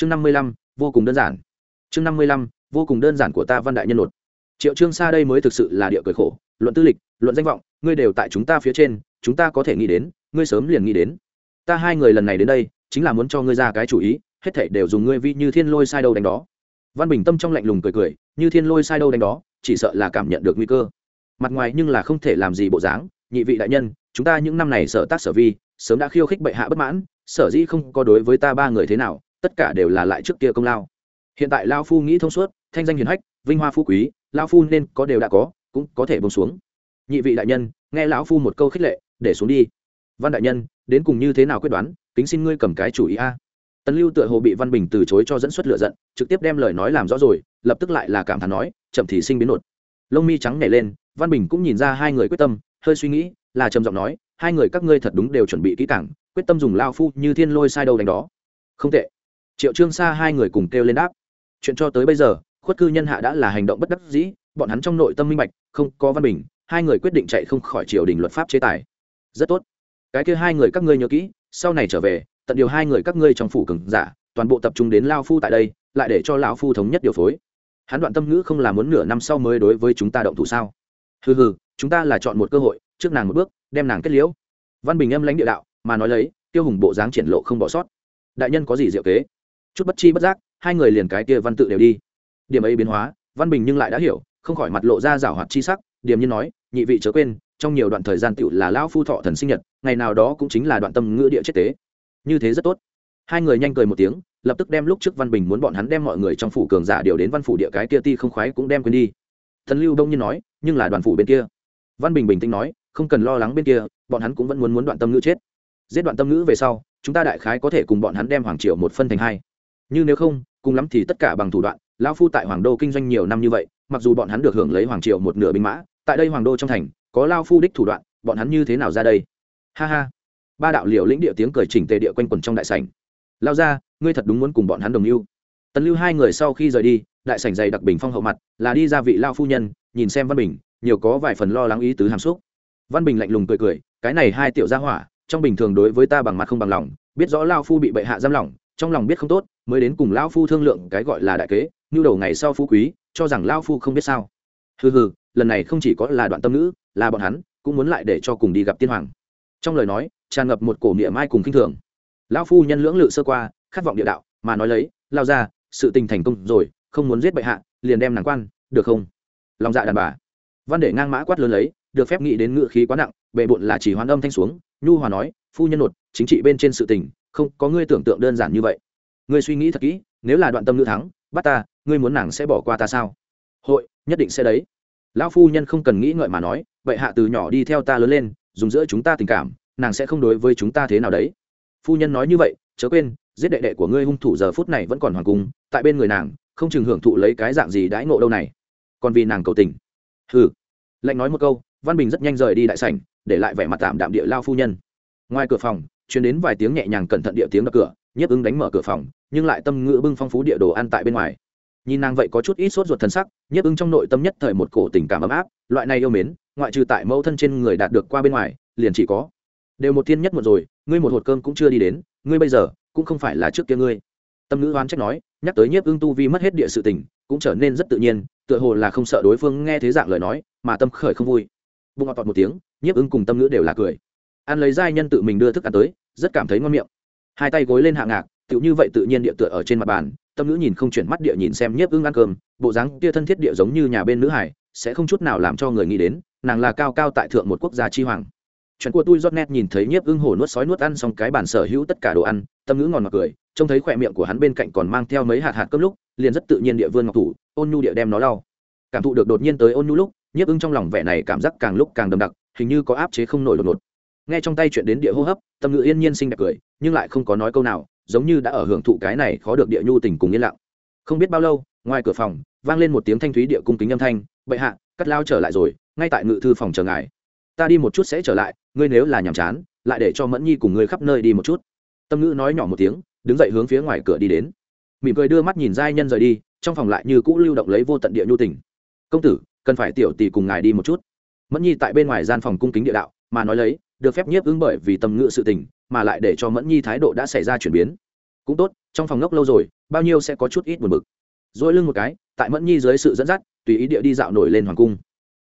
chương năm mươi lăm, vô cùng đơn giản. Chương năm mươi lăm, vô cùng đơn giản của ta, văn đại nhân nột triệu trương xa đây mới thực sự là địa cười khổ, luận tư lịch, luận danh vọng, ngươi đều tại chúng ta phía trên, chúng ta có thể nghĩ đến, ngươi sớm liền nghĩ đến. Ta hai người lần này đến đây, chính là muốn cho ngươi ra cái chủ ý, hết thảy đều dùng ngươi vi như thiên lôi sai đâu đánh đó. Văn bình tâm trong lạnh lùng cười cười, như thiên lôi sai đâu đánh đó, chỉ sợ là cảm nhận được nguy cơ. Mặt ngoài nhưng là không thể làm gì bộ dáng, nhị vị đại nhân, chúng ta những năm này sở tác sở vi, sớm đã khiêu khích bệ hạ bất mãn, sở dĩ không có đối với ta ba người thế nào tất cả đều là lại trước kia công lao. Hiện tại lao phu nghĩ thông suốt, thanh danh hiền hách, vinh hoa phú quý lao phu nên có đều đã có, cũng có thể bông xuống. Nhị vị đại nhân, nghe lão phu một câu khích lệ, để xuống đi. Văn đại nhân, đến cùng như thế nào quyết đoán, kính xin ngươi cầm cái chủ ý a. Tần lưu tựa hồ bị văn bình từ chối cho dẫn xuất lựa giận, trực tiếp đem lời nói làm rõ rồi, lập tức lại là cảm thán nói, chậm thì sinh biến nột. Lông mi trắng nhảy lên, văn bình cũng nhìn ra hai người quyết tâm, hơi suy nghĩ, là trầm giọng nói, hai người các ngươi thật đúng đều chuẩn bị kỹ càng, quyết tâm dùng lao phu như thiên lôi sai đâu đánh đó. Không tệ triệu trương Sa hai người cùng kêu lên đáp. Chuyện cho tới bây giờ, khuất cư nhân hạ đã là hành động bất đắc dĩ, bọn hắn trong nội tâm minh bạch, không có văn bình, hai người quyết định chạy không khỏi triều đình luật pháp chế tài. Rất tốt. Cái kia hai người các ngươi nhớ kỹ, sau này trở về, tận điều hai người các ngươi trong phủ cường giả, toàn bộ tập trung đến lao phu tại đây, lại để cho lão phu thống nhất điều phối. Hắn đoạn tâm ngữ không là muốn nửa năm sau mới đối với chúng ta động thủ sao? Hừ hừ, chúng ta là chọn một cơ hội, trước nàng một bước, đem nàng kết liễu. Văn bình âm lãnh địa đạo, mà nói lấy, tiêu hùng bộ dáng triển lộ không bỏ sót. Đại nhân có gì diệu kế? Chút bất chi bất giác, hai người liền cái kia văn tự đều đi. Điểm ấy biến hóa, văn bình nhưng lại đã hiểu, không khỏi mặt lộ ra rảo hoạt chi sắc điểm nhiên nói, nhị vị chớ quên, trong nhiều đoạn thời gian tựu là lão phu thọ thần sinh nhật, ngày nào đó cũng chính là đoạn tâm ngữ địa chết tế. Như thế rất tốt. Hai người nhanh cười một tiếng, lập tức đem lúc trước văn bình muốn bọn hắn đem mọi người trong phủ cường giả điều đến văn phủ địa cái kia ti không khoái cũng đem quên đi. Thần lưu đông nhiên nói, nhưng là đoàn phủ bên kia. Văn bình bình tĩnh nói, không cần lo lắng bên kia, bọn hắn cũng vẫn muốn muốn đoạn tâm ngữ chết. Giết đoạn tâm ngữ về sau, chúng ta đại khái có thể cùng bọn hắn đem hoàng triều một phân thành hai như nếu không, cùng lắm thì tất cả bằng thủ đoạn, lão phu tại hoàng đô kinh doanh nhiều năm như vậy, mặc dù bọn hắn được hưởng lấy hoàng triều một nửa binh mã, tại đây hoàng đô trong thành, có lao phu đích thủ đoạn, bọn hắn như thế nào ra đây? Ha ha. Ba đạo liều lĩnh địa tiếng cười chỉnh tề địa quanh quẩn trong đại sảnh. Lao ra, ngươi thật đúng muốn cùng bọn hắn đồng lưu tần lưu hai người sau khi rời đi, đại sảnh dày đặc bình phong hậu mặt, là đi ra vị lao phu nhân, nhìn xem văn bình, nhiều có vài phần lo lắng ý tứ hàm xúc. Văn bình lạnh lùng cười cười, cái này hai tiểu gia hỏa, trong bình thường đối với ta bằng mặt không bằng lòng, biết rõ lao phu bị bệ hạ giam lỏng, trong lòng biết không tốt mới đến cùng lão phu thương lượng cái gọi là đại kế như đầu ngày sau phú quý, cho rằng lão phu không biết sao. Hừ hừ, lần này không chỉ có là đoạn tâm nữ, là bọn hắn, cũng muốn lại để cho cùng đi gặp tiên hoàng. Trong lời nói, tràn ngập một cổ niệm mai cùng kinh thường. Lão phu nhân lưỡng lự sơ qua, khát vọng địa đạo, mà nói lấy, lao ra, sự tình thành công rồi, không muốn giết bệ hạ, liền đem nàng quan, được không? Lòng dạ đàn bà. Văn để ngang mã quát lớn lấy, được phép nghĩ đến ngự khí quá nặng, bệ bộn là chỉ hoán âm thanh xuống, nhu hòa nói, phu nhân nột, chính trị bên trên sự tình, không có ngươi tưởng tượng đơn giản như vậy ngươi suy nghĩ thật kỹ, nếu là đoạn tâm nữ thắng, bắt ta, ngươi muốn nàng sẽ bỏ qua ta sao? Hội, nhất định sẽ đấy. Lão phu nhân không cần nghĩ ngợi mà nói vậy hạ từ nhỏ đi theo ta lớn lên, dùng giữa chúng ta tình cảm, nàng sẽ không đối với chúng ta thế nào đấy. Phu nhân nói như vậy, chớ quên, giết đệ đệ của ngươi hung thủ giờ phút này vẫn còn hoàng cung, tại bên người nàng, không chừng hưởng thụ lấy cái dạng gì đãi ngộ đâu này. Còn vì nàng cầu tình. Hừ. Lệnh nói một câu, văn bình rất nhanh rời đi đại sảnh, để lại vẻ mặt tạm đạm địa lao phu nhân. Ngoài cửa phòng chuyến đến vài tiếng nhẹ nhàng cẩn thận địa tiếng đập cửa nhiếp ứng đánh mở cửa phòng, nhưng lại tâm ngữ bưng phong phú địa đồ ăn tại bên ngoài. Nhìn nàng vậy có chút ít sốt ruột thân sắc, nhiếp ứng trong nội tâm nhất thời một cổ tình cảm ấm áp, loại này yêu mến, ngoại trừ tại mẫu thân trên người đạt được qua bên ngoài, liền chỉ có. Đều một thiên nhất một rồi, ngươi một hột cơm cũng chưa đi đến, ngươi bây giờ cũng không phải là trước kia ngươi. Tâm ngữ oán trách nói, nhắc tới nhiếp ưng tu vi mất hết địa sự tình, cũng trở nên rất tự nhiên, tựa hồ là không sợ đối phương nghe thế dạng lời nói, mà tâm khởi không vui. Bụng ngọt tọt một tiếng, nhiếp ưng cùng tâm ngữ đều là cười. Ăn lấy giai nhân tự mình đưa thức ăn tới, rất cảm thấy ngon miệng hai tay gối lên hạ ngạc, tựu như vậy tự nhiên địa tựa ở trên mặt bàn, tâm nữ nhìn không chuyển mắt địa nhìn xem nhiếp ưng ăn cơm, bộ dáng kia thân thiết địa giống như nhà bên nữ hải, sẽ không chút nào làm cho người nghĩ đến, nàng là cao cao tại thượng một quốc gia chi hoàng. Chuẩn của tôi rót nét nhìn thấy nhiếp ưng hổ nuốt sói nuốt ăn xong cái bàn sở hữu tất cả đồ ăn, tâm ngữ ngòn mặt cười, trông thấy khỏe miệng của hắn bên cạnh còn mang theo mấy hạt hạt cơm lúc, liền rất tự nhiên địa vươn ngọc thủ, ôn nhu địa đem nó lau. Cảm thụ được đột nhiên tới ôn nhu lúc, nhiếp ưng trong lòng vẻ này cảm giác càng lúc càng đậm đặc, hình như có áp chế không nổi đột ngột nghe trong tay chuyện đến địa hô hấp, tâm ngữ yên nhiên xinh đẹp cười, nhưng lại không có nói câu nào, giống như đã ở hưởng thụ cái này khó được địa nhu tình cùng yên lặng. Không biết bao lâu, ngoài cửa phòng, vang lên một tiếng thanh thúy địa cung kính âm thanh, bệ hạ, cắt lao trở lại rồi, ngay tại ngự thư phòng chờ ngài. Ta đi một chút sẽ trở lại, ngươi nếu là nhàm chán, lại để cho mẫn nhi cùng ngươi khắp nơi đi một chút. Tâm ngữ nói nhỏ một tiếng, đứng dậy hướng phía ngoài cửa đi đến. Mỉm cười đưa mắt nhìn giai nhân rời đi, trong phòng lại như cũ lưu động lấy vô tận địa nhu tình. Công tử, cần phải tiểu tỷ cùng ngài đi một chút. Mẫn nhi tại bên ngoài gian phòng cung kính địa đạo, mà nói lấy được phép nhiếp ứng bởi vì tâm ngữ sự tình, mà lại để cho mẫn nhi thái độ đã xảy ra chuyển biến. Cũng tốt, trong phòng ngốc lâu rồi, bao nhiêu sẽ có chút ít buồn bực. Dỗi lưng một cái, tại mẫn nhi dưới sự dẫn dắt, tùy ý địa đi dạo nổi lên hoàng cung.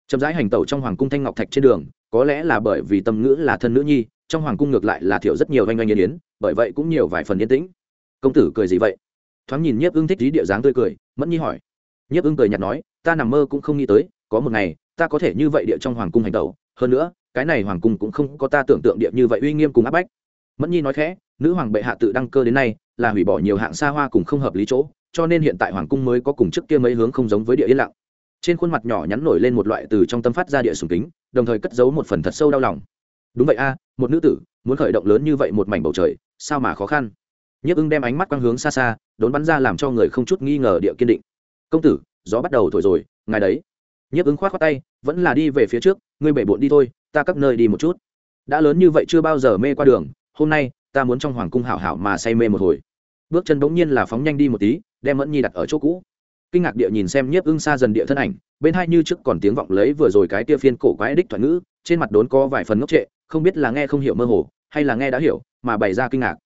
Chậm rãi hành tẩu trong hoàng cung thanh ngọc thạch trên đường, có lẽ là bởi vì tâm ngữ là thân nữ nhi, trong hoàng cung ngược lại là thiểu rất nhiều oanh oanh yên yến, bởi vậy cũng nhiều vài phần yên tĩnh. Công tử cười gì vậy? Thoáng nhìn nhiếp ưng thích lý địa dáng tươi cười, mẫn nhi hỏi. Nhiếp ưng cười nhạt nói, ta nằm mơ cũng không nghĩ tới, có một ngày, ta có thể như vậy địa trong hoàng cung hành tẩu, hơn nữa cái này hoàng cung cũng không có ta tưởng tượng địa như vậy uy nghiêm cùng áp bách. Mẫn nhi nói khẽ, nữ hoàng bệ hạ tự đăng cơ đến nay, là hủy bỏ nhiều hạng xa hoa cùng không hợp lý chỗ, cho nên hiện tại hoàng cung mới có cùng trước kia mấy hướng không giống với địa yên lặng. Trên khuôn mặt nhỏ nhắn nổi lên một loại từ trong tâm phát ra địa sùng kính, đồng thời cất giấu một phần thật sâu đau lòng. Đúng vậy a, một nữ tử, muốn khởi động lớn như vậy một mảnh bầu trời, sao mà khó khăn? Nhấp ưng đem ánh mắt quang hướng xa xa, đốn bắn ra làm cho người không chút nghi ngờ địa kiên định. Công tử, gió bắt đầu thổi rồi, ngài đấy. Nhấp ứng khoát khoát tay, vẫn là đi về phía trước, ngươi bể bộn đi thôi ta các nơi đi một chút. Đã lớn như vậy chưa bao giờ mê qua đường, hôm nay, ta muốn trong hoàng cung hảo hảo mà say mê một hồi. Bước chân bỗng nhiên là phóng nhanh đi một tí, đem mẫn nhi đặt ở chỗ cũ. Kinh ngạc địa nhìn xem nhiếp ưng xa dần địa thân ảnh, bên hai như trước còn tiếng vọng lấy vừa rồi cái tia phiên cổ quái đích thoại ngữ, trên mặt đốn có vài phần ngốc trệ, không biết là nghe không hiểu mơ hồ, hay là nghe đã hiểu, mà bày ra kinh ngạc.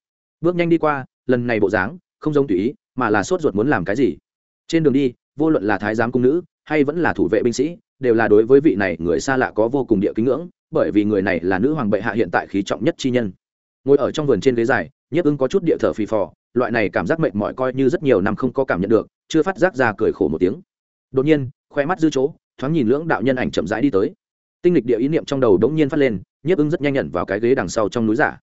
Bước nhanh đi qua, lần này bộ dáng, không giống tùy ý, mà là sốt ruột muốn làm cái gì. Trên đường đi, vô luận là thái giám cung nữ, hay vẫn là thủ vệ binh sĩ, đều là đối với vị này người xa lạ có vô cùng địa kính ngưỡng bởi vì người này là nữ hoàng bệ hạ hiện tại khí trọng nhất chi nhân. Ngồi ở trong vườn trên ghế dài, nhiếp ưng có chút địa thở phì phò, loại này cảm giác mệt mỏi coi như rất nhiều năm không có cảm nhận được, chưa phát giác ra cười khổ một tiếng. Đột nhiên, khoe mắt dư chỗ, thoáng nhìn lưỡng đạo nhân ảnh chậm rãi đi tới. Tinh lịch địa ý niệm trong đầu đống nhiên phát lên, nhiếp ưng rất nhanh nhận vào cái ghế đằng sau trong núi giả.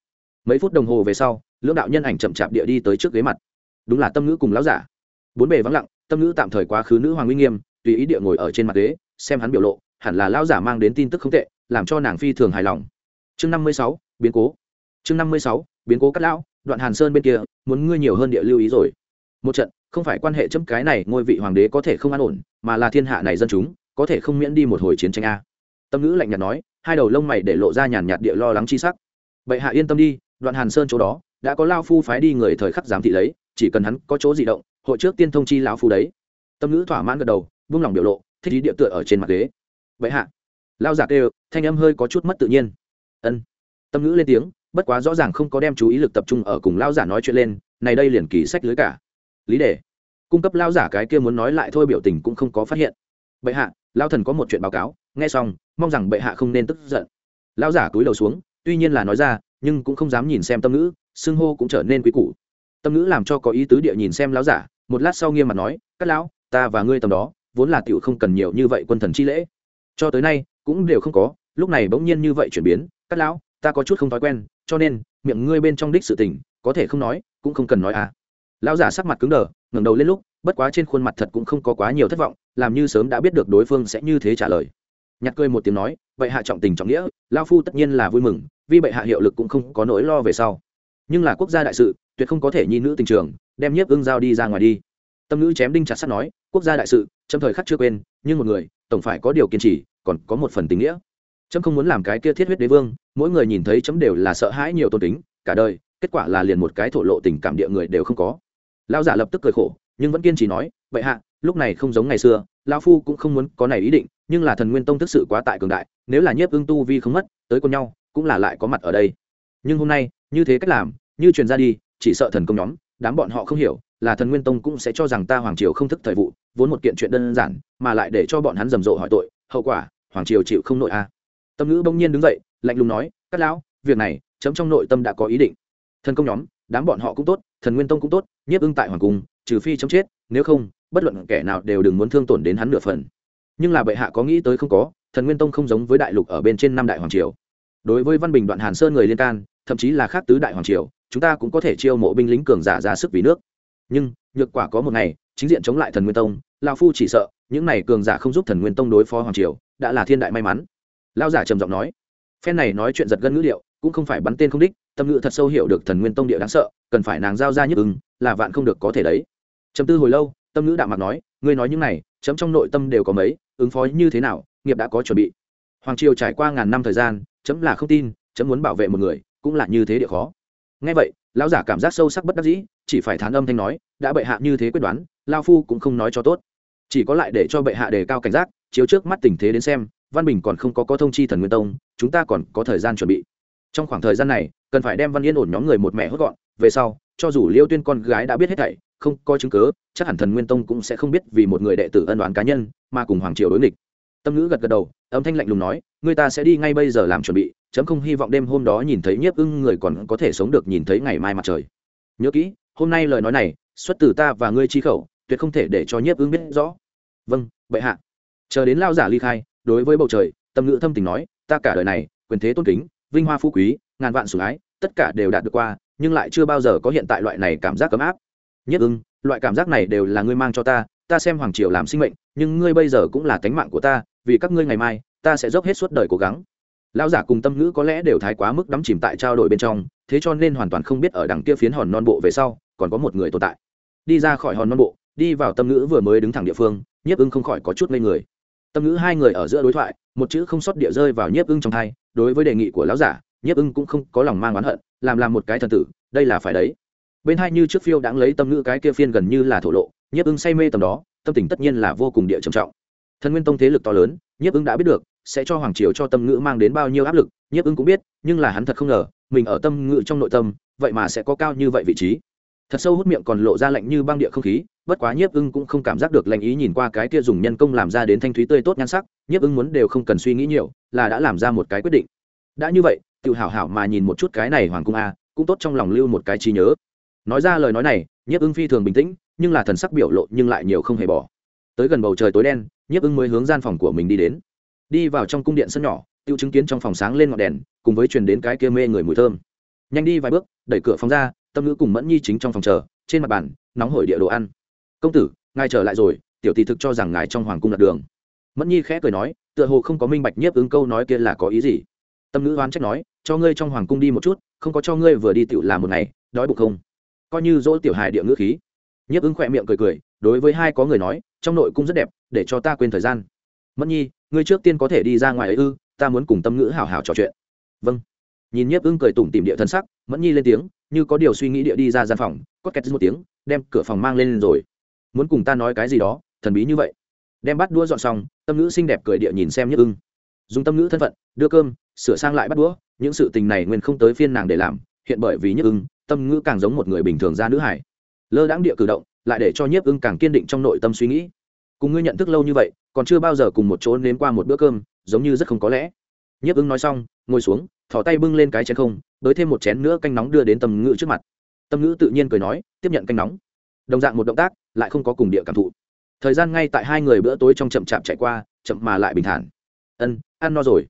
Mấy phút đồng hồ về sau, lưỡng đạo nhân ảnh chậm chạp địa đi tới trước ghế mặt. Đúng là tâm ngữ cùng lão giả. Bốn bề vắng lặng, tâm ngữ tạm thời quá khứ nữ hoàng uy nghiêm, tùy ý địa ngồi ở trên mặt ghế, xem hắn biểu lộ, hẳn là lão giả mang đến tin tức không tệ làm cho nàng phi thường hài lòng. Chương năm mươi sáu, biến cố. Chương năm mươi sáu, biến cố cắt lão, đoạn hàn sơn bên kia, muốn ngươi nhiều hơn địa lưu ý rồi. Một trận, không phải quan hệ chấm cái này, ngôi vị hoàng đế có thể không an ổn, mà là thiên hạ này dân chúng, có thể không miễn đi một hồi chiến tranh a. Tâm ngữ lạnh nhạt nói, hai đầu lông mày để lộ ra nhàn nhạt địa lo lắng chi sắc. Bệ hạ yên tâm đi, đoạn hàn sơn chỗ đó, đã có lao phu phái đi người thời khắc giám thị lấy, chỉ cần hắn có chỗ di động, hội trước tiên thông chi lão phu đấy. Tâm ngữ thỏa mãn gật đầu, buông lòng biểu lộ, thích ý địa tựa ở trên mặt ghế. Bệ hạ lao giả kêu, thanh âm hơi có chút mất tự nhiên. Ân. Tâm ngữ lên tiếng, bất quá rõ ràng không có đem chú ý lực tập trung ở cùng lao giả nói chuyện lên, này đây liền kỳ sách lưới cả. Lý đề. Cung cấp lao giả cái kia muốn nói lại thôi biểu tình cũng không có phát hiện. Bệ hạ, lao thần có một chuyện báo cáo, nghe xong, mong rằng bệ hạ không nên tức giận. Lao giả túi đầu xuống, tuy nhiên là nói ra, nhưng cũng không dám nhìn xem tâm ngữ, xưng hô cũng trở nên quý củ. Tâm ngữ làm cho có ý tứ địa nhìn xem lão giả, một lát sau nghiêm mặt nói, các lão, ta và ngươi tầm đó, vốn là tiểu không cần nhiều như vậy quân thần chi lễ. Cho tới nay cũng đều không có, lúc này bỗng nhiên như vậy chuyển biến, cắt lão, ta có chút không thói quen, cho nên, miệng ngươi bên trong đích sự tình, có thể không nói, cũng không cần nói à. Lão giả sắc mặt cứng đờ, ngẩng đầu lên lúc, bất quá trên khuôn mặt thật cũng không có quá nhiều thất vọng, làm như sớm đã biết được đối phương sẽ như thế trả lời. Nhặt cười một tiếng nói vậy hạ trọng tình trọng nghĩa lao phu tất nhiên là vui mừng, vì bệ hạ hiệu lực cũng không có nỗi lo về sau. Nhưng là quốc gia đại sự, tuyệt không có thể nhi nữ tình trường, đem nhiếp ưng giao đi ra ngoài đi. Tâm nữ chém đinh chặt sắt nói, quốc gia đại sự trong thời khắc chưa quên, nhưng một người, tổng phải có điều kiên trì còn có một phần tình nghĩa. Chấm không muốn làm cái kia thiết huyết đế vương, mỗi người nhìn thấy chấm đều là sợ hãi nhiều tôn tính cả đời, kết quả là liền một cái thổ lộ tình cảm địa người đều không có. Lao giả lập tức cười khổ, nhưng vẫn kiên trì nói, vậy hạ, lúc này không giống ngày xưa lao phu cũng không muốn có này ý định, nhưng là thần nguyên tông thực sự quá tại cường đại, nếu là nhiếp ưng tu vi không mất, tới con nhau, cũng là lại có mặt ở đây. Nhưng hôm nay, như thế cách làm, như truyền ra đi, chỉ sợ thần công nhóm, đám bọn họ không hiểu, là thần nguyên tông cũng sẽ cho rằng ta hoàng triều không thức thời vụ, vốn một kiện chuyện đơn giản, mà lại để cho bọn hắn rầm rộ hỏi tội, hậu quả hoàng triều chịu không nội a à? tâm ngữ bỗng nhiên đứng dậy, lạnh lùng nói các lão, việc này, chấm trong nội tâm đã có ý định. Thần công nhóm, đám bọn họ cũng tốt, thần nguyên tông cũng tốt, nhiếp ưng tại hoàng cung, trừ phi chấm chết, nếu không, bất luận kẻ nào đều đừng muốn thương tổn đến hắn nửa phần. Nhưng là bệ hạ có nghĩ tới không có, thần nguyên tông không giống với đại lục ở bên trên năm đại hoàng triều. Đối với văn bình đoạn hàn sơn người liên can, thậm chí là khác tứ đại hoàng triều, chúng ta cũng có thể chiêu mộ binh lính cường giả ra sức vì nước. Nhưng, nhược quả có một ngày, chính diện chống lại thần nguyên tông lao phu chỉ sợ, những này cường giả không giúp thần nguyên tông đối phó hoàng triều đã là thiên đại may mắn. Lao giả trầm giọng nói, phen này nói chuyện giật gân ngữ liệu, cũng không phải bắn tên không đích, tâm ngữ thật sâu hiểu được thần nguyên tông địa đáng sợ, cần phải nàng giao ra nhức ứng là vạn không được có thể đấy. Chấm tư hồi lâu, tâm ngữ đạo mặt nói, ngươi nói những này, chấm trong nội tâm đều có mấy, ứng phó như thế nào, nghiệp đã có chuẩn bị. Hoàng triều trải qua ngàn năm thời gian, chấm là không tin, chấm muốn bảo vệ một người, cũng là như thế địa khó. Ngay vậy, lão giả cảm giác sâu sắc bất đắc dĩ, chỉ phải thán âm thanh nói, đã bệ hạ như thế quyết đoán, lao phu cũng không nói cho tốt. Chỉ có lại để cho bệ hạ đề cao cảnh giác chiếu trước mắt tình thế đến xem, văn bình còn không có có thông chi thần nguyên tông, chúng ta còn có thời gian chuẩn bị. Trong khoảng thời gian này, cần phải đem văn yên ổn nhóm người một mẹ hốt gọn. Về sau, cho dù liêu tuyên con gái đã biết hết thảy, không có chứng cớ chắc hẳn thần nguyên tông cũng sẽ không biết vì một người đệ tử ân đoán cá nhân, mà cùng hoàng triều đối nghịch. Tâm ngữ gật gật đầu, âm thanh lạnh lùng nói, người ta sẽ đi ngay bây giờ làm chuẩn bị, chấm không hy vọng đêm hôm đó nhìn thấy nhiếp ưng người còn có thể sống được nhìn thấy ngày mai mặt trời. Nhớ kỹ, hôm nay lời nói này, xuất từ ta và ngươi chi khẩu, tuyệt không thể để cho nhiếp ưng biết rõ. Vâng bệ hạ chờ đến lao giả ly khai, đối với bầu trời, tâm ngữ thâm tình nói, ta cả đời này, quyền thế tôn kính, vinh hoa phú quý, ngàn vạn sủng ái, tất cả đều đạt được qua, nhưng lại chưa bao giờ có hiện tại loại này cảm giác cấm áp. Nhất ưng, loại cảm giác này đều là ngươi mang cho ta ta xem hoàng triều làm sinh mệnh, nhưng ngươi bây giờ cũng là tánh mạng của ta, vì các ngươi ngày mai, ta sẽ dốc hết suốt đời cố gắng. Lão giả cùng tâm ngữ có lẽ đều thái quá mức đắm chìm tại trao đổi bên trong, thế cho nên hoàn toàn không biết ở đằng kia phiến hòn non bộ về sau, còn có một người tồn tại. Đi ra khỏi hòn non bộ, đi vào tâm ngữ vừa mới đứng thẳng địa phương nhiếp ưng không khỏi có chút ngây người tâm ngữ hai người ở giữa đối thoại, một chữ không sót địa rơi vào nhiếp ưng trong thai, đối với đề nghị của lão giả, nhiếp ưng cũng không có lòng mang oán hận, làm làm một cái thần tử, đây là phải đấy. Bên hai như trước phiêu đáng lấy tâm ngữ cái kia phiên gần như là thổ lộ, nhiếp ưng say mê tầm đó, tâm tình tất nhiên là vô cùng địa trầm trọng. Thần nguyên tông thế lực to lớn, nhiếp ưng đã biết được, sẽ cho hoàng triều cho tâm ngữ mang đến bao nhiêu áp lực, nhiếp ưng cũng biết, nhưng là hắn thật không ngờ, mình ở tâm ngữ trong nội tâm, vậy mà sẽ có cao như vậy vị trí. Thật sâu hút miệng còn lộ ra lạnh như băng địa không khí bất quá nhiếp ưng cũng không cảm giác được lành ý nhìn qua cái kia dùng nhân công làm ra đến thanh thúy tươi tốt nhan sắc, nhiếp ưng muốn đều không cần suy nghĩ nhiều, là đã làm ra một cái quyết định. Đã như vậy tự hảo hảo mà nhìn một chút cái này hoàng cung a, cũng tốt trong lòng lưu một cái trí nhớ. Nói ra lời nói này, nhiếp ưng phi thường bình tĩnh, nhưng là thần sắc biểu lộ nhưng lại nhiều không hề bỏ. Tới gần bầu trời tối đen, nhiếp ưng mới hướng gian phòng của mình đi đến. Đi vào trong cung điện sân nhỏ tự chứng kiến trong phòng sáng lên ngọn đèn, cùng với truyền đến cái kia mê người mùi thơm. Nhanh đi vài bước, đẩy cửa phòng ra, tâm ngữ cùng mẫn nhi chính trong phòng chờ, trên mặt bàn, nóng hổi địa đồ ăn công tử, ngài trở lại rồi, tiểu tỷ thực cho rằng ngài trong hoàng cung lạc đường. Mẫn nhi khẽ cười nói, tựa hồ không có minh bạch nhiếp ứng câu nói kia là có ý gì. Tâm nữ oán trách nói, cho ngươi trong hoàng cung đi một chút, không có cho ngươi vừa đi tiểu làm một ngày, đói bụng không? Coi như dỗ tiểu hài địa ngữ khí. Nhiếp ứng khỏe miệng cười cười, đối với hai có người nói, trong nội cung rất đẹp, để cho ta quên thời gian. Mẫn nhi, ngươi trước tiên có thể đi ra ngoài ấy ư, ta muốn cùng tâm ngữ hào hào trò chuyện. Vâng. Nhìn nhiếp ưng cười tủm tìm địa thân sắc, mẫn nhi lên tiếng, như có điều suy nghĩ địa đi ra gian phòng, có két một tiếng, đem cửa phòng mang lên rồi muốn cùng ta nói cái gì đó, thần bí như vậy. Đem bắt đũa dọn xong, tâm nữ xinh đẹp cười địa nhìn xem nhức ưng. Dùng tâm nữ thân phận, đưa cơm, sửa sang lại bắt đũa, những sự tình này nguyên không tới phiên nàng để làm. Hiện bởi vì nhức ưng, tâm ngữ càng giống một người bình thường ra nữ hải lơ đãng địa cử động, lại để cho nhiếp ưng càng kiên định trong nội tâm suy nghĩ. Cùng ngươi nhận thức lâu như vậy, còn chưa bao giờ cùng một chỗ nếm qua một bữa cơm, giống như rất không có lẽ. Nhiếp ưng nói xong, ngồi xuống thỏ tay bưng lên cái chén không, đới thêm một chén nữa canh nóng đưa đến tâm ngữ trước mặt. Tâm ngữ tự nhiên cười nói, tiếp nhận canh nóng. Đồng dạng một động tác lại không có cùng địa cảm thụ. Thời gian ngay tại hai người bữa tối trong chậm chạp chạy qua, chậm mà lại bình thản. Ân, ăn no rồi.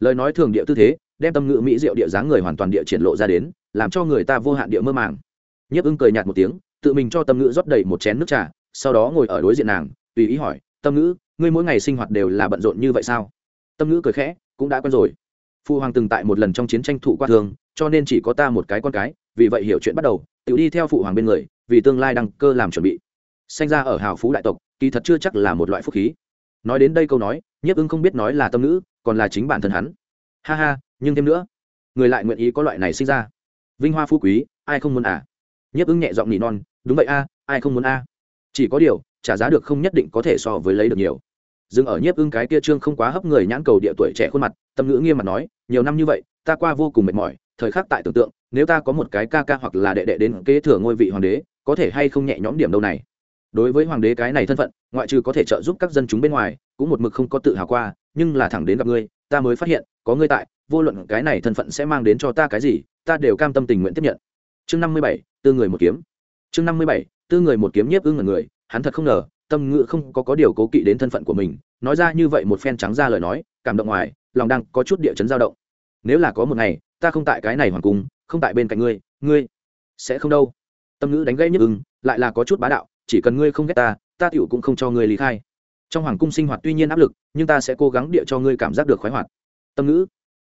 Lời nói thường địa tư thế, đem tâm ngữ mỹ diệu địa dáng người hoàn toàn địa triển lộ ra đến, làm cho người ta vô hạn địa mơ màng. Nhiếp ưng cười nhạt một tiếng, tự mình cho tâm ngữ rót đầy một chén nước trà, sau đó ngồi ở đối diện nàng, tùy ý hỏi, tâm ngữ, ngươi mỗi ngày sinh hoạt đều là bận rộn như vậy sao? Tâm ngữ cười khẽ, cũng đã quen rồi. Phu hoàng từng tại một lần trong chiến tranh thụ qua thường cho nên chỉ có ta một cái con cái, vì vậy hiểu chuyện bắt đầu tự đi theo phụ hoàng bên người, vì tương lai đăng cơ làm chuẩn bị sanh ra ở hào phú đại tộc, kỳ thật chưa chắc là một loại phúc khí. Nói đến đây câu nói, nhiếp ưng không biết nói là tâm nữ còn là chính bản thân hắn. Ha ha, nhưng thêm nữa, người lại nguyện ý có loại này sinh ra. Vinh hoa phú quý, ai không muốn à? Nhiếp ưng nhẹ giọng nỉ non, đúng vậy a, ai không muốn a? Chỉ có điều, trả giá được không nhất định có thể so với lấy được nhiều. Dừng ở nhiếp ưng cái kia trương không quá hấp người nhãn cầu địa tuổi trẻ khuôn mặt, tâm ngữ nghiêm mặt nói, nhiều năm như vậy, ta qua vô cùng mệt mỏi, thời khắc tại tưởng tượng, nếu ta có một cái ca ca hoặc là đệ đệ đến kế thừa ngôi vị hoàng đế, có thể hay không nhẹ nhõm điểm đâu này? Đối với hoàng đế cái này thân phận, ngoại trừ có thể trợ giúp các dân chúng bên ngoài, cũng một mực không có tự hào qua, nhưng là thẳng đến gặp ngươi, ta mới phát hiện, có ngươi tại, vô luận cái này thân phận sẽ mang đến cho ta cái gì, ta đều cam tâm tình nguyện tiếp nhận. Chương năm mươi bảy, tư người một kiếm. Chương năm mươi bảy, tư người một kiếm nhiếp ưng ở người, hắn thật không ngờ, tâm ngữ không có có điều cố kỵ đến thân phận của mình, nói ra như vậy một phen trắng ra lời nói, cảm động ngoài, lòng đang có chút địa chấn dao động. Nếu là có một ngày, ta không tại cái này hoàng cung, không tại bên cạnh ngươi ngươi sẽ không đâu. Tâm ngữ đánh gãy nhức ưng, lại là có chút bá đạo chỉ cần ngươi không ghét ta ta tựu cũng không cho ngươi lý khai. Trong hoàng cung sinh hoạt tuy nhiên áp lực, nhưng ta sẽ cố gắng địa cho ngươi cảm giác được khoái hoạt. Tâm ngữ.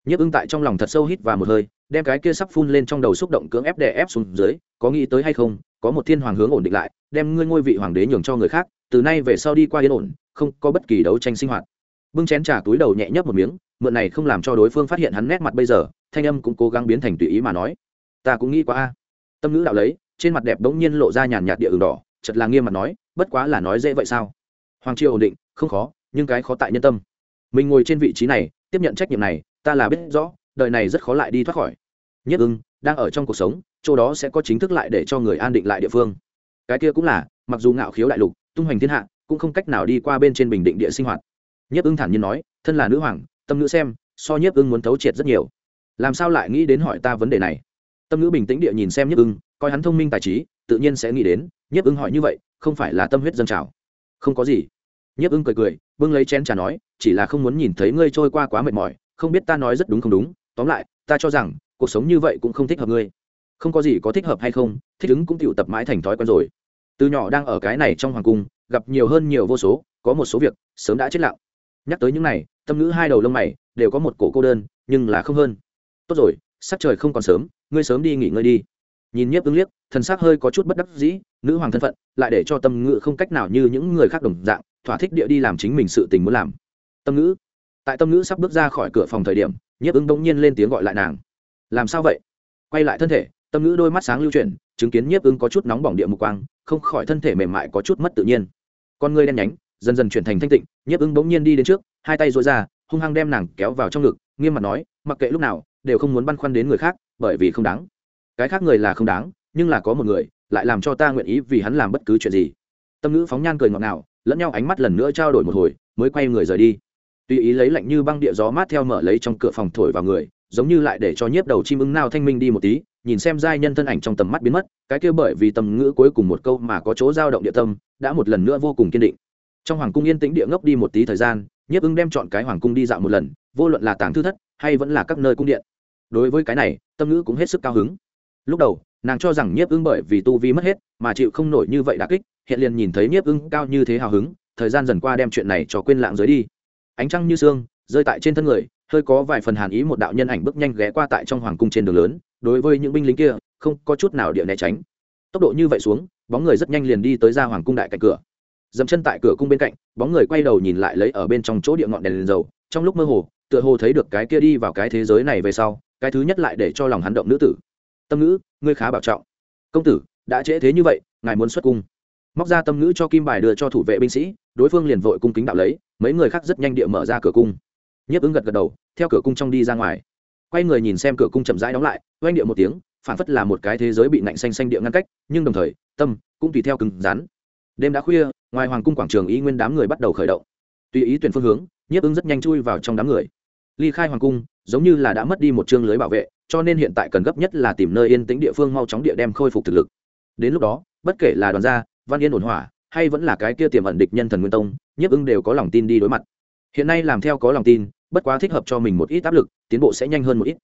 Nhất ưng tại trong lòng thật sâu hít và một hơi, đem cái kia sắp phun lên trong đầu xúc động cưỡng ép đè ép xuống dưới, có nghĩ tới hay không, có một thiên hoàng hướng ổn định lại, đem ngươi ngôi vị hoàng đế nhường cho người khác, từ nay về sau đi qua yên ổn, không có bất kỳ đấu tranh sinh hoạt. Bưng chén trà túi đầu nhẹ nhấp một miếng, mượn này không làm cho đối phương phát hiện hắn nét mặt bây giờ, thanh âm cũng cố gắng biến thành tùy ý mà nói. Ta cũng nghĩ quá a. Tâm ngữ đạo lấy, trên mặt đẹp bỗng nhiên lộ ra nhàn nhạt địa ửng đỏ chật là nghiêm mặt nói, bất quá là nói dễ vậy sao? Hoàng triều ổn định, không khó, nhưng cái khó tại nhân tâm. Mình ngồi trên vị trí này, tiếp nhận trách nhiệm này, ta là biết rõ, đời này rất khó lại đi thoát khỏi. Nhất ưng, đang ở trong cuộc sống, chỗ đó sẽ có chính thức lại để cho người an định lại địa phương. Cái kia cũng là, mặc dù ngạo khiếu đại lục, tung hoành thiên hạ, cũng không cách nào đi qua bên trên bình định địa sinh hoạt. Nhất ưng thản nhiên nói, thân là nữ hoàng, tâm nữ xem, so nhất ưng muốn thấu triệt rất nhiều. Làm sao lại nghĩ đến hỏi ta vấn đề này? Tâm nữ bình tĩnh địa nhìn xem nhất ưng coi hắn thông minh tài trí, tự nhiên sẽ nghĩ đến, nhiếp ưng hỏi như vậy, không phải là tâm huyết dân trào? Không có gì. Nhiếp ưng cười cười, bưng lấy chén trà nói, chỉ là không muốn nhìn thấy ngươi trôi qua quá mệt mỏi, không biết ta nói rất đúng không đúng, tóm lại, ta cho rằng, cuộc sống như vậy cũng không thích hợp ngươi. Không có gì có thích hợp hay không, thích ứng cũng tựu tập mãi thành thói quen rồi. Từ nhỏ đang ở cái này trong hoàng cung, gặp nhiều hơn nhiều vô số, có một số việc, sớm đã chết lặng. Nhắc tới những này, tâm ngữ hai đầu lông mày, đều có một cổ cô đơn, nhưng là không hơn. Tốt rồi, sắc trời không còn sớm, ngươi sớm đi nghỉ ngơi đi nhìn nhiếp ứng liếc, thần s ắ c hơi có chút bất đắc dĩ, nữ hoàng thân phận, lại để cho tâm ngữ không cách nào như những người khác đồng dạng, thỏa thích địa đi làm chính mình sự tình muốn làm. Tâm ngữ. Tại tâm ngữ sắp bước ra khỏi cửa phòng thời điểm, nhiếp ứng bỗng nhiên lên tiếng gọi lại nàng. Làm sao vậy? Quay lại thân thể, tâm ngữ đôi mắt sáng lưu chuyển, chứng kiến nhiếp ứng có chút nóng bỏng địa mục quang không khỏi thân thể mềm mại có chút mất tự nhiên. Con ngươi đen nhánh, dần dần chuyển thành thanh tịnh, nhiếp ứng bỗng nhiên đi đến trước, hai tay dội ra, hung hăng đem nàng kéo vào trong ngực, nghiêm mặt nói, mặc kệ lúc nào, đều không muốn băn khoăn đến người khác, bởi vì không đáng cái khác người là không đáng, nhưng là có một người, lại làm cho ta nguyện ý vì hắn làm bất cứ chuyện gì. Tâm ngữ phóng nhan cười ngọt ngào, lẫn nhau ánh mắt lần nữa trao đổi một hồi, mới quay người rời đi. Tùy ý lấy lạnh như băng địa gió mát theo mở lấy trong cửa phòng thổi vào người, giống như lại để cho nhiếp đầu chim ưng nao thanh minh đi một tí, nhìn xem giai nhân thân ảnh trong tầm mắt biến mất, cái kia bởi vì tầm ngữ cuối cùng một câu mà có chỗ dao động địa tâm, đã một lần nữa vô cùng kiên định. Trong hoàng cung yên tĩnh địa ngốc đi một tí thời gian, nhiếp ưng đem chọn cái hoàng cung đi dạo một lần, vô luận là tàng thư thất, hay vẫn là các nơi cung điện. Đối với cái này, tâm ngữ cũng hết sức cao hứng lúc đầu nàng cho rằng nhiếp ưng bởi vì tu vi mất hết mà chịu không nổi như vậy đã kích hiện liền nhìn thấy nhiếp ưng cao như thế hào hứng thời gian dần qua đem chuyện này cho quên lạng giới đi. Ánh trăng như sương rơi tại trên thân người hơi có vài phần hàn ý một đạo nhân ảnh bước nhanh ghé qua tại trong hoàng cung trên đường lớn đối với những binh lính kia không có chút nào địa né tránh. Tốc độ như vậy xuống bóng người rất nhanh liền đi tới ra hoàng cung đại cạnh cửa. Dậm chân tại cửa cung bên cạnh bóng người quay đầu nhìn lại lấy ở bên trong chỗ địa ngọn đèn, liền dầu trong lúc mơ hồ tựa hồ thấy được cái kia đi vào cái thế giới này về sau cái thứ nhất lại để cho lòng hắn động nữ tử tâm ngữ, ngươi khá bảo trọng. Công tử, đã trễ thế như vậy, ngài muốn xuất cung. Móc ra tâm ngữ cho kim bài đưa cho thủ vệ binh sĩ, đối phương liền vội cung kính đạo lấy, mấy người khác rất nhanh địa mở ra cửa cung. Nhấp ứng gật gật đầu, theo cửa cung trong đi ra ngoài. Quay người nhìn xem cửa cung chậm rãi đóng lại, oanh địa một tiếng phản phất là một cái thế giới bị nạnh xanh xanh địa ngăn cách, nhưng đồng thời, tâm cũng tùy theo cứng rắn. Đêm đã khuya, ngoài hoàng cung quảng trường ý nguyên đám người bắt đầu khởi động. Tùy ý tuyển phương hướng, nhiếp ứng rất nhanh chui vào trong đám người. Ly khai hoàng cung, giống như là đã mất đi một chương lưới bảo vệ cho nên hiện tại cần gấp nhất là tìm nơi yên tĩnh địa phương mau chóng địa đem khôi phục thực lực. Đến lúc đó, bất kể là đoàn gia, văn yên ổn hỏa, hay vẫn là cái kia tiềm ẩn địch nhân thần nguyên tông, nhiếp ưng đều có lòng tin đi đối mặt. Hiện nay làm theo có lòng tin, bất quá thích hợp cho mình một ít áp lực, tiến bộ sẽ nhanh hơn một ít.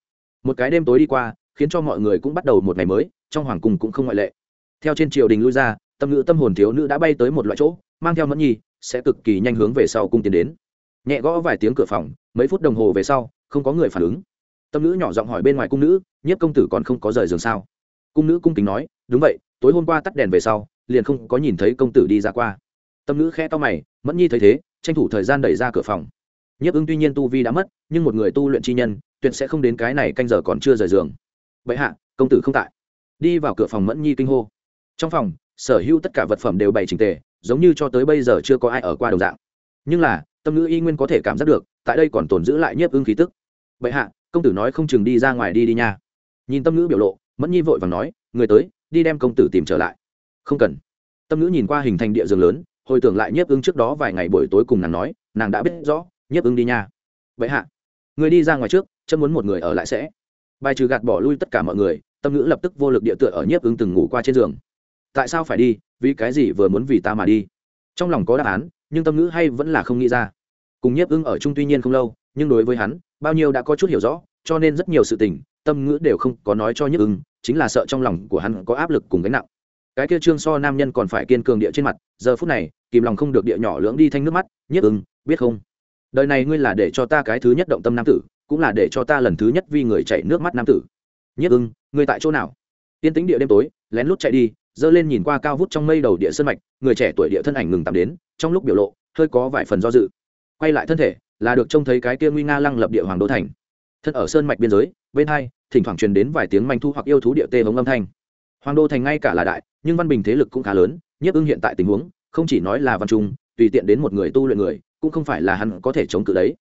Một cái đêm tối đi qua, khiến cho mọi người cũng bắt đầu một ngày mới, trong hoàng cung cũng không ngoại lệ. Theo trên triều đình lui ra, tâm ngữ tâm hồn thiếu nữ đã bay tới một loại chỗ, mang theo mẫn nhi, sẽ cực kỳ nhanh hướng về sau cung tiến đến. Nhẹ gõ vài tiếng cửa phòng, mấy phút đồng hồ về sau, không có người phản ứng tâm nữ nhỏ giọng hỏi bên ngoài cung nữ, nhiếp công tử còn không có rời giường sao? Cung nữ cung kính nói, đúng vậy, tối hôm qua tắt đèn về sau, liền không có nhìn thấy công tử đi ra qua. Tâm nữ khe to mày, mẫn nhi thấy thế, tranh thủ thời gian đẩy ra cửa phòng. Nhiếp ứng tuy nhiên tu vi đã mất, nhưng một người tu luyện chi nhân, tuyệt sẽ không đến cái này canh giờ còn chưa rời giường. Vậy hạ, công tử không tại. Đi vào cửa phòng mẫn nhi kinh hô. Trong phòng, sở hữu tất cả vật phẩm đều bày trình tề, giống như cho tới bây giờ chưa có ai ở qua đồng dạng. Nhưng là, tâm nữ y nguyên có thể cảm giác được, tại đây còn tồn giữ lại nhiếp ưng khí tức. Vậy hạ công tử nói không chừng đi ra ngoài đi đi nha. Nhìn tâm nữ biểu lộ, mẫn nhi vội vàng nói, người tới, đi đem công tử tìm trở lại. Không cần. Tâm nữ nhìn qua hình thành địa giường lớn, hồi tưởng lại nhiếp ưng trước đó vài ngày buổi tối cùng nàng nói, nàng đã biết rõ, nhiếp ưng đi nha. Vậy hạ, người đi ra ngoài trước chân muốn một người ở lại sẽ. Bài trừ gạt bỏ lui tất cả mọi người, tâm ngữ lập tức vô lực địa tựa ở nhiếp ưng từng ngủ qua trên giường. Tại sao phải đi? Vì cái gì vừa muốn vì ta mà đi? Trong lòng có đáp án, nhưng tâm ngữ hay vẫn là không nghĩ ra. Cùng nhiếp ưng ở chung tuy nhiên không lâu, nhưng đối với hắn bao nhiêu đã có chút hiểu rõ, cho nên rất nhiều sự tình, tâm ngữ đều không có nói cho nhiếp ưng, chính là sợ trong lòng của hắn có áp lực cùng gánh nặng. Cái kia trương so nam nhân còn phải kiên cường địa trên mặt, giờ phút này, kìm lòng không được địa nhỏ lưỡng đi thanh nước mắt nhiếp ưng, biết không? Đời này ngươi là để cho ta cái thứ nhất động tâm nam tử, cũng là để cho ta lần thứ nhất vì người chạy nước mắt nam tử. Nhiếp ưng, ngươi tại chỗ nào? Tiên tính địa đêm tối, lén lút chạy đi dơ lên nhìn qua cao vút trong mây đầu địa sân mạch, người trẻ tuổi địa thân ảnh ngừng tạm đến, trong lúc biểu lộ, hơi có vài phần do dự. Quay lại thân thể là được trông thấy cái kia nguy nga lăng lập địa hoàng đô thành. Thân ở sơn mạch biên giới, bên hai, thỉnh thoảng truyền đến vài tiếng manh thu hoặc yêu thú địa tê hống âm thanh. Hoàng đô thành ngay cả là đại, nhưng văn bình thế lực cũng khá lớn, nhiếp ưng hiện tại tình huống, không chỉ nói là văn trung, tùy tiện đến một người tu luyện người, cũng không phải là hắn có thể chống cự đấy.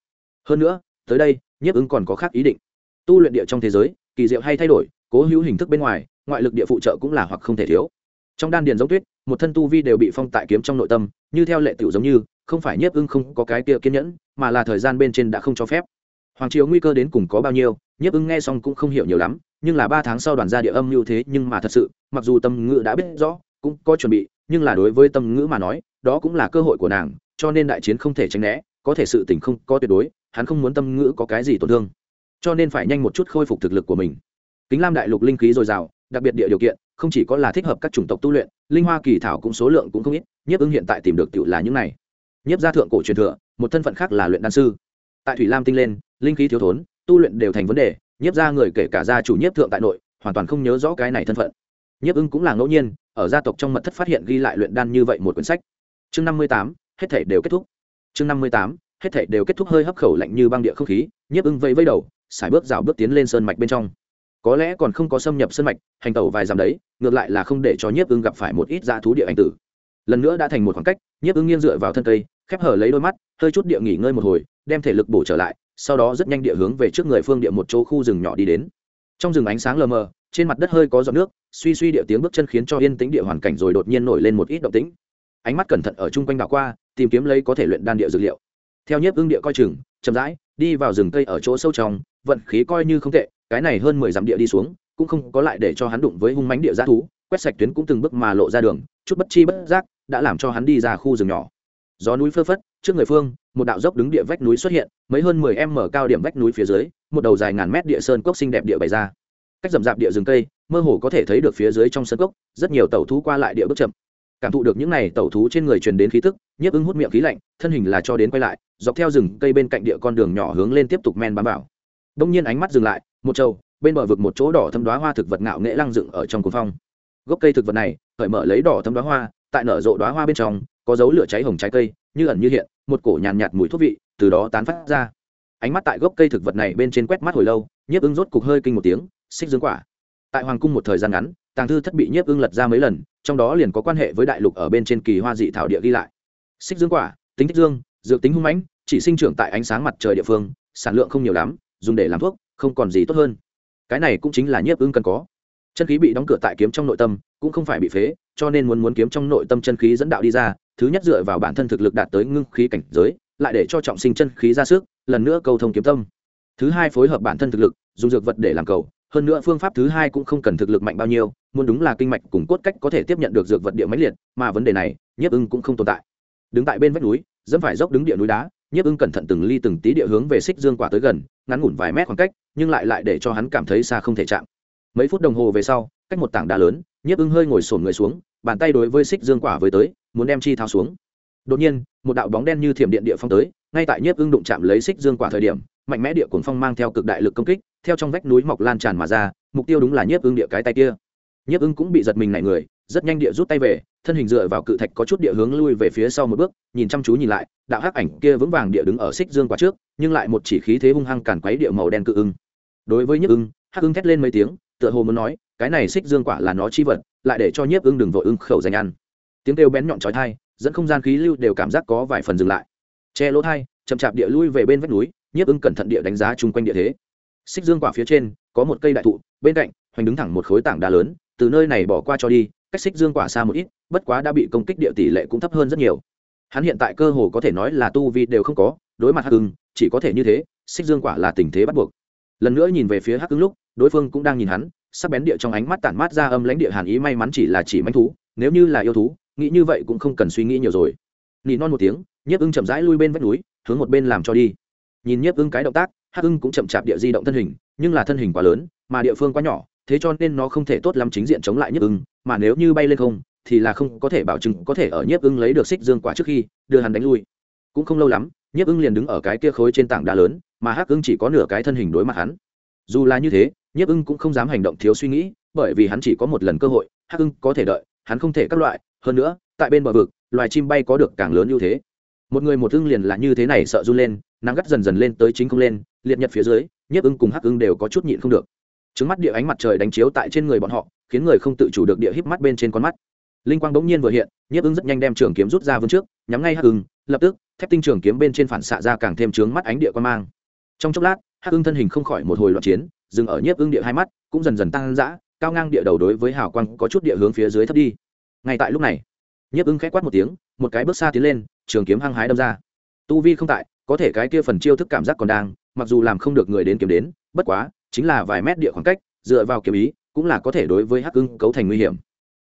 Hơn nữa, tới đây, nhiếp ưng còn có khác ý định. Tu luyện địa trong thế giới, kỳ diệu hay thay đổi, cố hữu hình thức bên ngoài, ngoại lực địa phụ trợ cũng là hoặc không thể thiếu. Trong đan điền giống tuyết, một thân tu vi đều bị phong tại kiếm trong nội tâm, như theo lệ tiểu giống như không phải nhiếp ưng không có cái kia kiên nhẫn, mà là thời gian bên trên đã không cho phép. Hoàng triều nguy cơ đến cùng có bao nhiêu, nhiếp ưng nghe xong cũng không hiểu nhiều lắm, nhưng là ba tháng sau đoàn gia địa âm như thế, nhưng mà thật sự, mặc dù tâm ngữ đã biết rõ, cũng có chuẩn bị, nhưng là đối với tâm ngữ mà nói, đó cũng là cơ hội của nàng, cho nên đại chiến không thể tránh né, có thể sự tình không có tuyệt đối, hắn không muốn tâm ngữ có cái gì tổn thương. Cho nên phải nhanh một chút khôi phục thực lực của mình. Kính lam đại lục linh khí dồi dào, đặc biệt địa điều kiện, không chỉ có là thích hợp các chủng tộc tu luyện, linh hoa kỳ thảo cũng số lượng cũng không ít, nhiếp ứng hiện tại tìm được tự là những này nhiếp gia thượng cổ truyền thừa, một thân phận khác là luyện đan sư. Tại thủy lam tinh lên, linh khí thiếu thốn, tu luyện đều thành vấn đề, nhiếp gia người kể cả gia chủ nhiếp thượng tại nội, hoàn toàn không nhớ rõ cái này thân phận. Nhiếp ưng cũng là ngẫu nhiên, ở gia tộc trong mật thất phát hiện ghi lại luyện đan như vậy một quyển sách. Chương năm mươi tám, hết thể đều kết thúc. Chương năm mươi tám, hết thể đều kết thúc hơi hấp khẩu lạnh như băng địa không khí, nhiếp ưng vây vây đầu sải bước rào bước tiến lên sơn mạch bên trong. Có lẽ còn không có xâm nhập sơn mạch, hành tẩu vài dặm đấy, ngược lại là không để cho nhiếp ưng gặp phải một ít dã thú địa ảnh tử lần nữa đã thành một khoảng cách, nhiếp ứng nghiêng dựa vào thân cây, khép hở lấy đôi mắt, hơi chút địa nghỉ ngơi một hồi, đem thể lực bổ trở lại, sau đó rất nhanh địa hướng về trước người phương địa một chỗ khu rừng nhỏ đi đến. Trong rừng ánh sáng lờ mờ, trên mặt đất hơi có giọt nước, suy suy địa tiếng bước chân khiến cho yên tĩnh địa hoàn cảnh rồi đột nhiên nổi lên một ít động tĩnh. Ánh mắt cẩn thận ở chung quanh đảo qua, tìm kiếm lấy có thể luyện đan địa dược liệu. Theo nhiếp ưng địa coi chừng, chậm rãi, đi vào rừng cây ở chỗ sâu trong, vận khí coi như không tệ, cái này hơn mười dặm địa đi xuống, cũng không có lại để cho hắn đụng với hung mánh địa g thú, quét sạch tuyến cũng từng bước mà lộ ra đường, chút bất chi bất giác đã làm cho hắn đi ra khu rừng nhỏ. Gió núi phơ phất, trước người phương, một đạo dốc đứng địa vách núi xuất hiện, mấy hơn mười em mở cao điểm vách núi phía dưới, một đầu dài ngàn mét địa sơn cốc xinh đẹp địa bày ra. Cách rậm rạp địa rừng cây, mơ hồ có thể thấy được phía dưới trong sân cốc, rất nhiều tàu thú qua lại địa bước chậm. Cảm thụ được những này tàu thú trên người truyền đến khí tức nhiếp ứng hút miệng khí lạnh, thân hình là cho đến quay lại, dọc theo rừng cây bên cạnh địa con đường nhỏ hướng lên tiếp tục men bám vào. Đông nhiên ánh mắt dừng lại, một trâu bên bờ vực một chỗ đỏ thâm đoá hoa thực vật ngạo nghễ lăng dựng ở trong cuồng phong. Gốc cây thực vật này khởi mở lấy đỏ thâm đoá hoa tại nở rộ đoá hoa bên trong có dấu lửa cháy hồng trái cây như ẩn như hiện một cổ nhàn nhạt, nhạt mùi thuốc vị từ đó tán phát ra. Ánh mắt tại gốc cây thực vật này bên trên quét mắt hồi lâu nhiếp ưng rốt cục hơi kinh một tiếng xích dương quả. Tại hoàng cung một thời gian ngắn tàng thư thất bị nhiếp ưng lật ra mấy lần trong đó liền có quan hệ với đại lục ở bên trên kỳ hoa dị thảo địa ghi lại. Xích dương quả tính thích dương dược tính hung mãnh chỉ sinh trưởng tại ánh sáng mặt trời địa phương sản lượng không nhiều lắm dùng để làm thuốc không còn gì tốt hơn. Cái này cũng chính là nhiếp ưng cần có. Chân khí bị đóng cửa tại kiếm trong nội tâm cũng không phải bị phế cho nên muốn muốn kiếm trong nội tâm chân khí dẫn đạo đi ra, thứ nhất dựa vào bản thân thực lực đạt tới ngưng khí cảnh giới, lại để cho trọng sinh chân khí ra sức, lần nữa cầu thông kiếm tâm. Thứ hai phối hợp bản thân thực lực, dùng dược vật để làm cầu, hơn nữa phương pháp thứ hai cũng không cần thực lực mạnh bao nhiêu, muốn đúng là kinh mạch cùng cốt cách có thể tiếp nhận được dược vật địa máy liệt, mà vấn đề này, nhiếp ưng cũng không tồn tại. Đứng tại bên vách núi, dẫm phải dốc đứng địa núi đá, nhiếp ưng cẩn thận từng ly từng tí địa hướng về xích dương quả tới gần, ngắn ngủn vài mét khoảng cách, nhưng lại lại để cho hắn cảm thấy xa không thể chạm. Mấy phút đồng hồ về sau, cách một tảng đá lớn nhiếp ưng hơi ngồi sổn người xuống, bàn tay đối với xích dương quả với tới, muốn đem chi thao xuống. Đột nhiên, một đạo bóng đen như thiểm điện địa phong tới, ngay tại nhiếp ưng đụng chạm lấy xích dương quả thời điểm, mạnh mẽ địa cuồng phong mang theo cực đại lực công kích, theo trong vách núi mọc lan tràn mà ra, mục tiêu đúng là nhiếp ưng địa cái tay kia. Nhiếp ưng cũng bị giật mình nảy người, rất nhanh địa rút tay về, thân hình dựa vào cự thạch có chút địa hướng lui về phía sau một bước, nhìn chăm chú nhìn lại, đạo hắc ảnh kia vững vàng địa đứng ở xích dương quả trước, nhưng lại một chỉ khí thế hung hăng càn quấy địa màu đen cự ưng. Đối với nhiếp ưng, hắc ưng thét lên mấy tiếng, tựa hồ muốn nói cái này xích dương quả là nó chi vật, lại để cho nhiếp ưng đừng vội ưng khẩu dành ăn. Tiếng kêu bén nhọn trói thai dẫn không gian khí lưu đều cảm giác có vài phần dừng lại. Che lỗ thai chậm chạp địa lui về bên vách núi, nhiếp ưng cẩn thận địa đánh giá chung quanh địa thế. Xích dương quả phía trên, có một cây đại thụ, bên cạnh, hoành đứng thẳng một khối tảng đá lớn, từ nơi này bỏ qua cho đi, cách xích dương quả xa một ít, bất quá đã bị công kích địa tỷ lệ cũng thấp hơn rất nhiều. Hắn hiện tại cơ hồ có thể nói là tu vi đều không có, đối mặt hắc ưng, chỉ có thể như thế, xích dương quả là tình thế bắt buộc. Lần nữa nhìn về phía hắc ưng lúc, đối phương cũng đang nhìn hắn sắc bén địa trong ánh mắt tản mát ra âm lãnh địa hàn ý may mắn chỉ là chỉ manh thú, nếu như là yêu thú, nghĩ như vậy cũng không cần suy nghĩ nhiều rồi. Nỉ non một tiếng, nhiếp ưng chậm rãi lui bên vách núi, hướng một bên làm cho đi. Nhìn nhiếp ưng cái động tác, hắc ưng cũng chậm chạp địa di động thân hình, nhưng là thân hình quá lớn, mà địa phương quá nhỏ, thế cho nên nó không thể tốt lắm chính diện chống lại nhiếp ưng, mà nếu như bay lên không, thì là không có thể bảo chứng có thể ở nhiếp ưng lấy được xích dương quả trước khi đưa hắn đánh lui. Cũng không lâu lắm, nhiếp ưng liền đứng ở cái kia khối trên tảng đá lớn, mà hắc ưng chỉ có nửa cái thân hình đối mặt hắn. Dù là như thế nhiếp ưng cũng không dám hành động thiếu suy nghĩ, bởi vì hắn chỉ có một lần cơ hội, hắc ưng có thể đợi, hắn không thể các loại. Hơn nữa, tại bên bờ vực, loài chim bay có được càng lớn ưu thế. Một người một ưng liền là như thế này sợ run lên, nắng gắt dần dần lên tới chính không lên, liệt nhật phía dưới, nhiếp ưng cùng hắc ưng đều có chút nhịn không được. Trứng mắt địa ánh mặt trời đánh chiếu tại trên người bọn họ, khiến người không tự chủ được địa híp mắt bên trên con mắt. Linh quang bỗng nhiên vừa hiện, nhiếp ưng rất nhanh đem trường kiếm rút ra vươn trước, nhắm ngay hắc ưng, lập tức, thép tinh trường kiếm bên trên phản xạ ra càng thêm trướng mắt ánh địa quan mang. Trong chốc lát, hắc ưng thân hình không khỏi một hồi loạn chiến dừng ở nhiếp ưng địa hai mắt, cũng dần dần tăng dã, cao ngang địa đầu đối với hào quang có chút địa hướng phía dưới thấp đi. Ngay tại lúc này, nhiếp ưng k h á quát một tiếng, một cái bước xa tiến lên, trường kiếm hăng hái đâm ra. Tu vi không tại, có thể cái kia phần chiêu thức cảm giác còn đang, mặc dù làm không được người đến kiếm đến, bất quá, chính là vài mét địa khoảng cách, dựa vào kiếm ý, cũng là có thể đối với hắc ưng cấu thành nguy hiểm.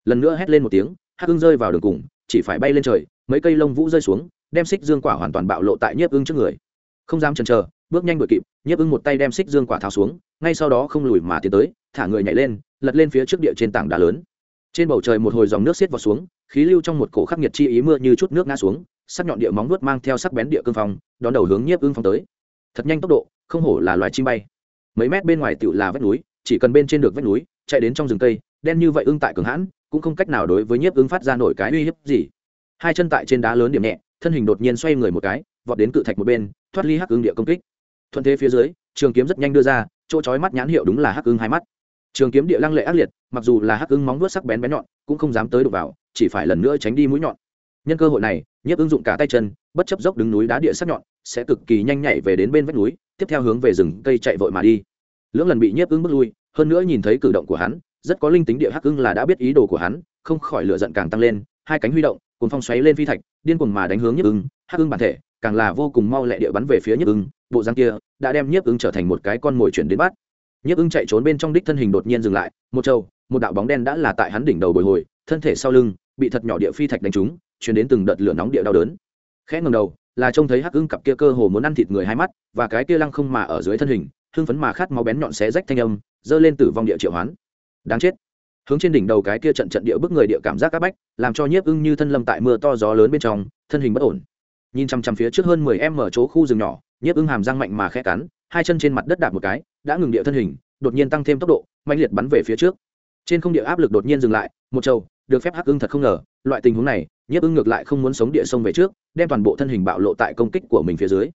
Lần nữa hét lên một tiếng, hắc ưng rơi vào đường cùng, chỉ phải bay lên trời, mấy cây lông vũ rơi xuống, đem xích dương quả hoàn toàn bạo lộ tại nhiếp ưng trước người. Không dám chần chờ bước nhanh đuổi kịp, nhiếp ưng một tay đem xích dương quả tháo xuống, ngay sau đó không lùi mà tiến tới, thả người nhảy lên, lật lên phía trước địa trên tảng đá lớn. Trên bầu trời một hồi dòng nước xiết vào xuống, khí lưu trong một cổ khắc nghiệt chi ý mưa như chút nước ngã xuống, sắc nhọn địa móng nuốt mang theo sắc bén địa cương phong, đón đầu hướng nhiếp ưng phong tới. Thật nhanh tốc độ, không hổ là loài chim bay. Mấy mét bên ngoài tựu là vách núi, chỉ cần bên trên được vách núi, chạy đến trong rừng cây, đen như vậy ưng tại cường hãn, cũng không cách nào đối với nhiếp ưng phát ra nổi cái uy hiếp gì. Hai chân tại trên đá lớn điểm nhẹ, thân hình đột nhiên xoay người một cái, vọt đến cự thạch một bên, thoát ly hắc ưng địa công kích thuận thế phía dưới, trường kiếm rất nhanh đưa ra, chỗ chói mắt nhãn hiệu đúng là hắc ưng hai mắt. Trường kiếm địa lăng lệ ác liệt, mặc dù là hắc ưng móng vuốt sắc bén bén nhọn, cũng không dám tới đụng vào, chỉ phải lần nữa tránh đi mũi nhọn. Nhân cơ hội này, nhiếp ứng dụng cả tay chân, bất chấp dốc đứng núi đá địa sắc nhọn, sẽ cực kỳ nhanh nhảy về đến bên vách núi, tiếp theo hướng về rừng cây chạy vội mà đi. Lưỡng lần bị nhiếp ứng bước lui, hơn nữa nhìn thấy cử động của hắn, rất có linh tính địa hắc ưng là đã biết ý đồ của hắn, không khỏi lửa giận càng tăng lên, hai cánh huy động cùng phong xoáy lên phi thạch, điên cuồng mà đánh hướng nhiếp ưng. Hắc ưng bản thể, càng là vô cùng mau lẹ địa bắn về phía nhiếp ưng bộ dáng kia, đã đem nhiếp ưng trở thành một cái con mồi chuyển đến bắt. Nhiếp ưng chạy trốn bên trong đích thân hình đột nhiên dừng lại, một trâu, một đạo bóng đen đã là tại hắn đỉnh đầu bồi hồi, thân thể sau lưng, bị thật nhỏ địa phi thạch đánh trúng, chuyển đến từng đợt lửa nóng địa đau đớn. Khẽ ngầm đầu, là trông thấy hắc ưng cặp kia cơ hồ muốn ăn thịt người hai mắt, và cái kia lăng không mà ở dưới thân hình, hưng phấn mà khát máu bén nhọn xé rách thanh âm, dơ lên tử vong địa triệu hoán. Đáng chết. Hướng trên đỉnh đầu cái kia trận trận địa bức người địa cảm giác áp bách, làm cho nhiếp ưng như thân lâm tại mưa to gió lớn bên trong, thân hình bất ổn nhìn chằm chằm phía trước hơn mười em mở chỗ khu rừng nhỏ, nhiếp ưng hàm răng mạnh mà khẽ cắn, hai chân trên mặt đất đạp một cái, đã ngừng địa thân hình, đột nhiên tăng thêm tốc độ mạnh liệt bắn về phía trước. Trên không địa áp lực đột nhiên dừng lại, một trâu được phép hắc ưng thật không ngờ, loại tình huống này, nhiếp ưng ngược lại không muốn sống địa sông về trước, đem toàn bộ thân hình bạo lộ tại công kích của mình phía dưới.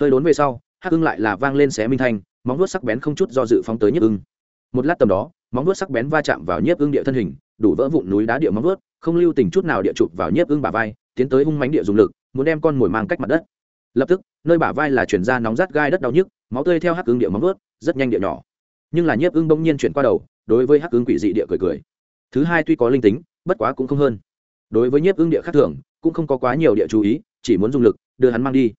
Hơi đốn về sau, hắc ưng lại là vang lên xé minh thanh, móng vuốt sắc bén không chút do dự phóng tới nhiếp ưng. Một lát tầm đó, móng vuốt sắc bén va chạm vào nhiếp ưng địa thân hình, đủ vỡ vụn núi đá địa móng vuốt, không lưu tình chút nào địa chụp vào nhiếp ưng bả vai, tiến tới hung mánh địa dùng lực muốn đem con mồi mang cách mặt đất. Lập tức, nơi bả vai là chuyển ra nóng rát gai đất đau nhức, máu tươi theo hắc ứng địa móng vuốt, rất nhanh địa nhỏ. Nhưng là nhiếp ưng bỗng nhiên chuyển qua đầu, đối với hắc ứng quỷ dị địa cười cười. Thứ hai tuy có linh tính, bất quá cũng không hơn. Đối với nhiếp ưng địa khác thường, cũng không có quá nhiều địa chú ý, chỉ muốn dùng lực, đưa hắn mang đi.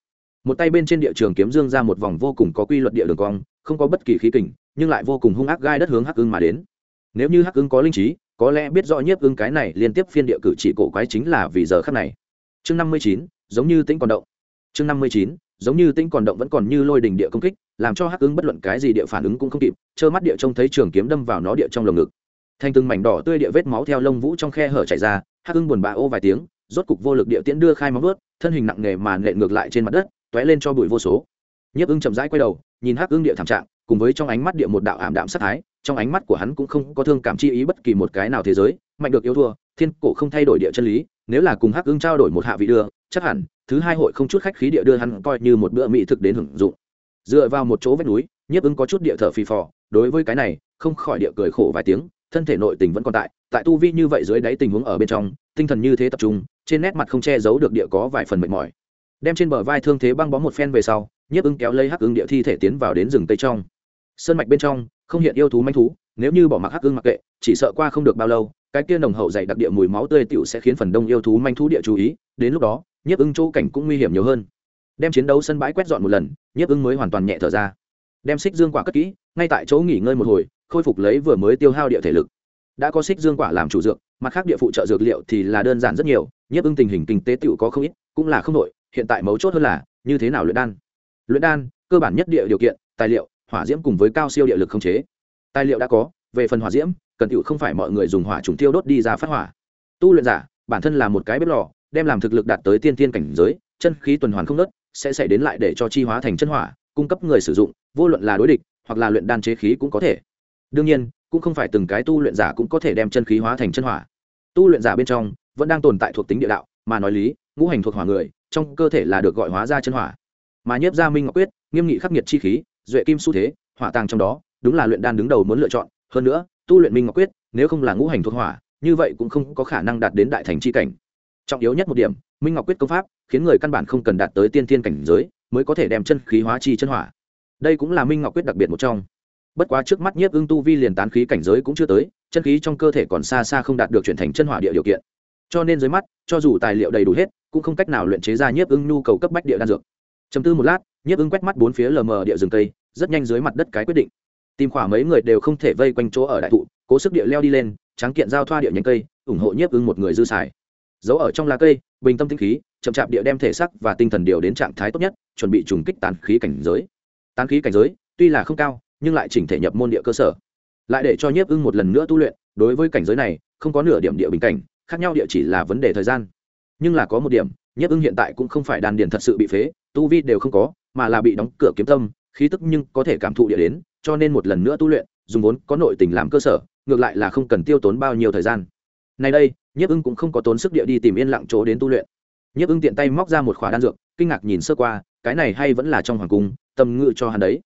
Một tay bên trên địa trường kiếm dương ra một vòng vô cùng có quy luật địa đường cong, không có bất kỳ khí kình, nhưng lại vô cùng hung ác gai đất hướng hắc ưng mà đến. Nếu như hắc ưng có linh trí, có lẽ biết rõ nhiếp ưng cái này liên tiếp phiên địa cử chỉ cổ quái chính là vì giờ khắc này. Chương năm mươi chín giống như tĩnh còn động. Chương năm mươi chín, giống như tĩnh còn động vẫn còn như lôi đình địa công kích, làm cho hắc ứng bất luận cái gì địa phản ứng cũng không kịp, trơ mắt địa trông thấy trường kiếm đâm vào nó địa trong lồng ngực. Thành từng mảnh đỏ tươi địa vết máu theo lông vũ trong khe hở chảy ra, hắc ưng buồn bã ô vài tiếng, rốt cục vô lực địa tiễn đưa khai móng ướt thân hình nặng nề mà nện ngược lại trên mặt đất t lên cho bụi vô số. Nhiếp ưng chậm rãi quay đầu, nhìn hắc ưng địa thảm trạng, cùng với trong ánh mắt địa một đạo ảm đạm sát thái, trong ánh mắt của hắn cũng không có thương cảm chi ý bất kỳ một cái nào thế giới, mạnh được yêu thua, thiên cổ không thay đổi địa chân lý nếu là cùng hắc ưng trao đổi một hạ vị đưa, chắc hẳn thứ hai hội không chút khách khí địa đưa hắn coi như một bữa mỹ thực đến hưởng dụng. Dựa vào một chỗ vách núi, nhiếp ưng có chút địa thở phì phò, đối với cái này, không khỏi địa cười khổ vài tiếng, thân thể nội tình vẫn còn tại tại tu vi như vậy dưới đáy tình huống ở bên trong, tinh thần như thế tập trung, trên nét mặt không che giấu được địa có vài phần mệt mỏi. Đem trên bờ vai thương thế băng bó một phen về sau, nhiếp ưng kéo lấy hắc ưng địa thi thể tiến vào đến rừng tây trong. Sơn mạch bên trong, không hiện yêu thú manh thú, nếu như bỏ mặc hắc ưng mặc kệ, chỉ sợ qua không được bao lâu cái kia nồng hậu dày đặc địa mùi máu tươi tựu sẽ khiến phần đông yêu thú manh thú địa chú ý, đến lúc đó, nhiếp ưng chỗ cảnh cũng nguy hiểm nhiều hơn. Đem chiến đấu sân bãi quét dọn một lần, nhiếp ưng mới hoàn toàn nhẹ thở ra. Đem xích dương quả cất kỹ, ngay tại chỗ nghỉ ngơi một hồi, khôi phục lấy vừa mới tiêu hao địa thể lực. Đã có xích dương quả làm chủ dược, mặt khác địa phụ trợ dược liệu thì là đơn giản rất nhiều, nhiếp ưng tình hình kinh tế tựu có không ít, cũng là không nội hiện tại mấu chốt hơn là, như thế nào luyện đan? Luyện đan, cơ bản nhất địa điều kiện, tài liệu, hỏa diễm cùng với cao siêu địa lực không chế. Tài liệu đã có, về phần hỏa diễm cần tựu không phải mọi người dùng hỏa trùng tiêu đốt đi ra phát hỏa. Tu luyện giả, bản thân là một cái bếp lò, đem làm thực lực đạt tới tiên tiên cảnh giới, chân khí tuần hoàn không nớt sẽ xảy đến lại để cho chi hóa thành chân hỏa, cung cấp người sử dụng, vô luận là đối địch, hoặc là luyện đan chế khí cũng có thể. Đương nhiên, cũng không phải từng cái tu luyện giả cũng có thể đem chân khí hóa thành chân hỏa. Tu luyện giả bên trong, vẫn đang tồn tại thuộc tính địa đạo, mà nói lý, ngũ hành thuộc hỏa người, trong cơ thể là được gọi hóa ra chân hỏa. Mà nhiếp gia minh ngọc quyết, nghiêm nghị khắc nghiệt chi khí, duệ kim xu thế, hỏa tàng trong đó, đúng là luyện đan đứng đầu muốn lựa chọn. Hơn nữa tu luyện minh ngọc quyết nếu không là ngũ hành thuộc hỏa như vậy cũng không có khả năng đạt đến đại thành chi cảnh. Trọng yếu nhất một điểm minh ngọc quyết công pháp khiến người căn bản không cần đạt tới tiên thiên cảnh giới mới có thể đem chân khí hóa chi chân hỏa. Đây cũng là minh ngọc quyết đặc biệt một trong. Bất quá trước mắt nhiếp ưng tu vi liền tán khí cảnh giới cũng chưa tới chân khí trong cơ thể còn xa xa không đạt được chuyển thành chân hỏa địa điều kiện. Cho nên dưới mắt cho dù tài liệu đầy đủ hết cũng không cách nào luyện chế ra nhiếp ưng nhu cầu cấp bách địa đan dược. Chấm tư một lát nhiếp ưng quét mắt bốn phía lờ mờ địa rừng tây, rất nhanh dưới mặt đất cái quyết định tìm khỏa mấy người đều không thể vây quanh chỗ ở đại thụ, cố sức địa leo đi lên, tráng kiện giao thoa địa nhánh cây, ủng hộ nhiếp ưng một người dư xài. Giấu ở trong lá cây, bình tâm tinh khí, chậm chạp địa đem thể sắc và tinh thần điều đến trạng thái tốt nhất, chuẩn bị trùng kích tán khí cảnh giới. Tán khí cảnh giới, tuy là không cao, nhưng lại chỉnh thể nhập môn địa cơ sở. Lại để cho nhiếp ưng một lần nữa tu luyện, đối với cảnh giới này, không có nửa điểm địa bình cảnh, khác nhau địa chỉ là vấn đề thời gian. Nhưng là có một điểm, nhiếp ưng hiện tại cũng không phải đàn điền thật sự bị phế, tu vi đều không có, mà là bị đóng cửa kiếm tâm, khí tức nhưng có thể cảm thụ địa đến cho nên một lần nữa tu luyện, dùng vốn có nội tình làm cơ sở, ngược lại là không cần tiêu tốn bao nhiêu thời gian. Nay đây, nhiếp ưng cũng không có tốn sức địa đi tìm yên lặng chỗ đến tu luyện. Nhiếp ưng tiện tay móc ra một khỏa đan dược, kinh ngạc nhìn sơ qua, cái này hay vẫn là trong hoàng cung, tâm ngự cho hắn đấy.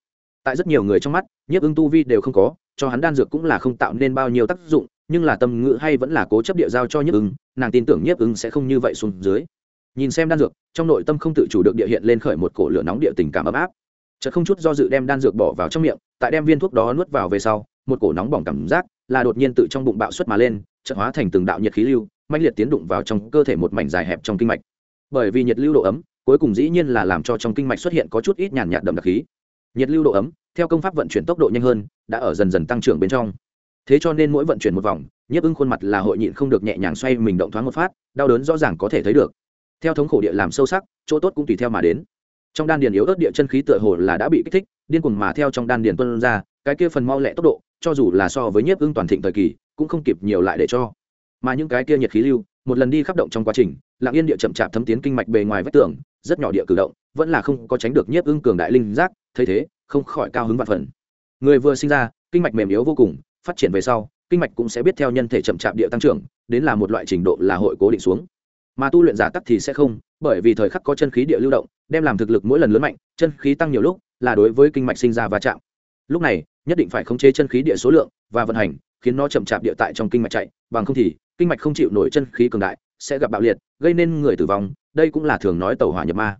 Tại rất nhiều người trong mắt, nhiếp ưng tu vi đều không có, cho hắn đan dược cũng là không tạo nên bao nhiêu tác dụng, nhưng là tâm ngự hay vẫn là cố chấp địa giao cho nhiếp ưng, nàng tin tưởng nhiếp ưng sẽ không như vậy xuống dưới. Nhìn xem đan dược, trong nội tâm không tự chủ được địa hiện lên khởi một cổ lửa nóng địa tình cảm ấm áp chợt không chút do dự đem đan dược bỏ vào trong miệng, tại đem viên thuốc đó nuốt vào về sau, một cổ nóng bỏng cảm giác là đột nhiên tự trong bụng bạo xuất mà lên, chợt hóa thành từng đạo nhiệt khí lưu mạnh liệt tiến đụng vào trong cơ thể một mảnh dài hẹp trong kinh mạch. Bởi vì nhiệt lưu độ ấm, cuối cùng dĩ nhiên là làm cho trong kinh mạch xuất hiện có chút ít nhàn nhạt đậm đặc khí. Nhiệt lưu độ ấm, theo công pháp vận chuyển tốc độ nhanh hơn, đã ở dần dần tăng trưởng bên trong. Thế cho nên mỗi vận chuyển một vòng, nhiếp ưng khuôn mặt là hội nhịn không được nhẹ nhàng xoay mình động thoáng một phát, đau đớn rõ ràng có thể thấy được. Theo thống khổ địa làm sâu sắc, chỗ tốt cũng tùy theo mà đến trong đan điền yếu ớt địa chân khí tựa hồ là đã bị kích thích, điên cuồng mà theo trong đan điền tuân ra, cái kia phần mau lẹ tốc độ, cho dù là so với nhiếp ưng toàn thịnh thời kỳ, cũng không kịp nhiều lại để cho. Mà những cái kia nhiệt khí lưu, một lần đi khắp động trong quá trình lạng yên địa chậm chạp thấm tiến kinh mạch bề ngoài vách tường, rất nhỏ địa cử động, vẫn là không có tránh được nhiếp ưng cường đại linh giác, thấy thế, không khỏi cao hứng vạn phần. Người vừa sinh ra, kinh mạch mềm yếu vô cùng, phát triển về sau, kinh mạch cũng sẽ biết theo nhân thể chậm chạp địa tăng trưởng, đến là một loại trình độ là hội cố định xuống. Mà tu luyện giả tắc thì sẽ không bởi vì thời khắc có chân khí địa lưu động, đem làm thực lực mỗi lần lớn mạnh, chân khí tăng nhiều lúc là đối với kinh mạch sinh ra va chạm. Lúc này, nhất định phải khống chế chân khí địa số lượng và vận hành, khiến nó chậm chạp địa tại trong kinh mạch chạy, bằng không thì kinh mạch không chịu nổi chân khí cường đại, sẽ gặp bạo liệt, gây nên người tử vong, đây cũng là thường nói tàu hỏa nhập ma.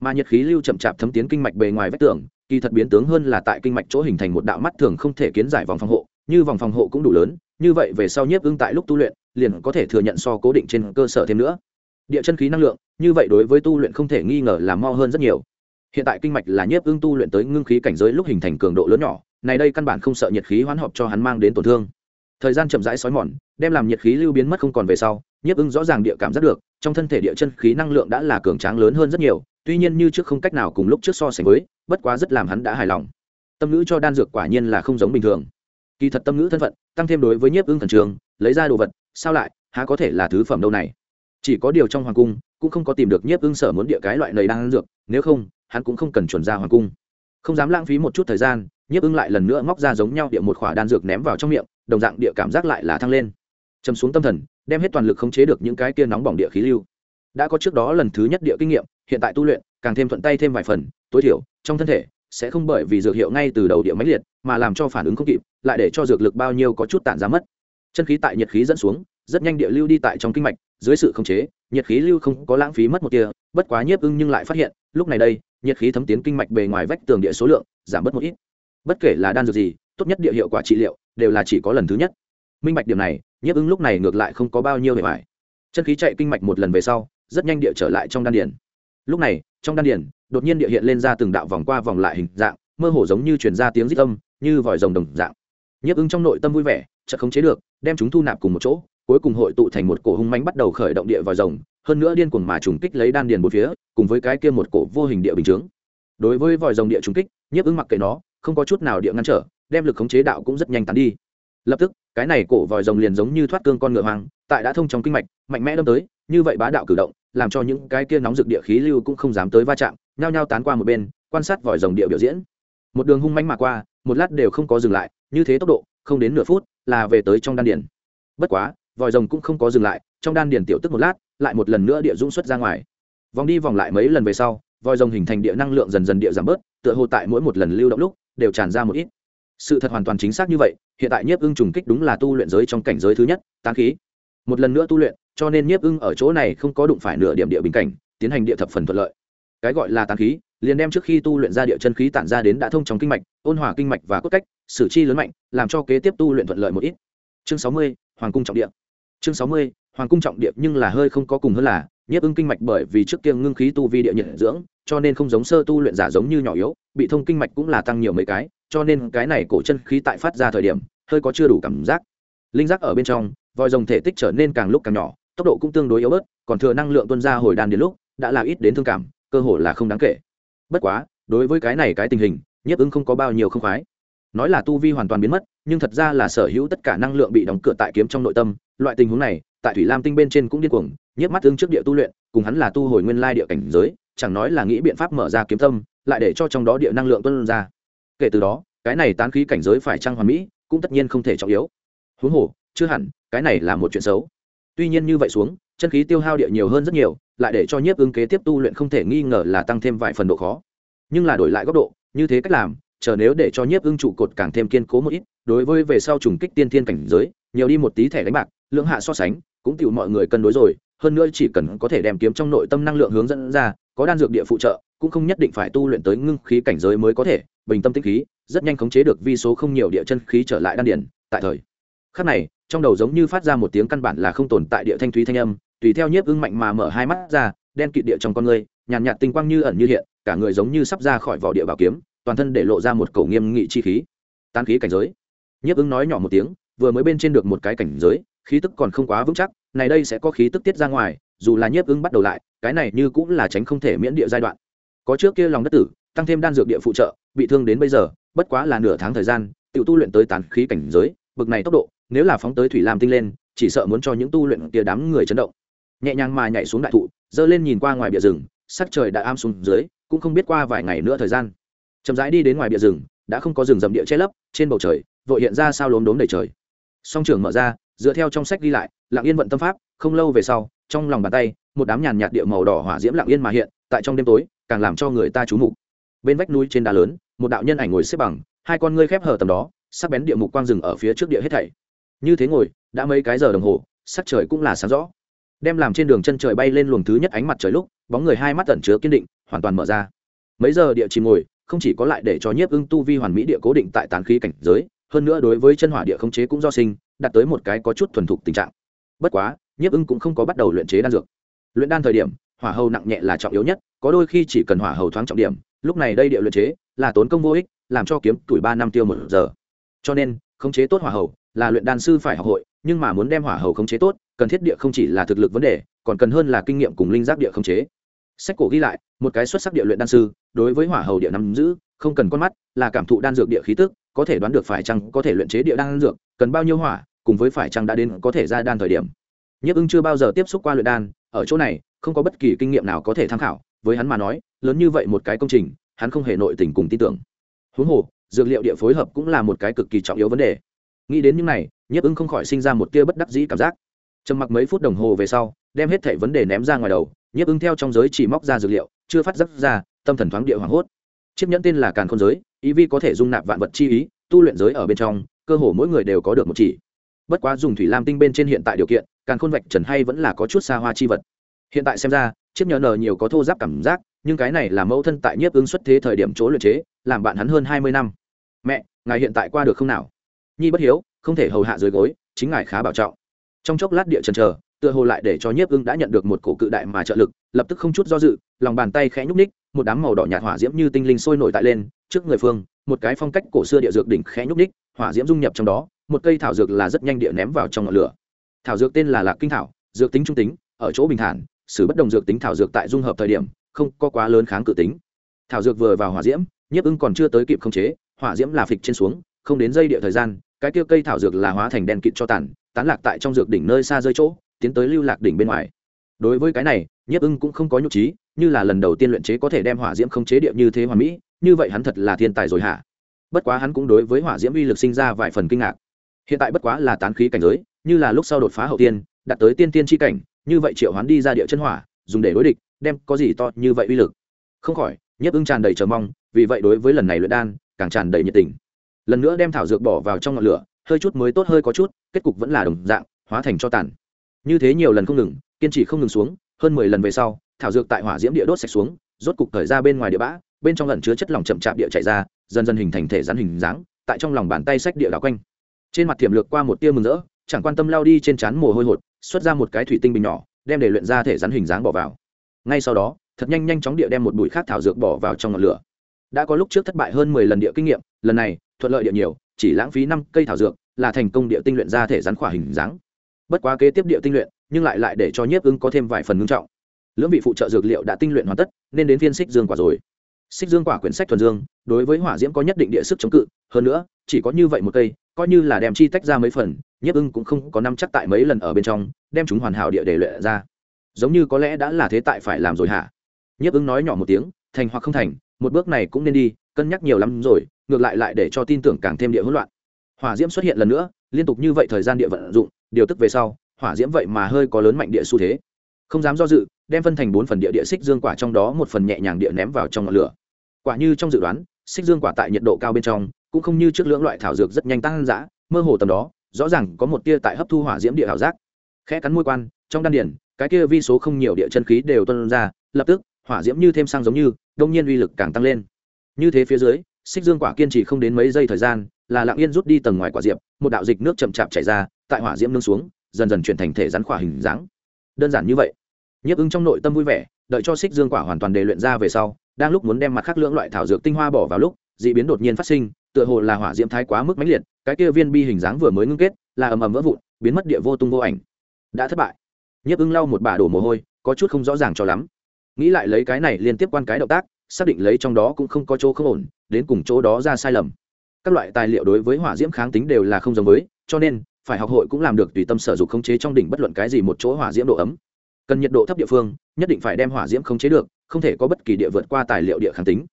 Mà nhiệt khí lưu chậm chạp thấm tiến kinh mạch bề ngoài vách tường, kỳ thật biến tướng hơn là tại kinh mạch chỗ hình thành một đạo mắt thường không thể kiến giải vòng phòng hộ, như vòng phòng hộ cũng đủ lớn, như vậy về sau nhiếp ưng tại lúc tu luyện, liền có thể thừa nhận so cố định trên cơ sở thêm nữa địa chân khí năng lượng, như vậy đối với tu luyện không thể nghi ngờ là mo hơn rất nhiều. Hiện tại kinh mạch là nhiếp ưng tu luyện tới ngưng khí cảnh giới lúc hình thành cường độ lớn nhỏ, này đây căn bản không sợ nhiệt khí hoán hợp cho hắn mang đến tổn thương. Thời gian chậm rãi xói mòn, đem làm nhiệt khí lưu biến mất không còn về sau, nhiếp ưng rõ ràng địa cảm giác được, trong thân thể địa chân khí năng lượng đã là cường tráng lớn hơn rất nhiều, tuy nhiên như trước không cách nào cùng lúc trước so sánh với, bất quá rất làm hắn đã hài lòng. Tâm ngữ cho đan dược quả nhiên là không giống bình thường. Kỳ thật tâm ngữ thân phận, tăng thêm đối với nhiếp ưng thần trường, lấy ra đồ vật, sao lại, há có thể là thứ phẩm đâu này? Chỉ có điều trong hoàng cung, cũng không có tìm được nhiếp ưng sở muốn địa cái loại này đang dược, nếu không, hắn cũng không cần chuẩn ra hoàng cung. Không dám lãng phí một chút thời gian, nhiếp ưng lại lần nữa móc ra giống nhau địa một khỏa đan dược ném vào trong miệng, đồng dạng địa cảm giác lại là thăng lên. Châm xuống tâm thần, đem hết toàn lực khống chế được những cái kia nóng bỏng địa khí lưu. Đã có trước đó lần thứ nhất địa kinh nghiệm, hiện tại tu luyện, càng thêm thuận tay thêm vài phần, tối thiểu, trong thân thể, sẽ không bởi vì dược hiệu ngay từ đầu địa máy liệt, mà làm cho phản ứng không kịp, lại để cho dược lực bao nhiêu có chút tản ra mất. Chân khí tại nhiệt khí dẫn xuống rất nhanh địa lưu đi tại trong kinh mạch, dưới sự khống chế, nhiệt khí lưu không có lãng phí mất một tia, bất quá nhiếp ưng nhưng lại phát hiện, lúc này đây, nhiệt khí thấm tiến kinh mạch bề ngoài vách tường địa số lượng, giảm bớt một ít. Bất kể là đan dược gì, tốt nhất địa hiệu quả trị liệu, đều là chỉ có lần thứ nhất. Minh mạch điểm này, nhiếp ưng lúc này ngược lại không có bao nhiêu bề vải. chân khí chạy kinh mạch một lần về sau, rất nhanh địa trở lại trong đan điền. Lúc này, trong đan điền, đột nhiên địa hiện lên ra từng đạo vòng qua vòng lại hình dạng, mơ hồ giống như truyền ra tiếng rít âm, như vòi rồng đồng dạng. Nhiếp ưng trong nội tâm vui vẻ, chợt không chế được, đem chúng thu nạp cùng một chỗ cuối cùng hội tụ thành một cổ hung mãnh bắt đầu khởi động địa vòi rồng, hơn nữa điên cuồng mà trùng kích lấy đan điền một phía, cùng với cái kia một cổ vô hình địa bình chướng. Đối với vòi rồng địa trùng kích, nhiếp ưng mặc kệ nó, không có chút nào địa ngăn trở, đem lực khống chế đạo cũng rất nhanh tán đi. Lập tức, cái này cổ vòi rồng liền giống như thoát cương con ngựa hoang, tại đã thông trong kinh mạch, mạnh mẽ đâm tới, như vậy bá đạo cử động, làm cho những cái kia nóng rực địa khí lưu cũng không dám tới va chạm, nhao nhao tán qua một bên, quan sát vòi rồng địa biểu diễn. Một đường hung mãnh mà qua, một lát đều không có dừng lại, như thế tốc độ, không đến nửa phút, là về tới trong đan điền. Bất quá vòi rồng cũng không có dừng lại, trong đan điền tiểu tức một lát, lại một lần nữa địa dũng xuất ra ngoài. Vòng đi vòng lại mấy lần về sau, vòi rồng hình thành địa năng lượng dần dần địa giảm bớt, tựa hồ tại mỗi một lần lưu động lúc, đều tràn ra một ít. Sự thật hoàn toàn chính xác như vậy, hiện tại nhiếp ưng trùng kích đúng là tu luyện giới trong cảnh giới thứ nhất, tán khí. Một lần nữa tu luyện, cho nên nhiếp ưng ở chỗ này không có đụng phải nửa điểm địa bình cảnh, tiến hành địa thập phần thuận lợi. Cái gọi là tán khí, liền đem trước khi tu luyện ra địa chân khí tản ra đến đã thông trong kinh mạch, ôn hòa kinh mạch và cốt cách, sử chi lớn mạnh, làm cho kế tiếp tu luyện thuận lợi một ít. Chương sáu mươi, hoàng cung trọng địa chương sáu mươi, hoàng cung trọng địa nhưng là hơi không có cùng hơn là, nhiếp ưng kinh mạch bởi vì trước kia ngưng khí tu vi địa nhiệt dưỡng, cho nên không giống sơ tu luyện giả giống như nhỏ yếu, bị thông kinh mạch cũng là tăng nhiều mấy cái, cho nên cái này cổ chân khí tại phát ra thời điểm, hơi có chưa đủ cảm giác. Linh giác ở bên trong, vòi rồng thể tích trở nên càng lúc càng nhỏ, tốc độ cũng tương đối yếu bớt, còn thừa năng lượng tuân ra hồi đan đến lúc, đã là ít đến thương cảm, cơ hồ là không đáng kể. Bất quá, đối với cái này cái tình hình, nhiếp ứng không có bao nhiêu không khoái nói là tu vi hoàn toàn biến mất, nhưng thật ra là sở hữu tất cả năng lượng bị đóng cửa tại kiếm trong nội tâm. Loại tình huống này, tại thủy lam tinh bên trên cũng điên cuồng nhiếp mắt thương trước địa tu luyện, cùng hắn là tu hồi nguyên lai địa cảnh giới, chẳng nói là nghĩ biện pháp mở ra kiếm tâm, lại để cho trong đó địa năng lượng tuân ra. Kể từ đó, cái này tán khí cảnh giới phải trăng hoàn mỹ, cũng tất nhiên không thể trọng yếu. Huống hồ, chưa hẳn, cái này là một chuyện xấu. Tuy nhiên như vậy xuống, chân khí tiêu hao địa nhiều hơn rất nhiều, lại để cho nhiếp ứng kế tiếp tu luyện không thể nghi ngờ là tăng thêm vài phần độ khó. Nhưng là đổi lại góc độ, như thế cách làm chờ nếu để cho nhiếp ưng trụ cột càng thêm kiên cố một ít đối với về sau trùng kích tiên thiên cảnh giới nhiều đi một tí thẻ đánh bạc lượng hạ so sánh cũng chịu mọi người cân đối rồi hơn nữa chỉ cần có thể đem kiếm trong nội tâm năng lượng hướng dẫn ra có đan dược địa phụ trợ cũng không nhất định phải tu luyện tới ngưng khí cảnh giới mới có thể bình tâm tĩnh khí rất nhanh khống chế được vi số không nhiều địa chân khí trở lại đan điển tại thời khắc này trong đầu giống như phát ra một tiếng căn bản là không tồn tại địa thanh thúy thanh âm tùy theo nhiếp ưng mạnh mà mở hai mắt ra đen kịt địa trong con người nhàn nhạt, nhạt tinh quang như ẩn như hiện cả người giống như sắp ra khỏi vỏ địa bảo kiếm toàn thân để lộ ra một cầu nghiêm nghị chi khí. Tán khí cảnh giới. Nhiếp ứng nói nhỏ một tiếng, vừa mới bên trên được một cái cảnh giới, khí tức còn không quá vững chắc, này đây sẽ có khí tức tiết ra ngoài, dù là nhiếp ứng bắt đầu lại, cái này như cũng là tránh không thể miễn địa giai đoạn. Có trước kia lòng đất tử, tăng thêm đan dược địa phụ trợ, bị thương đến bây giờ, bất quá là nửa tháng thời gian tự tu luyện tới tán khí cảnh giới, bực này tốc độ, nếu là phóng tới thủy lam tinh lên, chỉ sợ muốn cho những tu luyện kia đám người chấn động. Nhẹ nhàng mà nhảy xuống đại thụ dơ lên nhìn qua ngoài bìa rừng, sắc trời đã am xuống dưới, cũng không biết qua vài ngày nữa thời gian chậm rãi đi đến ngoài bìa rừng, đã không có rừng rậm địa che lấp, trên bầu trời, vội hiện ra sao lốm đốm đầy trời. Song trường mở ra, dựa theo trong sách ghi lại, lặng yên vận tâm pháp, không lâu về sau, trong lòng bàn tay, một đám nhàn nhạt địa màu đỏ hỏa diễm lặng yên mà hiện, tại trong đêm tối, càng làm cho người ta trú mục. Bên vách núi trên đá lớn, một đạo nhân ảnh ngồi xếp bằng, hai con ngươi khép hờ tầm đó, sắc bén địa mục quang rừng ở phía trước địa hết thảy. Như thế ngồi, đã mấy cái giờ đồng hồ, sắc trời cũng là sáng rõ. Đem làm trên đường chân trời bay lên luồng thứ nhất ánh mặt trời lúc, bóng người hai mắt tẩn chứa kiên định, hoàn toàn mở ra. Mấy giờ địa chìm ngồi không chỉ có lại để cho nhiếp ưng tu vi hoàn mỹ địa cố định tại tán khí cảnh giới, hơn nữa đối với chân hỏa địa không chế cũng do sinh, đạt tới một cái có chút thuần thục tình trạng. Bất quá, nhiếp ưng cũng không có bắt đầu luyện chế đan dược. Luyện đan thời điểm, hỏa hầu nặng nhẹ là trọng yếu nhất, có đôi khi chỉ cần hỏa hầu thoáng trọng điểm, lúc này đây địa luyện chế là tốn công vô ích, làm cho kiếm tuổi ba năm tiêu một giờ. Cho nên, khống chế tốt hỏa hầu là luyện đan sư phải học hội, nhưng mà muốn đem hỏa hầu khống chế tốt, cần thiết địa không chỉ là thực lực vấn đề, còn cần hơn là kinh nghiệm cùng linh giác địa khống chế sách cổ ghi lại, một cái xuất sắc địa luyện đan sư, đối với hỏa hầu địa nắm giữ, không cần con mắt, là cảm thụ đan dược địa khí tức, có thể đoán được phải chăng có thể luyện chế địa đan dược, cần bao nhiêu hỏa, cùng với phải chăng đã đến có thể ra đan thời điểm. Nhiếp ưng chưa bao giờ tiếp xúc qua luyện đan, ở chỗ này, không có bất kỳ kinh nghiệm nào có thể tham khảo, với hắn mà nói, lớn như vậy một cái công trình, hắn không hề nội tình cùng tin tưởng. Huống hồ, dược liệu địa phối hợp cũng là một cái cực kỳ trọng yếu vấn đề. Nghĩ đến những này, nhiếp ưng không khỏi sinh ra một tia bất đắc dĩ cảm giác. Trầm mặc mấy phút đồng hồ về sau, đem hết thảy vấn đề ném ra ngoài đầu nhiếp ưng theo trong giới chỉ móc ra dược liệu, chưa phát giác ra, tâm thần thoáng địa hoảng hốt. Chiếc nhẫn tên là càn khôn giới, ý vi có thể dung nạp vạn vật chi ý, tu luyện giới ở bên trong, cơ hồ mỗi người đều có được một chỉ. Bất quá dùng thủy lam tinh bên trên hiện tại điều kiện, càn khôn vạch trần hay vẫn là có chút xa hoa chi vật. Hiện tại xem ra, chiếc nhẫn nờ nhiều có thô giáp cảm giác, nhưng cái này là mẫu thân tại nhiếp ứng xuất thế thời điểm chỗ luyện chế, làm bạn hắn hơn hai mươi năm. Mẹ, ngài hiện tại qua được không nào? Nhi bất hiếu, không thể hầu hạ dưới gối, chính ngài khá bảo trọng. Trong chốc lát địa trần trờ tựa hồ lại để cho nhiếp ưng đã nhận được một cổ cự đại mà trợ lực, lập tức không chút do dự, lòng bàn tay khẽ nhúc ních một đám màu đỏ nhạt hỏa diễm như tinh linh sôi nổi tại lên, trước người phương, một cái phong cách cổ xưa địa dược đỉnh khẽ nhúc ních hỏa diễm dung nhập trong đó, một cây thảo dược là rất nhanh địa ném vào trong ngọn lửa. Thảo dược tên là lạc kinh thảo, dược tính trung tính, ở chỗ bình thản xử bất đồng dược tính thảo dược tại dung hợp thời điểm, không có quá lớn kháng cự tính. Thảo dược vừa vào hỏa diễm, nhiếp ưng còn chưa tới kịp khống chế, hỏa diễm là phịch trên xuống, không đến dây địa thời gian, cái kia cây thảo dược là hóa thành đen kịt cho tàn, tán lạc tại trong dược đỉnh nơi xa rơi chỗ tiến tới lưu lạc đỉnh bên ngoài. Đối với cái này, nhiếp ưng cũng không có nhục trí, như là lần đầu tiên luyện chế có thể đem hỏa diễm không chế địa như thế hoàn mỹ, như vậy hắn thật là thiên tài rồi hả? Bất quá hắn cũng đối với hỏa diễm uy lực sinh ra vài phần kinh ngạc. Hiện tại bất quá là tán khí cảnh giới, như là lúc sau đột phá hậu tiên, đạt tới tiên tiên tri cảnh, như vậy triệu hoán đi ra địa chân hỏa, dùng để đối địch, đem có gì to như vậy uy lực? Không khỏi, nhiếp ưng tràn đầy chờ mong, vì vậy đối với lần này luyện đan, càng tràn đầy nhiệt tình. Lần nữa đem thảo dược bỏ vào trong ngọn lửa, hơi chút mới tốt hơi có chút, kết cục vẫn là đồng dạng, hóa thành cho tàn như thế nhiều lần không ngừng, kiên trì không ngừng xuống, hơn mười lần về sau, thảo dược tại hỏa diễm địa đốt sạch xuống, rốt cục thời ra bên ngoài địa bã, bên trong lần chứa chất lỏng chậm chạp địa chạy ra, dần dần hình thành thể rắn hình dáng, tại trong lòng bàn tay sách địa đảo quanh. Trên mặt thiểm lược qua một tia mừng rỡ, chẳng quan tâm lao đi trên trán mồ hôi hột, xuất ra một cái thủy tinh bình nhỏ, đem để luyện ra thể rắn hình dáng bỏ vào. Ngay sau đó, thật nhanh nhanh chóng địa đem một bụi khác thảo dược bỏ vào trong ngọn lửa. Đã có lúc trước thất bại hơn mười lần địa kinh nghiệm, lần này, thuận lợi địa nhiều, chỉ lãng phí năm cây thảo dược, là thành công địa tinh luyện ra thể rắn khỏa hình dáng bất quá kế tiếp địa tinh luyện, nhưng lại lại để cho nhiếp ưng có thêm vài phần ngưng trọng. Lưỡng vị phụ trợ dược liệu đã tinh luyện hoàn tất, nên đến phiên xích dương quả rồi. Xích dương quả quyển sách thuần dương, đối với hỏa diễm có nhất định địa sức chống cự, hơn nữa, chỉ có như vậy một cây, coi như là đem chi tách ra mấy phần, nhiếp ưng cũng không có năm chắc tại mấy lần ở bên trong, đem chúng hoàn hảo địa để luyện ra. Giống như có lẽ đã là thế tại phải làm rồi hả? Nhiếp ưng nói nhỏ một tiếng, thành hoặc không thành, một bước này cũng nên đi, cân nhắc nhiều lắm rồi, ngược lại lại để cho tin tưởng càng thêm địa hỗn loạn. Hỏa diễm xuất hiện lần nữa, liên tục như vậy thời gian địa vận dụng điều tức về sau, hỏa diễm vậy mà hơi có lớn mạnh địa xu thế. Không dám do dự, đem phân thành bốn phần địa địa xích dương quả trong đó một phần nhẹ nhàng địa ném vào trong ngọn lửa. Quả như trong dự đoán, xích dương quả tại nhiệt độ cao bên trong, cũng không như trước lưỡng loại thảo dược rất nhanh tăng dã, mơ hồ tầm đó, rõ ràng có một tia tại hấp thu hỏa diễm địa hảo giác. Khẽ cắn môi quan, trong đan điển, cái kia vi số không nhiều địa chân khí đều tuân ra, lập tức, hỏa diễm như thêm sang giống như, đông nhiên uy lực càng tăng lên. Như thế phía dưới, xích dương quả kiên trì không đến mấy giây thời gian, là lặng yên rút đi tầng ngoài quả diệp, một đạo dịch nước chậm chạp chảy ra tại hỏa diễm nương xuống, dần dần chuyển thành thể rắn khỏa hình dáng. Đơn giản như vậy. Nhiếp ứng trong nội tâm vui vẻ, đợi cho xích dương quả hoàn toàn đề luyện ra về sau, đang lúc muốn đem mặt khác lưỡng loại thảo dược tinh hoa bỏ vào lúc, d ị biến đột nhiên phát sinh, tựa hồ là hỏa diễm thái quá mức mãnh liệt, cái kia viên bi hình dáng vừa mới ngưng kết, là ầm ầm vỡ vụn, biến mất địa vô tung vô ảnh. Đã thất bại. Nhiếp ứng lau một bả đổ mồ hôi, có chút không rõ ràng cho lắm. Nghĩ lại lấy cái này liên tiếp quan cái động tác, xác định lấy trong đó cũng không có chỗ không ổn, đến cùng chỗ đó ra sai lầm. Các loại tài liệu đối với hỏa diễm kháng tính đều là không giống với, cho nên phải học hội cũng làm được tùy tâm sở dục khống chế trong đỉnh bất luận cái gì một chỗ hỏa diễm độ ấm. Cần nhiệt độ thấp địa phương nhất định phải đem hỏa diễm khống chế được không thể có bất kỳ địa vượt qua tài liệu địa kháng tính.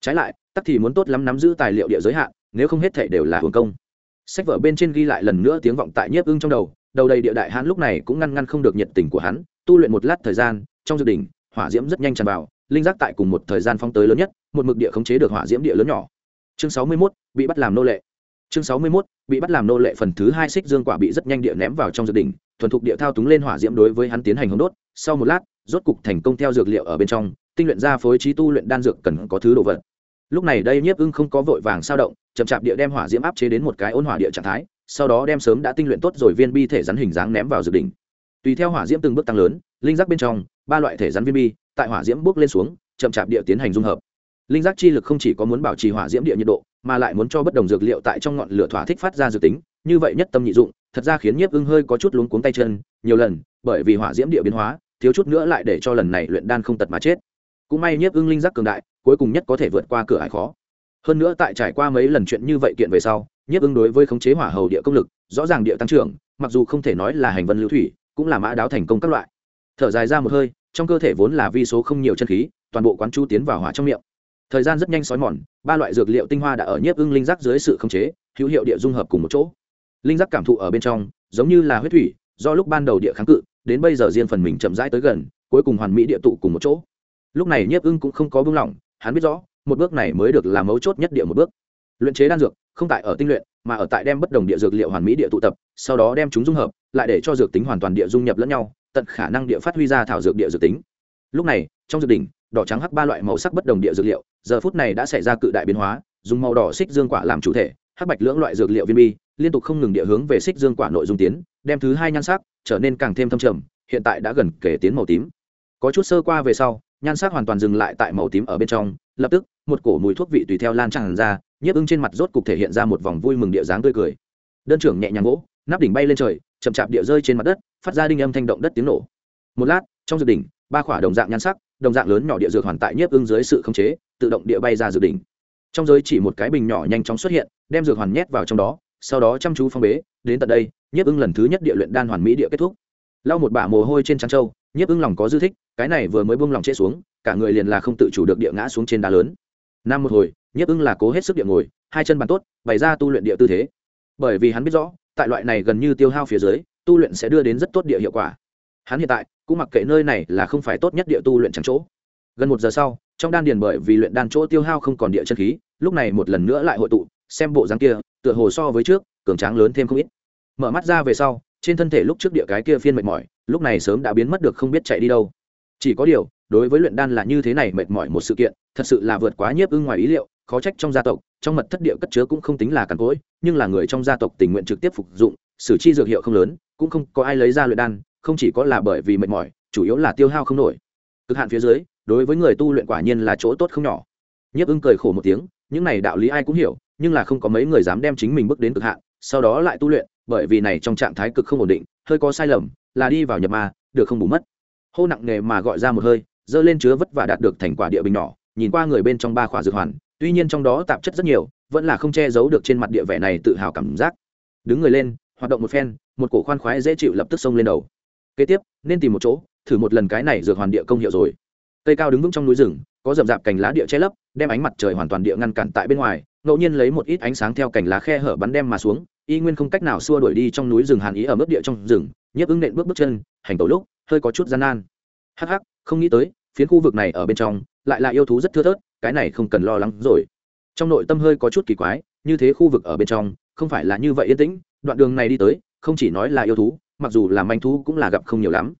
Trái lại tắc thì muốn tốt lắm nắm giữ tài liệu địa giới hạn nếu không hết thể đều là hưởng công. Sách vở bên trên ghi lại lần nữa tiếng vọng tại nhiếp ưng trong đầu đầu đầy địa đại hán lúc này cũng ngăn ngăn không được nhiệt tình của hắn tu luyện một lát thời gian trong dự đỉnh hỏa diễm rất nhanh tràn vào linh giác tại cùng một thời gian phong tới lớn nhất một mực địa khống chế được hỏa diễm địa lớn nhỏ. Chương sáu mươi 61, bị bắt làm nô lệ chương sáu mươi 61, bị bắt làm nô lệ phần thứ hai xích dương quả bị rất nhanh địa ném vào trong dự đỉnh thuần thục địa thao túng lên hỏa diễm đối với hắn tiến hành hồng đốt sau một lát rốt cục thành công theo dược liệu ở bên trong tinh luyện ra phối trí tu luyện đan dược cần có thứ đồ vật. Lúc này đây nhiếp ưng không có vội vàng sao động chậm chạp địa đem hỏa diễm áp chế đến một cái ôn hỏa địa trạng thái sau đó đem sớm đã tinh luyện tốt rồi viên bi thể rắn hình dáng ném vào dược đỉnh. Tùy theo hỏa diễm từng bước tăng lớn linh giác bên trong ba loại thể rắn viên bi tại hỏa diễm bước lên xuống chậm chạp địa tiến hành dung hợp. Linh giác chi lực không chỉ có muốn bảo trì hỏa diễm địa nhiệt độ mà lại muốn cho bất đồng dược liệu tại trong ngọn lửa thỏa thích phát ra dược tính, như vậy nhất tâm nhị dụng, thật ra khiến nhiếp ưng hơi có chút luống cuống tay chân, nhiều lần, bởi vì hỏa diễm địa biến hóa, thiếu chút nữa lại để cho lần này luyện đan không tật mà chết. Cũng may nhiếp ưng linh giác cường đại, cuối cùng nhất có thể vượt qua cửa ải khó. Hơn nữa tại trải qua mấy lần chuyện như vậy kiện về sau, nhiếp ưng đối với khống chế hỏa hầu địa công lực, rõ ràng địa tăng trưởng, mặc dù không thể nói là hành vân lưu thủy, cũng là mã đáo thành công các loại. Thở dài ra một hơi, trong cơ thể vốn là vi số không nhiều chân khí, toàn bộ quán chu tiến vào hỏa trong miệng thời gian rất nhanh xói mòn, ba loại dược liệu tinh hoa đã ở nhiếp ưng linh giác dưới sự khống chế, hữu hiệu địa dung hợp cùng một chỗ. Linh giác cảm thụ ở bên trong, giống như là huyết thủy, do lúc ban đầu địa kháng cự, đến bây giờ riêng phần mình chậm rãi tới gần, cuối cùng hoàn mỹ địa tụ cùng một chỗ. Lúc này nhiếp ưng cũng không có buông lỏng, hắn biết rõ, một bước này mới được làm mấu chốt nhất địa một bước. Luyện chế đan dược, không tại ở tinh luyện, mà ở tại đem bất đồng địa dược liệu hoàn mỹ địa tụ tập, sau đó đem chúng dung hợp, lại để cho dược tính hoàn toàn địa dung nhập lẫn nhau, tận khả năng địa phát huy ra thảo dược địa dược tính. Lúc này, trong dược đỉnh đỏ trắng hắc ba loại màu sắc bất đồng địa dược liệu, giờ phút này đã xảy ra cự đại biến hóa, dùng màu đỏ xích dương quả làm chủ thể, hắc bạch lưỡng loại dược liệu viên bi, liên tục không ngừng địa hướng về xích dương quả nội dung tiến, đem thứ hai nhan sắc trở nên càng thêm thâm trầm, hiện tại đã gần kể tiến màu tím. Có chút sơ qua về sau, nhan sắc hoàn toàn dừng lại tại màu tím ở bên trong, lập tức, một cổ mùi thuốc vị tùy theo lan tràn ra, nhiếp ưng trên mặt rốt cục thể hiện ra một vòng vui mừng địa dáng tươi cười. Đơn trưởng nhẹ nhàng gỗ nắp đỉnh bay lên trời, chậm chạp địa rơi trên mặt đất, phát ra đinh âm thanh động đất tiếng nổ. Một lát, trong dược đỉnh, ba khỏa đồng dạng nhan sắc đồng dạng lớn nhỏ địa dược hoàn tại nhiếp ưng dưới sự khống chế, tự động địa bay ra dự đỉnh. Trong giới chỉ một cái bình nhỏ nhanh chóng xuất hiện, đem dược hoàn nhét vào trong đó, sau đó chăm chú phong bế, đến tận đây, nhiếp ưng lần thứ nhất địa luyện đan hoàn mỹ địa kết thúc. Lau một bả mồ hôi trên trắng trâu, nhiếp ưng lòng có dư thích, cái này vừa mới buông lòng trễ xuống, cả người liền là không tự chủ được địa ngã xuống trên đá lớn. Năm một hồi, nhiếp ưng là cố hết sức địa ngồi, hai chân bàn tốt, bày ra tu luyện địa tư thế. Bởi vì hắn biết rõ, tại loại này gần như tiêu hao phía dưới, tu luyện sẽ đưa đến rất tốt địa hiệu quả. Hắn hiện tại cũng mặc kệ nơi này là không phải tốt nhất địa tu luyện chẳng chỗ. Gần một giờ sau, trong đan điền bởi vì luyện đan chỗ tiêu hao không còn địa chân khí, lúc này một lần nữa lại hội tụ, xem bộ dáng kia, tựa hồ so với trước, cường tráng lớn thêm không ít. Mở mắt ra về sau, trên thân thể lúc trước địa cái kia phiên mệt mỏi, lúc này sớm đã biến mất được không biết chạy đi đâu. Chỉ có điều, đối với luyện đan là như thế này mệt mỏi một sự kiện, thật sự là vượt quá nhiếp ưng ngoài ý liệu, khó trách trong gia tộc, trong mật thất địa cất chứa cũng không tính là càn cối nhưng là người trong gia tộc tình nguyện trực tiếp phục dụng, sử chi dược hiệu không lớn, cũng không có ai lấy ra luyện đan không chỉ có là bởi vì mệt mỏi, chủ yếu là tiêu hao không nổi. Cực hạn phía dưới, đối với người tu luyện quả nhiên là chỗ tốt không nhỏ. Nhiếp ưng cười khổ một tiếng, những này đạo lý ai cũng hiểu, nhưng là không có mấy người dám đem chính mình bước đến cực hạn, sau đó lại tu luyện, bởi vì này trong trạng thái cực không ổn định, hơi có sai lầm, là đi vào nhập ma, được không bù mất. Hô nặng nghề mà gọi ra một hơi dơ lên chứa vất vả đạt được thành quả địa bình nhỏ, nhìn qua người bên trong ba khỏa dược hoàn, tuy nhiên trong đó tạp chất rất nhiều, vẫn là không che giấu được trên mặt địa vẻ này tự hào cảm giác. Đứng người lên, hoạt động một phen, một cổ khoan khoái dễ chịu lập tức xông lên đầu kế tiếp, nên tìm một chỗ, thử một lần cái này dược hoàn địa công hiệu rồi. Cây cao đứng vững trong núi rừng, có rậm rạp cành lá địa che lấp, đem ánh mặt trời hoàn toàn địa ngăn cản tại bên ngoài, ngẫu nhiên lấy một ít ánh sáng theo cành lá khe hở bắn đem mà xuống, y nguyên không cách nào xua đuổi đi trong núi rừng hàn ý ở mức địa trong rừng nhiếp ứng nện bước bước chân, hành tẩu lúc, hơi có chút gian nan. Hắc hắc, không nghĩ tới, phiến khu vực này ở bên trong, lại là yêu thú rất thưa thớt, cái này không cần lo lắng rồi. Trong nội tâm hơi có chút kỳ quái, như thế khu vực ở bên trong, không phải là như vậy yên tĩnh, đoạn đường này đi tới, không chỉ nói là yêu thú mặc dù là manh thú cũng là gặp không nhiều lắm.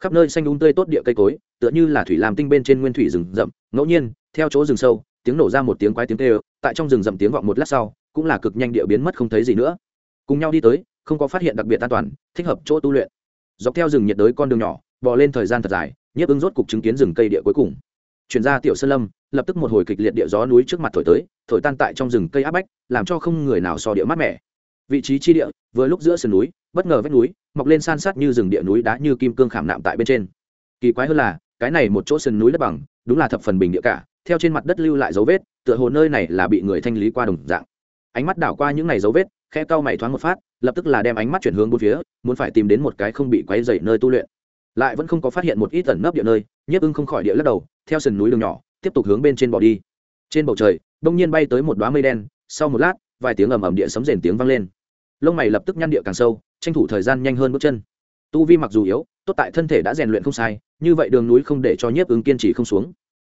Khắp nơi xanh đúng um tươi tốt địa cây cối, tựa như là thủy làm tinh bên trên nguyên thủy rừng rậm, ngẫu nhiên, theo chỗ rừng sâu, tiếng nổ ra một tiếng quái tiếng kêu, tại trong rừng rậm tiếng vọng một lát sau, cũng là cực nhanh địa biến mất không thấy gì nữa. Cùng nhau đi tới, không có phát hiện đặc biệt an toàn, thích hợp chỗ tu luyện. Dọc theo rừng nhiệt đới con đường nhỏ, bò lên thời gian thật dài, nhiếp ứng rốt cục chứng kiến rừng cây địa cuối cùng. Chuyển ra tiểu sơn lâm, lập tức một hồi kịch liệt địa gió núi trước mặt thổi tới, thổi tan tại trong rừng cây áp bách, làm cho không người nào so địa mát mẻ. Vị trí chi địa, vừa lúc giữa sườn núi bất ngờ vách núi, mọc lên san sát như rừng địa núi đá như kim cương khảm nạm tại bên trên. Kỳ quái hơn là, cái này một chỗ sườn núi đất bằng, đúng là thập phần bình địa cả, theo trên mặt đất lưu lại dấu vết, tựa hồ nơi này là bị người thanh lý qua đồng dạng. Ánh mắt đảo qua những ngày dấu vết khe cau mày thoáng một phát, lập tức là đem ánh mắt chuyển hướng bốn phía, muốn phải tìm đến một cái không bị quấy dày nơi tu luyện. Lại vẫn không có phát hiện một ít ẩn nấp địa nơi, nhiếp ưng không khỏi địa lắc đầu, theo sườn núi đường nhỏ, tiếp tục hướng bên trên bỏ đi. Trên bầu trời, đông nhiên bay tới một đoá mây đen, sau một lát, vài tiếng ầm ầm địa sấm rền tiếng vang lên. Lông mày lập tức nhăn địa càng sâu tranh thủ thời gian nhanh hơn bước chân. Tu vi mặc dù yếu tốt tại thân thể đã rèn luyện không sai như vậy đường núi không để cho nhiếp ứng kiên trì không xuống.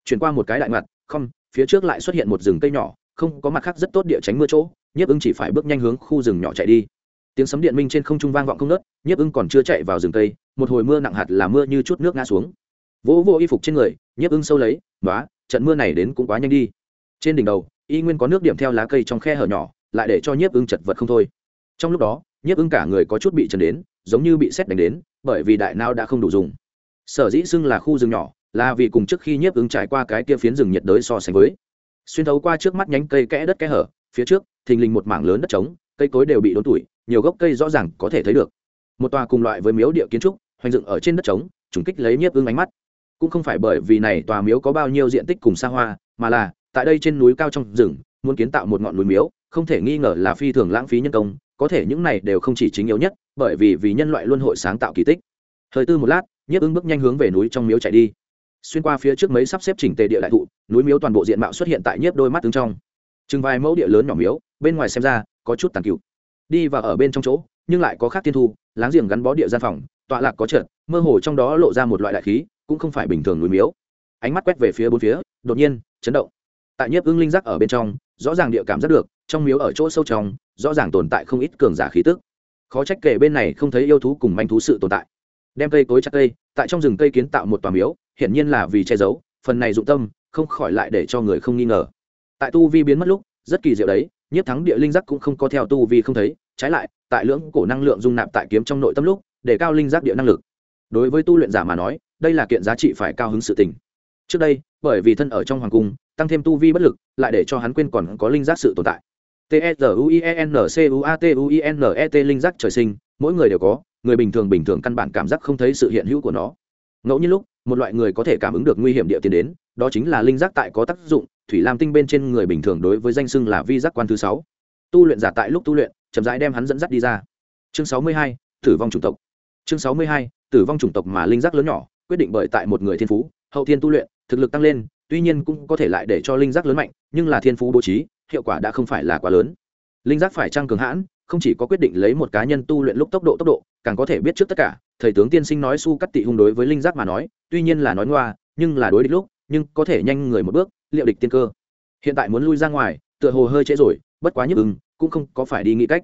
Chuyển qua một cái đại ngặt, không phía trước lại xuất hiện một rừng cây nhỏ không có mặt khác rất tốt địa tránh mưa chỗ nhiếp ứng chỉ phải bước nhanh hướng khu rừng nhỏ chạy đi. Tiếng sấm điện minh trên không trung vang vọng không nớt nhiếp ứng còn chưa chạy vào rừng cây một hồi mưa nặng hạt là mưa như chút nước ngã xuống. Vỗ vô y phục trên người nhiếp ứng sâu lấy đó trận mưa này đến cũng quá nhanh đi. Trên đỉnh đầu y nguyên có nước điểm theo lá cây trong khe hở nhỏ lại để cho nhiếp ứng chật vật không thôi. Trong lúc đó nhiếp ưng cả người có chút bị trần đến, giống như bị xét đánh đến, bởi vì đại nao đã không đủ dùng. Sở dĩ xưng là khu rừng nhỏ, là vì cùng trước khi nhiếp ứng trải qua cái kia phiến rừng nhiệt đới so sánh với. Xuyên thấu qua trước mắt nhánh cây kẽ đất kẽ hở, phía trước, thình lình một mảng lớn đất trống, cây cối đều bị đốn tủi, nhiều gốc cây rõ ràng có thể thấy được. Một tòa cùng loại với miếu địa kiến trúc, hoành dựng ở trên đất trống, trùng kích lấy nhiếp ưng ánh mắt. Cũng không phải bởi vì này tòa miếu có bao nhiêu diện tích cùng xa hoa, mà là, tại đây trên núi cao trong rừng, muốn kiến tạo một ngọn núi miếu không thể nghi ngờ là phi thường lãng phí nhân công, có thể những này đều không chỉ chính yếu nhất, bởi vì vì nhân loại luân hội sáng tạo kỳ tích. Thời tư một lát, nhiếp ưng bước nhanh hướng về núi trong miếu chạy đi. Xuyên qua phía trước mấy sắp xếp chỉnh tề địa đại thụ, núi miếu toàn bộ diện mạo xuất hiện tại nhiếp đôi mắt tướng trong. Chừng vài mẫu địa lớn nhỏ miếu, bên ngoài xem ra, có chút tàn cựu. Đi và ở bên trong chỗ, nhưng lại có khác tiên thu, láng giềng gắn bó địa gian phòng, tọa lạc có trượt mơ hồ trong đó lộ ra một loại đại khí, cũng không phải bình thường núi miếu. Ánh mắt quét về phía bốn phía, đột nhiên, chấn động. Tại nhiếp ưng linh giác ở bên trong, rõ ràng địa cảm giác được trong miếu ở chỗ sâu trong, rõ ràng tồn tại không ít cường giả khí tức. Khó trách kể bên này không thấy yêu thú cùng manh thú sự tồn tại. Đem cây cối chặt cây, tại trong rừng cây kiến tạo một tòa miếu, hiển nhiên là vì che giấu, phần này dụng tâm, không khỏi lại để cho người không nghi ngờ. Tại tu vi biến mất lúc, rất kỳ diệu đấy, nhiếp thắng địa linh giác cũng không có theo tu vi không thấy, trái lại, tại lưỡng cổ năng lượng dung nạp tại kiếm trong nội tâm lúc, để cao linh giác địa năng lực. Đối với tu luyện giả mà nói, đây là kiện giá trị phải cao hứng sự tình. Trước đây, bởi vì thân ở trong hoàng cung, tăng thêm tu vi bất lực, lại để cho hắn quên còn có linh giác sự tồn tại t e u i n c u a t u i n e t, linh giác trời sinh, mỗi người đều có, người bình thường bình thường căn bản cảm giác không thấy sự hiện hữu của nó. Ngẫu nhiên lúc, một loại người có thể cảm ứng được nguy hiểm địa tiến đến, đó chính là linh giác tại có tác dụng, thủy lam tinh bên trên người bình thường đối với danh xưng là vi giác quan thứ sáu. Tu luyện giả tại lúc tu luyện, chậm rãi đem hắn dẫn dắt đi ra. Chương sáu mươi hai, tử vong chủng tộc. Chương sáu mươi hai, tử vong chủng tộc mà linh giác lớn nhỏ, quyết định bởi tại một người thiên phú, hậu thiên tu luyện, thực lực tăng lên, tuy nhiên cũng có thể lại để cho linh giác lớn mạnh, nhưng là thiên phú bố trí hiệu quả đã không phải là quá lớn. Linh giác phải trăng cường hãn, không chỉ có quyết định lấy một cá nhân tu luyện lúc tốc độ tốc độ, càng có thể biết trước tất cả, thầy tướng tiên sinh nói su cắt tị hung đối với linh giác mà nói, tuy nhiên là nói ngoa, nhưng là đối địch lúc, nhưng có thể nhanh người một bước, liệu địch tiên cơ. Hiện tại muốn lui ra ngoài, tựa hồ hơi trễ rồi, bất quá nhức ưng, cũng không có phải đi nghĩ cách.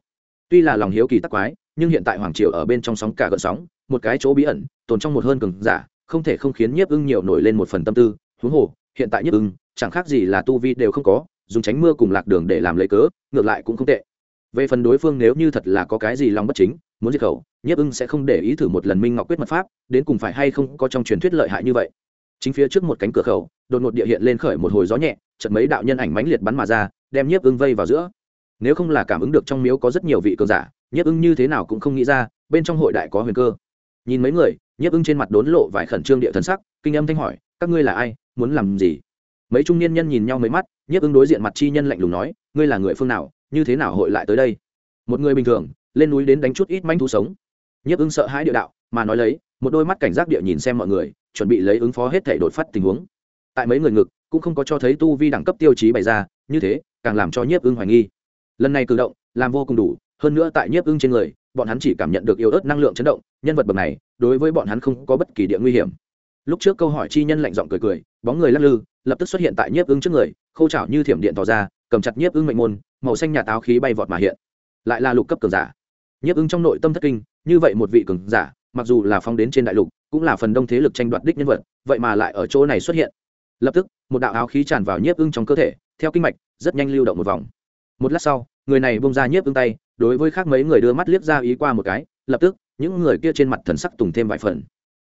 Tuy là lòng hiếu kỳ tắc quái, nhưng hiện tại hoàng triều ở bên trong sóng cả gợn sóng, một cái chỗ bí ẩn, tồn trong một hơn cường giả, không thể không khiến nhiếp ưng nhiều nổi lên một phần tâm tư. Huống hồ, hiện tại nhiếp ưng, chẳng khác gì là tu vi đều không có dùng tránh mưa cùng lạc đường để làm lấy cớ, ngược lại cũng không tệ. Về phần đối phương nếu như thật là có cái gì lòng bất chính, muốn diệt khẩu, nhiếp ưng sẽ không để ý thử một lần minh ngọc quyết mật pháp, đến cùng phải hay không có trong truyền thuyết lợi hại như vậy. Chính phía trước một cánh cửa khẩu, đột ngột địa hiện lên khởi một hồi gió nhẹ chật mấy đạo nhân ảnh mãnh liệt bắn mà ra, đem nhiếp ưng vây vào giữa. Nếu không là cảm ứng được trong miếu có rất nhiều vị cường giả, nhiếp ưng như thế nào cũng không nghĩ ra, bên trong hội đại có huyền cơ. Nhìn mấy người, nhiếp ưng trên mặt đốn lộ vài khẩn trương địa thần sắc, kinh âm thanh hỏi, các ngươi là ai, muốn làm gì? Mấy trung niên nhân nhìn nhau mấy mắt nhiếp ứng đối diện mặt chi nhân lạnh lùng nói, ngươi là người phương nào, như thế nào hội lại tới đây? Một người bình thường, lên núi đến đánh chút ít manh thú sống. Nhiếp ứng sợ hãi địa đạo, mà nói lấy, một đôi mắt cảnh giác địa nhìn xem mọi người, chuẩn bị lấy ứng phó hết thể đột phát tình huống. Tại mấy người ngực, cũng không có cho thấy tu vi đẳng cấp tiêu chí bày ra, như thế, càng làm cho nhiếp ưng hoài nghi. Lần này cử động, làm vô cùng đủ, hơn nữa tại nhiếp ưng trên người, bọn hắn chỉ cảm nhận được yếu ớt năng lượng chấn động, nhân vật bậc này, đối với bọn hắn không có bất kỳ địa nguy hiểm. Lúc trước câu hỏi chi nhân lạnh giọng cười cười, bóng người lắc lư, lập tức xuất hiện tại nhiếp ưng trước người khâu chảo như thiểm điện tỏ ra, cầm chặt nhiếp ưng mệnh môn, màu xanh nhà táo khí bay vọt mà hiện. Lại là lục cấp cường giả. Nhiếp ưng trong nội tâm thất kinh, như vậy một vị cường giả, mặc dù là phong đến trên đại lục, cũng là phần đông thế lực tranh đoạt đích nhân vật, vậy mà lại ở chỗ này xuất hiện. Lập tức, một đạo áo khí tràn vào nhiếp ưng trong cơ thể, theo kinh mạch, rất nhanh lưu động một vòng. Một lát sau, người này bông ra nhiếp ưng tay, đối với khác mấy người đưa mắt liếc ra ý qua một cái, lập tức, những người kia trên mặt thần sắc tùng thêm vài phần.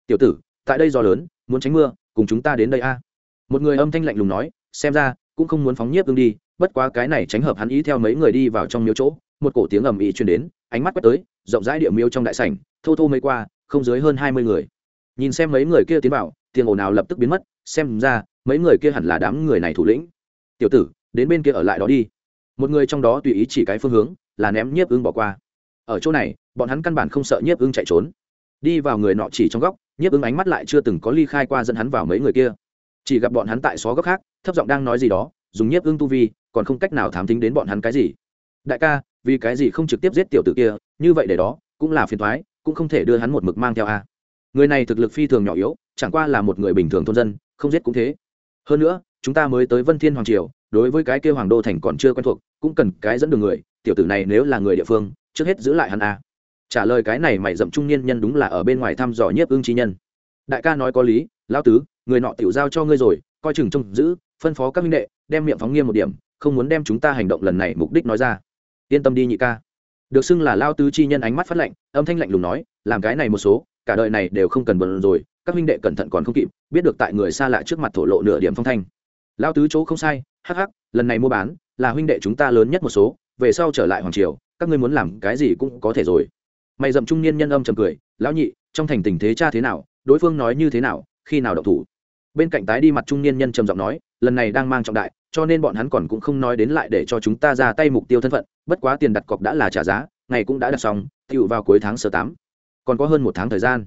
Tiểu tử, tại đây gió lớn, muốn tránh mưa, cùng chúng ta đến đây a. Một người âm thanh lạnh lùng nói, xem ra cũng không muốn phóng nhiếp ưng đi, bất quá cái này tránh hợp hắn ý theo mấy người đi vào trong miếu chỗ, một cổ tiếng ầm ĩ truyền đến, ánh mắt quét tới, rộng rãi địa miếu trong đại sảnh, thô thô mấy qua, không dưới hơn hai mươi người. Nhìn xem mấy người kia tiến vào, tiếng ồn nào lập tức biến mất, xem ra, mấy người kia hẳn là đám người này thủ lĩnh. Tiểu tử, đến bên kia ở lại đó đi. Một người trong đó tùy ý chỉ cái phương hướng, là ném nhiếp ưng bỏ qua. Ở chỗ này, bọn hắn căn bản không sợ nhiếp ưng chạy trốn. Đi vào người nọ chỉ trong góc, nhiếp ưng ánh mắt lại chưa từng có ly khai qua dẫn hắn vào mấy người kia chỉ gặp bọn hắn tại xó góc khác, thấp giọng đang nói gì đó, dùng nhiếp ưng tu vi, còn không cách nào thám tính đến bọn hắn cái gì. Đại ca, vì cái gì không trực tiếp giết tiểu tử kia, như vậy để đó, cũng là phiền thoái cũng không thể đưa hắn một mực mang theo a. Người này thực lực phi thường nhỏ yếu, chẳng qua là một người bình thường thôn dân, không giết cũng thế. Hơn nữa, chúng ta mới tới vân thiên hoàng triều, đối với cái kêu hoàng đô thành còn chưa quen thuộc, cũng cần cái dẫn đường người, tiểu tử này nếu là người địa phương, trước hết giữ lại hắn a. Trả lời cái này mày dậm trung niên nhân đúng là ở bên ngoài thăm dò nhiếp ưng trí nhân. Đại ca nói có lý lao tứ người nọ tiểu giao cho ngươi rồi, coi chừng trông giữ, phân phó các minh đệ, đem miệng phóng nghiêm một điểm, không muốn đem chúng ta hành động lần này mục đích nói ra. Yên tâm đi nhị ca. Được xưng là lao tứ chi nhân ánh mắt phát lạnh, âm thanh lạnh lùng nói, làm cái này một số, cả đời này đều không cần bận rồi, các minh đệ cẩn thận còn không kịp, biết được tại người xa lạ trước mặt thổ lộ nửa điểm phong thanh. Lao tứ chỗ không sai, hắc hắc, lần này mua bán, là huynh đệ chúng ta lớn nhất một số, về sau trở lại hoàng triều, các ngươi muốn làm cái gì cũng có thể rồi. Mày dậm trung niên nhân âm trầm cười, lão nhị, trong thành tình thế cha thế nào, đối phương nói như thế nào, khi nào động thủ? Bên cạnh tái đi mặt trung niên nhân trầm giọng nói, lần này đang mang trọng đại, cho nên bọn hắn còn cũng không nói đến lại để cho chúng ta ra tay mục tiêu thân phận, bất quá tiền đặt cọc đã là trả giá, ngày cũng đã đặt xong tựu vào cuối tháng sơ tám. Còn có hơn một tháng thời gian.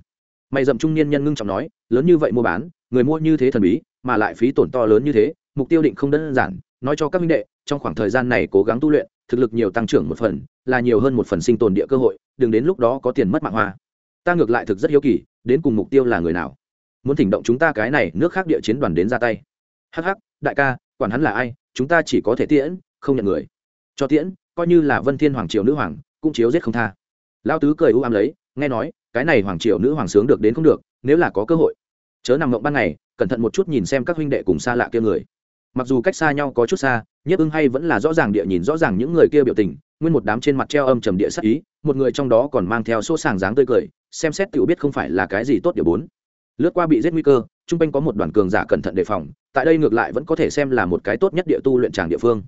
Mày dậm trung niên nhân ngưng trọng nói, lớn như vậy mua bán, người mua như thế thần bí, mà lại phí tổn to lớn như thế, mục tiêu định không đơn giản. Nói cho các minh đệ, trong khoảng thời gian này cố gắng tu luyện, thực lực nhiều tăng trưởng một phần, là nhiều hơn một phần sinh tồn địa cơ hội, đừng đến lúc đó có tiền mất mạng hoa. Ta ngược lại thực rất hiếu kỳ, đến cùng mục tiêu là người nào? Muốn thỉnh động chúng ta cái này nước khác địa chiến đoàn đến ra tay. Hắc hắc, đại ca, quản hắn là ai, chúng ta chỉ có thể tiễn, không nhận người. Cho tiễn, coi như là vân thiên hoàng triều nữ hoàng, cũng chiếu giết không tha. Lao tứ cười u ám lấy, nghe nói, cái này hoàng triều nữ hoàng sướng được đến không được, nếu là có cơ hội. Chớ nằm mộng ban ngày, cẩn thận một chút nhìn xem các huynh đệ cùng xa lạ kia người. Mặc dù cách xa nhau có chút xa, nhất ưng hay vẫn là rõ ràng địa nhìn rõ ràng những người kia biểu tình, nguyên một đám trên mặt treo âm trầm địa sắc ý, một người trong đó còn mang theo số sàng dáng tươi cười, xem xét tiểu biết không phải là cái gì tốt địa bốn lướt qua bị giết nguy cơ, chung quanh có một đoàn cường giả cẩn thận đề phòng, tại đây ngược lại vẫn có thể xem là một cái tốt nhất địa tu luyện tràng địa phương.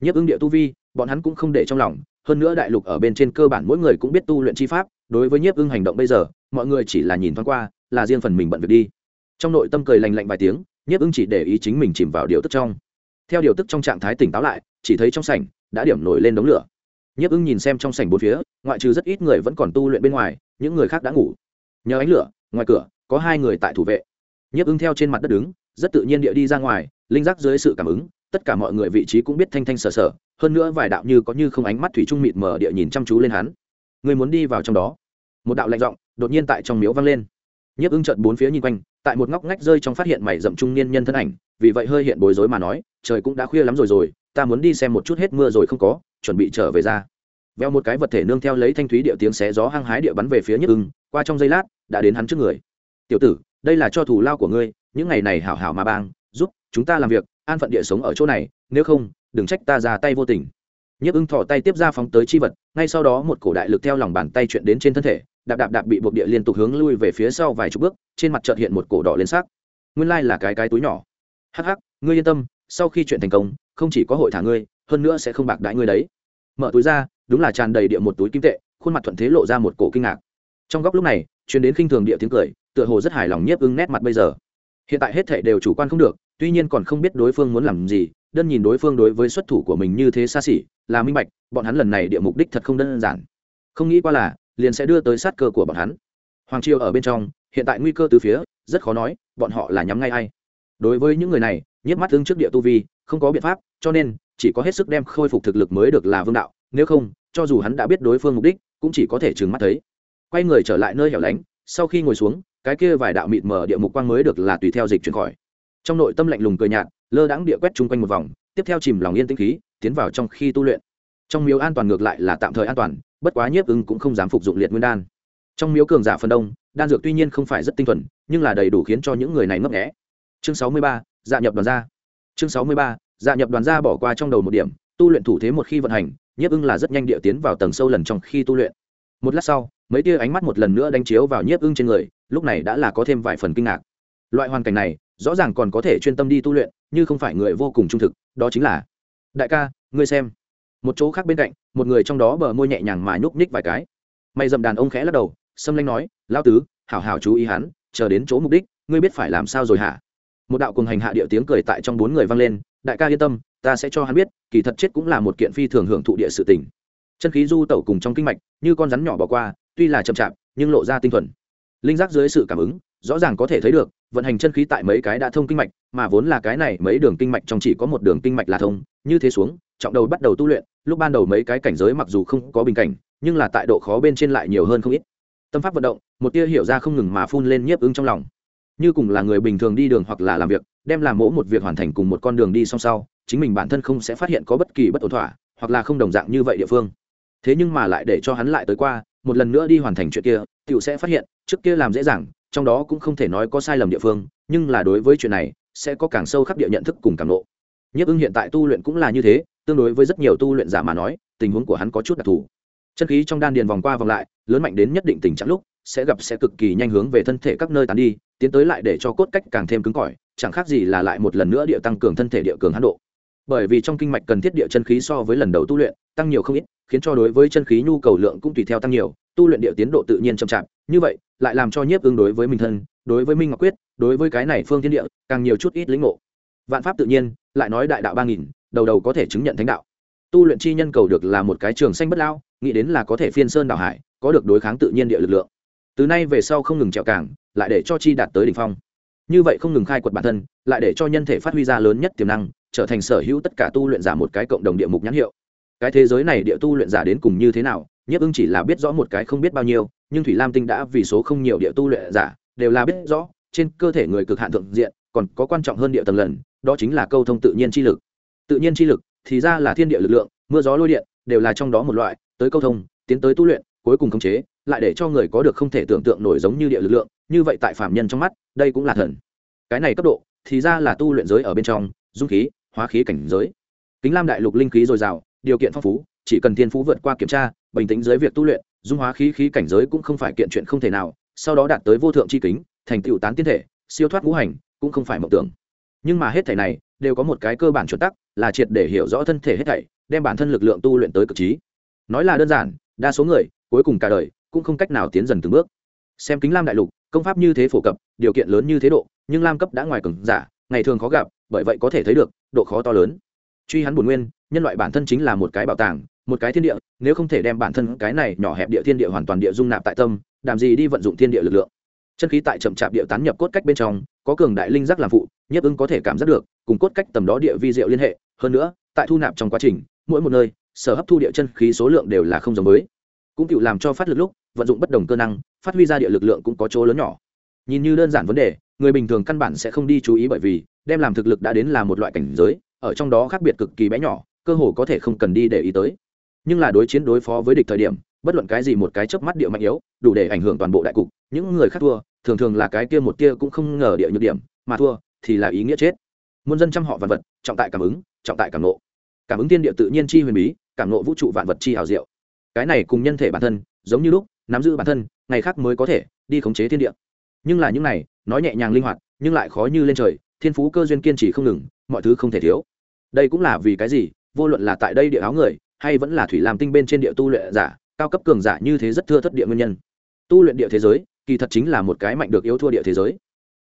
Nhiếp ứng địa tu vi, bọn hắn cũng không để trong lòng, hơn nữa đại lục ở bên trên cơ bản mỗi người cũng biết tu luyện chi pháp, đối với nhiếp ưng hành động bây giờ, mọi người chỉ là nhìn thoáng qua, là riêng phần mình bận việc đi. Trong nội tâm cười lành lạnh vài tiếng, nhiếp ưng chỉ để ý chính mình chìm vào điều tức trong. Theo điều tức trong trạng thái tỉnh táo lại, chỉ thấy trong sảnh, đã điểm nổi lên đống lửa. Nhiếp ưng nhìn xem trong sảnh bốn phía, ngoại trừ rất ít người vẫn còn tu luyện bên ngoài, những người khác đã ngủ. Nhờ ánh lửa, ngoài cửa có hai người tại thủ vệ. Nhiếp ứng theo trên mặt đất đứng, rất tự nhiên địa đi ra ngoài, linh giác dưới sự cảm ứng, tất cả mọi người vị trí cũng biết thanh thanh sờ sờ hơn nữa vài đạo như có như không ánh mắt thủy trung mịt mờ địa nhìn chăm chú lên hắn. Người muốn đi vào trong đó. Một đạo lạnh giọng đột nhiên tại trong miếu vang lên. Nhiếp ứng trận bốn phía nhìn quanh, tại một ngóc ngách rơi trong phát hiện mày dậm trung niên nhân thân ảnh, vì vậy hơi hiện bối rối mà nói, trời cũng đã khuya lắm rồi rồi, ta muốn đi xem một chút hết mưa rồi không có, chuẩn bị trở về ra. Veo một cái vật thể nương theo lấy thanh thúy địa tiếng xé gió hăng hái địa bắn về phía nhiếp ưng qua trong giây lát, đã đến hắn trước người tiểu tử, đây là cho thủ lao của ngươi, những ngày này hảo hảo mà bang, giúp chúng ta làm việc, an phận địa sống ở chỗ này, nếu không, đừng trách ta ra tay vô tình. Nhiếp ưng thọ tay tiếp ra phóng tới chi vật, ngay sau đó một cổ đại lực theo lòng bàn tay chuyện đến trên thân thể, đạp đạp đạp bị buộc địa liên tục hướng lui về phía sau vài chục bước, trên mặt trợt hiện một cổ đỏ lên sắc. Nguyên lai là cái cái túi nhỏ. Hắc hắc, ngươi yên tâm, sau khi chuyện thành công, không chỉ có hội thả ngươi, hơn nữa sẽ không bạc đãi ngươi đấy. Mở túi ra, đúng là tràn đầy địa một túi kim tệ, khuôn mặt thuận thế lộ ra một cổ kinh ngạc. Trong góc lúc này chuyến đến khinh thường địa tiếng cười tựa hồ rất hài lòng nhiếp ưng nét mặt bây giờ. Hiện tại hết thảy đều chủ quan không được, tuy nhiên còn không biết đối phương muốn làm gì, đơn nhìn đối phương đối với xuất thủ của mình như thế xa xỉ, là minh bạch, bọn hắn lần này địa mục đích thật không đơn giản. Không nghĩ qua là, liền sẽ đưa tới sát cơ của bọn hắn. Hoàng triều ở bên trong, hiện tại nguy cơ từ phía, rất khó nói, bọn họ là nhắm ngay ai. Đối với những người này, nhiếp mắt thương trước địa tu vi, không có biện pháp, cho nên, chỉ có hết sức đem khôi phục thực lực mới được là vương đạo, nếu không, cho dù hắn đã biết đối phương mục đích, cũng chỉ có thể trừng mắt thấy. Quay người trở lại nơi hẻo lánh, sau khi ngồi xuống cái kia vài đạo mịt mờ địa mục quang mới được là tùy theo dịch chuyển khỏi. Trong nội tâm lạnh lùng cười nhạt, lơ đãng địa quét chung quanh một vòng, tiếp theo chìm lòng yên tĩnh khí, tiến vào trong khi tu luyện. Trong miếu an toàn ngược lại là tạm thời an toàn, bất quá nhiếp ưng cũng không dám phục dụng liệt nguyên đan. Trong miếu cường giả phần đông, đan dược tuy nhiên không phải rất tinh thuần, nhưng là đầy đủ khiến cho những người này ngấp nghẽ chương sáu mươi ba dạ nhập đoàn gia. Chương sáu mươi ba dạ nhập đoàn gia bỏ qua trong đầu một điểm, tu luyện thủ thế một khi vận hành, nhiếp ưng là rất nhanh địa tiến vào tầng sâu lần trong khi tu luyện. Một lát sau, mấy tia ánh mắt một lần nữa đánh chiếu vào nhiếp ưng trên người lúc này đã là có thêm vài phần kinh ngạc. Loại hoàn cảnh này, rõ ràng còn có thể chuyên tâm đi tu luyện, như không phải người vô cùng trung thực, đó chính là, đại ca, ngươi xem. Một chỗ khác bên cạnh, một người trong đó bờ môi nhẹ nhàng mà nhúc nhích vài cái. Mày dầm đàn ông khẽ lắc đầu, xâm lanh nói lao tứ, hảo hảo chú ý hắn, chờ đến chỗ mục đích, ngươi biết phải làm sao rồi hả? Một đạo cùng hành hạ địa tiếng cười tại trong bốn người vang lên, đại ca yên tâm, ta sẽ cho hắn biết, kỳ thật chết cũng là một kiện phi thường hưởng thụ địa sự tình. Chân khí du tẩu cùng trong kinh mạch, như con rắn nhỏ bỏ qua, tuy là chậm chạp, nhưng lộ ra tinh thuần linh giác dưới sự cảm ứng, rõ ràng có thể thấy được, vận hành chân khí tại mấy cái đã thông kinh mạch, mà vốn là cái này mấy đường kinh mạch trong chỉ có một đường kinh mạch là thông, như thế xuống, trọng đầu bắt đầu tu luyện, lúc ban đầu mấy cái cảnh giới mặc dù không có bình cảnh, nhưng là tại độ khó bên trên lại nhiều hơn không ít. Tâm pháp vận động, một tia hiểu ra không ngừng mà phun lên nhiếp ứng trong lòng. Như cùng là người bình thường đi đường hoặc là làm việc, đem làm mỗ một việc hoàn thành cùng một con đường đi song sau, chính mình bản thân không sẽ phát hiện có bất kỳ bất ổn thỏa, hoặc là không đồng dạng như vậy địa phương. Thế nhưng mà lại để cho hắn lại tới qua một lần nữa đi hoàn thành chuyện kia, Tiểu sẽ phát hiện, trước kia làm dễ dàng, trong đó cũng không thể nói có sai lầm địa phương, nhưng là đối với chuyện này, sẽ có càng sâu khắc địa nhận thức cùng càng lộ nhất ưng hiện tại tu luyện cũng là như thế, tương đối với rất nhiều tu luyện giả mà nói, tình huống của hắn có chút đặc thù. Chân khí trong đan điền vòng qua vòng lại, lớn mạnh đến nhất định tình trạng lúc, sẽ gặp sẽ cực kỳ nhanh hướng về thân thể các nơi tán đi, tiến tới lại để cho cốt cách càng thêm cứng cỏi, chẳng khác gì là lại một lần nữa địa tăng cường thân thể địa cường hãn độ bởi vì trong kinh mạch cần thiết địa chân khí so với lần đầu tu luyện tăng nhiều không ít, khiến cho đối với chân khí nhu cầu lượng cũng tùy theo tăng nhiều, tu luyện địa tiến độ tự nhiên chậm chạp, như vậy lại làm cho nhiếp ứng đối với mình thân, đối với minh ngọc quyết, đối với cái này phương thiên địa, càng nhiều chút ít lĩnh ngộ. Vạn pháp tự nhiên, lại nói đại đạo ba nghìn, đầu đầu có thể chứng nhận thánh đạo. Tu luyện chi nhân cầu được là một cái trường xanh bất lao, nghĩ đến là có thể phiên sơn đảo hải, có được đối kháng tự nhiên địa lực lượng. Từ nay về sau không ngừng trèo cảng lại để cho chi đạt tới đỉnh phong. Như vậy không ngừng khai quật bản thân, lại để cho nhân thể phát huy ra lớn nhất tiềm năng trở thành sở hữu tất cả tu luyện giả một cái cộng đồng địa mục nhãn hiệu. Cái thế giới này địa tu luyện giả đến cùng như thế nào nhất ưng chỉ là biết rõ một cái không biết bao nhiêu, nhưng thủy lam tinh đã vì số không nhiều địa tu luyện giả, đều là biết rõ, trên cơ thể người cực hạn thượng diện, còn có quan trọng hơn địa tầng lần, đó chính là câu thông tự nhiên chi lực. Tự nhiên chi lực thì ra là thiên địa lực lượng, mưa gió lôi điện, đều là trong đó một loại, tới câu thông, tiến tới tu luyện, cuối cùng khống chế, lại để cho người có được không thể tưởng tượng nổi giống như địa lực lượng, như vậy tại phạm nhân trong mắt, đây cũng là thần. Cái này cấp độ, thì ra là tu luyện giới ở bên trong dung khí hóa khí cảnh giới. Kính lam đại lục linh khí dồi dào, điều kiện phong phú, chỉ cần thiên phú vượt qua kiểm tra, bình tĩnh dưới việc tu luyện, dung hóa khí khí cảnh giới cũng không phải kiện chuyện không thể nào, sau đó đạt tới vô thượng c h i kính, thành tựu tán tiên thể, siêu thoát ngũ hành, cũng không phải mộng tưởng. Nhưng mà hết thể này đều có một cái cơ bản chuẩn tắc, là triệt để hiểu rõ thân thể hết thảy, đem bản thân lực lượng tu luyện tới cực trí. Nói là đơn giản, đa số người, cuối cùng cả đời, cũng không cách nào tiến dần từng bước. Xem kính lam đại lục, công pháp như thế phổ cập, điều kiện lớn như thế độ, nhưng lam cấp đã ngoài cường giả, ngày thường khó gặp, bởi vậy có thể thấy được độ khó to lớn. Truy hắn bổn nguyên, nhân loại bản thân chính là một cái bảo tàng, một cái thiên địa, nếu không thể đem bản thân cái này nhỏ hẹp địa thiên địa hoàn toàn địa dung nạp tại tâm, làm gì đi vận dụng thiên địa lực lượng. Chân khí tại chậm chạp địa tán nhập cốt cách bên trong, có cường đại linh giác làm phụ, nhất ứng có thể cảm giác được, cùng cốt cách tầm đó địa vi diệu liên hệ, hơn nữa, tại thu nạp trong quá trình, mỗi một nơi, sở hấp thu địa chân khí số lượng đều là không giống mới cũng tự làm cho phát lực lúc, vận dụng bất đồng cơ năng, phát huy ra địa lực lượng cũng có chỗ lớn nhỏ. Nhìn như đơn giản vấn đề, người bình thường căn bản sẽ không đi chú ý bởi vì đem làm thực lực đã đến là một loại cảnh giới, ở trong đó khác biệt cực kỳ bé nhỏ, cơ hồ có thể không cần đi để ý tới. Nhưng là đối chiến đối phó với địch thời điểm, bất luận cái gì một cái chớp mắt địa mạnh yếu, đủ để ảnh hưởng toàn bộ đại cục. Những người khác thua, thường thường là cái kia một kia cũng không ngờ địa nhược điểm, mà thua thì là ý nghĩa chết. Muôn dân trăm họ vạn vật, trọng tại cảm ứng, trọng tại cảm nộ cảm ứng thiên địa tự nhiên chi huyền bí, cảm nộ vũ trụ vạn vật chi hào diệu. Cái này cùng nhân thể bản thân, giống như lúc, nắm giữ bản thân, ngày khác mới có thể đi khống chế thiên địa. Nhưng là những này, nói nhẹ nhàng linh hoạt, nhưng lại khó như lên trời thiên phú cơ duyên kiên trì không ngừng, mọi thứ không thể thiếu. Đây cũng là vì cái gì? Vô luận là tại đây địa áo người, hay vẫn là thủy làm tinh bên trên địa tu luyện giả, cao cấp cường giả như thế rất thưa thất địa nguyên nhân. Tu luyện địa thế giới, kỳ thật chính là một cái mạnh được yếu thua địa thế giới.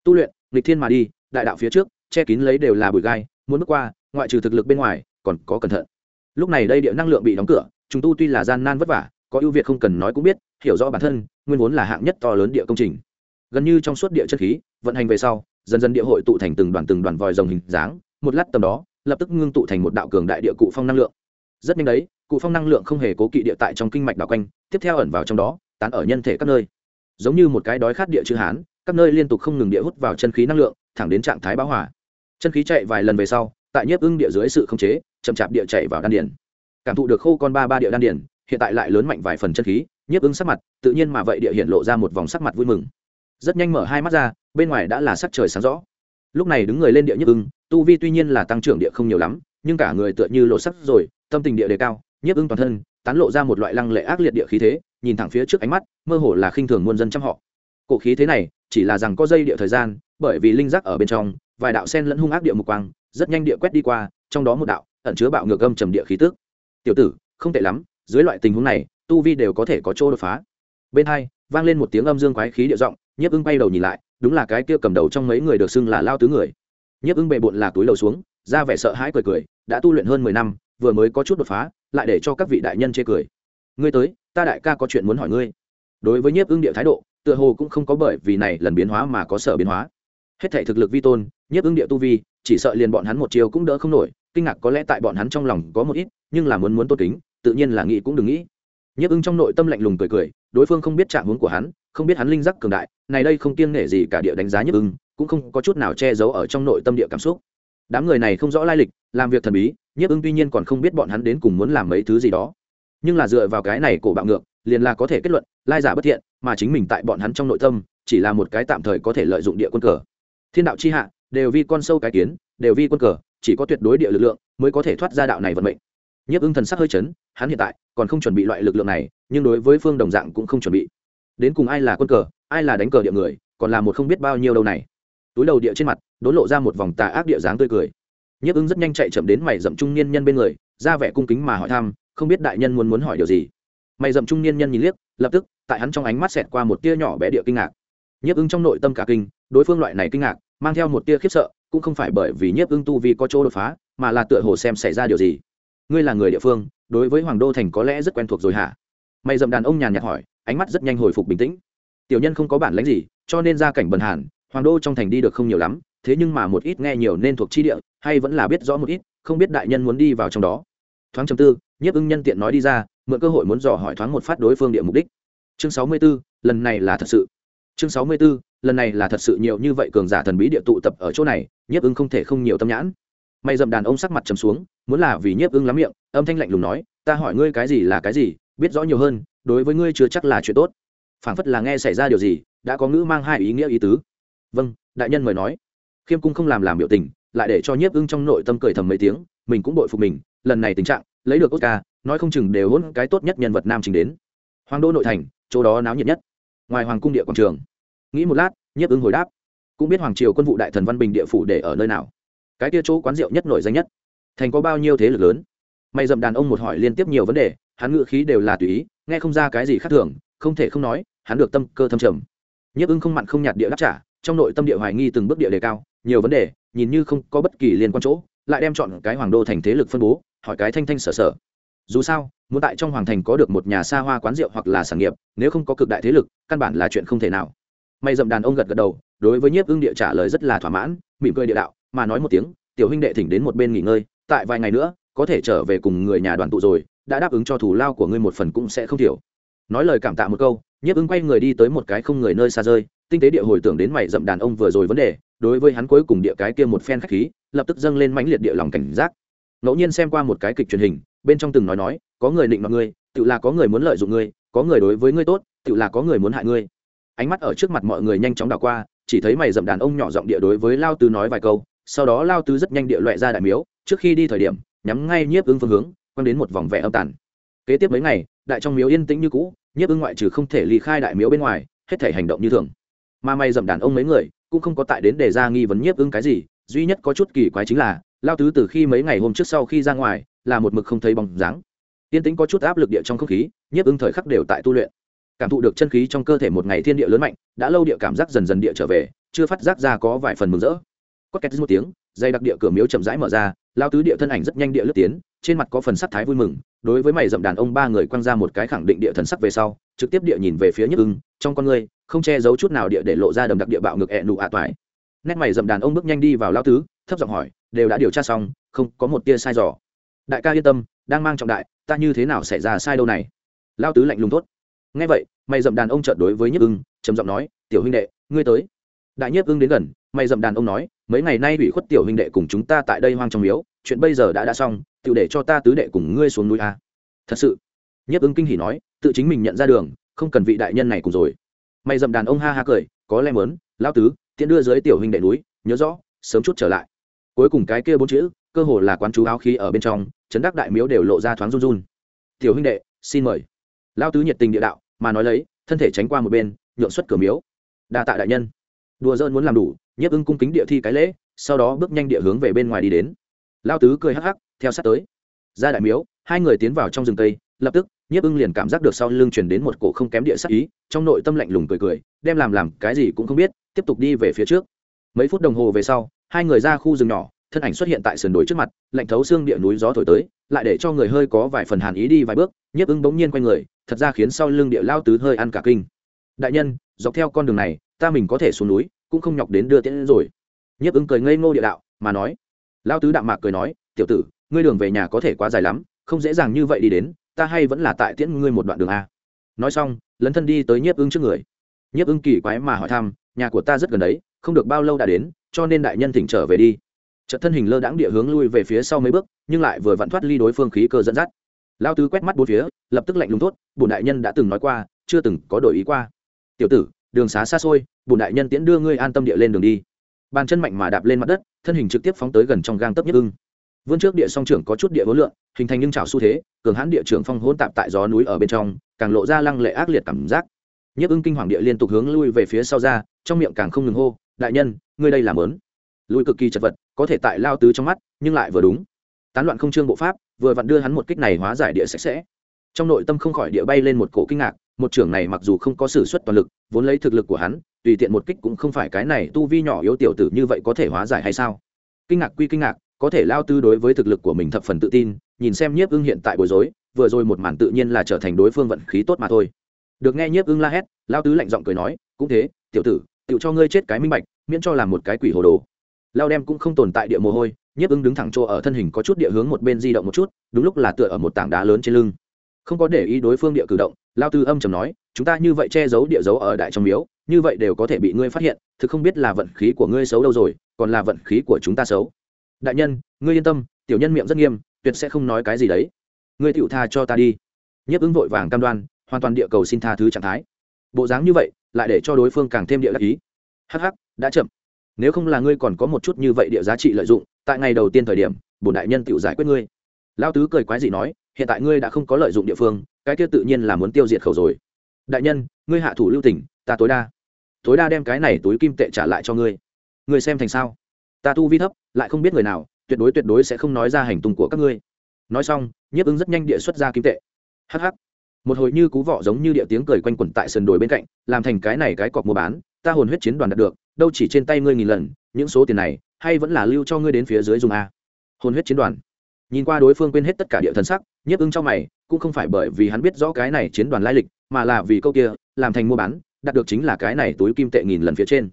Tu luyện, nghịch thiên mà đi, đại đạo phía trước, che kín lấy đều là bụi gai, muốn bước qua, ngoại trừ thực lực bên ngoài, còn có cẩn thận. Lúc này đây địa năng lượng bị đóng cửa, chúng tu tuy là gian nan vất vả, có ưu việt không cần nói cũng biết, hiểu rõ bản thân, nguyên vốn là hạng nhất to lớn địa công trình gần như trong suốt địa chất khí, vận hành về sau, dần dần địa hội tụ thành từng đoàn từng đoàn vòi rồng hình dáng, một lát tầm đó, lập tức ngưng tụ thành một đạo cường đại địa cụ phong năng lượng. Rất nhanh đấy, cụ phong năng lượng không hề cố kỵ địa tại trong kinh mạch đảo quanh, tiếp theo ẩn vào trong đó, tán ở nhân thể các nơi. Giống như một cái đói khát địa chữ hán, các nơi liên tục không ngừng địa hút vào chân khí năng lượng, thẳng đến trạng thái bão hỏa chân khí chạy vài lần về sau, tại nhiếp ưng địa dưới sự khống chế, chậm chạp địa chạy vào đan điển cảm thụ được khô con ba ba địa đan điển hiện tại lại lớn mạnh vài phần chân khí, nhiếp ưng sắc mặt, tự nhiên mà vậy địa hiện lộ ra một vòng sắc mặt vui mừng rất nhanh mở hai mắt ra, bên ngoài đã là sắc trời sáng rõ. Lúc này đứng người lên địa nhất ưng, tu vi tuy nhiên là tăng trưởng địa không nhiều lắm, nhưng cả người tựa như lộ sắc rồi, tâm tình địa đề cao nhiếp ưng toàn thân, tán lộ ra một loại lăng lệ ác liệt địa khí thế, nhìn thẳng phía trước ánh mắt, mơ hồ là khinh thường muôn dân trăm họ. Cổ khí thế này, chỉ là rằng có dây địa thời gian, bởi vì linh giác ở bên trong, vài đạo sen lẫn hung ác địa mục quang, rất nhanh địa quét đi qua, trong đó một đạo ẩn chứa bạo ngược âm trầm địa khí tức. Tiểu tử, không tệ lắm, dưới loại tình huống này, tu vi đều có thể có chỗ đột phá. Bên hai, vang lên một tiếng âm dương quái khí địa giọng nhiếp ưng bay đầu nhìn lại, đúng là cái kia cầm đầu trong mấy người được xưng là lao tứ người. Nhiếp ưng bệ bộn là túi đầu xuống, ra vẻ sợ hãi cười cười, đã tu luyện hơn mười năm, vừa mới có chút đột phá, lại để cho các vị đại nhân chê cười. Ngươi tới, ta đại ca có chuyện muốn hỏi ngươi. Đối với nhiếp ưng địa thái độ, tựa hồ cũng không có bởi vì này lần biến hóa mà có sở biến hóa. Hết thể thực lực vi tôn, nhiếp ưng địa tu vi, chỉ sợ liền bọn hắn một chiều cũng đỡ không nổi, kinh ngạc có lẽ tại bọn hắn trong lòng có một ít, nhưng là muốn muốn tốt kính, tự nhiên là nghĩ cũng đừng nghĩ. Nhiếp ưng trong nội tâm lạnh lùng cười cười, đối phương không biết trạng hướng của hắn không biết hắn linh giác cường đại, này đây không kiêng nể gì cả địa đánh giá nhất ưng, cũng không có chút nào che giấu ở trong nội tâm địa cảm xúc. Đám người này không rõ lai lịch, làm việc thần bí Nhất ưng tuy nhiên còn không biết bọn hắn đến cùng muốn làm mấy thứ gì đó. Nhưng là dựa vào cái này cổ bạo ngược, liền là có thể kết luận, lai giả bất thiện, mà chính mình tại bọn hắn trong nội tâm, chỉ là một cái tạm thời có thể lợi dụng địa quân cờ. Thiên đạo c h i hạ, đều vì con sâu cái kiến, đều vì quân cờ, chỉ có tuyệt đối địa lực lượng mới có thể thoát ra đạo này vận mệnh. Nhiếp ưng thần sắc hơi chấn, hắn hiện tại còn không chuẩn bị loại lực lượng này, nhưng đối với phương đồng dạng cũng không chuẩn bị đến cùng ai là quân cờ, ai là đánh cờ địa người, còn là một không biết bao nhiêu đâu này. Túi đầu địa trên mặt, đốn lộ ra một vòng tà ác địa dáng tươi cười. Nhiếp ứng rất nhanh chạy chậm đến mày dậm trung niên nhân bên người, ra vẻ cung kính mà hỏi thăm, không biết đại nhân muốn muốn hỏi điều gì. Mày dậm trung niên nhân nhìn liếc, lập tức, tại hắn trong ánh mắt xẹt qua một tia nhỏ bé địa kinh ngạc. Nhiếp ứng trong nội tâm cả kinh, đối phương loại này kinh ngạc, mang theo một tia khiếp sợ, cũng không phải bởi vì nhiếp ứng tu vi có chỗ đột phá, mà là tựa hồ xem xảy ra điều gì. Ngươi là người địa phương, đối với hoàng đô thành có lẽ rất quen thuộc rồi hả? Mày dậm đàn ông nhàn nhạt hỏi ánh mắt rất nhanh hồi phục bình tĩnh. Tiểu nhân không có bản lãnh gì cho nên ra cảnh bần hàn hoàng đô trong thành đi được không nhiều lắm thế nhưng mà một ít nghe nhiều nên thuộc chi địa hay vẫn là biết rõ một ít không biết đại nhân muốn đi vào trong đó. Thoáng chầm tư nhiếp ưng nhân tiện nói đi ra mượn cơ hội muốn dò hỏi thoáng một phát đối phương địa mục đích. Chương sáu mươi 64, lần này là thật sự. Chương sáu mươi 64, lần này là thật sự nhiều như vậy cường giả thần bí địa tụ tập ở chỗ này nhiếp ưng không thể không nhiều tâm nhãn. May dậm đàn ông sắc mặt trầm xuống muốn là vì nhiếp ưng lắm miệng âm thanh lạnh lùng nói ta hỏi ngươi cái gì là cái gì biết rõ nhiều hơn đối với ngươi chưa chắc là chuyện tốt. Phảng phất là nghe xảy ra điều gì, đã có ngữ mang hai ý nghĩa ý tứ. Vâng đại nhân mời nói. Khiêm cung không làm làm biểu tình, lại để cho nhiếp ưng trong nội tâm cười thầm mấy tiếng, mình cũng bội phục mình, lần này tình trạng, lấy được oscar, nói không chừng đều hôn cái tốt nhất nhân vật nam trình đến. Hoàng đô nội thành, chỗ đó náo nhiệt nhất. Ngoài hoàng cung địa quảng trường. Nghĩ một lát, nhiếp ưng hồi đáp. Cũng biết hoàng triều quân vụ đại thần văn bình địa phủ để ở nơi nào. Cái kia chỗ quán rượu nhất nổi danh nhất. Thành có bao nhiêu thế lực lớn? Mày dậm đàn ông một hỏi liên tiếp nhiều vấn đề hắn ngự khí đều là tùy ý, nghe không ra cái gì khác thường, không thể không nói, hắn được tâm cơ thâm trầm. Nhiếp ưng không mặn không nhạt địa đáp trả, trong nội tâm địa hoài nghi từng bước địa đề cao, nhiều vấn đề, nhìn như không có bất kỳ liên quan chỗ, lại đem chọn cái hoàng đô thành thế lực phân bố, hỏi cái thanh thanh sở sở. Dù sao, muốn tại trong hoàng thành có được một nhà xa hoa quán rượu hoặc là sản nghiệp, nếu không có cực đại thế lực, căn bản là chuyện không thể nào. May dậm đàn ông gật gật đầu, đối với nhiếp ưng địa trả lời rất là thỏa mãn, mỉm cười địa đạo, mà nói một tiếng, tiểu huynh đệ thỉnh đến một bên nghỉ ngơi, tại vài ngày nữa, có thể trở về cùng người nhà đoàn tụ rồi đã đáp ứng cho thủ lao của ngươi một phần cũng sẽ không thiểu. Nói lời cảm tạ một câu, nhiếp ứng quay người đi tới một cái không người nơi xa rơi, tinh tế địa hồi tưởng đến mày dậm đàn ông vừa rồi vấn đề, đối với hắn cuối cùng địa cái kia một phen khách khí, lập tức dâng lên mãnh liệt địa lòng cảnh giác. Ngẫu nhiên xem qua một cái kịch truyền hình, bên trong từng nói nói, có người định mọi ngươi tự là có người muốn lợi dụng ngươi, có người đối với ngươi tốt tự là có người muốn hại ngươi. Ánh mắt ở trước mặt mọi người nhanh chóng đảo qua, chỉ thấy mày dậm đàn ông nhỏ giọng địa đối với lao tứ nói vài câu, sau đó lao tứ rất nhanh địa loại ra đại miếu, trước khi đi thời điểm, nhắm ngay nhiếp ưng phương hướng quăng đến một vòng vẻ âm tàn. Kế tiếp mấy ngày, đại trong miếu yên tĩnh như cũ, nhiếp ưng ngoại trừ không thể ly khai đại miếu bên ngoài, hết thể hành động như thường. Mà may dậm đàn ông mấy người, cũng không có tại đến để ra nghi vấn nhiếp ưng cái gì, duy nhất có chút kỳ quái chính là, lao tứ từ khi mấy ngày hôm trước sau khi ra ngoài, là một mực không thấy bóng dáng. Yên tĩnh có chút áp lực địa trong không khí, nhiếp ưng thời khắc đều tại tu luyện. Cảm thụ được chân khí trong cơ thể một ngày thiên địa lớn mạnh, đã lâu địa cảm giác dần dần địa trở về, chưa phát giác ra có vài phần mừng rỡ. Có két một tiếng, dây đặc địa cửa miếu chậm rãi mở ra, lao tứ địa thân ảnh rất nhanh địa lướt tiến trên mặt có phần sắc thái vui mừng, đối với mày dậm đàn ông ba người quăng ra một cái khẳng định địa thần sắc về sau, trực tiếp địa nhìn về phía nhức ưng, trong con người không che giấu chút nào địa để lộ ra đầm đặc địa bạo ngực ẹ nụ ạ toại. Nét mày dậm đàn ông bước nhanh đi vào lao tứ, thấp giọng hỏi, đều đã điều tra xong, không có một tia sai dò? Đại ca yên tâm, đang mang trọng đại, ta như thế nào xảy ra sai đâu này? Lao tứ lạnh lùng tốt ngay vậy, mày dậm đàn ông chợt đối với nhức ưng, trầm giọng nói, tiểu huynh đệ, ngươi tới. Đại nhất ưng đến gần, mày dậm đàn ông nói, mấy ngày nay ủy khuất tiểu huynh đệ cùng chúng ta tại đây hoang trong miếu chuyện bây giờ đã đã xong tự để cho ta tứ đệ cùng ngươi xuống núi a. Thật sự. Nhiếp ứng kinh hỉ nói, tự chính mình nhận ra đường, không cần vị đại nhân này cùng rồi. Mày dậm đàn ông ha ha cười, có lẽ mớn lao tứ tiện đưa dưới tiểu huynh đệ núi, nhớ rõ, sớm chút trở lại. Cuối cùng cái kia bốn chữ, cơ hồ là quán chú áo khí ở bên trong, chấn đắc đại miếu đều lộ ra thoáng run run. Tiểu huynh đệ, xin mời. Lao tứ nhiệt tình địa đạo, mà nói lấy, thân thể tránh qua một bên, nhượng xuất cửa miếu. Đa tạ đại nhân. Đùa dơn muốn làm đủ, nhiếp ưng cung kính địa thi cái lễ, sau đó bước nhanh địa hướng về bên ngoài đi đến lao tứ cười hắc hắc, theo sát tới. Ra đại miếu, hai người tiến vào trong rừng tây, lập tức, nhiếp ưng liền cảm giác được sau lưng chuyển đến một cổ không kém địa sắc ý, trong nội tâm lạnh lùng cười cười, đem làm làm cái gì cũng không biết, tiếp tục đi về phía trước. Mấy phút đồng hồ về sau, hai người ra khu rừng nhỏ, thân ảnh xuất hiện tại sườn đồi trước mặt, lạnh thấu xương địa núi gió thổi tới, lại để cho người hơi có vài phần hàn ý đi vài bước, nhiếp ưng bỗng nhiên q u a n người, thật ra khiến sau lưng địa lao tứ hơi ăn cả kinh. Đại nhân, dọc theo con đường này, ta mình có thể xuống núi, cũng không nhọc đến đưa tiễn rồi. Nhiếp ưng cười ngây ngô địa đạo, mà nói lao tứ đạm mạc cười nói, tiểu tử, ngươi đường về nhà có thể quá dài lắm, không dễ dàng như vậy đi đến, ta hay vẫn là tại tiễn ngươi một đoạn đường a. Nói xong, lấn thân đi tới nhiếp ưng trước người. Nhiếp ưng kỳ quái mà hỏi thăm, nhà của ta rất gần đấy, không được bao lâu đã đến, cho nên đại nhân thỉnh trở về đi. Trận thân hình lơ đãng địa hướng lui về phía sau mấy bước, nhưng lại vừa vặn thoát ly đối phương khí cơ dẫn dắt. Lao tứ quét mắt bốn phía, lập tức lạnh lùng tốt bùn đại nhân đã từng nói qua, chưa từng có đổi ý qua. Tiểu tử, đường xá xa xôi bùn đại nhân tiễn đưa ngươi an tâm địa lên đường đi bàn chân mạnh mà đạp lên mặt đất, thân hình trực tiếp phóng tới gần trong gang tấp nhất ưng. Vươn trước địa song trưởng có chút địa hối lượng hình thành nhưng trào xu thế, cường hãn địa trưởng phong hỗn tạp tại gió núi ở bên trong, càng lộ ra lăng lệ ác liệt cảm giác. Nhất ưng kinh hoàng địa liên tục hướng lui về phía sau ra, trong miệng càng không ngừng hô, đại nhân, ngươi đây làm lớn lui cực kỳ chật vật, có thể tại lao tứ trong mắt, nhưng lại vừa đúng. Tán loạn không trương bộ pháp, vừa vặn đưa hắn một kích này hóa giải địa sạch sẽ. Trong nội tâm không khỏi địa bay lên một cổ kinh ngạc một trưởng này mặc dù không có s ử suất toàn lực, vốn lấy thực lực của hắn, tùy tiện một kích cũng không phải cái này tu vi nhỏ yếu tiểu tử như vậy có thể hóa giải hay sao? Kinh ngạc quy kinh ngạc, có thể lao tư đối với thực lực của mình thập phần tự tin, nhìn xem nhiếp ưng hiện tại bối rối, vừa rồi một màn tự nhiên là trở thành đối phương vận khí tốt mà thôi. Được nghe nhiếp ưng la hét, lao tứ lạnh giọng cười nói, cũng thế, tiểu tử tự cho ngươi chết cái minh bạch, miễn cho làm một cái quỷ hồ đồ. Lao đem cũng không tồn tại địa mồ hôi, nhiếp ưng đứng thẳng chỗ ở thân hình có chút địa hướng một bên di động một chút, đúng lúc là tựa ở một tảng đá lớn trên lưng không có để ý đối phương địa cử động, lao tư âm chầm nói, chúng ta như vậy che giấu địa dấu ở đại trong miếu, như vậy đều có thể bị ngươi phát hiện, thực không biết là vận khí của ngươi xấu đâu rồi, còn là vận khí của chúng ta xấu. Đại nhân, ngươi yên tâm, tiểu nhân miệng rất nghiêm, tuyệt sẽ không nói cái gì đấy. Ngươi tựu tha cho ta đi. Nhiếp ứng vội vàng cam đoan, hoàn toàn địa cầu xin tha thứ trạng thái. Bộ dáng như vậy, lại để cho đối phương càng thêm địa đắc ý. Hh đã chậm. Nếu không là ngươi còn có một chút như vậy địa giá trị lợi dụng, tại ngày đầu tiên thời điểm, bổn đại nhân tựu giải quyết ngươi. Lao tứ cười quái gì nói hiện tại ngươi đã không có lợi dụng địa phương, cái kia tự nhiên là muốn tiêu diệt khẩu rồi. Đại nhân, ngươi hạ thủ lưu tỉnh ta tối đa tối đa đem cái này túi kim tệ trả lại cho ngươi. Ngươi xem thành sao? Ta tu vi thấp, lại không biết người nào, tuyệt đối tuyệt đối sẽ không nói ra hành tung của các ngươi. Nói xong, nhiếp ứng rất nhanh địa xuất ra kim tệ. Hh một hồi như cú vọ giống như địa tiếng cười quanh quẩn tại sườn đồi bên cạnh, làm thành cái này cái cọc mua bán, ta hồn huyết chiến đoàn đạt được, đâu chỉ trên tay ngươi nghìn lần, những số tiền này, hay vẫn là lưu cho ngươi đến phía dưới dùng a. Hồn huyết chiến đoàn nhìn qua đối phương quên hết tất cả địa thần sắc, nhiếp ứng trong mày, cũng không phải bởi vì hắn biết rõ cái này chiến đoàn lai lịch, mà là vì câu kia, làm thành mua bán, đạt được chính là cái này túi kim tệ nghìn lần phía trên.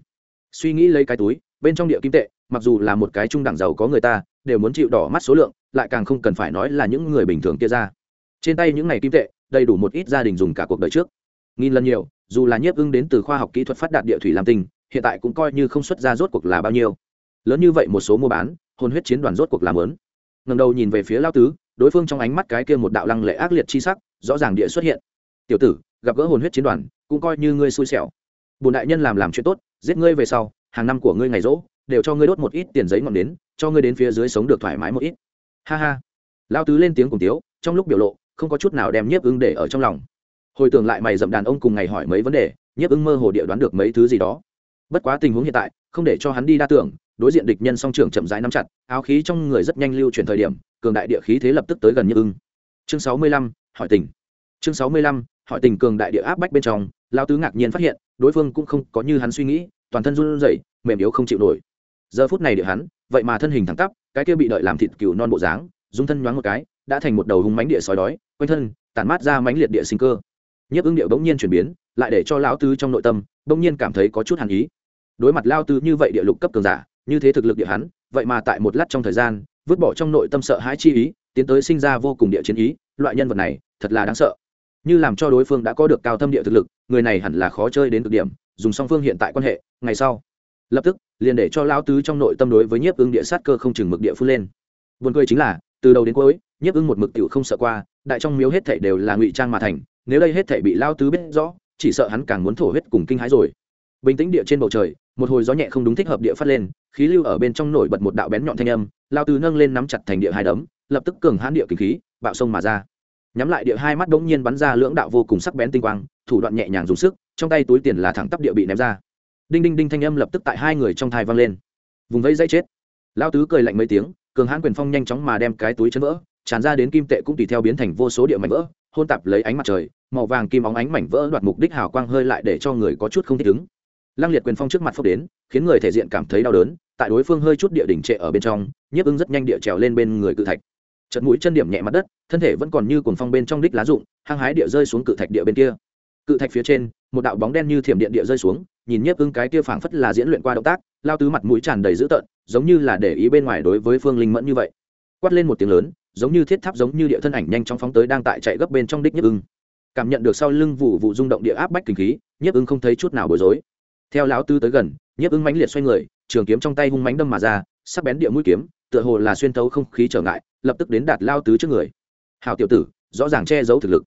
Suy nghĩ lấy cái túi, bên trong địa kim tệ, mặc dù là một cái trung đẳng giàu có người ta, đều muốn chịu đỏ mắt số lượng, lại càng không cần phải nói là những người bình thường kia ra. Trên tay những này kim tệ, đầy đủ một ít gia đình dùng cả cuộc đời trước. Nghìn lần nhiều, dù là nhiếp ưng đến từ khoa học kỹ thuật phát đạt địa thủy làm tình, hiện tại cũng coi như không xuất ra rốt cuộc là bao nhiêu. Lớn như vậy một số mua bán, hồn huyết chiến đoàn rốt cuộc làm lớn ngầm đầu nhìn về phía lao tứ, đối phương trong ánh mắt cái kia một đạo lăng lệ ác liệt chi sắc, rõ ràng địa xuất hiện. Tiểu tử, gặp gỡ hồn huyết chiến đoàn, cũng coi như ngươi xui xẻo. Bùn đại nhân làm làm chuyện tốt, giết ngươi về sau, hàng năm của ngươi ngày rỗ, đều cho ngươi đốt một ít tiền giấy ngọn đến cho ngươi đến phía dưới sống được thoải mái một ít. Ha ha. Lao tứ lên tiếng cùng tiếu, trong lúc biểu lộ, không có chút nào đem nhiếp ưng để ở trong lòng. Hồi tưởng lại mày dậm đàn ông cùng ngày hỏi mấy vấn đề, nhiếp ưng mơ hồ địa đoán được mấy thứ gì đó bất quá tình huống hiện tại, không để cho hắn đi đa tưởng, đối diện địch nhân song trường chậm rãi nắm chặt, áo khí trong người rất nhanh lưu chuyển thời điểm, cường đại địa khí thế lập tức tới gần như ưng. Chương sáu mươi lăm, hỏi tình. Chương sáu mươi lăm, hỏi tình cường đại địa áp bách bên trong lao tứ ngạc nhiên phát hiện, đối phương cũng không có như hắn suy nghĩ, toàn thân run rẩy, mềm yếu không chịu nổi. Giờ phút này địa hắn, vậy mà thân hình thẳng tắp, cái kia bị đợi làm thịt cừu non bộ dáng dung thân nhoáng một cái, đã thành một đầu hung mánh địa sói đói, quanh thân, tản mát ra mánh liệt địa sinh cơ. Nhiếp ứng địa bỗng nhiên chuyển biến, lại để cho lão tứ trong nội tâm, bỗng nhiên cảm thấy có chút hàn ý đối mặt lao tứ như vậy địa lục cấp cường giả như thế thực lực địa hắn vậy mà tại một lát trong thời gian vứt bỏ trong nội tâm sợ hãi chi ý tiến tới sinh ra vô cùng địa chiến ý loại nhân vật này thật là đáng sợ như làm cho đối phương đã có được cao thâm địa thực lực người này hẳn là khó chơi đến cực điểm dùng song phương hiện tại quan hệ ngày sau lập tức liền để cho lão tứ trong nội tâm đối với nhiếp ưng địa sát cơ không chừng mực địa phun lên Buồn cười chính là, từ đầu đến cuối, nhiếp ưng một mực tiểu không sợ qua, đại trong miếu hết thảy đều là ngụy trang mà thành, nếu đây hết thảy bị lao tứ biết rõ, chỉ sợ hắn càng muốn thổ huyết cùng kinh hãi rồi. Bình tĩnh địa trên bầu trời, một hồi gió nhẹ không đúng thích hợp địa phát lên, khí lưu ở bên trong nổi bật một đạo bén nhọn thanh âm, lao tứ nâng lên nắm chặt thành địa hai đấm, lập tức cường hãn địa kinh khí, bạo sông mà ra. Nhắm lại địa hai mắt đống nhiên bắn ra lưỡng đạo vô cùng sắc bén tinh quang, thủ đoạn nhẹ nhàng dùng sức, trong tay túi tiền là thẳng tắp địa bị ném ra. Đinh đinh đinh thanh âm lập tức tại hai người trong thai vang lên. Vùng vẫy dây chết. Lao tứ cười lạnh mấy tiếng, cường hãn quyền phong nhanh chóng mà đem cái túi chân vỡ tràn ra đến kim tệ cũng tùy theo biến thành vô số địa mảnh vỡ hôn tạp lấy ánh mặt trời màu vàng kim óng ánh mảnh vỡ đoạt mục đích hào quang hơi lại để cho người có chút không thích ứng lăng liệt quyền phong trước mặt phốc đến, khiến người thể diện cảm thấy đau đớn, tại đối phương hơi chút địa đỉnh trệ ở bên trong, nhiếp ưng rất nhanh địa trèo lên bên người cự thạch. Trận mũi chân điểm nhẹ mặt đất, thân thể vẫn còn như cuồng phong bên trong đích lá rụng, hăng hái địa rơi xuống cự thạch địa bên kia. Cự thạch phía trên, một đạo bóng đen như thiểm điện địa rơi xuống, nhìn nhiếp ưng cái kia phảng phất là diễn luyện qua động tác, lao tứ mặt mũi tràn đầy dữ tợn, giống như là để ý bên ngoài đối với phương linh mẫn như vậy. Quát lên một tiếng lớn, giống như thiết tháp giống như địa thân ảnh nhanh chóng phóng tới đang tại chạy gấp bên trong đích nhiếp ưng cảm nhận được sau lưng vụ vụ rung động địa áp bách kinh khí, nhiếp ưng không thấy chút nào bối rối theo lão tư tới gần, nhiếp ứng mãnh liệt xoay người, trường kiếm trong tay hung mãnh đâm mà ra, sắc bén địa mũi kiếm, tựa hồ là xuyên thấu không khí trở ngại, lập tức đến đạt lao tứ trước người. Hào tiểu tử, rõ ràng che giấu thực lực.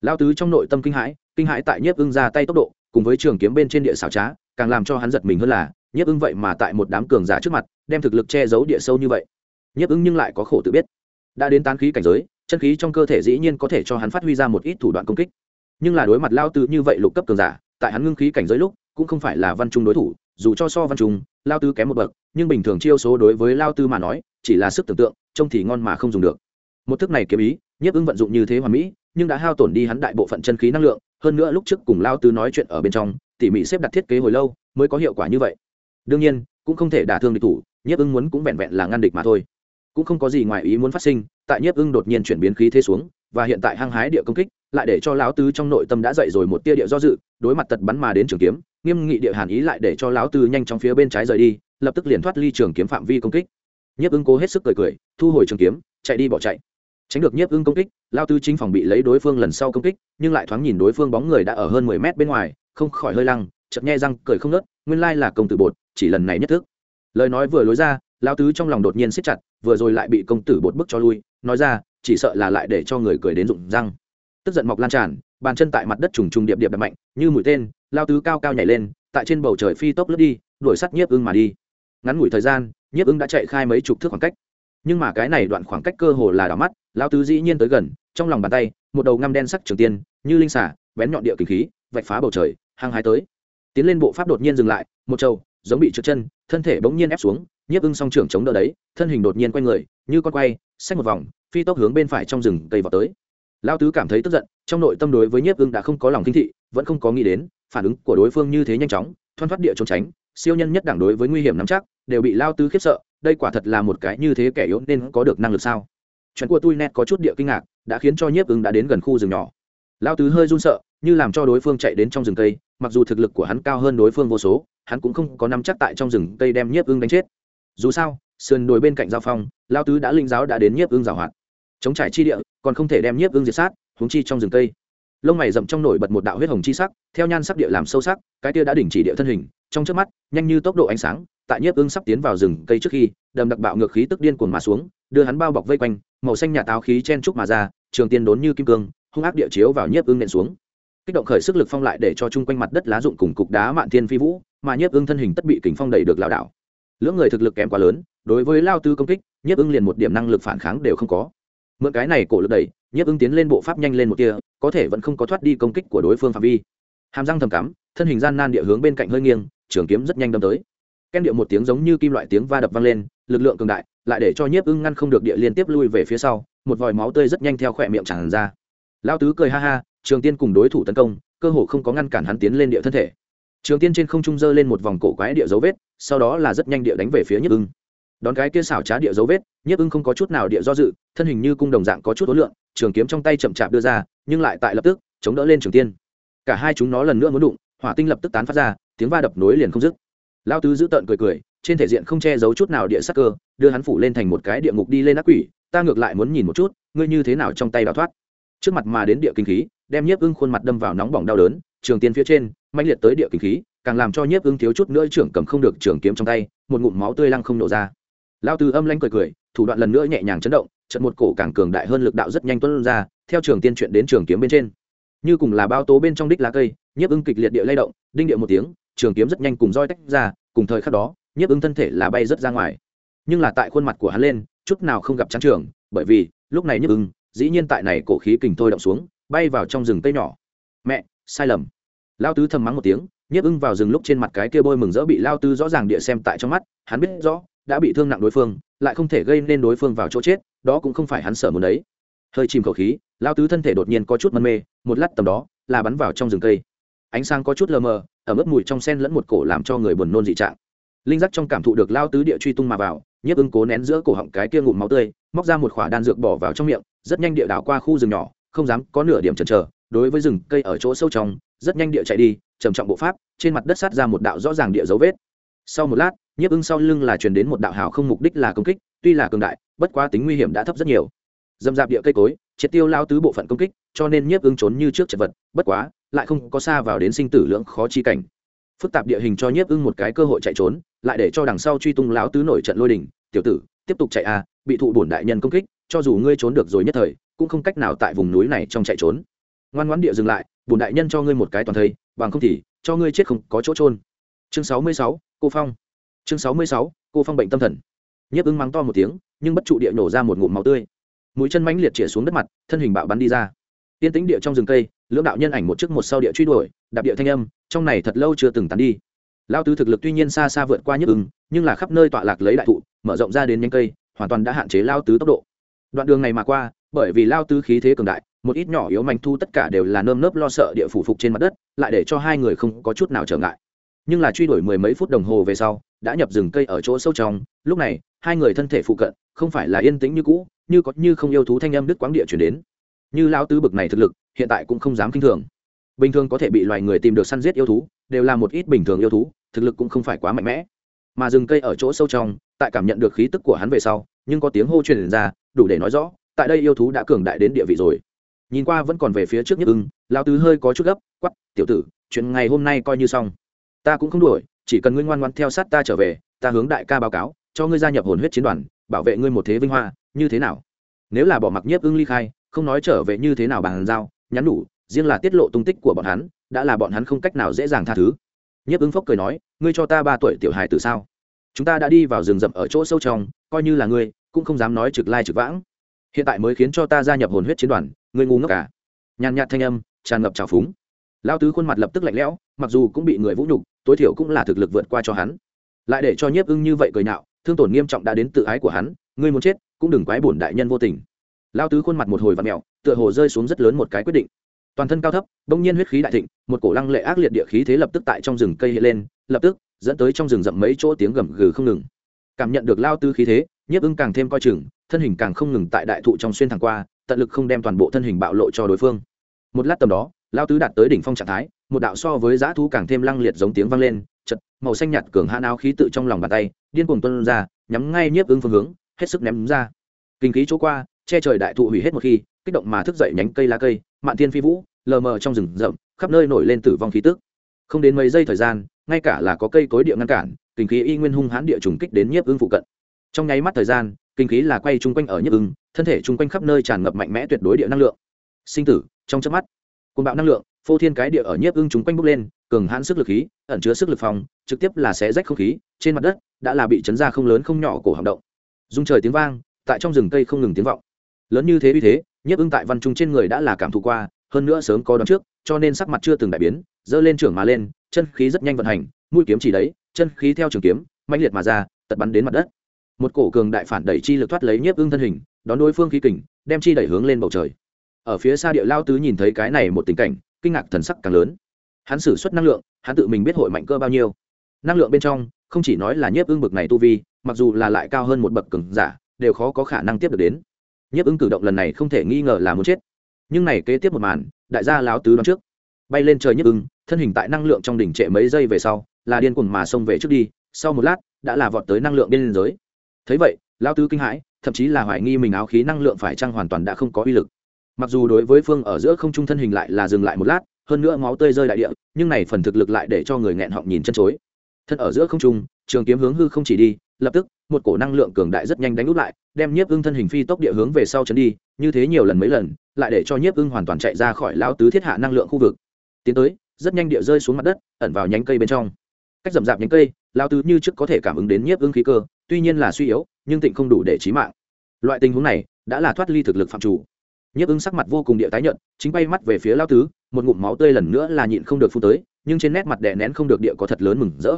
Lao tứ trong nội tâm kinh hãi kinh hãi tại nhiếp ưng ra tay tốc độ, cùng với trường kiếm bên trên địa xảo trá, càng làm cho hắn giật mình hơn là, nhiếp ưng vậy mà tại một đám cường giả trước mặt, đem thực lực che giấu địa sâu như vậy. Nhiếp ưng nhưng lại có khổ tự biết. Đã đến tán khí cảnh giới, chân khí trong cơ thể dĩ nhiên có thể cho hắn phát huy ra một ít thủ đoạn công kích. Nhưng là đối mặt lao tứ như vậy lục cấp cường giả, tại hắn ngưng khí cảnh giới lúc cũng không phải là văn trung đối thủ, dù cho so văn trung, lao tứ kém một bậc, nhưng bình thường chiêu số đối với lao tư mà nói, chỉ là sức tưởng tượng, trông thì ngon mà không dùng được. Một thức này kiếm ý, nhiếp ưng vận dụng như thế hoàn mỹ, nhưng đã hao tổn đi hắn đại bộ phận chân khí năng lượng, hơn nữa lúc trước cùng lao tứ nói chuyện ở bên trong, tỉ mỉ xếp đặt thiết kế hồi lâu, mới có hiệu quả như vậy. Đương nhiên, cũng không thể đả thương địch thủ, nhiếp ưng muốn cũng vẹn vẹn là ngăn địch mà thôi. Cũng không có gì ngoài ý muốn phát sinh, tại nhiếp ưng đột nhiên chuyển biến khí thế xuống, và hiện tại hăng hái địa công kích, lại để cho lão tứ trong nội tâm đã dậy rồi một tia địa do dự, đối mặt tật bắn mà đến trường kiếm nghiêm nghị địa hàn ý lại để cho lão tư nhanh chóng phía bên trái rời đi, lập tức liền thoát ly trường kiếm phạm vi công kích. Nhiếp ưng cố hết sức cười cười, thu hồi trường kiếm, chạy đi bỏ chạy. Tránh được nhiếp ưng công kích lao tư chính phòng bị lấy đối phương lần sau công kích, nhưng lại thoáng nhìn đối phương bóng người đã ở hơn mười mét bên ngoài, không khỏi hơi lăng chậm nhe răng cười không nớt nguyên lai là công tử bột, chỉ lần này nhất thức. Lời nói vừa lối ra lao tứ trong lòng đột nhiên siết chặt, vừa rồi lại bị công tử bột bức cho lui, nói ra, chỉ sợ là lại để cho người cười đến rụng răng. Tức giận mọc lan tràn, bàn chân tại mặt đất trùng trùng điệp điệp đập mạnh, như mũi tên lao tứ cao cao nhảy lên, tại trên bầu trời phi tốc lướt đi, đuổi sắt nhiếp ưng mà đi. Ngắn ngủi thời gian, nhiếp ưng đã chạy khai mấy chục thước khoảng cách. Nhưng mà cái này đoạn khoảng cách cơ hồ là đỏ mắt, lao tứ dĩ nhiên tới gần, trong lòng bàn tay, một đầu ngăm đen sắc trường tiên, như linh xả bén nhọn địa kinh khí, vạch phá bầu trời, hăng hái tới. Tiến lên bộ pháp đột nhiên dừng lại, một trâu giống bị trượt chân, thân thể bỗng nhiên ép xuống, nhiếp ưng song trưởng chống đỡ đấy, thân hình đột nhiên quay người, như con quay, xách một vòng, phi tốc hướng bên phải trong rừng cây vào tới. Lao tứ cảm thấy tức giận, trong nội tâm đối với nhiếp ưng đã không có lòng kinh thị, vẫn không có nghĩ đến phản ứng của đối phương như thế nhanh chóng, thoăn thoát địa trốn tránh, siêu nhân nhất đẳng đối với nguy hiểm nắm chắc, đều bị lao tứ khiếp sợ, đây quả thật là một cái như thế kẻ yếu nên có được năng lực sao? Chuyện của tôi net có chút địa kinh ngạc, đã khiến cho nhiếp ứng đã đến gần khu rừng nhỏ. Lao tứ hơi run sợ, như làm cho đối phương chạy đến trong rừng cây, mặc dù thực lực của hắn cao hơn đối phương vô số, hắn cũng không có nắm chắc tại trong rừng cây đem nhiếp ưng đánh chết. Dù sao, sườn đồi bên cạnh giao phong, lao tứ đã linh giáo đã đến nhiếp ưng giảo hoạt. Chống trải chi địa, còn không thể đem nhiếp ưng diệt sát húng chi trong rừng cây lông mày rậm trong nổi bật một đạo huyết hồng chi sắc, theo nhan sắc địa làm sâu sắc, cái tia đã đỉnh chỉ địa thân hình, trong trước mắt, nhanh như tốc độ ánh sáng, tại nhiếp ưng sắp tiến vào rừng cây trước khi, đầm đặc bạo ngược khí tức điên cuồng mà xuống, đưa hắn bao bọc vây quanh, màu xanh nhà táo khí chen trúc mà ra, trường tiên đốn như kim cương, hung ác địa chiếu vào nhiếp ưng nện xuống. Kích động khởi sức lực phong lại để cho chung quanh mặt đất lá dụng cùng cục đá mạn thiên phi vũ, mà nhiếp ưng thân hình tất bị kính phong đẩy được lảo đảo. Lưỡng người thực lực kém quá lớn, đối với lao tư công kích, nhiếp ưng liền một điểm năng lực phản kháng đều không có. Mượn cái này cổ lực đẩy nhiếp ứng tiến lên bộ pháp nhanh lên một kia có thể vẫn không có thoát đi công kích của đối phương phạm vi. Hàm răng thầm cắm, thân hình gian nan địa hướng bên cạnh hơi nghiêng, trường kiếm rất nhanh đâm tới. Ken điệu một tiếng giống như kim loại tiếng va đập vang lên, lực lượng cường đại, lại để cho nhiếp ưng ngăn không được địa liên tiếp lui về phía sau, một vòi máu tươi rất nhanh theo khỏe miệng tràn ra. Lao tứ cười ha ha, trường tiên cùng đối thủ tấn công, cơ hồ không có ngăn cản hắn tiến lên địa thân thể. Trường tiên trên không trung dơ lên một vòng cổ quái địa dấu vết, sau đó là rất nhanh địa đánh về phía nhiếp ưng đón cái kia xảo trá địa dấu vết, nhiếp ưng không có chút nào địa do dự, thân hình như cung đồng dạng có chút ối lượng trường kiếm trong tay chậm chạp đưa ra, nhưng lại tại lập tức, chống đỡ lên trường tiên. Cả hai chúng nó lần nữa muốn đụng, hỏa tinh lập tức tán phát ra, tiếng va đập nối liền không dứt. Lao tứ giữ tợn cười cười, trên thể diện không che giấu chút nào địa sắc cơ, đưa hắn phủ lên thành một cái địa ngục đi lên ác quỷ, ta ngược lại muốn nhìn một chút, ngươi như thế nào trong tay đào thoát. Trước mặt mà đến địa kinh khí, đem nhiếp ưng khuôn mặt đâm vào nóng bỏng đau đớn, trường tiên phía trên mạnh liệt tới địa kinh khí, càng làm cho nhiếp ưng thiếu chút nữa trưởng cầm không được trường kiếm trong tay, một ngụm máu tươi lăng không nổ ra. Lao tứ âm lanh cười cười, thủ đoạn lần nữa nhẹ nhàng chấn động trận một cổ càng cường đại hơn lực đạo rất nhanh tuân ra, theo trường tiên chuyện đến trường kiếm bên trên. Như cùng là bao tố bên trong đích lá cây, nhiếp ưng kịch liệt địa lay động, đinh địa một tiếng, trường kiếm rất nhanh cùng roi tách ra, cùng thời khắc đó, nhiếp ưng thân thể là bay rất ra ngoài. Nhưng là tại khuôn mặt của hắn lên, chút nào không gặp trắng trường, bởi vì, lúc này nhiếp ưng dĩ nhiên tại này cổ khí kình thôi động xuống, bay vào trong rừng cây nhỏ. Mẹ, sai lầm. Lao tứ thầm mắng một tiếng, nhiếp ưng vào rừng lúc trên mặt cái kia bôi mừng rỡ bị lao tứ rõ ràng địa xem tại trong mắt, hắn biết rõ, đã bị thương nặng đối phương, lại không thể gây nên đối phương vào chỗ chết đó cũng không phải hắn sở muốn đấy. Hơi chìm khẩu khí lao tứ thân thể đột nhiên có chút mân mê, một lát tầm đó, là bắn vào trong rừng cây. Ánh sáng có chút lờ mờ ở mức mùi trong sen lẫn một cổ làm cho người buồn nôn dị trạng. Linh giác trong cảm thụ được lao tứ địa truy tung mà vào, nhiếp ưng cố nén giữa cổ họng cái kia ngụm máu tươi, móc ra một khỏa đan dược bỏ vào trong miệng, rất nhanh địa đảo qua khu rừng nhỏ, không dám có nửa điểm chần chờ, đối với rừng cây ở chỗ sâu trong, rất nhanh địa chạy đi, trầm trọng bộ pháp, trên mặt đất sát ra một đạo rõ ràng địa dấu vết sau một lát nhiếp ưng sau lưng là truyền đến một đạo hào không mục đích là công kích tuy là cường đại bất quá tính nguy hiểm đã thấp rất nhiều. Dâm dạp địa cây cối triệt tiêu lao tứ bộ phận công kích cho nên nhiếp ưng trốn như trước chật vật bất quá lại không có xa vào đến sinh tử lưỡng khó chi cảnh. Phức tạp địa hình cho nhiếp ưng một cái cơ hội chạy trốn lại để cho đằng sau truy tung lão tứ nổi trận lôi đình tiểu tử tiếp tục chạy a à, bị thụ bổn đại nhân công kích cho dù ngươi trốn được rồi nhất thời cũng không cách nào tại vùng núi này trong chạy trốn. Ngoan ngoãn địa dừng lại bổn đại nhân cho ngươi một cái toàn thây bằng không thì cho ngươi chết không có chỗ trôn chương sáu mươi sáu cô phong. Chương sáu mươi sáu, cô phong bệnh tâm thần. Nhiếp ứng mắng to một tiếng, nhưng bất trụ địa nổ ra một ngụm máu tươi. Mũi chân mãnh liệt chĩa xuống đất mặt, thân hình bạo bắn đi ra. Tiên tĩnh địa trong rừng cây, lưỡng đạo nhân ảnh một trước một sau địa truy đuổi, đạp địa thanh âm, trong này thật lâu chưa từng tán đi. Lao tứ thực lực tuy nhiên xa xa vượt qua nhức ứng, nhưng là khắp nơi tọa lạc lấy đại thụ, mở rộng ra đến nhánh cây, hoàn toàn đã hạn chế lao tứ tốc độ. Đoạn đường này mà qua, bởi vì lao tứ khí thế cường đại, một ít nhỏ yếu manh thu tất cả đều là nơm nớp lo sợ địa phủ phục trên mặt đất, lại để cho hai người không có chút nào trở ngại nhưng là truy đuổi mười mấy phút đồng hồ về sau, đã nhập rừng cây ở chỗ sâu trong. Lúc này, hai người thân thể phụ cận, không phải là yên tĩnh như cũ, như có như không yêu thú thanh âm đức quáng địa chuyển đến. Như lao tứ bực này thực lực, hiện tại cũng không dám kinh thường. Bình thường có thể bị loài người tìm được săn giết yêu thú, đều là một ít bình thường yêu thú, thực lực cũng không phải quá mạnh mẽ. Mà rừng cây ở chỗ sâu trong, tại cảm nhận được khí tức của hắn về sau, nhưng có tiếng hô truyền ra, đủ để nói rõ, tại đây yêu thú đã cường đại đến địa vị rồi. Nhìn qua vẫn còn về phía trước nhất ưng lao tứ hơi có chút gấp quắp tiểu tử, chuyện ngày hôm nay coi như xong ta cũng không đuổi, chỉ cần ngươi ngoan ngoan theo sát ta trở về, ta hướng đại ca báo cáo, cho ngươi gia nhập hồn huyết chiến đoàn, bảo vệ ngươi một thế vinh hoa, như thế nào? Nếu là bỏ mặc nhiếp ưng ly khai, không nói trở về như thế nào bằng giao, nhắn đủ riêng là tiết lộ tung tích của bọn hắn, đã là bọn hắn không cách nào dễ dàng tha thứ. Nhiếp ưng phốc cười nói, ngươi cho ta ba tuổi tiểu hài từ sao? Chúng ta đã đi vào rừng rậm ở chỗ sâu trong, coi như là ngươi, cũng không dám nói trực lai trực vãng. Hiện tại mới khiến cho ta gia nhập hồn huyết chiến đoàn, ngươi ngu ngốc cả nhàn nhạt thanh âm, tràn ngập trào phúng. Lao tứ khuôn mặt lập tức lạnh lẽo mặc dù cũng bị người vũ nhục, tối thiểu cũng là thực lực vượt qua cho hắn. Lại để cho nhiếp ưng như vậy cười nhạo, thương tổn nghiêm trọng đã đến tự ái của hắn, ngươi muốn chết, cũng đừng quái bổn đại nhân vô tình. Lao tứ khuôn mặt một hồi và mẹo tựa hồ rơi xuống rất lớn một cái quyết định. Toàn thân cao thấp, bỗng nhiên huyết khí đại thịnh, một cổ lăng lệ ác liệt địa khí thế lập tức tại trong rừng cây hiện lên, lập tức dẫn tới trong rừng rậm mấy chỗ tiếng gầm gừ không ngừng. Cảm nhận được lao tứ khí thế, nhiếp ưng càng thêm coi chừng, thân hình càng không ngừng tại đại thụ trong xuyên thẳng qua, tận lực không đem toàn bộ thân hình bạo lộ cho đối phương. Một lát tầm đó, lao tứ đạt tới đỉnh phong trạng thái một đạo so với dã thú càng thêm lăng liệt giống tiếng vang lên, chật, màu xanh nhạt cường hãn áo khí tự trong lòng bàn tay, điên cuồng tuân ra, nhắm ngay nhiếp ứng phương hướng, hết sức ném ra. Kinh khí chỗ qua, che trời đại thụ hủy hết một khi, kích động mà thức dậy nhánh cây lá cây, mạn thiên phi vũ, lờ mờ trong rừng rậm, khắp nơi nổi lên tử vong khí tức. Không đến mấy giây thời gian, ngay cả là có cây cối địa ngăn cản, kinh khí y nguyên hung hãn địa trùng kích đến nhiếp ứng phụ cận. Trong nháy mắt thời gian, kinh khí là quay chung quanh ở nhiếp ứng, thân thể chung quanh khắp nơi tràn ngập mạnh mẽ tuyệt đối địa năng lượng. Sinh tử, trong chớp mắt côn bạo năng lượng phô thiên cái địa ở nhiếp ưng chúng quanh bốc lên, cường hãn sức lực khí, ẩn chứa sức lực phòng, trực tiếp là xé rách không khí, trên mặt đất đã là bị chấn ra không lớn không nhỏ cổ họng động. Dung trời tiếng vang, tại trong rừng cây không ngừng tiếng vọng. Lớn như thế uy thế, nhiếp ưng tại văn trung trên người đã là cảm thụ qua, hơn nữa sớm có đón trước, cho nên sắc mặt chưa từng đại biến dơ lên trưởng mà lên, chân khí rất nhanh vận hành, mũi kiếm chỉ đấy, chân khí theo trường kiếm mạnh liệt mà ra, tật bắn đến mặt đất. Một cổ cường đại phản đẩy chi lực thoát lấy nhiếp ưng thân hình, đón đối phương khí kình, đem chi đẩy hướng lên bầu trời. Ở phía xa địa lao tứ nhìn thấy cái này một tình cảnh kinh ngạc thần sắc càng lớn. Hắn xử suất năng lượng, hắn tự mình biết hội mạnh cơ bao nhiêu. Năng lượng bên trong, không chỉ nói là nhiếp ưng bực này tu vi, mặc dù là lại cao hơn một bậc cường giả, đều khó có khả năng tiếp được đến. Nhiếp ưng cử động lần này không thể nghi ngờ là muốn chết. Nhưng này kế tiếp một màn, đại gia láo tứ đón trước. Bay lên trời nhiếp ưng, thân hình tại năng lượng trong đỉnh trệ mấy giây về sau, là điên cuồng mà xông về trước đi, sau một lát, đã là vọt tới năng lượng bên giới. Thấy vậy lao tứ kinh hãi, thậm chí là hoài nghi mình áo khí năng lượng phải chăng hoàn toàn đã không có uy lực mặc dù đối với phương ở giữa không trung thân hình lại là dừng lại một lát, hơn nữa máu tươi rơi đại địa, nhưng này phần thực lực lại để cho người nghẹn họng nhìn chân chối. Thân ở giữa không trung, trường kiếm hướng hư không chỉ đi, lập tức, một cổ năng lượng cường đại rất nhanh đánh úp lại, đem nhiếp ưng thân hình phi tốc địa hướng về sau chấn đi, như thế nhiều lần mấy lần, lại để cho nhiếp ưng hoàn toàn chạy ra khỏi lao tứ thiết hạ năng lượng khu vực. Tiến tới, rất nhanh địa rơi xuống mặt đất, ẩn vào nhánh cây bên trong. Cách rậm rạp nhánh cây lao tứ như trước có thể cảm ứng đến nhiếp ưng khí cơ, tuy nhiên là suy yếu, nhưng tịnh không đủ để trí mạng. Loại tình huống này, đã là thoát ly thực lực phạm chủ nhiếp ưng sắc mặt vô cùng địa tái nhận chính bay mắt về phía lao tứ, một ngụm máu tươi lần nữa là nhịn không được phun tới, nhưng trên nét mặt đè nén không được địa có thật lớn mừng rỡ.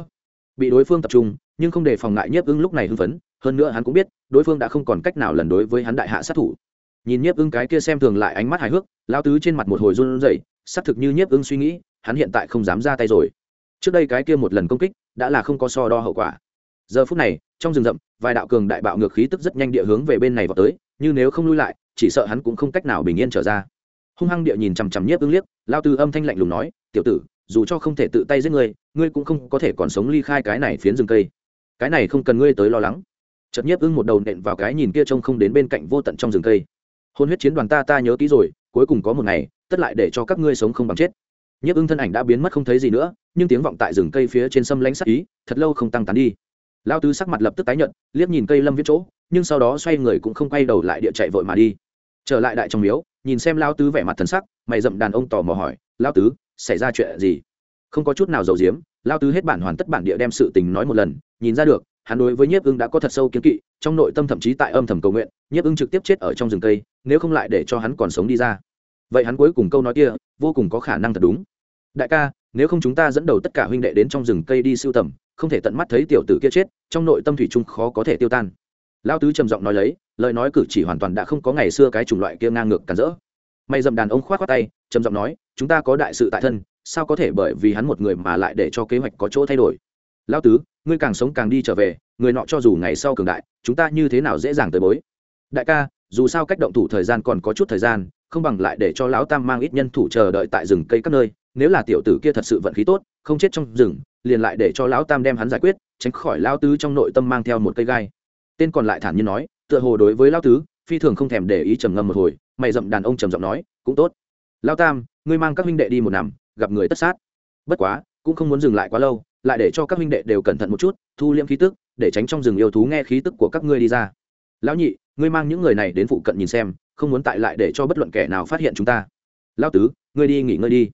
Bị đối phương tập trung, nhưng không để phòng ngại nhiếp ưng lúc này hưng phấn, hơn nữa hắn cũng biết, đối phương đã không còn cách nào lần đối với hắn đại hạ sát thủ. Nhìn nhiếp ưng cái kia xem thường lại ánh mắt hài hước lao tứ trên mặt một hồi run rẩy, xác thực như nhiếp ưng suy nghĩ, hắn hiện tại không dám ra tay rồi. Trước đây cái kia một lần công kích, đã là không có so đo hậu quả. Giờ phút này, trong rừng rậm, vài đạo cường đại bạo ngược khí tức rất nhanh địa hướng về bên này vào tới, như nếu không lui lại chỉ sợ hắn cũng không cách nào bình yên trở ra. Hung hăng địa nhìn chằm chằm nhiếp ưng liếc, lao tư âm thanh lạnh lùng nói, tiểu tử, dù cho không thể tự tay giết ngươi ngươi cũng không có thể còn sống ly khai cái này phiến rừng cây. Cái này không cần ngươi tới lo lắng. Chợt nhiếp ưng một đầu nện vào cái nhìn kia trông không đến bên cạnh vô tận trong rừng cây. Hôn huyết chiến đoàn ta ta nhớ kỹ rồi, cuối cùng có một ngày, tất lại để cho các ngươi sống không bằng chết. Nhiếp ưng thân ảnh đã biến mất không thấy gì nữa, nhưng tiếng vọng tại rừng cây phía trên sâm lãnh sắc ý, thật lâu không tăng tán đi. Lao tứ sắc mặt lập tức tái nhận liếc nhìn cây lâm viết chỗ nhưng sau đó xoay người cũng không quay đầu lại địa chạy vội mà đi. Trở lại đại trong miếu, nhìn xem lao tứ vẻ mặt thần sắc, mày dậm đàn ông tò mò hỏi lao tứ, xảy ra chuyện gì? Không có chút nào giàu diếm lao tứ hết bản hoàn tất bản địa đem sự tình nói một lần, nhìn ra được, hắn đối với nhiếp ưng đã có thật sâu kiến kỵ, trong nội tâm thậm chí tại âm thầm cầu nguyện, nhiếp ưng trực tiếp chết ở trong rừng cây, nếu không lại để cho hắn còn sống đi ra. Vậy hắn cuối cùng câu nói kia, vô cùng có khả năng thật đúng. Đại ca, nếu không chúng ta dẫn đầu tất cả huynh đệ đến trong rừng cây đi siêu tầm, không thể tận mắt thấy tiểu tử kia chết, trong nội tâm thủy chung khó có thể tiêu tan lao tứ trầm giọng nói lấy, lời nói cử chỉ hoàn toàn đã không có ngày xưa cái chủng loại kia ngang ngược cản rỡ. May dầm đàn ông khoát khoát tay, trầm giọng nói, chúng ta có đại sự tại thân, sao có thể bởi vì hắn một người mà lại để cho kế hoạch có chỗ thay đổi? Lao tứ, ngươi càng sống càng đi trở về, người nọ cho dù ngày sau cường đại, chúng ta như thế nào dễ dàng tới bối? Đại ca, dù sao cách động thủ thời gian còn có chút thời gian, không bằng lại để cho lão tam mang ít nhân thủ chờ đợi tại rừng cây các nơi, nếu là tiểu tử kia thật sự vận khí tốt, không chết trong rừng, liền lại để cho lão tam đem hắn giải quyết, tránh khỏi lão tứ trong nội tâm mang theo một cây gai tên còn lại thản nhiên nói, tựa hồ đối với lão tứ, phi thường không thèm để ý trầm ngâm một hồi, mày dậm đàn ông trầm giọng nói, cũng tốt. Lão tam, ngươi mang các huynh đệ đi một nằm, gặp người tất sát. Bất quá, cũng không muốn dừng lại quá lâu, lại để cho các huynh đệ đều cẩn thận một chút, thu liễm khí tức, để tránh trong rừng yêu thú nghe khí tức của các ngươi đi ra. Lão nhị, ngươi mang những người này đến phụ cận nhìn xem, không muốn tại lại để cho bất luận kẻ nào phát hiện chúng ta. Lão tứ, ngươi đi nghỉ ngơi đi.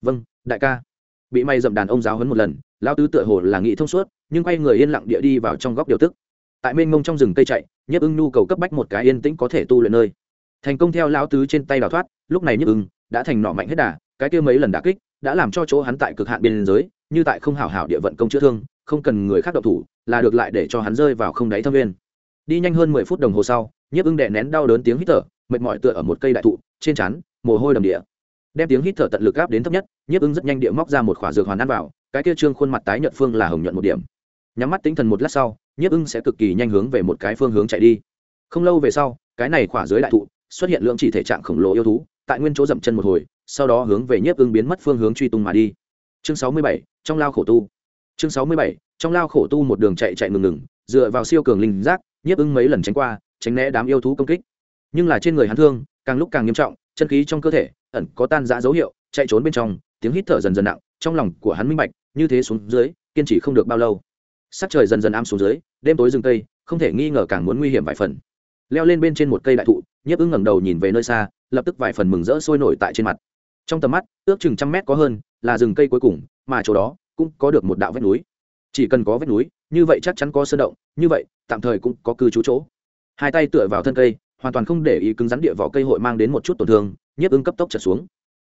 Vâng đại ca. Bị may dậm đàn ông giáo hấn một lần, lão tứ tựa hồ là nghĩ thông suốt, nhưng quay người yên lặng địa đi vào trong góc điều tức tại mênh mông trong rừng cây chạy nhấp ưng nhu cầu cấp bách một cái yên tĩnh có thể tu luyện nơi. Thành công theo lão tứ trên tay đào thoát, lúc này nhấp ưng đã thành nọ mạnh hết đà, cái kia mấy lần đả kích đã làm cho chỗ hắn tại cực hạn biên giới, như tại không hảo hảo địa vận công chữa thương, không cần người khác độc thủ, là được lại để cho hắn rơi vào không đáy thâm viên đi nhanh hơn mười phút đồng hồ sau nhiếp ưng đè nén đau đớn tiếng hít thở, mệt mỏi tựa ở một cây đại thụ, trên chắn mồ hôi đầm địa. Đem tiếng hít thở tận lực áp đến thấp nhất nhiếp ưng rất nhanh địa móc ra một khỏa dược hoàn ăn vào, cái kia trương khuôn mặt tái nhợt phương là hồng nhuận một điểm. Nhắm mắt tinh thần một lát sau nhiếp ưng sẽ cực kỳ nhanh hướng về một cái phương hướng chạy đi. Không lâu về sau, cái này khỏa dưới đại thụ xuất hiện lượng chỉ thể trạng khổng lồ yêu thú, tại nguyên chỗ dậm chân một hồi, sau đó hướng về nhiếp ưng biến mất phương hướng truy tung mà đi. Chương sáu mươi bảy, trong lao khổ tu. Chương sáu mươi bảy, trong lao khổ tu một đường chạy chạy ngừng ngừng, dựa vào siêu cường linh giác, nhiếp ưng mấy lần tránh qua, tránh né đám yêu thú công kích. Nhưng là trên người hắn thương, càng lúc càng nghiêm trọng, chân khí trong cơ thể ẩn có tan rã dấu hiệu, chạy trốn bên trong, tiếng hít thở dần dần nặng, trong lòng của hắn minh bạch, như thế xuống dưới, kiên trì không được bao lâu sắc trời dần dần am xuống dưới, đêm tối rừng cây, không thể nghi ngờ càng muốn nguy hiểm vài phần. Leo lên bên trên một cây đại thụ, nhiếp ưng ngẩng đầu nhìn về nơi xa, lập tức vài phần mừng rỡ sôi nổi tại trên mặt. Trong tầm mắt, ước chừng trăm mét có hơn, là rừng cây cuối cùng, mà chỗ đó cũng có được một đạo vách núi. Chỉ cần có vách núi, như vậy chắc chắn có sơn động, như vậy, tạm thời cũng có cư trú chỗ. Hai tay tựa vào thân cây, hoàn toàn không để ý cứng rắn địa vỏ cây hội mang đến một chút tổn thương, nhiếp ưng cấp tốc trở xuống.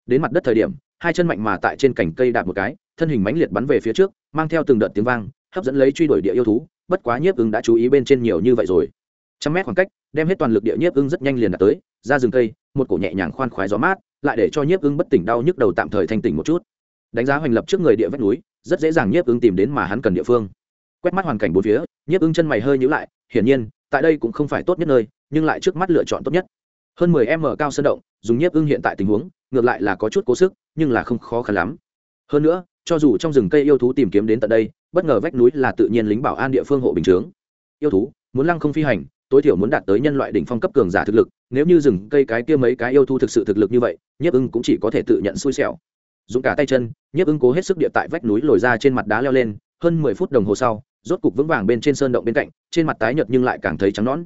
Đến mặt đất thời điểm, hai chân mạnh mà tại trên cành cây đạp một cái, thân hình mãnh liệt bắn về phía trước, mang theo từng đợt tiếng vang hấp dẫn lấy truy đuổi địa yêu thú, bất quá nhiếp ưng đã chú ý bên trên nhiều như vậy rồi. Trăm mét khoảng cách, đem hết toàn lực địa nhiếp ưng rất nhanh liền đạt tới, ra rừng cây, một cổ nhẹ nhàng khoan khoái gió mát, lại để cho nhiếp ưng bất tỉnh đau nhức đầu tạm thời thanh tỉnh một chút. Đánh giá hoành lập trước người địa vách núi, rất dễ dàng nhiếp ưng tìm đến mà hắn cần địa phương. Quét mắt hoàn cảnh bốn phía, nhiếp ưng chân mày hơi nhữ lại, hiển nhiên, tại đây cũng không phải tốt nhất nơi, nhưng lại trước mắt lựa chọn tốt nhất. Hơn mười m cao sân động, dùng nhiếp ưng hiện tại tình huống, ngược lại là có chút cố sức, nhưng là không khó khăn lắm. Hơn nữa cho dù trong rừng cây yêu thú tìm kiếm đến tận đây, bất ngờ vách núi là tự nhiên lính bảo an địa phương hộ bình chướng. Yêu thú, muốn lăng không phi hành, tối thiểu muốn đạt tới nhân loại đỉnh phong cấp cường giả thực lực, nếu như rừng cây cái kia mấy cái yêu thú thực sự thực lực như vậy, nhiếp ưng cũng chỉ có thể tự nhận xui xẻo. Dùng cả tay chân, nhiếp ưng cố hết sức địa tại vách núi lồi ra trên mặt đá leo lên, hơn mười phút đồng hồ sau, rốt cục vững vàng bên trên sơn động bên cạnh, trên mặt tái nhợt nhưng lại càng thấy trắng nón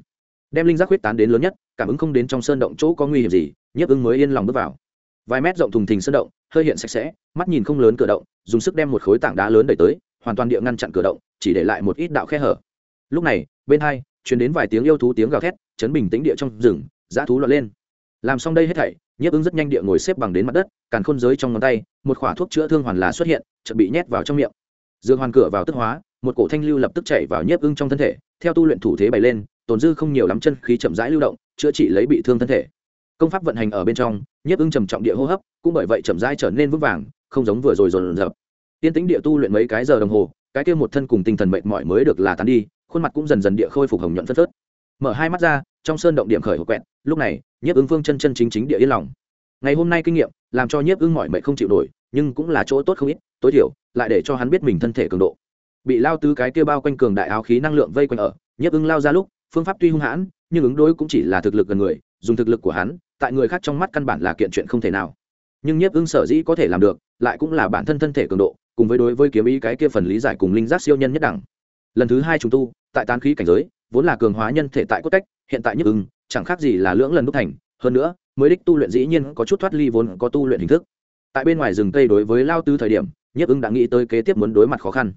đem linh giác huyết tán đến lớn nhất, cảm ứng không đến trong sơn động chỗ có nguy hiểm gì, nhiếp ưng mới yên lòng bước vào. Vài mét rộng thùng thình sơn động, hơi hiện sạch sẽ, mắt nhìn không lớn cửa động dùng sức đem một khối tảng đá lớn đẩy tới, hoàn toàn địa ngăn chặn cửa động, chỉ để lại một ít đạo khe hở. Lúc này, bên hai chuyển đến vài tiếng yêu thú tiếng gào thét, chấn bình tĩnh địa trong rừng, dã thú lọt lên. Làm xong đây hết thảy, nhiếp ứng rất nhanh địa ngồi xếp bằng đến mặt đất, càn khôn giới trong ngón tay, một khỏa thuốc chữa thương hoàn là xuất hiện, chợt bị nhét vào trong miệng. Dương hoàn cửa vào tức hóa, một cổ thanh lưu lập tức chạy vào nhiếp ứng trong thân thể, theo tu luyện thủ thế bày lên, tồn dư không nhiều lắm chân khí chậm rãi lưu động, chữa trị lấy bị thương thân thể. Công pháp vận hành ở bên trong, nhiếp ứng trầm trọng địa hô hấp, cũng bởi vậy chậm rãi trở nên vững vàng không giống vừa rồi dồn dập. Tiên tính địa tu luyện mấy cái giờ đồng hồ, cái kia một thân cùng tinh thần mệt mỏi mới được là tán đi, khuôn mặt cũng dần dần địa khôi phục hồng nhuận phất phớt. Mở hai mắt ra, trong sơn động điểm khởi hộp quẹt, lúc này, nhiếp ứng phương chân chân chính chính địa yên lòng. Ngày hôm nay kinh nghiệm, làm cho nhiếp ứng mỏi mệt không chịu nổi, nhưng cũng là chỗ tốt không ít, tối thiểu, lại để cho hắn biết mình thân thể cường độ. Bị lao tứ cái kia bao quanh cường đại áo khí năng lượng vây quanh ở, nhiếp ứng lao ra lúc, phương pháp tuy hung hãn, nhưng ứng đối cũng chỉ là thực lực gần người, dùng thực lực của hắn, tại người khác trong mắt căn bản là kiện chuyện không thể nào nhưng nhiếp ưng sở dĩ có thể làm được, lại cũng là bản thân thân thể cường độ, cùng với đối với kiếm ý cái kia phần lý giải cùng linh giác siêu nhân nhất đẳng. Lần thứ hai trùng tu, tại tán khí cảnh giới, vốn là cường hóa nhân thể tại cốt cách, hiện tại nhất ưng chẳng khác gì là lưỡng lần đúc thành, hơn nữa, mới đích tu luyện dĩ nhiên có chút thoát ly vốn có tu luyện hình thức. Tại bên ngoài rừng cây đối với lao tư thời điểm, nhiếp ưng đã nghĩ tới kế tiếp muốn đối mặt khó khăn.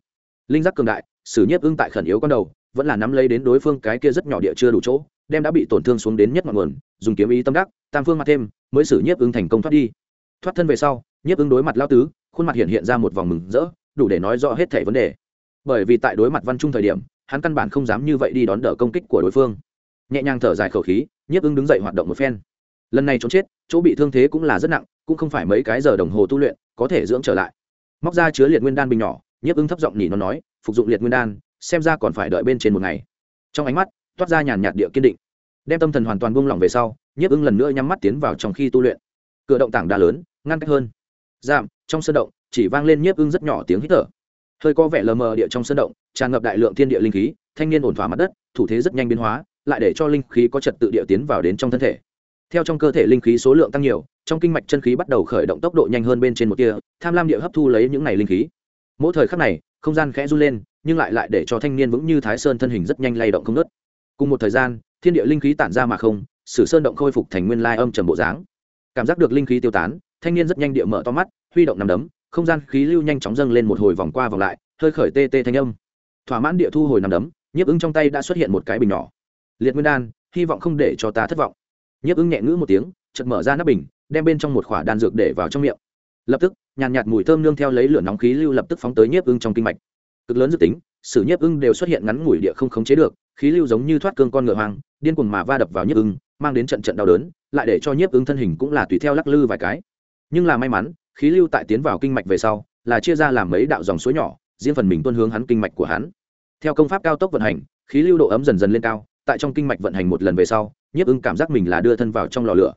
Linh giác cường đại xử nhiếp ưng tại khẩn yếu con đầu, vẫn là nắm lấy đến đối phương cái kia rất nhỏ địa chưa đủ chỗ, đem đã bị tổn thương xuống đến nhất ngọn nguồn, dùng kiếm ý tâm đắc, tam phương mặt thêm, mới xử nhiếp ưng thành công thoát đi thoát thân về sau, nhiếp ưng đối mặt lao tứ, khuôn mặt hiện hiện ra một vòng mừng rỡ, đủ để nói rõ hết thẻ vấn đề. Bởi vì tại đối mặt văn trung thời điểm, hắn căn bản không dám như vậy đi đón đỡ công kích của đối phương. Nhẹ nhàng thở dài khẩu khí, nhiếp ưng đứng dậy hoạt động một phen. Lần này trốn chết, chỗ bị thương thế cũng là rất nặng, cũng không phải mấy cái giờ đồng hồ tu luyện, có thể dưỡng trở lại. Móc ra chứa liệt nguyên đan bình nhỏ, nhiếp ưng thấp giọng nhỉ nó nói, phục dụng liệt nguyên đan, xem ra còn phải đợi bên trên một ngày. Trong ánh mắt, toát ra nhàn nhạt địa kiên định. Đem tâm thần hoàn toàn buông lỏng về sau, nhiếp ưng lần nữa nhắm mắt tiến vào trong khi tu luyện. Cửa động tảng đá lớn ngăn cách hơn. Giảm, trong sân động, chỉ vang lên nhiếp ưng rất nhỏ tiếng hít thở. Hơi có vẻ lờ mờ địa trong sân động, tràn ngập đại lượng thiên địa linh khí, thanh niên ổn thỏa mặt đất, thủ thế rất nhanh biến hóa, lại để cho linh khí có trật tự địa tiến vào đến trong thân thể. Theo trong cơ thể linh khí số lượng tăng nhiều, trong kinh mạch chân khí bắt đầu khởi động tốc độ nhanh hơn bên trên một kia tham lam địa hấp thu lấy những này linh khí. Mỗi thời khắc này, không gian khẽ run lên, nhưng lại lại để cho thanh niên vững như thái sơn thân hình rất nhanh lay động không nớt cùng một thời gian, thiên địa linh khí tản ra mà không, sử sơn động khôi phục thành nguyên lai âm trầm bộ dáng. Cảm giác được linh khí tiêu tán thanh niên rất nhanh địa mở to mắt huy động nằm đấm không gian khí lưu nhanh chóng dâng lên một hồi vòng qua vòng lại hơi khởi tê tê thanh âm. Thỏa mãn địa thu hồi nằm đấm nhiếp ứng trong tay đã xuất hiện một cái bình nhỏ. Liệt nguyên đan hy vọng không để cho ta thất vọng. Nhiếp ứng nhẹ ngữ một tiếng chật mở ra nắp bình đem bên trong một khỏa đan dược để vào trong miệng. Lập tức nhàn nhạt, nhạt mùi thơm nương theo lấy lửa nóng khí lưu lập tức phóng tới nhiếp ưng trong kinh mạch. Cực lớn dự tính sử nhiếp ưng đều xuất hiện ngắn ngủi địa không khống chế được khí lưu giống như thoát cương con ngựa hoang điên cuồng mà va đập vào nhiếp ưng mang đến trận trận đau đớn lại để cho nhiếp ưng thân hình cũng là tùy theo lắc lư vài cái nhưng là may mắn, khí lưu tại tiến vào kinh mạch về sau, là chia ra làm mấy đạo dòng suối nhỏ, riêng phần mình tuân hướng hắn kinh mạch của hắn. Theo công pháp cao tốc vận hành, khí lưu độ ấm dần dần lên cao, tại trong kinh mạch vận hành một lần về sau, nhiếp ưng cảm giác mình là đưa thân vào trong lò lửa.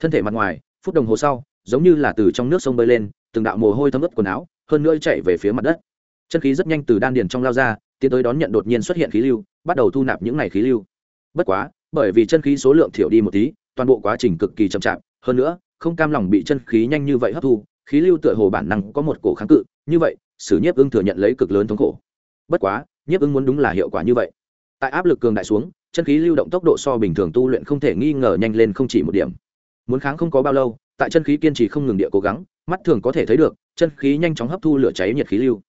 Thân thể mặt ngoài, phút đồng hồ sau, giống như là từ trong nước sông bơi lên, từng đạo mồ hôi thấm ướt quần áo, hơn nữa chạy về phía mặt đất. Chân khí rất nhanh từ đan điền trong lao ra, tiến tới đón nhận đột nhiên xuất hiện khí lưu, bắt đầu thu nạp những ngày khí lưu. Bất quá, bởi vì chân khí số lượng thiểu đi một tí, toàn bộ quá trình cực kỳ chậm chạp, hơn nữa không cam lòng bị chân khí nhanh như vậy hấp thu, khí lưu tựa hồ bản năng có một cổ kháng cự, như vậy, sử nhiếp ưng thừa nhận lấy cực lớn thống khổ. Bất quá, nhiếp ưng muốn đúng là hiệu quả như vậy. Tại áp lực cường đại xuống, chân khí lưu động tốc độ so bình thường tu luyện không thể nghi ngờ nhanh lên không chỉ một điểm. Muốn kháng không có bao lâu, tại chân khí kiên trì không ngừng địa cố gắng, mắt thường có thể thấy được, chân khí nhanh chóng hấp thu lửa cháy nhiệt khí lưu.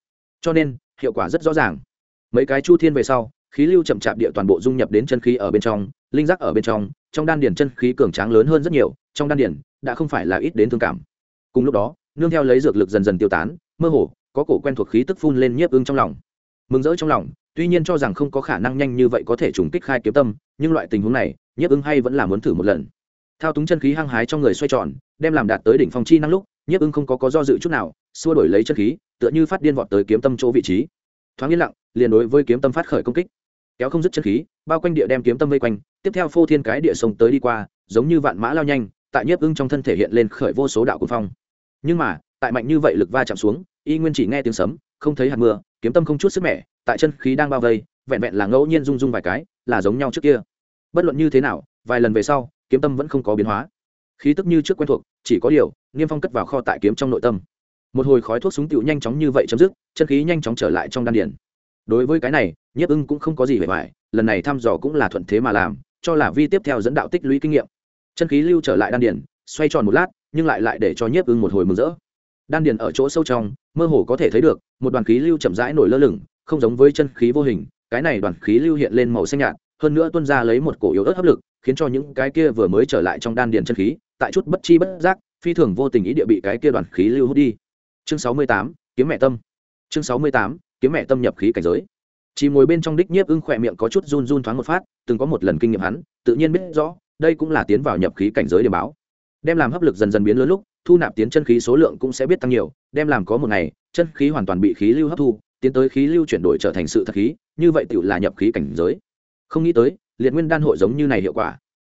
Cho nên, hiệu quả rất rõ ràng. Mấy cái chu thiên về sau, khí lưu chậm chạp địa toàn bộ dung nhập đến chân khí ở bên trong, linh giác ở bên trong trong đan điền chân khí cường tráng lớn hơn rất nhiều, trong đan điền đã không phải là ít đến thương cảm. Cùng lúc đó, nương theo lấy dược lực dần dần tiêu tán, mơ hồ, có cổ quen thuộc khí tức phun lên nhiếp ưng trong lòng. Mừng rỡ trong lòng, tuy nhiên cho rằng không có khả năng nhanh như vậy có thể trùng kích khai kiếm tâm, nhưng loại tình huống này, nhiếp ưng hay vẫn là muốn thử một lần. Thao túng chân khí hăng hái trong người xoay tròn, đem làm đạt tới đỉnh phong chi năng lúc, nhiếp ưng không có có do dự chút nào, xua đổi lấy chân khí, tựa như phát điên vọt tới kiếm tâm chỗ vị trí. Thoáng yên lặng, liền đối với kiếm tâm phát khởi công kích. Kéo không dứt chân khí, bao quanh địa đem kiếm tâm vây quanh, tiếp theo phô thiên cái địa sông tới đi qua, giống như vạn mã lao nhanh tại nhiếp ưng trong thân thể hiện lên khởi vô số đạo cuồng phong. Nhưng mà, tại mạnh như vậy lực va chạm xuống, y nguyên chỉ nghe tiếng sấm, không thấy hạt mưa, kiếm tâm không chút sức mẻ, tại chân khí đang bao vây, vẹn vẹn là ngẫu nhiên rung rung vài cái, là giống nhau trước kia. Bất luận như thế nào, vài lần về sau, kiếm tâm vẫn không có biến hóa. Khí tức như trước quen thuộc, chỉ có điều, niêm phong cất vào kho tại kiếm trong nội tâm. Một hồi khói thuốc súng tựu nhanh chóng như vậy chấm dứt, chân khí nhanh chóng trở lại trong đan điển đối với cái này, nhiếp ưng cũng không có gì vẻ vải lần này thăm dò cũng là thuận thế mà làm, cho là vi tiếp theo dẫn đạo tích lũy kinh nghiệm chân khí lưu trở lại đan điền, xoay tròn một lát nhưng lại lại để cho nhiếp ưng một hồi mừng rỡ. Đan điền ở chỗ sâu trong mơ hồ có thể thấy được một đoàn khí lưu chậm rãi nổi lơ lửng không giống với chân khí vô hình cái này đoàn khí lưu hiện lên màu xanh nhạt hơn nữa tuân ra lấy một cổ yếu ớt hấp lực khiến cho những cái kia vừa mới trở lại trong đan điền chân khí tại chút bất chi bất giác phi thường vô tình ý địa bị cái kia đoàn khí lưu hút đi. Chương sáu mươi tám kiếm mẹ tâm. Chương sáu mươi tám kiếm mẹ tâm nhập khí cảnh giới. Chỉ ngồi bên trong đích nhiếp ưng khỏe miệng có chút run run thoáng một phát từng có một lần kinh nghiệm hắn tự nhiên biết rõ đây cũng là tiến vào nhập khí cảnh giới để báo. Đem làm hấp lực dần dần biến lớn lúc, thu nạp tiến chân khí số lượng cũng sẽ biết tăng nhiều, đem làm có một ngày, chân khí hoàn toàn bị khí lưu hấp thu, tiến tới khí lưu chuyển đổi trở thành sự thật khí, như vậy tự là nhập khí cảnh giới. Không nghĩ tới, liệt nguyên đan hội giống như này hiệu quả.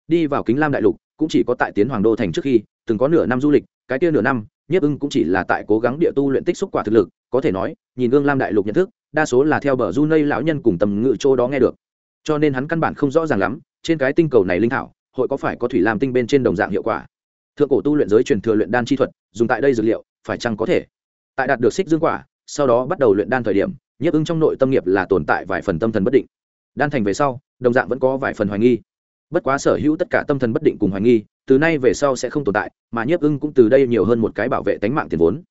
Đi vào kính lam đại lục, cũng chỉ có tại tiến hoàng đô thành trước khi, từng có nửa năm du lịch, cái kia nửa năm, nhiếp ưng cũng chỉ là tại cố gắng địa tu luyện tích xúc quả thực lực, có thể nói, nhìn gương lam đại lục nhận thức, đa số là theo bờ du nây lão nhân cùng tầm ngự châu đó nghe được. Cho nên hắn căn bản không rõ ràng lắm, trên cái tinh cầu này linh thảo hội có phải có thủy lam tinh bên trên đồng dạng hiệu quả? Thượng cổ tu luyện giới truyền thừa luyện đan chi thuật, dùng tại đây dược liệu, phải chăng có thể? Tại đạt được xích dương quả, sau đó bắt đầu luyện đan thời điểm, nhiếp ưng trong nội tâm nghiệp là tồn tại vài phần tâm thần bất định. Đan thành về sau, đồng dạng vẫn có vài phần hoài nghi. Bất quá sở hữu tất cả tâm thần bất định cùng hoài nghi, từ nay về sau sẽ không tồn tại, mà nhiếp ưng cũng từ đây nhiều hơn một cái bảo vệ tánh mạng tiền vốn.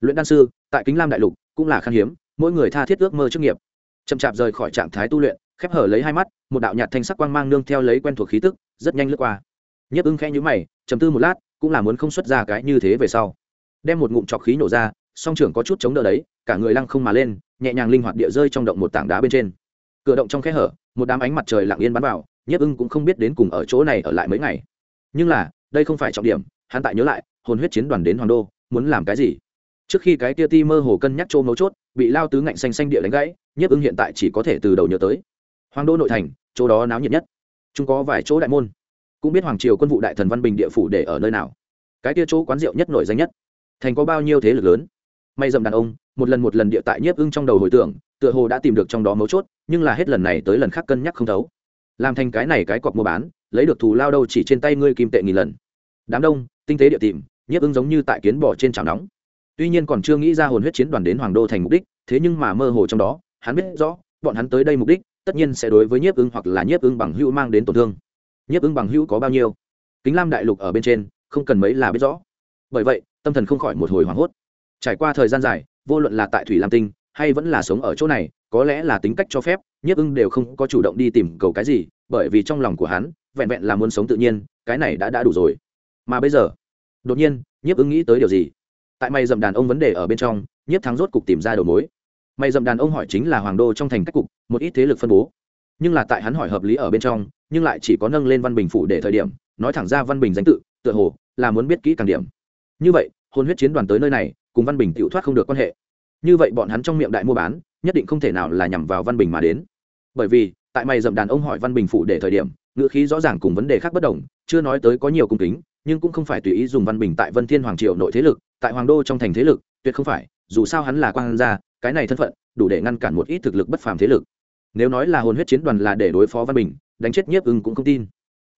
Luyện đan sư, tại kính lam đại lục, cũng là khan hiếm, mỗi người tha thiết ước mơ chức nghiệp. Chậm chạp rời khỏi trạng thái tu luyện khép hở lấy hai mắt, một đạo nhạt thanh sắc quang mang nương theo lấy quen thuộc khí tức, rất nhanh lướt qua. Nhấp ưng khẽ nhữ mày chầm tư một lát, cũng là muốn không xuất ra cái như thế về sau. Đem một ngụm trọc khí nổ ra, song trưởng có chút chống đỡ đấy, cả người lăng không mà lên, nhẹ nhàng linh hoạt địa rơi trong động một tảng đá bên trên. Cửa động trong khe hở, một đám ánh mặt trời lặng yên bắn vào, nhiếp ưng cũng không biết đến cùng ở chỗ này ở lại mấy ngày. Nhưng là, đây không phải trọng điểm, hắn tại nhớ lại, hồn huyết chiến đoàn đến hoàng đô, muốn làm cái gì? Trước khi cái tia ti mơ hồ cân nhắc chỗ mấu chốt, bị lao tứ ngạnh xanh xanh địa đánh gãy, nhiếp ưng hiện tại chỉ có thể từ đầu nhớ tới hoàng đô nội thành, chỗ đó náo nhiệt nhất. Chúng có vài chỗ đại môn. Cũng biết hoàng triều quân vụ đại thần văn bình địa phủ để ở nơi nào. Cái kia chỗ quán rượu nhất nổi danh nhất. Thành có bao nhiêu thế lực lớn? May dầm đàn ông, một lần một lần địa tại nhiếp ưng trong đầu hồi tưởng, tựa hồ đã tìm được trong đó mấu chốt, nhưng là hết lần này tới lần khác cân nhắc không thấu. Làm thành cái này cái cọc mua bán, lấy được thù lao đâu chỉ trên tay ngươi kim tệ nghìn lần. Đám đông, tinh tế địa tìm, nhiếp ưng giống như tại kiến bỏ trên chảo nóng. Tuy nhiên còn chưa nghĩ ra hồn huyết chiến đoàn đến hoàng đô thành mục đích, thế nhưng mà mơ hồ trong đó, hắn biết rõ, bọn hắn tới đây mục đích tất nhiên sẽ đối với nhiếp ưng hoặc là nhiếp ưng bằng hữu mang đến tổn thương. Nhiếp ưng bằng hữu có bao nhiêu? Kính lam đại lục ở bên trên, không cần mấy là biết rõ. Bởi vậy, tâm thần không khỏi một hồi hoảng hốt. Trải qua thời gian dài, vô luận là tại thủy lam tinh hay vẫn là sống ở chỗ này, có lẽ là tính cách cho phép, nhiếp ưng đều không có chủ động đi tìm cầu cái gì, bởi vì trong lòng của hắn, vẹn vẹn là muốn sống tự nhiên, cái này đã đã đủ rồi. Mà bây giờ, đột nhiên, nhiếp ưng nghĩ tới điều gì? Tại mày dầm đàn ông vấn đề ở bên trong, nhiếp thắng rốt cục tìm ra đầu mối mày dậm đàn ông hỏi chính là hoàng đô trong thành cách cục, một ít thế lực phân bố. Nhưng là tại hắn hỏi hợp lý ở bên trong, nhưng lại chỉ có nâng lên văn bình phủ để thời điểm, nói thẳng ra văn bình danh tự, tựa hồ là muốn biết kỹ càng điểm. Như vậy hôn huyết chiến đoàn tới nơi này, cùng văn bình tự thoát không được quan hệ. Như vậy bọn hắn trong miệng đại mua bán, nhất định không thể nào là nhằm vào văn bình mà đến. Bởi vì, tại mày dậm đàn ông hỏi văn bình phủ để thời điểm, ngữ khí rõ ràng cùng vấn đề khác bất đồng, chưa nói tới có nhiều cung kính, nhưng cũng không phải tùy ý dùng văn bình tại vân thiên hoàng triều nội thế lực, tại hoàng đô trong thành thế lực, tuyệt không phải, dù sao hắn là quan gia cái này thân phận đủ để ngăn cản một ít thực lực bất phàm thế lực. Nếu nói là hồn huyết chiến đoàn là để đối phó văn bình, đánh chết nhiếp ưng cũng không tin.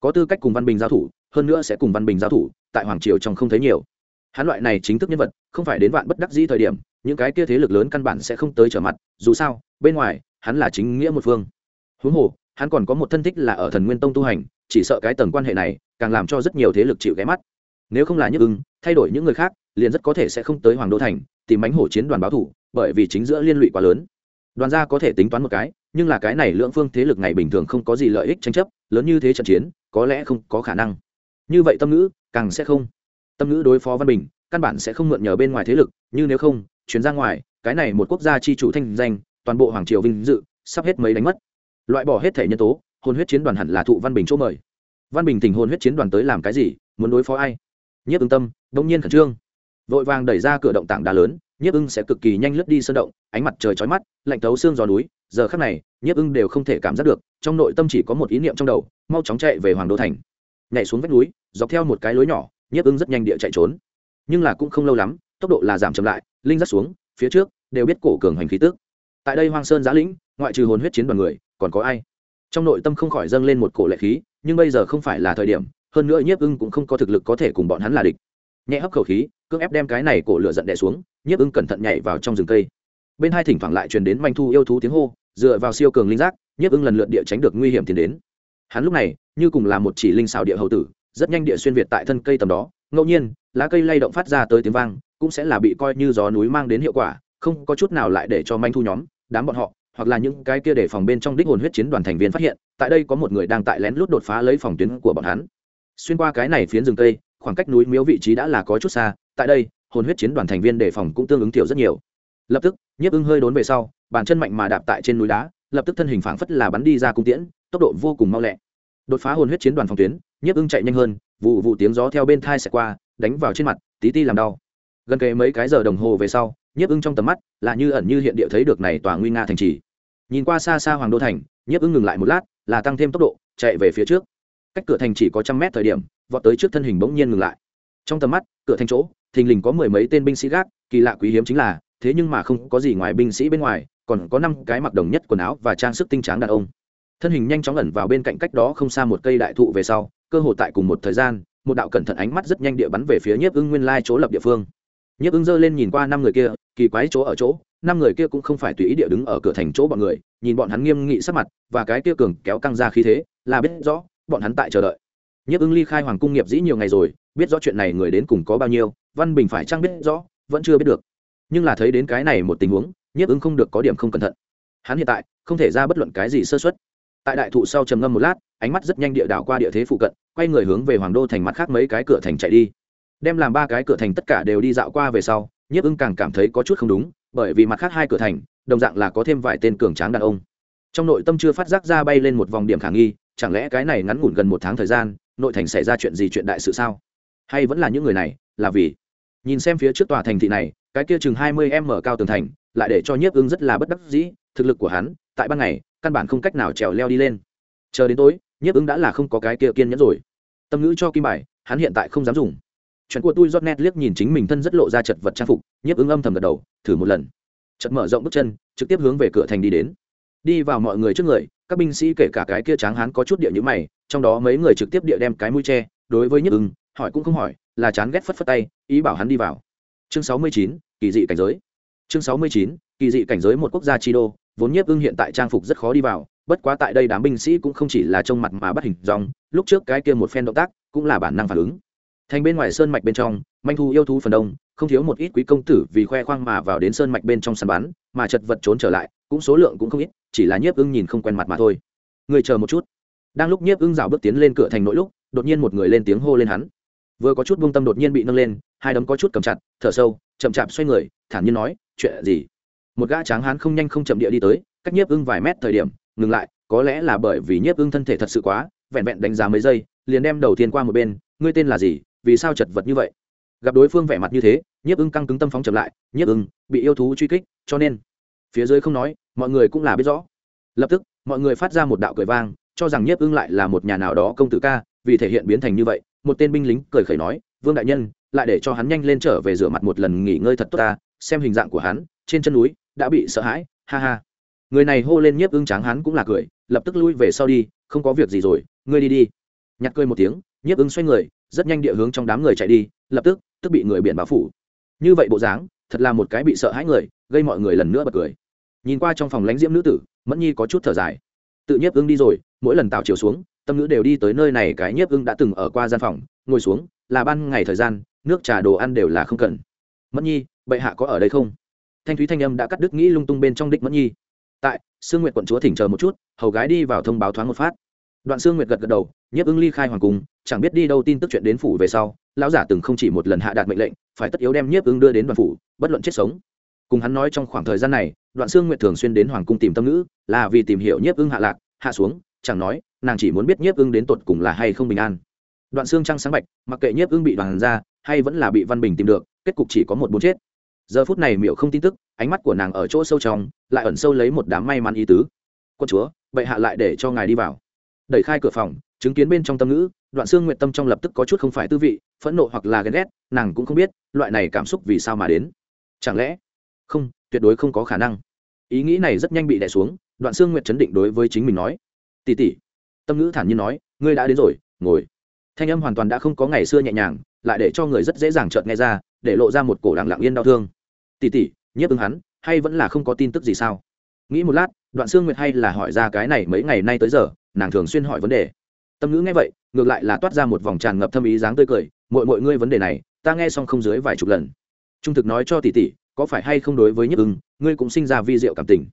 Có tư cách cùng văn bình giao thủ, hơn nữa sẽ cùng văn bình giao thủ, tại hoàng triều trong không thấy nhiều. Hắn loại này chính thức nhân vật, không phải đến vạn bất đắc dĩ thời điểm, những cái kia thế lực lớn căn bản sẽ không tới trở mặt, dù sao, bên ngoài, hắn là chính nghĩa một phương. Huống hồ, hắn còn có một thân thích là ở thần nguyên tông tu hành, chỉ sợ cái tầng quan hệ này càng làm cho rất nhiều thế lực chịu ghé mắt. Nếu không là nhức ưng, thay đổi những người khác, liền rất có thể sẽ không tới hoàng đô thành, tìm bánh hổ chiến đoàn báo thủ bởi vì chính giữa liên lụy quá lớn. Đoàn gia có thể tính toán một cái, nhưng là cái này lượng phương thế lực ngày bình thường không có gì lợi ích tranh chấp, lớn như thế trận chiến, có lẽ không có khả năng. Như vậy tâm ngữ, càng sẽ không. Tâm ngữ đối phó văn bình, căn bản sẽ không mượn nhờ bên ngoài thế lực, như nếu không chuyến ra ngoài, cái này một quốc gia chi chủ thanh danh, toàn bộ hoàng triều vinh dự, sắp hết mấy đánh mất. Loại bỏ hết thể nhân tố hôn huyết chiến đoàn hẳn là thụ văn bình chỗ mời. Văn bình tình hôn huyết chiến đoàn tới làm cái gì, muốn đối phó ai? Nhiếp ưng tâm, đông nhiên khẩn trương. Vội vàng đẩy ra cửa động tảng đá lớn nhiếp ưng sẽ cực kỳ nhanh lướt đi sơn động, ánh mặt trời chói mắt, lạnh tấu xương gió núi, giờ khắc này, nhiếp ưng đều không thể cảm giác được, trong nội tâm chỉ có một ý niệm trong đầu, mau chóng chạy về hoàng đô thành. Nhảy xuống vách núi, dọc theo một cái lối nhỏ, nhiếp ưng rất nhanh địa chạy trốn. Nhưng là cũng không lâu lắm, tốc độ là giảm chậm lại, linh rất xuống, phía trước, đều biết cổ cường hành khí tức. Tại đây hoang sơn giã lĩnh, ngoại trừ hồn huyết chiến đoàn người, còn có ai? Trong nội tâm không khỏi dâng lên một cổ lệ khí, nhưng bây giờ không phải là thời điểm, hơn nữa nhiếp ưng cũng không có thực lực có thể cùng bọn hắn là địch. Nhẹ hấp khẩu khí cưỡng ép đem cái này cổ lửa giận đè xuống, nhiếp ưng cẩn thận nhảy vào trong rừng cây. Bên hai thỉnh thoảng lại truyền đến manh thu yêu thú tiếng hô, dựa vào siêu cường linh giác, nhiếp ưng lần lượt địa tránh được nguy hiểm tiến đến. Hắn lúc này, như cùng là một chỉ linh xào địa hậu tử, rất nhanh địa xuyên việt tại thân cây tầm đó, ngẫu nhiên, lá cây lay động phát ra tới tiếng vang, cũng sẽ là bị coi như gió núi mang đến hiệu quả, không có chút nào lại để cho manh thu nhóm, đám bọn họ, hoặc là những cái kia để phòng bên trong đích hồn huyết chiến đoàn thành viên phát hiện, tại đây có một người đang tại lén lút đột phá lấy phòng tuyến của bọn hắn. Xuyên qua cái này phiến rừng cây, khoảng cách núi miếu vị trí đã là có chút xa tại đây, hồn huyết chiến đoàn thành viên đề phòng cũng tương ứng thiểu rất nhiều. Lập tức, nhiếp ưng hơi đốn về sau, bàn chân mạnh mà đạp tại trên núi đá, lập tức thân hình phảng phất là bắn đi ra cung tiễn, tốc độ vô cùng mau lẹ. Đột phá hồn huyết chiến đoàn phòng tuyến, nhiếp ưng chạy nhanh hơn, vụ vụ tiếng gió theo bên thai xẹt qua, đánh vào trên mặt, tí ti làm đau. Gần kề mấy cái giờ đồng hồ về sau, nhiếp ưng trong tầm mắt là như ẩn như hiện địa thấy được này tòa nguy nga thành trì. Nhìn qua xa xa hoàng đô thành, nhiếp ưng ngừng lại một lát, là tăng thêm tốc độ, chạy về phía trước. Cách cửa thành chỉ có trăm mét thời điểm, vọt tới trước thân hình bỗng nhiên ngừng lại. Trong tầm mắt, cửa thành chỗ thình lình có mười mấy tên binh sĩ gác, kỳ lạ quý hiếm chính là, thế nhưng mà không có gì ngoài binh sĩ bên ngoài, còn có năm cái mặc đồng nhất quần áo và trang sức tinh tráng đàn ông. Thân hình nhanh chóng ẩn vào bên cạnh cách đó không xa một cây đại thụ về sau, cơ hội tại cùng một thời gian, một đạo cẩn thận ánh mắt rất nhanh địa bắn về phía nhiếp ưng nguyên lai chỗ lập địa phương. Nhiếp ưng giơ lên nhìn qua năm người kia, kỳ quái chỗ ở chỗ, năm người kia cũng không phải tùy ý địa đứng ở cửa thành chỗ bọn người, nhìn bọn hắn nghiêm nghị sắc mặt, và cái kia cường kéo căng ra khí thế, là biết rõ, bọn hắn tại chờ đợi nhiếp ưng ly khai hoàng cung nghiệp dĩ nhiều ngày rồi, biết rõ chuyện này người đến cùng có bao nhiêu, văn bình phải chăng biết rõ, vẫn chưa biết được. Nhưng là thấy đến cái này một tình huống, nhiếp ưng không được có điểm không cẩn thận. Hắn hiện tại, không thể ra bất luận cái gì sơ xuất tại đại thụ sau trầm ngâm một lát, ánh mắt rất nhanh địa đảo qua địa thế phụ cận, quay người hướng về hoàng đô thành mặt khác mấy cái cửa thành chạy đi. Đem làm ba cái cửa thành tất cả đều đi dạo qua về sau, nhiếp ưng càng cảm thấy có chút không đúng, bởi vì mặt khác hai cửa thành, đồng dạng là có thêm vài tên cường tráng đàn ông. Trong nội tâm chưa phát giác ra bay lên một vòng điểm khả nghi, chẳng lẽ cái này ngắn ngủn gần một tháng thời gian nội thành xảy ra chuyện gì chuyện đại sự sao? Hay vẫn là những người này, là vì? Nhìn xem phía trước tòa thành thị này, cái kia chừng hai mươi m cao tường thành, lại để cho nhiếp ưng rất là bất đắc dĩ, thực lực của hắn, tại ban ngày, căn bản không cách nào trèo leo đi lên. Chờ đến tối, nhiếp ưng đã là không có cái kia kiên nhẫn rồi. Tâm ngữ cho kim bài, hắn hiện tại không dám dùng. Chuyện của tôi rót nét liếc nhìn chính mình thân rất lộ ra chật vật trang phục, nhiếp ưng âm thầm gật đầu, thử một lần. Chật mở rộng bước chân, trực tiếp hướng về cửa thành đi đến đi vào mọi người trước người, các binh sĩ kể cả cái kia tráng hán có chút địa nhữ mày, trong đó mấy người trực tiếp địa đem cái mũi tre đối với nhiếp ứng hỏi cũng không hỏi, là chán ghét phất phất tay, ý bảo hắn đi vào. Chương sáu mươi chín, kỳ dị cảnh giới. Chương sáu mươi chín, kỳ dị cảnh giới một quốc gia chi đô, vốn nhiếp ưng hiện tại trang phục rất khó đi vào, bất quá tại đây đám binh sĩ cũng không chỉ là trông mặt mà bắt hình dòng lúc trước cái kia một phen động tác cũng là bản năng phản ứng. Thành bên ngoài sơn mạch bên trong, manh thu yêu thú phần đông không thiếu một ít quý công tử vì khoe khoang mà vào đến sơn mạch bên trong săn bắn, mà chật vật trốn trở lại, cũng số lượng cũng không ít, chỉ là nhiếp ưng nhìn không quen mặt mà thôi. Người chờ một chút. Đang lúc nhiếp ưng rào bước tiến lên cửa thành nội lúc, đột nhiên một người lên tiếng hô lên hắn. Vừa có chút buông tâm đột nhiên bị nâng lên, hai đấm có chút cầm chặt, thở sâu, chậm chạp xoay người, thản nhiên nói, chuyện gì? Một gã tráng hán không nhanh không chậm địa đi tới, cách nhiếp ưng vài mét thời điểm, ngừng lại, có lẽ là bởi vì nhiếp ưng thân thể thật sự quá, vẹn vẹn đánh giá mấy giây, liền đem đầu tiên qua một bên, ngươi tên là gì? Vì sao chật vật như vậy? Gặp đối phương vẻ mặt như thế, nhiếp ưng căng cứng tâm phóng chậm lại, nhiếp ưng, bị yêu thú truy kích, cho nên phía dưới không nói, mọi người cũng là biết rõ. Lập tức, mọi người phát ra một đạo cười vang, cho rằng nhiếp ưng lại là một nhà nào đó công tử ca, vì thể hiện biến thành như vậy, một tên binh lính cười khẩy nói, vương đại nhân, lại để cho hắn nhanh lên trở về rửa mặt một lần nghỉ ngơi thật tốt ta, xem hình dạng của hắn, trên chân núi, đã bị sợ hãi, ha ha. Người này hô lên nhiếp ưng tráng hắn cũng là cười, lập tức lui về sau đi, không có việc gì rồi, ngươi đi đi. Nhặt cười một tiếng, nhiếp ưng xoay người rất nhanh địa hướng trong đám người chạy đi, lập tức tức bị người biển báo phủ. Như vậy bộ dáng, thật là một cái bị sợ hãi người, gây mọi người lần nữa bật cười. Nhìn qua trong phòng lãnh diễm nữ tử, mẫn nhi có chút thở dài. Tự nhiếp ưng đi rồi, mỗi lần tạo chiều xuống, tâm nữ đều đi tới nơi này, cái nhiếp ưng đã từng ở qua gian phòng, ngồi xuống, là ban ngày thời gian, nước trà đồ ăn đều là không cần. Mẫn nhi, bệ hạ có ở đây không? Thanh thúy thanh âm đã cắt đứt nghĩ lung tung bên trong đích mẫn nhi. Tại, sương nguyện quận chúa thỉnh chờ một chút, hầu gái đi vào thông báo thoáng một phát đoạn Sương nguyệt gật gật đầu, nhiếp ưng ly khai hoàng cung, chẳng biết đi đâu tin tức chuyện đến phủ về sau, lão giả từng không chỉ một lần hạ đạt mệnh lệnh, phải tất yếu đem nhiếp ưng đưa đến đoàn phủ, bất luận chết sống. Cùng hắn nói trong khoảng thời gian này, đoạn Sương nguyệt thường xuyên đến hoàng cung tìm tâm ngữ, là vì tìm hiểu nhiếp ưng hạ lạc, hạ xuống, chẳng nói, nàng chỉ muốn biết nhiếp ưng đến tột cùng là hay không bình an. Đoạn xương trăng sáng bạch, mặc kệ nhiếp ưng bị đoàn ra, hay vẫn là bị văn bình tìm được, kết cục chỉ có một bốn chết. Giờ phút này miệu không tin tức, ánh mắt của nàng ở chỗ sâu trong, lại ẩn sâu lấy một đám may mắn ý tứ. Quân chúa, bệ hạ lại để cho ngài đi vào đẩy khai cửa phòng, chứng kiến bên trong tâm ngữ, đoạn xương nguyện tâm trong lập tức có chút không phải tư vị, phẫn nộ hoặc là ghen ghét, nàng cũng không biết, loại này cảm xúc vì sao mà đến. Chẳng lẽ? Không, tuyệt đối không có khả năng. Ý nghĩ này rất nhanh bị đẻ xuống, đoạn xương nguyện chấn định đối với chính mình nói. Tỉ tỉ tâm ngữ thản nhiên nói, ngươi đã đến rồi, ngồi. Thanh âm hoàn toàn đã không có ngày xưa nhẹ nhàng, lại để cho người rất dễ dàng chợt nghe ra, để lộ ra một cổ đằng lặng yên đau thương. Tỉ tỉ nhiếp ứng hắn, hay vẫn là không có tin tức gì sao? Nghĩ một lát, đoạn xương nguyệt hay là hỏi ra cái này mấy ngày nay tới giờ nàng thường xuyên hỏi vấn đề. Tâm ngữ nghe vậy, ngược lại là toát ra một vòng tràn ngập thâm ý dáng tươi cười mọi mọi ngươi vấn đề này, ta nghe xong không dưới vài chục lần. Trung thực nói cho tỷ tỷ, có phải hay không đối với nhất ưng, ngươi cũng sinh ra vi diệu cảm tình?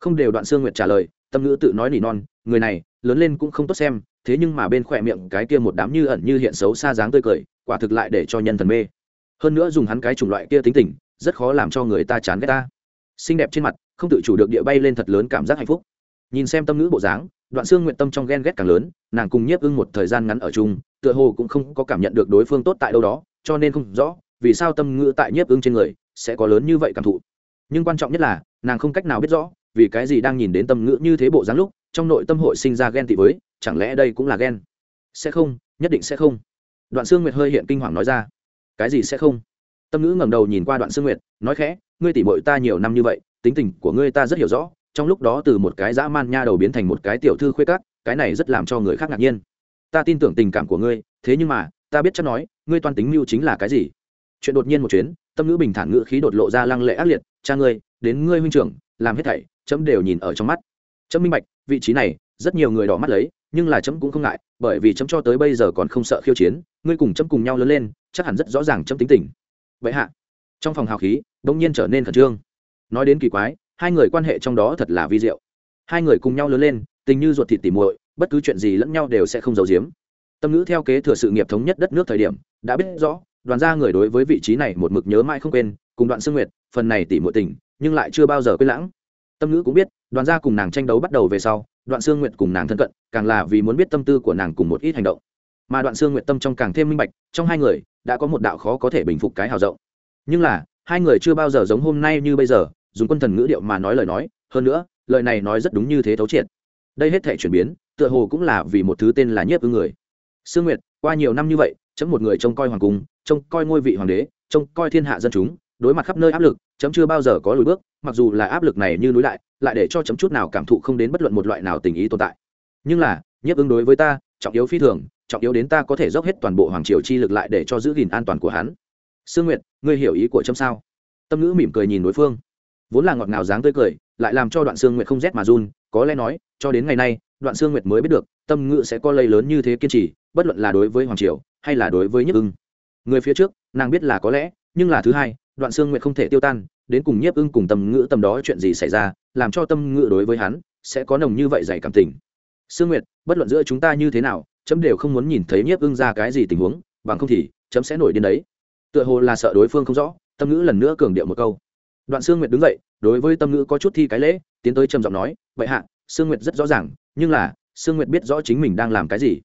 Không đều đoạn xương nguyệt trả lời, tâm ngữ tự nói nỉ non, người này, lớn lên cũng không tốt xem, thế nhưng mà bên khỏe miệng cái kia một đám như ẩn như hiện xấu xa dáng tươi cười, quả thực lại để cho nhân thần mê. Hơn nữa dùng hắn cái chủng loại kia tính tình, rất khó làm cho người ta chán ghét ta. Xinh đẹp trên mặt, không tự chủ được địa bay lên thật lớn cảm giác hạnh phúc. Nhìn xem tâm ngữ bộ dáng đoạn xương nguyện tâm trong ghen ghét càng lớn, nàng cùng nhiếp ưng một thời gian ngắn ở chung, tựa hồ cũng không có cảm nhận được đối phương tốt tại đâu đó, cho nên không rõ vì sao tâm ngữ tại nhiếp ưng trên người sẽ có lớn như vậy cảm thụ. Nhưng quan trọng nhất là, nàng không cách nào biết rõ vì cái gì đang nhìn đến tâm ngữ như thế bộ dáng lúc, trong nội tâm hội sinh ra ghen tị với, chẳng lẽ đây cũng là ghen? Sẽ không, nhất định sẽ không. Đoạn xương nguyệt hơi hiện kinh hoàng nói ra. Cái gì sẽ không? Tâm ngữ ngẩng đầu nhìn qua đoạn xương nguyệt, nói khẽ, ngươi tỉ mội ta nhiều năm như vậy, tính tình của ngươi ta rất hiểu rõ trong lúc đó từ một cái dã man nha đầu biến thành một cái tiểu thư khuê cắt cái này rất làm cho người khác ngạc nhiên. Ta tin tưởng tình cảm của ngươi, thế nhưng mà, ta biết chắc nói, ngươi toan tính mưu chính là cái gì? Chuyện đột nhiên một chuyến, tâm ngữ bình thản ngữ khí đột lộ ra lăng lệ ác liệt, cha ngươi, đến ngươi huynh trưởng, làm hết thảy, chấm đều nhìn ở trong mắt. Chấm minh bạch, vị trí này, rất nhiều người đỏ mắt lấy, nhưng là chấm cũng không ngại, bởi vì chấm cho tới bây giờ còn không sợ khiêu chiến, ngươi cùng chấm cùng nhau lớn lên, chắc hẳn rất rõ ràng chấm tính tình. Vậy hạ, trong phòng hào khí đông nhiên trở nên khẩn trương. Nói đến kỳ quái hai người quan hệ trong đó thật là vi diệu. Hai người cùng nhau lớn lên, tình như ruột thịt tỉ muội, bất cứ chuyện gì lẫn nhau đều sẽ không giấu giếm. Tâm ngữ theo kế thừa sự nghiệp thống nhất đất nước thời điểm, đã biết rõ, đoàn Gia người đối với vị trí này một mực nhớ mãi không quên, cùng đoạn sương nguyệt, phần này tỉ muội tình, nhưng lại chưa bao giờ quên lãng. Tâm ngữ cũng biết, đoàn gia cùng nàng tranh đấu bắt đầu về sau, đoạn sương nguyệt cùng nàng thân cận, càng là vì muốn biết tâm tư của nàng cùng một ít hành động. Mà đoạn sương nguyệt tâm trong càng thêm minh bạch, trong hai người, đã có một đạo khó có thể bình phục cái hào rộng. Nhưng là, hai người chưa bao giờ giống hôm nay như bây giờ dùng quân thần ngữ điệu mà nói lời nói, hơn nữa, lời này nói rất đúng như thế thấu triệt. Đây hết thể chuyển biến, tựa hồ cũng là vì một thứ tên là nhiếp ư người. Sương nguyệt, qua nhiều năm như vậy, chấm một người trông coi hoàng cung, trông coi ngôi vị hoàng đế, trông coi thiên hạ dân chúng, đối mặt khắp nơi áp lực, chấm chưa bao giờ có lùi bước, mặc dù là áp lực này như núi lại lại để cho chấm chút nào cảm thụ không đến bất luận một loại nào tình ý tồn tại. Nhưng là, nhiếp ứng đối với ta, trọng yếu phi thường, trọng yếu đến ta có thể dốc hết toàn bộ hoàng triều chi lực lại để cho giữ gìn an toàn của hắn. Sương nguyệt, ngươi hiểu ý của chấm sao? Tâm ngữ mỉm cười nhìn đối phương vốn là ngọt ngào dáng tươi cười, lại làm cho đoạn sương nguyệt không rét mà run, có lẽ nói, cho đến ngày nay, đoạn sương nguyệt mới biết được, tâm ngự sẽ có lây lớn như thế kiên trì, bất luận là đối với hoàng triều, hay là đối với nhiếp ưng. Người phía trước, nàng biết là có lẽ, nhưng là thứ hai, đoạn sương nguyệt không thể tiêu tan, đến cùng nhiếp ưng cùng tâm ngữ tâm đó chuyện gì xảy ra, làm cho tâm ngữ đối với hắn, sẽ có nồng như vậy dày cảm tình. Sương nguyệt, bất luận giữa chúng ta như thế nào, chấm đều không muốn nhìn thấy nhiếp ưng ra cái gì tình huống, bằng không thì, chấm sẽ nổi điên đấy. Tựa hồ là sợ đối phương không rõ, tâm ngữ lần nữa cường điệu một câu đoạn sương nguyệt đứng dậy, đối với tâm ngữ có chút thi cái lễ, tiến tới trầm giọng nói, vậy hạ, sương nguyệt rất rõ ràng, nhưng là, sương nguyệt biết rõ chính mình đang làm cái gì.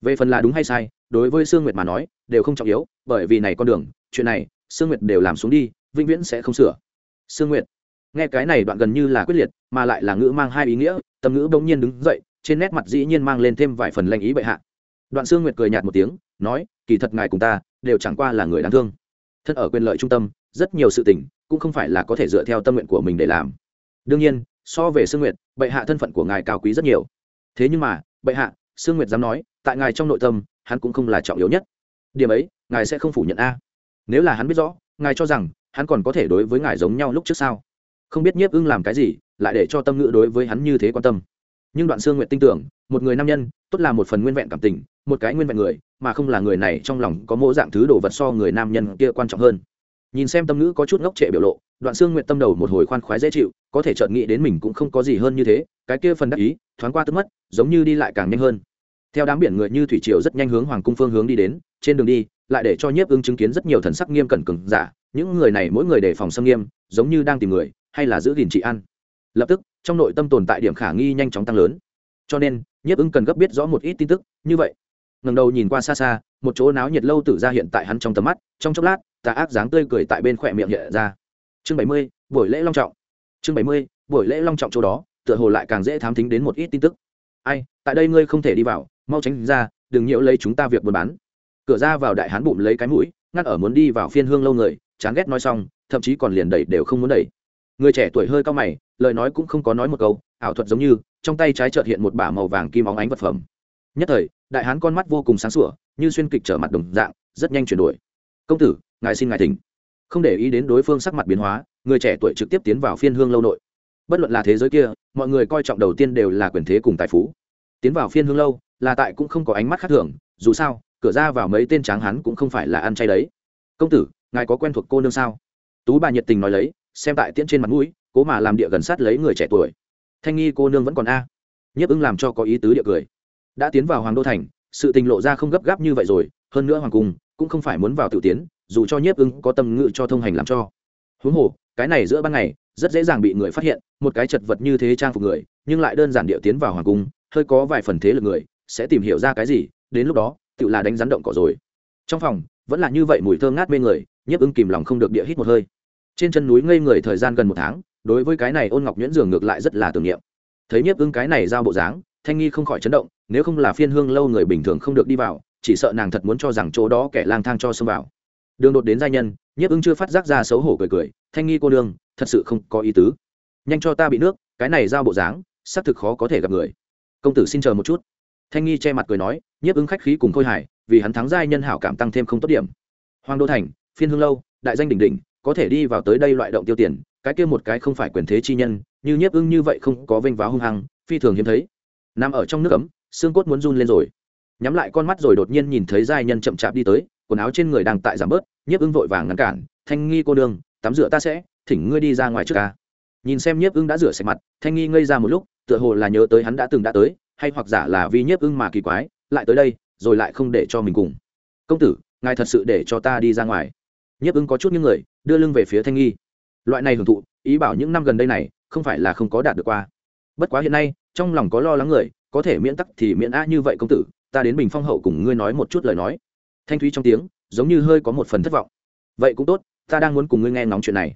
Về phần là đúng hay sai, đối với sương nguyệt mà nói, đều không trọng yếu, bởi vì này con đường, chuyện này, sương nguyệt đều làm xuống đi, vĩnh viễn sẽ không sửa. Sương nguyệt. Nghe cái này đoạn gần như là quyết liệt, mà lại là ngữ mang hai ý nghĩa, tâm ngữ bỗng nhiên đứng dậy, trên nét mặt dĩ nhiên mang lên thêm vài phần lanh ý bệ hạ. Đoạn sương nguyệt cười nhạt một tiếng, nói, kỳ thật ngài cùng ta, đều chẳng qua là người đáng thương. Thân ở quyền lợi trung tâm, rất nhiều sự tình cũng không phải là có thể dựa theo tâm nguyện của mình để làm. Đương nhiên, so về sương nguyệt, bệ hạ thân phận của ngài cao quý rất nhiều. Thế nhưng mà, bệ hạ, sương nguyệt dám nói, tại ngài trong nội tâm, hắn cũng không là trọng yếu nhất. Điểm ấy, ngài sẽ không phủ nhận a. Nếu là hắn biết rõ, ngài cho rằng, hắn còn có thể đối với ngài giống nhau lúc trước sao? Không biết nhiếp ưng làm cái gì, lại để cho tâm ngữ đối với hắn như thế quan tâm. Nhưng đoạn xương nguyện tin tưởng, một người nam nhân, tốt là một phần nguyên vẹn cảm tình, một cái nguyên vẹn người, mà không là người này trong lòng có mỗi dạng thứ đồ vật so người nam nhân kia quan trọng hơn nhìn xem tâm ngữ có chút ngốc trệ biểu lộ, đoạn xương nguyện tâm đầu một hồi khoan khoái dễ chịu, có thể chợt nghĩ đến mình cũng không có gì hơn như thế, cái kia phần đắc ý, thoáng qua tức mất, giống như đi lại càng nhanh hơn. Theo đám biển người như thủy triều rất nhanh hướng hoàng cung phương hướng đi đến, trên đường đi, lại để cho nhiếp ưng chứng kiến rất nhiều thần sắc nghiêm cẩn cừng giả, những người này mỗi người đề phòng xâm nghiêm, giống như đang tìm người, hay là giữ gìn trị ăn lập tức, trong nội tâm tồn tại điểm khả nghi nhanh chóng tăng lớn. Cho nên, nhiếp ưng cần gấp biết rõ một ít tin tức, như vậy ngẩng đầu nhìn qua xa xa, một chỗ náo nhiệt lâu tử ra hiện tại hắn trong tầm mắt, trong chốc lát, tà ác dáng tươi cười tại bên khỏe miệng hiện ra. Chương bảy mươi, buổi lễ long trọng. Chương bảy mươi, buổi lễ long trọng chỗ đó, tựa hồ lại càng dễ thám thính đến một ít tin tức. Ai, tại đây ngươi không thể đi vào, mau tránh ra, đừng nhiễu lấy chúng ta việc buôn bán. Cửa ra vào đại hán bụng lấy cái mũi, ngắt ở muốn đi vào phiên hương lâu người, chán ghét nói xong, thậm chí còn liền đẩy đều không muốn đẩy. Người trẻ tuổi hơi cao mày, lời nói cũng không có nói một câu, ảo thuật giống như, trong tay trái trợt hiện một bả màu vàng kim óng ánh vật phẩm. Nhất thời đại hán con mắt vô cùng sáng sủa, như xuyên kịch trở mặt đồng dạng, rất nhanh chuyển đổi. Công tử, ngài xin ngài thỉnh. Không để ý đến đối phương sắc mặt biến hóa, người trẻ tuổi trực tiếp tiến vào phiên hương lâu nội. Bất luận là thế giới kia, mọi người coi trọng đầu tiên đều là quyền thế cùng tài phú. Tiến vào phiên hương lâu, là tại cũng không có ánh mắt khác thường, dù sao, cửa ra vào mấy tên tráng hắn cũng không phải là ăn chay đấy. Công tử, ngài có quen thuộc cô nương sao? Tú bà nhiệt tình nói lấy, xem tại tiễn trên mặt mũi, cố mà làm địa gần sát lấy người trẻ tuổi. Thanh nghi cô nương vẫn còn a. À. nhiếp ưng làm cho có ý tứ địa cười đã tiến vào hoàng đô thành, sự tình lộ ra không gấp gáp như vậy rồi, hơn nữa hoàng cung cũng không phải muốn vào tự tiến, dù cho nhiếp ưng có tâm ngự cho thông hành làm cho. Huống hồ, cái này giữa ban ngày, rất dễ dàng bị người phát hiện, một cái chật vật như thế trang phục người, nhưng lại đơn giản địa tiến vào hoàng cung, hơi có vài phần thế lực người, sẽ tìm hiểu ra cái gì, đến lúc đó, tự là đánh rắn động cỏ rồi. Trong phòng, vẫn là như vậy mùi thơ ngát mê người, nhiếp ưng kìm lòng không được địa hít một hơi. Trên chân núi ngây người thời gian gần một tháng, đối với cái này ôn ngọc nhuyễn dường ngược lại rất là tưởng niệm. Thấy nhiếp ưng cái này giao bộ dáng, thanh nghi không khỏi chấn động nếu không là phiên hương lâu người bình thường không được đi vào, chỉ sợ nàng thật muốn cho rằng chỗ đó kẻ lang thang cho xông vào. Đường đột đến giai nhân, nhiếp ưng chưa phát giác ra xấu hổ cười cười, thanh nghi cô đương thật sự không có ý tứ. Nhanh cho ta bị nước, cái này giao bộ dáng, xác thực khó có thể gặp người. Công tử xin chờ một chút. Thanh nghi che mặt cười nói, nhiếp ứng khách khí cùng khôi hài, vì hắn thắng giai nhân hảo cảm tăng thêm không tốt điểm. Hoàng đô thành, phiên hương lâu, đại danh đỉnh đỉnh, có thể đi vào tới đây loại động tiêu tiền, cái kia một cái không phải quyền thế chi nhân, như nhiếp ưng như vậy không có vênh váo hung hăng, phi thường hiếm thấy. Nằm ở trong nước ấm xương cốt muốn run lên rồi. Nhắm lại con mắt rồi đột nhiên nhìn thấy giai nhân chậm chạp đi tới, quần áo trên người đang tại giảm bớt, nhiếp ưng vội vàng ngăn cản, thanh nghi cô đường tắm rửa ta sẽ, thỉnh ngươi đi ra ngoài trước ca. Nhìn xem nhiếp ưng đã rửa sạch mặt, thanh nghi ngây ra một lúc, tựa hồ là nhớ tới hắn đã từng đã tới, hay hoặc giả là vì nhiếp ưng mà kỳ quái, lại tới đây, rồi lại không để cho mình cùng. Công tử, ngài thật sự để cho ta đi ra ngoài. Nhiếp ưng có chút những người, đưa lưng về phía thanh nghi. Loại này hưởng thụ, ý bảo những năm gần đây này, không phải là không có đạt được qua. Bất quá hiện nay, trong lòng có lo lắng người có thể miễn tắc thì miễn a như vậy công tử, ta đến bình phong hậu cùng ngươi nói một chút lời nói. Thanh thúy trong tiếng, giống như hơi có một phần thất vọng. Vậy cũng tốt, ta đang muốn cùng ngươi nghe ngóng chuyện này.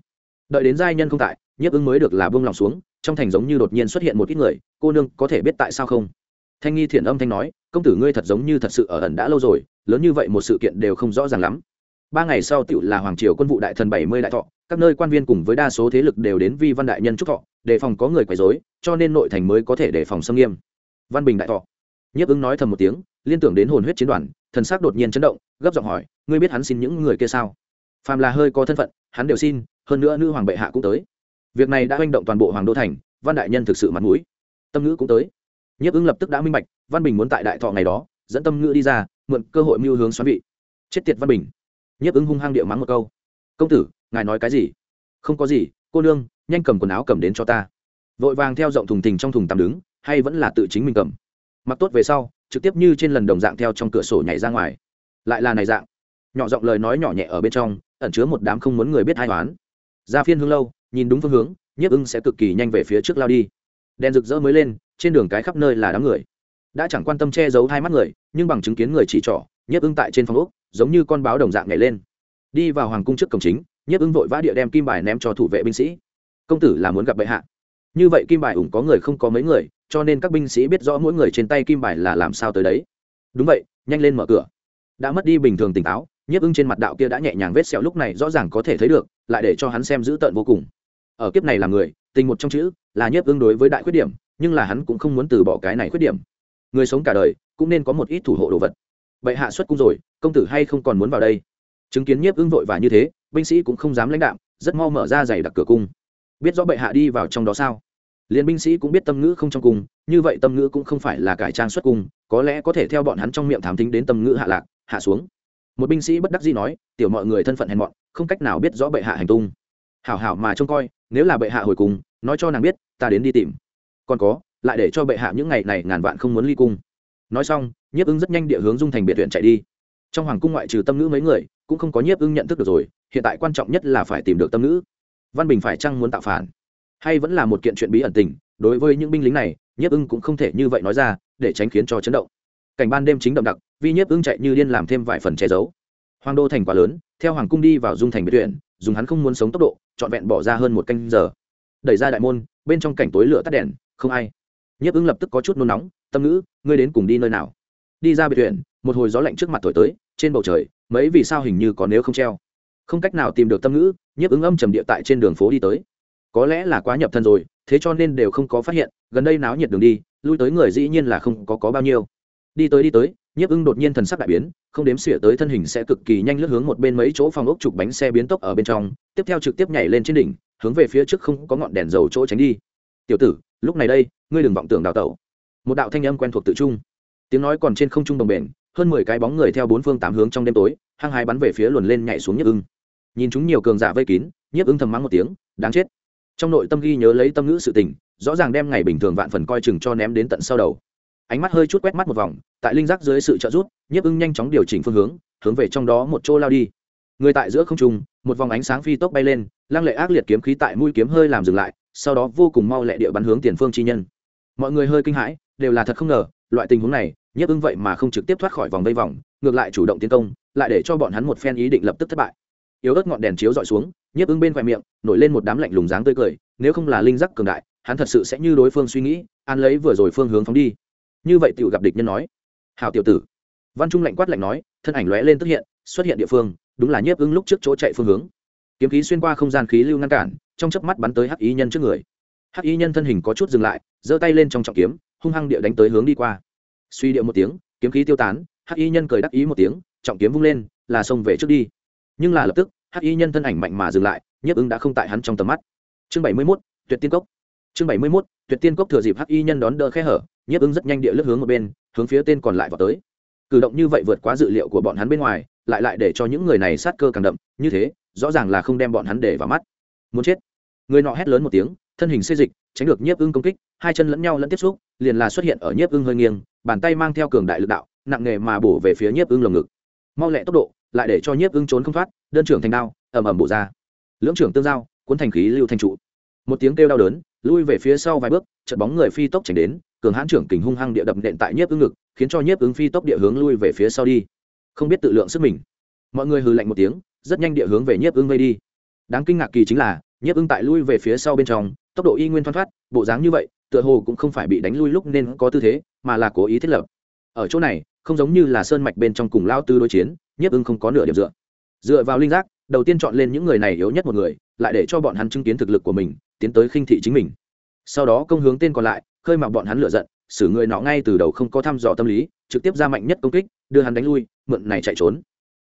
Đợi đến giai nhân không tại, nhiếp ứng mới được là buông lòng xuống, trong thành giống như đột nhiên xuất hiện một ít người, cô nương, có thể biết tại sao không? Thanh nghi thiện âm thanh nói, công tử ngươi thật giống như thật sự ở ẩn đã lâu rồi, lớn như vậy một sự kiện đều không rõ ràng lắm. Ba ngày sau tựu là hoàng triều quân vụ đại thần bảy mươi đại thọ, các nơi quan viên cùng với đa số thế lực đều đến vi văn đại nhân trúc thọ, đề phòng có người quấy dối cho nên nội thành mới có thể đề phòng xâm nghiêm văn bình đại thọ. Nhiếp ứng nói thầm một tiếng, liên tưởng đến hồn huyết chiến đoàn, thần sắc đột nhiên chấn động, gấp giọng hỏi, ngươi biết hắn xin những người kia sao? Phàm là hơi có thân phận, hắn đều xin, hơn nữa nữ hoàng bệ hạ cũng tới. Việc này đã manh động toàn bộ hoàng đô thành, văn đại nhân thực sự mặt mũi. Tâm ngữ cũng tới. Nhiếp ứng lập tức đã minh bạch, văn bình muốn tại đại thọ ngày đó, dẫn tâm ngữ đi ra, mượn cơ hội mưu hướng xoắn vị. Chết tiệt văn bình. Nhiếp ứng hung hăng địa mắng một câu, công tử, ngài nói cái gì? Không có gì, cô nương, nhanh cầm quần áo cầm đến cho ta. Vội vàng theo rộng thùng thình trong thùng tắm đứng hay vẫn là tự chính mình cầm? Mặc tốt về sau, trực tiếp như trên lần đồng dạng theo trong cửa sổ nhảy ra ngoài. Lại là này dạng. Nhỏ giọng lời nói nhỏ nhẹ ở bên trong, ẩn chứa một đám không muốn người biết hai toán ra phiên hương lâu, nhìn đúng phương hướng, nhiếp ưng sẽ cực kỳ nhanh về phía trước lao đi. Đèn rực rỡ mới lên, trên đường cái khắp nơi là đám người. Đã chẳng quan tâm che giấu hai mắt người, nhưng bằng chứng kiến người chỉ trỏ, nhiếp ưng tại trên phòng úc giống như con báo đồng dạng nhảy lên. Đi vào hoàng cung trước cổng chính, nhiếp ưng vội vã địa đem kim bài ném cho thủ vệ binh sĩ. Công tử là muốn gặp bệ hạ. Như vậy kim bài ủng có người không có mấy người cho nên các binh sĩ biết rõ mỗi người trên tay kim bài là làm sao tới đấy. Đúng vậy, nhanh lên mở cửa. Đã mất đi bình thường tỉnh táo, nhiếp ưng trên mặt đạo kia đã nhẹ nhàng vết sẹo lúc này rõ ràng có thể thấy được, lại để cho hắn xem dữ tợn vô cùng. Ở kiếp này là người, tình một trong chữ là nhiếp ưng đối với đại khuyết điểm, nhưng là hắn cũng không muốn từ bỏ cái này khuyết điểm. Người sống cả đời cũng nên có một ít thủ hộ đồ vật. Vậy hạ xuất cung rồi, công tử hay không còn muốn vào đây? Chứng kiến nhiếp ưng vội và như thế, binh sĩ cũng không dám lãnh đạm, rất mau mở ra giày đặc cửa cung. Biết rõ bệ hạ đi vào trong đó sao? Liền binh sĩ cũng biết tâm ngữ không trong cung, như vậy tâm ngữ cũng không phải là cải trang xuất cung, có lẽ có thể theo bọn hắn trong miệng thám tính đến tâm ngữ hạ lạc, hạ xuống. Một binh sĩ bất đắc dĩ nói, tiểu mọi người thân phận hèn mọn, không cách nào biết rõ bệ hạ hành tung. Hảo hảo mà trông coi, nếu là bệ hạ hồi cung, nói cho nàng biết, ta đến đi tìm. Còn có, lại để cho bệ hạ những ngày này ngàn vạn không muốn ly cung. Nói xong, nhiếp ưng rất nhanh địa hướng dung thành biệt viện chạy đi. Trong hoàng cung ngoại trừ tâm ngữ mấy người, cũng không có nhiếp ưng nhận thức được rồi, hiện tại quan trọng nhất là phải tìm được tâm ngữ. Văn bình phải chăng muốn tạo phản? Hay vẫn là một kiện chuyện bí ẩn tình, đối với những binh lính này, nhiếp ưng cũng không thể như vậy nói ra, để tránh khiến cho chấn động. Cảnh ban đêm chính đậm đặc vi nhiếp ưng chạy như điên làm thêm vài phần che giấu. Hoàng đô thành quá lớn, theo hoàng cung đi vào dung thành biệt viện, dùng hắn không muốn sống tốc độ, trọn vẹn bỏ ra hơn một canh giờ. Đẩy ra đại môn, bên trong cảnh tối lửa tắt đèn, không ai. Nhiếp ưng lập tức có chút nôn nóng, tâm ngữ, ngươi đến cùng đi nơi nào? Đi ra biệt viện, một hồi gió lạnh trước mặt thổi tới, trên bầu trời, mấy vì sao hình như có nếu không treo. Không cách nào tìm được tâm ngữ, nhiếp ứng âm trầm địa tại trên đường phố đi tới có lẽ là quá nhập thân rồi thế cho nên đều không có phát hiện gần đây náo nhiệt đường đi lui tới người dĩ nhiên là không có, có bao nhiêu. Đi tới đi tới nhiếp ưng đột nhiên thần sắc đại biến không đếm xỉa tới thân hình sẽ cực kỳ nhanh lướt hướng một bên mấy chỗ phòng ốc chụp bánh xe biến tốc ở bên trong tiếp theo trực tiếp nhảy lên trên đỉnh hướng về phía trước không có ngọn đèn dầu chỗ tránh đi. Tiểu tử lúc này đây ngươi đừng vọng tưởng đào tẩu. Một đạo thanh âm quen thuộc tự trung. Tiếng nói còn trên không trung đồng bền hơn mười cái bóng người theo bốn phương tám hướng trong đêm tối hăng hai bắn về phía luồn lên nhảy xuống nhiếp ưng. Nhìn chúng nhiều cường giả vây kín nhiếp ưng thầm mắng một tiếng đáng chết trong nội tâm ghi nhớ lấy tâm ngữ sự tình, rõ ràng đem ngày bình thường vạn phần coi chừng cho ném đến tận sau đầu. Ánh mắt hơi chút quét mắt một vòng, tại linh giác dưới sự trợ giúp, nhiếp ưng nhanh chóng điều chỉnh phương hướng hướng về trong đó một chỗ lao đi. Người tại giữa không trung, một vòng ánh sáng phi tốc bay lên, lăng lệ ác liệt kiếm khí tại mũi kiếm hơi làm dừng lại, sau đó vô cùng mau lẹ địa bắn hướng tiền phương chi nhân. Mọi người hơi kinh hãi, đều là thật không ngờ, loại tình huống này, nhiếp ưng vậy mà không trực tiếp thoát khỏi vòng vây vòng, ngược lại chủ động tiến công, lại để cho bọn hắn một phen ý định lập tức thất bại. Yếu ớt ngọn đèn chiếu dọi xuống nhiếp ưng bên khoe miệng, nổi lên một đám lạnh lùng dáng tươi cười, nếu không là linh giác cường đại, hắn thật sự sẽ như đối phương suy nghĩ, an lấy vừa rồi phương hướng phóng đi. Như vậy tiểu gặp địch nhân nói. Hảo tiểu tử. Văn trung lạnh quát lạnh nói, thân ảnh lóe lên tức hiện, xuất hiện địa phương, đúng là nhiếp ưng lúc trước chỗ chạy phương hướng. Kiếm khí xuyên qua không gian khí lưu ngăn cản, trong chớp mắt bắn tới hắc ý nhân trước người. Hắc ý nhân thân hình có chút dừng lại, giơ tay lên trong trọng kiếm, hung hăng địa đánh tới hướng đi qua. Suy điệu một tiếng, kiếm khí tiêu tán, hắc y nhân cười đắc ý một tiếng, trọng kiếm vung lên, là xông về trước đi. Nhưng là lập tức hắc y nhân thân ảnh mạnh mà dừng lại, nhiếp ứng đã không tại hắn trong tầm mắt. Chương bảy mươi mốt, tuyệt tiên cốc. Chương bảy mươi mốt, tuyệt tiên cốc thừa dịp hắc y nhân đón đỡ khe hở, nhiếp ứng rất nhanh địa lướt hướng một bên, hướng phía tên còn lại vào tới. Cử động như vậy vượt quá dự liệu của bọn hắn bên ngoài, lại lại để cho những người này sát cơ càng đậm, như thế, rõ ràng là không đem bọn hắn để vào mắt. Muốn chết. Người nọ hét lớn một tiếng, thân hình xê dịch, tránh được nhiếp ưng công kích, hai chân lẫn nhau lẫn tiếp xúc, liền là xuất hiện ở nhiếp ưng hơi nghiêng, bàn tay mang theo cường đại lực đạo, nặng nghề mà bổ về phía nhiếp ưng lồng ngực. Mau lẹ tốc độ lại để cho nhiếp ưng trốn không thoát, đơn trưởng thành đao, ầm ầm bổ ra. Lưỡng trưởng tương giao, cuốn thành khí lưu thanh trụ. Một tiếng kêu đau đớn, lui về phía sau vài bước trận bóng người phi tốc chảy đến, cường hãn trưởng kình hung hăng địa đập nện tại nhiếp ưng ngực, khiến cho nhiếp ưng phi tốc địa hướng lui về phía sau đi. Không biết tự lượng sức mình. Mọi người hừ lạnh một tiếng, rất nhanh địa hướng về nhiếp ưng vây đi. Đáng kinh ngạc kỳ chính là, nhiếp ưng tại lui về phía sau bên trong, tốc độ y nguyên thoăn thoát, bộ dáng như vậy, tựa hồ cũng không phải bị đánh lui lúc nên có tư thế, mà là cố ý thiết lập. Ở chỗ này, không giống như là sơn mạch bên trong cùng lao tư đối chiến nhiếp ưng không có nửa điểm dựa. Dựa vào linh giác, đầu tiên chọn lên những người này yếu nhất một người, lại để cho bọn hắn chứng kiến thực lực của mình, tiến tới khinh thị chính mình. Sau đó công hướng tên còn lại, khơi mặc bọn hắn lựa giận, xử người nọ ngay từ đầu không có thăm dò tâm lý, trực tiếp ra mạnh nhất công kích, đưa hắn đánh lui, mượn này chạy trốn.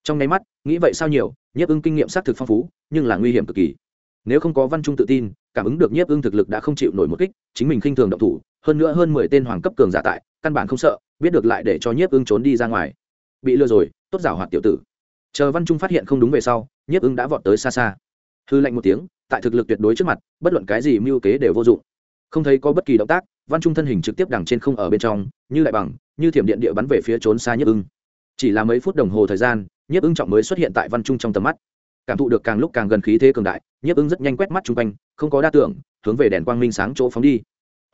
Trong nháy mắt, nghĩ vậy sao nhiều, nhiếp ưng kinh nghiệm xác thực phong phú, nhưng là nguy hiểm cực kỳ. Nếu không có văn trung tự tin, cảm ứng được nhiếp ưng thực lực đã không chịu nổi một kích, chính mình khinh thường động thủ, hơn nữa hơn mười tên hoàng cấp cường giả tại, căn bản không sợ, biết được lại để cho nhiếp ưng trốn đi ra ngoài bị lừa rồi, tốt giảo hoạt tiểu tử. Chờ văn trung phát hiện không đúng về sau, nhiếp ưng đã vọt tới xa xa. Hư lạnh một tiếng, tại thực lực tuyệt đối trước mặt, bất luận cái gì mưu kế đều vô dụng. Không thấy có bất kỳ động tác, văn trung thân hình trực tiếp đằng trên không ở bên trong, như đại bằng, như thiểm điện địa bắn về phía trốn xa nhiếp ưng. Chỉ là mấy phút đồng hồ thời gian, nhiếp ưng trọng mới xuất hiện tại văn trung trong tầm mắt. Cảm thụ được càng lúc càng gần khí thế cường đại, nhiếp ưng rất nhanh quét mắt chung quanh, không có đa tưởng, hướng về đèn quang minh sáng chỗ phóng đi.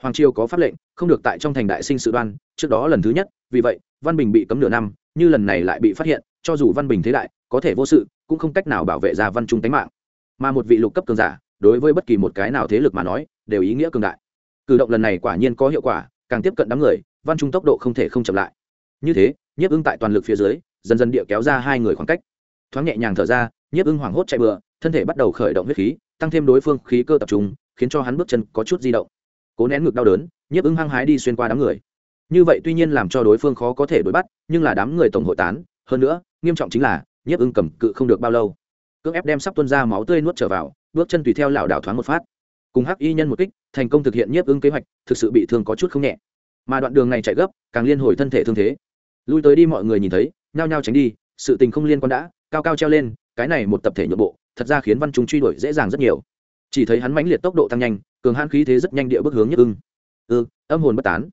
Hoàng triều có pháp lệnh, không được tại trong thành đại sinh sự đoan, trước đó lần thứ nhất, vì vậy, văn bình bị cấm nửa năm như lần này lại bị phát hiện, cho dù văn bình thế đại, có thể vô sự, cũng không cách nào bảo vệ ra văn trung tánh mạng. Mà một vị lục cấp cường giả, đối với bất kỳ một cái nào thế lực mà nói, đều ý nghĩa cường đại. Cử động lần này quả nhiên có hiệu quả, càng tiếp cận đám người, văn trung tốc độ không thể không chậm lại. Như thế, nhiếp ưng tại toàn lực phía dưới, dần dần địa kéo ra hai người khoảng cách. Thoáng nhẹ nhàng thở ra, nhiếp ưng hoảng hốt chạy bừa, thân thể bắt đầu khởi động huyết khí, tăng thêm đối phương khí cơ tập trung, khiến cho hắn bước chân có chút di động. Cố nén ngực đau đớn, nhiếp ưng hăng hái đi xuyên qua đám người như vậy tuy nhiên làm cho đối phương khó có thể đối bắt, nhưng là đám người tổng hội tán, hơn nữa, nghiêm trọng chính là, nhiếp ưng cầm cự không được bao lâu. Cưỡng ép đem sắp tuân ra máu tươi nuốt trở vào, bước chân tùy theo lảo đảo thoáng một phát. Cùng hắc y nhân một kích, thành công thực hiện nhiếp ưng kế hoạch, thực sự bị thương có chút không nhẹ. Mà đoạn đường này chạy gấp, càng liên hồi thân thể thương thế. Lui tới đi mọi người nhìn thấy, nhao nhao tránh đi, sự tình không liên quan đã, cao cao treo lên, cái này một tập thể nhượng bộ, thật ra khiến văn chúng truy đuổi dễ dàng rất nhiều. Chỉ thấy hắn mãnh liệt tốc độ tăng nhanh, cường hãn khí thế rất nhanh địa bước hướng nhiếp ưng. Ư âm hồn bất tán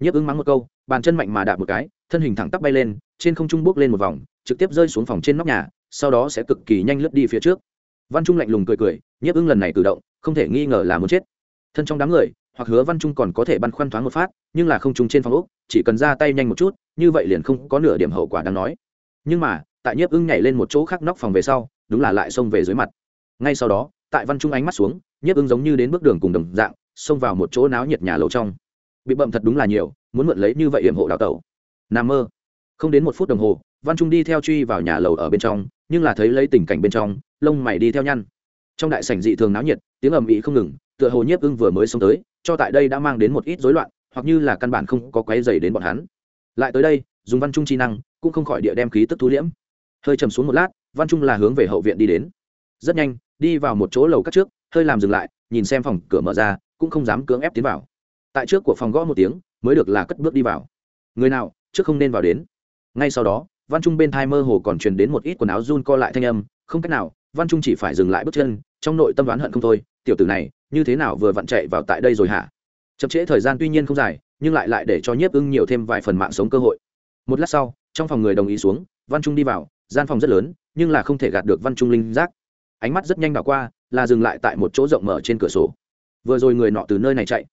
nhiếp ứng mắng một câu, bàn chân mạnh mà đạp một cái, thân hình thẳng tắp bay lên, trên không trung bước lên một vòng, trực tiếp rơi xuống phòng trên nóc nhà, sau đó sẽ cực kỳ nhanh lướt đi phía trước. Văn trung lạnh lùng cười cười, nhiếp ứng lần này cử động, không thể nghi ngờ là muốn chết. Thân trong đám người, hoặc hứa văn trung còn có thể băn khoăn thoáng một phát, nhưng là không trung trên phòng úc chỉ cần ra tay nhanh một chút, như vậy liền không có nửa điểm hậu quả đáng nói. Nhưng mà, tại nhiếp ưng nhảy lên một chỗ khác nóc phòng về sau, đúng là lại xông về dưới mặt. Ngay sau đó, tại văn trung ánh mắt xuống, nhiếp ưng giống như đến bước đường cùng đồng dạng, xông vào một chỗ náo nhiệt nhà lầu trong bị bậm thật đúng là nhiều, muốn mượn lấy như vậy hiểm hộ đào tẩu. Nằm mơ. Không đến một phút đồng hồ, văn trung đi theo truy vào nhà lầu ở bên trong, nhưng là thấy lấy tình cảnh bên trong, lông mày đi theo nhăn. Trong đại sảnh dị thường náo nhiệt, tiếng ầm ĩ không ngừng, tựa hồ nhiếp ưng vừa mới xông tới, cho tại đây đã mang đến một ít rối loạn, hoặc như là căn bản không có quấy dày đến bọn hắn. Lại tới đây, dùng văn trung chi năng, cũng không khỏi địa đem khí tức thu liễm. Hơi trầm xuống một lát, văn trung là hướng về hậu viện đi đến. Rất nhanh, đi vào một chỗ lầu cắt trước, hơi làm dừng lại, nhìn xem phòng cửa mở ra, cũng không dám cưỡng ép tiến vào tại trước của phòng gõ một tiếng, mới được là cất bước đi vào. Người nào, trước không nên vào đến. Ngay sau đó, văn trung bên thai mơ hồ còn truyền đến một ít quần áo run co lại thanh âm, không cách nào, văn trung chỉ phải dừng lại bước chân, trong nội tâm đoán hận không thôi, tiểu tử này, như thế nào vừa vặn chạy vào tại đây rồi hả? Chậm trễ thời gian tuy nhiên không dài, nhưng lại lại để cho nhiếp ưng nhiều thêm vài phần mạng sống cơ hội. Một lát sau, trong phòng người đồng ý xuống, văn trung đi vào, gian phòng rất lớn, nhưng là không thể gạt được văn trung linh giác. Ánh mắt rất nhanh đảo qua, là dừng lại tại một chỗ rộng mở trên cửa sổ. Vừa rồi người nọ từ nơi này chạy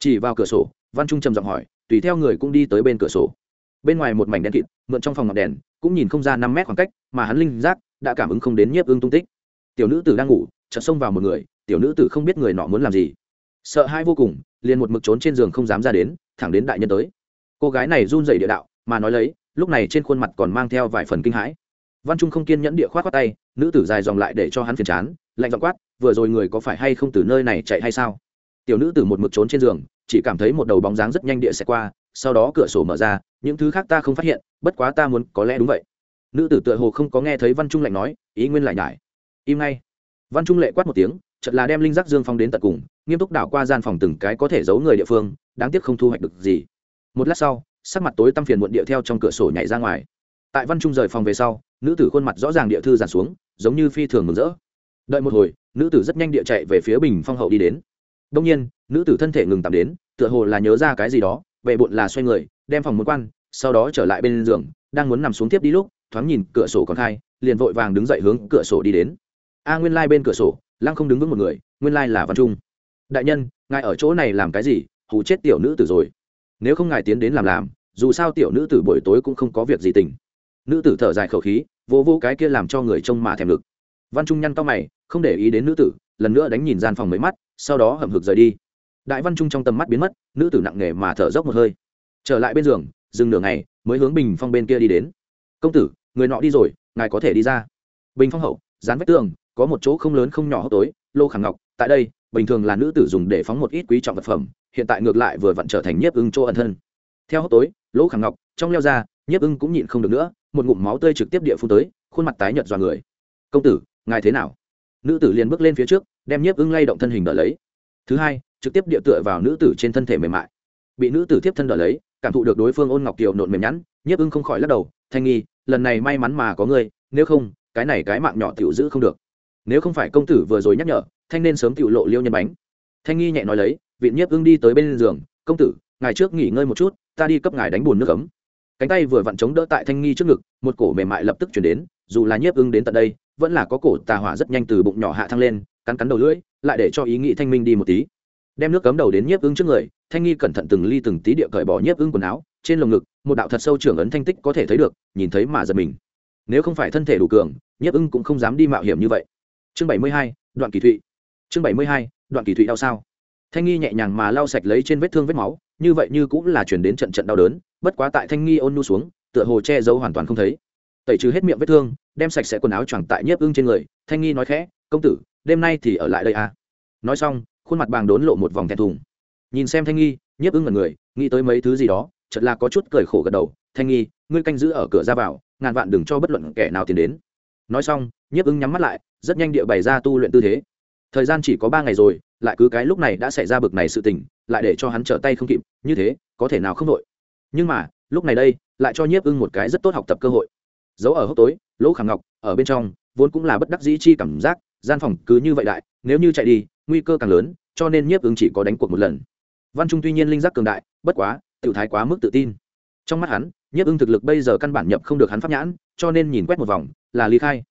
chỉ vào cửa sổ, văn trung trầm giọng hỏi, tùy theo người cũng đi tới bên cửa sổ. Bên ngoài một mảnh đen kịt, mượn trong phòng ngọn đèn, cũng nhìn không ra năm mét khoảng cách, mà hắn linh giác đã cảm ứng không đến nhiếp ưng tung tích. Tiểu nữ tử đang ngủ, chợt xông vào một người, tiểu nữ tử không biết người nọ muốn làm gì. Sợ hai vô cùng, liền một mực trốn trên giường không dám ra đến, thẳng đến đại nhân tới. Cô gái này run dậy địa đạo, mà nói lấy, lúc này trên khuôn mặt còn mang theo vài phần kinh hãi. Văn trung không kiên nhẫn địa khoát khoát tay, nữ tử dài dòng lại để cho hắn phiền chán, lạnh giọng quát, vừa rồi người có phải hay không từ nơi này chạy hay sao? Tiểu nữ tử một mực trốn trên giường, chỉ cảm thấy một đầu bóng dáng rất nhanh địa sẽ qua, sau đó cửa sổ mở ra, những thứ khác ta không phát hiện, bất quá ta muốn, có lẽ đúng vậy. Nữ tử tựa hồ không có nghe thấy văn trung lạnh nói, ý nguyên lại nhải. Im ngay. Văn trung lệ quát một tiếng chật là đem linh giác dương phong đến tận cùng, nghiêm túc đảo qua gian phòng từng cái có thể giấu người địa phương, đáng tiếc không thu hoạch được gì. Một lát sau, sắc mặt tối tăm phiền muộn địa theo trong cửa sổ nhảy ra ngoài. Tại văn trung rời phòng về sau, nữ tử khuôn mặt rõ ràng địa thư giàn xuống, giống như phi thường mừng rỡ. Đợi một hồi, nữ tử rất nhanh địa chạy về phía bình phong hậu đi đến đông nhiên, nữ tử thân thể ngừng tạm đến, tựa hồ là nhớ ra cái gì đó vệ bụng là xoay người, đem phòng muốn quan, sau đó trở lại bên giường, đang muốn nằm xuống tiếp đi lúc, thoáng nhìn cửa sổ còn khai, liền vội vàng đứng dậy hướng cửa sổ đi đến. A nguyên lai bên cửa sổ, lăng không đứng vững một người, nguyên lai là văn trung. Đại nhân, ngài ở chỗ này làm cái gì? Hù chết tiểu nữ tử rồi. Nếu không ngài tiến đến làm làm, dù sao tiểu nữ tử buổi tối cũng không có việc gì tình. Nữ tử thở dài khẩu khí, vô vô cái kia làm cho người trông mà thèm lực văn trung nhăn to mày, không để ý đến nữ tử, lần nữa đánh nhìn gian phòng mấy mắt sau đó hậm hực rời đi. Đại văn trung trong tầm mắt biến mất, nữ tử nặng nề mà thở dốc một hơi. Trở lại bên giường, dừng nửa ngày, mới hướng bình phong bên kia đi đến. Công tử, người nọ đi rồi, ngài có thể đi ra. Bình phong hậu, dán vách tường, có một chỗ không lớn không nhỏ hốc tối, lô khẳng ngọc. Tại đây, bình thường là nữ tử dùng để phóng một ít quý trọng vật phẩm, hiện tại ngược lại vừa vặn trở thành nhiếp ưng chỗ ẩn thân. Theo hốc tối lỗ khẳng ngọc, trong leo ra, nhiếp ưng cũng nhịn không được nữa, một ngụm máu tươi trực tiếp địa phun tới, khuôn mặt tái nhợt dọa người. Công tử, ngài thế nào? Nữ tử liền bước lên phía trước đem nhiếp ưng lay động thân hình đỡ lấy. Thứ hai, trực tiếp địa tựa vào nữ tử trên thân thể mềm mại. Bị nữ tử tiếp thân đỡ lấy, cảm thụ được đối phương ôn ngọc kiều nộn mềm nhẵn, nhiếp ưng không khỏi lắc đầu, thanh nghi lần này may mắn mà có ngươi, nếu không, cái này cái mạng nhỏ tiểu giữ không được. Nếu không phải công tử vừa rồi nhắc nhở, thanh nên sớm tiểu lộ liêu nhân bánh. Thanh nghi nhẹ nói lấy viện nhiếp ưng đi tới bên giường, công tử, ngài trước nghỉ ngơi một chút, ta đi cấp ngài đánh bùn nước ấm. Cánh tay vừa vặn chống đỡ tại thanh nghi trước ngực, một cổ mềm mại lập tức chuyển đến, dù là nhiếp ưng đến tận đây, vẫn là có cổ tà hỏa rất nhanh từ bụng nhỏ hạ thăng lên cắn cắn đầu lưỡi, lại để cho ý nghĩ thanh minh đi một tí. Đem nước cấm đầu đến nhiếp ưng trước người, thanh nghi cẩn thận từng ly từng tí địa cởi bỏ nhiếp ưng quần áo, trên lồng ngực, một đạo thật sâu trưởng ấn thanh tích có thể thấy được, nhìn thấy mà giật mình. Nếu không phải thân thể đủ cường, nhiếp ưng cũng không dám đi mạo hiểm như vậy. Chương bảy mươi hai, đoạn kỳ thụy. Chương bảy mươi hai, đoạn kỳ thụy đau sao? Thanh nghi nhẹ nhàng mà lau sạch lấy trên vết thương vết máu, như vậy như cũng là chuyển đến trận trận đau đớn, bất quá tại thanh nghi ôn nu xuống, tựa hồ che giấu hoàn toàn không thấy. Tẩy trừ hết miệng vết thương, đem sạch sẽ quần áo choàng tại nhiếp ưng trên người, thanh nghi nói khẽ, công tử đêm nay thì ở lại đây à? Nói xong, khuôn mặt bàng đốn lộ một vòng thẹn thùng. Nhìn xem thanh nghi, nhiếp ưng mật người, nghĩ tới mấy thứ gì đó chật là có chút cười khổ gật đầu. Thanh nghi, ngươi canh giữ ở cửa ra vào, ngàn vạn đừng cho bất luận kẻ nào tiến đến. Nói xong, nhiếp ưng nhắm mắt lại, rất nhanh địa bày ra tu luyện tư thế. Thời gian chỉ có ba ngày rồi, lại cứ cái lúc này đã xảy ra bực này sự tình, lại để cho hắn trở tay không kịp, như thế, có thể nào không đội? Nhưng mà, lúc này đây, lại cho nhiếp ưng một cái rất tốt học tập cơ hội. Giấu ở hốc tối, lỗ khảm ngọc, ở bên trong, vốn cũng là bất đắc dĩ chi cảm giác gian phòng cứ như vậy đại, nếu như chạy đi, nguy cơ càng lớn, cho nên nhiếp ứng chỉ có đánh cuộc một lần. Văn trung tuy nhiên linh giác cường đại, bất quá, tiểu thái quá mức tự tin. Trong mắt hắn, nhiếp ứng thực lực bây giờ căn bản nhập không được hắn pháp nhãn, cho nên nhìn quét một vòng, là ly khai.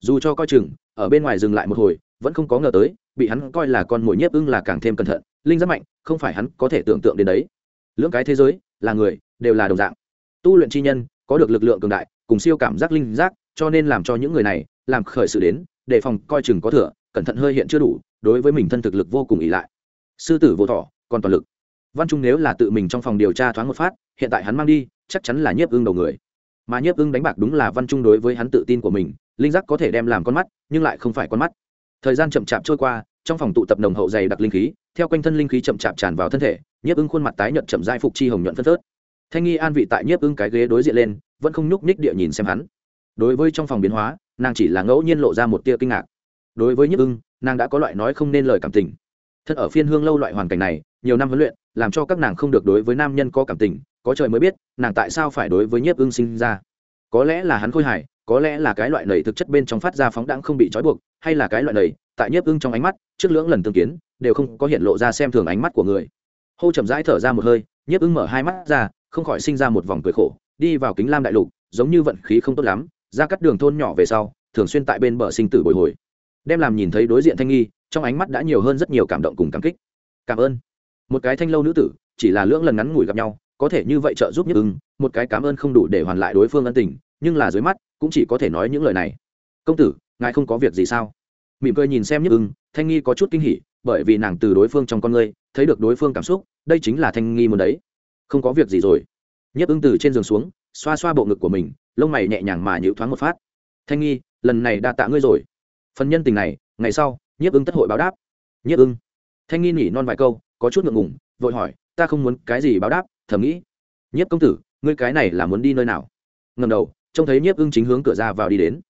Dù cho coi chừng, ở bên ngoài dừng lại một hồi, vẫn không có ngờ tới, bị hắn coi là con mồi nhiếp ưng là càng thêm cẩn thận, linh rất mạnh, không phải hắn có thể tưởng tượng đến đấy. Lưỡng cái thế giới, là người, đều là đồng dạng. Tu luyện chi nhân, có được lực lượng cường đại, cùng siêu cảm giác linh giác, cho nên làm cho những người này, làm khởi sự đến đề phòng coi chừng có thừa, cẩn thận hơi hiện chưa đủ, đối với mình thân thực lực vô cùng ỷ lại. Sư tử vô thọ còn toàn lực. Văn trung nếu là tự mình trong phòng điều tra thoáng một phát, hiện tại hắn mang đi, chắc chắn là nhiếp ưng đầu người. Mà nhiếp ưng đánh bạc đúng là văn trung đối với hắn tự tin của mình, linh giác có thể đem làm con mắt, nhưng lại không phải con mắt. Thời gian chậm chạp trôi qua, trong phòng tụ tập nồng hậu dày đặc linh khí, theo quanh thân linh khí chậm chạp tràn vào thân thể, nhiếp ưng khuôn mặt tái nhợt chậm dai phục chi hồng nhuận phân phớt. Thanh nghi an vị tại nhiếp ưng cái ghế đối diện lên, vẫn không nhúc nhích địa nhìn xem hắn. Đối với trong phòng biến hóa nàng chỉ là ngẫu nhiên lộ ra một tia kinh ngạc. Đối với nhức ưng nàng đã có loại nói không nên lời cảm tình. Thân ở phiên hương lâu loại hoàn cảnh này nhiều năm huấn luyện làm cho các nàng không được đối với nam nhân có cảm tình có trời mới biết nàng tại sao phải đối với nhiếp ưng sinh ra. Có lẽ là hắn khôi hài có lẽ là cái loại nầy thực chất bên trong phát ra phóng đãng không bị trói buộc hay là cái loại nầy, tại nhiếp ưng trong ánh mắt trước lưỡng lần tương kiến đều không có hiện lộ ra xem thường ánh mắt của người. Hô chậm rãi thở ra một hơi nhiếp ưng mở hai mắt ra không khỏi sinh ra một vòng cười khổ đi vào kính lam đại lục giống như vận khí không tốt lắm ra cắt đường thôn nhỏ về sau, thường xuyên tại bên bờ sinh tử bồi hồi. Đem làm nhìn thấy đối diện thanh nghi, trong ánh mắt đã nhiều hơn rất nhiều cảm động cùng cảm kích. Cảm ơn. Một cái thanh lâu nữ tử, chỉ là lưỡng lần ngắn ngủi gặp nhau, có thể như vậy trợ giúp nhất ưng, một cái cảm ơn không đủ để hoàn lại đối phương ân tình, nhưng là dưới mắt, cũng chỉ có thể nói những lời này. Công tử, ngài không có việc gì sao? Mỉm cười nhìn xem nhất ưng, thanh nghi có chút kinh hỉ, bởi vì nàng từ đối phương trong con ngươi, thấy được đối phương cảm xúc, đây chính là thanh nghi muốn đấy. Không có việc gì rồi. Nhất ưng từ trên giường xuống xoa xoa bộ ngực của mình, lông mày nhẹ nhàng mà nhịu thoáng một phát. Thanh nghi, lần này đã tạ ngươi rồi. Phần nhân tình này, ngày sau, nhiếp ưng tất hội báo đáp. Nhiếp ưng? Thanh nghi nhỉ non vài câu, có chút ngượng ngùng, vội hỏi, ta không muốn cái gì báo đáp, thầm nghĩ. Nhiếp công tử, ngươi cái này là muốn đi nơi nào? Ngầm đầu, trông thấy nhiếp ưng chính hướng cửa ra vào đi đến.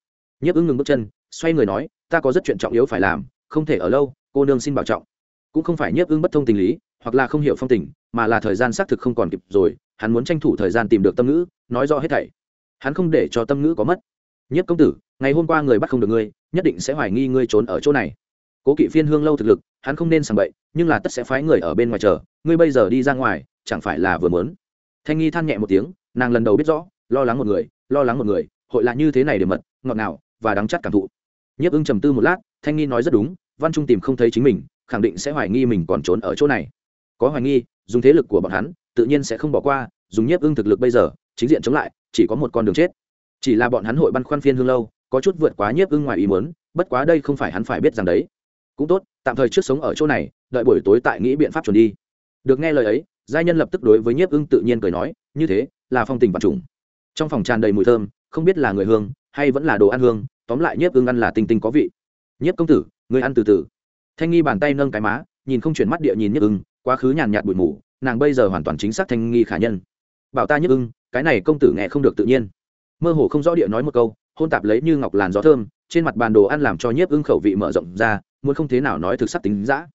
Nhiếp ưng ngừng bước chân, xoay người nói, ta có rất chuyện trọng yếu phải làm, không thể ở lâu, cô nương xin bảo trọng. Cũng không phải nhiếp ưng bất thông tình lý, hoặc là không hiểu phong tình mà là thời gian xác thực không còn kịp rồi, hắn muốn tranh thủ thời gian tìm được tâm ngữ, nói rõ hết thảy. Hắn không để cho tâm ngữ có mất. Nhất công tử, ngày hôm qua người bắt không được ngươi, nhất định sẽ hoài nghi ngươi trốn ở chỗ này. Cố kỵ phiên hương lâu thực lực, hắn không nên sàng bậy, nhưng là tất sẽ phái người ở bên ngoài chờ, ngươi bây giờ đi ra ngoài, chẳng phải là vừa mớn thanh nghi than nhẹ một tiếng, nàng lần đầu biết rõ, lo lắng một người, lo lắng một người, hội là như thế này để mật, ngọt ngào, và đắng chắt cảm thụ. Nhiếp ưng trầm tư một lát, thanh nghi nói rất đúng, văn trung tìm không thấy chính mình, khẳng định sẽ hoài nghi mình còn trốn ở chỗ này. Có hoài nghi dùng thế lực của bọn hắn, tự nhiên sẽ không bỏ qua, dùng nhiếp ưng thực lực bây giờ, chính diện chống lại, chỉ có một con đường chết. Chỉ là bọn hắn hội băn khoăn phiên hương lâu, có chút vượt quá nhiếp ưng ngoài ý muốn, bất quá đây không phải hắn phải biết rằng đấy. Cũng tốt, tạm thời trước sống ở chỗ này, đợi buổi tối tại nghĩ biện pháp chuẩn đi. Được nghe lời ấy, giai nhân lập tức đối với nhiếp ưng tự nhiên cười nói, như thế, là phong tình vật trùng. Trong phòng tràn đầy mùi thơm, không biết là người hương, hay vẫn là đồ ăn hương, tóm lại nhiếp ưng ăn là tinh tinh có vị. Nhiếp công tử, người ăn từ từ. Thanh nghi bàn tay nâng cái má, nhìn không chuyển mắt địa nhìn nhiếp ưng quá khứ nhàn nhạt bụi mù, nàng bây giờ hoàn toàn chính xác thanh nghi khả nhân. Bảo ta nhức ưng, cái này công tử nghe không được tự nhiên. Mơ hồ không rõ địa nói một câu, hôn tạp lấy như ngọc làn gió thơm, trên mặt bàn đồ ăn làm cho nhiếp ưng khẩu vị mở rộng ra, muốn không thế nào nói thực sắc tính giã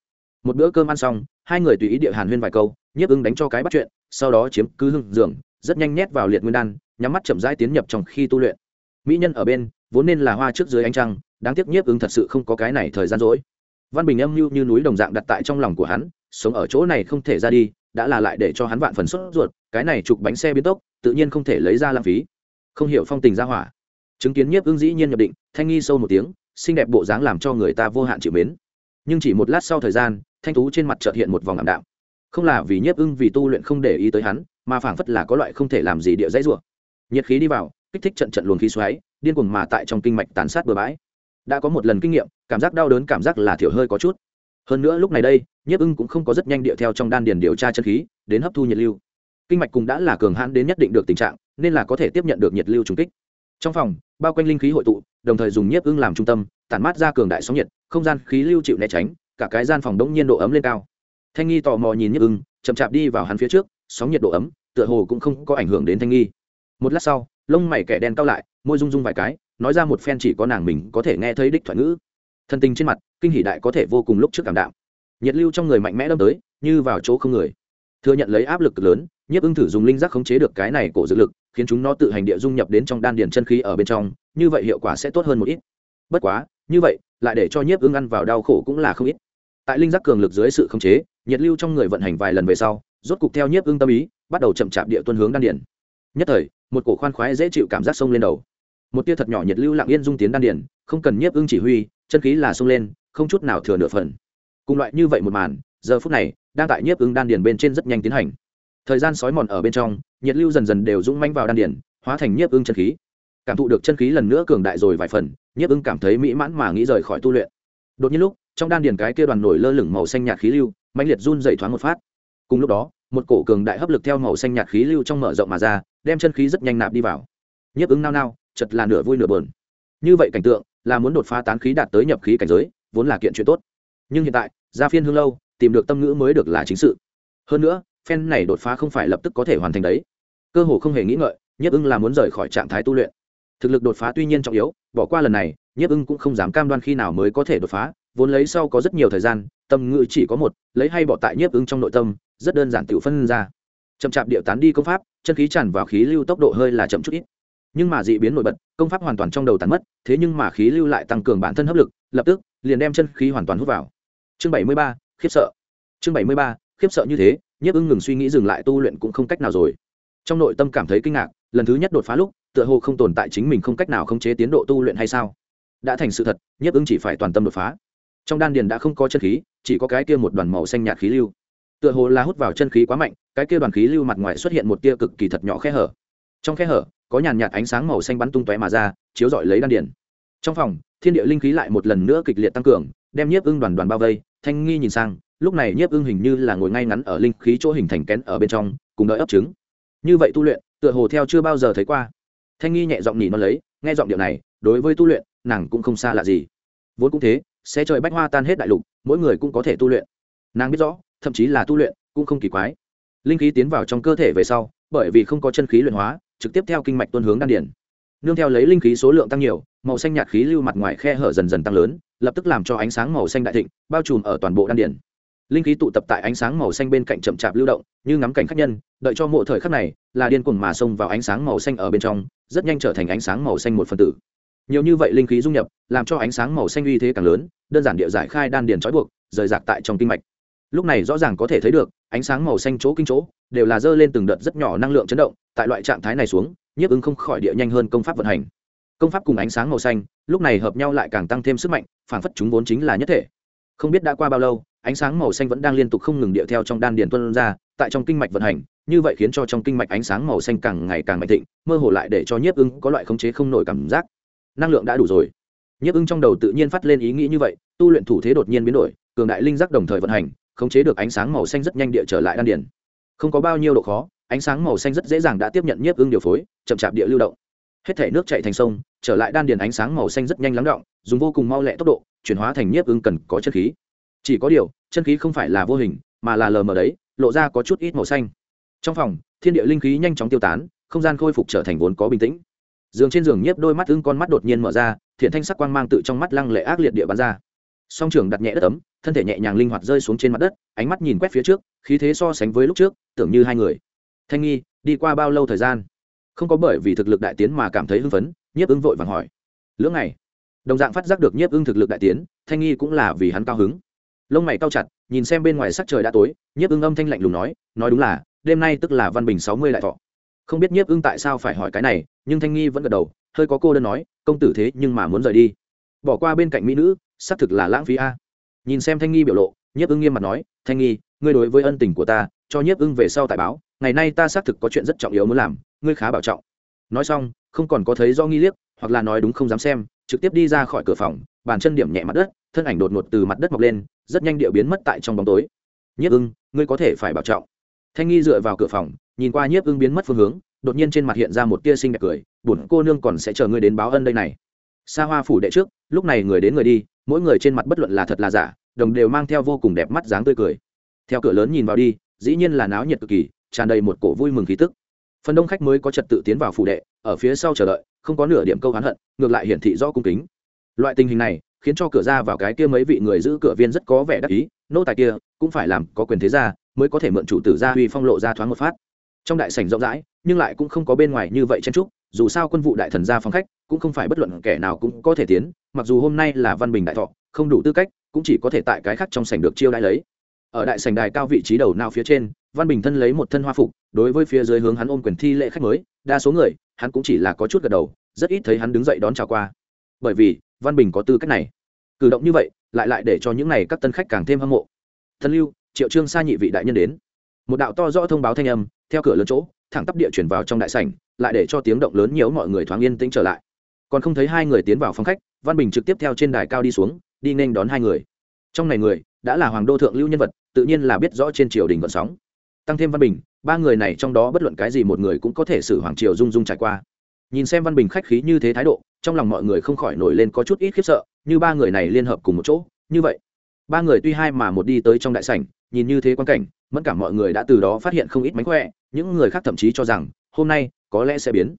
một bữa cơm ăn xong, hai người tùy ý địa hàn huyên vài câu, nhiếp ưng đánh cho cái bắt chuyện, sau đó chiếm cứ hưng giường, rất nhanh nhét vào liệt nguyên đan, nhắm mắt chậm rãi tiến nhập trong khi tu luyện. Mỹ nhân ở bên, vốn nên là hoa trước dưới ánh trăng, đáng tiếc nhiếp ưng thật sự không có cái này thời gian rỗi. Văn bình âm mưu như núi đồng dạng đặt tại trong lòng của hắn sống ở chỗ này không thể ra đi, đã là lại để cho hắn vạn phần sốt ruột, cái này chụp bánh xe biến tốc, tự nhiên không thể lấy ra lãng phí. Không hiểu phong tình ra hỏa. Chứng kiến nhiếp ưng dĩ nhiên nhập định, thanh nghi sâu một tiếng, xinh đẹp bộ dáng làm cho người ta vô hạn chịu mến. Nhưng chỉ một lát sau thời gian, thanh tú trên mặt trợt hiện một vòng ảm đạm. Không là vì nhiếp ưng vì tu luyện không để ý tới hắn, mà phảng phất là có loại không thể làm gì địa dãy rủa. Nhiệt khí đi vào, kích thích trận trận luồng khí xoáy, điên cuồng mà tại trong kinh mạch tàn sát bừa bãi. Đã có một lần kinh nghiệm, cảm giác đau đớn cảm giác là thiểu hơi có chút. Hơn nữa lúc này đây nhiếp ưng cũng không có rất nhanh địa theo trong đan điền điều tra chân khí, đến hấp thu nhiệt lưu. Kinh mạch cũng đã là cường hãn đến nhất định được tình trạng, nên là có thể tiếp nhận được nhiệt lưu trùng kích. Trong phòng, bao quanh linh khí hội tụ, đồng thời dùng nhiếp ưng làm trung tâm, tản mát ra cường đại sóng nhiệt, không gian khí lưu chịu né tránh, cả cái gian phòng đống nhiên độ ấm lên cao. Thanh nghi tò mò nhìn nhiếp ưng, chậm chạp đi vào hắn phía trước, sóng nhiệt độ ấm, tựa hồ cũng không có ảnh hưởng đến thanh nghi. Một lát sau, lông mày kẻ đen cao lại, môi rung rung vài cái, nói ra một phen chỉ có nàng mình có thể nghe thấy đích thoại ngữ. Thân tình trên mặt, kinh hỷ đại có thể vô cùng lúc trước cảm đạo nhiệt lưu trong người mạnh mẽ đâm tới, như vào chỗ không người. Thừa nhận lấy áp lực lớn, nhiếp ưng thử dùng linh giác khống chế được cái này cổ dược lực, khiến chúng nó tự hành địa dung nhập đến trong đan điền chân khí ở bên trong, như vậy hiệu quả sẽ tốt hơn một ít. Bất quá, như vậy, lại để cho nhiếp ưng ăn vào đau khổ cũng là không ít. Tại linh giác cường lực dưới sự khống chế, nhiệt lưu trong người vận hành vài lần về sau, rốt cục theo nhiếp ưng tâm ý, bắt đầu chậm chạp địa tuân hướng đan điển nhất thời, một cổ khoan khoái dễ chịu cảm giác sông lên đầu. Một tia thật nhỏ nhiệt lưu lặng yên dung tiến đan điển không cần nhiếp ưng chỉ huy, chân khí là sông lên, không chút nào thừa nửa phần cùng loại như vậy một màn, giờ phút này, đang tại nhiếp ưng đan điển bên trên rất nhanh tiến hành. Thời gian sói mòn ở bên trong, nhiệt lưu dần dần đều rung manh vào đan điển hóa thành nhiếp ưng chân khí. Cảm thụ được chân khí lần nữa cường đại rồi vài phần, nhiếp ưng cảm thấy mỹ mãn mà nghĩ rời khỏi tu luyện. Đột nhiên lúc, trong đan điền cái kia đoàn nổi lơ lửng màu xanh nhạt khí lưu mạnh liệt run dậy thoáng một phát. Cùng lúc đó, một cổ cường đại hấp lực theo màu xanh nhạt khí lưu trong mở rộng mà ra, đem chân khí rất nhanh nạp đi vào. Nhiếp ứng nao nao chật là nửa vui nửa bờn như vậy cảnh tượng, là muốn đột phá tán khí đạt tới nhập khí cảnh giới, vốn là kiện chuyện tốt nhưng hiện tại gia phiên hương lâu, tìm được tâm ngữ mới được là chính sự. Hơn nữa, phen này đột phá không phải lập tức có thể hoàn thành đấy. Cơ hồ không hề nghĩ ngợi, nhiếp ưng là muốn rời khỏi trạng thái tu luyện. Thực lực đột phá tuy nhiên trọng yếu, bỏ qua lần này, nhiếp ưng cũng không dám cam đoan khi nào mới có thể đột phá, vốn lấy sau có rất nhiều thời gian, tâm ngữ chỉ có một, lấy hay bỏ tại nhiếp ưng trong nội tâm, rất đơn giản tự phân ra. Chậm chạp điệu tán đi công pháp, chân khí tràn vào khí lưu tốc độ hơi là chậm chút ít. Nhưng mà dị biến nổi bật, công pháp hoàn toàn trong đầu tàn mất, thế nhưng mà khí lưu lại tăng cường bản thân hấp lực, lập tức liền đem chân khí hoàn toàn hút vào chương bảy mươi ba, khiếp sợ. Chương bảy mươi ba, khiếp sợ như thế, nhiếp ưng ngừng suy nghĩ dừng lại tu luyện cũng không cách nào rồi. Trong nội tâm cảm thấy kinh ngạc, lần thứ nhất đột phá lúc, tựa hồ không tồn tại chính mình không cách nào khống chế tiến độ tu luyện hay sao? Đã thành sự thật, nhiếp ưng chỉ phải toàn tâm đột phá. Trong đan điền đã không có chân khí, chỉ có cái kia một đoàn màu xanh nhạt khí lưu. Tựa hồ là hút vào chân khí quá mạnh, cái kia đoàn khí lưu mặt ngoài xuất hiện một tia cực kỳ thật nhỏ khe hở. Trong khe hở, có nhàn nhạt ánh sáng màu xanh bắn tung tóe mà ra, chiếu rọi lấy đan điền. Trong phòng, thiên địa linh khí lại một lần nữa kịch liệt tăng cường, đem nhiếp ưng đoàn đoàn bao vây thanh nghi nhìn sang, lúc này nhiếp ưng hình như là ngồi ngay ngắn ở linh khí chỗ hình thành kén ở bên trong, cùng đợi ấp trứng. Như vậy tu luyện, tựa hồ theo chưa bao giờ thấy qua. Thanh nghi nhẹ giọng nhỉ nó lấy, nghe giọng điệu này, đối với tu luyện, nàng cũng không xa lạ gì. Vốn cũng thế, sẽ trời bách hoa tan hết đại lục, mỗi người cũng có thể tu luyện. Nàng biết rõ, thậm chí là tu luyện, cũng không kỳ quái. Linh khí tiến vào trong cơ thể về sau, bởi vì không có chân khí luyện hóa, trực tiếp theo kinh mạch tuân hướng đan điển nương theo lấy linh khí số lượng tăng nhiều, màu xanh nhạt khí lưu mặt ngoài khe hở dần dần tăng lớn lập tức làm cho ánh sáng màu xanh đại thịnh, bao trùm ở toàn bộ đan điển linh khí tụ tập tại ánh sáng màu xanh bên cạnh chậm chạp lưu động, như ngắm cảnh khách nhân, đợi cho mộ thời khắc này, là điên cuồng mà xông vào ánh sáng màu xanh ở bên trong, rất nhanh trở thành ánh sáng màu xanh một phần tử. Nhiều như vậy linh khí dung nhập, làm cho ánh sáng màu xanh uy thế càng lớn, đơn giản địa giải khai đan điền trói buộc, rời rạc tại trong kinh mạch. Lúc này rõ ràng có thể thấy được, ánh sáng màu xanh chỗ kinh chỗ, đều là dơ lên từng đợt rất nhỏ năng lượng chấn động, tại loại trạng thái này xuống, nhiếp ứng không khỏi địa nhanh hơn công pháp vận hành công pháp cùng ánh sáng màu xanh, lúc này hợp nhau lại càng tăng thêm sức mạnh phản phất chúng vốn chính là nhất thể. Không biết đã qua bao lâu, ánh sáng màu xanh vẫn đang liên tục không ngừng điệu theo trong đan điền tuân ra, tại trong kinh mạch vận hành, như vậy khiến cho trong kinh mạch ánh sáng màu xanh càng ngày càng mạnh thịnh, mơ hồ lại để cho nhiếp ưng có loại khống chế không nổi cảm giác. Năng lượng đã đủ rồi. Nhiếp ưng trong đầu tự nhiên phát lên ý nghĩ như vậy, tu luyện thủ thế đột nhiên biến đổi, cường đại linh giác đồng thời vận hành, khống chế được ánh sáng màu xanh rất nhanh địa trở lại đan điền. Không có bao nhiêu độ khó, ánh sáng màu xanh rất dễ dàng đã tiếp nhận nhiếp ưng điều phối, chậm chạp địa lưu động hết thể nước chạy thành sông, trở lại đan điền ánh sáng màu xanh rất nhanh lắng động, dùng vô cùng mau lẹ tốc độ, chuyển hóa thành nhiếp ưng cần có chân khí. Chỉ có điều, chân khí không phải là vô hình, mà là lờ mờ đấy, lộ ra có chút ít màu xanh. Trong phòng, thiên địa linh khí nhanh chóng tiêu tán, không gian khôi phục trở thành vốn có bình tĩnh. Giường trên giường nhiếp đôi mắt ưng con mắt đột nhiên mở ra, thiện thanh sắc quang mang tự trong mắt lăng lệ ác liệt địa bắn ra. Song trường đặt nhẹ đất ấm, thân thể nhẹ nhàng linh hoạt rơi xuống trên mặt đất, ánh mắt nhìn quét phía trước, khí thế so sánh với lúc trước, tưởng như hai người. Thanh nghi, đi qua bao lâu thời gian? Không có bởi vì thực lực đại tiến mà cảm thấy hưng phấn, nhiếp ưng vội vàng hỏi. Lưỡng này đồng dạng phát giác được nhiếp ưng thực lực đại tiến, thanh nghi cũng là vì hắn cao hứng. Lông mày cao chặt, nhìn xem bên ngoài sắc trời đã tối, nhiếp ưng âm thanh lạnh lùng nói nói đúng là, đêm nay tức là văn bình sáu mươi lại thọ. Không biết nhiếp ưng tại sao phải hỏi cái này, nhưng thanh nghi vẫn gật đầu, hơi có cô đơn nói, công tử thế nhưng mà muốn rời đi. Bỏ qua bên cạnh mỹ nữ, xác thực là lãng phí a. Nhìn xem thanh nghi biểu lộ, nhiếp ưng nghiêm mặt nói, thanh nghi, ngươi đối với ân tình của ta cho nhiếp ưng về sau tại báo, ngày nay ta xác thực có chuyện rất trọng yếu muốn làm, ngươi khá bảo trọng. Nói xong, không còn có thấy do nghi liếc, hoặc là nói đúng không dám xem, trực tiếp đi ra khỏi cửa phòng, bàn chân điểm nhẹ mặt đất, thân ảnh đột ngột từ mặt đất mọc lên, rất nhanh điệu biến mất tại trong bóng tối. Nhiếp ưng, ngươi có thể phải bảo trọng. Thanh nghi dựa vào cửa phòng, nhìn qua nhiếp ưng biến mất phương hướng, đột nhiên trên mặt hiện ra một tia sinh đẹp cười, bổn cô nương còn sẽ chờ ngươi đến báo ân đây này. Xa hoa phủ đệ trước, lúc này người đến người đi, mỗi người trên mặt bất luận là thật là giả, đồng đều mang theo vô cùng đẹp mắt dáng tươi cười. Theo cửa lớn nhìn vào đi dĩ nhiên là náo nhiệt cực kỳ, tràn đầy một cổ vui mừng khí tức. Phần đông khách mới có trật tự tiến vào phủ đệ, ở phía sau chờ đợi, không có nửa điểm câu hán hận, ngược lại hiển thị rõ cung kính. Loại tình hình này, khiến cho cửa ra vào cái kia mấy vị người giữ cửa viên rất có vẻ đắc ý, nô tài kia, cũng phải làm có quyền thế ra mới có thể mượn chủ tử ra huy phong lộ ra thoáng một phát. Trong đại sảnh rộng rãi, nhưng lại cũng không có bên ngoài như vậy chen trúc dù sao quân vụ đại thần ra phòng khách, cũng không phải bất luận kẻ nào cũng có thể tiến, mặc dù hôm nay là văn bình đại thọ, không đủ tư cách, cũng chỉ có thể tại cái khác trong sảnh được chiêu đãi lấy ở đại sảnh đài cao vị trí đầu nào phía trên, văn bình thân lấy một thân hoa phục, đối với phía dưới hướng hắn ôm quyền thi lễ khách mới, đa số người, hắn cũng chỉ là có chút gật đầu, rất ít thấy hắn đứng dậy đón chào qua. Bởi vì, văn bình có tư cách này. Cử động như vậy, lại lại để cho những n à y các tân khách càng thêm hâm mộ. Thân lưu, triệu trương sa nhị vị đại nhân đến. Một đạo to rõ thông báo thanh âm, theo cửa lớn chỗ, thẳng tắp địa chuyển vào trong đại sảnh, lại để cho tiếng động lớn nhiều mọi người thoáng yên tĩnh trở lại. Còn không thấy hai người tiến vào phòng khách, văn bình trực tiếp theo trên đài cao đi xuống, đi nên đón hai người. Trong này người, đã là hoàng đô thượng lưu nhân vật tự nhiên là biết rõ trên triều đình vận sóng. Tăng thêm văn bình, ba người này trong đó bất luận cái gì một người cũng có thể xử hoàng triều dung dung trải qua. Nhìn xem văn bình khách khí như thế thái độ, trong lòng mọi người không khỏi nổi lên có chút ít khiếp sợ, như ba người này liên hợp cùng một chỗ, như vậy. Ba người tuy hai mà một đi tới trong đại sảnh, nhìn như thế quan cảnh, mẫn cả mọi người đã từ đó phát hiện không ít mánh khỏe, những người khác thậm chí cho rằng, hôm nay, có lẽ sẽ biến.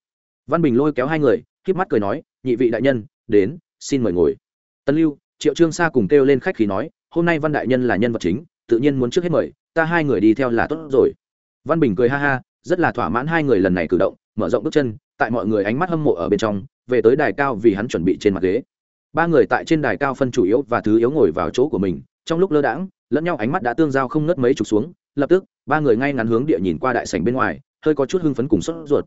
Văn bình lôi kéo hai người k mắt cười nói, nhị vị đại nhân, đến, xin mời ngồi. Tân lưu, triệu trương sa cùng kêu lên khách khí nói, hôm nay văn đại nhân là nhân vật chính tự nhiên muốn trước hết mời, ta hai người đi theo là tốt rồi. Văn bình cười ha ha, rất là thỏa mãn hai người lần này cử động, mở rộng bước chân, tại mọi người ánh mắt hâm mộ ở bên trong, về tới đài cao vì hắn chuẩn bị trên mặt ghế. Ba người tại trên đài cao phân chủ yếu và thứ yếu ngồi vào chỗ của mình, trong lúc lơ đãng, lẫn nhau ánh mắt đã tương giao không ngớt mấy chục xuống, lập tức, ba người ngay ngắn hướng địa nhìn qua đại sảnh bên ngoài, hơi có chút hưng phấn cùng sốt ruột.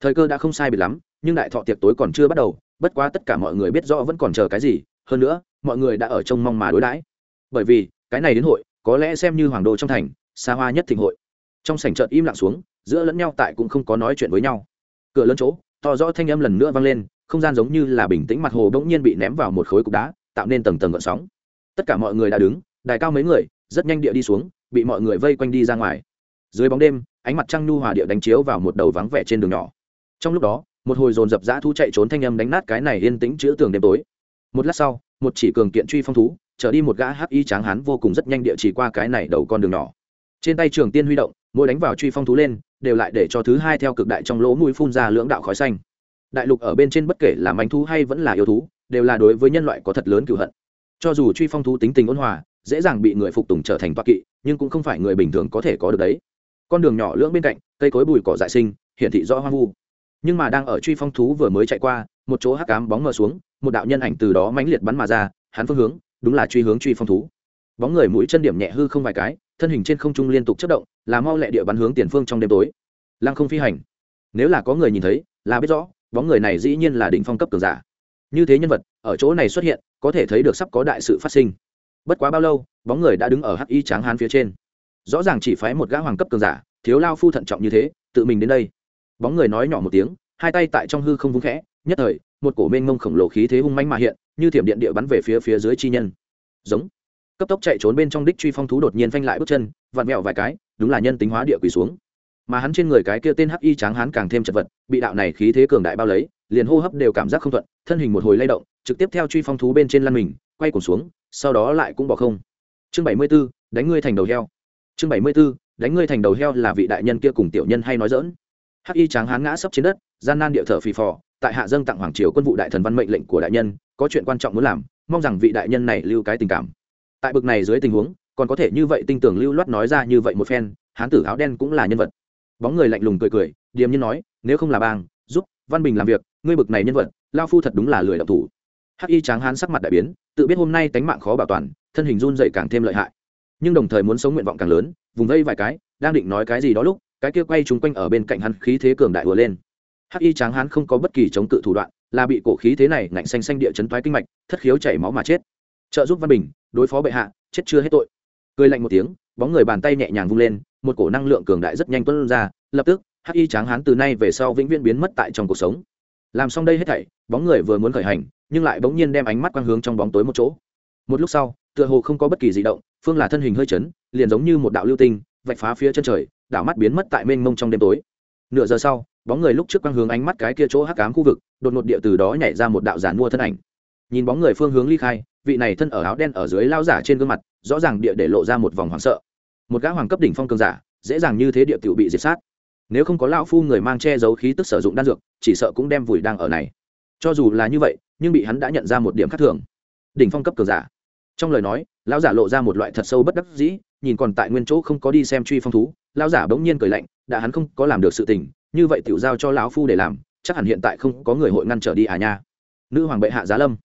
Thời cơ đã không sai biệt lắm, nhưng đại thọ tiệc tối còn chưa bắt đầu, bất quá tất cả mọi người biết rõ vẫn còn chờ cái gì, hơn nữa, mọi người đã ở trông mong mà đối đãi. Bởi vì, cái này đến hội có lẽ xem như hoàng đô trong thành, xa hoa nhất thịnh hội. Trong sảnh chợt im lặng xuống, giữa lẫn nhau tại cũng không có nói chuyện với nhau. Cửa lớn chỗ, to rõ thanh âm lần nữa vang lên, không gian giống như là bình tĩnh mặt hồ bỗng nhiên bị ném vào một khối cục đá, tạo nên tầng tầng gợn sóng. Tất cả mọi người đã đứng, đài cao mấy người, rất nhanh địa đi xuống, bị mọi người vây quanh đi ra ngoài. Dưới bóng đêm, ánh mặt trăng nhu hòa địa đánh chiếu vào một đầu vắng vẻ trên đường nhỏ. Trong lúc đó, một hồi dồn dập dã thu chạy trốn thanh âm đánh nát cái này yên tĩnh chữa tường đêm tối. Một lát sau, một chỉ cường kiện truy phong thú trở đi một gã hắc y tráng hán vô cùng rất nhanh địa chỉ qua cái này đầu con đường nhỏ. Trên tay trường tiên huy động, mỗi đánh vào truy phong thú lên, đều lại để cho thứ hai theo cực đại trong lỗ mũi phun ra lưỡng đạo khói xanh. Đại lục ở bên trên bất kể là manh thú hay vẫn là yêu thú, đều là đối với nhân loại có thật lớn cựu hận. Cho dù truy phong thú tính tình ôn hòa, dễ dàng bị người phục tùng trở thành toa kỵ, nhưng cũng không phải người bình thường có thể có được đấy. Con đường nhỏ lưỡng bên cạnh, cây cối bùi cỏ dại sinh hiện thị rõ hoang vu. Nhưng mà đang ở truy phong thú vừa mới chạy qua, một chỗ hắc cám bóng mờ xuống, một đạo nhân ảnh từ đó mãnh liệt bắn mà ra, hắn phương hướng đúng là truy hướng truy phong thú. Bóng người mũi chân điểm nhẹ hư không vài cái, thân hình trên không trung liên tục chất động, là mau lẹ địa bắn hướng tiền phương trong đêm tối. Lăng không phi hành. Nếu là có người nhìn thấy, là biết rõ, bóng người này dĩ nhiên là đỉnh phong cấp cường giả. Như thế nhân vật, ở chỗ này xuất hiện, có thể thấy được sắp có đại sự phát sinh. Bất quá bao lâu, bóng người đã đứng ở hắc y tráng hán phía trên. Rõ ràng chỉ phái một gã hoàng cấp cường giả, thiếu lao phu thận trọng như thế, tự mình đến đây. Bóng người nói nhỏ một tiếng, hai tay tại trong hư không vung khẽ, nhất thời một cổ mênh mông khổng lồ khí thế hung manh mà hiện như thiểm điện địa bắn về phía phía dưới chi nhân. Giống. Cấp tốc chạy trốn bên trong đích truy phong thú đột nhiên phanh lại bước chân vặn vẹo vài cái đúng là nhân tính hóa địa quỳ xuống. Mà hắn trên người cái kia tên hắc y tráng hắn càng thêm chật vật bị đạo này khí thế cường đại bao lấy liền hô hấp đều cảm giác không thuận thân hình một hồi lay động trực tiếp theo truy phong thú bên trên lăn mình quay cuồng xuống sau đó lại cũng bỏ không. Chương bảy mươi 74, đánh ngươi thành đầu heo. Chương bảy mươi 74, đánh ngươi thành đầu heo là vị đại nhân kia cùng tiểu nhân hay nói dỡn hắc y tráng hán ngã sấp trên đất gian nan địa thở phì phò tại hạ dâng tặng hoàng triều quân vụ đại thần văn mệnh lệnh của đại nhân, có chuyện quan trọng muốn làm, mong rằng vị đại nhân này lưu cái tình cảm. Tại bực này dưới tình huống, còn có thể như vậy tinh tưởng lưu loát nói ra như vậy một phen, hán tử áo đen cũng là nhân vật. Bóng người lạnh lùng cười cười, điềm nhiên nói, nếu không là bang, giúp, văn bình làm việc, ngươi bực này nhân vật, lao phu thật đúng là lười đạo thủ. Hắc y tráng hán sắc mặt đại biến, tự biết hôm nay tánh mạng khó bảo toàn, thân hình run dậy càng thêm lợi hại. Nhưng đồng thời muốn sống nguyện vọng càng lớn, vùng vây vài cái, đang định nói cái gì đó lúc, cái kia quay chúng quanh ở bên cạnh hắn khí thế cường đại vừa lên hắc y tráng hán không có bất kỳ chống cự thủ đoạn, là bị cổ khí thế này ngạnh xanh xanh địa chấn thoái kinh mạch, thất khiếu chảy máu mà chết. Trợ giúp văn bình, đối phó bệ hạ, chết chưa hết tội. Cười lạnh một tiếng, bóng người bàn tay nhẹ nhàng vung lên, một cổ năng lượng cường đại rất nhanh tuân ra, lập tức, hắc y tráng hán từ nay về sau vĩnh viễn biến mất tại trong cuộc sống. Làm xong đây hết thảy, bóng người vừa muốn khởi hành, nhưng lại bỗng nhiên đem ánh mắt quang hướng trong bóng tối một chỗ. Một lúc sau, tựa hồ không có bất kỳ di động, phương là thân hình hơi chấn, liền giống như một đạo lưu tinh, vạch phá phía chân trời, đảo mắt biến mất tại mênh mông trong đêm tối. Nửa giờ sau bóng người lúc trước quang hướng ánh mắt cái kia chỗ hắc ám khu vực, đột ngột địa từ đó nhảy ra một đạo giản mua thân ảnh. Nhìn bóng người phương hướng ly khai, vị này thân ở áo đen ở dưới lao giả trên gương mặt, rõ ràng địa để lộ ra một vòng hoảng sợ. Một gã hoàng cấp đỉnh phong cường giả, dễ dàng như thế địa tiểu bị diệt sát. Nếu không có lão phu người mang che giấu khí tức sử dụng đan dược, chỉ sợ cũng đem vùi đang ở này. Cho dù là như vậy, nhưng bị hắn đã nhận ra một điểm khác thường. Đỉnh phong cấp cường giả. Trong lời nói, lão giả lộ ra một loại thật sâu bất đắc dĩ, nhìn còn tại nguyên chỗ không có đi xem truy phong thú, lão giả bỗng nhiên cười lạnh, đã hắn không có làm được sự tình như vậy tiểu giao cho lão phu để làm, chắc hẳn hiện tại không có người hội ngăn trở đi à nha. Nữ hoàng bệ hạ giá lâm.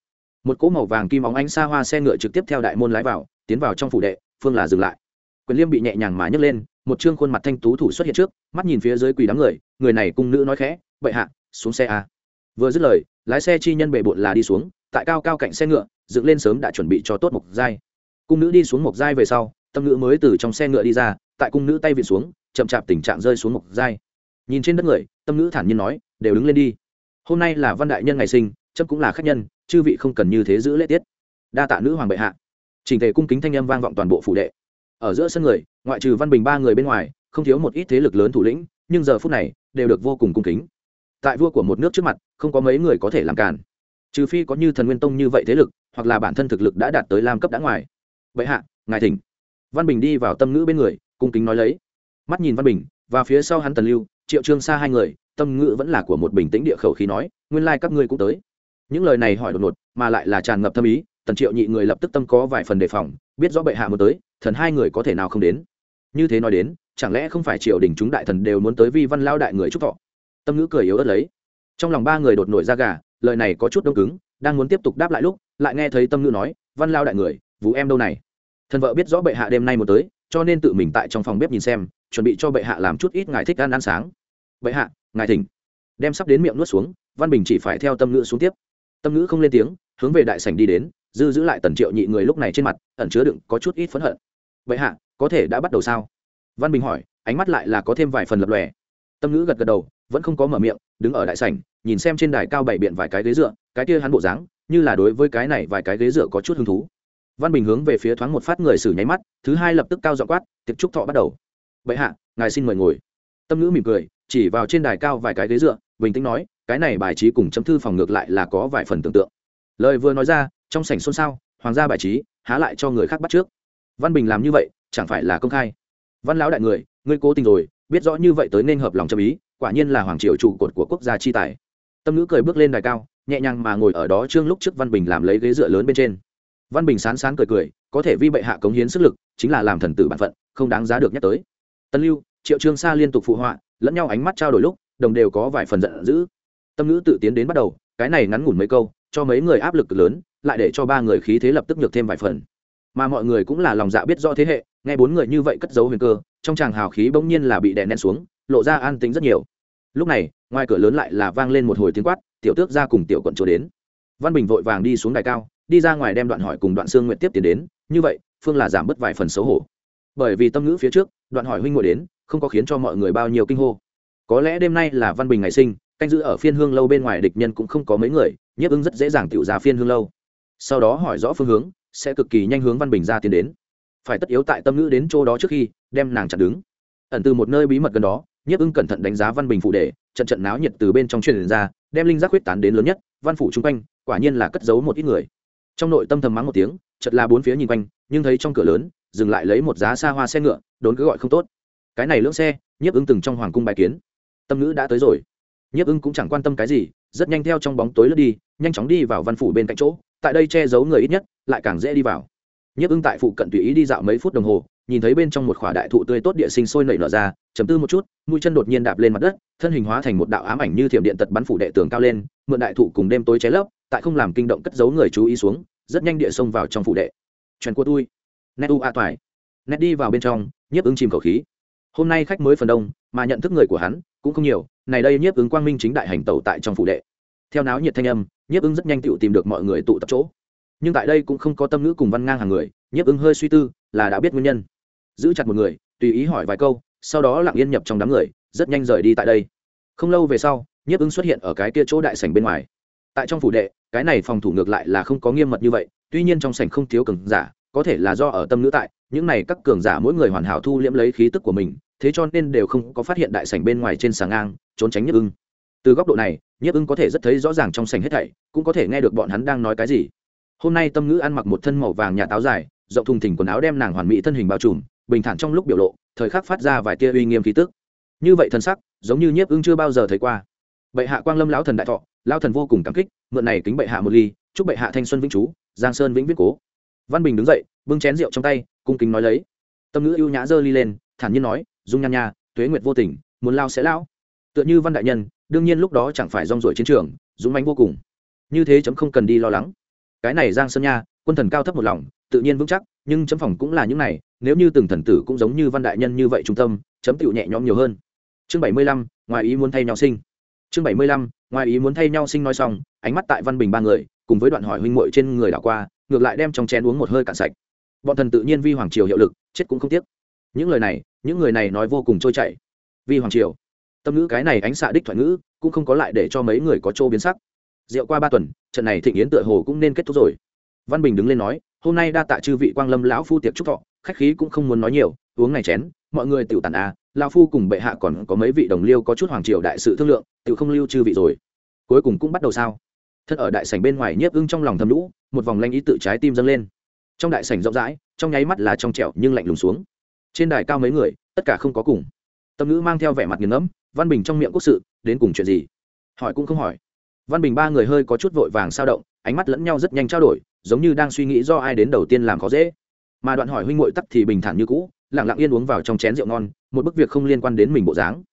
Một cỗ màu vàng kim óng ánh xa hoa xe ngựa trực tiếp theo đại môn lái vào, tiến vào trong phủ đệ, phương là dừng lại. Quyền liêm bị nhẹ nhàng mà nhấc lên, một chương khuôn mặt thanh tú thủ xuất hiện trước, mắt nhìn phía dưới quỳ đám người người này cung nữ nói khẽ, bệ hạ, xuống xe a vừa dứt lời, lái xe chi nhân bệ bộn là đi xuống, tại cao cao cạnh xe ngựa, dựng lên sớm đã chuẩn bị cho tốt mộc giai. Cung nữ đi xuống mộc giai về sau, tâm nữ mới từ trong xe ngựa đi ra, tại cung nữ tay viện xuống, chậm chạp tình trạng rơi xuống mộc giai nhìn trên đất người, tâm nữ thản nhiên nói, đều đứng lên đi. Hôm nay là văn đại nhân ngày sinh, chấp cũng là khách nhân, chư vị không cần như thế giữ lễ tiết. Đa tạ nữ hoàng bệ hạ. Trình thể cung kính thanh âm vang vọng toàn bộ phủ đệ. Ở giữa sân người, ngoại trừ văn bình ba người bên ngoài, không thiếu một ít thế lực lớn thủ lĩnh, nhưng giờ phút này, đều được vô cùng cung kính. Tại vua của một nước trước mặt, không có mấy người có thể làm cản trừ phi có như thần nguyên tông như vậy thế lực, hoặc là bản thân thực lực đã đạt tới lam cấp đã ngoài. Bệ hạ, ngài thỉnh. Văn bình đi vào tâm ngữ bên người, cung kính nói lấy. Mắt nhìn văn bình, và phía sau hắn tần lưu triệu trương xa hai người, tâm ngữ vẫn là của một bình tĩnh địa khẩu khí nói, nguyên lai các ngươi cũng tới. Những lời này hỏi đột ngột, mà lại là tràn ngập tâm ý, tần triệu nhị người lập tức tâm có vài phần đề phòng, biết rõ bệ hạ muốn tới, thần hai người có thể nào không đến. Như thế nói đến, chẳng lẽ không phải triều đình chúng đại thần đều muốn tới vi văn lao đại người chúc thọ? Tâm ngữ cười yếu ớt lấy. Trong lòng ba người đột nổi ra gà, lời này có chút đông cứng, đang muốn tiếp tục đáp lại lúc, lại nghe thấy tâm ngữ nói, văn lao đại người, vũ em đâu này? Thần vợ biết rõ bệ hạ đêm nay muốn tới, cho nên tự mình tại trong phòng bếp nhìn xem chuẩn bị cho bệ hạ làm chút ít ngài thích ăn ăn sáng. Bệ hạ, ngài thỉnh. Đem sắp đến miệng nuốt xuống, văn bình chỉ phải theo tâm ngữ xuống tiếp. Tâm ngữ không lên tiếng, hướng về đại sảnh đi đến, dư giữ lại tần triệu nhị người lúc này trên mặt, ẩn chứa đựng có chút ít phẫn hận. Bệ hạ, có thể đã bắt đầu sao? Văn bình hỏi, ánh mắt lại là có thêm vài phần lập lòe. Tâm ngữ gật gật đầu, vẫn không có mở miệng, đứng ở đại sảnh, nhìn xem trên đài cao bảy biện vài cái ghế dựa, cái kia hắn bộ dáng, như là đối với cái này vài cái ghế dựa có chút hứng thú. Văn bình hướng về phía thoáng một phát người xử nháy mắt, thứ hai lập tức cao dọ quát, tiệc trúc thọ bắt đầu bệ hạ, ngài xin mời ngồi. Tâm ngữ mỉm cười, chỉ vào trên đài cao vài cái ghế dựa, bình tĩnh nói, cái này bài trí cùng chấm thư phòng ngược lại là có vài phần tưởng tượng. Lời vừa nói ra, trong sảnh xôn xao, hoàng gia bài trí, há lại cho người khác bắt trước. Văn bình làm như vậy, chẳng phải là công khai. Văn lão đại người, ngươi cố tình rồi, biết rõ như vậy tới nên hợp lòng cho ý, quả nhiên là hoàng triều trụ cột của quốc gia chi tài. Tâm ngữ cười bước lên đài cao, nhẹ nhàng mà ngồi ở đó trương lúc trước văn bình làm lấy ghế dựa lớn bên trên. Văn bình sán sán cười cười, có thể vi bệ hạ cống hiến sức lực, chính là làm thần tử bản phận, không đáng giá được nhắc tới tân lưu, triệu trương sa liên tục phụ họa, lẫn nhau ánh mắt trao đổi lúc, đồng đều có vài phần giận dữ. Tâm ngữ tự tiến đến bắt đầu, cái này ngắn ngủn mấy câu, cho mấy người áp lực lớn, lại để cho ba người khí thế lập tức nhược thêm vài phần. Mà mọi người cũng là lòng dạ biết rõ thế hệ, nghe bốn người như vậy cất giấu huyền cơ, trong tràng hào khí bỗng nhiên là bị đè nén xuống, lộ ra an tính rất nhiều. Lúc này, ngoài cửa lớn lại là vang lên một hồi tiếng quát, tiểu tước ra cùng tiểu quận chỗ đến. Văn bình vội vàng đi xuống đài cao, đi ra ngoài đem đoạn hỏi cùng đoạn xương nguyện tiếp tiến đến, như vậy, phương là giảm bớt vài phần xấu hổ. Bởi vì tâm ngữ phía trước đoạn hỏi huynh ngồi đến, không có khiến cho mọi người bao nhiêu kinh hô. Có lẽ đêm nay là văn bình ngày sinh, canh giữ ở phiên hương lâu bên ngoài địch nhân cũng không có mấy người, nhiếp ứng rất dễ dàng tự ra phiên hương lâu. Sau đó hỏi rõ phương hướng, sẽ cực kỳ nhanh hướng văn bình ra tiến đến. Phải tất yếu tại tâm ngữ đến chỗ đó trước khi, đem nàng chặn đứng. Ẩn từ một nơi bí mật gần đó, nhiếp ưng cẩn thận đánh giá văn bình phụ đề trận trận náo nhiệt từ bên trong truyền ra, đem linh giác huyết tán đến lớn nhất, văn phủ chung quanh, quả nhiên là cất giấu một ít người. Trong nội tâm thầm mắng một tiếng chật là bốn phía nhìn quanh, nhưng thấy trong cửa lớn dừng lại lấy một giá xa hoa xe ngựa, đốn cứ gọi không tốt. Cái này lưỡng xe, nhiếp ưng từng trong hoàng cung bài kiến. Tâm ngữ đã tới rồi. Nhiếp ưng cũng chẳng quan tâm cái gì, rất nhanh theo trong bóng tối lướt đi, nhanh chóng đi vào văn phủ bên cạnh chỗ, tại đây che giấu người ít nhất, lại càng dễ đi vào. Nhiếp ưng tại phụ cận tùy ý đi dạo mấy phút đồng hồ, nhìn thấy bên trong một khỏa đại thụ tươi tốt địa sinh sôi nảy nở ra chấm tư một chút, mũi chân đột nhiên đạp lên mặt đất, thân hình hóa thành một đạo ám ảnh như thiểm điện tật bắn phủ đệ tường cao lên, mượn đại thụ cùng đêm tối cháy lấp, tại không làm kinh động cất giấu người chú ý xuống, rất nhanh địa xông vào trong phủ đệ. Truyền của tôi nét u a toài. Nét đi vào bên trong, nhiếp ứng chìm khẩu khí. Hôm nay khách mới phần đông, mà nhận thức người của hắn cũng không nhiều, này đây nhiếp ứng quang minh chính đại hành tẩu tại trong phủ đệ. Theo náo nhiệt thanh âm, nhiếp ứng rất nhanh tựu tìm được mọi người tụ tập chỗ. Nhưng tại đây cũng không có tâm ngữ cùng văn ngang hàng người, nhiếp ứng hơi suy tư, là đã biết nguyên nhân. Giữ chặt một người, tùy ý hỏi vài câu, sau đó lặng yên nhập trong đám người, rất nhanh rời đi tại đây. Không lâu về sau, nhiếp ứng xuất hiện ở cái kia chỗ đại sảnh bên ngoài. Tại trong phủ đệ, cái này phòng thủ ngược lại là không có nghiêm mật như vậy, tuy nhiên trong sảnh không thiếu cường giả có thể là do ở tâm nữ tại, những này các cường giả mỗi người hoàn hảo thu liễm lấy khí tức của mình, thế cho nên đều không có phát hiện đại sảnh bên ngoài trên sàng ngang, trốn tránh nhiếp ưng. Từ góc độ này, nhiếp ưng có thể rất thấy rõ ràng trong sảnh hết thảy, cũng có thể nghe được bọn hắn đang nói cái gì. Hôm nay tâm ngữ ăn mặc một thân màu vàng nhà táo dài, rộng thùng thình quần áo đem nàng hoàn mỹ thân hình bao trùm, bình thản trong lúc biểu lộ, thời khắc phát ra vài tia uy nghiêm khí tức. Như vậy thân sắc, giống như nhiếp ưng chưa bao giờ thấy qua. Bệ hạ quang lâm lão thần đại thọ lao thần vô cùng cảm kích, mượn này kính bệ hạ một ly, chúc bệ hạ thanh xuân vĩnh chú giang sơn vĩnh viết cố văn bình đứng dậy, bưng chén rượu trong tay, cung kính nói lấy. Tâm ngữ ưu nhã dơ ly lên, thản nhiên nói, dung nhan nha, tuế nguyệt vô tình, muốn lao sẽ lão tựa như văn đại nhân, đương nhiên lúc đó chẳng phải rong ruổi chiến trường, dũng mãnh vô cùng. Như thế chấm không cần đi lo lắng. Cái này giang sơn nha, quân thần cao thấp một lòng, tự nhiên vững chắc, nhưng chấm phòng cũng là những này, nếu như từng thần tử cũng giống như văn đại nhân như vậy trung tâm, chấm tựu nhẹ nhõm nhiều hơn. Chương bảy mươi lăm, ngoài ý muốn thay nhau sinh. Chương bảy mươi lăm, ngoài ý muốn thay nhau sinh nói xong, ánh mắt tại văn bình ba người, cùng với đoạn hỏi huynh muội trên người đảo qua ngược lại đem trong chén uống một hơi cạn sạch. Bọn thần tự nhiên vi hoàng triều hiệu lực, chết cũng không tiếc. Những lời này, những người này nói vô cùng trôi chảy. Vi hoàng triều. Tâm ngữ cái này ánh xạ đích thoại ngữ, cũng không có lại để cho mấy người có chỗ biến sắc. Rượu qua ba tuần, trận này thịnh yến tựa hồ cũng nên kết thúc rồi. Văn bình đứng lên nói, hôm nay đa tạ chư vị quang lâm lão phu tiệc trúc thọ, khách khí cũng không muốn nói nhiều, uống này chén, mọi người tự tàn à lão phu cùng bệ hạ còn có mấy vị đồng liêu có chút hoàng triều đại sự thương lượng tự không lưu chư vị rồi. Cuối cùng cũng bắt đầu sao? Thân ở đại sảnh bên ngoài nhiếp ưng trong lòng thầm lũ một vòng lanh ý tự trái tim dâng lên. Trong đại sảnh rộng rãi, trong nháy mắt là trong trẻo nhưng lạnh lùng xuống. Trên đài cao mấy người, tất cả không có cùng. Tâm ngữ mang theo vẻ mặt nghiền ngẫm, văn bình trong miệng quốc sự, đến cùng chuyện gì? Hỏi cũng không hỏi. Văn bình ba người hơi có chút vội vàng sao động, ánh mắt lẫn nhau rất nhanh trao đổi, giống như đang suy nghĩ do ai đến đầu tiên làm khó dễ. Mà đoạn hỏi huynh ngội tắc thì bình thản như cũ, lặng lặng yên uống vào trong chén rượu ngon, một bức việc không liên quan đến mình bộ dáng.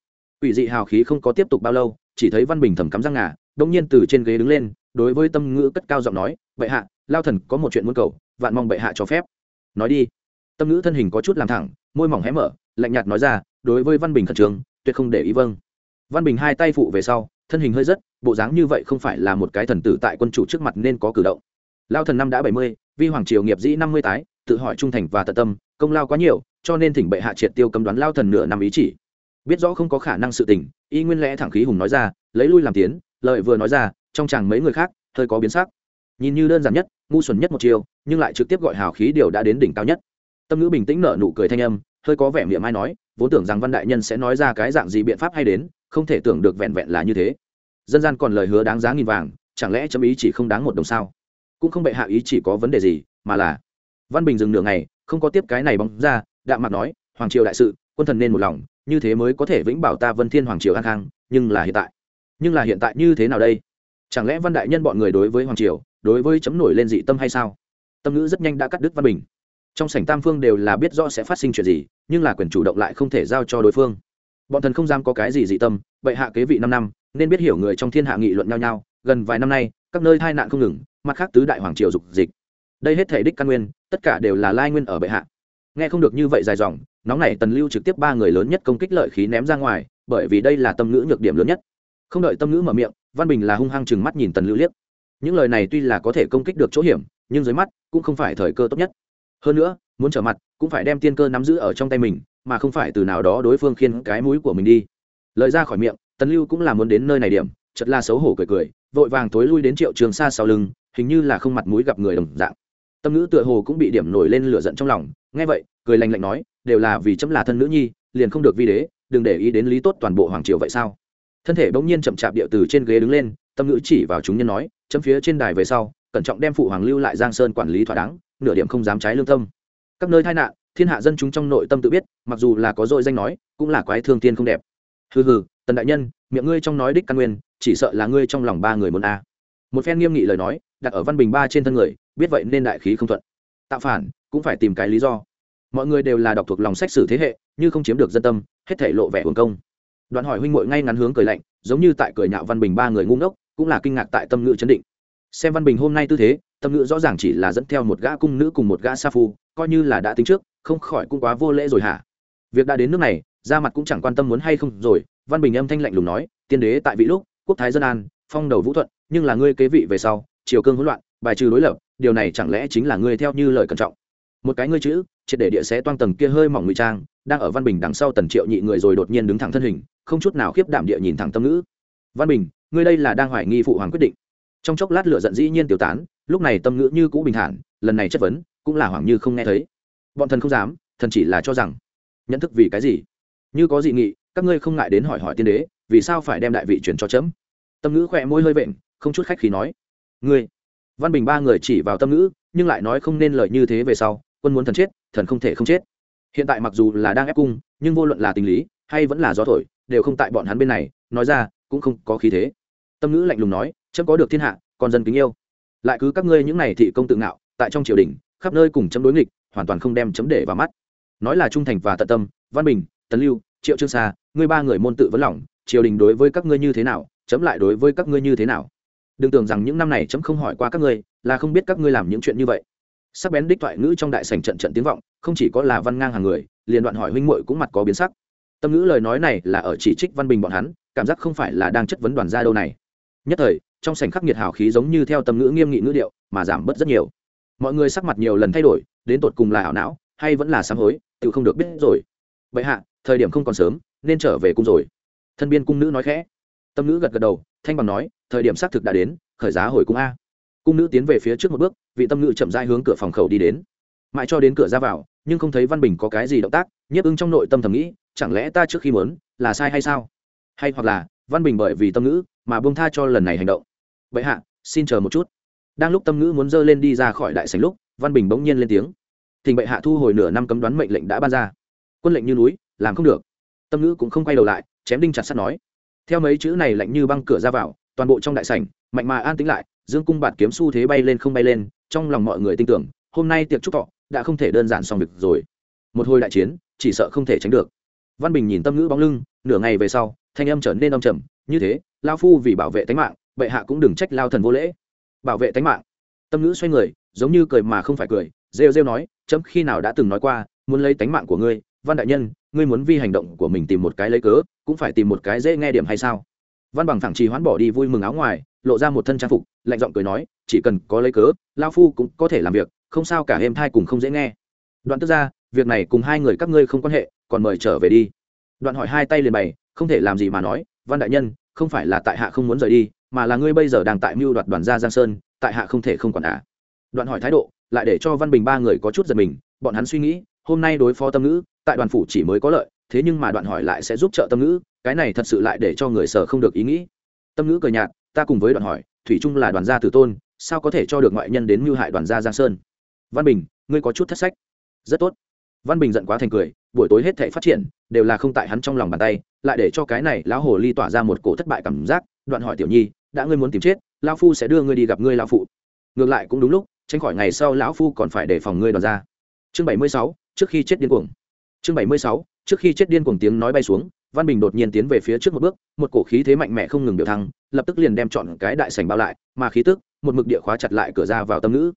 Ủy dị hào khí không có tiếp tục bao lâu, chỉ thấy văn bình thầm cắm răng ngà đông nhiên từ trên ghế đứng lên đối với tâm ngữ cất cao giọng nói, bệ hạ, lao thần có một chuyện muốn cầu, vạn mong bệ hạ cho phép. Nói đi. Tâm ngữ thân hình có chút làm thẳng, môi mỏng hé mở, lạnh nhạt nói ra, đối với văn bình khẩn trương, tuyệt không để ý vâng. Văn bình hai tay phụ về sau, thân hình hơi rất bộ dáng như vậy không phải là một cái thần tử tại quân chủ trước mặt nên có cử động. Lao thần năm đã bảy mươi, vi hoàng triều nghiệp dĩ năm mươi tái, tự hỏi trung thành và tận tâm, công lao quá nhiều, cho nên thỉnh bệ hạ triệt tiêu cấm đoán lao thần nửa năm ý chỉ. Biết rõ không có khả năng sự tình, y nguyên lẽ thẳng khí hùng nói ra, lấy lui làm tiến lợi vừa nói ra trong chàng mấy người khác, hơi có biến sắc. Nhìn như đơn giản nhất, ngu xuẩn nhất một chiều, nhưng lại trực tiếp gọi hào khí điều đã đến đỉnh cao nhất. Tâm ngữ bình tĩnh nở nụ cười thanh âm, hơi có vẻ miệng mai nói, vốn tưởng rằng văn đại nhân sẽ nói ra cái dạng gì biện pháp hay đến, không thể tưởng được vẹn vẹn là như thế. Dân gian còn lời hứa đáng giá nghìn vàng, chẳng lẽ chấm ý chỉ không đáng một đồng sao? Cũng không bệ hạ ý chỉ có vấn đề gì, mà là văn bình dừng nửa ngày, không có tiếp cái này bóng ra, đạm mặt nói, hoàng triều đại sự, quân thần nên một lòng, như thế mới có thể vĩnh bảo ta vân thiên hoàng triều an khang, nhưng là hiện tại. Nhưng là hiện tại như thế nào đây? Chẳng lẽ văn đại nhân bọn người đối với hoàng triều, đối với chấm nổi lên dị tâm hay sao? Tâm ngữ rất nhanh đã cắt đứt văn bình. Trong sảnh tam phương đều là biết rõ sẽ phát sinh chuyện gì, nhưng là quyền chủ động lại không thể giao cho đối phương. Bọn thần không dám có cái gì dị tâm, vậy hạ kế vị năm năm, nên biết hiểu người trong thiên hạ nghị luận nhau nhau, gần vài năm nay, các nơi tai nạn không ngừng, mặt khác tứ đại hoàng triều dục dịch. Đây hết thể đích căn nguyên, tất cả đều là lai nguyên ở bệ hạ. Nghe không được như vậy dài dòng, nóng này tần lưu trực tiếp ba người lớn nhất công kích lợi khí ném ra ngoài, bởi vì đây là tâm ngữ nhược điểm lớn nhất. Không đợi tâm ngữ mở miệng văn bình là hung hăng chừng mắt nhìn tần lưu liếc. Những lời này tuy là có thể công kích được chỗ hiểm, nhưng dưới mắt cũng không phải thời cơ tốt nhất. Hơn nữa, muốn trở mặt cũng phải đem tiên cơ nắm giữ ở trong tay mình, mà không phải từ nào đó đối phương khiên cái mũi của mình đi. Lời ra khỏi miệng, tần lưu cũng là muốn đến nơi này điểm chật la xấu hổ cười cười, vội vàng thối lui đến triệu trường xa sau lưng, hình như là không mặt mũi gặp người đồng dạng. Tâm ngữ tựa hồ cũng bị điểm nổi lên lửa giận trong lòng, nghe vậy, cười lành lạnh nói, đều là vì chấm là thân nữ nhi, liền không được vi đế, đừng để ý đến lý tốt toàn bộ hoàng triều vậy sao? Thân thể bỗng nhiên chậm chạp địa từ trên ghế đứng lên, tâm ngữ chỉ vào chúng nhân nói, chấm phía trên đài về sau, cẩn trọng đem phụ hoàng lưu lại giang sơn quản lý thỏa đáng, nửa điểm không dám trái lương tâm. Các nơi tai nạn, thiên hạ dân chúng trong nội tâm tự biết, mặc dù là có dội danh nói, cũng là quái thương tiên không đẹp. Hừ hừ, tần đại nhân, miệng ngươi trong nói đích căn nguyên, chỉ sợ là ngươi trong lòng ba người muốn a. Một phen nghiêm nghị lời nói, đặt ở văn bình ba trên thân người, biết vậy nên đại khí không thuận. Tạo phản, cũng phải tìm cái lý do. Mọi người đều là đọc thuộc lòng sách sử thế hệ, như không chiếm được dân tâm, hết thể lộ vẻ hưởng công đoạn hỏi huynh muội ngay ngắn hướng cười lạnh, giống như tại cười nhạo văn bình ba người ngu ngốc, cũng là kinh ngạc tại tâm ngữ chấn định. Xem văn bình hôm nay tư thế, tâm ngữ rõ ràng chỉ là dẫn theo một gã cung nữ cùng một gã sa phu, coi như là đã tính trước, không khỏi cũng quá vô lễ rồi hả? Việc đã đến nước này ra mặt cũng chẳng quan tâm muốn hay không rồi, văn bình âm thanh lạnh lùng nói, tiên đế tại vị lúc, quốc thái dân an, phong đầu vũ thuận, nhưng là ngươi kế vị về sau, triều cương hỗn loạn, bài trừ đối lập, điều này chẳng lẽ chính là ngươi theo như lời cẩn trọng? Một cái ngươi chữ, triệt để địa xé toang tầng kia hơi mỏng ngụy trang, đang ở văn bình đằng sau tần triệu nhị người rồi đột nhiên đứng thẳng thân hình, không chút nào khiếp đảm địa nhìn thẳng tâm ngữ. Văn bình, ngươi đây là đang hoài nghi phụ hoàng quyết định. Trong chốc lát lửa giận dĩ nhiên tiêu tán, lúc này tâm ngữ như cũ bình thản, lần này chất vấn, cũng là hoàng như không nghe thấy. Bọn thần không dám, thần chỉ là cho rằng, nhận thức vì cái gì? Như có dị nghị, các ngươi không ngại đến hỏi hỏi tiên đế, vì sao phải đem đại vị chuyển cho chấm? Tâm ngữ khỏe môi hơi vện, không chút khách khí nói. Ngươi. Văn bình ba người chỉ vào tâm ngữ, nhưng lại nói không nên lời như thế về sau quân muốn thần chết, thần không thể không chết. Hiện tại mặc dù là đang ép cung, nhưng vô luận là tình lý, hay vẫn là gió thổi, đều không tại bọn hắn bên này, nói ra, cũng không có khí thế. Tâm ngữ lạnh lùng nói, chấm có được thiên hạ còn dân kính yêu. Lại cứ các ngươi những này thị công tự ngạo, tại trong triều đình, khắp nơi cùng chấm đối nghịch, hoàn toàn không đem chấm để vào mắt. Nói là trung thành và tận tâm, văn bình tấn lưu, triệu trương sa, ngươi ba người môn tự vấn lỏng triều đình đối với các ngươi như thế nào, chấm lại đối với các ngươi như thế nào? Đừng tưởng rằng những năm này chấm không hỏi qua các ngươi, là không biết các ngươi làm những chuyện như vậy sắc bén đích thoại ngữ trong đại sảnh trận trận tiếng vọng, không chỉ có là văn ngang hàng người, liền đoạn hỏi huynh muội cũng mặt có biến sắc. Tâm ngữ lời nói này là ở chỉ trích văn bình bọn hắn, cảm giác không phải là đang chất vấn đoàn gia đâu này. Nhất thời, trong sảnh khắc nghiệt hào khí giống như theo tâm ngữ nghiêm nghị ngữ điệu, mà giảm bớt rất nhiều. Mọi người sắc mặt nhiều lần thay đổi, đến tột cùng là ảo não, hay vẫn là sám hối, tự không được biết rồi. Vậy hạ, thời điểm không còn sớm, nên trở về cung rồi. Thân biên cung nữ nói khẽ. Tâm nữ gật gật đầu, thanh bằng nói, thời điểm xác thực đã đến, khởi giá hồi cung a cung nữ tiến về phía trước một bước, vị tâm nữ chậm rãi hướng cửa phòng khẩu đi đến. Mãi cho đến cửa ra vào, nhưng không thấy văn bình có cái gì động tác, nhiếp ưng trong nội tâm thầm nghĩ, chẳng lẽ ta trước khi muốn, là sai hay sao? Hay hoặc là, văn bình bởi vì tâm ngữ, mà bông tha cho lần này hành động. Vậy hạ, xin chờ một chút. Đang lúc tâm ngữ muốn dơ lên đi ra khỏi đại sành lúc, văn bình bỗng nhiên lên tiếng. Thỉnh bệ hạ thu hồi nửa năm cấm đoán mệnh lệnh đã ban ra. Quân lệnh như núi, làm không được. Tâm ngữ cũng không quay đầu lại, chém đinh chặt sắt nói. Theo mấy chữ này lạnh như băng cửa ra vào, toàn bộ trong đại sảnh, mạnh mà an tính lại dương cung bạt kiếm xu thế bay lên không bay lên, trong lòng mọi người tin tưởng, hôm nay tiệc chúc thọ đã không thể đơn giản xong việc rồi. Một hồi đại chiến, chỉ sợ không thể tránh được. Văn bình nhìn tâm ngữ bóng lưng, nửa ngày về sau, thanh âm trở nên âm trầm, như thế, lao phu vì bảo vệ tánh mạng, bệ hạ cũng đừng trách lao thần vô lễ. Bảo vệ tánh mạng. Tâm ngữ xoay người, giống như cười mà không phải cười, rêu rêu nói, chấm khi nào đã từng nói qua, muốn lấy tánh mạng của ngươi, văn đại nhân, ngươi muốn vi hành động của mình tìm một cái lấy cớ, cũng phải tìm một cái dễ nghe điểm hay sao? Văn bằng thẳng trì hoãn bỏ đi vui mừng áo ngoài, lộ ra một thân trang phục, lạnh giọng cười nói, chỉ cần có lấy cớ, lao phu cũng có thể làm việc, không sao cả êm thai cùng không dễ nghe. Đoạn tức ra, việc này cùng hai người các ngươi không quan hệ, còn mời trở về đi. Đoạn hỏi hai tay liền bày, không thể làm gì mà nói, văn đại nhân, không phải là tại hạ không muốn rời đi, mà là ngươi bây giờ đang tại mưu đoạt đoàn gia giang sơn, tại hạ không thể không quản ạ. Đoạn hỏi thái độ, lại để cho văn bình ba người có chút giật mình, bọn hắn suy nghĩ, hôm nay đối phó tâm ngữ, tại đoàn phủ chỉ mới có lợi thế nhưng mà đoạn hỏi lại sẽ giúp trợ tâm ngữ, cái này thật sự lại để cho người sở không được ý nghĩ. Tâm ngữ cười nhạt, ta cùng với đoạn hỏi, thủy trung là đoàn gia tử tôn, sao có thể cho được ngoại nhân đến mưu hại đoàn gia giang sơn? Văn bình, ngươi có chút thất sách. Rất tốt. Văn bình giận quá thành cười, buổi tối hết thể phát triển, đều là không tại hắn trong lòng bàn tay, lại để cho cái này lão hồ ly tỏa ra một cổ thất bại cảm giác, đoạn hỏi tiểu nhi, đã ngươi muốn tìm chết, lão phu sẽ đưa ngươi đi gặp ngươi lão phụ. Ngược lại cũng đúng lúc, tránh khỏi ngày sau lão phu còn phải đề phòng ngươi đoàn ra chương bảy mươi sáu, trước khi chết điên cuồng. Chương bảy mươi sáu trước khi chết điên cuồng tiếng nói bay xuống, văn bình đột nhiên tiến về phía trước một bước, một cổ khí thế mạnh mẽ không ngừng biểu thăng, lập tức liền đem chọn cái đại sảnh bao lại, mà khí tức, một mực địa khóa chặt lại cửa ra vào tâm ngữ.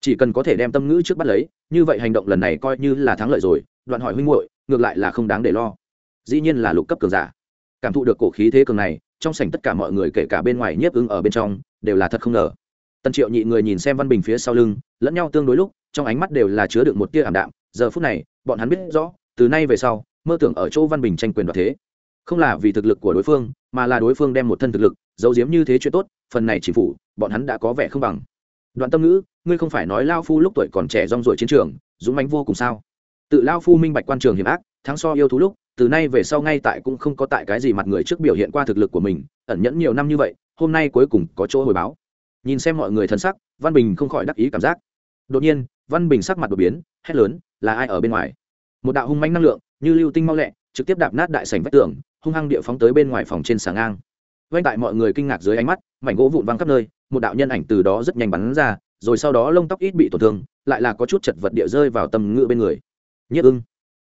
Chỉ cần có thể đem tâm ngữ trước bắt lấy, như vậy hành động lần này coi như là thắng lợi rồi, đoạn hỏi huynh muội, ngược lại là không đáng để lo. Dĩ nhiên là lục cấp cường giả. Cảm thụ được cổ khí thế cường này, trong sảnh tất cả mọi người kể cả bên ngoài nhiếp ứng ở bên trong, đều là thật không ngờ. Tân triệu nhị người nhìn xem văn bình phía sau lưng, lẫn nhau tương đối lúc, trong ánh mắt đều là chứa được một tia ảm đạm. Giờ phút này, bọn hắn biết rõ, từ nay về sau mơ tưởng ở chỗ văn bình tranh quyền đoạt thế. Không là vì thực lực của đối phương, mà là đối phương đem một thân thực lực, giấu giếm như thế chuyện tốt, phần này chỉ phủ, bọn hắn đã có vẻ không bằng. Đoạn tâm ngữ, ngươi không phải nói lao phu lúc tuổi còn trẻ rong ruổi chiến trường, dũng mánh vô cùng sao? Tự lao phu minh bạch quan trường hiểm ác, thắng so yêu thú lúc, từ nay về sau ngay tại cũng không có tại cái gì mặt người trước biểu hiện qua thực lực của mình, ẩn nhẫn nhiều năm như vậy, hôm nay cuối cùng có chỗ hồi báo. Nhìn xem mọi người thân sắc, văn bình không khỏi đắc ý cảm giác. Đột nhiên, văn bình sắc mặt đột biến, hét lớn, là ai ở bên ngoài? Một đạo hung manh năng lượng như lưu tinh mau lẹ, trực tiếp đạp nát đại sảnh vách tường, hung hăng địa phóng tới bên ngoài phòng trên sàng ngang. Vanh tại mọi người kinh ngạc dưới ánh mắt, mảnh gỗ vụn văng khắp nơi, một đạo nhân ảnh từ đó rất nhanh bắn ra, rồi sau đó lông tóc ít bị tổn thương, lại là có chút chật vật địa rơi vào tâm ngự bên người. Nhiếp ưng.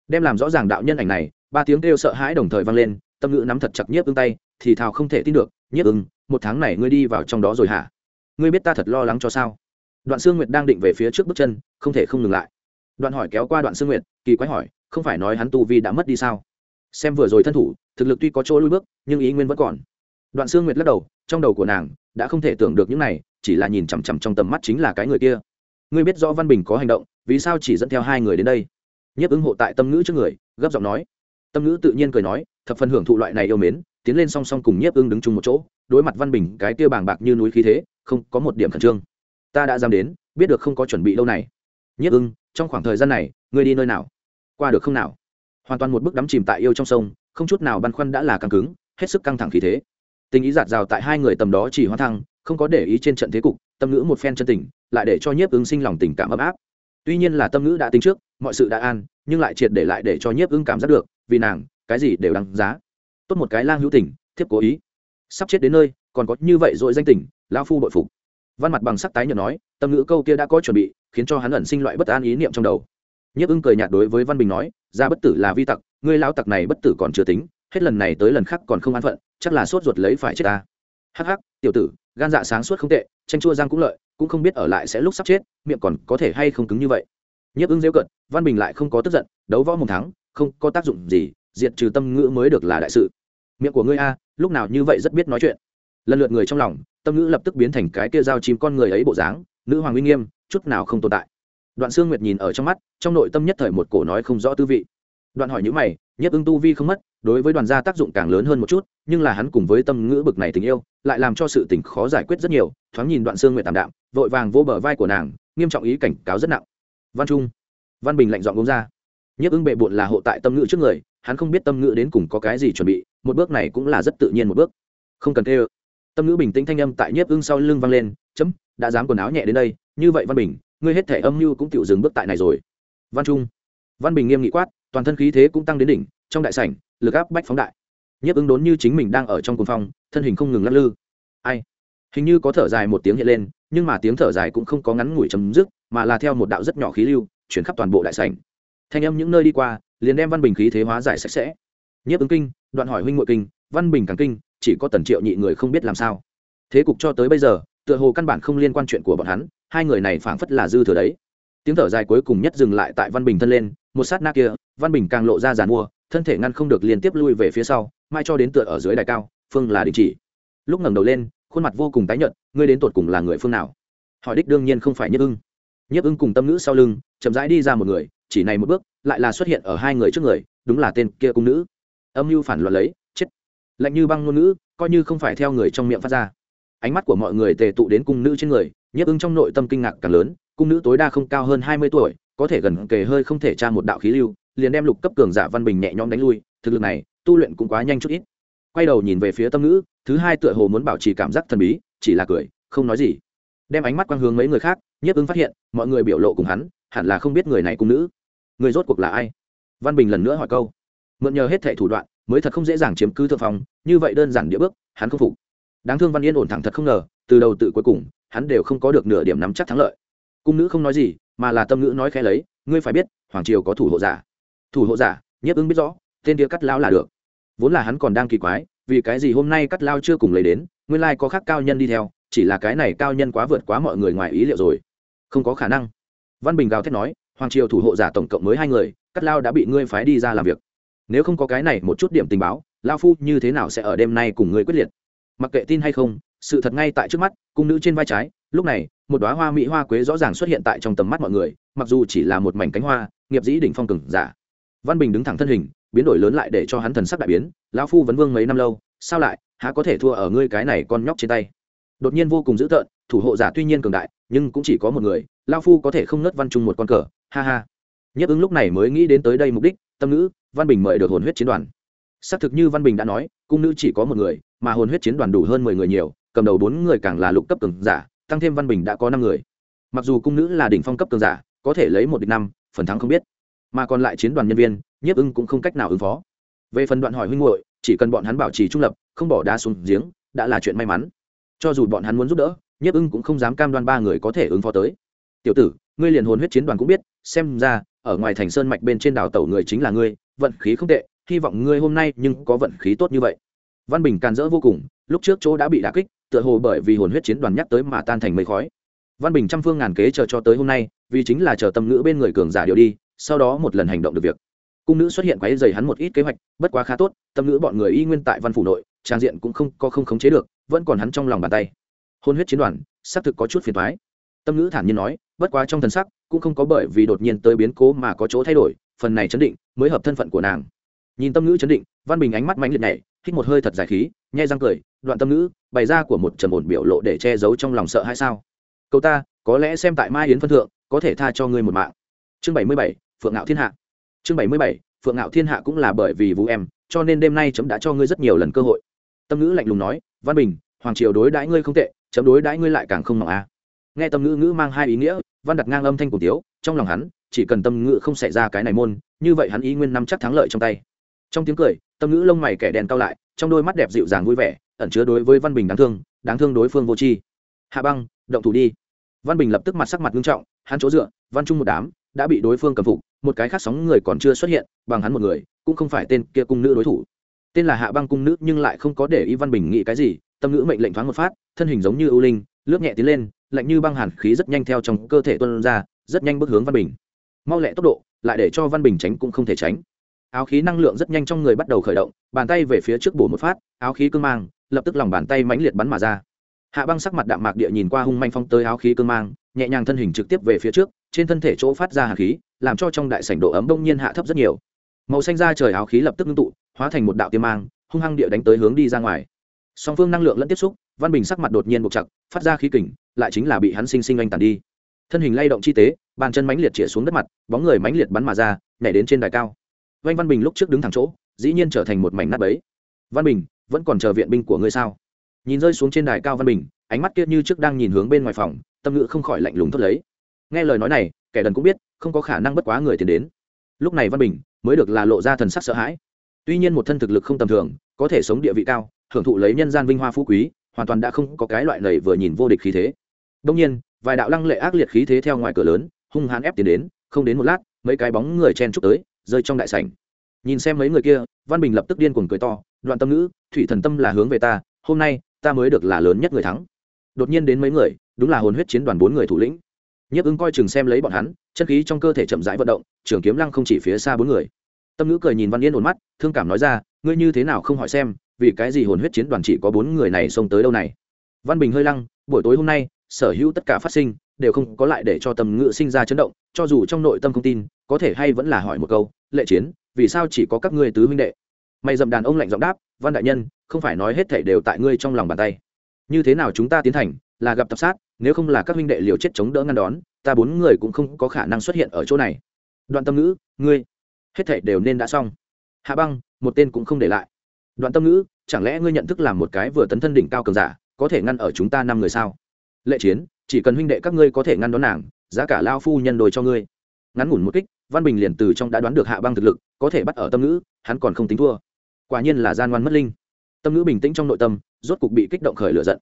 Đem làm rõ ràng đạo nhân ảnh này, ba tiếng kêu sợ hãi đồng thời vang lên, tâm ngữ nắm thật chặt nhiếp ưng tay, thì thào không thể tin được, nhiếp ưng, một tháng này ngươi đi vào trong đó rồi hả? Ngươi biết ta thật lo lắng cho sao? Đoạn sương nguyệt đang định về phía trước bước chân, không thể không ngừng lại. Đoạn hỏi kéo qua đoạn sương nguyệt, kỳ quái hỏi không phải nói hắn tu vi đã mất đi sao? Xem vừa rồi thân thủ, thực lực tuy có chỗ lui bước, nhưng ý nguyên vẫn còn. Đoạn sương nguyệt lắc đầu, trong đầu của nàng đã không thể tưởng được những này, chỉ là nhìn chằm chằm trong tầm mắt chính là cái người kia. Ngươi biết rõ văn bình có hành động, vì sao chỉ dẫn theo hai người đến đây? Nhiếp ứng hộ tại tâm ngữ trước người, gấp giọng nói. Tâm ngữ tự nhiên cười nói, thập phần hưởng thụ loại này yêu mến, tiến lên song song cùng nhiếp ưng đứng chung một chỗ, đối mặt văn bình, cái kia bàng bạc như núi khí thế, không có một điểm khẩn trương. Ta đã dám đến, biết được không có chuẩn bị lâu này. Nhiếp ưng trong khoảng thời gian này, ngươi đi nơi nào? Qua được không nào? Hoàn toàn một bước đắm chìm tại yêu trong sông, không chút nào băn khoăn đã là căng cứng, hết sức căng thẳng khí thế. Tình ý giạt rào tại hai người tầm đó chỉ hoa thăng, không có để ý trên trận thế cục, tâm ngữ một phen chân tình, lại để cho nhiếp ứng sinh lòng tình cảm ấm áp. Tuy nhiên là tâm ngữ đã tính trước, mọi sự đã an, nhưng lại triệt để lại để cho nhiếp ứng cảm giác được, vì nàng, cái gì đều đáng giá. Tốt một cái lang hữu tình, thiếp cố ý. Sắp chết đến nơi, còn có như vậy rồi danh tình lao phu bội phục. Văn mặt bằng sắc tái nhợt nói, tâm ngữ câu kia đã có chuẩn bị, khiến cho hắn ẩn sinh loại bất an ý niệm trong đầu nhiếp ưng cười nhạt đối với văn bình nói ra bất tử là vi tặc ngươi lao tặc này bất tử còn chưa tính hết lần này tới lần khác còn không an phận chắc là sốt ruột lấy phải chết ta. Hắc hắc tiểu tử gan dạ sáng suốt không tệ tranh chua giang cũng lợi cũng không biết ở lại sẽ lúc sắp chết miệng còn có thể hay không cứng như vậy. Nhiếp ưng dễu cận văn bình lại không có tức giận đấu võ mùng thắng, không có tác dụng gì diệt trừ tâm ngữ mới được là đại sự. Miệng của ngươi a lúc nào như vậy rất biết nói chuyện. Lần lượt người trong lòng tâm ngữ lập tức biến thành cái kia dao chìm con người ấy bộ dáng nữ hoàng uy nghiêm chút nào không tồn tại đoạn Sương nguyệt nhìn ở trong mắt, trong nội tâm nhất thời một cổ nói không rõ tư vị. Đoạn hỏi những mày, nhất ưng tu vi không mất, đối với đoàn gia tác dụng càng lớn hơn một chút, nhưng là hắn cùng với tâm ngữ bực này tình yêu, lại làm cho sự tình khó giải quyết rất nhiều, thoáng nhìn đoạn Sương nguyệt tạm đạm, vội vàng vô bờ vai của nàng, nghiêm trọng ý cảnh cáo rất nặng. Văn trung, văn bình lạnh dọn uống ra. Nhất ưng bệ bộn là hộ tại tâm ngữ trước người, hắn không biết tâm ngữ đến cùng có cái gì chuẩn bị, một bước này cũng là rất tự nhiên một bước. Không cần tê tâm ngữ bình tĩnh thanh âm tại nhiếp ưng sau lưng vang lên, chấm, đã dám quần áo nhẹ đến đây, như vậy văn bình ngươi hết thể âm mưu cũng tiểu dừng bước tại này rồi. Văn trung, văn bình nghiêm nghị quát, toàn thân khí thế cũng tăng đến đỉnh, trong đại sảnh, lực áp bách phóng đại. Nhiếp ứng đốn như chính mình đang ở trong cuồng phong, thân hình không ngừng lắc lư. Ai? Hình như có thở dài một tiếng hiện lên, nhưng mà tiếng thở dài cũng không có ngắn ngủi chấm dứt, mà là theo một đạo rất nhỏ khí lưu, chuyển khắp toàn bộ đại sảnh. Thanh âm những nơi đi qua, liền đem văn bình khí thế hóa giải sạch sẽ. Nhiếp ứng kinh, đoạn hỏi huynh ngội kinh, văn bình càng kinh, chỉ có tần triệu nhị người không biết làm sao. Thế cục cho tới bây giờ, tựa hồ căn bản không liên quan chuyện của bọn hắn hai người này phảng phất là dư thừa đấy. Tiếng thở dài cuối cùng nhất dừng lại tại văn bình thân lên, một sát na kia, văn bình càng lộ ra giàn mua, thân thể ngăn không được liên tiếp lui về phía sau, mai cho đến tựa ở dưới đài cao, phương là đình chỉ. Lúc ngẩng đầu lên, khuôn mặt vô cùng tái nhợt, ngươi đến tột cùng là người phương nào? Hỏi đích đương nhiên không phải nhiếp ưng. Nhiếp ưng cùng tâm nữ sau lưng, chậm rãi đi ra một người, chỉ này một bước, lại là xuất hiện ở hai người trước người, đúng là tên kia cung nữ. Âm mưu phản loạn lấy, chết. Lạnh như băng ngôn ngữ, coi như không phải theo người trong miệng phát ra ánh mắt của mọi người tề tụ đến cung nữ trên người nhiếp ưng trong nội tâm kinh ngạc càng lớn cung nữ tối đa không cao hơn hai mươi tuổi có thể gần kề hơi không thể tra một đạo khí lưu liền đem lục cấp cường giả văn bình nhẹ nhõm đánh lui thực lực này tu luyện cũng quá nhanh chút ít. Quay đầu nhìn về phía tâm ngữ thứ hai tựa hồ muốn bảo trì cảm giác thần bí chỉ là cười không nói gì. Đem ánh mắt quang hướng mấy người khác nhiếp ưng phát hiện mọi người biểu lộ cùng hắn hẳn là không biết người này cung nữ. Người rốt cuộc là ai? Văn bình lần nữa hỏi câu. Mượn nhờ hết thệ thủ đoạn mới thật không dễ dàng chiếm cứ thượng phòng, như vậy đơn giản địa bước hắn không phục đáng thương văn yên ổn thẳng thật không ngờ, từ đầu tự cuối cùng, hắn đều không có được nửa điểm nắm chắc thắng lợi. Cung nữ không nói gì, mà là tâm ngữ nói khẽ lấy, ngươi phải biết, hoàng triều có thủ hộ giả. Thủ hộ giả, nhiếp ứng biết rõ, tên kia cắt lao là được. Vốn là hắn còn đang kỳ quái, vì cái gì hôm nay cắt lao chưa cùng lấy đến, nguyên lai có khác cao nhân đi theo, chỉ là cái này cao nhân quá vượt quá mọi người ngoài ý liệu rồi. Không có khả năng. Văn bình gào thét nói, hoàng triều thủ hộ giả tổng cộng mới hai người, cắt lao đã bị ngươi phái đi ra làm việc. Nếu không có cái này một chút điểm tình báo, lao phu như thế nào sẽ ở đêm nay cùng ngươi quyết liệt? Mặc kệ tin hay không, sự thật ngay tại trước mắt, cung nữ trên vai trái, lúc này, một đoá hoa mỹ hoa quế rõ ràng xuất hiện tại trong tầm mắt mọi người, mặc dù chỉ là một mảnh cánh hoa, nghiệp dĩ đỉnh phong cừng giả. Văn bình đứng thẳng thân hình, biến đổi lớn lại để cho hắn thần sắc đại biến, lão phu vấn vương mấy năm lâu, sao lại, há có thể thua ở ngươi cái này con nhóc trên tay? Đột nhiên vô cùng dữ tợn, thủ hộ giả tuy nhiên cường đại, nhưng cũng chỉ có một người, lão phu có thể không nớt văn chung một con cờ, ha ha. Nhấp ứng lúc này mới nghĩ đến tới đây mục đích, tâm nữ văn bình mời được hồn huyết chiến đoàn. Xác thực như văn bình đã nói, cung nữ chỉ có một người mà hồn huyết chiến đoàn đủ hơn mười người nhiều, cầm đầu bốn người càng là lục cấp cường giả, tăng thêm văn bình đã có năm người. Mặc dù cung nữ là đỉnh phong cấp cường giả, có thể lấy một địch năm, phần thắng không biết. Mà còn lại chiến đoàn nhân viên, nhiếp ưng cũng không cách nào ứng phó. Về phần đoạn hỏi huynh hội chỉ cần bọn hắn bảo trì trung lập, không bỏ đá xuống giếng, đã là chuyện may mắn. Cho dù bọn hắn muốn giúp đỡ, nhiếp ưng cũng không dám cam đoan ba người có thể ứng phó tới. Tiểu tử, ngươi liền hồn huyết chiến đoàn cũng biết, xem ra, ở ngoài thành sơn mạch bên trên đảo tẩu người chính là ngươi, vận khí không tệ, hy vọng ngươi hôm nay nhưng có vận khí tốt như vậy văn bình càn rỡ vô cùng, lúc trước chỗ đã bị đả kích, tựa hồ bởi vì hồn huyết chiến đoàn nhắc tới mà tan thành mây khói. Văn bình trăm phương ngàn kế chờ cho tới hôm nay, vì chính là chờ tâm ngữ bên người cường giả điều đi, sau đó một lần hành động được việc. Cung nữ xuất hiện quấy dày hắn một ít kế hoạch, bất quá khá tốt, tâm ngữ bọn người y nguyên tại văn phủ nội, trang diện cũng không có không khống chế được, vẫn còn hắn trong lòng bàn tay. Hôn huyết chiến đoàn, xác thực có chút phiền thoái tâm ngữ thản nhiên nói, bất quá trong thần sắc, cũng không có bởi vì đột nhiên tới biến cố mà có chỗ thay đổi, phần này chấn định, mới hợp thân phận của nàng. Nhìn tâm ngữ chấn định, văn bình ánh mắt mãnh liệt này hít một hơi thật dài khí nhai răng cười, đoạn tâm ngữ, bày ra của một trầm ổn biểu lộ để che giấu trong lòng sợ hay sao. Câu ta, có lẽ xem tại mai yến phân thượng, có thể tha cho ngươi một mạng. Chương bảy mươi bảy, phượng ngạo thiên hạ. Chương bảy mươi bảy, phượng ngạo thiên hạ cũng là bởi vì vũ em, cho nên đêm nay chấm đã cho ngươi rất nhiều lần cơ hội. Tâm ngữ lạnh lùng nói, văn bình, hoàng triều đối đãi ngươi không tệ, chấm đối đãi ngươi lại càng không mỏng a. À. nghe tâm ngữ ngữ mang hai ý nghĩa, văn đặt ngang âm thanh cổ tiếu, trong lòng hắn, chỉ cần tâm ngữ không xảy ra cái này môn, như vậy hắn ý nguyên nắm chắc thắng lợi trong tay. Trong tiếng cười tâm ngữ lông mày kẻ đèn cao lại, trong đôi mắt đẹp dịu dàng vui vẻ, ẩn chứa đối với văn bình đáng thương đáng thương đối phương vô tri. Hạ băng, động thủ đi. Văn bình lập tức mặt sắc mặt nghiêm trọng, hắn chỗ dựa, văn trung một đám, đã bị đối phương cầm phục, một cái khác sóng người còn chưa xuất hiện, bằng hắn một người, cũng không phải tên kia cung nữ đối thủ. Tên là hạ băng cung nữ nhưng lại không có để ý văn bình nghĩ cái gì, tâm ngữ mệnh lệnh thoáng một phát, thân hình giống như ưu linh, lướt nhẹ tiến lên, lạnh như băng hàn khí rất nhanh theo trong cơ thể tuân ra, rất nhanh bước hướng văn bình. Mau lẹ tốc độ, lại để cho văn bình tránh cũng không thể tránh áo khí năng lượng rất nhanh trong người bắt đầu khởi động, bàn tay về phía trước bổ một phát, áo khí cương mang, lập tức lòng bàn tay mãnh liệt bắn mà ra. Hạ băng sắc mặt đạm mạc địa nhìn qua hung manh phong tới áo khí cương mang, nhẹ nhàng thân hình trực tiếp về phía trước, trên thân thể chỗ phát ra hạt khí, làm cho trong đại sảnh độ ấm đông nhiên hạ thấp rất nhiều. Màu xanh ra trời áo khí lập tức ngưng tụ, hóa thành một đạo tiêm mang, hung hăng địa đánh tới hướng đi ra ngoài. Song phương năng lượng lẫn tiếp xúc, văn bình sắc mặt đột nhiên buộc chặt, phát ra khí kình, lại chính là bị hắn sinh sinh anh tàn đi. Thân hình lay động chi tế, bàn chân mãnh liệt chĩa xuống đất mặt, bóng người mãnh liệt bắn mà ra, nhảy đến trên đài cao vanh văn bình lúc trước đứng thẳng chỗ, dĩ nhiên trở thành một mảnh nát bấy. Văn bình, vẫn còn chờ viện binh của ngươi sao? Nhìn rơi xuống trên đài cao văn bình, ánh mắt kia như trước đang nhìn hướng bên ngoài phòng, tâm ngữ không khỏi lạnh lùng thốt lấy. Nghe lời nói này, kẻ đần cũng biết, không có khả năng bất quá người tiến đến. Lúc này văn bình mới được là lộ ra thần sắc sợ hãi. Tuy nhiên một thân thực lực không tầm thường, có thể sống địa vị cao, hưởng thụ lấy nhân gian vinh hoa phú quý, hoàn toàn đã không có cái loại này vừa nhìn vô địch khí thế. Đông nhiên, vài đạo lăng lệ ác liệt khí thế theo ngoài cửa lớn, hung hãn ép tiến đến, không đến một lát, mấy cái bóng người chen chúc tới rơi trong đại sảnh. Nhìn xem mấy người kia, văn bình lập tức điên cuồng cười to đoạn tâm ngữ, thủy thần tâm là hướng về ta, hôm nay, ta mới được là lớn nhất người thắng. Đột nhiên đến mấy người, đúng là hồn huyết chiến đoàn bốn người thủ lĩnh. Nhiếp ứng coi chừng xem lấy bọn hắn, chân khí trong cơ thể chậm rãi vận động, trường kiếm lăng không chỉ phía xa bốn người. Tâm ngữ cười nhìn văn yên ổn mắt, thương cảm nói ra, ngươi như thế nào không hỏi xem, vì cái gì hồn huyết chiến đoàn chỉ có bốn người này xông tới đâu này? Văn bình hơi lăng, buổi tối hôm nay, sở hữu tất cả phát sinh đều không có lại để cho tâm ngự sinh ra chấn động, cho dù trong nội tâm không tin, có thể hay vẫn là hỏi một câu, lệ chiến, vì sao chỉ có các ngươi tứ huynh đệ? Mày dầm đàn ông lạnh giọng đáp, văn đại nhân, không phải nói hết thảy đều tại ngươi trong lòng bàn tay. Như thế nào chúng ta tiến thành, là gặp tập sát, nếu không là các huynh đệ liều chết chống đỡ ngăn đón, ta bốn người cũng không có khả năng xuất hiện ở chỗ này. Đoạn tâm ngữ, ngươi, hết thảy đều nên đã xong. Hạ băng, một tên cũng không để lại. Đoạn tâm ngữ, chẳng lẽ ngươi nhận thức làm một cái vừa tấn thân đỉnh cao cường giả, có thể ngăn ở chúng ta năm người sao? Lệ chiến chỉ cần huynh đệ các ngươi có thể ngăn đón nàng, giá cả lao phu nhân đồi cho ngươi. Ngắn ngủn một kích, văn bình liền từ trong đã đoán được hạ băng thực lực, có thể bắt ở tâm ngữ, hắn còn không tính thua. Quả nhiên là gian ngoan mất linh. Tâm ngữ bình tĩnh trong nội tâm, rốt cục bị kích động khởi lửa giận.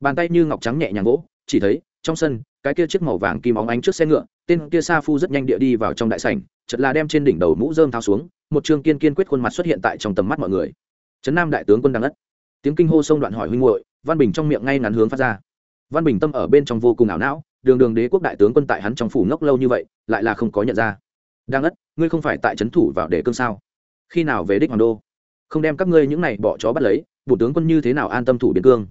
Bàn tay như ngọc trắng nhẹ nhàng gỗ, chỉ thấy, trong sân, cái kia chiếc màu vàng kim óng ánh trước xe ngựa, tên kia sa phu rất nhanh địa đi vào trong đại sảnh chật là đem trên đỉnh đầu mũ rơm thao xuống, một trương kiên kiên quyết khuôn mặt xuất hiện tại trong tầm mắt mọi người. Trấn nam đại tướng quân đang ất tiếng kinh hô sông đoạn hỏi huynh muội, văn bình trong miệng ngay ngắn hướng phát ra văn bình tâm ở bên trong vô cùng ảo não, đường đường đế quốc đại tướng quân tại hắn trong phủ ngốc lâu như vậy, lại là không có nhận ra. Đang ất, ngươi không phải tại trấn thủ vào để cương sao? Khi nào về đích hoàng đô? Không đem các ngươi những này bỏ chó bắt lấy bù tướng quân như thế nào an tâm thủ biên cương?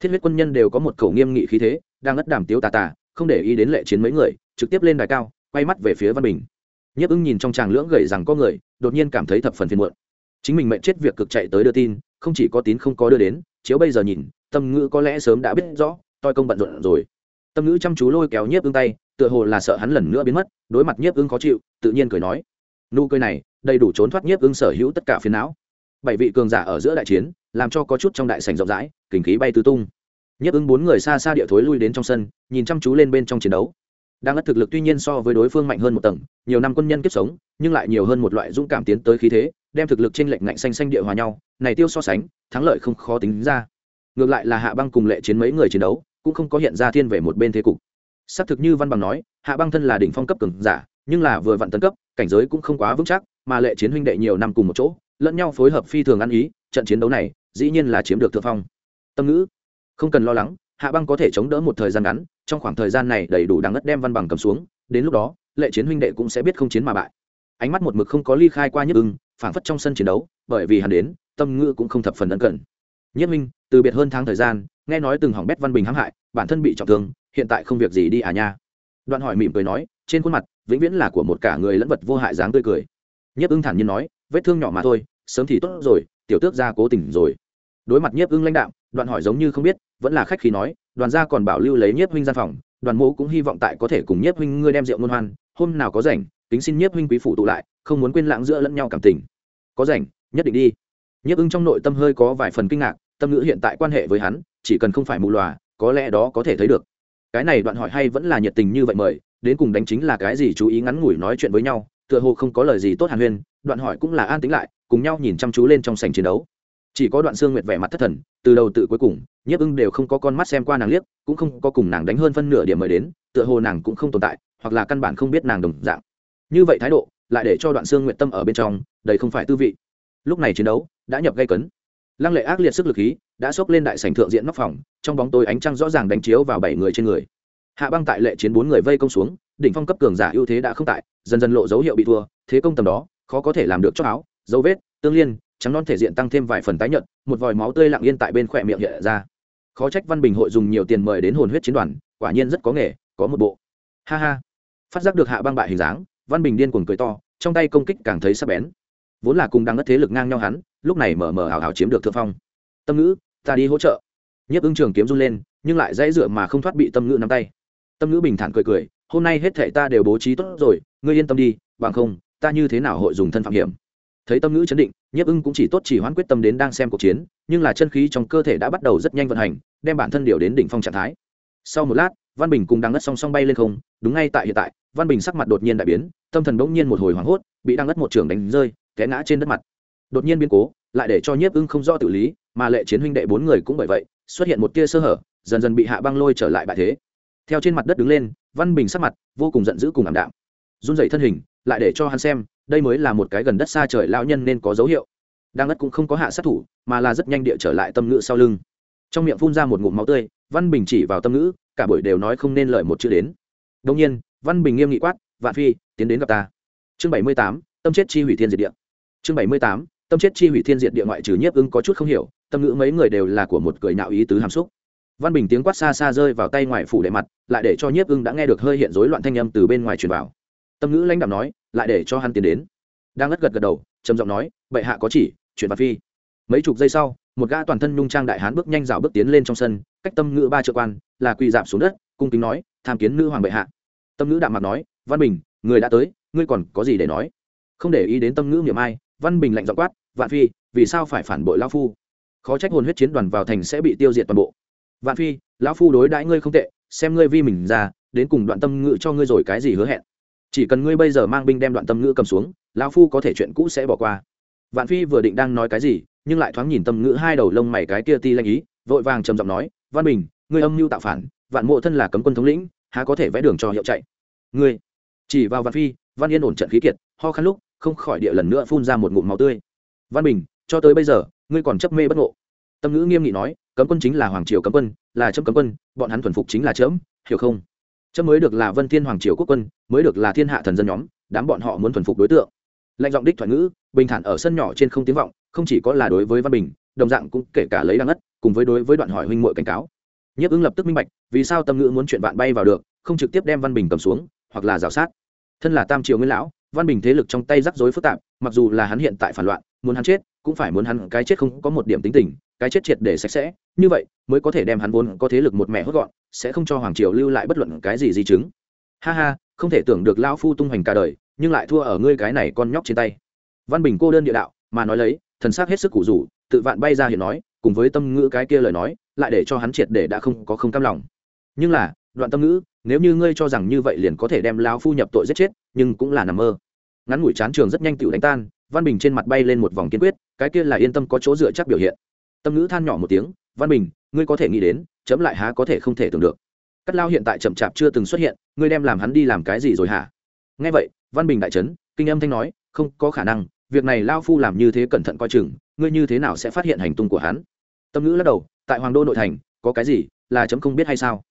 Thiết huyết quân nhân đều có một khẩu nghiêm nghị khí thế, đang ất đàm tiếu tà tà, không để ý đến lệ chiến mấy người, trực tiếp lên đài cao, quay mắt về phía văn bình. Nhấp ưng nhìn trong tràng lưỡng gầy rằng có người, đột nhiên cảm thấy thập phần phiền muộn. Chính mình mệnh chết việc cực chạy tới đưa tin, không chỉ có tín không có đưa đến, chiếu bây giờ nhìn, tâm ngữ có lẽ sớm đã biết rõ toi công bận rộn rồi. Tâm ngữ chăm chú lôi kéo nhiếp ưng tay, tựa hồ là sợ hắn lần nữa biến mất, đối mặt nhiếp ưng khó chịu, tự nhiên cười nói. Nụ cười này, đầy đủ trốn thoát nhiếp ưng sở hữu tất cả phiến não. Bảy vị cường giả ở giữa đại chiến, làm cho có chút trong đại sảnh rộng rãi kình khí bay tứ tung. Nhiếp ưng bốn người xa xa địa thối lui đến trong sân, nhìn chăm chú lên bên trong chiến đấu. Đang ất thực lực tuy nhiên so với đối phương mạnh hơn một tầng, nhiều năm quân nhân kiếp sống, nhưng lại nhiều hơn một loại dũng cảm tiến tới khí thế, đem thực lực trên lệnh ngạnh xanh xanh địa hòa nhau, này tiêu so sánh, thắng lợi không khó tính ra ngược lại là hạ băng cùng lệ chiến mấy người chiến đấu, cũng không có hiện ra thiên về một bên thế cục. Xác thực như văn bằng nói, hạ băng thân là đỉnh phong cấp cường giả, nhưng là vừa vặn tấn cấp, cảnh giới cũng không quá vững chắc, mà lệ chiến huynh đệ nhiều năm cùng một chỗ, lẫn nhau phối hợp phi thường ăn ý, trận chiến đấu này, dĩ nhiên là chiếm được thượng phong. Tâm ngữ, không cần lo lắng, hạ băng có thể chống đỡ một thời gian ngắn, trong khoảng thời gian này đầy đủ đáng ngất đem văn bằng cầm xuống, đến lúc đó, lệ chiến huynh đệ cũng sẽ biết không chiến mà bại. Ánh mắt một mực không có ly khai qua nhất ưng, phảng phất trong sân chiến đấu, bởi vì hắn đến, tâm ngữ cũng không thập phần ân cần nhất minh, từ biệt hơn tháng thời gian, nghe nói từng hỏng bét văn bình hãm hại, bản thân bị trọng thương, hiện tại không việc gì đi à nha. Đoạn hỏi mỉm cười nói, trên khuôn mặt, vĩnh viễn là của một cả người lẫn vật vô hại dáng tươi cười. Nhiếp ưng thản nhiên nói, vết thương nhỏ mà thôi, sớm thì tốt rồi, tiểu tước gia cố tình rồi. Đối mặt nhiếp ưng lãnh đạo đoạn hỏi giống như không biết, vẫn là khách khí nói, đoàn gia còn bảo lưu lấy nhiếp huynh gian phòng, đoàn mộ cũng hy vọng tại có thể cùng nhiếp huynh ngươi đem rượu ngôn hoan, hôm nào có rảnh tính xin nhiếp huynh quý phủ tụ lại, không muốn quên lãng giữa lẫn nhau cảm tình. Có rảnh, nhất định đi. Nhiếp ưng trong nội tâm hơi có vài phần kinh ngạc tâm ngữ hiện tại quan hệ với hắn, chỉ cần không phải mù lòa, có lẽ đó có thể thấy được. Cái này đoạn hỏi hay vẫn là nhiệt tình như vậy mời, đến cùng đánh chính là cái gì chú ý ngắn ngủi nói chuyện với nhau, tựa hồ không có lời gì tốt hàn huyên, đoạn hỏi cũng là an tính lại, cùng nhau nhìn chăm chú lên trong sảnh chiến đấu. Chỉ có đoạn xương nguyệt vẻ mặt thất thần, từ đầu tự cuối cùng, nhiếp ưng đều không có con mắt xem qua nàng liếc, cũng không có cùng nàng đánh hơn phân nửa điểm mời đến, tựa hồ nàng cũng không tồn tại, hoặc là căn bản không biết nàng đồng dạng. Như vậy thái độ, lại để cho đoạn xương nguyện tâm ở bên trong đây không phải tư vị. Lúc này chiến đấu, đã nhập gây cấn lăng lệ ác liệt sức lực khí đã xốc lên đại sảnh thượng diện nóc phòng, trong bóng tối ánh trăng rõ ràng đánh chiếu vào bảy người trên người. Hạ băng tại lệ chiến bốn người vây công xuống, đỉnh phong cấp cường giả ưu thế đã không tại, dần dần lộ dấu hiệu bị thua, thế công tầm đó, khó có thể làm được cho áo, dấu vết, tương liên, trắng non thể diện tăng thêm vài phần tái nhợt, một vòi máu tươi lặng yên tại bên khỏe miệng hiện ra. Khó trách văn bình hội dùng nhiều tiền mời đến hồn huyết chiến đoàn, quả nhiên rất có nghề, có một bộ. Ha ha. Phát giác được hạ băng bại hình dáng, văn bình điên cuồng cười to, trong tay công kích càng thấy sắc bén vốn là cùng đang ngất thế lực ngang nhau hắn, lúc này mở mở hào hào chiếm được thượng phong. Tâm ngữ, ta đi hỗ trợ. Nhiếp ứng trường kiếm run lên, nhưng lại dãy dựa mà không thoát bị tâm ngữ nắm tay. Tâm ngữ bình thản cười cười, hôm nay hết thể ta đều bố trí tốt rồi, ngươi yên tâm đi, bằng không, ta như thế nào hội dùng thân phạm hiểm? Thấy tâm ngữ chấn định, nhiếp ưng cũng chỉ tốt chỉ hoãn quyết tâm đến đang xem cuộc chiến, nhưng là chân khí trong cơ thể đã bắt đầu rất nhanh vận hành, đem bản thân điều đến đỉnh phong trạng thái. Sau một lát, văn bình cùng đang ngất song song bay lên không, đúng ngay tại hiện tại, văn bình sắc mặt đột nhiên đại biến, tâm thần bỗng nhiên một hồi hoảng hốt, bị đang ngất một trường đánh rơi té ngã trên đất mặt. Đột nhiên biến cố, lại để cho nhiếp ưng không do tự lý, mà lệ chiến huynh đệ bốn người cũng bởi vậy, xuất hiện một tia sơ hở, dần dần bị hạ băng lôi trở lại bại thế. Theo trên mặt đất đứng lên, văn bình sắc mặt vô cùng giận dữ cùng ảm đạm. Run dậy thân hình, lại để cho hắn xem, đây mới là một cái gần đất xa trời lão nhân nên có dấu hiệu. Đang ngất cũng không có hạ sát thủ, mà là rất nhanh địa trở lại tâm ngữ sau lưng. Trong miệng phun ra một ngụm máu tươi, văn bình chỉ vào tâm ngữ, cả buổi đều nói không nên lời một chữ đến. Đông nhiên, văn bình nghiêm nghị quát, vạn phi, tiến đến gặp ta. Chương bảy mươi tám, tâm chết chi hủy thiên diệt địa chương bảy mươi tám, tâm chết chi hủy thiên diệt địa ngoại trừ nhiếp ưng có chút không hiểu, tâm ngữ mấy người đều là của một cười nạo ý tứ hàm xúc. Văn bình tiếng quát xa xa rơi vào tay ngoài phủ đệ mặt, lại để cho nhiếp ưng đã nghe được hơi hiện rối loạn thanh âm từ bên ngoài truyền vào. Tâm ngữ lãnh đạo nói, lại để cho hắn tiến đến. Đang ngất gật gật đầu, trầm giọng nói, bệ hạ có chỉ chuyện văn phi. Mấy chục giây sau, một gã toàn thân nhung trang đại hán bước nhanh rào bước tiến lên trong sân, cách tâm ngữ ba trợ quan, là quỳ dạp xuống đất, cung kính nói, tham kiến nữ hoàng bệ hạ. Tâm ngữ đạm mặt nói, văn bình, người đã tới, ngươi còn có gì để nói? Không để ý đến tâm ngữ miệng ai văn bình lạnh dọ quát, vạn phi, vì sao phải phản bội lao phu? Khó trách hồn huyết chiến đoàn vào thành sẽ bị tiêu diệt toàn bộ. Vạn phi, lão phu đối đãi ngươi không tệ, xem ngươi vi mình ra, đến cùng đoạn tâm ngữ cho ngươi rồi cái gì hứa hẹn. Chỉ cần ngươi bây giờ mang binh đem đoạn tâm ngữ cầm xuống, lão phu có thể chuyện cũ sẽ bỏ qua. Vạn phi vừa định đang nói cái gì, nhưng lại thoáng nhìn tâm ngữ hai đầu lông mày cái kia ti lanh ý, vội vàng trầm giọng nói, văn bình, ngươi âm mưu tạo phản, vạn mộ thân là cấm quân thống lĩnh, há có thể vẽ đường cho hiệu chạy? Ngươi? Chỉ vào vạn phi, văn yên ổn trận khí kiệt, ho khăn lúc không khỏi địa lần nữa phun ra một ngụm máu tươi. Văn bình, cho tới bây giờ, ngươi còn chấp mê bất ngộ. Tâm ngữ nghiêm nghị nói, cấm quân chính là hoàng triều cấm quân, là chấm cấm quân, bọn hắn thuần phục chính là chấm, hiểu không? Chấm mới được là vân thiên hoàng triều quốc quân, mới được là thiên hạ thần dân nhóm, đám bọn họ muốn thuần phục đối tượng. Lệnh giọng đích thoại ngữ, bình thản ở sân nhỏ trên không tiếng vọng, không chỉ có là đối với văn bình, đồng dạng cũng kể cả lấy đăng ất cùng với đối với đoạn hỏi huynh muội cảnh cáo. Nhiếp ứng lập tức minh bạch, vì sao tâm ngữ muốn chuyện bạn bay vào được, không trực tiếp đem văn bình cầm xuống, hoặc là rào sát. Thân là tam triều nguyên lão văn bình thế lực trong tay rắc rối phức tạp, mặc dù là hắn hiện tại phản loạn, muốn hắn chết, cũng phải muốn hắn cái chết không có một điểm tính tình, cái chết triệt để sạch sẽ, như vậy mới có thể đem hắn vốn có thế lực một mẹ hốt gọn, sẽ không cho hoàng triều lưu lại bất luận cái gì di chứng. Ha ha, không thể tưởng được lão phu tung hoành cả đời, nhưng lại thua ở ngươi cái này con nhóc trên tay. Văn bình cô đơn địa đạo, mà nói lấy, thần sắc hết sức cụ rủ, tự vạn bay ra hiện nói, cùng với tâm ngữ cái kia lời nói, lại để cho hắn triệt để đã không có không cam lòng. Nhưng là đoạn tâm ngữ, nếu như ngươi cho rằng như vậy liền có thể đem lão phu nhập tội giết chết, nhưng cũng là nằm mơ. Ngắn ngủi chán trường rất nhanh tựu đánh tan, văn bình trên mặt bay lên một vòng kiên quyết, cái kia là yên tâm có chỗ dựa chắc biểu hiện. Tâm ngữ than nhỏ một tiếng, văn bình, ngươi có thể nghĩ đến, chấm lại há có thể không thể tưởng được. Cắt lao hiện tại chậm chạp chưa từng xuất hiện, ngươi đem làm hắn đi làm cái gì rồi hả? Nghe vậy, văn bình đại trấn kinh âm thanh nói, không có khả năng, việc này lao phu làm như thế cẩn thận coi chừng, ngươi như thế nào sẽ phát hiện hành tung của hắn? Tâm ngữ lắc đầu, tại hoàng đô nội thành, có cái gì, là chấm không biết hay sao?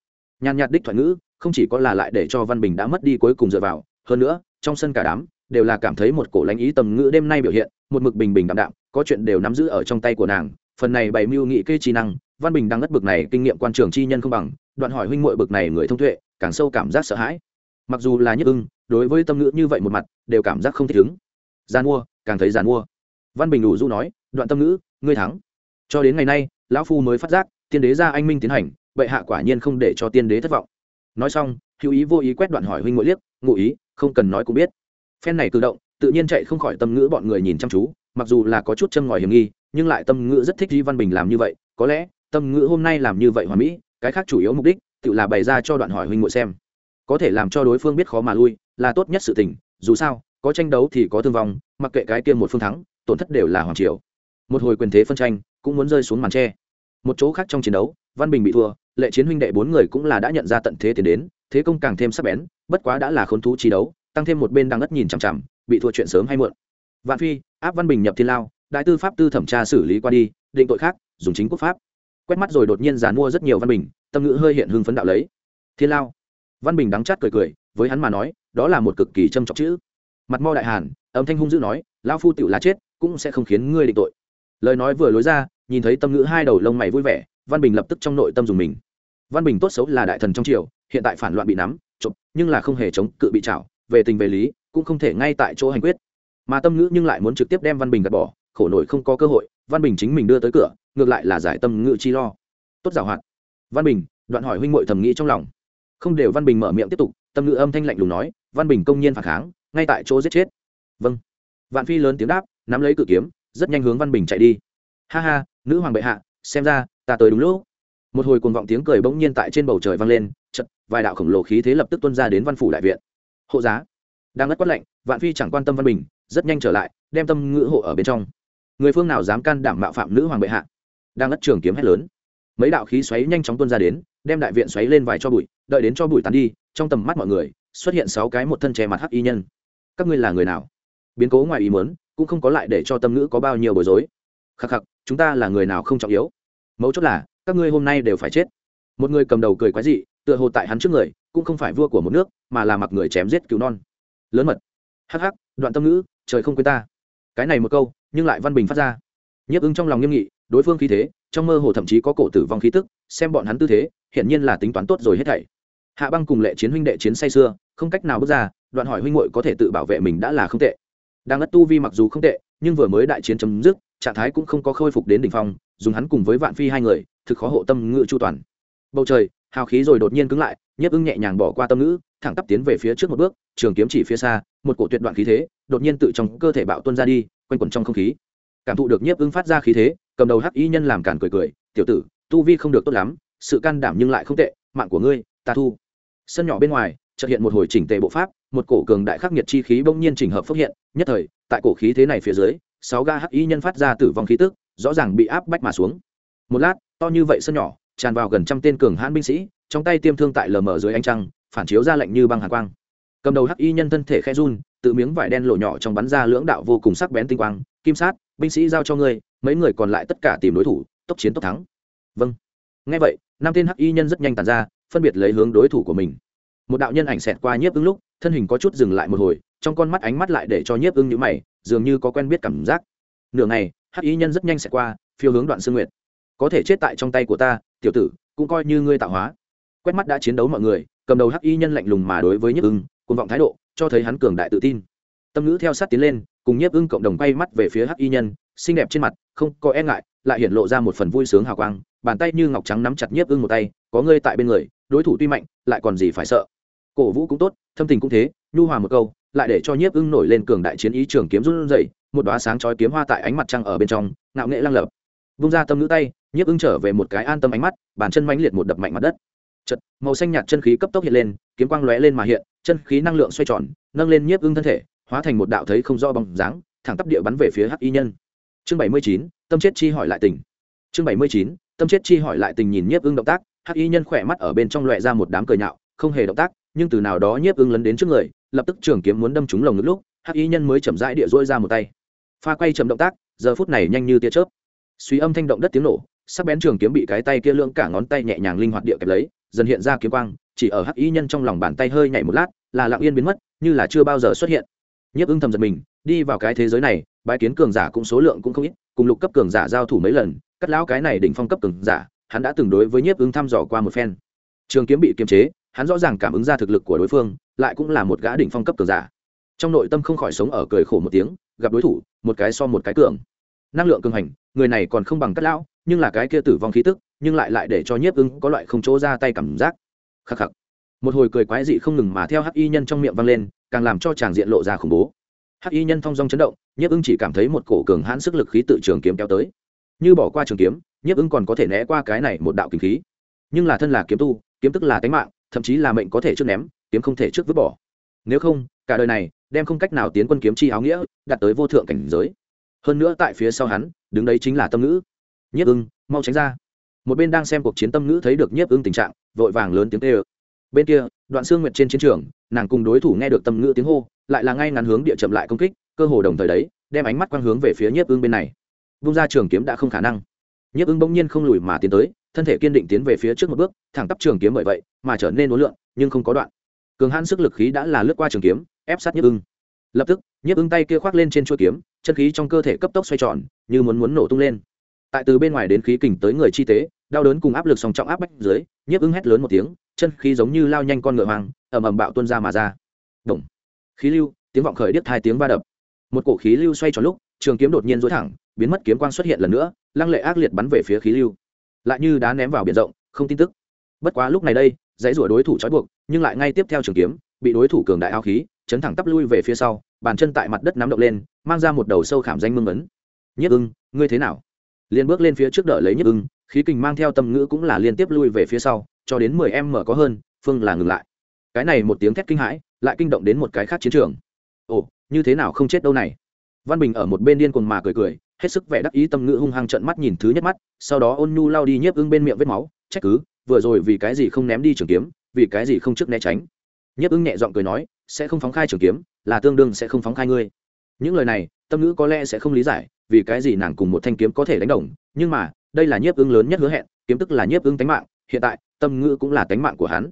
Nhàn nhạt đích thoại ngữ, không chỉ có là lại để cho văn bình đã mất đi cuối cùng dựa vào, hơn nữa, trong sân cả đám đều là cảm thấy một cổ lãnh ý tầm ngữ đêm nay biểu hiện, một mực bình bình đạm đạm, có chuyện đều nắm giữ ở trong tay của nàng. Phần này bày mưu nghị kê trí năng, văn bình đang ngất bực này kinh nghiệm quan trường chi nhân không bằng, đoạn hỏi huynh muội bực này người thông tuệ, càng sâu cảm giác sợ hãi. Mặc dù là nhất ưng, đối với tâm ngữ như vậy một mặt, đều cảm giác không thích ứng. Gian mua càng thấy gian mua văn bình đủ du nói, đoạn tâm ngữ, ngươi thắng. Cho đến ngày nay, lão phu mới phát giác, tiên đế ra anh minh tiến hành bệ hạ quả nhiên không để cho tiên đế thất vọng. Nói xong, hữu ý vô ý quét đoạn hỏi huynh mỗi liếc, ngụ ý, không cần nói cũng biết. Phen này cử động, tự nhiên chạy không khỏi tâm ngữ bọn người nhìn chăm chú, mặc dù là có chút châm ngòi hiểm nghi, nhưng lại tâm ngữ rất thích di văn bình làm như vậy, có lẽ, tâm ngữ hôm nay làm như vậy hòa mỹ, cái khác chủ yếu mục đích, tự là bày ra cho đoạn hỏi huynh ngội xem. Có thể làm cho đối phương biết khó mà lui, là tốt nhất sự tình, dù sao, có tranh đấu thì có thương vong, mặc kệ cái kia một phương thắng, tổn thất đều là hoàng triều. Một hồi quyền thế phân tranh, cũng muốn rơi xuống màn tre. Một chỗ khác trong chiến đấu, văn bình bị thua lệ chiến huynh đệ bốn người cũng là đã nhận ra tận thế tiến đến, thế công càng thêm sắc bén, bất quá đã là khốn thú chi đấu, tăng thêm một bên đang ngất nhìn chằm chằm, bị thua chuyện sớm hay muộn. Vạn phi, áp văn bình nhập thiên lao, đại tư pháp tư thẩm tra xử lý qua đi, định tội khác, dùng chính quốc pháp. Quét mắt rồi đột nhiên dàn mua rất nhiều văn bình, tâm ngữ hơi hiện hưng phấn đạo lấy. Thiên lao. Văn bình đắng chát cười cười, với hắn mà nói, đó là một cực kỳ trâm trọng chữ. Mặt mo đại hàn, âm thanh hung dữ nói, lao phu tựu là chết, cũng sẽ không khiến ngươi định tội. Lời nói vừa lối ra, nhìn thấy tâm ngữ hai đầu lông mày vui vẻ văn bình lập tức trong nội tâm dùng mình. Văn bình tốt xấu là đại thần trong triều, hiện tại phản loạn bị nắm, chụp, nhưng là không hề chống cự bị trảo, về tình về lý, cũng không thể ngay tại chỗ hành quyết. Mà tâm ngữ nhưng lại muốn trực tiếp đem văn bình gạt bỏ, khổ nổi không có cơ hội, văn bình chính mình đưa tới cửa, ngược lại là giải tâm ngữ chi lo. Tốt giảo hoạt. Văn bình, đoạn hỏi huynh muội thầm nghĩ trong lòng. Không đều văn bình mở miệng tiếp tục, tâm ngữ âm thanh lạnh lùng nói, văn bình công nhiên phản kháng, ngay tại chỗ giết chết. Vâng. Vạn phi lớn tiếng đáp, nắm lấy cự kiếm, rất nhanh hướng văn bình chạy đi. Ha ha, nữ hoàng bệ hạ, xem ra ta tới đúng lúc. Một hồi cuồng vọng tiếng cười bỗng nhiên tại trên bầu trời vang lên chật vài đạo khổng lồ khí thế lập tức tuân ra đến văn phủ đại viện. Hộ giá. Đang ngất quát lạnh, vạn phi chẳng quan tâm văn bình, rất nhanh trở lại, đem tâm ngữ hộ ở bên trong. Người phương nào dám can đảm mạo phạm nữ hoàng bệ hạ? Đang ngất trường kiếm hét lớn. Mấy đạo khí xoáy nhanh chóng tuân ra đến, đem đại viện xoáy lên vài cho bụi, đợi đến cho bụi tán đi, trong tầm mắt mọi người, xuất hiện sáu cái một thân che mặt hắc y nhân. Các ngươi là người nào? Biến cố ngoài ý muốn, cũng không có lại để cho tâm ngữ có bao nhiêu bối rối. Khắc khắc, chúng ta là người nào không trọng yếu? Mấu chốt là, các ngươi hôm nay đều phải chết. Một người cầm đầu cười quái dị, tựa hồ tại hắn trước người, cũng không phải vua của một nước, mà là mặc người chém giết cứu non. Lớn mật. Hắc hắc, đoạn tâm ngữ, trời không quên ta. Cái này một câu, nhưng lại văn bình phát ra. Nhiếp ứng trong lòng nghiêm nghị, đối phương khí thế, trong mơ hồ thậm chí có cổ tử vong khí tức, xem bọn hắn tư thế, hiển nhiên là tính toán tốt rồi hết thảy. Hạ băng cùng lệ chiến huynh đệ chiến say xưa, không cách nào bước ra, đoạn hỏi huynh muội có thể tự bảo vệ mình đã là không tệ. Đang ất tu vi mặc dù không tệ, nhưng vừa mới đại chiến chấm dứt, trạng thái cũng không có khôi phục đến đỉnh phong dùng hắn cùng với vạn phi hai người, thực khó hộ tâm ngữ chu toàn. Bầu trời, hào khí rồi đột nhiên cứng lại, nhiếp ưng nhẹ nhàng bỏ qua tâm ngữ, thẳng tắp tiến về phía trước một bước, trường kiếm chỉ phía xa, một cổ tuyệt đoạn khí thế, đột nhiên tự trong cơ thể bạo tuân ra đi, quanh quẩn trong không khí. Cảm thụ được nhiếp ưng phát ra khí thế, cầm đầu hắc y nhân làm cản cười cười, tiểu tử, tu vi không được tốt lắm, sự can đảm nhưng lại không tệ, mạng của ngươi, ta thu. Sân nhỏ bên ngoài, chợt hiện một hồi chỉnh tề bộ pháp, một cổ cường đại khắc nghiệt chi khí bỗng nhiên chỉnh hợp phát hiện, nhất thời, tại cổ khí thế này phía dưới, sáu ga hắc y nhân phát ra tử vong khí tức rõ ràng bị áp bách mà xuống. Một lát, to như vậy sân nhỏ, tràn vào gần trăm tên cường hãn binh sĩ, trong tay tiêm thương tại lờ mờ dưới ánh trăng, phản chiếu ra lệnh như băng hàn quang. Cầm đầu hắc y nhân thân thể khe run, tự miếng vải đen lộ nhỏ trong bắn ra lưỡng đạo vô cùng sắc bén tinh quang, kim sát, binh sĩ giao cho ngươi, mấy người còn lại tất cả tìm đối thủ, tốc chiến tốc thắng. Vâng. Ngay vậy, năm tên hắc y nhân rất nhanh tàn ra, phân biệt lấy hướng đối thủ của mình. Một đạo nhân ảnh xẹt qua nhiếp ứng lúc, thân hình có chút dừng lại một hồi, trong con mắt ánh mắt lại để cho nhiếp ứng nhữ mày, dường như có quen biết cảm giác. Nửa ngày hắc y nhân rất nhanh sẽ qua, phiêu hướng đoạn sương nguyệt. Có thể chết tại trong tay của ta, tiểu tử, cũng coi như ngươi tạo hóa. Quét mắt đã chiến đấu mọi người, cầm đầu hắc y nhân lạnh lùng mà đối với nhiếp ưng côn vọng thái độ, cho thấy hắn cường đại tự tin. Tâm ngữ theo sát tiến lên, cùng nhiếp ưng cộng đồng bay mắt về phía hắc y nhân, xinh đẹp trên mặt, không có e ngại, lại hiện lộ ra một phần vui sướng hào quang, bàn tay như ngọc trắng nắm chặt nhiếp ưng một tay, có ngươi tại bên người, đối thủ tuy mạnh, lại còn gì phải sợ. Cổ vũ cũng tốt, thâm tình cũng thế, nhu hòa một câu lại để cho nhiếp ưng nổi lên cường đại chiến ý trường kiếm run dậy một đoá sáng chói kiếm hoa tại ánh mặt trăng ở bên trong, ngạo nghệ lăng lập. Vung ra tâm ngữ tay, nhiếp ưng trở về một cái an tâm ánh mắt, bàn chân mãnh liệt một đập mạnh mặt đất. Chật màu xanh nhạt chân khí cấp tốc hiện lên, kiếm quang lóe lên mà hiện, chân khí năng lượng xoay tròn, nâng lên nhiếp ưng thân thể, hóa thành một đạo thấy không do bằng dáng, thẳng tắp địa bắn về phía hắc y nhân. Chương bảy mươi chín, tâm chết chi hỏi lại tình. Chương bảy mươi chín, tâm chết chi hỏi lại tình nhìn nhiếp ưng động tác, hắc y nhân khỏe mắt ở bên trong loẹ ra một đám cười nhạo, không hề động tác nhưng từ nào đó nhiếp ưng lấn đến trước người, lập tức trường kiếm muốn đâm trúng lồng ngực lúc, hắc y nhân mới chậm rãi địa dỗi ra một tay. Pha quay chậm động tác, giờ phút này nhanh như tia chớp. Suy âm thanh động đất tiếng nổ, sắc bén trường kiếm bị cái tay kia lưỡng cả ngón tay nhẹ nhàng linh hoạt địa kẹp lấy, dần hiện ra kiếm quang, chỉ ở hắc y nhân trong lòng bàn tay hơi nhảy một lát, là lặng yên biến mất, như là chưa bao giờ xuất hiện. Nhiếp ưng thầm giật mình, đi vào cái thế giới này, bái kiến cường giả cũng số lượng cũng không ít, cùng lục cấp cường giả giao thủ mấy lần, cắt lão cái này đỉnh phong cấp cường giả, hắn đã từng đối với nhiếp ưng thăm dò qua một phen. Trường kiếm bị kiềm chế hắn rõ ràng cảm ứng ra thực lực của đối phương, lại cũng là một gã đỉnh phong cấp cường giả. Trong nội tâm không khỏi sống ở cười khổ một tiếng, gặp đối thủ, một cái so một cái cường. Năng lượng cường hành, người này còn không bằng cắt lão, nhưng là cái kia tử vong khí tức, nhưng lại lại để cho nhiếp ưng có loại không chỗ ra tay cảm giác. Khắc khắc. Một hồi cười quái dị không ngừng mà theo hắc y nhân trong miệng vang lên, càng làm cho chàng diện lộ ra khủng bố. Hắc y nhân thong dong chấn động, nhiếp ưng chỉ cảm thấy một cổ cường hãn sức lực khí tự trường kiếm kéo tới. Như bỏ qua trường kiếm, nhiếp ưng còn có thể né qua cái này một đạo kinh khí. Nhưng là thân là kiếm tu, kiếm tức là tánh mạng thậm chí là mệnh có thể trước ném, kiếm không thể trước vứt bỏ. Nếu không, cả đời này, đem không cách nào tiến quân kiếm chi áo nghĩa, đạt tới vô thượng cảnh giới. Hơn nữa tại phía sau hắn, đứng đấy chính là tâm ngữ. Nhiếp ưng, mau tránh ra. Một bên đang xem cuộc chiến tâm ngữ thấy được nhiếp ưng tình trạng, vội vàng lớn tiếng tê ơ bên kia, đoạn xương nguyệt trên chiến trường, nàng cùng đối thủ nghe được tâm ngữ tiếng hô, lại là ngay ngắn hướng địa chậm lại công kích, cơ hồ đồng thời đấy, đem ánh mắt quang hướng về phía nhiếp ưng bên này. Vung ra trường kiếm đã không khả năng. Nhiếp ưng bỗng nhiên không lùi mà tiến tới thân thể kiên định tiến về phía trước một bước, thẳng tắp trường kiếm bởi vậy mà trở nên uốn lượn, nhưng không có đoạn. Cường hãn sức lực khí đã là lướt qua trường kiếm, ép sát nhức ưng. Lập tức nhức ưng tay kia khoác lên trên chuôi kiếm, chân khí trong cơ thể cấp tốc xoay tròn, như muốn muốn nổ tung lên. Tại từ bên ngoài đến khí kình tới người chi tế, đau đớn cùng áp lực song trọng áp bách dưới nhức ưng hét lớn một tiếng, chân khí giống như lao nhanh con ngựa hoang, ầm ầm bạo tuôn ra mà ra. Động. khí lưu, tiếng vọng khởi điếc hai tiếng ba đập. Một cổ khí lưu xoay tròn lúc, trường kiếm đột nhiên dối thẳng, biến mất kiếm quang xuất hiện lần nữa, lăng lệ ác liệt bắn về phía khí lưu lại như đá ném vào biển rộng, không tin tức. Bất quá lúc này đây, dãy rủa đối thủ trói buộc, nhưng lại ngay tiếp theo trường kiếm, bị đối thủ cường đại ao khí, chấn thẳng tắp lui về phía sau, bàn chân tại mặt đất nắm động lên, mang ra một đầu sâu khảm danh mương ấn. Nhất ưng, ngươi thế nào? Liên bước lên phía trước đợi lấy nhất ưng, khí kình mang theo tâm ngữ cũng là liên tiếp lui về phía sau, cho đến mười em mở có hơn, phương là ngừng lại. Cái này một tiếng thét kinh hãi, lại kinh động đến một cái khác chiến trường. Ồ, như thế nào không chết đâu này? Văn bình ở một bên điên cuồng mà cười cười, hết sức vẻ đắc ý tâm ngữ hung hăng trận mắt nhìn thứ nhất mắt, sau đó ôn nhu lao đi nhiếp ưng bên miệng vết máu, trách cứ, vừa rồi vì cái gì không ném đi trường kiếm, vì cái gì không trước né tránh? Nhiếp ưng nhẹ giọng cười nói, sẽ không phóng khai trường kiếm, là tương đương sẽ không phóng khai ngươi. Những lời này, tâm ngữ có lẽ sẽ không lý giải, vì cái gì nàng cùng một thanh kiếm có thể đánh đồng, nhưng mà, đây là nhiếp ưng lớn nhất hứa hẹn, kiếm tức là nhiếp ưng tánh mạng, hiện tại, tâm ngữ cũng là tánh mạng của hắn.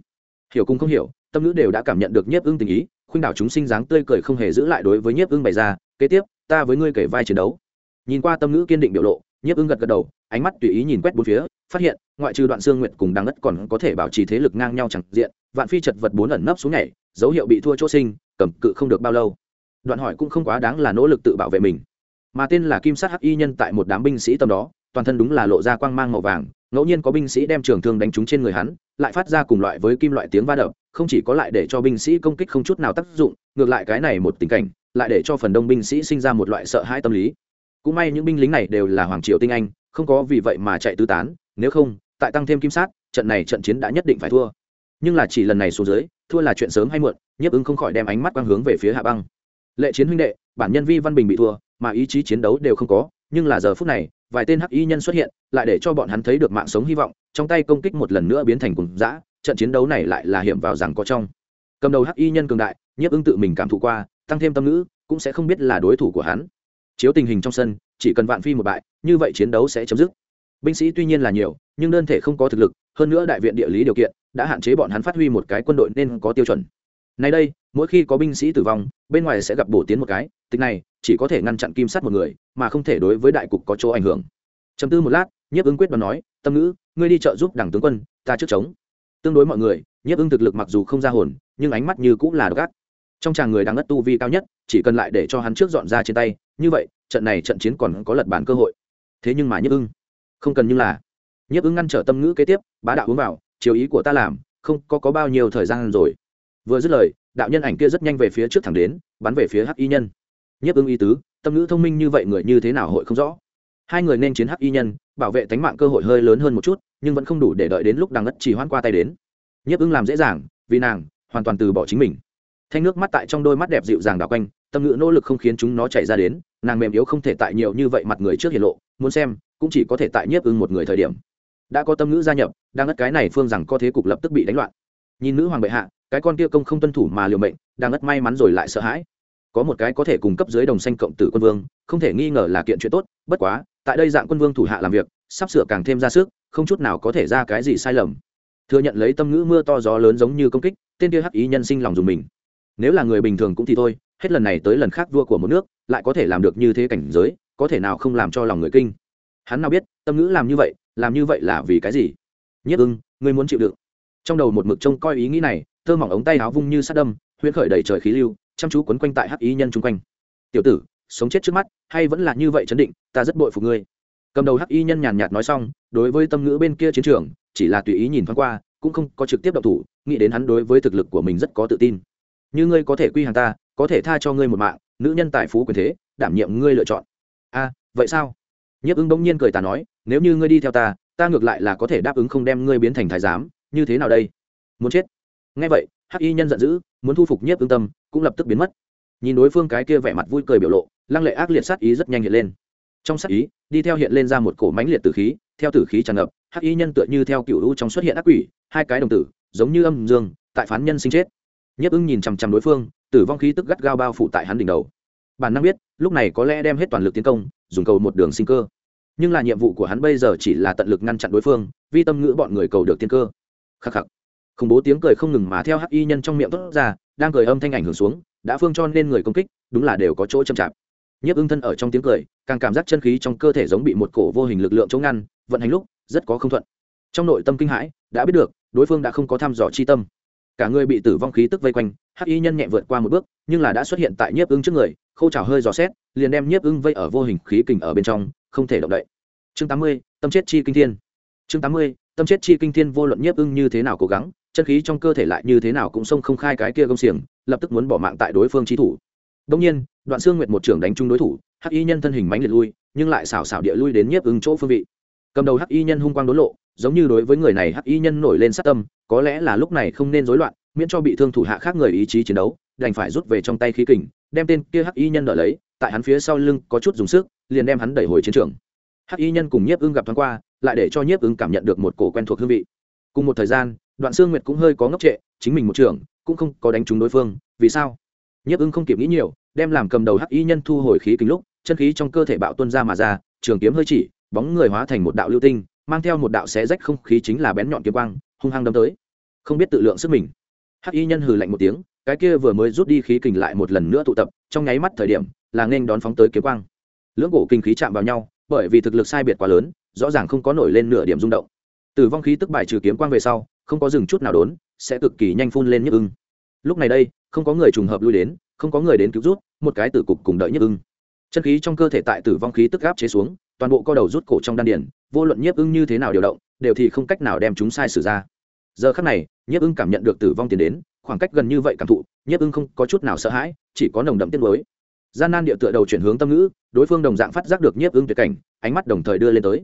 Hiểu cũng không hiểu, tâm ngữ đều đã cảm nhận được nhiếp ưng tình ý, khuynh đảo chúng sinh dáng tươi cười không hề giữ lại đối với nhiếp ưng bày ra, kế tiếp ta với ngươi kể vai chiến đấu. Nhìn qua tâm ngữ kiên định biểu lộ, nhiếp ưng gật gật đầu, ánh mắt tùy ý nhìn quét bốn phía, phát hiện, ngoại trừ đoạn xương nguyện cùng đăng ất còn có thể bảo trì thế lực ngang nhau chẳng diện, vạn phi chật vật bốn ẩn nấp xuống nhảy, dấu hiệu bị thua chỗ sinh, cầm cự không được bao lâu. Đoạn hỏi cũng không quá đáng là nỗ lực tự bảo vệ mình. Mà tên là kim sát hắc y nhân tại một đám binh sĩ tầm đó, toàn thân đúng là lộ ra quang mang màu vàng, ngẫu nhiên có binh sĩ đem trường thương đánh trúng trên người hắn, lại phát ra cùng loại với kim loại tiếng va đập, không chỉ có lại để cho binh sĩ công kích không chút nào tác dụng, ngược lại cái này một tình cảnh lại để cho phần đông binh sĩ sinh ra một loại sợ hãi tâm lý. Cũng may những binh lính này đều là hoàng triều tinh anh, không có vì vậy mà chạy tứ tán, nếu không, tại tăng thêm kim sát, trận này trận chiến đã nhất định phải thua. Nhưng là chỉ lần này xuống dưới, thua là chuyện sớm hay muộn, nhiếp ứng không khỏi đem ánh mắt quang hướng về phía hạ băng. Lệ chiến huynh đệ, bản nhân vi văn bình bị thua, mà ý chí chiến đấu đều không có, nhưng là giờ phút này, vài tên hắc y nhân xuất hiện, lại để cho bọn hắn thấy được mạng sống hy vọng, trong tay công kích một lần nữa biến thành cùng dã, trận chiến đấu này lại là hiểm vào rằng có trong. Cầm đầu hắc y nhân cường đại, nhiếp ứng tự mình cảm thụ qua tăng thêm tâm ngữ, cũng sẽ không biết là đối thủ của hắn. Chiếu tình hình trong sân, chỉ cần vạn phi một bại, như vậy chiến đấu sẽ chấm dứt. Binh sĩ tuy nhiên là nhiều, nhưng đơn thể không có thực lực, hơn nữa đại viện địa lý điều kiện, đã hạn chế bọn hắn phát huy một cái quân đội nên có tiêu chuẩn. Nay đây, mỗi khi có binh sĩ tử vong, bên ngoài sẽ gặp bổ tiến một cái, tịch này, chỉ có thể ngăn chặn kim sát một người, mà không thể đối với đại cục có chỗ ảnh hưởng. Chấm tư một lát, nhiếp ứng quyết đoán nói, tâm ngữ, ngươi đi trợ giúp đảng tướng quân, ta trước chống. Tương đối mọi người, nhiếp ứng thực lực mặc dù không ra hồn, nhưng ánh mắt như cũng là đ ộ trong chàng người đang ngất tu vi cao nhất chỉ cần lại để cho hắn trước dọn ra trên tay như vậy trận này trận chiến còn có lật bản cơ hội. Thế nhưng mà nhiếp ưng không cần như là. Nhiếp ưng ngăn trở tâm ngữ kế tiếp bá đạo hướng vào chiều ý của ta làm không có, có bao nhiêu thời gian rồi. Vừa dứt lời đạo nhân ảnh kia rất nhanh về phía trước thẳng đến bắn về phía hắc y nhân. Nhiếp ưng y tứ tâm ngữ thông minh như vậy người như thế nào hội không rõ. Hai người nên chiến hắc y nhân bảo vệ tánh mạng cơ hội hơi lớn hơn một chút nhưng vẫn không đủ để đợi đến lúc đang ngất chỉ hoan qua tay đến. Nhiếp ưng làm dễ dàng vì nàng hoàn toàn từ bỏ chính mình thanh nước mắt tại trong đôi mắt đẹp dịu dàng đảo quanh, tâm ngữ nỗ lực không khiến chúng nó chảy ra đến, nàng mềm yếu không thể tại nhiều như vậy mặt người trước hiển lộ, muốn xem, cũng chỉ có thể tại nhiếp ưng một người thời điểm. Đã có tâm ngữ gia nhập, đang ngất cái này phương rằng có thế cục lập tức bị đánh loạn. Nhìn nữ hoàng bệ hạ, cái con kia công không tuân thủ mà liều mệnh, đang ngất may mắn rồi lại sợ hãi. Có một cái có thể cung cấp dưới đồng xanh cộng tử quân vương, không thể nghi ngờ là kiện chuyện tốt, bất quá, tại đây dạng quân vương thủ hạ làm việc, sắp sửa càng thêm ra sức, không chút nào có thể ra cái gì sai lầm. Thừa nhận lấy tâm ngữ mưa to gió lớn giống như công kích, tên kia hắc ý nhân sinh lòng dùng mình nếu là người bình thường cũng thì thôi, hết lần này tới lần khác vua của một nước, lại có thể làm được như thế cảnh giới, có thể nào không làm cho lòng người kinh? Hắn nào biết, tâm ngữ làm như vậy, làm như vậy là vì cái gì? Nhất ưng, ngươi muốn chịu đựng. Trong đầu một mực trông coi ý nghĩ này, thơ mỏng ống tay áo vung như sát đâm, huyễn khởi đầy trời khí lưu, chăm chú quấn quanh tại hắc ý nhân chung quanh. Tiểu tử, sống chết trước mắt, hay vẫn là như vậy chấn định, ta rất bội phục ngươi. Cầm đầu hắc y nhân nhàn nhạt nói xong, đối với tâm ngữ bên kia chiến trường, chỉ là tùy ý nhìn thoáng qua, cũng không có trực tiếp độc thủ, nghĩ đến hắn đối với thực lực của mình rất có tự tin như ngươi có thể quy hàng ta, có thể tha cho ngươi một mạng, nữ nhân tài phú quyền thế, đảm nhiệm ngươi lựa chọn. A, vậy sao? Nhiếp ứng bỗng nhiên cười ta nói, nếu như ngươi đi theo ta ta ngược lại là có thể đáp ứng không đem ngươi biến thành thái giám, như thế nào đây? Muốn chết. Ngay vậy, hắc y nhân giận dữ, muốn thu phục nhiếp ứng tâm, cũng lập tức biến mất. Nhìn đối phương cái kia vẻ mặt vui cười biểu lộ, lăng lệ ác liệt sát ý rất nhanh hiện lên. Trong sát ý, đi theo hiện lên ra một cổ mãnh liệt tử khí, theo tử khí tràn ngập, hắc y nhân tựa như theo cựu u trong xuất hiện ác quỷ, hai cái đồng tử, giống như âm dương, tại phán nhân sinh chết nhấp ưng nhìn chằm chằm đối phương, tử vong khí tức gắt gao bao phủ tại hắn đỉnh đầu. Bản năng biết, lúc này có lẽ đem hết toàn lực tiến công, dùng cầu một đường sinh cơ. Nhưng là nhiệm vụ của hắn bây giờ chỉ là tận lực ngăn chặn đối phương, vi tâm ngữ bọn người cầu được tiên cơ. Khắc khắc. Khủng bố tiếng cười không ngừng mà theo hắc y nhân trong miệng tốt ra, đang cười âm thanh ảnh hưởng xuống, đã phương cho nên người công kích, đúng là đều có chỗ chậm chạp. Nhiếp ưng thân ở trong tiếng cười, càng cảm giác chân khí trong cơ thể giống bị một cổ vô hình lực lượng chống ngăn, vận hành lúc, rất có không thuận. Trong nội tâm kinh hãi, đã biết được, đối phương đã không có thăm dò chi tâm cả người bị tử vong khí tức vây quanh, hắc y nhân nhẹ vượt qua một bước, nhưng là đã xuất hiện tại nhiếp ưng trước người, khâu trào hơi dò xét, liền đem nhiếp ưng vây ở vô hình khí kình ở bên trong, không thể động đậy. Chương tám mươi, tâm chết chi kinh thiên. Chương tám mươi, tâm chết chi kinh thiên vô luận nhiếp ưng như thế nào cố gắng, chân khí trong cơ thể lại như thế nào cũng xông không khai cái kia gông xiềng, lập tức muốn bỏ mạng tại đối phương trí thủ. Đông nhiên, đoạn xương nguyệt một trưởng đánh trúng đối thủ, hắc y nhân thân hình mánh liệt lui, nhưng lại xảo xảo địa lui đến nhiếp ưng chỗ phương vị. Cầm đầu hắc y nhân hung quang đốn lộ giống như đối với người này hắc y nhân nổi lên sát tâm, có lẽ là lúc này không nên rối loạn, miễn cho bị thương thủ hạ khác người ý chí chiến đấu, đành phải rút về trong tay khí kình, đem tên kia hắc y nhân đỡ lấy, tại hắn phía sau lưng có chút dùng sức, liền đem hắn đẩy hồi chiến trường. Hắc y nhân cùng nhiếp ưng gặp thoáng qua, lại để cho nhiếp ưng cảm nhận được một cổ quen thuộc hương vị. Cùng một thời gian, đoạn xương nguyệt cũng hơi có ngốc trệ, chính mình một trưởng cũng không có đánh trúng đối phương, vì sao? Nhiếp ưng không kịp nghĩ nhiều, đem làm cầm đầu hắc y nhân thu hồi khí kính lúc, chân khí trong cơ thể bạo tuân ra mà ra, trường kiếm hơi chỉ, bóng người hóa thành một đạo lưu tinh mang theo một đạo xé rách không khí chính là bén nhọn kiếm quang, hung hăng đâm tới. Không biết tự lượng sức mình. Hắc y nhân hừ lạnh một tiếng, cái kia vừa mới rút đi khí kình lại một lần nữa tụ tập, trong nháy mắt thời điểm, là nên đón phóng tới kiếm quang. Lưỡng cổ kinh khí chạm vào nhau, bởi vì thực lực sai biệt quá lớn, rõ ràng không có nổi lên nửa điểm rung động. Tử vong khí tức bài trừ kiếm quang về sau, không có dừng chút nào đốn, sẽ cực kỳ nhanh phun lên nhức ưng. Lúc này đây, không có người trùng hợp lui đến, không có người đến cứu rút một cái tử cục cùng đợi nhức ưng. Chân khí trong cơ thể tại tử vong khí tức gáp chế xuống toàn bộ co đầu rút cổ trong đan điển vô luận nhiếp ưng như thế nào điều động, đều thì không cách nào đem chúng sai sử ra. Giờ khắc này, nhiếp ưng cảm nhận được tử vong tiến đến, khoảng cách gần như vậy cảm thụ, nhiếp ưng không có chút nào sợ hãi, chỉ có nồng đậm tiết mới gian nan địa tựa đầu chuyển hướng tâm ngữ, đối phương đồng dạng phát giác được nhiếp ưng tuyệt cảnh, ánh mắt đồng thời đưa lên tới.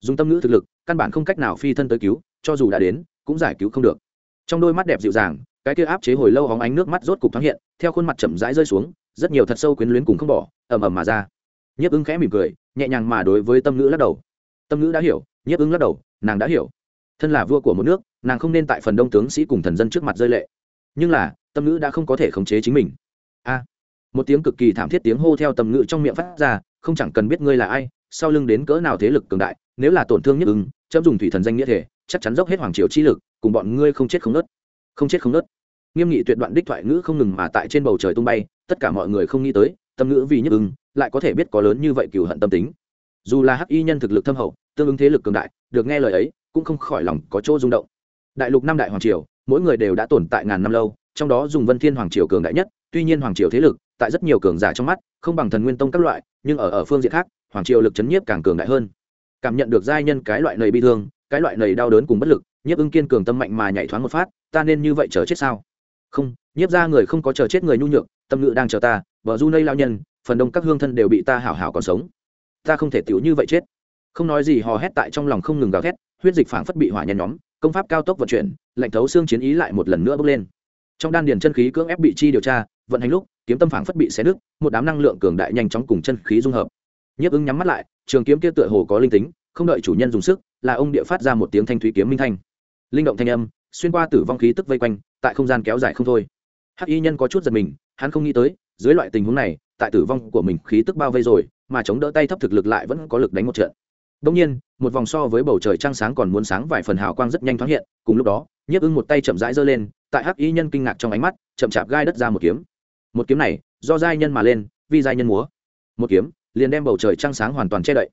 Dùng tâm ngữ thực lực, căn bản không cách nào phi thân tới cứu, cho dù đã đến, cũng giải cứu không được. Trong đôi mắt đẹp dịu dàng, cái kia áp chế hồi lâu hóng ánh nước mắt rốt cục thoáng hiện, theo khuôn mặt chậm rãi rơi xuống, rất nhiều thật sâu quyến luyến cùng không bỏ, ầm ầm mà ra. Nhiếp ưng khẽ mỉm cười nhẹ nhàng mà đối với tâm ngữ lắc đầu. Tâm ngữ đã hiểu, nhiếp ứng lắc đầu, nàng đã hiểu. Thân là vua của một nước, nàng không nên tại phần đông tướng sĩ cùng thần dân trước mặt rơi lệ. Nhưng là, tâm ngữ đã không có thể khống chế chính mình. A. Một tiếng cực kỳ thảm thiết tiếng hô theo tâm ngữ trong miệng phát ra, không chẳng cần biết ngươi là ai, sau lưng đến cỡ nào thế lực cường đại, nếu là tổn thương nhất ứng, chấm dùng thủy thần danh nghĩa thể, chắc chắn dốc hết hoàng triều chi lực, cùng bọn ngươi không chết không nớt. Không chết không nớt. Nghiêm nghị tuyệt đoạn đích thoại ngữ không ngừng mà tại trên bầu trời tung bay, tất cả mọi người không nghĩ tới, tâm ngữ vì nhất ứng lại có thể biết có lớn như vậy cừu hận tâm tính. Dù là hắc y nhân thực lực thâm hậu, tương ứng thế lực cường đại, được nghe lời ấy, cũng không khỏi lòng có chỗ rung động. Đại lục năm đại hoàng triều, mỗi người đều đã tồn tại ngàn năm lâu, trong đó dùng vân thiên hoàng triều cường đại nhất, tuy nhiên hoàng triều thế lực, tại rất nhiều cường giả trong mắt, không bằng thần nguyên tông các loại, nhưng ở ở phương diện khác, hoàng triều lực chấn nhiếp càng cường đại hơn. Cảm nhận được giai nhân cái loại nầy bi thương, cái loại nầy đau đớn cùng bất lực, nhiếp ưng kiên cường tâm mạnh mà nhảy thoáng một phát, ta nên như vậy chờ chết sao? Không, nhiếp ra người không có chờ chết người nhu nhược, tâm ngự đang chờ ta vợ du nây lao nhân phần đông các hương thân đều bị ta hảo hảo còn sống. Ta không thể tiểu như vậy chết. Không nói gì hò hét tại trong lòng không ngừng gào thét, huyết dịch phảng phất bị hỏa nhen nhóm, công pháp cao tốc vận chuyển, lạnh thấu xương chiến ý lại một lần nữa bốc lên. Trong đan điền chân khí cưỡng ép bị chi điều tra, vận hành lúc, kiếm tâm phảng phất bị xé nứt, một đám năng lượng cường đại nhanh chóng cùng chân khí dung hợp. Nhiếp ứng nhắm mắt lại, trường kiếm kia tựa hồ có linh tính, không đợi chủ nhân dùng sức, là ông địa phát ra một tiếng thanh thúy kiếm minh thanh. Linh động thanh âm, xuyên qua tử vong khí tức vây quanh, tại không gian kéo dài không thôi. Hắc y nhân có chút giật mình, hắn không nghĩ tới, dưới loại tình huống này tại tử vong của mình khí tức bao vây rồi mà chống đỡ tay thấp thực lực lại vẫn có lực đánh một trận Đông nhiên, một vòng so với bầu trời trăng sáng còn muốn sáng vài phần hào quang rất nhanh thoáng hiện, cùng lúc đó, Nhiếp Ưng một tay chậm rãi giơ lên, tại Hắc Y nhân kinh ngạc trong ánh mắt, chậm chạp gai đất ra một kiếm. Một kiếm này, do giai nhân mà lên, vi giai nhân múa. Một kiếm, liền đem bầu trời trăng sáng hoàn toàn che đậy.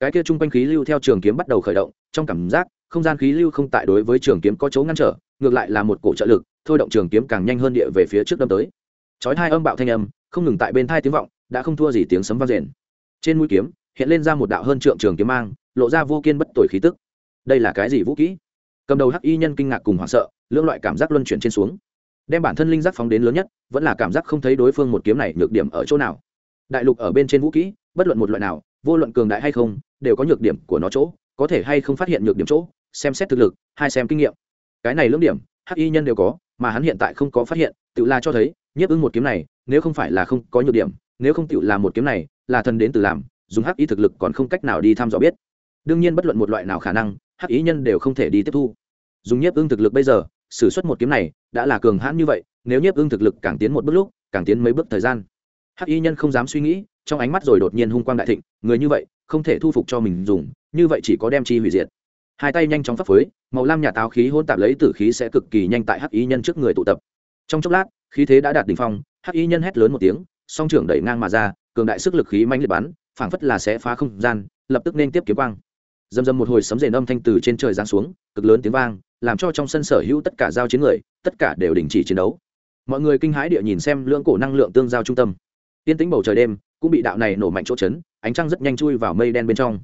Cái kia trung quanh khí lưu theo trường kiếm bắt đầu khởi động, trong cảm giác, không gian khí lưu không tại đối với trường kiếm có chỗ ngăn trở, ngược lại là một cổ trợ lực, thôi động trường kiếm càng nhanh hơn địa về phía trước đâm tới. Chói hai âm bạo thanh âm, không ngừng tại bên thai tiếng vọng, đã không thua gì tiếng sấm vang rền. Trên mũi kiếm, hiện lên ra một đạo hơn trượng trường kiếm mang, lộ ra vô kiên bất tội khí tức. Đây là cái gì vũ kỹ cầm đầu hắc y nhân kinh ngạc cùng hoảng sợ lưỡng loại cảm giác luân chuyển trên xuống. Đem bản thân linh giác phóng đến lớn nhất vẫn là cảm giác không thấy đối phương một kiếm này nhược điểm ở chỗ nào. Đại lục ở bên trên vũ kỹ bất luận một loại nào vô luận cường đại hay không đều có nhược điểm của nó chỗ có thể hay không phát hiện nhược điểm chỗ xem xét thực lực hay xem kinh nghiệm. Cái này lưỡng điểm hắc y nhân đều có mà hắn hiện tại không có phát hiện tự la cho thấy nhiếp ưng một kiếm này, nếu không phải là không có nhược điểm, nếu không tự làm một kiếm này, là thần đến từ làm, dùng hắc ý thực lực còn không cách nào đi thăm dò biết. Đương nhiên bất luận một loại nào khả năng, hắc ý nhân đều không thể đi tiếp thu. Dùng nhiếp ưng thực lực bây giờ s ử suất một kiếm này, đã là cường hãn như vậy, nếu nhiếp ưng thực lực càng tiến một bước lúc, càng tiến mấy bước thời gian. Hắc ý nhân không dám suy nghĩ, trong ánh mắt rồi đột nhiên hung quang đại thịnh, người như vậy, không thể thu phục cho mình dùng, như vậy chỉ có đem chi hủy diệt. Hai tay nhanh chóng phấp phới, màu lam nhà táo khí hôn tạp lấy tử khí sẽ cực kỳ nhanh tại hắc ý nhân trước người tụ tập trong chốc lát, khí thế đã đạt đỉnh phong, hắc y nhân hét lớn một tiếng, song trưởng đẩy ngang mà ra, cường đại sức lực khí manh liệt bắn, phảng phất là sẽ phá không gian, lập tức nên tiếp kiếm quang. Dầm dầm một hồi sấm rền âm thanh từ trên trời giáng xuống, cực lớn tiếng vang, làm cho trong sân sở hữu tất cả giao chiến người, tất cả đều đình chỉ chiến đấu. Mọi người kinh hãi địa nhìn xem lưỡng cổ năng lượng tương giao trung tâm. Tiên tĩnh bầu trời đêm, cũng bị đạo này nổ mạnh chỗ chấn, ánh trăng rất nhanh chui vào mây đen bên trong.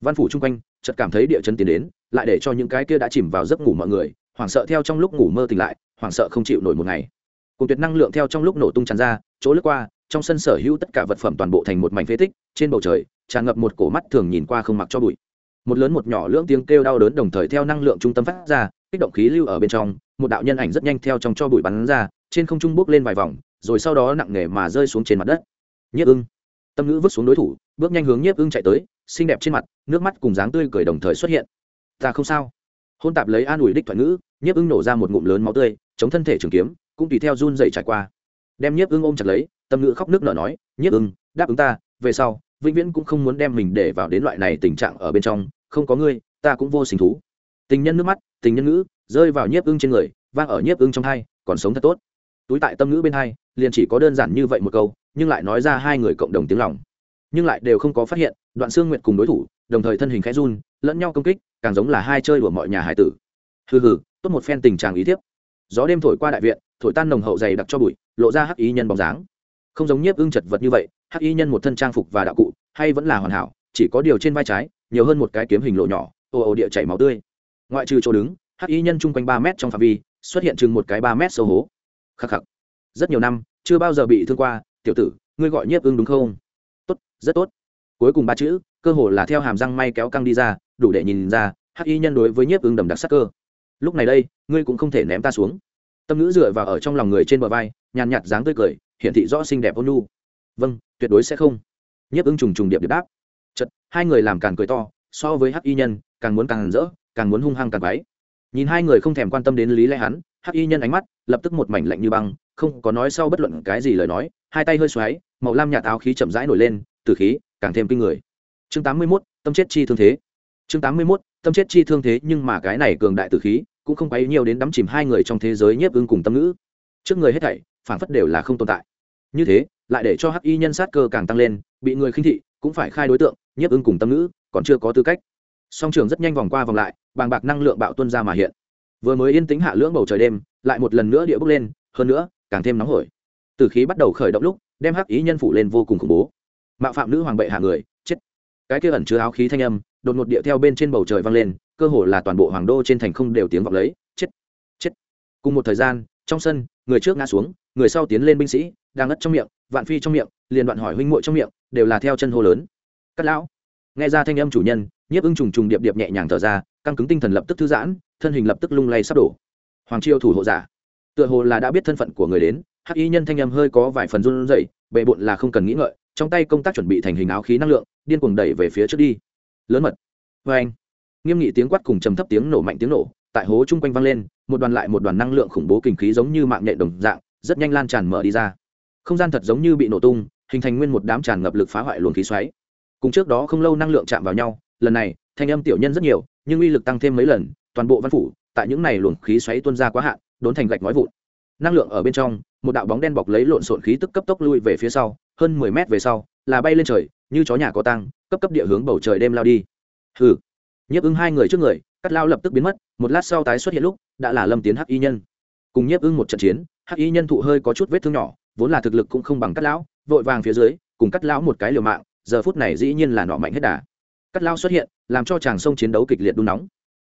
Văn phủ chung quanh, chợt cảm thấy địa chấn tiến đến, lại để cho những cái kia đã chìm vào giấc ngủ mọi người, hoảng sợ theo trong lúc ngủ mơ tỉnh lại hoảng sợ không chịu nổi một ngày. Cùng tuyệt năng lượng theo trong lúc nổ tung tràn ra, chỗ lướt qua, trong sân sở hữu tất cả vật phẩm toàn bộ thành một mảnh phế tích, trên bầu trời, tràn ngập một cổ mắt thường nhìn qua không mặc cho bụi. Một lớn một nhỏ lưỡng tiếng kêu đau đớn đồng thời theo năng lượng trung tâm phát ra, kích động khí lưu ở bên trong, một đạo nhân ảnh rất nhanh theo trong cho bụi bắn ra, trên không trung bước lên vài vòng, rồi sau đó nặng nề mà rơi xuống trên mặt đất. Nhiếp ưng. Tâm ngữ vứt xuống đối thủ, bước nhanh hướng nhiếp ưng chạy tới, xinh đẹp trên mặt, nước mắt cùng dáng tươi cười đồng thời xuất hiện. Ta không sao hôn tạp lấy an ủi đích thoại ngữ, nhiếp ưng nổ ra một ngụm lớn máu tươi, chống thân thể trường kiếm, cũng tùy theo run dậy trải qua. Đem nhiếp ưng ôm chặt lấy, tâm ngữ khóc nước nở nói, nhiếp ưng, đáp ứng ta, về sau, vĩnh viễn cũng không muốn đem mình để vào đến loại này tình trạng ở bên trong, không có ngươi, ta cũng vô sinh thú. Tình nhân nước mắt, tình nhân ngữ, rơi vào nhiếp ưng trên người, vang ở nhiếp ưng trong hai, còn sống thật tốt. Túi tại tâm ngữ bên hai, liền chỉ có đơn giản như vậy một câu, nhưng lại nói ra hai người cộng đồng tiếng lòng. Nhưng lại đều không có phát hiện, đoạn xương nguyện cùng đối thủ, đồng thời thân hình khẽ run, lẫn nhau công kích càng giống là hai chơi đùa mọi nhà hải tử. Hừ hừ, tốt một phen tình trạng ý thiếp. Gió đêm thổi qua đại viện, thổi tan nồng hậu dày đặc cho bụi, lộ ra hắc ý nhân bóng dáng. Không giống nhiếp ưng chật vật như vậy, hắc y nhân một thân trang phục và đạo cụ, hay vẫn là hoàn hảo, chỉ có điều trên vai trái, nhiều hơn một cái kiếm hình lộ nhỏ ồ ồ địa chảy máu tươi. Ngoại trừ chỗ đứng, hắc y nhân chung quanh ba mét trong phạm vi, xuất hiện chừng một cái ba mét sâu hố. Khắc khắc. Rất nhiều năm, chưa bao giờ bị thương qua, tiểu tử, ngươi gọi nhiếp ưng đúng không? Tốt, rất tốt. Cuối cùng ba chữ cơ hồ là theo hàm răng may kéo căng đi ra, đủ để nhìn ra, hắc y nhân đối với nhiếp ưng đầm đặc sắc cơ. Lúc này đây, ngươi cũng không thể ném ta xuống. Tâm ngữ dựa vào ở trong lòng người trên bờ vai, nhàn nhạt dáng tươi cười, hiển thị rõ xinh đẹp ôn nhu. Vâng tuyệt đối sẽ không. Nhiếp ưng trùng trùng điệp điệp đáp. Chật hai người làm càng cười to, so với hắc y nhân, càng muốn càng rỡ, càng muốn hung hăng càng váy nhìn hai người không thèm quan tâm đến lý lẽ hắn, hắc y nhân ánh mắt lập tức một mảnh lạnh như băng, không có nói sau bất luận cái gì lời nói, hai tay hơi xoáy, màu lam nhạt áo khí chậm rãi nổi lên từ khí càng thêm kinh người chương tám mươi 81, tâm chết chi thương thế. Chương tám mươi 81, tâm chết chi thương thế nhưng mà cái này cường đại từ khí cũng không quấy nhiều đến đắm chìm hai người trong thế giới nhiếp ưng cùng tâm ngữ. Trước người hết thảy phản phất đều là không tồn tại. Như thế lại để cho hắc y nhân sát cơ càng tăng lên bị người khinh thị cũng phải khai đối tượng nhiếp ưng cùng tâm ngữ còn chưa có tư cách. Song trường rất nhanh vòng qua vòng lại bàng bạc năng lượng bạo tuân ra mà hiện. Vừa mới yên tĩnh hạ lưỡng bầu trời đêm lại một lần nữa địa bước lên hơn nữa càng thêm nóng hổi. Từ khí bắt đầu khởi động lúc đem hắc ý nhân phủ lên vô cùng khủng bố. Mạo phạm nữ hoàng bệ hạ người cái kia ẩn chứa áo khí thanh âm, đột ngột địa theo bên trên bầu trời vang lên, cơ hồ là toàn bộ hoàng đô trên thành không đều tiếng vọng lấy, chết chết. Cùng một thời gian, trong sân, người trước ngã xuống, người sau tiến lên binh sĩ, đang ngất trong miệng, vạn phi trong miệng, liền đoạn hỏi huynh muội trong miệng, đều là theo chân hô lớn. Cắt lão. Nghe ra thanh âm chủ nhân, nhiếp ưng trùng trùng điệp điệp nhẹ nhàng thở ra, căng cứng tinh thần lập tức thư giãn, thân hình lập tức lung lay sắp đổ. Hoàng triều thủ hộ giả. Tựa hồ là đã biết thân phận của người đến, hắc y nhân thanh âm hơi có vài phần run rẩy bệ bộn là không cần nghĩ ngợi trong tay công tác chuẩn bị thành hình áo khí năng lượng, điên cuồng đẩy về phía trước đi. Lớn mật. Vê anh, nghiêm nghị tiếng quát cùng trầm thấp tiếng nổ mạnh tiếng nổ, tại hố chung quanh vang lên, một đoàn lại một đoàn năng lượng khủng bố kinh khí giống như mạng nhện đồng dạng, rất nhanh lan tràn mở đi ra. Không gian thật giống như bị nổ tung, hình thành nguyên một đám tràn ngập lực phá hoại luồng khí xoáy. Cùng trước đó không lâu năng lượng chạm vào nhau, lần này, thanh âm tiểu nhân rất nhiều, nhưng uy lực tăng thêm mấy lần, toàn bộ văn phủ, tại những này luồng khí xoáy tuôn ra quá hạn, đốn thành gạch nói vụn. Năng lượng ở bên trong, một đạo bóng đen bọc lấy lộn xộn khí tức cấp tốc lui về phía sau hơn mười mét về sau, là bay lên trời, như chó nhà có tăng cấp cấp địa hướng bầu trời đêm lao đi. Hừ. Nhiếp ưng hai người trước người, cắt lao lập tức biến mất, một lát sau tái xuất hiện lúc, đã là lâm tiến hắc y nhân. Cùng nhiếp ưng một trận chiến, hắc y nhân thụ hơi có chút vết thương nhỏ, vốn là thực lực cũng không bằng cắt lão, vội vàng phía dưới, cùng cắt lão một cái liều mạng, giờ phút này dĩ nhiên là nọ mạnh hết đà. Cắt lão xuất hiện, làm cho chàng sông chiến đấu kịch liệt đun nóng.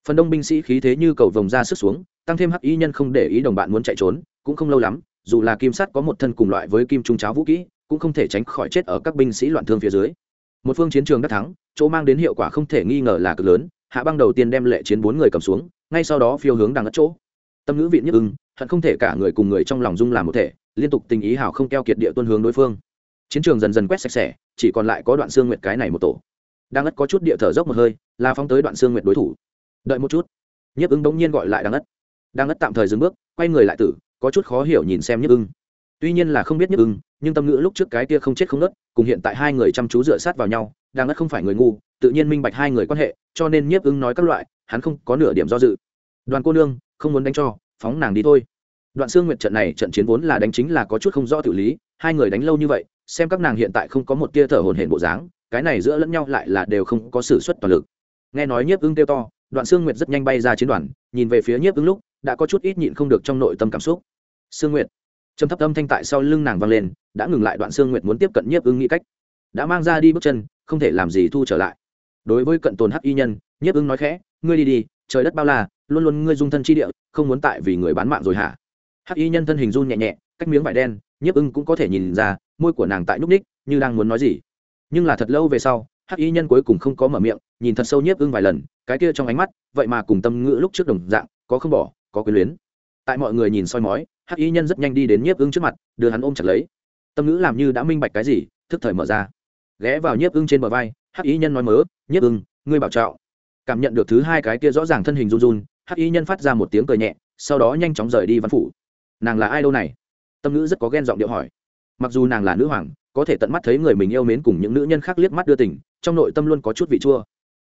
Phần đông binh sĩ khí thế như cầu vồng ra sức xuống, tăng thêm hắc y nhân không để ý đồng bạn muốn chạy trốn, cũng không lâu lắm, dù là kim sắt có một thân cùng loại với kim trung cháo vũ kỹ cũng không thể tránh khỏi chết ở các binh sĩ loạn thương phía dưới. Một phương chiến trường đắc thắng, chỗ mang đến hiệu quả không thể nghi ngờ là cực lớn, hạ băng đầu tiên đem lệ chiến bốn người cầm xuống, ngay sau đó phiêu hướng đằng ất chỗ. Tâm ngữ viện nhất ưng, hận không thể cả người cùng người trong lòng dung làm một thể, liên tục tình ý hào không keo kiệt địa tuân hướng đối phương. Chiến trường dần dần quét sạch sẽ, chỉ còn lại có đoạn xương nguyệt cái này một tổ. Đang ất có chút địa thở dốc một hơi là phong tới đoạn xương nguyệt đối thủ. Đợi một chút. Nhiếp ứng bỗng nhiên gọi lại đang ất đang ất tạm thời dừng bước, quay người lại tử, có chút khó hiểu nhìn xem nhiếp ưng tuy nhiên là không biết nhất ưng, nhưng tâm ngữ lúc trước cái kia không chết không nớt, cùng hiện tại hai người chăm chú dựa sát vào nhau, đang ất không phải người ngu, tự nhiên minh bạch hai người quan hệ, cho nên nhiếp ưng nói các loại, hắn không có nửa điểm do dự. Đoàn cô nương, không muốn đánh cho, phóng nàng đi thôi. Đoạn xương nguyệt trận này trận chiến vốn là đánh chính là có chút không rõ tự lý, hai người đánh lâu như vậy, xem các nàng hiện tại không có một tia thở hồn hển bộ dáng, cái này giữa lẫn nhau lại là đều không có s ử suất toàn lực. Nghe nói nhiếp ưng kêu to, đoạn xương nguyệt rất nhanh bay ra chiến đoàn, nhìn về phía nhiếp ưng lúc, đã có chút ít nhịn không được trong nội tâm cảm xúc. Xương nguyệt trầm thấp âm thanh tại sau lưng nàng vang lên, đã ngừng lại đoạn sương nguyệt muốn tiếp cận nhiếp ưng nghĩ cách. Đã mang ra đi bước chân, không thể làm gì thu trở lại. Đối với cận tồn hắc y nhân, nhiếp ưng nói khẽ, ngươi đi đi, trời đất bao la, luôn luôn ngươi dung thân chi địa, không muốn tại vì người bán mạng rồi hả? Hắc y nhân thân hình run nhẹ nhẹ, cách miếng vải đen, nhiếp ưng cũng có thể nhìn ra, môi của nàng tại nhúc ních như đang muốn nói gì. Nhưng là thật lâu về sau, hắc y nhân cuối cùng không có mở miệng, nhìn thật sâu nhiếp ưng vài lần, cái kia trong ánh mắt, vậy mà cùng tâm ngữ lúc trước đồng dạng, có không bỏ, có quyền luyến tại mọi người nhìn soi mói, hắc y nhân rất nhanh đi đến nhiếp ưng trước mặt, đưa hắn ôm chặt lấy. Tâm ngữ làm như đã minh bạch cái gì, thức thời mở ra. Ghé vào nhiếp ưng trên bờ vai, hắc y nhân nói mớ, nhiếp ưng, ngươi bảo trạo cảm nhận được thứ hai cái kia rõ ràng thân hình run run, hắc y nhân phát ra một tiếng cười nhẹ, sau đó nhanh chóng rời đi văn phủ. Nàng là ai đâu này? Tâm ngữ rất có ghen giọng điệu hỏi. Mặc dù nàng là nữ hoàng, có thể tận mắt thấy người mình yêu mến cùng những nữ nhân khác liếc mắt đưa tình, trong nội tâm luôn có chút vị chua.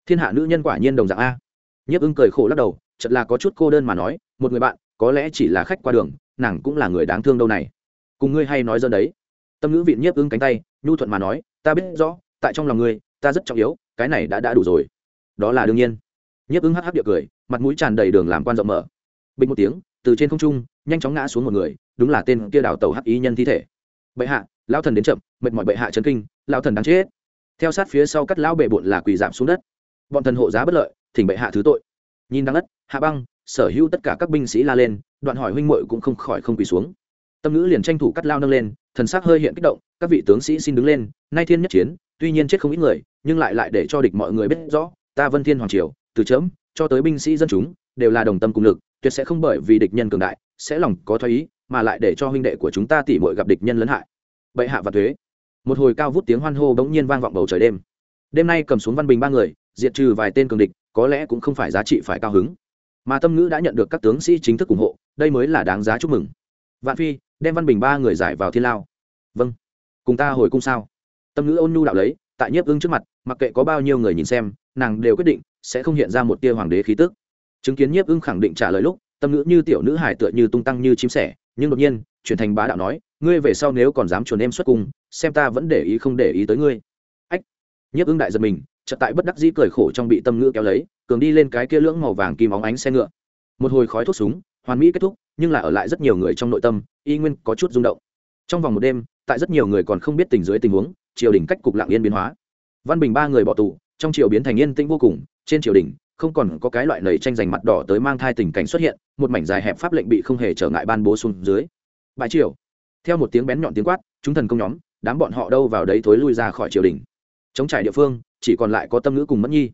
Thiên hạ nữ nhân quả nhiên đồng dạng a. Nhiếp ưng cười khổ lắc đầu chật là có chút cô đơn mà nói, một người bạn có lẽ chỉ là khách qua đường, nàng cũng là người đáng thương đâu này. Cùng ngươi hay nói dân đấy. Tâm ngữ viện nhiếp ưng cánh tay, nhu thuận mà nói, ta biết rõ, tại trong lòng ngươi, ta rất trọng yếu, cái này đã đã đủ rồi. Đó là đương nhiên. Nhiếp ưng hắc hắc địa cười, mặt mũi tràn đầy đường làm quan rộng mở. Bình một tiếng, từ trên không trung, nhanh chóng ngã xuống một người, đúng là tên kia đào tàu hắc ý nhân thi thể. Bệ hạ lao thần đến chậm, mệt mỏi bệ hạ chấn kinh lao thần đáng chết. Theo sát phía sau cắt lão bệ bụn là quỳ giảm xuống đất. Bọn thần hộ giá bất lợi, thỉnh bệ hạ thứ tội. Nhìn đăng đất, hạ băng sở hữu tất cả các binh sĩ la lên, đoạn hỏi huynh muội cũng không khỏi không quỳ xuống. Tâm ngữ liền tranh thủ cắt lao nâng lên, thần sắc hơi hiện kích động, các vị tướng sĩ xin đứng lên, nay thiên nhất chiến, tuy nhiên chết không ít người, nhưng lại lại để cho địch mọi người biết rõ, ta vân thiên hoàng triều, từ chớm cho tới binh sĩ dân chúng, đều là đồng tâm cùng lực, tuyệt sẽ không bởi vì địch nhân cường đại, sẽ lòng có thoái ý, mà lại để cho huynh đệ của chúng ta tỉ mội gặp địch nhân lấn hại. Bệ hạ và thuế. Một hồi cao vút tiếng hoan hô bỗng nhiên vang vọng bầu trời đêm. Đêm nay cầm xuống văn bình ba người, diệt trừ vài tên cường địch, có lẽ cũng không phải giá trị phải cao hứng mà tâm ngữ đã nhận được các tướng sĩ chính thức ủng hộ, đây mới là đáng giá chúc mừng. Vạn phi, đem văn bình ba người giải vào thiên lao. Vâng. Cùng ta hồi cung sao? Tâm ngữ ôn nhu đạo lấy, tại nhiếp ưng trước mặt, mặc kệ có bao nhiêu người nhìn xem, nàng đều quyết định sẽ không hiện ra một tia hoàng đế khí tức. Chứng kiến nhiếp ưng khẳng định trả lời lúc, tâm ngữ như tiểu nữ hải tựa như tung tăng như chim sẻ, nhưng đột nhiên, chuyển thành bá đạo nói, ngươi về sau nếu còn dám chuồn em xuất cung, xem ta vẫn để ý không để ý tới ngươi. Ách. Nhiếp ưng đại giật mình chợt tại bất đắc dĩ cười khổ trong bị tâm ngữ kéo lấy, cường đi lên cái kia lưỡng màu vàng kim óng ánh xe ngựa. Một hồi khói thuốc súng, hoàn mỹ kết thúc, nhưng là ở lại rất nhiều người trong nội tâm, y nguyên có chút rung động. Trong vòng một đêm, tại rất nhiều người còn không biết tình dưới tình huống, triều đình cách cục lạng yên biến hóa. Văn bình ba người bỏ tù, trong triều biến thành yên tĩnh vô cùng, trên triều đình, không còn có cái loại lầy tranh giành mặt đỏ tới mang thai tình cảnh xuất hiện, một mảnh dài hẹp pháp lệnh bị không hề trở ngại ban bố xuống dưới. Bãi triều. Theo một tiếng bén nhọn tiếng quát, chúng thần công nhóm, đám bọn họ đâu vào đấy thối lui ra khỏi triều đình chống trải địa phương, chỉ còn lại có tâm ngữ cùng mất nhi.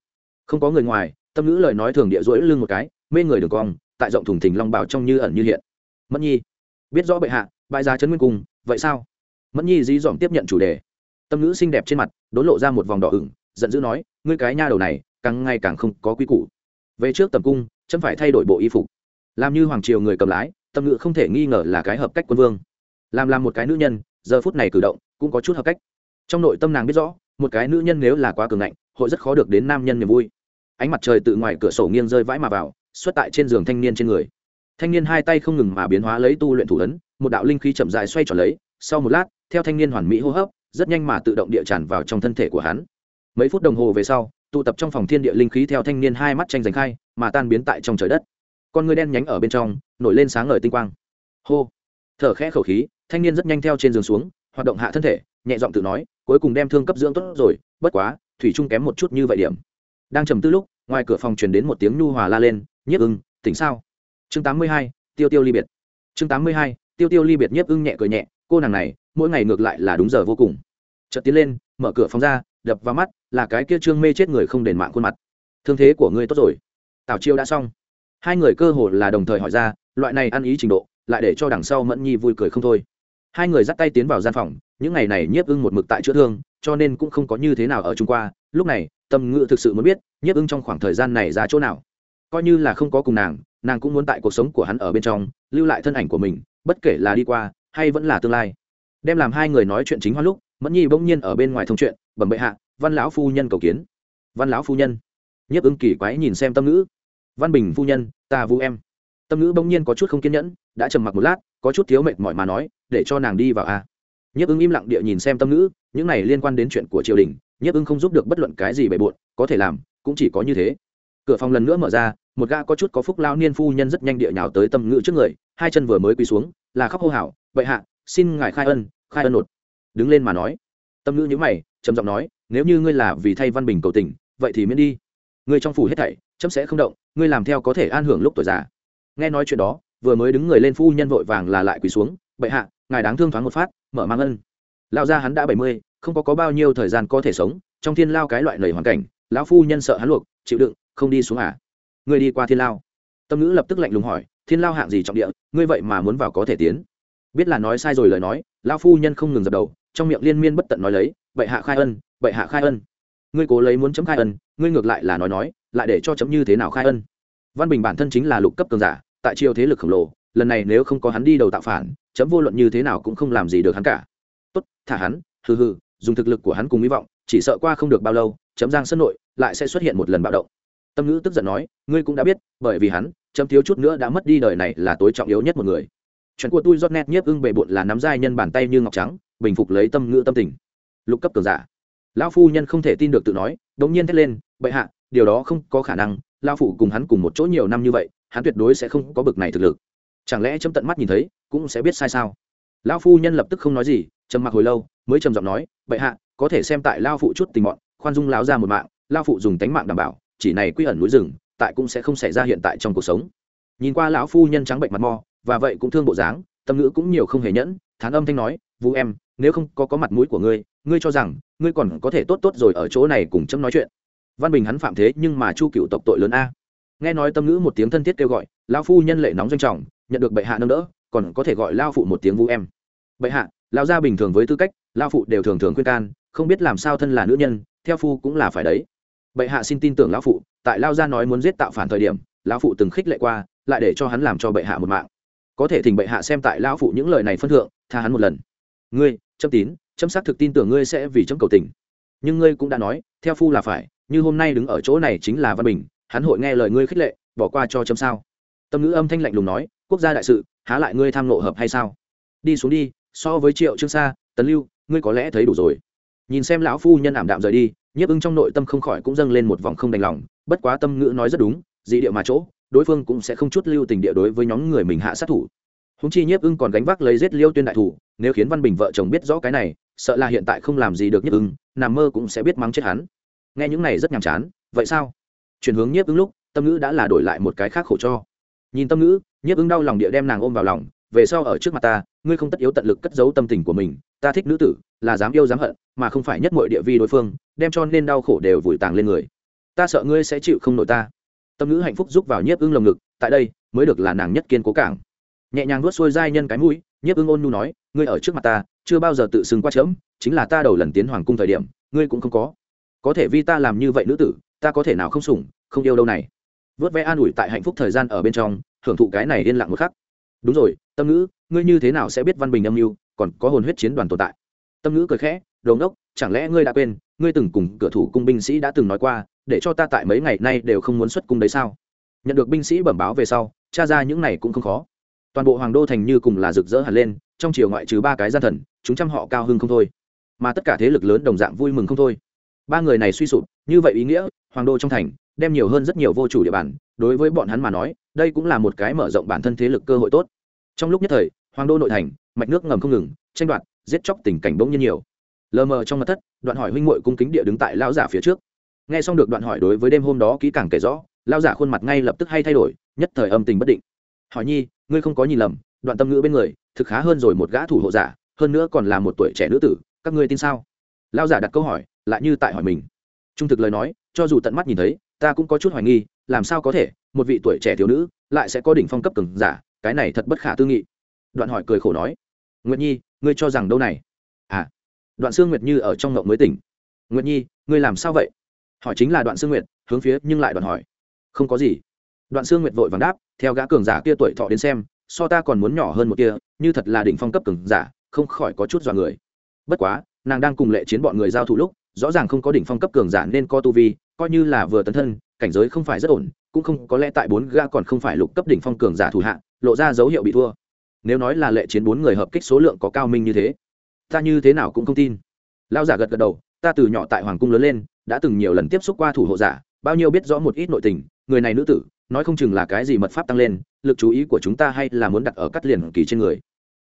Không có người ngoài, tâm ngữ lời nói thường địa rỗi lưng một cái, mê người đường cong, tại rộng thùng thình long bảo trong như ẩn như hiện. Mất nhi, biết rõ bệ hạ, bãi giá trấn nguyên cung vậy sao? Mất nhi dí dỏm tiếp nhận chủ đề. Tâm ngữ xinh đẹp trên mặt, đốn lộ ra một vòng đỏ ửng, giận dữ nói, ngươi cái nha đầu này, càng ngày càng không có quy củ. Về trước tầm cung, chấm phải thay đổi bộ y phục. Làm như hoàng triều người cầm lái, tâm ngữ không thể nghi ngờ là cái hợp cách quân vương. Làm làm một cái nữ nhân, giờ phút này cử động, cũng có chút hợp cách. Trong nội tâm nàng biết rõ một cái nữ nhân nếu là quá cường ngạnh, hội rất khó được đến nam nhân niềm vui. Ánh mặt trời từ ngoài cửa sổ nghiêng rơi vãi mà vào, xuất tại trên giường thanh niên trên người. Thanh niên hai tay không ngừng mà biến hóa lấy tu luyện thủ ấn, một đạo linh khí chậm dài xoay tròn lấy, sau một lát, theo thanh niên hoàn mỹ hô hấp, rất nhanh mà tự động địa tràn vào trong thân thể của hắn. Mấy phút đồng hồ về sau, tụ tập trong phòng thiên địa linh khí theo thanh niên hai mắt tranh giành khai, mà tan biến tại trong trời đất. Con người đen nhánh ở bên trong, nổi lên sáng ngời tinh quang. Hô! Thở khẽ khẩu khí, thanh niên rất nhanh theo trên giường xuống, hoạt động hạ thân thể nhẹ giọng tự nói, cuối cùng đem thương cấp dưỡng tốt rồi, bất quá, thủy trung kém một chút như vậy điểm. Đang trầm tư lúc, ngoài cửa phòng truyền đến một tiếng nhu hòa la lên, nhiếp ưng, tỉnh sao? Chương tám mươi hai, tiêu tiêu ly biệt. Chương tám mươi hai, tiêu tiêu ly biệt nhiếp ưng nhẹ cười nhẹ, cô nàng này, mỗi ngày ngược lại là đúng giờ vô cùng. Chợt tiến lên, mở cửa phòng ra, đập vào mắt, là cái kia trương mê chết người không đền mạng khuôn mặt. Thương thế của ngươi tốt rồi. Tào chiêu đã xong. Hai người cơ hồ là đồng thời hỏi ra, loại này ăn ý trình độ, lại để cho đằng sau mẫn nhi vui cười không thôi hai người dắt tay tiến vào gian phòng, những ngày này nhiếp ưng một mực tại chữa thương, cho nên cũng không có như thế nào ở chung qua. Lúc này, tâm ngữ thực sự muốn biết, nhiếp ưng trong khoảng thời gian này ra chỗ nào? Coi như là không có cùng nàng nàng cũng muốn tại cuộc sống của hắn ở bên trong, lưu lại thân ảnh của mình, bất kể là đi qua, hay vẫn là tương lai. Đem làm hai người nói chuyện chính hoa lúc, mẫn nhi bỗng nhiên ở bên ngoài thông chuyện, bẩm bệ hạ, văn lão phu nhân cầu kiến. Văn lão phu nhân? Nhiếp ưng kỳ quái nhìn xem tâm ngữ văn bình phu nhân, ta vu em. Tâm ngữ bỗng nhiên có chút không kiên nhẫn, đã trầm mặc một lát, có chút thiếu mệt mỏi mà nói để cho nàng đi vào a. À. nhiếp ưng im lặng địa nhìn xem tâm ngữ, những này liên quan đến chuyện của triều đình, nhiếp ưng không giúp được bất luận cái gì bề bộn, có thể làm, cũng chỉ có như thế. Cửa phòng lần nữa mở ra, một gã có chút có phúc lao niên phu nhân rất nhanh địa nhào tới tâm ngữ trước người, hai chân vừa mới quỳ xuống, là khóc hô hào, vậy hạ, xin ngài khai ân khai ân nột. Đứng lên mà nói. Tâm ngữ nhữ mày, trầm giọng nói, nếu như ngươi là vì thay văn bình cầu tình, vậy thì miễn đi. Ngươi trong phủ hết thảy, chấm sẽ không động, ngươi làm theo có thể an hưởng lúc tuổi già. Nghe nói chuyện đó, vừa mới đứng người lên phu nhân vội vàng là lại quỳ xuống, bệ hạ ngài đáng thương thoáng một phát, mở mang ân. Lão gia hắn đã bảy mươi, không có có bao nhiêu thời gian có thể sống, trong thiên lao cái loại lầy hoàn cảnh, lão phu nhân sợ hắn luộc, chịu đựng, không đi xuống à? Ngươi đi qua thiên lao. Tâm ngữ lập tức lạnh lùng hỏi, thiên lao hạng gì trọng địa, ngươi vậy mà muốn vào có thể tiến? Biết là nói sai rồi lời nói, lão phu nhân không ngừng dập đầu, trong miệng liên miên bất tận nói lấy, vậy hạ khai ân, vậy hạ khai ân. Ngươi cố lấy muốn chấm khai ân, ngươi ngược lại là nói nói, lại để cho chấm như thế nào khai ân? Văn bình bản thân chính là lục cấp cường giả, tại triều thế lực khổng lồ lần này nếu không có hắn đi đầu tạo phản, chấm vô luận như thế nào cũng không làm gì được hắn cả. Tốt, thả hắn, hừ hừ, dùng thực lực của hắn cùng hy vọng, chỉ sợ qua không được bao lâu, chấm giang sân nội lại sẽ xuất hiện một lần bạo động. Tâm ngữ tức giận nói, ngươi cũng đã biết, bởi vì hắn, chấm thiếu chút nữa đã mất đi đời này là tối trọng yếu nhất một người. Chuyện của tôi rót nét nhiếp ưng bề bộn là nắm dai nhân bàn tay như ngọc trắng, bình phục lấy tâm ngữ tâm tình. Lục cấp cường giả. Lão phu nhân không thể tin được tự nói, đống nhiên thét lên, bệ hạ, điều đó không có khả năng lao phụ cùng hắn cùng một chỗ nhiều năm như vậy, hắn tuyệt đối sẽ không có bực này thực lực chẳng lẽ chấm tận mắt nhìn thấy, cũng sẽ biết sai sao? Lão phu nhân lập tức không nói gì, trầm mặc hồi lâu, mới trầm giọng nói, bệ hạ, có thể xem tại lao phụ chút tình mọn, khoan dung láo ra một mạng lao phụ dùng tánh mạng đảm bảo, chỉ này quy ẩn núi rừng, tại cũng sẽ không xảy ra hiện tại trong cuộc sống. Nhìn qua lão phu nhân trắng bệnh mặt mò và vậy cũng thương bộ dáng, tâm ngữ cũng nhiều không hề nhẫn, thán âm thanh nói, vũ em, nếu không có có mặt mũi của ngươi ngươi cho rằng, ngươi còn có thể tốt tốt rồi ở chỗ này cùng chấm nói chuyện. Văn bình hắn phạm thế nhưng mà chu cựu tộc tội lớn a. Nghe nói tâm ngữ một tiếng thân thiết kêu gọi, lão phu nhân lệ nóng doanh trọng nhận được bệ hạ nâng đỡ, còn có thể gọi lao phụ một tiếng vũ em. Bệ hạ, lao gia bình thường với tư cách, lao phụ đều thường thường khuyên can, không biết làm sao thân là nữ nhân, theo phu cũng là phải đấy. Bệ hạ xin tin tưởng lão phụ, tại lao gia nói muốn giết tạo phản thời điểm lão phụ từng khích lệ qua, lại để cho hắn làm cho bệ hạ một mạng. Có thể thỉnh bệ hạ xem tại lão phụ những lời này phân thượng, tha hắn một lần. Ngươi, chấm tín, chấm xác thực tin tưởng ngươi sẽ vì chấm cầu tình. Nhưng ngươi cũng đã nói, theo phu là phải, như hôm nay đứng ở chỗ này chính là văn bình, hắn hội nghe lời ngươi khích lệ, bỏ qua cho chấm sao? Tâm ngữ âm thanh lạnh lùng nói quốc gia đại sự, há lại ngươi tham nộ hợp hay sao? Đi xuống đi, so với triệu trương sa tấn lưu, ngươi có lẽ thấy đủ rồi. Nhìn xem lão phu nhân ảm đạm rời đi, nhiếp ưng trong nội tâm không khỏi cũng dâng lên một vòng không đành lòng, bất quá tâm ngữ nói rất đúng, dị địa mà chỗ, đối phương cũng sẽ không chút lưu tình địa đối với nhóm người mình hạ sát thủ. Húng chi nhiếp ưng còn gánh vác lấy giết liêu tuyên đại thủ, nếu khiến văn bình vợ chồng biết rõ cái này, sợ là hiện tại không làm gì được nhiếp ưng, nằm mơ cũng sẽ biết mắng chết hắn. Nghe những này rất nhàm chán, vậy sao? Chuyển hướng nhiếp ưng lúc, tâm ngữ đã là đổi lại một cái khác khổ cho nhìn tâm ngữ, nhiếp ứng đau lòng địa đem nàng ôm vào lòng, về sau ở trước mặt ta, ngươi không tất yếu tận lực cất giấu tâm tình của mình, ta thích nữ tử, là dám yêu dám hận, mà không phải nhất mọi địa vi đối phương, đem cho nên đau khổ đều vùi tàng lên người. Ta sợ ngươi sẽ chịu không nổi ta. Tâm ngữ hạnh phúc giúp vào nhiếp ưng lồng ngực, tại đây mới được là nàng nhất kiên cố cảng. Nhẹ nhàng nuốt xuôi dai nhân cái mũi, nhiếp ưng ôn nhu nói, ngươi ở trước mặt ta, chưa bao giờ tự xưng qua chớm, chính là ta đầu lần tiến hoàng cung thời điểm, ngươi cũng không có. Có thể vì ta làm như vậy nữ tử, ta có thể nào không sủng, không yêu đâu này vớt vẽ an ủi tại hạnh phúc thời gian ở bên trong, hưởng thụ cái này yên lặng một khắc. Đúng rồi, tâm ngữ, ngươi như thế nào sẽ biết văn bình âm mưu, còn có hồn huyết chiến đoàn tồn tại? Tâm ngữ cười khẽ đồn đốc chẳng lẽ ngươi đã quên, ngươi từng cùng cửa thủ cung binh sĩ đã từng nói qua, để cho ta tại mấy ngày nay đều không muốn xuất cung đấy sao? Nhận được binh sĩ bẩm báo về sau tra ra những này cũng không khó. Toàn bộ hoàng đô thành như cùng là rực rỡ hẳn lên, trong chiều ngoại trừ ba cái gian thần, chúng trăm họ cao hưng không thôi. Mà tất cả thế lực lớn đồng dạng vui mừng không thôi. Ba người này suy sụp, như vậy ý nghĩa, hoàng đô trong thành đem nhiều hơn rất nhiều vô chủ địa bàn, đối với bọn hắn mà nói, đây cũng là một cái mở rộng bản thân thế lực cơ hội tốt. Trong lúc nhất thời, hoàng đô nội thành, mạch nước ngầm không ngừng, tranh đoạt, giết chóc tình cảnh bỗng nhiên nhiều. Lờ mờ trong mặt thất, đoạn hỏi huynh muội cung kính địa đứng tại lão giả phía trước. Nghe xong được đoạn hỏi đối với đêm hôm đó kỹ càng kể rõ, lão giả khuôn mặt ngay lập tức hay thay đổi, nhất thời âm tình bất định. Hỏi nhi, ngươi không có nhìn lầm, đoạn tâm ngữ bên người, thực khá hơn rồi một gã thủ hộ giả, hơn nữa còn là một tuổi trẻ nữ tử, các ngươi tin sao? Lão giả đặt câu hỏi, lại như tại hỏi mình. Trung thực lời nói, cho dù tận mắt nhìn thấy ta cũng có chút hoài nghi, làm sao có thể, một vị tuổi trẻ thiếu nữ lại sẽ có đỉnh phong cấp cường giả, cái này thật bất khả tư nghị. Đoạn hỏi cười khổ nói, nguyệt nhi, ngươi cho rằng đâu này? À đoạn Sương nguyệt như ở trong ngộng mới tỉnh. Nguyệt nhi, ngươi làm sao vậy? Hỏi chính là đoạn Sương nguyệt, hướng phía nhưng lại đoạn hỏi. Không có gì. Đoạn Sương nguyệt vội vàng đáp, theo gã cường giả kia tuổi thọ đến xem, so ta còn muốn nhỏ hơn một kia như thật là đỉnh phong cấp cường giả, không khỏi có chút dọa người. Bất quá, nàng đang cùng lệ chiến bọn người giao thủ lúc, rõ ràng không có đỉnh phong cấp cường giả nên co tu vi coi như là vừa tấn thân, cảnh giới không phải rất ổn, cũng không có lẽ tại bốn ga còn không phải lục cấp đỉnh phong cường giả thủ hạ, lộ ra dấu hiệu bị thua. Nếu nói là lệ chiến bốn người hợp kích số lượng có cao minh như thế, ta như thế nào cũng không tin. Lao giả gật gật đầu, ta từ nhỏ tại hoàng cung lớn lên, đã từng nhiều lần tiếp xúc qua thủ hộ giả, bao nhiêu biết rõ một ít nội tình, người này nữ tử, nói không chừng là cái gì mật pháp tăng lên, lực chú ý của chúng ta hay là muốn đặt ở cắt liền kỳ trên người.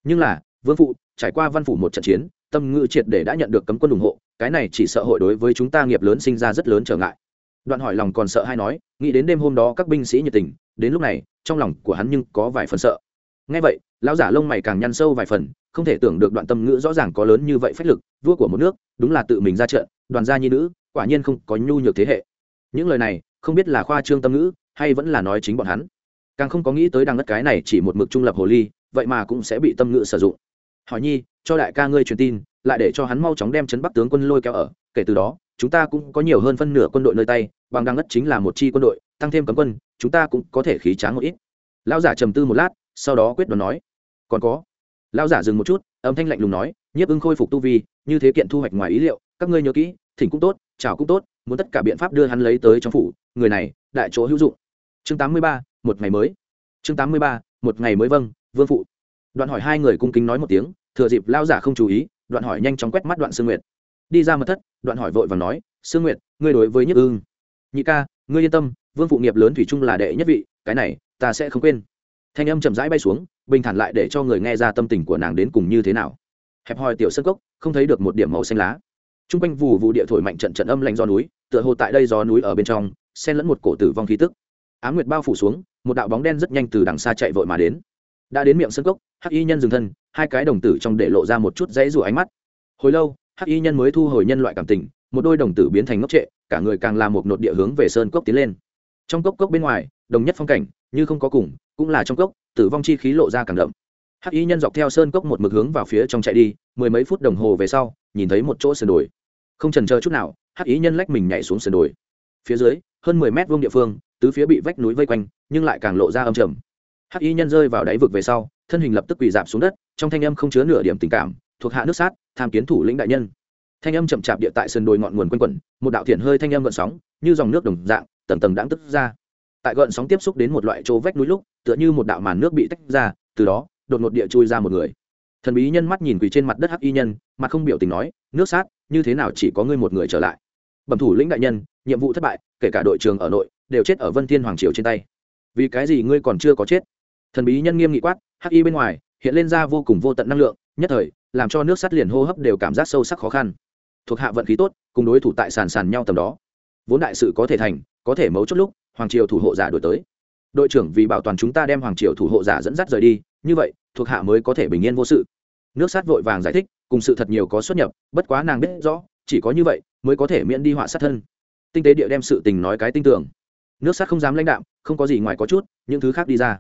Nhưng là, vương phụ, trải qua văn phủ một trận chiến tâm ngữ triệt để đã nhận được cấm quân ủng hộ, cái này chỉ sợ hội đối với chúng ta nghiệp lớn sinh ra rất lớn trở ngại. Đoạn hỏi lòng còn sợ hay nói, nghĩ đến đêm hôm đó các binh sĩ nhiệt tình, đến lúc này, trong lòng của hắn nhưng có vài phần sợ. Ngay vậy, lão giả lông mày càng nhăn sâu vài phần, không thể tưởng được đoạn tâm ngữ rõ ràng có lớn như vậy phách lực, vua của một nước, đúng là tự mình ra trận, đoàn gia nhi nữ, quả nhiên không có nhu nhược thế hệ. Những lời này, không biết là khoa trương tâm ngữ, hay vẫn là nói chính bọn hắn. Càng không có nghĩ tới đang đất cái này chỉ một mực trung lập hồ ly, vậy mà cũng sẽ bị tâm ngữ sử dụng. Hỏi nhi cho đại ca ngươi truyền tin, lại để cho hắn mau chóng đem chấn bắc tướng quân lôi kéo ở, kể từ đó, chúng ta cũng có nhiều hơn phân nửa quân đội nơi tay, bằng đang ngất chính là một chi quân đội, tăng thêm cấm quân, chúng ta cũng có thể khí tráng một ít. Lão giả trầm tư một lát, sau đó quyết đoán nói, còn có. Lão giả dừng một chút, âm thanh lạnh lùng nói, nhiếp ưng khôi phục tu vi, như thế kiện thu hoạch ngoài ý liệu, các ngươi nhớ kỹ, thỉnh cũng tốt, chào cũng tốt, muốn tất cả biện pháp đưa hắn lấy tới trong phủ, người này, đại chỗ hữu dụng. Chương tám mươi ba, một ngày mới. Chương tám mươi ba, một ngày mới vâng vương phụ. Đoạn hỏi hai người cung kính nói một tiếng thừa dịp lao giả không chú ý, đoạn hỏi nhanh chóng quét mắt đoạn sương nguyệt. Đi ra mật thất, đoạn hỏi vội và nói, sương nguyệt, ngươi đối với nhất ưng. Nhị ca, ngươi yên tâm, vương phụ nghiệp lớn thủy chung là đệ nhất vị, cái này, ta sẽ không quên. Thanh âm chậm rãi bay xuống, bình thản lại để cho người nghe ra tâm tình của nàng đến cùng như thế nào. Hẹp hòi tiểu sân cốc, không thấy được một điểm màu xanh lá. T r u n g quanh vù vụ địa thổi mạnh trận trận âm lạnh gió núi, tựa hồ tại đây gió núi ở bên trong, xen lẫn một cổ tử vong khí tức. Á nguyệt bao phủ xuống, một đạo bóng đen rất nhanh từ đằng xa chạy vội mà đến đã đến miệng sân cốc, hắc y nhân dừng thân, hai cái đồng tử trong để lộ ra một chút dãy rủ ánh mắt. Hồi lâu, hắc y nhân mới thu hồi nhân loại cảm tình, một đôi đồng tử biến thành ngốc trệ, cả người càng làm một nột địa hướng về sơn cốc tiến lên. Trong cốc cốc bên ngoài, đồng nhất phong cảnh, như không có cùng, cũng là trong cốc, tử vong chi khí lộ ra càng đậm. Hắc y nhân dọc theo sơn cốc một mực hướng vào phía trong chạy đi, mười mấy phút đồng hồ về sau, nhìn thấy một chỗ sườn đồi. Không trần chờ chút nào, hắc y nhân lách mình nhảy xuống sườn đồi. Phía dưới, hơn mười mét vuông địa phương, tứ phía bị vách núi vây quanh, nhưng lại càng lộ ra âm trầm hắc y nhân rơi vào đáy vực về sau, thân hình lập tức quỳ dạp xuống đất, trong thanh âm không chứa nửa điểm tình cảm, thuộc hạ nước sát, tham kiến thủ lĩnh đại nhân. Thanh âm chậm chạp địa tại sườn đồi ngọn nguồn quanh quẩn, một đạo thiện hơi thanh âm gợn sóng, như dòng nước đồng dạng, tầng tầng đáng tức ra. Tại gợn sóng tiếp xúc đến một loại chỗ vách núi lúc, tựa như một đạo màn nước bị tách ra, từ đó, đột ngột địa chui ra một người. Thần bí nhân mắt nhìn quỳ trên mặt đất hắc y nhân, mặt không biểu tình nói, nước sát, như thế nào chỉ có ngươi một người trở lại? Bẩm thủ lĩnh đại nhân, nhiệm vụ thất bại, kể cả đội trường ở nội, đều chết ở vân thiên hoàng triều trên tay. Vì cái gì ngươi còn chưa có chết? Thần bí nhân nghiêm nghị quát hắc y bên ngoài, hiện lên ra vô cùng vô tận năng lượng, nhất thời, làm cho nước sắt liền hô hấp đều cảm giác sâu sắc khó khăn. Thuộc hạ vận khí tốt, cùng đối thủ tại sàn sàn nhau tầm đó. Vốn đại sự có thể thành, có thể mấu chốt lúc, hoàng triều thủ hộ giả đổi tới. Đội trưởng vì bảo toàn chúng ta đem hoàng triều thủ hộ giả dẫn dắt rời đi, như vậy, thuộc hạ mới có thể bình yên vô sự. Nước sát vội vàng giải thích, cùng sự thật nhiều có xuất nhập, bất quá nàng biết rõ, chỉ có như vậy, mới có thể miễn đi họa sát thân. Tinh tế địa đem sự tình nói cái tinh tưởng nước sát không dám lãnh đạm, không có gì ngoài có chút, những thứ khác đi ra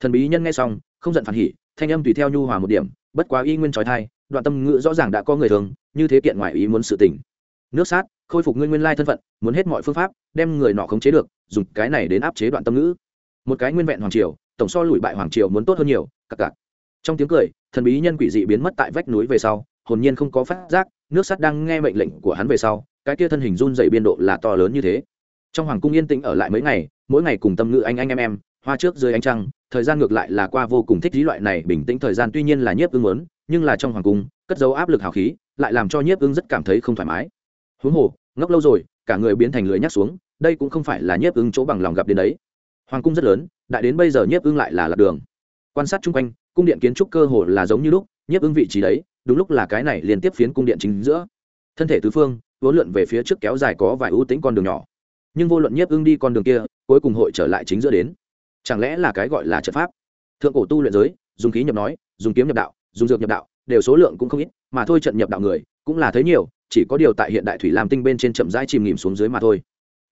thần bí nhân nghe xong, không giận phản hỉ, thanh âm tùy theo nhu hòa một điểm, bất quá y nguyên trói thai, đoạn tâm ngữ rõ ràng đã có người thường, như thế kiện ngoài ý muốn sự tình. Nước sát, khôi phục nguyên nguyên lai thân phận, muốn hết mọi phương pháp, đem người nọ khống chế được, dùng cái này đến áp chế đoạn tâm ngữ. Một cái nguyên vẹn hoàng triều, tổng so lùi bại hoàng triều muốn tốt hơn nhiều, cặc cặc. Trong tiếng cười, thần bí nhân quỷ dị biến mất tại vách núi về sau, hồn nhiên không có phát giác, nước sắt đang nghe mệnh lệnh của hắn về sau, cái kia thân hình run dày biên độ là to lớn như thế. Trong hoàng cung yên tĩnh ở lại mấy ngày, mỗi ngày cùng tâm ngữ anh anh em em, hoa trước dưới ánh trăng thời gian ngược lại là qua vô cùng thích lý loại này bình tĩnh thời gian, tuy nhiên là nhiếp ưng muốn, nhưng là trong hoàng cung, cất dấu áp lực hào khí, lại làm cho nhiếp ưng rất cảm thấy không thoải mái. Huống hồ, ngốc lâu rồi, cả người biến thành lưới nhắc xuống, đây cũng không phải là nhiếp ưng chỗ bằng lòng gặp đến đấy. Hoàng cung rất lớn, đại đến bây giờ nhiếp ưng lại là lạc đường. Quan sát chung quanh, cung điện kiến trúc cơ hồ là giống như lúc, nhiếp ưng vị trí đấy, đúng lúc là cái này liên tiếp phiến cung điện chính giữa. Thân thể tứ phương, vốn lượn về phía trước kéo dài có vài ưu tính con đường nhỏ. Nhưng vô luận nhiếp ưng đi con đường kia, cuối cùng hội trở lại chính giữa đến chẳng lẽ là cái gọi là trận pháp? Thượng cổ tu luyện giới, dùng khí nhập nói, dùng kiếm nhập đạo, dùng dược nhập đạo, đều số lượng cũng không ít, mà thôi trận nhập đạo người, cũng là thấy nhiều, chỉ có điều tại hiện đại thủy lam tinh bên trên chậm rãi chìm nghỉm xuống dưới mà thôi.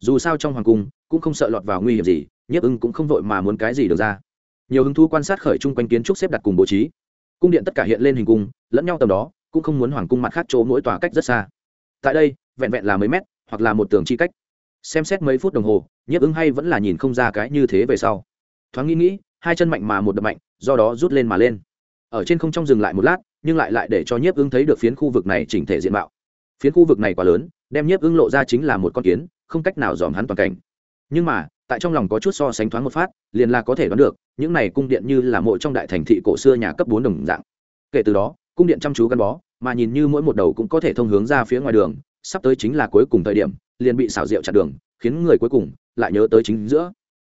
Dù sao trong hoàng cung, cũng không sợ lọt vào nguy hiểm gì, nhiếp ưng cũng không vội mà muốn cái gì được ra. Nhiều hứng thú quan sát khởi chung quanh kiến trúc xếp đặt cùng bố trí. Cung điện tất cả hiện lên hình cung, lẫn nhau tầm đó, cũng không muốn hoàng cung mặt khác chỗ mỗi tòa cách rất xa. Tại đây, vẹn vẹn là mấy mét, hoặc là một tường chi cách. Xem xét mấy phút đồng hồ, nhiếp ứng hay vẫn là nhìn không ra cái như thế về sau thoáng nghĩ nghĩ, hai chân mạnh mà một đập mạnh, do đó rút lên mà lên. Ở trên không trong dừng lại một lát, nhưng lại lại để cho nhiếp ưng thấy được phiến khu vực này chỉnh thể diện mạo. Phiến khu vực này quá lớn, đem nhiếp ưng lộ ra chính là một con kiến, không cách nào dòm hắn toàn cảnh. Nhưng mà, tại trong lòng có chút so sánh thoáng một phát, liền là có thể đoán được, những này cung điện như là mộ trong đại thành thị cổ xưa nhà cấp bốn đồng dạng. Kể từ đó, cung điện chăm chú gắn bó, mà nhìn như mỗi một đầu cũng có thể thông hướng ra phía ngoài đường, sắp tới chính là cuối cùng thời điểm, liền bị xảo diệu chặn đường, khiến người cuối cùng lại nhớ tới chính giữa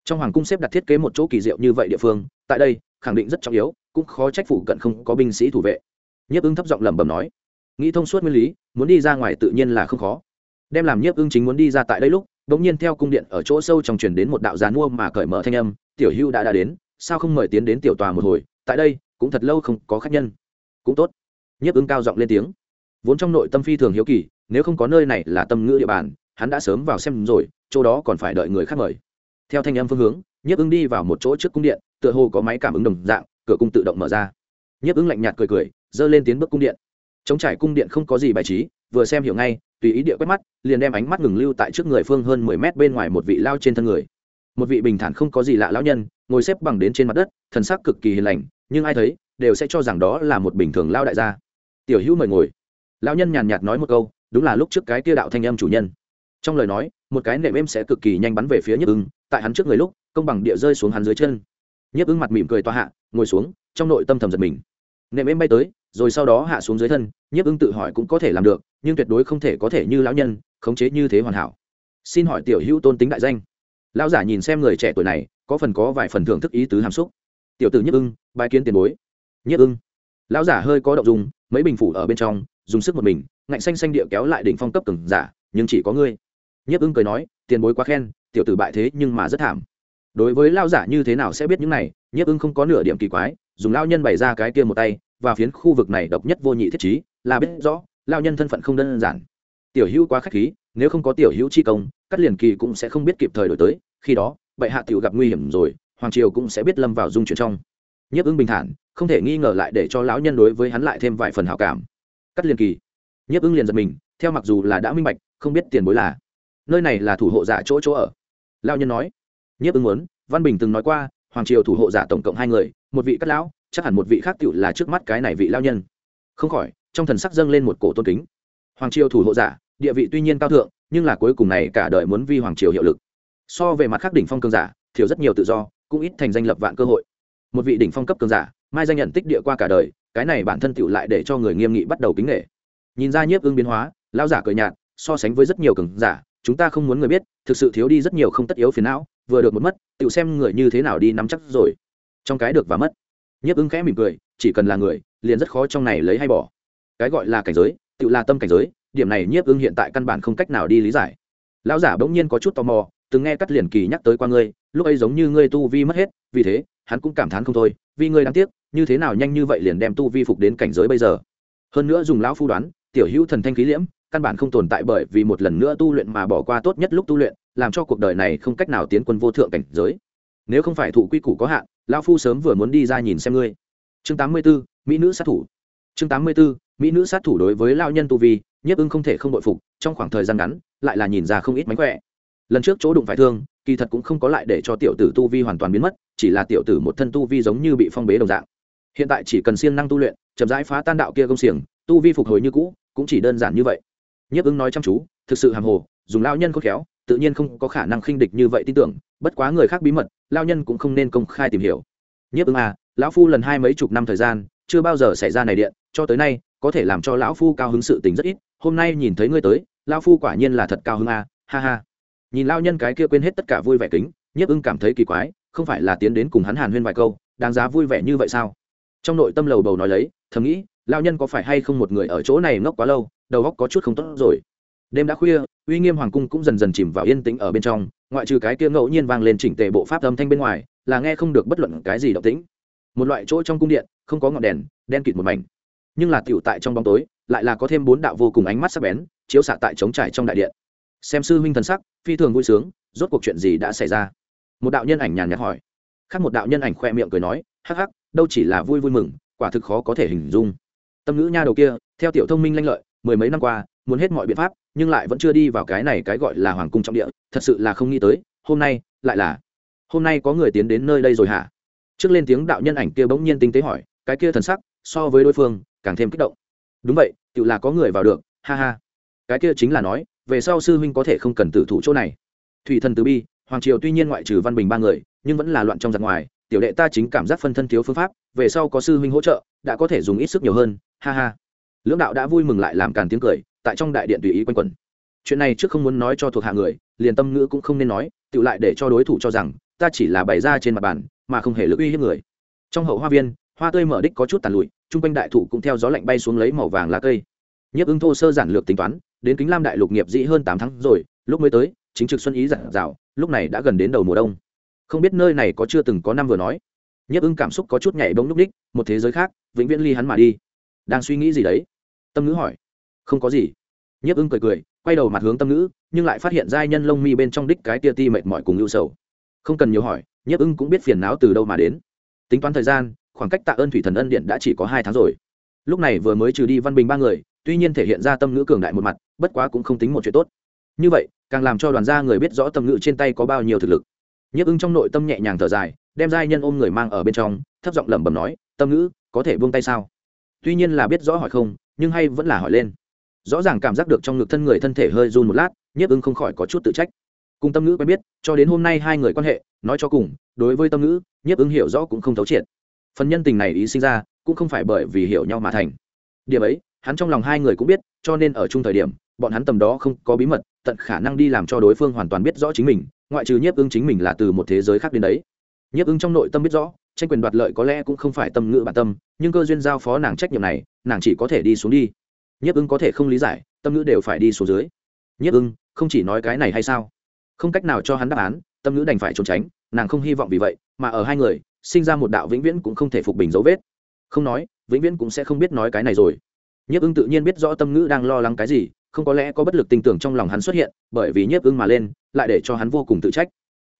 trong hoàng cung xếp đặt thiết kế một chỗ kỳ diệu như vậy địa phương, tại đây, khẳng định rất trọng yếu, cũng khó trách phủ cận không có binh sĩ thủ vệ. Nhiếp ưng thấp giọng lẩm bẩm nói. Nghĩ thông suốt nguyên lý, muốn đi ra ngoài tự nhiên là không khó. Đem làm nhiếp ưng chính muốn đi ra tại đây lúc đ ỗ n g nhiên theo cung điện ở chỗ sâu trong truyền đến một đạo giàn mua mà cởi mở thanh âm, tiểu hưu đã đã đến, sao không mời tiến đến tiểu tòa một hồi, tại đây, cũng thật lâu không có khách nhân. Cũng tốt. Nhiếp ưng cao giọng lên tiếng. Vốn trong nội tâm phi thường hiếu kỳ, nếu không có nơi này là tâm ngữ địa bàn, hắn đã sớm vào xem rồi, chỗ đó còn phải đợi người khác mời theo thanh âm phương hướng, nhiếp ứng đi vào một chỗ trước cung điện, tựa hồ có máy cảm ứng đồng dạng, cửa cung tự động mở ra. Nhiếp ứng lạnh nhạt cười cười, giơ lên tiến bước cung điện. Chống trải cung điện không có gì bài trí, vừa xem hiểu ngay, tùy ý địa quét mắt, liền đem ánh mắt ngừng lưu tại trước người phương hơn mười mét bên ngoài một vị lao trên thân người. Một vị bình thản không có gì lạ lão nhân, ngồi xếp bằng đến trên mặt đất, thần sắc cực kỳ hiền lành, nhưng ai thấy, đều sẽ cho rằng đó là một bình thường lao đại gia. Tiểu hữu mời ngồi. Lão nhân nhàn nhạt nói một câu, đúng là lúc trước cái kia đạo thanh âm chủ nhân. Trong lời nói, một cái nệm êm sẽ cực kỳ nhanh bắn về phía nhức ưng tại hắn trước người lúc công bằng địa rơi xuống hắn dưới chân. Nhức ưng mặt mỉm cười toa hạ ngồi xuống trong nội tâm thầm giật mình. Nệm êm bay tới rồi sau đó hạ xuống dưới thân nhức ưng tự hỏi cũng có thể làm được nhưng tuyệt đối không thể có thể như lão nhân khống chế như thế hoàn hảo. Xin hỏi tiểu hữu tôn tính đại danh. Lão giả nhìn xem người trẻ tuổi này có phần có vài phần thưởng thức ý tứ hàm xúc. Tiểu tử nhức ưng bài kiến tiền bối. Nhức ưng lão giả hơi có động dùng mấy bình phủ ở bên trong dùng sức một mình ngạnh xanh xanh địa kéo lại đỉnh phong cấp cứng, giả nhưng chỉ có ngươi. Nhiếp ưng cười nói tiền bối quá khen tiểu tử bại thế nhưng mà rất thảm. Đối với lao giả như thế nào sẽ biết những này, nhiếp ưng không có nửa điểm kỳ quái, dùng lao nhân bày ra cái kia một tay, và phiến khu vực này độc nhất vô nhị thiết chí là biết rõ lao nhân thân phận không đơn giản. Tiểu hữu quá k h á c h khí, nếu không có tiểu hữu chi công, cắt liền kỳ cũng sẽ không biết kịp thời đổi tới, khi đó, bệ hạ tiểu gặp nguy hiểm rồi, hoàng triều cũng sẽ biết lâm vào dung chuyển trong. Nhiếp ưng bình thản, không thể nghi ngờ lại để cho lão nhân đối với hắn lại thêm vài phần hảo cảm. Cắt liền kỳ. Nhiếp ưng liền giật mình, theo mặc dù là đã minh bạch, không biết tiền bối là. Nơi này là thủ hộ giả chỗ chỗ ở lao nhân nói, nhiếp ứng muốn. Văn bình từng nói qua, hoàng triều thủ hộ giả tổng cộng hai người, một vị cắt lão, chắc hẳn một vị khác tựu là trước mắt cái này vị lao nhân. Không khỏi, trong thần sắc dâng lên một cổ tôn kính. Hoàng triều thủ hộ giả, địa vị tuy nhiên cao thượng, nhưng là cuối cùng này cả đời muốn vi hoàng triều hiệu lực. So về mặt khác đỉnh phong cường giả, thiếu rất nhiều tự do, cũng ít thành danh lập vạn cơ hội. Một vị đỉnh phong cấp cường giả, mai danh nhận tích địa qua cả đời, cái này bản thân tựu lại để cho người nghiêm nghị bắt đầu kính nghệ nhìn ra nhiếp ưng biến hóa lao giả cười nhạt, so sánh với rất nhiều cường giả chúng ta không muốn người biết, thực sự thiếu đi rất nhiều không tất yếu phiền não, vừa được một mất tự xem người như thế nào đi nắm chắc rồi. Trong cái được và mất. Nhiếp ứng khẽ mỉm cười, chỉ cần là người, liền rất khó trong này lấy hay bỏ. Cái gọi là cảnh giới tự là tâm cảnh giới, điểm này nhiếp ứng hiện tại căn bản không cách nào đi lý giải. Lão giả bỗng nhiên có chút tò mò, từng nghe cắt liền kỳ nhắc tới qua ngươi, lúc ấy giống như ngươi tu vi mất hết, vì thế, hắn cũng cảm thán không thôi, vì ngươi đáng tiếc, như thế nào nhanh như vậy liền đem tu vi phục đến cảnh giới bây giờ. Hơn nữa dùng lão phu đoán, tiểu hữu thần thanh khí liễm căn bản không tồn tại bởi vì một lần nữa tu luyện mà bỏ qua tốt nhất lúc tu luyện làm cho cuộc đời này không cách nào tiến quân vô thượng cảnh giới. Nếu không phải thụ quy củ có hạn lao phu sớm vừa muốn đi ra nhìn xem ngươi. Chương 84, mỹ nữ sát thủ. Chương 84, mỹ nữ sát thủ đối với lao nhân tu vi nhiếp ưng không thể không bội phục trong khoảng thời gian ngắn lại là nhìn ra không ít mánh khỏe. Lần trước chỗ đụng phải thương kỳ thật cũng không có lại để cho tiểu tử tu vi hoàn toàn biến mất chỉ là tiểu tử một thân tu vi giống như bị phong bế đồng dạng. Hiện tại chỉ cần siêng năng tu luyện chậm rãi phá tan đạo kia công xiềng tu vi phục hồi như cũ cũng chỉ đơn giản như vậy nhiếp ứng nói chăm chú thực sự hàm hồ dùng lao nhân khôn khéo tự nhiên không có khả năng khinh địch như vậy tin tưởng bất quá người khác bí mật lao nhân cũng không nên công khai tìm hiểu. Nhiếp ứng à lão phu lần hai mấy chục năm thời gian chưa bao giờ xảy ra này điện cho tới nay có thể làm cho lão phu cao hứng sự tình rất ít hôm nay nhìn thấy ngươi tới lão phu quả nhiên là thật cao hứng à, ha ha. Nhìn lao nhân cái kia quên hết tất cả vui vẻ kính nhiếp ưng cảm thấy kỳ quái không phải là tiến đến cùng hắn hàn huyên vài câu đáng giá vui vẻ như vậy sao? Trong nội tâm lầu bầu nói lấy thầm nghĩ lao nhân có phải hay không một người ở chỗ này ngốc quá lâu đầu óc có chút không tốt rồi. Đêm đã khuya, uy nghiêm hoàng cung cũng dần dần chìm vào yên tĩnh ở bên trong, ngoại trừ cái kia ngẫu nhiên vang lên chỉnh tề bộ pháp âm thanh bên ngoài, là nghe không được bất luận cái gì động tĩnh. Một loại chỗ trong cung điện, không có ngọn đèn, đen kịt một mảnh. Nhưng là tiểu tại trong bóng tối, lại là có thêm bốn đạo vô cùng ánh mắt sắc bén, chiếu xạ tại trống trải trong đại điện. Xem sư huynh thần sắc, phi thường vui sướng, rốt cuộc chuyện gì đã xảy ra? Một đạo nhân ảnh nhàn nhạt hỏi. Khác một đạo nhân ảnh khoe miệng cười nói, hắc hắc, đâu chỉ là vui vui mừng, quả thực khó có thể hình dung. Tâm ngữ nha đầu kia, theo tiểu thông minh lanh lợi mười mấy năm qua, muốn hết mọi biện pháp, nhưng lại vẫn chưa đi vào cái này cái gọi là hoàng cung trọng địa, thật sự là không nghĩ tới, hôm nay, lại là, hôm nay có người tiến đến nơi đây rồi hả? Trước lên tiếng đạo nhân ảnh kia bỗng nhiên tinh tế hỏi, cái kia thần sắc, so với đối phương, càng thêm kích động. Đúng vậy, tự là có người vào được, ha ha. Cái kia chính là nói, về sau sư huynh có thể không cần tử thủ chỗ này. Thủy thần từ bi, hoàng triều tuy nhiên ngoại trừ văn bình ba người, nhưng vẫn là loạn trong giặc ngoài, tiểu đệ ta chính cảm giác phân thân thiếu phương pháp, về sau có sư huynh hỗ trợ, đã có thể dùng ít sức nhiều hơn, ha ha lưỡng đạo đã vui mừng lại làm càn tiếng cười, tại trong đại điện tùy ý quanh quẩn. Chuyện này trước không muốn nói cho thuộc hạ người, liền tâm ngữ cũng không nên nói tự lại để cho đối thủ cho rằng, ta chỉ là bày ra trên mặt bàn, mà không hề lực uy hiếp người. Trong hậu hoa viên, hoa tươi mở đích có chút tàn lụi, chung quanh đại thụ cũng theo gió lạnh bay xuống lấy màu vàng lá cây. Nhiếp ứng thô sơ giản lược tính toán, đến kính lam đại lục nghiệp dĩ hơn tám tháng rồi, lúc mới tới, chính trực xuân ý giản dạo, lúc này đã gần đến đầu mùa đông. Không biết nơi này có chưa từng có năm vừa nói. Nhiếp ứng cảm xúc có chút nhảy bông lúc đích, một thế giới khác, vĩnh viễn ly hắn mà đi. Đang suy nghĩ gì đấy? Tâm ngữ hỏi. Không có gì. Nhiếp ưng cười cười, quay đầu mặt hướng tâm ngữ, nhưng lại phát hiện giai nhân lông mi bên trong đích cái tia ti mệt mỏi cùng ưu sầu. Không cần nhiều hỏi, nhiếp ưng cũng biết phiền não từ đâu mà đến. Tính toán thời gian, khoảng cách tạ ơn thủy thần ân điện đã chỉ có hai tháng rồi. Lúc này vừa mới trừ đi văn bình ba người, tuy nhiên thể hiện ra tâm ngữ cường đại một mặt, bất quá cũng không tính một chuyện tốt. Như vậy, càng làm cho đoàn gia người biết rõ tâm ngữ trên tay có bao nhiêu thực lực. Nhiếp ưng trong nội tâm nhẹ nhàng thở dài, đem giai nhân ôm người mang ở bên trong, thấp giọng lẩm bẩm nói, tâm ngữ, có thể buông tay sao? Tuy nhiên là biết rõ hỏi không nhưng hay vẫn là hỏi lên. Rõ ràng cảm giác được trong ngực thân người thân thể hơi run một lát, nhiếp ưng không khỏi có chút tự trách. Cùng tâm ngữ quen biết, cho đến hôm nay hai người quan hệ, nói cho cùng, đối với tâm ngữ, nhiếp ưng hiểu rõ cũng không thấu triệt. Phần nhân tình này ý sinh ra, cũng không phải bởi vì hiểu nhau mà thành. Điểm ấy, hắn trong lòng hai người cũng biết, cho nên ở chung thời điểm, bọn hắn tầm đó không có bí mật, tận khả năng đi làm cho đối phương hoàn toàn biết rõ chính mình, ngoại trừ nhiếp ưng chính mình là từ một thế giới khác đến đấy. Nhiếp ưng trong nội tâm biết rõ tranh quyền đoạt lợi có lẽ cũng không phải tâm ngữ bản tâm, nhưng cơ duyên giao phó nàng trách nhiệm này, nàng chỉ có thể đi xuống đi. Nhiếp ưng có thể không lý giải, tâm ngữ đều phải đi xuống dưới. Nhiếp ưng, không chỉ nói cái này hay sao? Không cách nào cho hắn đáp án, tâm ngữ đành phải trốn tránh, nàng không hy vọng vì vậy, mà ở hai người, sinh ra một đạo vĩnh viễn cũng không thể phục bình dấu vết. Không nói, vĩnh viễn cũng sẽ không biết nói cái này rồi. Nhiếp ưng tự nhiên biết rõ tâm ngữ đang lo lắng cái gì, không có lẽ có bất lực tình tưởng trong lòng hắn xuất hiện, bởi vì nhiếp ưng mà lên, lại để cho hắn vô cùng tự trách.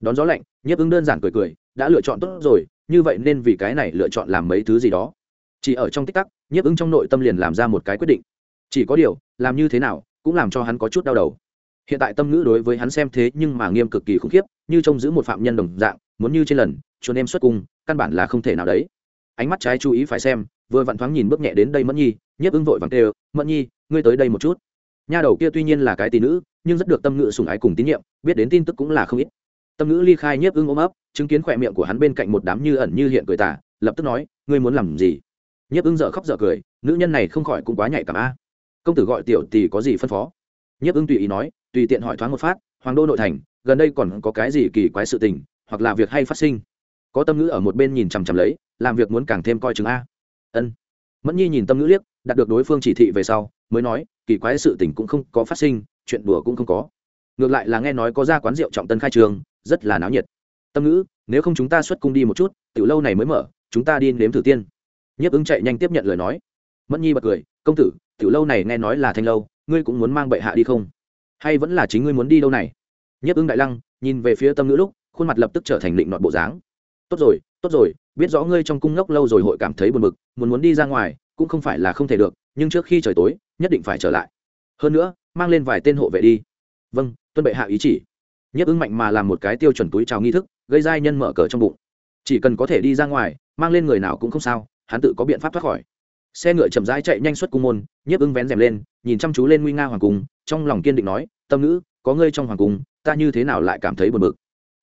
Đón gió lạnh, nhiếp ưng đơn giản cười cười, đã lựa chọn tốt rồi như vậy nên vì cái này lựa chọn làm mấy thứ gì đó. Chỉ ở trong tích tắc, nhiếp ứng trong nội tâm liền làm ra một cái quyết định. Chỉ có điều, làm như thế nào, cũng làm cho hắn có chút đau đầu. Hiện tại tâm ngữ đối với hắn xem thế nhưng mà nghiêm cực kỳ khủng khiếp, như trông giữ một phạm nhân đồng dạng, muốn như trên lần chuồn em xuất cung, căn bản là không thể nào đấy. Ánh mắt trái chú ý phải xem, vừa vặn thoáng nhìn bước nhẹ đến đây mẫn nhi, nhiếp ứng vội vàng kêu, mẫn nhi, ngươi tới đây một chút. Nha đầu kia tuy nhiên là cái tỷ nữ, nhưng rất được tâm ngữ sùng ái cùng tín nhiệm, biết đến tin tức cũng là không ít tâm ngữ ly khai nhiếp ưng ôm ấp, chứng kiến khỏe miệng của hắn bên cạnh một đám như ẩn như hiện cười tả lập tức nói, ngươi muốn làm gì? Nhiếp ưng dợ khóc dợ cười, nữ nhân này không khỏi cũng quá nhạy cảm a. Công tử gọi tiểu tỷ có gì phân phó? Nhiếp ưng tùy ý nói, tùy tiện hỏi thoáng một phát, hoàng đô nội thành, gần đây còn có cái gì kỳ quái sự tình, hoặc là việc hay phát sinh? Có tâm ngữ ở một bên nhìn chằm chằm lấy, làm việc muốn càng thêm coi chừng a. Ân. Mẫn nhi nhìn tâm ngữ liếc, đạt được đối phương chỉ thị về sau, mới nói, kỳ quái sự tình cũng không có phát sinh, chuyện đùa cũng không có. Ngược lại là nghe nói có ra quán rượu trọng tân khai trường rất là náo nhiệt. Tâm ngữ, nếu không chúng ta xuất cung đi một chút từ lâu này mới mở, chúng ta đi nếm thử tiên. Nhiếp ứng chạy nhanh tiếp nhận lời nói. Mẫn nhi bật cười, công tử, tiểu lâu này nghe nói là thanh lâu, ngươi cũng muốn mang bệ hạ đi không? Hay vẫn là chính ngươi muốn đi đâu này? Nhiếp ứng đại lăng, nhìn về phía tâm ngữ lúc, khuôn mặt lập tức trở thành định nọt bộ dáng. Tốt rồi tốt rồi, biết rõ ngươi trong cung ngốc lâu rồi hội cảm thấy buồn bực, muốn muốn đi ra ngoài, cũng không phải là không thể được, nhưng trước khi trời tối, nhất định phải trở lại. Hơn nữa, mang lên vài tên hộ vệ đi. Vâng tuân bệ hạ ý chỉ. Nhấp ứng mạnh mà làm một cái tiêu chuẩn túi trào nghi thức, gây ra nhân mở cờ trong bụng. Chỉ cần có thể đi ra ngoài, mang lên người nào cũng không sao, hắn tự có biện pháp thoát khỏi. Xe ngựa chậm rãi chạy nhanh xuất cung môn nhiếp ứng vén rèm lên, nhìn chăm chú lên nguy nga hoàng cung, trong lòng kiên định nói, tâm nữ có ngươi trong hoàng cung, ta như thế nào lại cảm thấy buồn bực?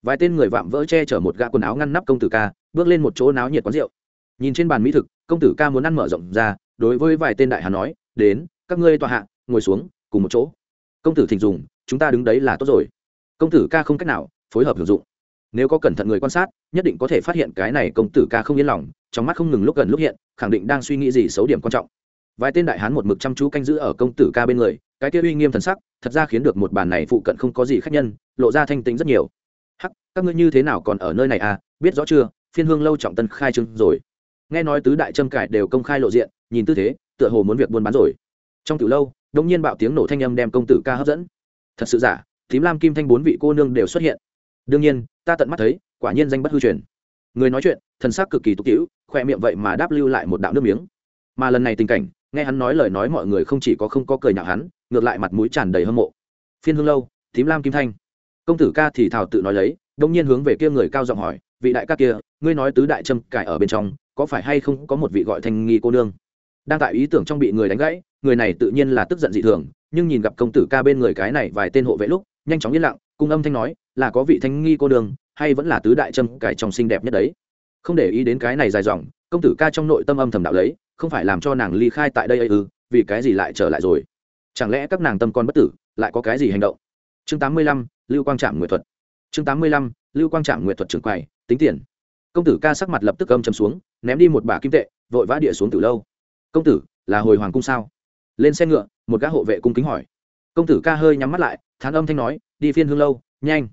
Vài tên người vạm vỡ che chở một gã quần áo ngăn nắp công tử ca, bước lên một chỗ náo nhiệt quán rượu. Nhìn trên bàn mỹ thực, công tử ca muốn ăn mở rộng ra, đối với vài tên đại hà nói, đến, các ngươi tòa hạ, ngồi xuống, cùng một chỗ. Công tử thịnh dùng, chúng ta đứng đấy là tốt rồi công tử ca không cách nào phối hợp sử dụng. Nếu có cẩn thận người quan sát, nhất định có thể phát hiện cái này công tử ca không yên lòng, trong mắt không ngừng lúc gần lúc hiện, khẳng định đang suy nghĩ gì xấu điểm quan trọng. Vài tên đại hán một mực chăm chú canh giữ ở công tử ca bên người, cái kia uy nghiêm thần sắc, thật ra khiến được một bàn này phụ cận không có gì khác nhân, lộ ra thanh tính rất nhiều. Hắc, các ngươi như thế nào còn ở nơi này à? Biết rõ chưa? Phiên hương lâu trọng tân khai trương rồi. Nghe nói tứ đại trâm cải đều công khai lộ diện, nhìn tư thế, tựa hồ muốn việc buôn bán rồi. Trong từ lâu đông nhiên bạo tiếng nổ thanh âm đem công tử ca hấp dẫn. Thật sự giả? Thím lam kim thanh bốn vị cô nương đều xuất hiện. Đương nhiên, ta tận mắt thấy, quả nhiên danh bất hư truyền. Người nói chuyện, thần sắc cực kỳ tục tĩu khoe miệng vậy mà đáp lưu lại một đạo nước miếng. Mà lần này tình cảnh, nghe hắn nói lời nói mọi người không chỉ có không có cười nhạo hắn, ngược lại mặt mũi tràn đầy hâm mộ. Phiên hương lâu thím lam kim thanh. Công tử ca thì thảo tự nói lấy, đông nhiên hướng về kia người cao giọng hỏi, vị đại ca kia, ngươi nói tứ đại trâm cải ở bên trong, có phải hay không có một vị gọi thanh nghi cô nương? Đang tại ý tưởng trong bị người đánh gãy, người này tự nhiên là tức giận dị thường, nhưng nhìn gặp công tử ca bên người cái này vài tên hộ vệ lúc nhanh chóng yên lặng, cung âm thanh nói, là có vị thanh nghi cô đường, hay vẫn là tứ đại trâm cải trong xinh đẹp nhất đấy. Không để ý đến cái này dài dòng, công tử ca trong nội tâm âm thầm đạo lấy, không phải làm cho nàng ly khai tại đây ư, vì cái gì lại trở lại rồi? Chẳng lẽ các nàng tâm con bất tử, lại có cái gì hành động? Chương tám mươi lăm, lưu quang trạm nguyệt thuật. Chương tám mươi lăm, lưu quang trạm nguyệt thuật trưởng quầy, tính tiền. Công tử ca sắc mặt lập tức âm chấm xuống, ném đi một bả kim tệ, vội vã địa xuống từ lâu. Công tử, là hồi hoàng cung sao? Lên xe ngựa, một gã hộ vệ cung kính hỏi. Công tử ca hơi nhắm mắt lại thán âm thanh nói, đi phiên hương lâu, nhanh.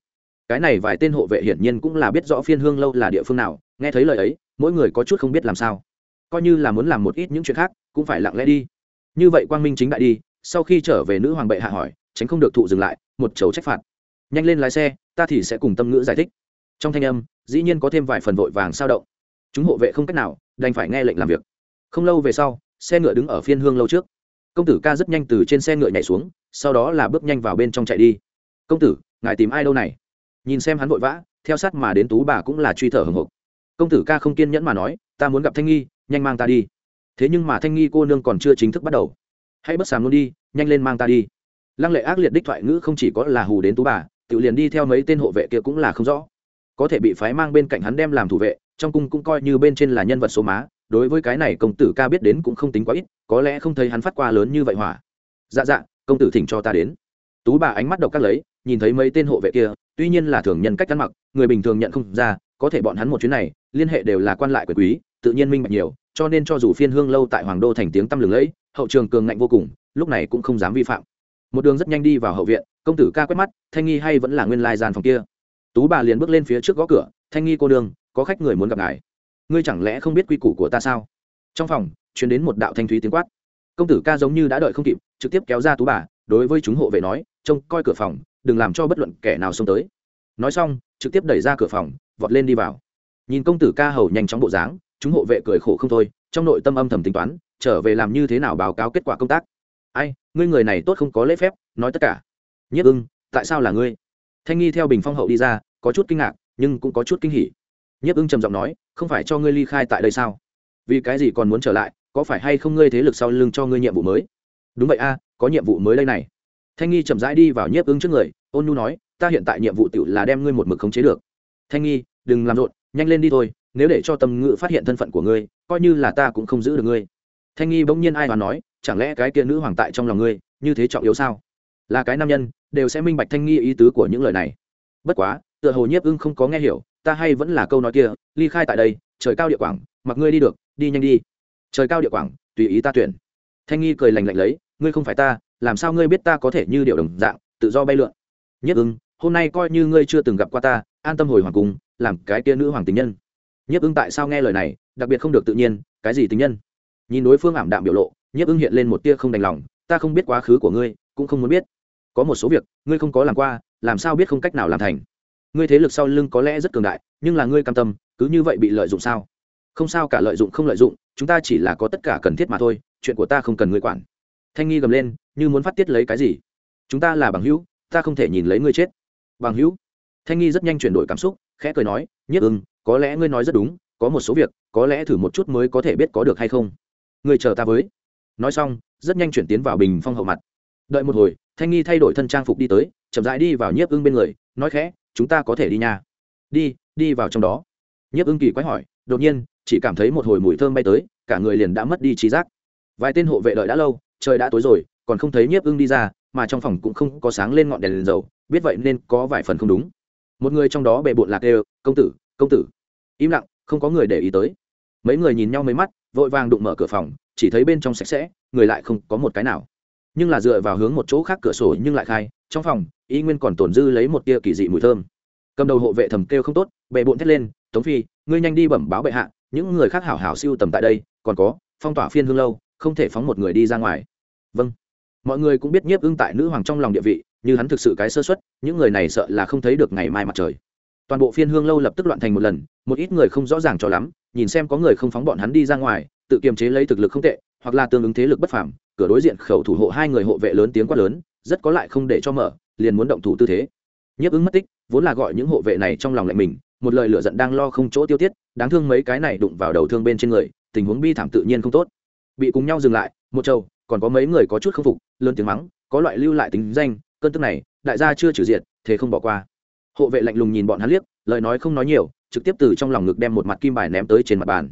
Cái này vài tên hộ vệ hiển nhiên cũng là biết rõ phiên hương lâu là địa phương nào, nghe thấy lời ấy, mỗi người có chút không biết làm sao. Coi như là muốn làm một ít những chuyện khác, cũng phải lặng lẽ đi. Như vậy quang minh chính đại đi, sau khi trở về nữ hoàng bệ hạ hỏi, tránh không được thụ dừng lại, một chầu trách phạt. Nhanh lên lái xe, ta thì sẽ cùng tâm ngữ giải thích. Trong thanh âm, dĩ nhiên có thêm vài phần vội vàng sao động. Chúng hộ vệ không cách nào, đành phải nghe lệnh làm việc. Không lâu về sau, xe ngựa đứng ở phiên hương lâu trước công tử ca rất nhanh từ trên xe ngựa nhảy xuống, sau đó là bước nhanh vào bên trong chạy đi. Công tử, ngài tìm ai đâu này? Nhìn xem hắn vội vã, theo sát mà đến tú bà cũng là truy thở hồng hộc công tử ca không kiên nhẫn mà nói, ta muốn gặp thanh nghi, nhanh mang ta đi. Thế nhưng mà thanh nghi cô nương còn chưa chính thức bắt đầu. Hãy bất sàm luôn đi, nhanh lên mang ta đi. Lăng lệ ác liệt đích thoại ngữ không chỉ có là hù đến tú bà, tự liền đi theo mấy tên hộ vệ kia cũng là không rõ. Có thể bị phái mang bên cạnh hắn đem làm thủ vệ, trong cung cũng coi như bên trên là nhân vật số má đối với cái này công tử ca biết đến cũng không tính quá ít, có lẽ không thấy hắn phát qua lớn như vậy hỏa. Dạ dạ công tử thỉnh cho ta đến. Tú bà ánh mắt độc các lấy, nhìn thấy mấy tên hộ vệ kia, tuy nhiên là thường nhân cách ăn mặc, người bình thường nhận không ra, có thể bọn hắn một chuyến này, liên hệ đều là quan lại quyền quý, tự nhiên minh bạch nhiều, cho nên cho dù phiên hương lâu tại hoàng đô thành tiếng tăm lừng lẫy, hậu trường cường ngạnh vô cùng, lúc này cũng không dám vi phạm. Một đường rất nhanh đi vào hậu viện, công tử ca quét mắt, thanh nghi hay vẫn là nguyên lai gian phòng kia. Tú bà liền bước lên phía trước gõ cửa, thanh nghi cô đương có khách người muốn gặp ngài ngươi chẳng lẽ không biết quy củ của ta sao? Trong phòng chuyển đến một đạo thanh thúy tiếng quát. Công tử ca giống như đã đợi không kịp, trực tiếp kéo ra tú bà, đối với chúng hộ vệ nói, trông coi cửa phòng, đừng làm cho bất luận kẻ nào xông tới. Nói xong, trực tiếp đẩy ra cửa phòng, vọt lên đi vào. Nhìn công tử ca hầu nhanh chóng bộ dáng, chúng hộ vệ cười khổ không thôi, trong nội tâm âm thầm tính toán, trở về làm như thế nào báo cáo kết quả công tác. Ai, ngươi người này tốt không có lễ phép, nói tất cả. Nhất ưng, tại sao là ngươi? Thanh nghi theo bình phong hậu đi ra, có chút kinh ngạc, nhưng cũng có chút kinh hỉ nhiếp ưng trầm giọng nói, không phải cho ngươi ly khai tại đây sao? Vì cái gì còn muốn trở lại, có phải hay không ngươi thế lực sau lưng cho ngươi nhiệm vụ mới? Đúng vậy a, có nhiệm vụ mới đây này. Thanh nghi chậm rãi đi vào nhiếp ưng trước người, ôn nhu nói, ta hiện tại nhiệm vụ tự là đem ngươi một mực khống chế được. Thanh nghi, đừng làm rộn, nhanh lên đi thôi, nếu để cho tâm ngữ phát hiện thân phận của ngươi, coi như là ta cũng không giữ được ngươi. Thanh nghi bỗng nhiên ai mà nói, chẳng lẽ cái kia nữ hoàng tại trong lòng ngươi, như thế trọng yếu sao? Là cái nam nhân, đều sẽ minh bạch thanh nghi ý tứ của những lời này. Bất quá, tựa hồ nhiếp ưng không có nghe hiểu ta hay vẫn là câu nói kia, ly khai tại đây, trời cao địa quảng, mặc ngươi đi được, đi nhanh đi. Trời cao địa quảng, tùy ý ta tuyển. Thanh nghi cười lành lạnh lấy, ngươi không phải ta, làm sao ngươi biết ta có thể như điệu đồng dạng, tự do bay lượn? Nhất ưng, hôm nay coi như ngươi chưa từng gặp qua ta, an tâm hồi hoàng cung, làm cái kia nữ hoàng tình nhân. Nhất ưng tại sao nghe lời này, đặc biệt không được tự nhiên, cái gì tình nhân? Nhìn đối phương ảm đạm biểu lộ, nhất ưng hiện lên một tia không đành lòng, ta không biết quá khứ của ngươi, cũng không muốn biết. Có một số việc, ngươi không có làm qua, làm sao biết không cách nào làm thành? Ngươi thế lực sau lưng có lẽ rất cường đại, nhưng là ngươi cam tâm, cứ như vậy bị lợi dụng sao? Không sao cả lợi dụng không lợi dụng, chúng ta chỉ là có tất cả cần thiết mà thôi, chuyện của ta không cần ngươi quản. Thanh nghi gầm lên, như muốn phát tiết lấy cái gì? Chúng ta là bằng hữu, ta không thể nhìn lấy ngươi chết. Bằng hữu? Thanh nghi rất nhanh chuyển đổi cảm xúc, khẽ cười nói, nhất ưng, có lẽ ngươi nói rất đúng, có một số việc, có lẽ thử một chút mới có thể biết có được hay không. Ngươi chờ ta với. Nói xong, rất nhanh chuyển tiến vào bình phong hậu mặt. Đợi một hồi, thanh nghi thay đổi thân trang phục đi tới, chậm rãi đi vào nhiếp ưng bên người, nói khẽ chúng ta có thể đi nha. Đi đi vào trong đó. Nhiếp ưng kỳ quái hỏi đột nhiên chỉ cảm thấy một hồi mùi thơm bay tới cả người liền đã mất đi trí giác. Vài tên hộ vệ đợi đã lâu trời đã tối rồi còn không thấy nhiếp ưng đi ra mà trong phòng cũng không có sáng lên ngọn đèn, liền dầu biết vậy nên có vài phần không đúng. Một người trong đó bề bộn lạc đều công tử công tử. Im lặng không có người để ý tới. Mấy người nhìn nhau mấy mắt vội vàng đụng mở cửa phòng chỉ thấy bên trong sạch sẽ người lại không có một cái nào nhưng là dựa vào hướng một chỗ khác cửa sổ nhưng lại khai, trong phòng, y nguyên còn tồn dư lấy một tia kỳ dị mùi thơm. Cầm đầu hộ vệ thầm kêu không tốt, bệ bộn thét lên, tống phi, ngươi nhanh đi bẩm báo bệ hạ, những người khác hảo hảo siêu tầm tại đây, còn có, phong tỏa phiên hương lâu, không thể phóng một người đi ra ngoài. Vâng. Mọi người cũng biết nhiếp ưng tại nữ hoàng trong lòng địa vị, như hắn thực sự cái sơ xuất những người này sợ là không thấy được ngày mai mặt trời. Toàn bộ phiên hương lâu lập tức loạn thành một lần, một ít người không rõ ràng cho lắm, nhìn xem có người không phóng bọn hắn đi ra ngoài, tự kiềm chế lấy thực lực không tệ hoặc là tương ứng thế lực bất phàm, cửa đối diện khẩu thủ hộ hai người hộ vệ lớn tiếng quát lớn, rất có lại không để cho mở, liền muốn động thủ tư thế. Nhiếp ứng mất tích, vốn là gọi những hộ vệ này trong lòng lạnh mình, một lời lửa giận đang lo không chỗ tiêu tiết, đáng thương mấy cái này đụng vào đầu thương bên trên người, tình huống bi thảm tự nhiên không tốt. Bị cùng nhau dừng lại, một trâu còn có mấy người có chút k phục, lớn tiếng mắng, có loại lưu lại tính danh, cơn tức này, đại gia chưa trừ diệt, thế không bỏ qua. Hộ vệ lạnh lùng nhìn bọn hắn liếc, lời nói không nói nhiều, trực tiếp từ trong lòng ngực đem một mặt kim bài ném tới trên mặt bàn.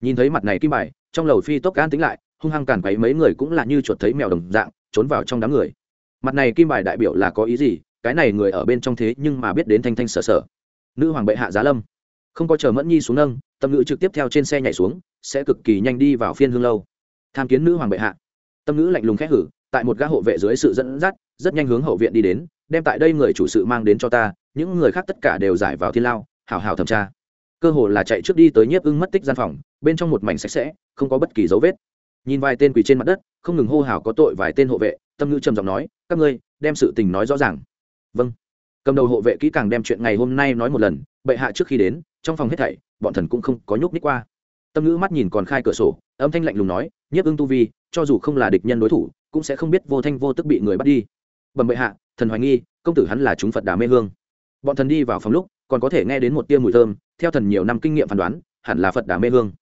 Nhìn thấy mặt này kim bài, trong lầu phi tốc gan tính lại hung hăng càn quấy mấy người cũng là như chuột thấy mèo đồng dạng, trốn vào trong đám người. Mặt này kim bài đại biểu là có ý gì? Cái này người ở bên trong thế nhưng mà biết đến thanh thanh sở sở. Nữ hoàng bệ hạ giá lâm. Không có chờ mẫn nhi xuống nâng, tâm ngữ trực tiếp theo trên xe nhảy xuống, sẽ cực kỳ nhanh đi vào phiên hương lâu. Tham kiến nữ hoàng bệ hạ. Tâm ngữ lạnh lùng khẽ hử, tại một gã hộ vệ dưới sự dẫn dắt, rất nhanh hướng hậu viện đi đến, đem tại đây người chủ sự mang đến cho ta, những người khác tất cả đều giải vào thiên lao hào hào thẩm tra. Cơ hồ là chạy trước đi tới nhiếp ưng mất tích gian phòng, bên trong một mảnh sạch sẽ, không có bất kỳ dấu vết nhìn vài tên quỳ trên mặt đất, không ngừng hô hào có tội vài tên hộ vệ, tâm ngữ trầm giọng nói, các ngươi, đem sự tình nói rõ ràng. Vâng. Cầm đầu hộ vệ kỹ càng đem chuyện ngày hôm nay nói một lần, bệ hạ trước khi đến, trong phòng hết thảy, bọn thần cũng không có nhúc ních qua. Tâm ngữ mắt nhìn còn khai cửa sổ, âm thanh lạnh lùng nói, nhiếp ưng tu vi, cho dù không là địch nhân đối thủ, cũng sẽ không biết vô thanh vô tức bị người bắt đi. Bẩm bệ hạ, thần hoài nghi, công tử hắn là chúng phật đà mê hương. Bọn thần đi vào phòng lúc, còn có thể nghe đến một tia mùi thơm, theo thần nhiều năm kinh nghiệm phán đoán, hẳn là phật đà mê hương.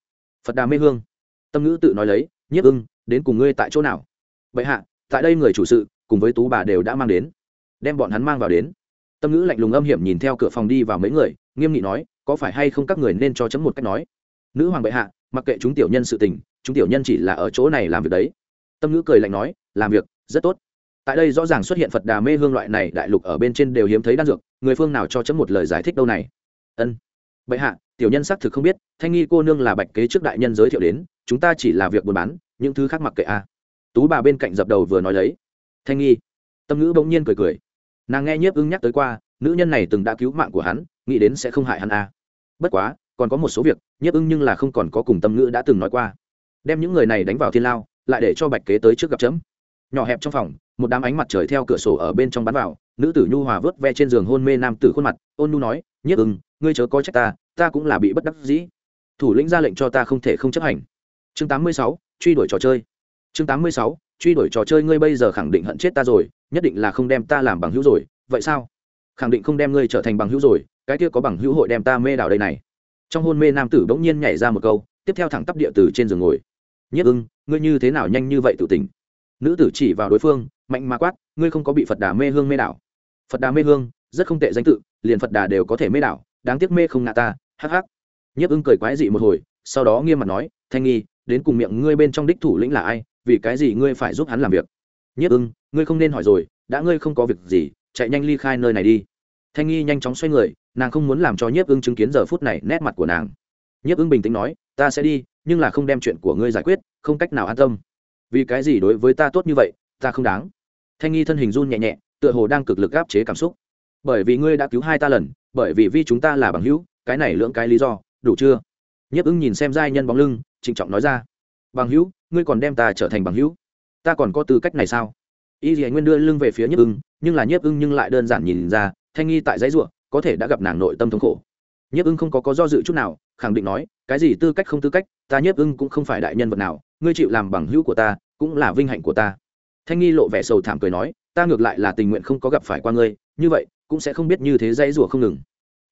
Phật đà mê hương. Tâm ngữ tự nói lấy nhiếp ưng, đến cùng ngươi tại chỗ nào? Bệ hạ, tại đây người chủ sự, cùng với tú bà đều đã mang đến. Đem bọn hắn mang vào đến. Tâm ngữ lạnh lùng âm hiểm nhìn theo cửa phòng đi vào mấy người, nghiêm nghị nói, có phải hay không các người nên cho chấm một cách nói? Nữ hoàng bệ hạ, mặc kệ chúng tiểu nhân sự tình, chúng tiểu nhân chỉ là ở chỗ này làm việc đấy. Tâm ngữ cười lạnh nói, làm việc, rất tốt. Tại đây rõ ràng xuất hiện phật đà mê hương loại này, đại lục ở bên trên đều hiếm thấy đan dược, người phương nào cho chấm một lời giải thích đâu này? Ân bệ hạ, tiểu nhân xác thực không biết, thanh nghi cô nương là bạch kế trước đại nhân giới thiệu đến, chúng ta chỉ là việc buôn bán, những thứ khác mặc kệ a. Tú bà bên cạnh dập đầu vừa nói lấy. Thanh nghi. Tâm ngữ bỗng nhiên cười cười. Nàng nghe nhiếp ưng nhắc tới qua, nữ nhân này từng đã cứu mạng của hắn, nghĩ đến sẽ không hại hắn a. Bất quá, còn có một số việc, nhiếp ưng nhưng là không còn có cùng tâm ngữ đã từng nói qua. Đem những người này đánh vào thiên lao, lại để cho bạch kế tới trước gặp chấm. Nhỏ hẹp trong phòng, một đám ánh mặt trời theo cửa sổ ở bên trong bắn vào, nữ tử nhu hòa vớt ve trên giường hôn mê nam tử khuôn mặt, ôn nu nói, nhiếp ưng ngươi chớ có trách ta ta cũng là bị bất đắc dĩ. Thủ lĩnh ra lệnh cho ta không thể không chấp hành. Chương 86, truy đuổi trò chơi. Chương 86, truy đuổi trò chơi ngươi bây giờ khẳng định hận chết ta rồi nhất định là không đem ta làm bằng hữu rồi. Vậy sao? Khẳng định không đem ngươi trở thành bằng hữu rồi cái kia có bằng hữu hội đem ta mê đảo đây này. Trong hôn mê nam tử bỗng nhiên nhảy ra một câu tiếp theo thẳng tắp địa từ trên giường ngồi. Nhất ưng ngươi như thế nào nhanh như vậy tự tỉnh? Nữ tử chỉ vào đối phương mạnh mà quát ngươi không có bị phật đà mê hương mê đảo. Phật đà mê hương rất không tệ danh tự liền phật đà đều có thể mê đảo đáng tiếc mê không ngạ ta, hắc hắc. Nhất ưng cười quái dị một hồi, sau đó nghiêm mặt nói, thanh nghi, đến cùng miệng ngươi bên trong đích thủ lĩnh là ai, vì cái gì ngươi phải giúp hắn làm việc? Nhất ưng, ngươi không nên hỏi rồi, đã ngươi không có việc gì, chạy nhanh ly khai nơi này đi. Thanh nghi nhanh chóng xoay người, nàng không muốn làm cho nhiếp ưng chứng kiến giờ phút này nét mặt của nàng. Nhiếp ưng bình tĩnh nói, ta sẽ đi, nhưng là không đem chuyện của ngươi giải quyết, không cách nào an tâm. Vì cái gì đối với ta tốt như vậy, ta không đáng. Thanh nghi thân hình run nhẹ nhẹ, tựa hồ đang cực lực áp chế cảm xúc. Bởi vì ngươi đã cứu hai ta lần bởi vì vi chúng ta là bằng hữu, cái này lưỡng cái lý do, đủ chưa? Nhiếp ưng nhìn xem giai nhân bóng lưng, trịnh trọng nói ra. Bằng hữu, ngươi còn đem ta trở thành bằng hữu? Ta còn có tư cách này sao? Y dì nguyên đưa lưng về phía nhiếp ưng nhưng là nhiếp ưng nhưng lại đơn giản nhìn ra, thanh nghi tại giấy ruộng có thể đã gặp nàng nội tâm thống khổ. Nhiếp ưng không có có do dự chút nào, khẳng định nói, cái gì tư cách không tư cách, ta nhiếp ưng cũng không phải đại nhân vật nào, ngươi chịu làm bằng hữu của ta, cũng là vinh hạnh của ta. Thanh nghi lộ vẻ sầu thảm cười nói, ta ngược lại là tình nguyện không có gặp phải qua ngươi, như vậy cũng sẽ không biết như thế dãy rủa không ngừng.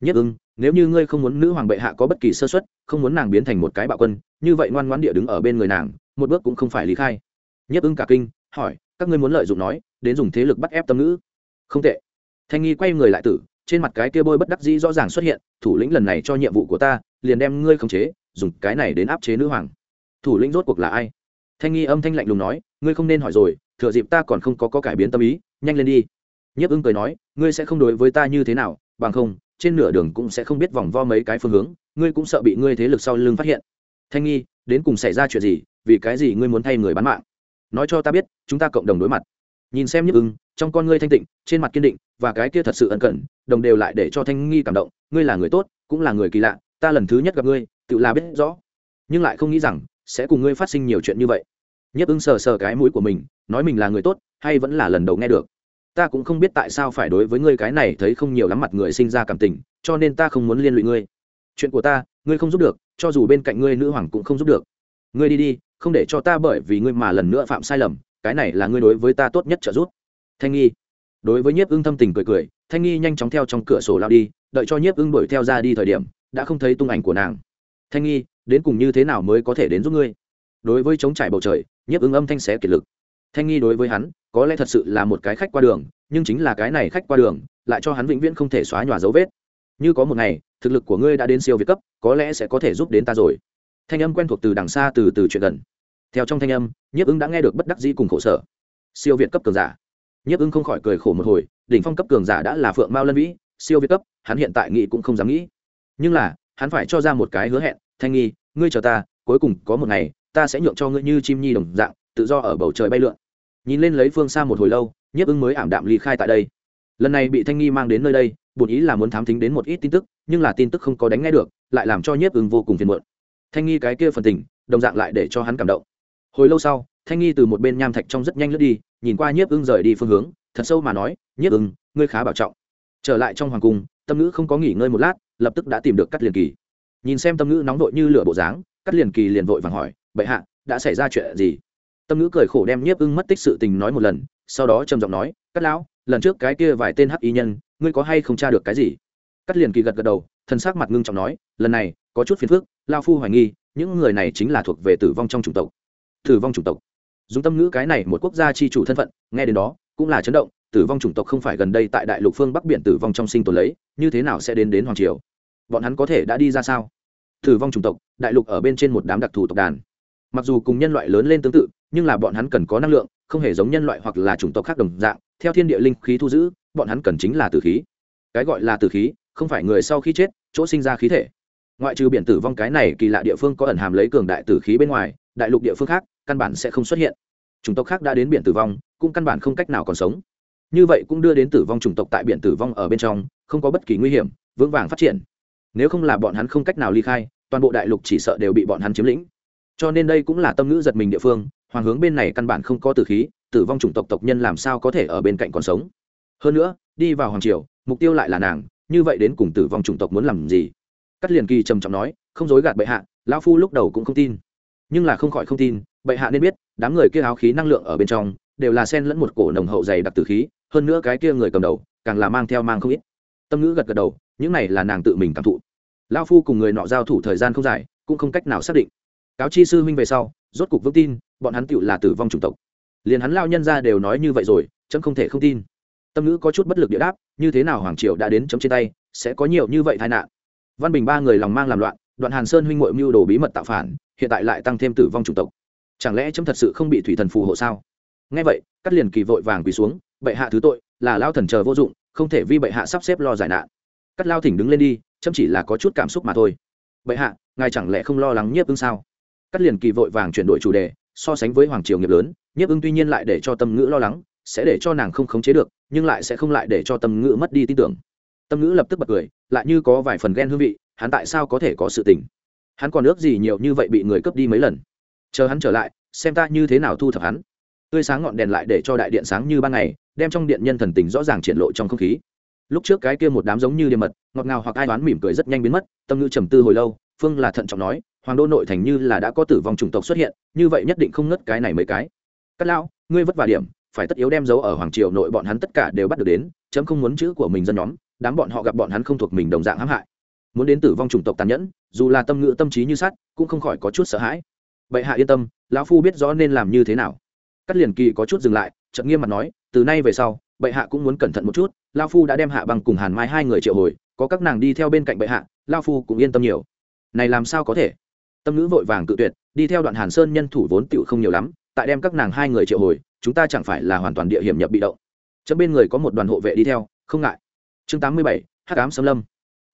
Nhất ưng nếu như ngươi không muốn nữ hoàng bệ hạ có bất kỳ sơ xuất không muốn nàng biến thành một cái bạo quân như vậy ngoan ngoãn địa đứng ở bên người nàng một bước cũng không phải lý khai. Nhất ưng cả kinh hỏi các ngươi muốn lợi dụng nói đến dùng thế lực bắt ép tâm ngữ? Không tệ. Thanh nghi quay người lại tử trên mặt cái kia bôi bất đắc dĩ rõ ràng xuất hiện thủ lĩnh lần này cho nhiệm vụ của ta liền đem ngươi khống chế dùng cái này đến áp chế nữ hoàng. Thủ lĩnh rốt cuộc là ai? Thanh nghi âm thanh lạnh lùng nói ngươi không nên hỏi rồi thừa dịp ta còn không có, có cải biến tâm ý nhanh lên đi nhiếp ưng cười nói, ngươi sẽ không đối với ta như thế nào, bằng không, trên nửa đường cũng sẽ không biết vòng vo mấy cái phương hướng, ngươi cũng sợ bị ngươi thế lực sau lưng phát hiện. Thanh nghi, đến cùng xảy ra chuyện gì, vì cái gì ngươi muốn thay người bán mạng? Nói cho ta biết, chúng ta cộng đồng đối mặt. Nhìn xem nhiếp ưng, trong con ngươi thanh tịnh, trên mặt kiên định, và cái kia thật sự ân cần, đồng đều lại để cho thanh nghi cảm động, ngươi là người tốt, cũng là người kỳ lạ, ta lần thứ nhất gặp ngươi, tự là biết rõ. Nhưng lại không nghĩ rằng, sẽ cùng ngươi phát sinh nhiều chuyện như vậy. Nhấp ưng sờ sờ cái mũi của mình, nói mình là người tốt, hay vẫn là lần đầu nghe được ta cũng không biết tại sao phải đối với ngươi cái này thấy không nhiều lắm mặt người sinh ra cảm tình, cho nên ta không muốn liên lụy ngươi. Chuyện của ta, ngươi không giúp được, cho dù bên cạnh ngươi nữ hoàng cũng không giúp được. Ngươi đi đi, không để cho ta bởi vì ngươi mà lần nữa phạm sai lầm, cái này là ngươi đối với ta tốt nhất trợ giúp. Thanh nghi. Đối với nhiếp ưng thâm tình cười cười, thanh nghi nhanh chóng theo trong cửa sổ lao đi, đợi cho nhiếp ưng đuổi theo ra đi thời điểm, đã không thấy tung ảnh của nàng. Thanh nghi, đến cùng như thế nào mới có thể đến giúp ngươi? Đối với chống trải bầu trời, nhiếp ưng âm thanh xé kiệt lực thanh nghi đối với hắn, có lẽ thật sự là một cái khách qua đường, nhưng chính là cái này khách qua đường, lại cho hắn vĩnh viễn không thể xóa nhòa dấu vết. Như có một ngày, thực lực của ngươi đã đến siêu việt cấp, có lẽ sẽ có thể giúp đến ta rồi. Thanh âm quen thuộc từ đằng xa từ từ chuyện gần. Theo trong thanh âm, nhiếp ứng đã nghe được bất đắc dĩ cùng khổ sở. Siêu việt cấp cường giả. Nhiếp ứng không khỏi cười khổ một hồi, đỉnh phong cấp cường giả đã là phượng mao lân vĩ, siêu việt cấp, hắn hiện tại nghĩ cũng không dám nghĩ. Nhưng là, hắn phải cho ra một cái hứa hẹn, thanh nghi, ngươi chờ ta, cuối cùng có một ngày, ta sẽ nhượng cho ngươi như chim nhi đồng dạng, tự do ở bầu trời bay lượn nhìn lên lấy phương xa một hồi lâu, nhiếp ưng mới ảm đạm ly khai tại đây. Lần này bị thanh nghi mang đến nơi đây bổn ý là muốn thám thính đến một ít tin tức, nhưng là tin tức không có đánh nghe được, lại làm cho nhiếp ưng vô cùng phiền muộn. Thanh nghi cái kia phần tình, đồng dạng lại để cho hắn cảm động. Hồi lâu sau, thanh nghi từ một bên nham thạch trong rất nhanh lướt đi, nhìn qua nhiếp ưng rời đi phương hướng, thật sâu mà nói, nhiếp ưng ngươi khá bảo trọng. Trở lại trong hoàng cung, tâm ngữ không có nghỉ ngơi một lát, lập tức đã tìm được cắt liền kỳ. Nhìn xem tâm ngữ nóng vội như lửa bộ dáng cắt liền kỳ liền vội vàng hỏi, bệ hạ, đã xảy ra chuyện gì? Tâm ngữ cười khổ đem nhiếp ưng mất tích sự tình nói một lần, sau đó trầm giọng nói cắt lão, lần trước cái kia vài tên hắc y nhân, ngươi có hay không tra được cái gì? Cắt liền kỳ gật gật đầu thân xác mặt ngưng trọng nói, lần này, có chút phiền phức lao phu hoài nghi, những người này chính là thuộc về tử vong trong chủng tộc. Tử vong chủng tộc? Dùng tâm ngữ cái này một quốc gia chi chủ thân phận, nghe đến đó, cũng là chấn động, tử vong chủng tộc không phải gần đây tại đại lục phương bắc biển tử vong trong sinh tồn lấy, như thế nào sẽ đến đến hoàng triều? Bọn hắn có thể đã đi ra sao? Tử vong chủng tộc, đại lục ở bên trên một đám đặc thù tộc đàn. Mặc dù cùng nhân loại lớn lên tương tự nhưng là bọn hắn cần có năng lượng, không hề giống nhân loại hoặc là chủng tộc khác đồng dạng, theo thiên địa linh khí thu giữ, bọn hắn cần chính là tử khí. Cái gọi là tử khí, không phải người sau khi chết, chỗ sinh ra khí thể. Ngoại trừ biển tử vong cái này kỳ lạ địa phương có ẩn hàm lấy cường đại tử khí bên ngoài, đại lục địa phương khác, căn bản sẽ không xuất hiện. Chủng tộc khác đã đến biển tử vong, cũng căn bản không cách nào còn sống. Như vậy cũng đưa đến tử vong chủng tộc tại biển tử vong ở bên trong, không có bất kỳ nguy hiểm, vững vàng phát triển. Nếu không là bọn hắn không cách nào ly khai, toàn bộ đại lục chỉ sợ đều bị bọn hắn chiếm lĩnh. Cho nên đây cũng là tâm ngữ giật mình địa phương hoàng hướng bên này căn bản không có tử khí, tử vong chủng tộc tộc nhân làm sao có thể ở bên cạnh còn sống? Hơn nữa, đi vào hoàng triều, mục tiêu lại là nàng, như vậy đến cùng tử vong chủng tộc muốn làm gì? Cắt liền kỳ trầm trọng nói, không dối gạt bệ hạ, lão phu lúc đầu cũng không tin. Nhưng là không khỏi không tin, bệ hạ nên biết, đám người kia áo khí năng lượng ở bên trong, đều là sen lẫn một cổ nồng hậu dày đặc tử khí, hơn nữa cái kia người cầm đầu, càng là mang theo mang không ít. Tâm ngữ gật gật đầu, những này là nàng tự mình cảm thụ. Lao phu cùng người nọ giao thủ thời gian không dài, cũng không cách nào xác định. Cáo chi sư huynh về sau, rốt cục vững tin bọn hắn tựu là tử vong chủng tộc. Liền hắn lao nhân ra đều nói như vậy rồi, chấm không thể không tin. Tâm ngữ có chút bất lực địa đáp, như thế nào hoàng triều đã đến chấm trên tay, sẽ có nhiều như vậy tai nạn. Văn bình ba người lòng mang làm loạn, đoạn hàn sơn huynh mội mưu đồ bí mật tạo phản, hiện tại lại tăng thêm tử vong chủng tộc. Chẳng lẽ chấm thật sự không bị thủy thần phù hộ sao? Nghe vậy cắt liền kỳ vội vàng quỳ xuống, bệ hạ thứ tội, là lao thần chờ vô dụng, không thể vi bệ hạ sắp xếp lo giải nạn. Cắt lao thỉnh đứng lên đi, chấm chỉ là có chút cảm xúc mà thôi. Bệ hạ, ngài chẳng lẽ không lo lắng nhiếp ưng sao? Cắt liền kỳ vội vàng chuyển đổi chủ đề so sánh với hoàng triều nghiệp lớn, nhiếp ưng tuy nhiên lại để cho tâm ngữ lo lắng, sẽ để cho nàng không khống chế được, nhưng lại sẽ không lại để cho tâm ngữ mất đi tin tưởng. Tâm ngữ lập tức bật cười, lại như có vài phần ghen hương vị, hắn tại sao có thể có sự tình? Hắn còn ước gì nhiều như vậy bị người cướp đi mấy lần? Chờ hắn trở lại, xem ta như thế nào thu thập hắn. Tươi sáng ngọn đèn lại để cho đại điện sáng như ban ngày, đem trong điện nhân thần tình rõ ràng triển lộ trong không khí. Lúc trước cái kia một đám giống như điềm mật, ngọt ngào hoặc ai đoán mỉm cười rất nhanh biến mất, tâm ngữ trầm tư hồi lâu, phương là thận trọng nói hoàng đô nội thành như là đã có tử vong chủng tộc xuất hiện, như vậy nhất định không ngất cái này mấy cái. Cắt lão, ngươi vất vả điểm, phải tất yếu đem dấu ở hoàng triều nội bọn hắn tất cả đều bắt được đến, chấm không muốn chữ của mình dân nhóm, đám bọn họ gặp bọn hắn không thuộc mình đồng dạng hãm hại. Muốn đến tử vong chủng tộc tàn nhẫn, dù là tâm ngữ tâm trí như sắt, cũng không khỏi có chút sợ hãi. Bệ hạ yên tâm, lão phu biết rõ nên làm như thế nào. Cắt liền kỳ có chút dừng lại chậm nghiêm mặt nói, từ nay về sau, bệ hạ cũng muốn cẩn thận một chút lao phu đã đem hạ bằng cùng hàn mai hai người triệu hồi, có các nàng đi theo bên cạnh bệ hạ lao phu cũng yên tâm nhiều. Này làm sao có thể? Tâm ngữ vội vàng tự tuyệt, đi theo đoạn hàn sơn nhân thủ vốn tựu không nhiều lắm, tại đem các nàng hai người triệu hồi, chúng ta chẳng phải là hoàn toàn địa hiểm nhập bị động. Chấm bên người có một đoàn hộ vệ đi theo, không ngại. Chương tám mươi bảy, hắc ám xâm lâm.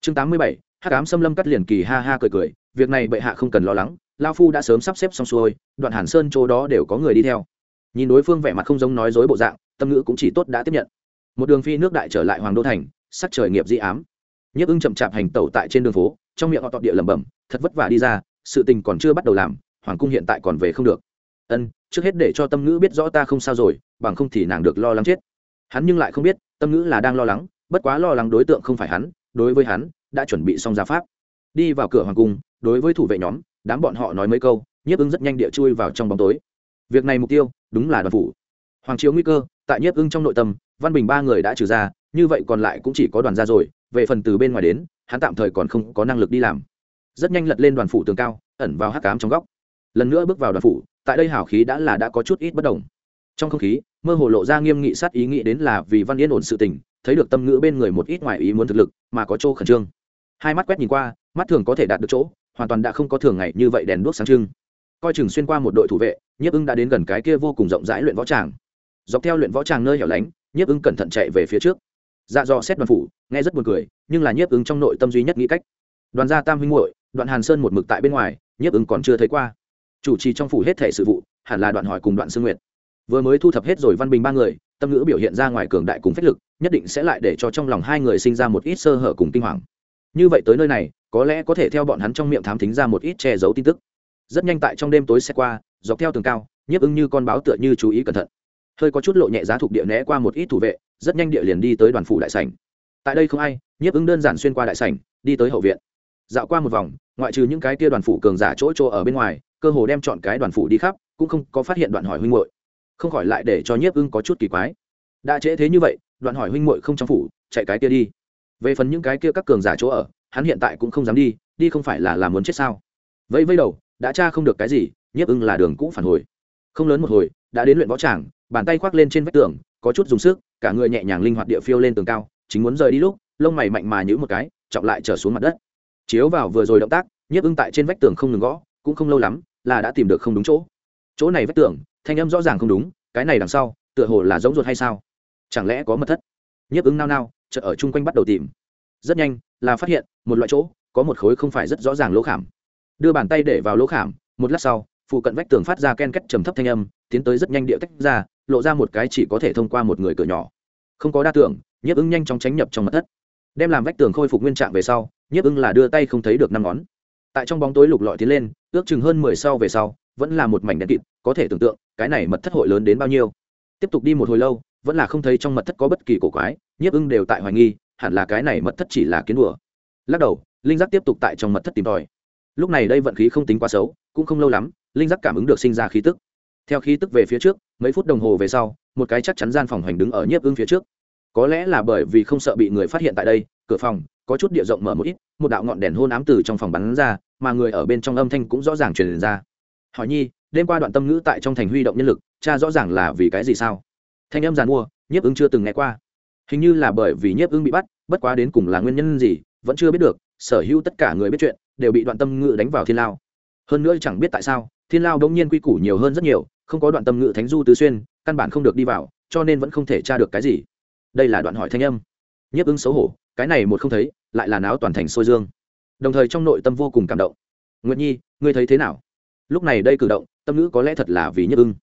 Chương tám mươi bảy, hắc ám xâm lâm cắt liền kỳ ha ha cười cười, việc này bệ hạ không cần lo lắng lao phu đã sớm sắp xếp xong xuôi, đoạn hàn sơn chỗ đó đều có người đi theo. Nhìn đối phương vẻ mặt không giống nói dối bộ dạng, tâm ngữ cũng chỉ tốt đã tiếp nhận. Một đường phi nước đại trở lại hoàng đô thành, sắc trời nghiệp di ám. Nhấp ưng chậm chạp hành tẩu tại trên đường phố, trong miệng họ tọt địa lẩm bẩm, thật vất vả đi ra sự tình còn chưa bắt đầu làm, hoàng cung hiện tại còn về không được. Ân, trước hết để cho tâm ngữ biết rõ ta không sao rồi, bằng không thì nàng được lo lắng chết. Hắn nhưng lại không biết, tâm ngữ là đang lo lắng, bất quá lo lắng đối tượng không phải hắn, đối với hắn, đã chuẩn bị xong gia pháp. Đi vào cửa hoàng cung, đối với thủ vệ nhóm, đám bọn họ nói mấy câu, nhiếp ưng rất nhanh địa chui vào trong bóng tối. Việc này mục tiêu, đúng là đoàn phủ. Hoàng chiếu nguy cơ, tại nhiếp ưng trong nội tâm, văn bình ba người đã trừ ra, như vậy còn lại cũng chỉ có đoàn ra rồi, về phần từ bên ngoài đến, hắn tạm thời còn không có năng lực đi làm rất nhanh lật lên đoàn phủ tường cao, ẩn vào hắc cám trong góc. Lần nữa bước vào đoàn phủ, tại đây hào khí đã là đã có chút ít bất đồng. Trong không khí, mơ hồ lộ ra nghiêm nghị sát ý nghĩ đến là vì văn yên ổn sự tình, thấy được tâm ngữ bên người một ít ngoài ý muốn thực lực, mà có chỗ khẩn trương. Hai mắt quét nhìn qua, mắt thường có thể đạt được chỗ, hoàn toàn đã không có thường ngày như vậy đèn đuốc sáng trưng. Coi chừng xuyên qua một đội thủ vệ, nhiếp ưng đã đến gần cái kia vô cùng rộng rãi luyện võ tràng. Dọc theo luyện võ tràng nơi hẻo lánh, nhiếp ưng cẩn thận chạy về phía trước. Dạ dò xét đoàn phủ, nghe rất buồn cười, nhưng là nhiếp ưng trong nội tâm duy nhất nghĩ cách. Đoàn gia tam huynh muội đoạn hàn sơn một mực tại bên ngoài, nhiếp ứng còn chưa thấy qua. Chủ trì trong phủ hết thể sự vụ, hẳn là đoạn hỏi cùng đoạn sương nguyệt. Vừa mới thu thập hết rồi văn bình ba người, tâm ngữ biểu hiện ra ngoài cường đại cùng phách lực, nhất định sẽ lại để cho trong lòng hai người sinh ra một ít sơ hở cùng kinh hoàng. Như vậy tới nơi này, có lẽ có thể theo bọn hắn trong miệng thám thính ra một ít che giấu tin tức. Rất nhanh tại trong đêm tối xe qua, dọc theo tường cao, nhiếp ứng như con báo tựa như chú ý cẩn thận. Hơi có chút lộ nhẹ giá thuộc địa né qua một ít thủ vệ, rất nhanh địa liền đi tới đoàn phủ đại sảnh. Tại đây không ai, nhiếp ứng đơn giản xuyên qua đại sảnh, đi tới hậu viện dạo qua một vòng, ngoại trừ những cái kia đoàn phủ cường giả chỗ chỗ ở bên ngoài, cơ hồ đem chọn cái đoàn phủ đi khắp, cũng không có phát hiện đoạn hỏi huynh muội. Không khỏi lại để cho nhiếp ưng có chút kỳ quái. Đã trễ thế như vậy, đoạn hỏi huynh muội không trong phủ, chạy cái kia đi. Về phần những cái kia các cường giả chỗ ở, hắn hiện tại cũng không dám đi đi không phải là làm muốn chết sao? Vẫy vẫy đầu, đã tra không được cái gì, nhiếp ưng là đường cũ phản hồi. Không lớn một hồi, đã đến luyện võ tràng, bàn tay khoác lên trên vách tường, có chút dùng sức, cả người nhẹ nhàng linh hoạt địa phiêu lên tường cao, chính muốn rời đi lúc, lông mày mạnh mà nhữ một cái trọng lại trở xuống mặt đất chiếu vào vừa rồi động tác, nhiếp ưng tại trên vách tường không ngừng gõ, cũng không lâu lắm là đã tìm được không đúng chỗ. Chỗ này vách tường, thanh âm rõ ràng không đúng, cái này đằng sau, tựa hồ là giống ruột hay sao? Chẳng lẽ có mật thất? Nhiếp ứng nao nao chợ ở chung quanh bắt đầu tìm. Rất nhanh, là phát hiện, một loại chỗ, có một khối không phải rất rõ ràng lỗ khảm. Đưa bàn tay để vào lỗ khảm, một lát sau, phụ cận vách tường phát ra ken kết trầm thấp thanh âm, tiến tới rất nhanh địa tách ra, lộ ra một cái chỉ có thể thông qua một người cửa nhỏ. Không có đa tưởng, nhiếp ứng nhanh chóng tránh nhập trong mật thất. Đem làm vách tường khôi phục nguyên trạng về sau nhiếp ưng là đưa tay không thấy được năm ngón. Tại trong bóng tối lục lọi tiến lên, ước chừng hơn mười sau về sau, vẫn là một mảnh đen kịt, có thể tưởng tượng, cái này mật thất hội lớn đến bao nhiêu. Tiếp tục đi một hồi lâu, vẫn là không thấy trong mật thất có bất kỳ cổ quái, nhiếp ưng đều tại hoài nghi, hẳn là cái này mật thất chỉ là kiến đùa. Lắc đầu, linh giác tiếp tục tại trong mật thất tìm tòi. Lúc này đây vận khí không tính quá xấu, cũng không lâu lắm, linh giác cảm ứng được sinh ra khí tức. Theo khí tức về phía trước, mấy phút đồng hồ về sau, một cái chắc chắn gian phòng hoành đứng ở nhiếp ưng phía trước. Có lẽ là bởi vì không sợ bị người phát hiện tại đây, cửa phòng có chút địa rộng mở một ít, một đạo ngọn đèn hôn ám từ trong phòng bắn ra, mà người ở bên trong âm thanh cũng rõ ràng truyền ra. Hỏi nhi, đêm qua đoạn tâm ngữ tại trong thành huy động nhân lực, cha rõ ràng là vì cái gì sao? Thanh âm giàn mua, nhiếp ứng chưa từng nghe qua. Hình như là bởi vì nhiếp ứng bị bắt, bất quá đến cùng là nguyên nhân gì, vẫn chưa biết được, sở hữu tất cả người biết chuyện, đều bị đoạn tâm ngữ đánh vào thiên lao. Hơn nữa chẳng biết tại sao, thiên lao đông nhiên quy củ nhiều hơn rất nhiều, không có đoạn tâm ngữ thánh du tứ xuyên, căn bản không được đi vào, cho nên vẫn không thể tra được cái gì. Đây là đoạn hỏi thanh âm. Nhiếp ứng xấu hổ cái này một không thấy, lại là náo toàn thành sôi dương. Đồng thời trong nội tâm vô cùng cảm động. Nguyệt nhi, ngươi thấy thế nào? Lúc này đây cử động, tâm ngữ có lẽ thật là vì nhiếp ưng.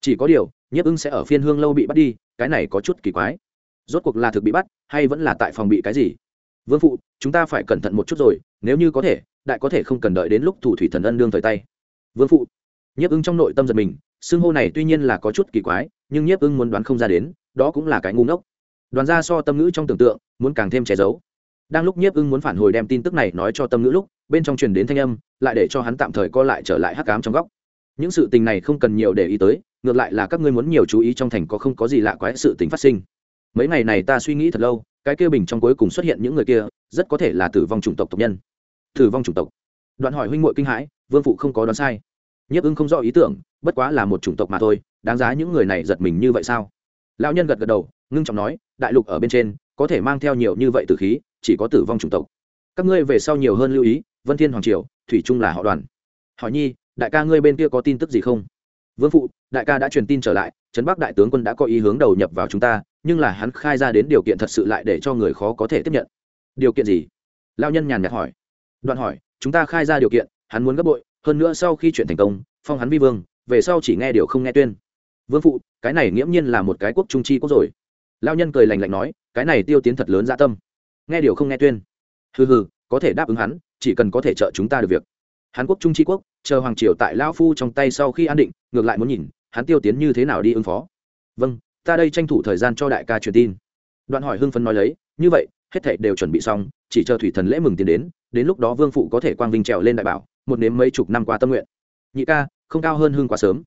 Chỉ có điều, nhiếp ưng sẽ ở phiên hương lâu bị bắt đi, cái này có chút kỳ quái. Rốt cuộc là thực bị bắt, hay vẫn là tại phòng bị cái gì? Vương phụ, chúng ta phải cẩn thận một chút rồi, nếu như có thể, đại có thể không cần đợi đến lúc thủ thủy thần ân đương thời tay. Vương phụ, nhiếp ưng trong nội tâm giật mình, xưng hô này tuy nhiên là có chút kỳ quái, nhưng nhiếp ưng muốn đoán không ra đến, đó cũng là cái ngu ngốc đoàn ra so tâm ngữ trong tưởng tượng, muốn càng thêm che giấu. Đang lúc nhiếp ưng muốn phản hồi đem tin tức này nói cho tâm ngữ lúc, bên trong truyền đến thanh âm, lại để cho hắn tạm thời co lại trở lại hắc cám trong góc. Những sự tình này không cần nhiều để ý tới, ngược lại là các ngươi muốn nhiều chú ý trong thành có không có gì lạ quái sự tình phát sinh. Mấy ngày này ta suy nghĩ thật lâu, cái kia bình trong cuối cùng xuất hiện những người kia, rất có thể là tử vong chủng tộc tộc nhân. Tử vong chủng tộc. Đoạn hỏi huynh muội kinh hãi, vương phụ không có đoán sai. Nhiếp ưng không rõ ý tưởng, bất quá là một chủng tộc mà thôi, đáng giá những người này giật mình như vậy sao? Lão nhân gật gật đầu, ngưng trọng nói đại lục ở bên trên, có thể mang theo nhiều như vậy từ khí, chỉ có tử vong chủng tộc. Các ngươi về sau nhiều hơn lưu ý, vân thiên hoàng triều, thủy trung là họ đoàn. Hỏi nhi, đại ca ngươi bên kia có tin tức gì không? Vương phụ, đại ca đã truyền tin trở lại, trấn bắc đại tướng quân đã có ý hướng đầu nhập vào chúng ta, nhưng là hắn khai ra đến điều kiện thật sự lại để cho người khó có thể tiếp nhận. Điều kiện gì? Lao nhân nhàn nhạt hỏi. Đoạn hỏi, chúng ta khai ra điều kiện, hắn muốn gấp bội, hơn nữa sau khi chuyện thành công, phong hắn vi vương, về sau chỉ nghe điều không nghe tuyên. Vương phụ, cái này nghiễm nhiên là một cái quốc trung chi quốc rồi lao nhân cười lành lạnh nói, cái này tiêu tiến thật lớn dạ tâm. Nghe điều không nghe tuyên. Hừ hừ, có thể đáp ứng hắn, chỉ cần có thể trợ chúng ta được việc. Hàn quốc trung tri quốc, chờ hoàng triều tại lao phu trong tay sau khi an định, ngược lại muốn nhìn, hắn tiêu tiến như thế nào đi ứng phó. Vâng ta đây tranh thủ thời gian cho đại ca truyền tin. Đoạn hỏi hưng phấn nói lấy, như vậy, hết thảy đều chuẩn bị xong, chỉ chờ thủy thần lễ mừng tiến đến đến lúc đó vương phụ có thể quang vinh trèo lên đại bảo, một nếm mấy chục năm qua tâm nguyện. Nhị ca, không cao hơn hưng quá sớm.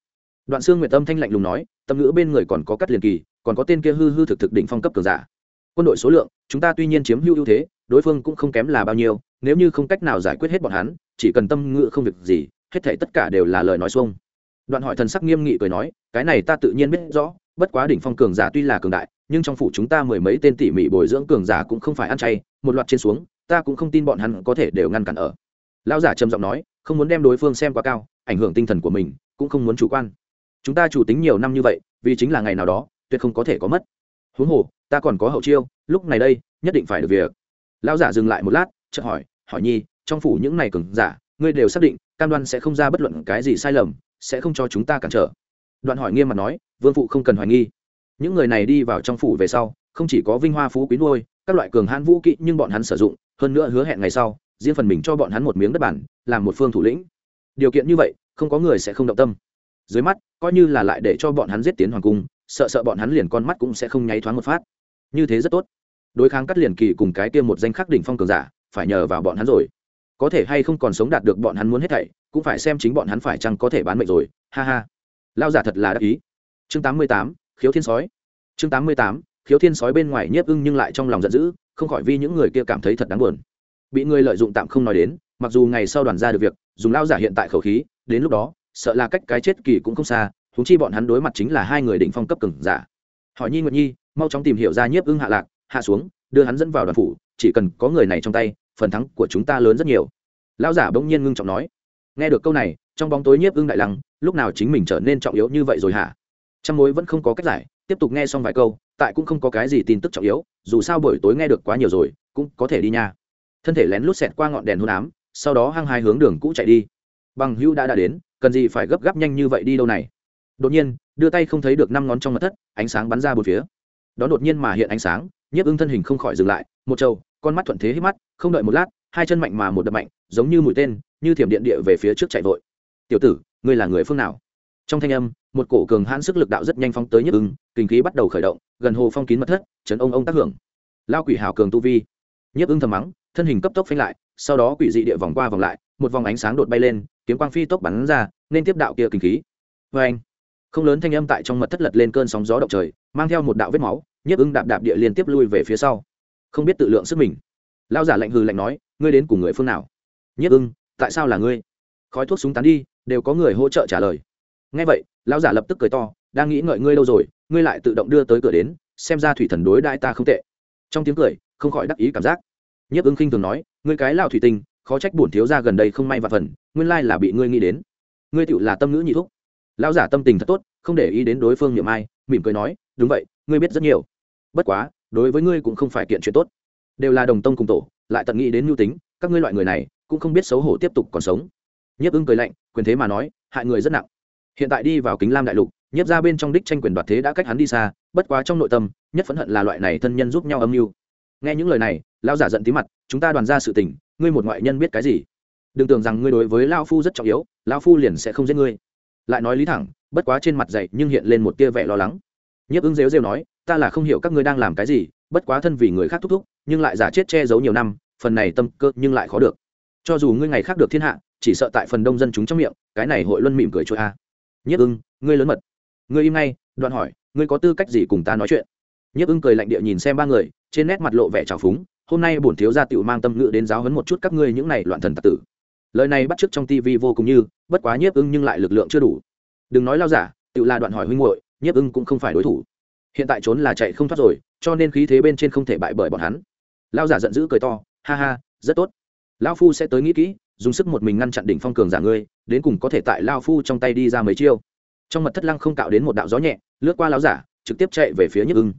Đoạn xương nguyện tâm thanh lạnh lùng nói, tâm ngữ bên người còn có cắt liền kỳ còn có tên kia hư hư thực thực định phong cấp cường giả. Quân đội số lượng, chúng ta tuy nhiên chiếm hữu ưu thế, đối phương cũng không kém là bao nhiêu, nếu như không cách nào giải quyết hết bọn hắn, chỉ cần tâm ngự không việc gì, hết thể tất cả đều là lời nói xuông. Đoạn hỏi thần sắc nghiêm nghị cười nói, cái này ta tự nhiên biết rõ, bất quá đỉnh phong cường giả tuy là cường đại, nhưng trong phủ chúng ta mười mấy tên tỉ mỉ bồi dưỡng cường giả cũng không phải ăn chay, một loạt trên xuống, ta cũng không tin bọn hắn có thể đều ngăn cản ở. Lão giả trầm giọng nói, không muốn đem đối phương xem quá cao, ảnh hưởng tinh thần của mình, cũng không muốn chủ quan. Chúng ta chủ tính nhiều năm như vậy, vì chính là ngày nào đó tuyệt không có thể có mất. Huống hồ, ta còn có hậu chiêu, lúc này đây, nhất định phải được việc. Lão giả dừng lại một lát, chợt hỏi hỏi nhi, trong phủ những này cường giả, ngươi đều xác định, cam đoan sẽ không ra bất luận cái gì sai lầm, sẽ không cho chúng ta cản trở? Đoạn hỏi nghiêm mặt nói, vương phụ không cần hoài nghi. Những người này đi vào trong phủ về sau, không chỉ có vinh hoa phú quý nuôi, các loại cường hãn vũ kỹ nhưng bọn hắn sử dụng, hơn nữa hứa hẹn ngày sau, riêng phần mình cho bọn hắn một miếng đất bản, làm một phương thủ lĩnh. Điều kiện như vậy, không có người sẽ không động tâm. Dưới mắt, coi như là lại để cho bọn hắn giết tiến hoàng cung sợ sợ bọn hắn liền con mắt cũng sẽ không nháy thoáng một phát. Như thế rất tốt. Đối kháng cắt liền kỳ cùng cái kia một danh khắc đỉnh phong cường giả, phải nhờ vào bọn hắn rồi. Có thể hay không còn sống đạt được bọn hắn muốn hết thảy, cũng phải xem chính bọn hắn phải chăng có thể bán mệnh rồi. Ha ha. Lao giả thật là đắc ý. Chương tám mươi tám, khiếu thiên sói. Chương tám mươi tám, khiếu thiên sói bên ngoài nhiếp ưng nhưng lại trong lòng giận dữ, không khỏi vì những người kia cảm thấy thật đáng buồn. Bị người lợi dụng tạm không nói đến, mặc dù ngày sau đoàn ra được việc, dùng lao giả hiện tại khẩu khí, đến lúc đó, sợ là cách cái chết kỳ cũng không xa thúng chi bọn hắn đối mặt chính là hai người đỉnh phong cấp cường giả. Hỏi nhi nguyệt nhi, mau chóng tìm hiểu ra nhiếp ưng hạ lạc, hạ xuống, đưa hắn dẫn vào đoàn phủ, chỉ cần có người này trong tay, phần thắng của chúng ta lớn rất nhiều. Lão giả bỗng nhiên ngưng trọng nói. Nghe được câu này, trong bóng tối nhiếp ưng đại lăng, lúc nào chính mình trở nên trọng yếu như vậy rồi hả? Trăm mối vẫn không có cách giải, tiếp tục nghe xong vài câu, tại cũng không có cái gì tin tức trọng yếu, dù sao buổi tối nghe được quá nhiều rồi, cũng có thể đi nha. Thân thể lén lút xẹt qua ngọn đèn hôn ám, sau đó hăng hai hướng đường cũ chạy đi. Bằng hữu đã đã đến, cần gì phải gấp gáp nhanh như vậy đi đâu này? Đột nhiên, đưa tay không thấy được năm ngón trong mặt thất, ánh sáng bắn ra bốn phía. Đó đột nhiên mà hiện ánh sáng, nhiếp ưng thân hình không khỏi dừng lại, một trâu con mắt thuận thế hít mắt, không đợi một lát, hai chân mạnh mà một đập mạnh, giống như mũi tên, như thiểm điện địa về phía trước chạy vội. Tiểu tử, ngươi là người phương nào? Trong thanh âm, một cổ cường hãn sức lực đạo rất nhanh phóng tới nhiếp ưng, kinh khí bắt đầu khởi động, gần hồ phong kín mật thất, chấn ông ông tác hưởng. Lao quỷ hào cường tu vi. Nhiếp ưng thầm mắng, thân hình cấp tốc phanh lại, sau đó quỷ dị địa vòng qua vòng lại, một vòng ánh sáng đột bay lên, kiếm quang phi tốc bắn ra, nên tiếp đạo kia kinh khí. Vê anh không lớn thanh âm tại trong mật thất lật lên cơn sóng gió động trời, mang theo một đạo vết máu, nhiếp ưng đạp đạp địa liên tiếp lui về phía sau. Không biết tự lượng sức mình. Lao giả lạnh hừ lạnh nói, ngươi đến cùng người phương nào? Nhiếp ưng tại sao là ngươi? Khói thuốc súng tán đi, đều có người hỗ trợ trả lời. Ngay vậy, lão giả lập tức cười to, đang nghĩ ngợi ngươi đâu rồi, ngươi lại tự động đưa tới cửa đến, xem ra thủy thần đối đại ta không tệ. Trong tiếng cười, không khỏi đắc ý cảm giác. Nhiếp ưng khinh thường nói, ngươi cái lao thủy tinh, khó trách bổn thiếu ra gần đây không may và phần, nguyên lai là bị ngươi nghĩ đến. Ngươi tựu là tâm ngữ nhị thúc lão giả tâm tình thật tốt, không để ý đến đối phương niệm ai, mỉm cười nói, đúng vậy, ngươi biết rất nhiều. Bất quá, đối với ngươi cũng không phải kiện chuyện tốt. Đều là đồng tông cùng tổ, lại tận nghĩ đến mưu tính, các ngươi loại người này, cũng không biết xấu hổ tiếp tục còn sống. Nhiếp ưng cười lạnh, quyền thế mà nói, hại người rất nặng. Hiện tại đi vào kính lam đại lục, nhiếp ra bên trong đích tranh quyền đoạt thế đã cách hắn đi xa, bất quá trong nội tâm, nhất phẫn hận là loại này thân nhân giúp nhau âm mưu. Nghe những lời này, lão giả giận tí mặt, chúng ta đoàn ra sự tình, ngươi một ngoại nhân biết cái gì? Đừng tưởng rằng ngươi đối với lao phu rất trọng yếu lao phu liền sẽ không giết ngươi lại nói lý thẳng, bất quá trên mặt dậy nhưng hiện lên một tia vẻ lo lắng. Nhiếp ứng rêu rêu nói, ta là không hiểu các ngươi đang làm cái gì, bất quá thân vì người khác thúc thúc, nhưng lại giả chết che giấu nhiều năm, phần này tâm cơ nhưng lại khó được. Cho dù ngươi ngày khác được thiên hạ, chỉ sợ tại phần đông dân chúng trong miệng, cái này hội luân mỉm cười chối a. À. nhiếp ưng ngươi lớn mật. Ngươi im ngay, đoạn hỏi, ngươi có tư cách gì cùng ta nói chuyện? Nhiếp ưng cười lạnh địa nhìn xem ba người, trên nét mặt lộ vẻ trào phúng, hôm nay bổn thiếu gia tựu mang tâm ngữ đến giáo hấn một chút các ngươi những này loạn thần tạc tử lời này bắt chước trong tivi vô cùng như, bất quá nhiếp ưng nhưng lại lực lượng chưa đủ. Đừng nói lao giả, tự là đoạn hỏi huynh hội nhiếp ưng cũng không phải đối thủ. Hiện tại trốn là chạy không thoát rồi, cho nên khí thế bên trên không thể bại bởi bọn hắn. Lao giả giận dữ cười to, ha ha, rất tốt. Lao phu sẽ tới nghĩ kỹ, dùng sức một mình ngăn chặn đỉnh phong cường giả ngươi, đến cùng có thể tại lao phu trong tay đi ra mấy chiêu. Trong mật thất lăng không cạo đến một đạo gió nhẹ, lướt qua lao giả, trực tiếp chạy về phía nhiếp ưng.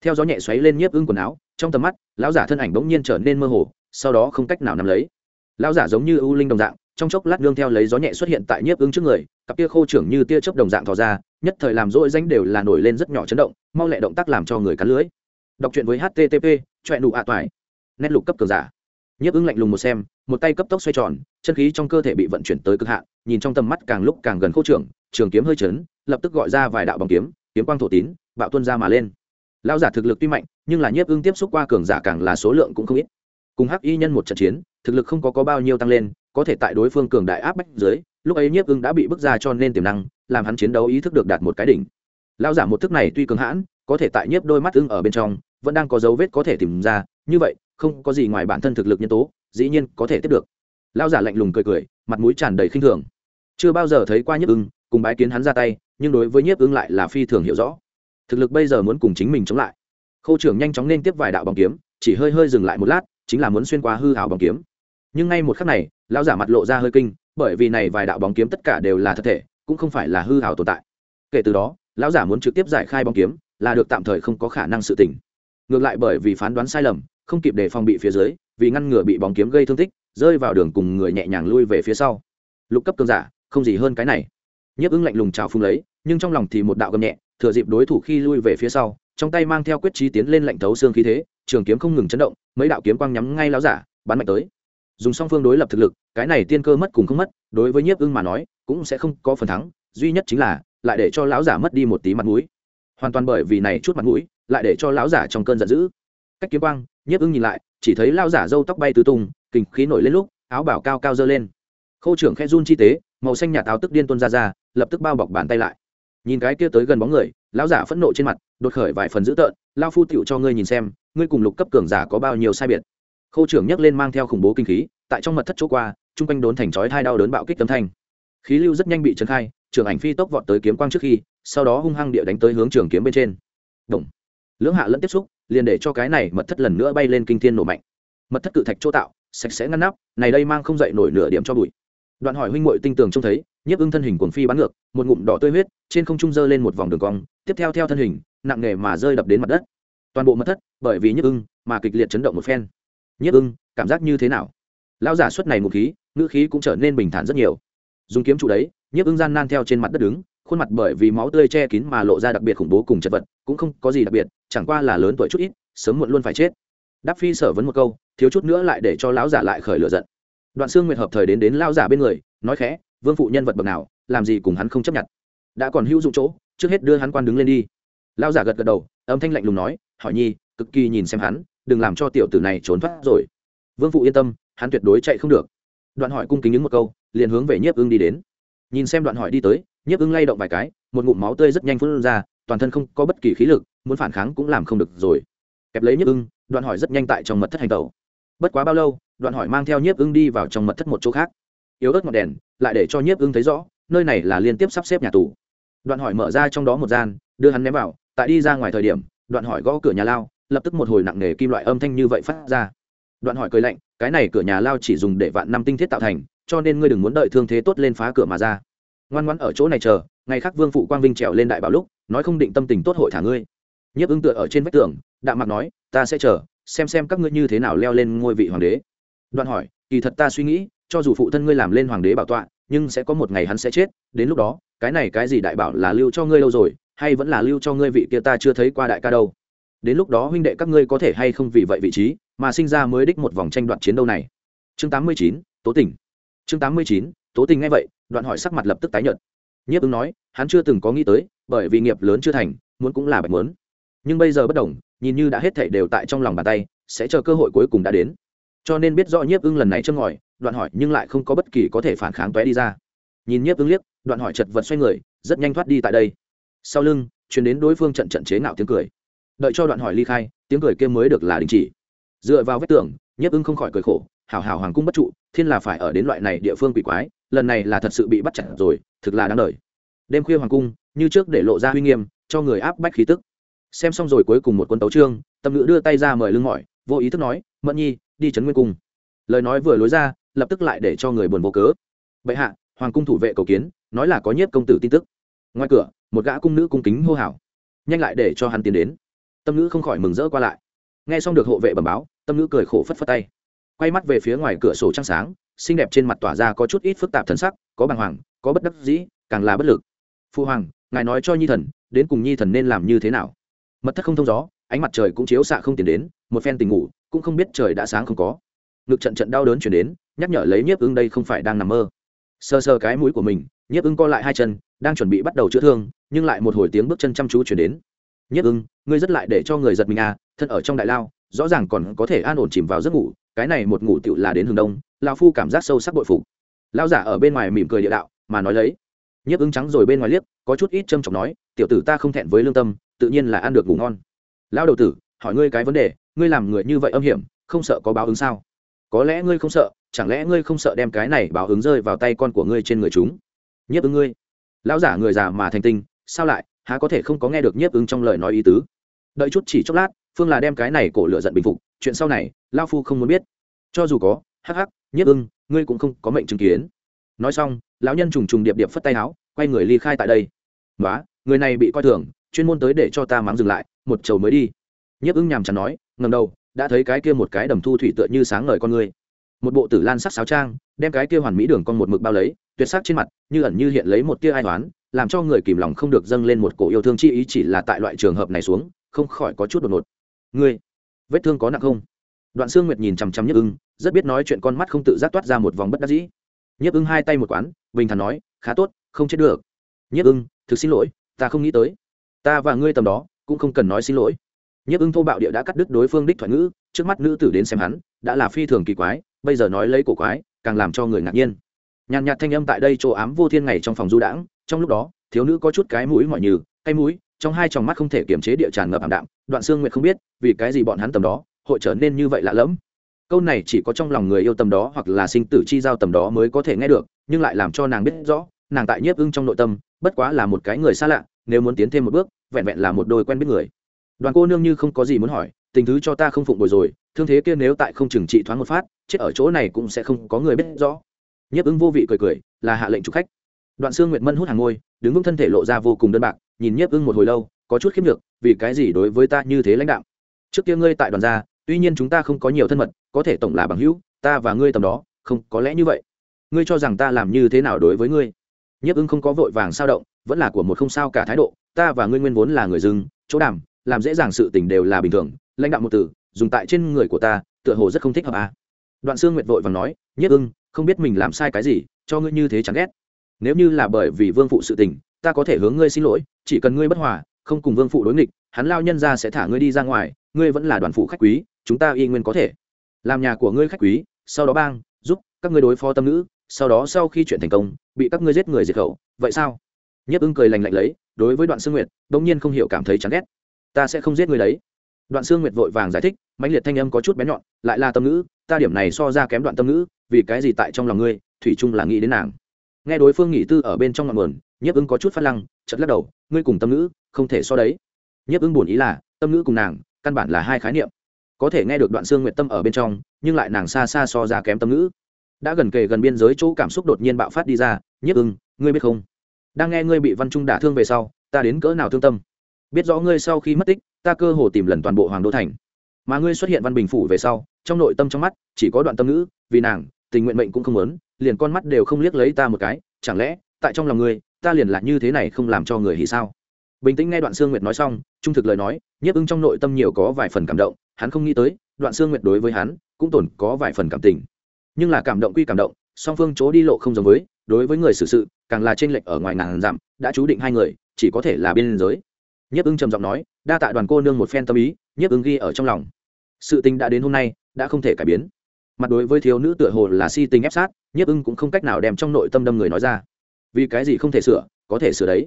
Theo gió nhẹ xoáy lên nhiếp ưng quần áo, trong tầm mắt, lão giả thân ảnh bỗng nhiên trở nên mơ hồ, sau đó không cách nào nắm lấy lão giả giống như ưu linh đồng dạng, trong chốc lát nương theo lấy gió nhẹ xuất hiện tại nhiếp ứng trước người, cặp tia khô trưởng như tia chớp đồng dạng thò ra, nhất thời làm rỗi danh đều là nổi lên rất nhỏ chấn động, mau lẹ động tác làm cho người cắn lưới. Đọc truyện với http chọe nụ ạ toại. Nét lục cấp cường giả. Nhiếp ứng lạnh lùng một xem, một tay cấp tốc xoay tròn, chân khí trong cơ thể bị vận chuyển tới cực hạn, nhìn trong tầm mắt càng lúc càng gần khô trưởng, trường kiếm hơi chấn, lập tức gọi ra vài đạo bằng kiếm kiếm quang thổ tín, bạo tuân ra mà lên. Lão giả thực lực tuy mạnh, nhưng là nhiếp ưng tiếp xúc qua cường giả càng là số lượng cũng không ít. Cùng hắc y nhân một trận chiến thực lực không có, có bao nhiêu tăng lên có thể tại đối phương cường đại áp bách dưới lúc ấy nhiếp ưng đã bị bước ra cho nên tiềm năng làm hắn chiến đấu ý thức được đạt một cái đỉnh. Lao giả một thức này tuy cường hãn có thể tại nhiếp đôi mắt ưng ở bên trong vẫn đang có dấu vết có thể tìm ra như vậy không có gì ngoài bản thân thực lực nhân tố dĩ nhiên có thể tiếp được. Lao giả lạnh lùng cười cười mặt mũi tràn đầy khinh thường. Chưa bao giờ thấy qua nhiếp ưng cùng bái kiến hắn ra tay nhưng đối với nhiếp ưng lại là phi thường hiểu rõ. Thực lực bây giờ muốn cùng chính mình chống lại. Khâu trưởng nhanh chóng nên tiếp vài đạo bóng kiếm chỉ hơi hơi dừng lại một lát chính là muốn xuyên qua hư hào bóng kiếm nhưng ngay một khắc này, lão giả mặt lộ ra hơi kinh, bởi vì này vài đạo bóng kiếm tất cả đều là thật thể, cũng không phải là hư hảo tồn tại. Kể từ đó, lão giả muốn trực tiếp giải khai bóng kiếm, là được tạm thời không có khả năng sự tỉnh ngược lại bởi vì phán đoán sai lầm, không kịp để phòng bị phía dưới, vì ngăn ngừa bị bóng kiếm gây thương tích, rơi vào đường cùng người nhẹ nhàng lui về phía sau. Lục cấp cường giả, không gì hơn cái này. Nhiếp ứng lạnh lùng trào phung lấy, nhưng trong lòng thì một đạo gầm nhẹ, thừa dịp đối thủ khi lui về phía sau, trong tay mang theo quyết trí tiến lên lạnh thấu xương khí thế, trường kiếm không ngừng chấn động, mấy đạo kiếm quang nhắm ngay lão giả, bắn mạnh tới dùng song phương đối lập thực lực, cái này tiên cơ mất cùng không mất, đối với nhiếp ưng mà nói, cũng sẽ không có phần thắng, duy nhất chính là lại để cho lão giả mất đi một tí mặt mũi. Hoàn toàn bởi vì này chút mặt mũi, lại để cho lão giả trong cơn giận dữ. Cách kiếm quang, nhiếp ưng nhìn lại, chỉ thấy lão giả râu tóc bay tứ tung kình khí nổi lên lúc, áo bảo cao cao dơ lên. Khâu trưởng khe run chi tế, màu xanh nhà táo tức điên tuôn ra ra, lập tức bao bọc bàn tay lại. Nhìn cái kia tới gần bóng người, lão giả phẫn nộ trên mặt, đột khởi vài phần dữ tợn, lao phu tựu cho ngươi nhìn xem, ngươi cùng lục cấp cường giả có bao nhiêu sai biệt? Khô trưởng nhấc lên mang theo khủng bố kinh khí, tại trong mật thất chỗ qua, chung quanh đốn thành chói thai đau đớn bạo kích tấm thanh. Khí lưu rất nhanh bị trấn khai, trưởng ảnh phi tốc vọt tới kiếm quang trước khi, sau đó hung hăng địa đánh tới hướng trường kiếm bên trên. Động. lưỡng hạ lẫn tiếp xúc, liền để cho cái này mật thất lần nữa bay lên kinh thiên nổ mạnh. Mật thất cự thạch chỗ tạo, sạch sẽ ngăn nắp, này đây mang không dậy nổi nửa điểm cho bụi. Đoạn hỏi huynh muội tinh tường trông thấy, nhiếp ưng thân hình cuồng phi bắn ngược, một ngụm đỏ tươi huyết, trên không trung dơ lên một vòng đường cong, tiếp theo theo thân hình, nặng nề mà rơi đập đến mặt đất. Toàn bộ mật thất, bởi vì nhiếp ưng mà kịch liệt chấn động một phen nhất ưng, cảm giác như thế nào? Lão giả suất này ngụ khí, ngữ khí cũng trở nên bình thản rất nhiều. Dùng kiếm trụ đấy, nhiếp ưng gian nan theo trên mặt đất đứng, khuôn mặt bởi vì máu tươi che kín mà lộ ra đặc biệt khủng bố cùng chật vật, cũng không có gì đặc biệt, chẳng qua là lớn tuổi chút ít, sớm muộn luôn phải chết. Đáp phi sở vấn một câu, thiếu chút nữa lại để cho lão giả lại khởi lửa giận. Đoạn xương nguyệt hợp thời đến đến lão giả bên người, nói khẽ, vương phụ nhân vật bậc nào, làm gì cùng hắn không chấp nhận? Đã còn hữu dụng chỗ, trước hết đưa hắn quan đứng lên đi. Lão giả gật gật đầu, âm thanh lạnh lùng nói, hỏi nhi, cực kỳ nhìn xem hắn đừng làm cho tiểu tử này trốn thoát rồi. Vương phụ yên tâm, hắn tuyệt đối chạy không được. Đoạn hỏi cung kính những một câu, liền hướng về nhiếp ưng đi đến. Nhìn xem đoạn hỏi đi tới, nhiếp ưng lay động vài cái, một ngụm máu tươi rất nhanh phun ra, toàn thân không có bất kỳ khí lực, muốn phản kháng cũng làm không được rồi. Kẹp lấy nhiếp ưng, đoạn hỏi rất nhanh tại trong mật thất hành tẩu. Bất quá bao lâu, đoạn hỏi mang theo nhiếp ưng đi vào trong mật thất một chỗ khác. Yếu ớt ngọn đèn, lại để cho nhiếp ưng thấy rõ, nơi này là liên tiếp sắp xếp nhà tù. Đoạn hỏi mở ra trong đó một gian, đưa hắn ném vào, tại đi ra ngoài thời điểm, đoạn hỏi gõ cửa nhà lao lập tức một hồi nặng nề kim loại âm thanh như vậy phát ra. Đoạn hỏi cười lạnh, cái này cửa nhà lao chỉ dùng để vạn năm tinh thiết tạo thành, cho nên ngươi đừng muốn đợi thương thế tốt lên phá cửa mà ra. Ngoan ngoãn ở chỗ này chờ, ngày khác vương phụ quang vinh trèo lên đại bảo lúc, nói không định tâm tình tốt hội thả ngươi. Nhiếp ưng tựa ở trên vách tường, đạm mặt nói, ta sẽ chờ, xem xem các ngươi như thế nào leo lên ngôi vị hoàng đế. Đoạn hỏi, kỳ thật ta suy nghĩ, cho dù phụ thân ngươi làm lên hoàng đế bảo tọa, nhưng sẽ có một ngày hắn sẽ chết, đến lúc đó, cái này cái gì đại bảo là lưu cho ngươi lâu rồi, hay vẫn là lưu cho ngươi vị kia ta chưa thấy qua đại ca đâu? Đến lúc đó huynh đệ các ngươi có thể hay không vì vậy vị trí mà sinh ra mới đích một vòng tranh đoạt chiến đấu này. Chương tám mươi chín, tố tình. Chương tám mươi chín, tố tình ngay vậy, đoạn hỏi sắc mặt lập tức tái nhợt. Nhiếp ứng nói, hắn chưa từng có nghĩ tới, bởi vì nghiệp lớn chưa thành, muốn cũng là bạch muốn. Nhưng bây giờ bất đồng, nhìn như đã hết thảy đều tại trong lòng bàn tay, sẽ chờ cơ hội cuối cùng đã đến. Cho nên biết rõ nhiếp ưng lần này châm ngòi, đoạn hỏi nhưng lại không có bất kỳ có thể phản kháng tóe đi ra. Nhìn nhiếp ưng liếc, đoạn hỏi chật vật xoay người, rất nhanh thoát đi tại đây. Sau lưng chuyển đến đối phương trận trận chế ngạo tiếng cười đợi cho đoạn hỏi ly khai, tiếng cười kia mới được là đình chỉ. Dựa vào vết tường nhất ưng không khỏi cười khổ, hảo hảo hoàng cung bất trụ, thiên là phải ở đến loại này địa phương quỷ quái, lần này là thật sự bị bắt chặt rồi, thực là đáng đời. Đêm khuya hoàng cung, như trước để lộ ra uy nghiêm, cho người áp bách khí tức. Xem xong rồi cuối cùng một quân tấu trương tâm ngữ đưa tay ra mời lưng mỏi, vô ý thức nói, mẫn nhi, đi trấn nguyên cung. Lời nói vừa lối ra, lập tức lại để cho người buồn vô cớ. Bệ hạ, hoàng cung thủ vệ cầu kiến, nói là có nhiếp công tử tin tức. Ngoài cửa, một gã cung nữ cung kính hô hào, nhanh lại để cho hắn tiến đến tâm ngữ không khỏi mừng rỡ qua lại. Nghe xong được hộ vệ bẩm báo, tâm ngữ cười khổ phất phất tay. Quay mắt về phía ngoài cửa sổ trăng sáng, xinh đẹp trên mặt tỏa ra có chút ít phức tạp thần sắc, có bàng hoàng, có bất đắc dĩ, càng là bất lực. Phu hoàng, ngài nói cho nhi thần, đến cùng nhi thần nên làm như thế nào? Mật thất không thông gió, ánh mặt trời cũng chiếu xạ không tiền đến, một phen tình ngủ, cũng không biết trời đã sáng không có. Ngực trận trận đau đớn chuyển đến, nhắc nhở lấy nhiếp ưng đây không phải đang nằm mơ. Sơ sơ cái mũi của mình, nhiếp ưng co lại hai chân, đang chuẩn bị bắt đầu chữa thương, nhưng lại một hồi tiếng bước chân chăm chú chuyển đến. Nhất ưng, ngươi rất lại để cho người giật mình à thân ở trong đại lao, rõ ràng còn có thể an ổn chìm vào giấc ngủ, cái này một ngủ tựu là đến hướng đông lao phu cảm giác sâu sắc bội phục. Lao giả ở bên ngoài mỉm cười địa đạo, mà nói lấy. Nhiếp ứng trắng rồi bên ngoài liếc, có chút ít châm trọng nói, tiểu tử ta không thẹn với lương tâm, tự nhiên là ăn được ngủ ngon. Lao đầu tử, hỏi ngươi cái vấn đề, ngươi làm người như vậy âm hiểm, không sợ có báo ứng sao? Có lẽ ngươi không sợ, chẳng lẽ ngươi không sợ đem cái này báo ứng rơi vào tay con của ngươi trên người chúng? Nhiếp ứng ngươi. Lão giả người già mà thành tinh, sao lại? Há có thể không có nghe được nhiếp ứng trong lời nói ý tứ. Đợi chút chỉ chốc lát, phương là đem cái này cổ lựa giận bình phục, chuyện sau này, lao phu không muốn biết. Cho dù có, hắc hắc, nhiếp ưng ngươi cũng không có mệnh chứng kiến. Nói xong, lão nhân trùng trùng điệp điệp phất tay áo, quay người ly khai tại đây. Nói người này bị coi thường, chuyên môn tới để cho ta mắng dừng lại, một chầu mới đi. Nhiếp ưng nhàm chán nói ngầm đầu, đã thấy cái kia một cái đầm thu thủy tựa như sáng ngời con người một bộ tử lan sắc sáo trang, đem cái kia hoàn mỹ đường con một mực bao lấy, tuyệt sắc trên mặt, như ẩn như hiện lấy một tia ai toán làm cho người kìm lòng không được dâng lên một cổ yêu thương chi ý chỉ là tại loại trường hợp này xuống, không khỏi có chút đột ngột. Ngươi, vết thương có nặng không? Đoạn xương nguyệt nhìn chằm chằm nhức ưng, rất biết nói chuyện con mắt không tự giác toát ra một vòng bất đắc dĩ. Nhức ưng hai tay một quán, bình thản nói, khá tốt, không chết được. Nhức ưng, thực xin lỗi, ta không nghĩ tới. Ta và ngươi tầm đó, cũng không cần nói xin lỗi. Nhức ưng thô bạo địa đã cắt đứt đối phương đích thoại ngữ, trước mắt nữ tử đến xem hắn, đã là phi thường kỳ quái bây giờ nói lấy cổ quái, càng làm cho người ngạc nhiên. Nhàn nhạt thanh âm tại đây chỗ ám vô thiên ngày trong phòng du đãng, trong lúc đó, thiếu nữ có chút cái mũi mọi như cái mũi, trong hai tròng mắt không thể kiềm chế địa tràn ngập ảm đạm, đoạn xương nguyệt không biết, vì cái gì bọn hắn tầm đó, hội trở nên như vậy lạ lẫm. Câu này chỉ có trong lòng người yêu tầm đó hoặc là sinh tử chi giao tầm đó mới có thể nghe được, nhưng lại làm cho nàng biết rõ, nàng tại nhiếp ưng trong nội tâm, bất quá là một cái người xa lạ, nếu muốn tiến thêm một bước, vẹn vẹn là một đôi quen biết người. Đoàn cô nương như không có gì muốn hỏi, tình thứ cho ta không phụng bồi rồi thương thế kia nếu tại không trừng trị thoáng một phát, chết ở chỗ này cũng sẽ không có người biết rõ. Nhiếp ứng vô vị cười cười, là hạ lệnh chủ khách. Đoạn xương nguyệt mân hút hàng ngôi, đứng vững thân thể lộ ra vô cùng đơn bạc, nhìn nhiếp ứng một hồi lâu, có chút khiếp nhược, vì cái gì đối với ta như thế lãnh đạo trước kia ngươi tại đoàn gia, tuy nhiên chúng ta không có nhiều thân mật, có thể tổng là bằng hữu, ta và ngươi tầm đó, không có lẽ như vậy. Ngươi cho rằng ta làm như thế nào đối với ngươi? Nhiếp ứng không có vội vàng sao động, vẫn là của một không sao cả thái độ, ta và ngươi nguyên vốn là người dưng, chỗ đàm, làm dễ dàng sự tình đều là bình thường, lãnh đạo một từ dùng tại trên người của ta, tựa hồ rất không thích hợp à. đoạn Sương nguyệt vội vàng nói, Nhất ưng, không biết mình làm sai cái gì, cho ngươi như thế chẳng ghét. Nếu như là bởi vì vương phụ sự tình, ta có thể hướng ngươi xin lỗi, chỉ cần ngươi bất hòa, không cùng vương phụ đối nghịch, hắn lao nhân ra sẽ thả ngươi đi ra ngoài, ngươi vẫn là đoàn phụ khách quý, chúng ta y nguyên có thể. Làm nhà của ngươi khách quý, sau đó bang, giúp các ngươi đối phó tâm nữ, sau đó sau khi chuyện thành công, bị các ngươi giết người diệt khẩu, vậy sao? Nhất ưng cười lành lạnh lấy, đối với đoạn sương nguyệt đ ỗ n g nhiên không hiểu cảm thấy chán ghét. Ta sẽ không giết người đấy đoạn sương nguyệt vội vàng giải thích, mãnh liệt thanh âm có chút bé nhọn, lại là tâm ngữ, ta điểm này so ra kém đoạn tâm ngữ, vì cái gì tại trong lòng ngươi, thủy chung là nghĩ đến nàng. Nghe đối phương nghỉ tư ở bên trong ngọn nguồn, nhiếp ưng có chút phát lăng chật lắc đầu, ngươi cùng tâm ngữ, không thể so đấy. Nhiếp ưng buồn ý là, tâm ngữ cùng nàng, căn bản là hai khái niệm. Có thể nghe được đoạn xương nguyện tâm ở bên trong, nhưng lại nàng xa xa so ra kém tâm ngữ. Đã gần kề gần biên giới chỗ cảm xúc đột nhiên bạo phát đi ra nhất ưng, ngươi biết không? Đang nghe ngươi bị văn trung đả thương về sau, ta đến cỡ nào thương tâm? Biết rõ ngươi sau khi mất tích, ta cơ hồ tìm lần toàn bộ hoàng đô thành. Mà ngươi xuất hiện văn bình phủ về sau, trong nội tâm trong mắt, chỉ có đoạn tâm ngữ, vì nàng, tình nguyện mệnh cũng không muốn, liền con mắt đều không liếc lấy ta một cái, chẳng lẽ, tại trong lòng ngươi, ta liền là như thế này không làm cho người thì sao? Bình tĩnh nghe đoạn sương nguyệt nói xong, trung thực lời nói, nhiếp ưng trong nội tâm nhiều có vài phần cảm động, hắn không nghĩ tới, đoạn sương nguyệt đối với hắn, cũng tổn có vài phần cảm tình. Nhưng là cảm động quy cảm động, song phương chỗ đi lộ không giống với, đối với người xử sự, càng là trên lệch ở ngoài ngàn dặm, đã chú định hai người, chỉ có thể là biên giới nhiếp ưng trầm giọng nói, đa tạ đoàn cô nương một phen tâm ý, nhiếp ưng ghi ở trong lòng. Sự tình đã đến hôm nay, đã không thể cải biến. Mặt đối với thiếu nữ tựa hồ là si tình ép sát, nhiếp ưng cũng không cách nào đem trong nội tâm đâm người nói ra. Vì cái gì không thể sửa, có thể sửa đấy.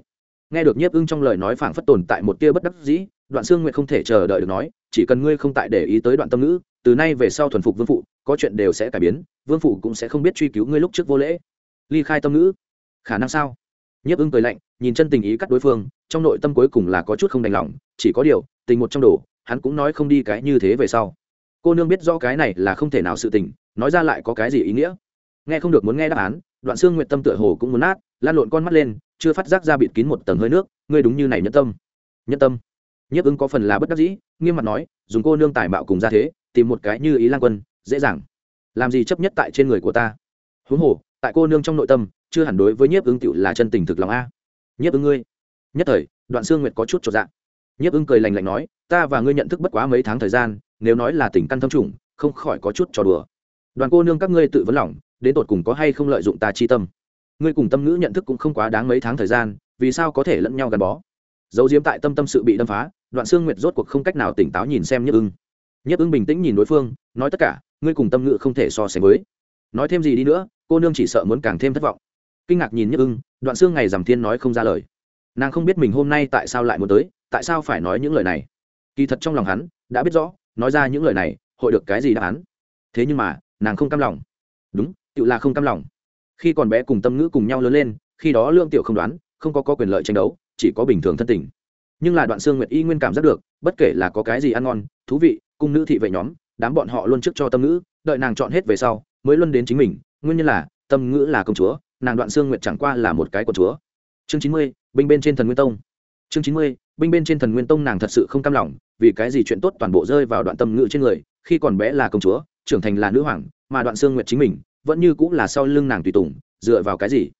Nghe được nhiếp ưng trong lời nói phảng phất tồn tại một tia bất đắc dĩ, đoạn xương nguyện không thể chờ đợi được nói, chỉ cần ngươi không tại để ý tới đoạn tâm ngữ, từ nay về sau thuần phục vương phụ, có chuyện đều sẽ cải biến, vương phụ cũng sẽ không biết truy cứu ngươi lúc trước vô lễ. Ly khai tâm ngữ. Khả năng sao? Nhiếp ưng cười lạnh, nhìn chân tình ý cắt đối phương trong nội tâm cuối cùng là có chút không đành lòng, chỉ có điều, tình một trong đồ, hắn cũng nói không đi cái như thế về sau. Cô nương biết rõ cái này là không thể nào sự tình, nói ra lại có cái gì ý nghĩa? Nghe không được muốn nghe đáp án, đoạn xương nguyện tâm tựa hồ cũng muốn nát, lan lộn con mắt lên, chưa phát giác ra bịt kín một tầng hơi nước, ngươi đúng như này nhân tâm. Nhân tâm? Nhiếp ứng có phần là bất đắc dĩ, nghiêm mặt nói, dùng cô nương tài mạo cùng ra thế, tìm một cái như ý lan quân, dễ dàng. Làm gì chấp nhất tại trên người của ta? Huống hồ, tại cô nương trong nội tâm, chưa hẳn đối với nhiếp ứng tựu là chân tình thực lòng a. Nhiếp ứng ngươi nhất thời, đoạn xương nguyệt có chút trọn dạng nhiếp ưng cười lành lạnh nói, ta và ngươi nhận thức bất quá mấy tháng thời gian, nếu nói là tình căn thâm trùng, không khỏi có chút trò đùa. Đoàn cô nương các ngươi tự vấn lòng, đến tột cùng có hay không lợi dụng ta chi tâm? Ngươi cùng tâm ngữ nhận thức cũng không quá đáng mấy tháng thời gian, vì sao có thể lẫn nhau gắn bó? Dấu diếm tại tâm tâm sự bị đâm phá, đoạn xương nguyệt rốt cuộc không cách nào tỉnh táo nhìn xem nhiếp ưng. Nhiếp ưng bình tĩnh nhìn đối phương, nói, tất cả, ngươi cùng tâm ngữ không thể so sánh với. Nói thêm gì đi nữa, cô nương chỉ sợ muốn càng thêm thất vọng. Kinh ngạc nhìn nhiếp ưng, đoạn xương ngày giảm thiên nói không ra lời nàng không biết mình hôm nay tại sao lại muốn tới tại sao phải nói những lời này. Kỳ thật trong lòng hắn đã biết rõ nói ra những lời này hội được cái gì đáp án. Thế nhưng mà nàng không cam lòng. Đúng tự là không cam lòng. Khi còn bé cùng tâm ngữ cùng nhau lớn lên khi đó lương tiểu không đoán không có, có quyền lợi tranh đấu chỉ có bình thường thân tình. Nhưng là đoạn xương nguyệt y nguyên cảm giác được bất kể là có cái gì ăn ngon thú vị cung nữ thị vệ nhóm đám bọn họ luôn trước cho tâm ngữ đợi nàng chọn hết về sau mới luân đến chính mình. Nguyên nhân là tâm ngữ là công chúa nàng đoạn xương nguyệt chẳng qua là một cái của chúa. Chương chín mươi binh bên trên thần nguyên tông. Chương chín mươi, binh bên trên thần nguyên tông nàng thật sự không cam lòng, vì cái gì chuyện tốt toàn bộ rơi vào đoạn tâm ngự trên người, khi còn bé là công chúa, trưởng thành là nữ hoàng, mà đoạn xương nguyệt chính mình, vẫn như cũng là sau lưng nàng tùy tùng, dựa vào cái gì?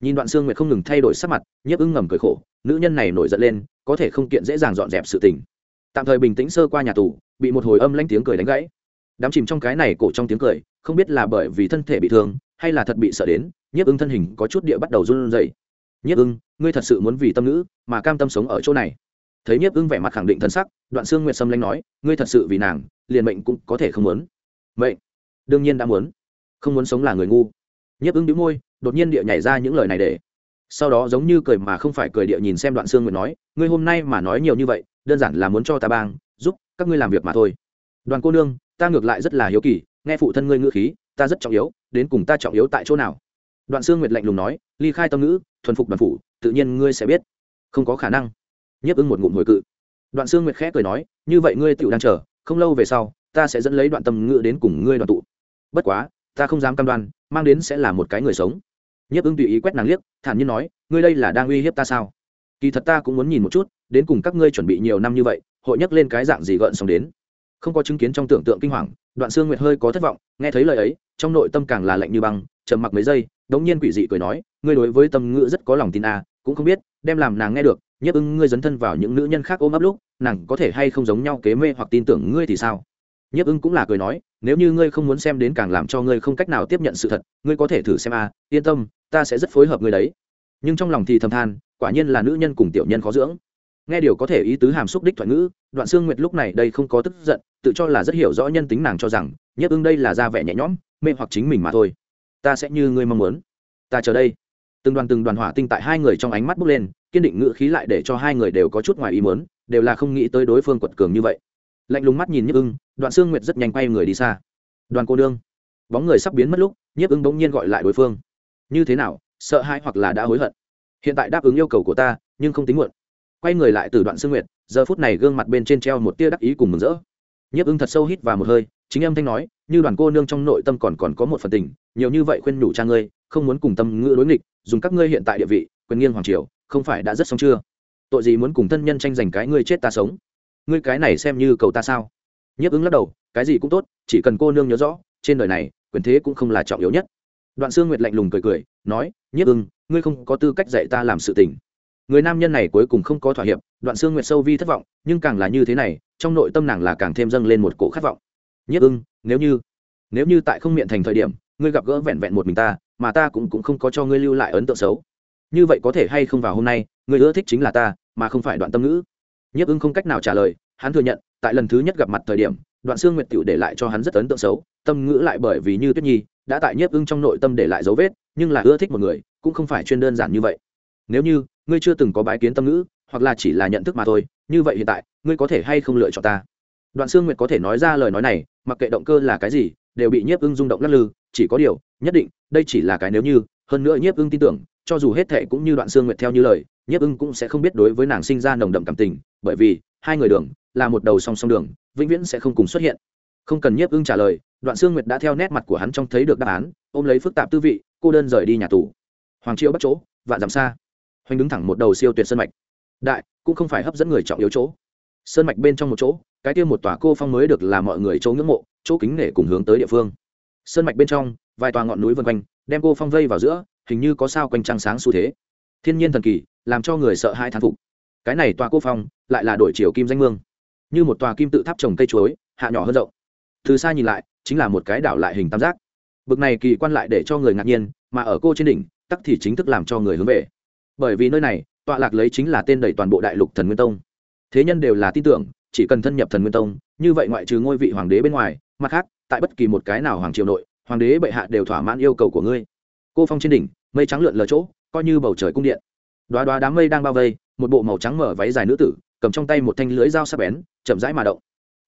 Nhìn đoạn xương nguyệt không ngừng thay đổi sắc mặt, nhấp ưng ngầm cười khổ, nữ nhân này nổi giận lên, có thể không kiện dễ dàng dọn dẹp sự tình. Tạm thời bình tĩnh sơ qua nhà tù, bị một hồi âm lanh tiếng cười đánh gãy. Đám chìm trong cái này cổ trong tiếng cười, không biết là bởi vì thân thể bị thương, hay là thật bị sợ đến nhiếp ưng thân hình có chút địa bắt đầu run rẩy nhiếp ưng, ngươi thật sự muốn vì tâm nữ mà cam tâm sống ở chỗ này. Thấy nhiếp ưng vẻ mặt khẳng định thân sắc, đoạn xương nguyệt sâm lanh nói, ngươi thật sự vì nàng, liền mệnh cũng có thể không muốn. Mệnh? Đương nhiên đã muốn. Không muốn sống là người ngu. Nhiếp ưng đĩu môi, đột nhiên địa nhảy ra những lời này để. Sau đó giống như cười mà không phải cười địa nhìn xem đoạn xương nguyệt nói, ngươi hôm nay mà nói nhiều như vậy, đơn giản là muốn cho ta bang, giúp các ngươi làm việc mà thôi. Đoàn cô nương, ta ngược lại rất là hiếu kỳ, nghe phụ thân ngươi ngữ khí, ta rất trọng yếu, đến cùng ta trọng yếu tại chỗ nào? Đoạn xương nguyệt lạnh lùng nói, ly khai tâm ngữ thuần phục đoàn phủ, tự nhiên ngươi sẽ biết. Không có khả năng. Nhiếp ưng một ngụm hồi cự. Đoạn Sương nguyệt khẽ cười nói, như vậy ngươi tựu đang chờ, không lâu về sau, ta sẽ dẫn lấy đoạn tâm ngựa đến cùng ngươi đoàn tụ. Bất quá, ta không dám cam đoan, mang đến sẽ là một cái người sống. Nhiếp ưng tùy ý quét nàng liếc, thản nhiên nói, ngươi đây là đang uy hiếp ta sao? Kỳ thật ta cũng muốn nhìn một chút, đến cùng các ngươi chuẩn bị nhiều năm như vậy, hội nhắc lên cái dạng gì gợn xong đến? Không có chứng kiến trong tưởng tượng kinh hoàng, đoạn Sương nguyệt hơi có thất vọng, nghe thấy lời ấy, trong nội tâm càng là lạnh như băng trầm mặc mấy giây, đống nhiên quỷ dị cười nói, ngươi đối với tâm ngữ rất có lòng tin à cũng không biết, đem làm nàng nghe được nhiếp ưng ngươi dấn thân vào những nữ nhân khác ôm ấp lúc, nàng có thể hay không giống nhau kế mê hoặc tin tưởng ngươi thì sao? Nhiếp ưng cũng là cười nói, nếu như ngươi không muốn xem đến càng làm cho ngươi không cách nào tiếp nhận sự thật, ngươi có thể thử xem à yên tâm, ta sẽ rất phối hợp ngươi đấy. Nhưng trong lòng thì thầm than, quả nhiên là nữ nhân cùng tiểu nhân khó dưỡng. Nghe điều có thể ý tứ hàm xúc đích thoại ngữ, đoạn xương nguyệt lúc này đây không có tức giận, tự cho là rất hiểu rõ nhân tính nàng cho rằng, nhất ưng đây là ra vẻ nhẹ nhõm, mê hoặc chính mình mà thôi ta sẽ như ngươi mong muốn. Ta chờ đây. Từng đoàn từng đoàn hỏa tinh tại hai người trong ánh mắt bốc lên, kiên định ngữ khí lại để cho hai người đều có chút ngoài ý muốn, đều là không nghĩ tới đối phương quật cường như vậy. Lạnh lùng mắt nhìn nhức ưng, đoạn xương nguyệt rất nhanh quay người đi xa. Đoàn cô nương. Bóng người sắp biến mất lúc, nhiếp ưng bỗng nhiên gọi lại đối phương. Như thế nào, sợ hãi hoặc là đã hối hận? Hiện tại đáp ứng yêu cầu của ta, nhưng không tính muộn. Quay người lại từ đoạn xương nguyệt, giờ phút này gương mặt bên trên treo một tia đắc ý cùng mừng rỡ. Nhiếp ưng thật sâu hít vào một hơi chính âm thanh nói, như đoàn cô nương trong nội tâm còn còn có một phần tình, nhiều như vậy khuyên nhủ cha ngươi, không muốn cùng tâm ngữ đối nghịch, dùng các ngươi hiện tại địa vị, quyền nghiêng hoàng triều, không phải đã rất xong chưa? Tội gì muốn cùng thân nhân tranh giành cái ngươi chết ta sống? Ngươi cái này xem như cầu ta sao? Nhiếp ứng lắc đầu, cái gì cũng tốt, chỉ cần cô nương nhớ rõ, trên đời này, quyền thế cũng không là trọng yếu nhất. Đoạn xương nguyệt lạnh lùng cười cười, nói, nhiếp ưng ngươi không có tư cách dạy ta làm sự tình. Người nam nhân này cuối cùng không có thỏa hiệp, đoạn xương nguyệt sâu vi thất vọng, nhưng càng là như thế này, trong nội tâm nàng là càng thêm dâng lên một cổ khát vọng nhất ưng, nếu như nếu như tại không miệng thành thời điểm, ngươi gặp gỡ vẹn vẹn một mình ta, mà ta cũng cũng không có cho ngươi lưu lại ấn tượng xấu. Như vậy có thể hay không vào hôm nay, ngươi ưa thích chính là ta, mà không phải đoạn tâm ngữ. Nhất ưng không cách nào trả lời, hắn thừa nhận, tại lần thứ nhất gặp mặt thời điểm, đoạn xương nguyệt t để lại cho hắn rất ấn tượng xấu, tâm ngữ lại bởi vì như tuyết nhi, đã tại nhiếp ưng trong nội tâm để lại dấu vết, nhưng là ưa thích một người, cũng không phải chuyên đơn giản như vậy. Nếu như, ngươi chưa từng có bái kiến tâm ngữ, hoặc là chỉ là nhận thức mà thôi, như vậy hiện tại, ngươi có thể hay không lựa chọn ta? Đoạn xương nguyệt có thể nói ra lời nói này, mặc kệ động cơ là cái gì, đều bị nhiếp ưng rung động lắc lư, chỉ có điều, nhất định, đây chỉ là cái nếu như, hơn nữa nhiếp ưng tin tưởng, cho dù hết thệ cũng như đoạn xương nguyệt theo như lời, nhiếp ưng cũng sẽ không biết đối với nàng sinh ra nồng đậm cảm tình, bởi vì, hai người đường, là một đầu song song đường, vĩnh viễn sẽ không cùng xuất hiện. Không cần nhiếp ưng trả lời, đoạn xương nguyệt đã theo nét mặt của hắn trông thấy được đáp án, ôm lấy phức tạp tư vị, cô đơn rời đi nhà tù. Hoàng triệu bắt chỗ, vạn dặm xa. Hoành đứng thẳng một đầu siêu tuyệt sân mạch. Đại, cũng không phải hấp dẫn người trọng yếu chỗ. Sơn mạch bên trong một chỗ cái kia một tòa cô phong mới được là mọi người chỗ ngưỡng mộ, chỗ kính nể cùng hướng tới địa phương. Sơn mạch bên trong, vài tòa ngọn núi vân quanh, đem cô phong vây vào giữa, hình như có sao quanh trăng sáng xu thế. Thiên nhiên thần kỳ, làm cho người sợ hai thán phục. Cái này tòa cô phong, lại là đổi chiều kim danh mương. Như một tòa kim tự tháp trồng cây chuối, hạ nhỏ hơn rộng. Từ xa nhìn lại, chính là một cái đảo lại hình tam giác. Bực này kỳ quan lại để cho người ngạc nhiên, mà ở cô trên đỉnh, tắc thì chính thức làm cho người hướng về. Bởi vì nơi này, tọa lạc lấy chính là tên đầy toàn bộ đại lục thần nguyên tông. Thế nhân đều là tin tưởng chỉ cần thân nhập thần nguyên tông, như vậy ngoại trừ ngôi vị hoàng đế bên ngoài, mặt khác, tại bất kỳ một cái nào hoàng triều nội, hoàng đế bệ hạ đều thỏa mãn yêu cầu của ngươi. Cô phong trên đỉnh, mây trắng lượn lờ chỗ, coi như bầu trời cung điện. Đoá đoá đám mây đang bao vây, một bộ màu trắng mở váy dài nữ tử, cầm trong tay một thanh lưới dao sắc bén, chậm rãi mà động.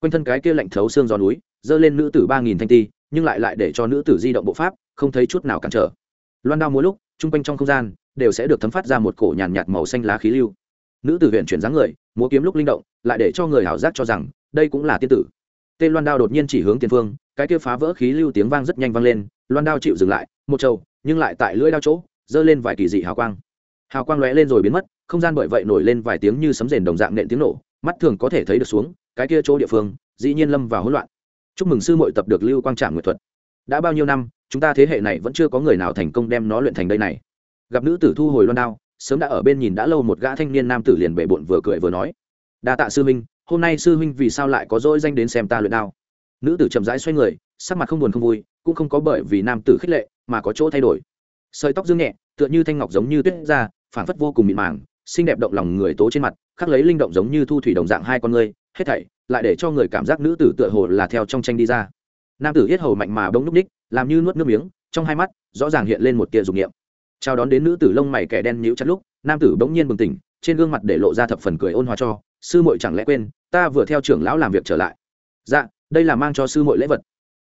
Quanh thân cái kia lạnh thấu xương gió núi giơ lên nữ tử ba nghìn thanh ti, nhưng lại lại để cho nữ tử di động bộ pháp, không thấy chút nào cản trở. Loan đao mỗi lúc chung quanh trong không gian, đều sẽ được thấm phát ra một cổ nhàn nhạt màu xanh lá khí lưu nữ tử huyện chuyển dáng người, múa kiếm lúc linh động, lại để cho người hảo giác cho rằng, đây cũng là tiên tử. Tên loan đao đột nhiên chỉ hướng tiền phương, cái kia phá vỡ khí lưu tiếng vang rất nhanh vang lên, loan đao chịu dừng lại, một trâu nhưng lại tại lưỡi đao chỗ, giơ lên vài kỳ dị hào quang. Hào quang lóe lên rồi biến mất, không gian bởi vậy nổi lên vài tiếng như sấm rền đồng dạng nện tiếng nổ, mắt thường có thể thấy được xuống, cái kia chỗ địa phương, dĩ nhiên lâm vào hỗn loạn. Chúc mừng sư muội tập được lưu quang trạm nghệ thuật. Đã bao nhiêu năm, chúng ta thế hệ này vẫn chưa có người nào thành công đem nó luyện thành đây này. Gặp nữ tử thu hồi loan đao sớm đã ở bên nhìn đã lâu một gã thanh niên nam tử liền bệ bộn vừa cười vừa nói. Đa tạ sư huynh, hôm nay sư huynh vì sao lại có dỗi danh đến xem ta luyện đao? Nữ tử chậm rãi xoay người, sắc mặt không buồn không vui, cũng không có bởi vì nam tử khích lệ mà có chỗ thay đổi. Sợi tóc dương nhẹ, tựa như thanh ngọc giống như tuyết ra phản phất vô cùng mịn màng, xinh đẹp động lòng người tố trên mặt, khắc lấy linh động giống như thu thủy đồng dạng hai con người hết thảy lại để cho người cảm giác nữ tử tựa hồ là theo trong tranh đi ra. Nam tử yết hầu mạnh mà bỗng núp ních, làm như nuốt nước miếng, trong hai mắt rõ ràng hiện lên một tia dục nghiệm chào đón đến nữ tử lông mày kẻ đen nhíu chặt lúc, nam tử bỗng nhiên bừng tỉnh, trên gương mặt để lộ ra thập phần cười ôn hòa cho, sư muội chẳng lẽ quên, ta vừa theo trưởng lão làm việc trở lại? Dạ đây là mang cho sư muội lễ vật.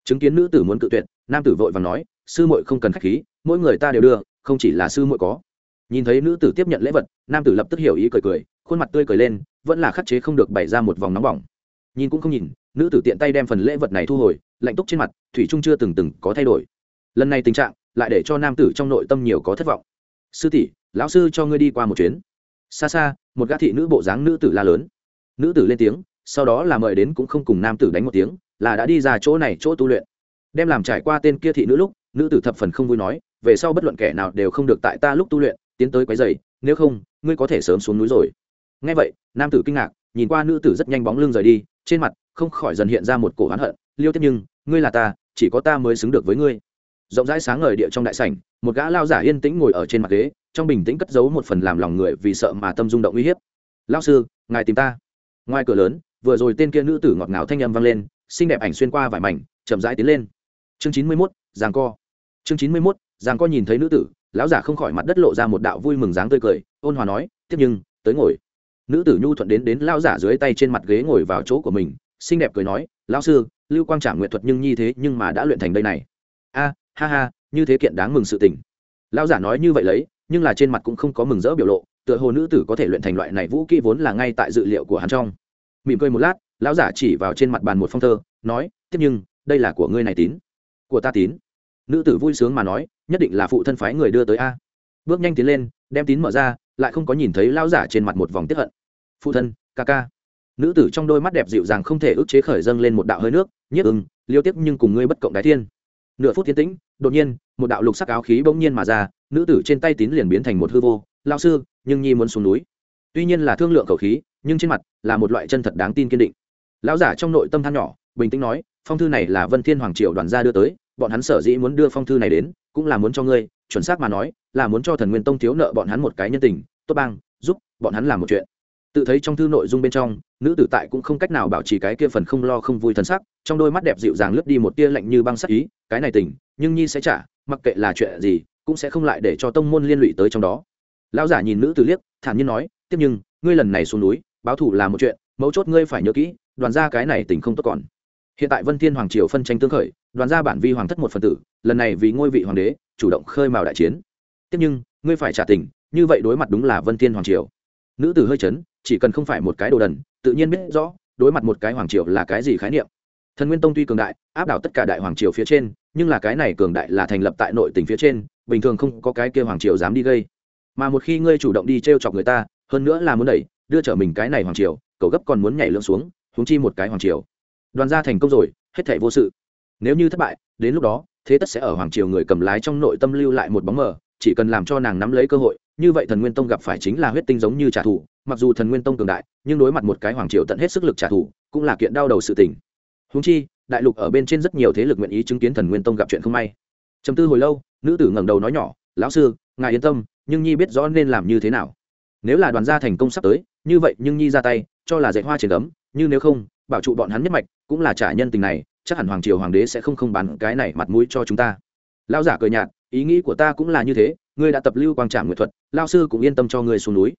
Chứng kiến nữ tử muốn cự tuyệt, nam tử vội và nói, sư muội không cần khách khí, mỗi người ta đều đưa, không chỉ là sư muội có. Nhìn thấy nữ tử tiếp nhận lễ vật, nam tử lập tức hiểu ý cười cười, khuôn mặt tươi cười lên, vẫn là khắc chế không được bày ra một vòng nóng bỏng. Nhìn cũng không nhìn, nữ tử tiện tay đem phần lễ vật này thu hồi, lạnh túc trên mặt, thủy trung chưa từng từng có thay đổi. Lần này tình trạng lại để cho nam tử trong nội tâm nhiều có thất vọng. Sư tỷ, lão sư cho ngươi đi qua một chuyến. Xa xa, một gã thị nữ bộ dáng nữ tử la lớn. Nữ tử lên tiếng, sau đó là mời đến cũng không cùng nam tử đánh một tiếng, là đã đi ra chỗ này chỗ tu luyện. Đem làm trải qua tên kia thị nữ lúc, nữ tử thập phần không vui nói, về sau bất luận kẻ nào đều không được tại ta lúc tu luyện, tiến tới quấy dày nếu không, ngươi có thể sớm xuống núi rồi. Ngay vậy, nam tử kinh ngạc, nhìn qua nữ tử rất nhanh bóng lưng rời đi, trên mặt không khỏi dần hiện ra một cổ oán hận, liêu tiếp nhưng, ngươi là ta, chỉ có ta mới xứng được với ngươi rộng rãi sáng ngời địa trong đại sảnh, một gã lao giả yên tĩnh ngồi ở trên mặt ghế, trong bình tĩnh cất giấu một phần làm lòng người vì sợ mà tâm rung động uy hiếp. Lao sư, ngài tìm ta. Ngoài cửa lớn, vừa rồi tên kia nữ tử ngọt ngào thanh âm vang lên, xinh đẹp ảnh xuyên qua vải mảnh, chậm rãi tiến lên. Chương chín mươi mốt giàng co. Chương chín mươi mốt giàng co nhìn thấy nữ tử, lão giả không khỏi mặt đất lộ ra một đạo vui mừng dáng tươi cười, ôn hòa nói, tiếp nhưng, tới ngồi. Nữ tử nhu thuận đến đến lão giả dưới tay trên mặt ghế ngồi vào chỗ của mình, xinh đẹp cười nói, lão sư, lưu quang trả nguyện thuật nhưng như thế nhưng mà đã luyện thành đây này. A ha ha, như thế kiện đáng mừng sự tình. Lão giả nói như vậy lấy, nhưng là trên mặt cũng không có mừng rỡ biểu lộ, tựa hồ nữ tử có thể luyện thành loại này vũ kỹ vốn là ngay tại dự liệu của hắn trong. Mỉm cười một lát, lão giả chỉ vào trên mặt bàn một phong thơ, nói, tiếp nhưng, đây là của ngươi này tín. Của ta tín? Nữ tử vui sướng mà nói, nhất định là phụ thân phái người đưa tới a. Bước nhanh tiến lên, đem tín mở ra, lại không có nhìn thấy lão giả trên mặt một vòng tiếp hận. Phụ thân, ca ca. Nữ tử trong đôi mắt đẹp dịu dàng không thể ức chế khởi dâng lên một đạo hơi nước nhiếp ưng, liêu tiếp nhưng cùng ngươi bất cộng đái thiên. Nửa phút tiến tĩnh đột nhiên, một đạo lục sắc áo khí bỗng nhiên mà ra, nữ tử trên tay tín liền biến thành một hư vô lao sư, nhưng nhi muốn xuống núi. Tuy nhiên là thương lượng khẩu khí, nhưng trên mặt là một loại chân thật đáng tin kiên định. Lão giả trong nội tâm than nhỏ, bình tĩnh nói, phong thư này là vân thiên hoàng triều đoàn gia đưa tới, bọn hắn sở dĩ muốn đưa phong thư này đến, cũng là muốn cho ngươi, chuẩn xác mà nói, là muốn cho thần nguyên tông thiếu nợ bọn hắn một cái nhân tình, tốt bang, giúp bọn hắn làm một chuyện tự thấy trong thư nội dung bên trong, nữ tử tại cũng không cách nào bảo trì cái kia phần không lo không vui thân sắc, trong đôi mắt đẹp dịu dàng lướt đi một tia lạnh như băng sắc ý, cái này tình, nhưng nhi sẽ trả, mặc kệ là chuyện gì, cũng sẽ không lại để cho tông môn liên lụy tới trong đó. Lão giả nhìn nữ tử liếc, thản nhiên nói, tiếp nhưng, ngươi lần này xuống núi, báo thủ là một chuyện, mấu chốt ngươi phải nhớ kỹ, đoàn ra cái này tình không tốt còn. Hiện tại vân thiên hoàng triều phân tranh tương khởi, đoàn ra bản vi hoàng thất một phần tử, lần này vì ngôi vị hoàng đế, chủ động khơi mào đại chiến. Tiếp nhưng, ngươi phải trả tình, như vậy đối mặt đúng là vân thiên hoàng triều. Nữ tử hơi chấn chỉ cần không phải một cái đồ đần, tự nhiên biết rõ, đối mặt một cái hoàng triều là cái gì khái niệm. Thần nguyên tông tuy cường đại, áp đảo tất cả đại hoàng triều phía trên, nhưng là cái này cường đại là thành lập tại nội tỉnh phía trên, bình thường không có cái kia hoàng triều dám đi gây. Mà một khi ngươi chủ động đi t r e o chọc người ta, hơn nữa là muốn đẩy, đưa trở mình cái này hoàng triều, cậu gấp còn muốn nhảy lưỡng xuống húng chi một cái hoàng triều. Đoàn gia thành công rồi, hết thể vô sự. Nếu như thất bại, đến lúc đó, thế tất sẽ ở hoàng triều người cầm lái trong nội tâm lưu lại một bóng mờ, chỉ cần làm cho nàng nắm lấy cơ hội như vậy thần nguyên tông gặp phải chính là huyết tinh giống như trả thù, mặc dù thần nguyên tông cường đại, nhưng đối mặt một cái hoàng triều tận hết sức lực trả thù, cũng là kiện đau đầu sự tình. Húng chi, đại lục ở bên trên rất nhiều thế lực nguyện ý chứng kiến thần nguyên tông gặp chuyện không may. Chấm tư hồi lâu, nữ tử ngẩng đầu nói nhỏ, lão sư, ngài yên tâm, nhưng nhi biết rõ nên làm như thế nào. Nếu là đoàn gia thành công sắp tới, như vậy nhưng nhi ra tay, cho là dạy hoa trên cấm nhưng nếu không, bảo trụ bọn hắn nhất mạch, cũng là trả nhân tình này, chắc hẳn hoàng triều hoàng đế sẽ không không bán cái này mặt mũi cho chúng ta. Lão giả cười nhạt, ý nghĩ của ta cũng là như thế ngươi đã tập lưu quang trạm nguyệt thuật, lao sư cũng yên tâm cho ngươi xuống núi.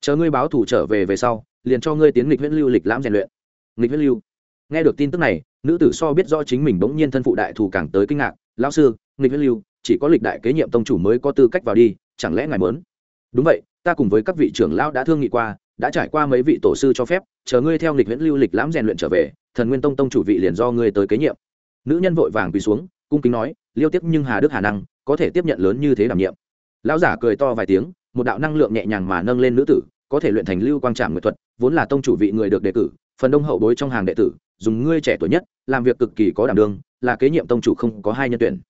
Chờ ngươi báo thủ trở về về sau, liền cho ngươi tiến nghịch huyễn lưu lịch lãm rèn luyện. Nghịch huyễn lưu. Nghe được tin tức này, nữ tử so biết rõ chính mình bỗng nhiên thân phụ đại thù càng tới kinh ngạc. Lão sư, nghịch huyễn lưu, chỉ có lịch đại kế nhiệm tông chủ mới có tư cách vào đi, chẳng lẽ ngài mớn đúng vậy, ta cùng với các vị trưởng lão đã thương nghị qua, đã trải qua mấy vị tổ sư cho phép, chờ ngươi theo lịch viễn lưu lịch lãm rèn luyện trở về, thần nguyên tông tông chủ vị liền do ngươi tới kế nhiệm. Nữ nhân vội vàng quỳ xuống, cung kính nói, liêu tiếp nhưng hà đức hà năng, có thể tiếp nhận lớn như thế đảm nhiệm lão giả cười to vài tiếng, một đạo năng lượng nhẹ nhàng mà nâng lên nữ tử, có thể luyện thành lưu quang trạm nghệ thuật, vốn là tông chủ vị người được đề cử, phần đông hậu bối trong hàng đệ tử, dùng ngươi trẻ tuổi nhất, làm việc cực kỳ có đảm đương, là kế nhiệm tông chủ không có hai nhân tuyển.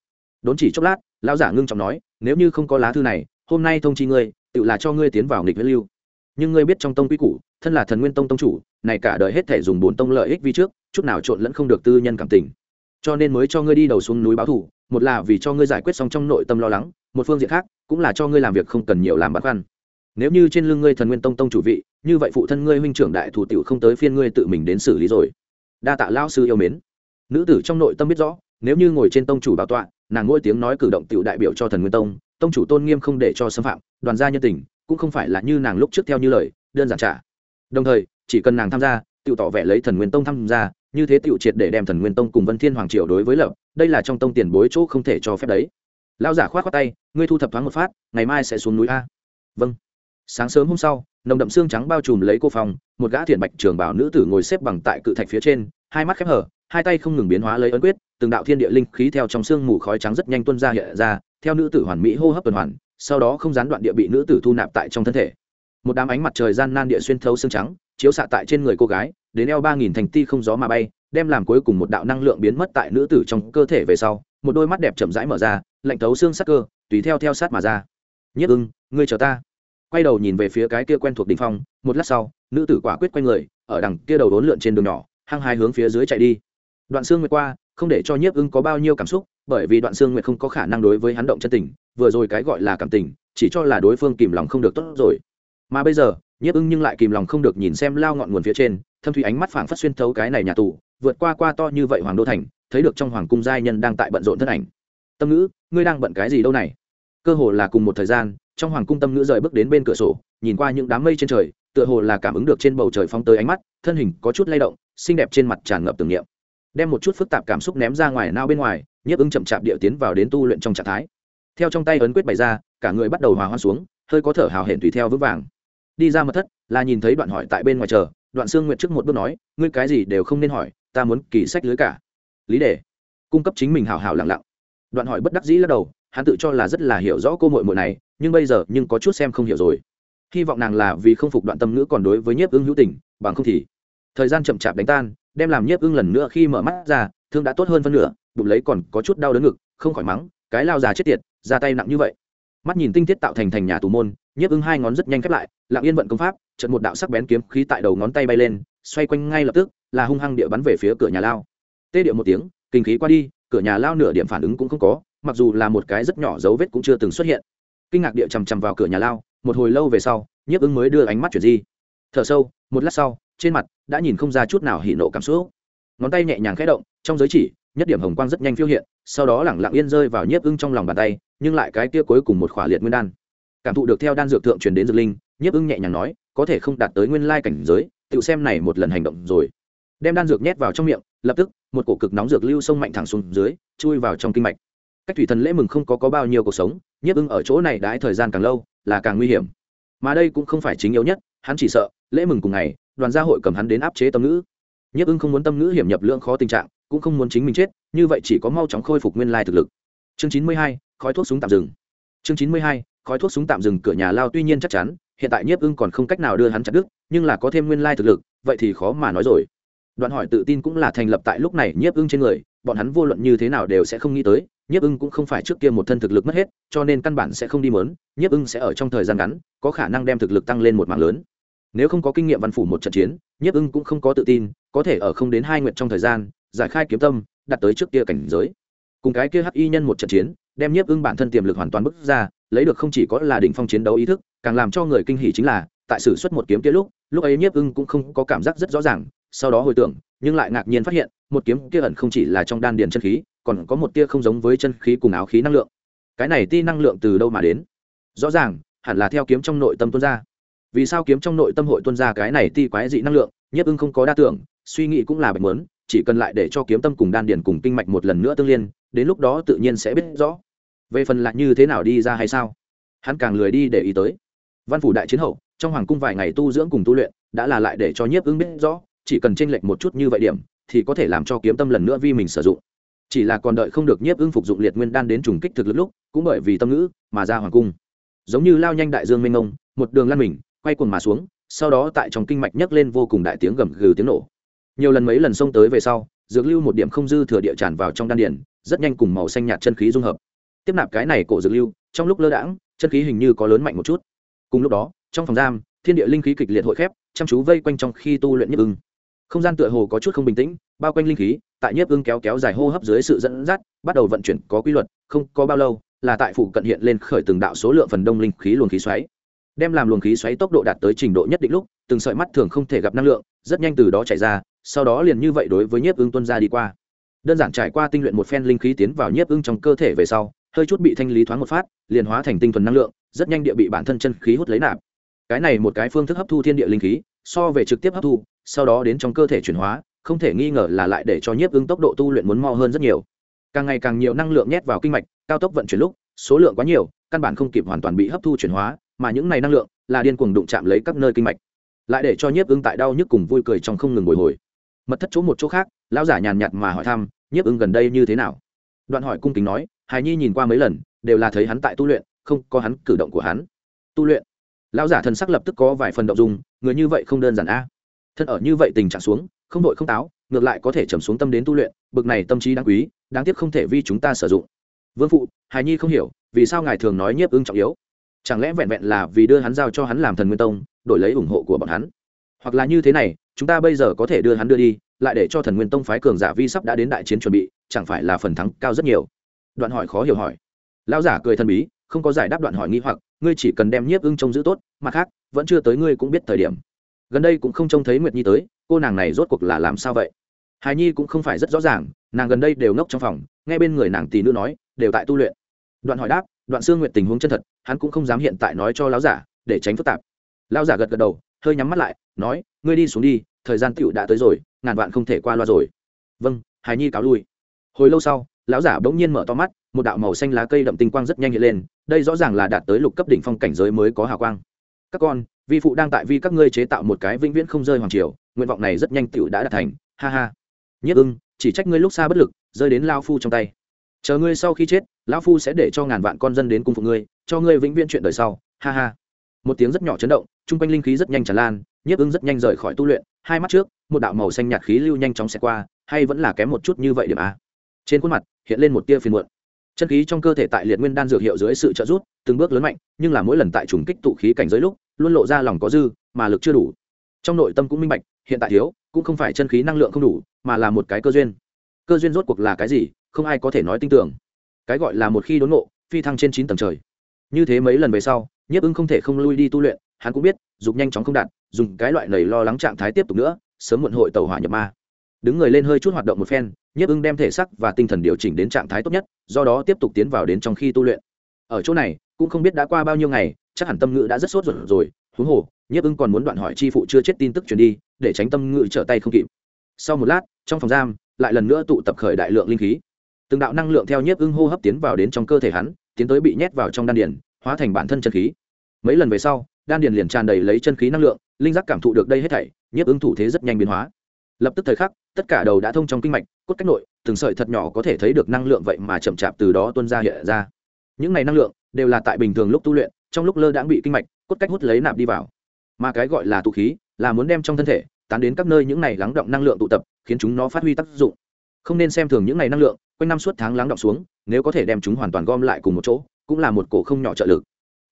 Đốn chỉ chốc lát, lão giả ngưng trọng nói, nếu như không có lá thư này, hôm nay thông chi ngươi, tự là cho ngươi tiến vào nghịch huyết lưu. Nhưng ngươi biết trong tông quy củ, thân là thần nguyên tông tông chủ, này cả đời hết thể dùng bốn tông lợi ích vi trước, chút nào trộn lẫn không được tư nhân cảm tình. Cho nên mới cho ngươi đi đầu xuống núi báo thủ một là vì cho ngươi giải quyết xong trong nội tâm lo lắng, một phương diện khác cũng là cho ngươi làm việc không cần nhiều làm băn khoăn. Nếu như trên lưng ngươi thần nguyên tông tông chủ vị, như vậy phụ thân ngươi huynh trưởng đại thủ tiểu không tới phiên ngươi tự mình đến xử lý rồi. Đa tạ lao sư yêu mến. Nữ tử trong nội tâm biết rõ, nếu như ngồi trên tông chủ bảo tọa, nàng ngôi tiếng nói cử động tiểu đại biểu cho thần nguyên tông tông chủ tôn nghiêm không để cho xâm phạm, đoàn gia nhân tình, cũng không phải là như nàng lúc trước theo như lời, đơn giản trả. Đồng thời, chỉ cần nàng tham gia, tiểu tỏ vẻ lấy thần nguyên tông tham gia, như thế tiểu triệt để đem thần nguyên tông cùng vân thiên hoàng triều đối với lập, đây là trong tông tiền bối chỗ không thể cho phép đấy lao giả khoát khoác tay, ngươi thu thập thoáng một phát, ngày mai sẽ xuống núi a. Vâng. Sáng sớm hôm sau, nồng đậm xương trắng bao trùm lấy cô phòng, một gã thiện bạch trường bảo nữ tử ngồi xếp bằng tại cự thạch phía trên, hai mắt khép hở, hai tay không ngừng biến hóa lấy ấn quyết, từng đạo thiên địa linh khí theo trong xương mù khói trắng rất nhanh tuân ra hiện ra, theo nữ tử hoàn mỹ hô hấp tuần hoàn, sau đó không gián đoạn địa bị nữ tử thu nạp tại trong thân thể. Một đám ánh mặt trời gian nan địa xuyên thấu xương trắng, chiếu xạ tại trên người cô gái, đến eo ba nghìn thành ti không gió mà bay, đem làm cuối cùng một đạo năng lượng biến mất tại nữ tử trong cơ thể về sau một đôi mắt đẹp chậm rãi mở ra, lạnh thấu xương sắc cơ, tùy theo theo sát mà ra. Nhất ưng, ngươi chờ ta. Quay đầu nhìn về phía cái kia quen thuộc đ ỉ n h phong, một lát sau, nữ tử quả quyết quay người, ở đằng kia đầu đốn lượn trên đường nhỏ, hăng hai hướng phía dưới chạy đi. Đoạn xương nguyệt qua, không để cho nhiếp ưng có bao nhiêu cảm xúc, bởi vì đoạn xương nguyệt không có khả năng đối với hắn động chân tình, vừa rồi cái gọi là cảm tình, chỉ cho là đối phương kìm lòng không được tốt rồi. Mà bây giờ, nhiếp ưng nhưng lại kìm lòng không được nhìn xem lao ngọn nguồn phía trên, thâm thủy ánh mắt phảng phất xuyên thấu cái này nhà tù vượt qua qua to như vậy hoàng đô thành, thấy được trong hoàng cung giai nhân đang tại bận rộn thân ảnh. Tâm ngữ, ngươi đang bận cái gì đâu này? Cơ hồ là cùng một thời gian, trong hoàng cung tâm ngữ rời bước đến bên cửa sổ, nhìn qua những đám mây trên trời, tựa hồ là cảm ứng được trên bầu trời phong tới ánh mắt, thân hình có chút lay động, xinh đẹp trên mặt tràn ngập tưởng niệm. Đem một chút phức tạp cảm xúc ném ra ngoài nao bên ngoài, nhiếp ứng chậm chạp địa tiến vào đến tu luyện trong trạng thái. Theo trong tay ấn quyết bày ra, cả người bắt đầu hòa hoa xuống, hơi có thở hào hển tùy theo vững vàng. Đi ra mật thất, là nhìn thấy đoạn hỏi tại bên ngoài chờ, đoạn xương nguyện trước một bước nói, ngươi cái gì đều không nên hỏi ta muốn kỳ sách lưới cả. Lý đề, cung cấp chính mình hào hào lặng lặng. Đoạn hỏi bất đắc dĩ lắc đầu, hắn tự cho là rất là hiểu rõ cô mội mội này, nhưng bây giờ nhưng có chút xem không hiểu rồi. Hy vọng nàng là vì không phục đoạn tâm ngữ còn đối với nhiếp ưng hữu tình, bằng không thì thời gian chậm chạp đánh tan, đem làm nhiếp ưng lần nữa khi mở mắt ra, thương đã tốt hơn phân nửa, bụng lấy còn có chút đau đớn ngực, không khỏi mắng, cái lao già chết tiệt, ra tay nặng như vậy. Mắt nhìn tinh tiết tạo thành thành nhà tù môn, nhiếp ưng hai ngón rất nhanh khép lại, lặng yên vận công pháp trận một đạo sắc bén kiếm khí tại đầu ngón tay bay lên xoay quanh ngay lập tức, là hung hăng địa bắn về phía cửa nhà lao. Tê điệu một tiếng, kinh khí qua đi, cửa nhà lao nửa điểm phản ứng cũng không có, mặc dù là một cái rất nhỏ dấu vết cũng chưa từng xuất hiện. Kinh ngạc địa chằm chằm vào cửa nhà lao, một hồi lâu về sau, nhiếp ứng mới đưa ánh mắt chuyển di. Thở sâu, một lát sau, trên mặt đã nhìn không ra chút nào hỉ nộ cảm xúc. Ngón tay nhẹ nhàng khẽ động, trong giới chỉ, nhất điểm hồng quang rất nhanh phiêu hiện, sau đó lẳng lặng yên rơi vào nhiếp ưng trong lòng bàn tay, nhưng lại cái kia cuối cùng một khỏa liệt nguyên đan. Cảm thụ được theo đan dược thượng truyền đến dược linh, nhiếp ưng nhẹ nhàng nói, có thể không đạt tới nguyên lai cảnh giới tự xem này một lần hành động rồi. Đem đan dược nhét vào trong miệng lập tức một cổ cực nóng dược lưu sông mạnh thẳng xuống dưới chui vào trong kinh mạch. Cách thủy thần lễ mừng không có, có bao nhiêu cuộc sống nhiếp ưng ở chỗ này đãi thời gian càng lâu là càng nguy hiểm. Mà đây cũng không phải chính yếu nhất hắn chỉ sợ lễ mừng cùng ngày đoàn gia hội cầm hắn đến áp chế tâm ngữ. Nhiếp ưng không muốn tâm ngữ hiểm nhập lượng khó tình trạng cũng không muốn chính mình chết như vậy chỉ có mau chóng khôi phục nguyên lai thực lực. Chương chín mươi hai khói thuốc súng tạm dừng. Chương chín mươi hai khói thuốc súng tạm dừng cửa nhà lao tuy nhiên chắc chắn hiện tại nhiếp ưng còn không cách nào đưa hắn chặt đứt, nhưng là có thêm nguyên lai thực lực, vậy thì khó mà nói rồi. Đoạn hỏi tự tin cũng là thành lập tại lúc này nhiếp ưng trên người, bọn hắn vô luận như thế nào đều sẽ không nghĩ tới, nhiếp ưng cũng không phải trước kia một thân thực lực mất hết, cho nên căn bản sẽ không đi mớn, nhiếp ưng sẽ ở trong thời gian ngắn, có khả năng đem thực lực tăng lên một mạng lớn. Nếu không có kinh nghiệm văn phủ một trận chiến, nhiếp ưng cũng không có tự tin, có thể ở không đến hai nguyện trong thời gian, giải khai kiếm tâm đặt tới trước kia cảnh giới. Cùng cái kia hắc y nhân một trận chiến, đem nhiếp ưng bản thân tiềm lực hoàn toàn bức ra, lấy được không chỉ có là đỉnh phong chiến đấu ý thức càng làm cho người kinh hỉ chính là, tại sử xuất một kiếm kia lúc lúc ấy nhiếp ưng cũng không có cảm giác rất rõ ràng, sau đó hồi tưởng, nhưng lại ngạc nhiên phát hiện, một kiếm kia ẩn không chỉ là trong đan điền chân khí, còn có một tia không giống với chân khí cùng áo khí năng lượng. Cái này ti năng lượng từ đâu mà đến? Rõ ràng, hẳn là theo kiếm trong nội tâm tuôn ra. Vì sao kiếm trong nội tâm hội tuôn ra cái này ti quái dị năng lượng, nhiếp ưng không có đa tưởng, suy nghĩ cũng là bạch mớn chỉ cần lại để cho kiếm tâm cùng đan điền cùng kinh mạch một lần nữa tương liên, đến lúc đó tự nhiên sẽ biết rõ. Về phần lại như thế nào đi ra hay sao? Hắn càng lười đi để ý tới văn phủ đại chiến hậu, trong hoàng cung vài ngày tu dưỡng cùng tu luyện, đã là lại để cho nhiếp ứng biết rõ, chỉ cần tranh lệch một chút như vậy điểm, thì có thể làm cho kiếm tâm lần nữa vi mình sử dụng. Chỉ là còn đợi không được nhiếp ứng phục dụng liệt nguyên đan đến trùng kích thực lực lúc, cũng bởi vì tâm ngữ mà ra hoàng cung. Giống như lao nhanh đại dương mênh mông, một đường lăn mình, quay cuồng mà xuống, sau đó tại trong kinh mạch nhấc lên vô cùng đại tiếng gầm gừ tiếng nổ. Nhiều lần mấy lần xông tới về sau, dược lưu một điểm không dư thừa địa tràn vào trong đan điển rất nhanh cùng màu xanh nhạt chân khí dung hợp. Tiếp nạp cái này cổ dược lưu, trong lúc lơ đãng, chân khí hình như có lớn mạnh một chút cùng lúc đó, trong phòng giam, thiên địa linh khí kịch liệt hội khép, chăm chú vây quanh trong khi tu luyện nhiếp ưng. Không gian tựa hồ có chút không bình tĩnh, bao quanh linh khí, tại nhiếp ưng kéo kéo dài hô hấp dưới sự dẫn dắt, bắt đầu vận chuyển có quy luật, không có bao lâu, là tại phủ cận hiện lên khởi từng đạo số lượng phần đông linh khí luồng khí xoáy. Đem làm luồng khí xoáy tốc độ đạt tới trình độ nhất định lúc, từng sợi mắt thường không thể gặp năng lượng, rất nhanh từ đó chạy ra, sau đó liền như vậy đối với nhiếp ưng tuân ra đi qua. Đơn giản trải qua tinh luyện một phen linh khí tiến vào nhiếp ưng trong cơ thể về sau hơi chút bị thanh lý thoáng một phát, liền hóa thành tinh thuần năng lượng, rất nhanh địa bị bản thân chân khí hút lấy nạp. Cái này một cái phương thức hấp thu thiên địa linh khí, so về trực tiếp hấp thu, sau đó đến trong cơ thể chuyển hóa, không thể nghi ngờ là lại để cho nhiếp ứng tốc độ tu luyện muốn mo hơn rất nhiều. Càng ngày càng nhiều năng lượng nhét vào kinh mạch, cao tốc vận chuyển lúc, số lượng quá nhiều, căn bản không kịp hoàn toàn bị hấp thu chuyển hóa, mà những này năng lượng là điên cuồng đụng chạm lấy các nơi kinh mạch. Lại để cho nhiếp ứng tại đau nhức cùng vui cười trong không ngừng bồi hồi. Mật thất chỗ một chỗ khác, lão giả nhàn nhạt mà hỏi thăm, nhiếp ứng gần đây như thế nào? Đoạn hỏi cung kính nói hài nhi nhìn qua mấy lần, đều là thấy hắn tại tu luyện, không có hắn cử động của hắn. Tu luyện. Lão giả thần sắc lập tức có vài phần động dung, người như vậy không đơn giản a. Thân ở như vậy tình trạng xuống, không đội không táo, ngược lại có thể trầm xuống tâm đến tu luyện, bực này tâm trí đáng quý, đáng tiếc không thể vi chúng ta sử dụng. Vương phụ hài nhi không hiểu, vì sao ngài thường nói nhiếp ưng trọng yếu? Chẳng lẽ vẹn vẹn là vì đưa hắn giao cho hắn làm thần nguyên tông, đổi lấy ủng hộ của bọn hắn? Hoặc là như thế này, chúng ta bây giờ có thể đưa hắn đưa đi, lại để cho thần nguyên tông phái cường giả vi sắp đã đến đại chiến chuẩn bị, chẳng phải là phần thắng cao rất nhiều? Đoạn hỏi khó hiểu hỏi. Lão giả cười thần bí, không có giải đáp đoạn hỏi nghi hoặc, ngươi chỉ cần đem nhiếp ưng trông giữ tốt, mặt khác, vẫn chưa tới ngươi cũng biết thời điểm. Gần đây cũng không trông thấy nguyệt nhi tới, cô nàng này rốt cuộc là làm sao vậy? Hài nhi cũng không phải rất rõ ràng, nàng gần đây đều ngốc trong phòng, nghe bên người nàng tỷ nữ nói, đều tại tu luyện. Đoạn hỏi đáp, đoạn xương nguyệt tình huống chân thật, hắn cũng không dám hiện tại nói cho lão giả, để tránh phức tạp. Lão giả gật gật đầu, hơi nhắm mắt lại, nói, ngươi đi xuống đi, thời gian tựu đã tới rồi, ngàn vạn không thể qua loa rồi. Vâng hài nhi cáo lui. Hồi lâu sau lão giả bỗng nhiên mở to mắt, một đạo màu xanh lá cây đậm tinh quang rất nhanh hiện lên, đây rõ ràng là đạt tới lục cấp đỉnh phong cảnh giới mới có hào quang. Các con, vi phụ đang tại vi các ngươi chế tạo một cái vĩnh viễn không rơi hoàng triều, nguyện vọng này rất nhanh tựu đã đạt thành, ha ha. Nhất ưng, chỉ trách ngươi lúc xa bất lực, rơi đến lao phu trong tay. Chờ ngươi sau khi chết, lão phu sẽ để cho ngàn vạn con dân đến cung phụ ngươi, cho ngươi vĩnh viễn chuyện đời sau, ha ha. Một tiếng rất nhỏ chấn động, chung quanh linh khí rất nhanh tràn lan nhiếp ưng rất nhanh rời khỏi tu luyện, hai mắt trước, một đạo màu xanh nhạt khí lưu nhanh chóng xẹt qua, hay vẫn là kém một chút như vậy điểm a trên khuôn mặt hiện lên một tia phiền muộn. Chân khí trong cơ thể tại liệt nguyên đan dược hiệu dưới sự trợ giúp, từng bước lớn mạnh, nhưng là mỗi lần tại trùng kích tụ khí cảnh giới lúc, luôn lộ ra lòng có dư, mà lực chưa đủ. Trong nội tâm cũng minh bạch, hiện tại thiếu, cũng không phải chân khí năng lượng không đủ, mà là một cái cơ duyên. Cơ duyên rốt cuộc là cái gì, không ai có thể nói tin tưởng. Cái gọi là một khi đốn ngộ, phi thăng trên chín tầng trời. Như thế mấy lần về sau, nhiếp ưng không thể không lui đi tu luyện, hắn cũng biết, dục nhanh chóng không đạt, dùng cái loại lầy lo lắng trạng thái tiếp tục nữa, sớm muộn hội tàu hỏa nhập ma đứng người lên hơi chút hoạt động một phen, nhiếp ưng đem thể sắc và tinh thần điều chỉnh đến trạng thái tốt nhất, do đó tiếp tục tiến vào đến trong khi tu luyện. Ở chỗ này, cũng không biết đã qua bao nhiêu ngày, chắc hẳn tâm ngữ đã rất sốt ruột rồi. Huống hồ, nhiếp ưng còn muốn đoạn hỏi chi phụ chưa chết tin tức truyền đi, để tránh tâm ngữ trở tay không kịp. Sau một lát, trong phòng giam, lại lần nữa tụ tập khởi đại lượng linh khí. Từng đạo năng lượng theo nhiếp ưng hô hấp tiến vào đến trong cơ thể hắn, tiến tới bị nhét vào trong đan điền, hóa thành bản thân chân khí. Mấy lần về sau, đan điền liền tràn đầy lấy chân khí năng lượng, linh giác cảm thụ được đây hết thảy, nhiếp ưng thủ thế rất nhanh biến hóa. Lập tức thời khắc tất cả đầu đã thông trong kinh mạch, cốt cách nội, từng sợi thật nhỏ có thể thấy được năng lượng vậy mà chậm chạp từ đó tuôn ra hiện ra. Những này năng lượng đều là tại bình thường lúc tu luyện, trong lúc lơ đãng bị kinh mạch, cốt cách hút lấy nạp đi vào. Mà cái gọi là tụ khí là muốn đem trong thân thể tán đến các nơi những này lắng động năng lượng tụ tập, khiến chúng nó phát huy tác dụng. Không nên xem thường những này năng lượng, quanh năm suốt tháng lắng động xuống, nếu có thể đem chúng hoàn toàn gom lại cùng một chỗ, cũng là một cổ không nhỏ trợ lực.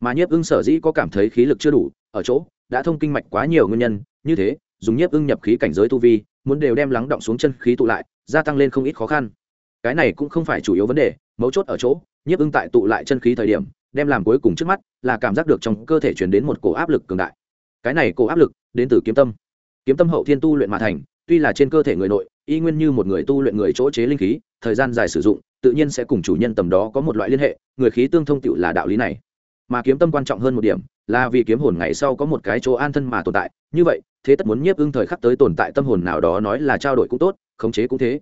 Mà nhiếp ưng sở dĩ có cảm thấy khí lực chưa đủ, ở chỗ đã thông kinh mạch quá nhiều nguyên nhân, như thế, dùng nhiếp ưng nhập khí cảnh giới tu vi muốn đều đem lắng động xuống chân khí tụ lại, gia tăng lên không ít khó khăn. Cái này cũng không phải chủ yếu vấn đề, mấu chốt ở chỗ, nhiếp ưng tại tụ lại chân khí thời điểm, đem làm cuối cùng trước mắt, là cảm giác được trong cơ thể chuyển đến một cổ áp lực cường đại. Cái này cổ áp lực, đến từ kiếm tâm. Kiếm tâm hậu thiên tu luyện mà thành, tuy là trên cơ thể người nội, y nguyên như một người tu luyện người chỗ chế linh khí, thời gian dài sử dụng, tự nhiên sẽ cùng chủ nhân tầm đó có một loại liên hệ, người khí tương thông tựu là đạo lý này mà kiếm tâm quan trọng hơn một điểm là vì kiếm hồn ngày sau có một cái chỗ an thân mà tồn tại. Như vậy, thế tất muốn nhiếp ưng thời khắc tới tồn tại tâm hồn nào đó nói là trao đổi cũng tốt, khống chế cũng thế.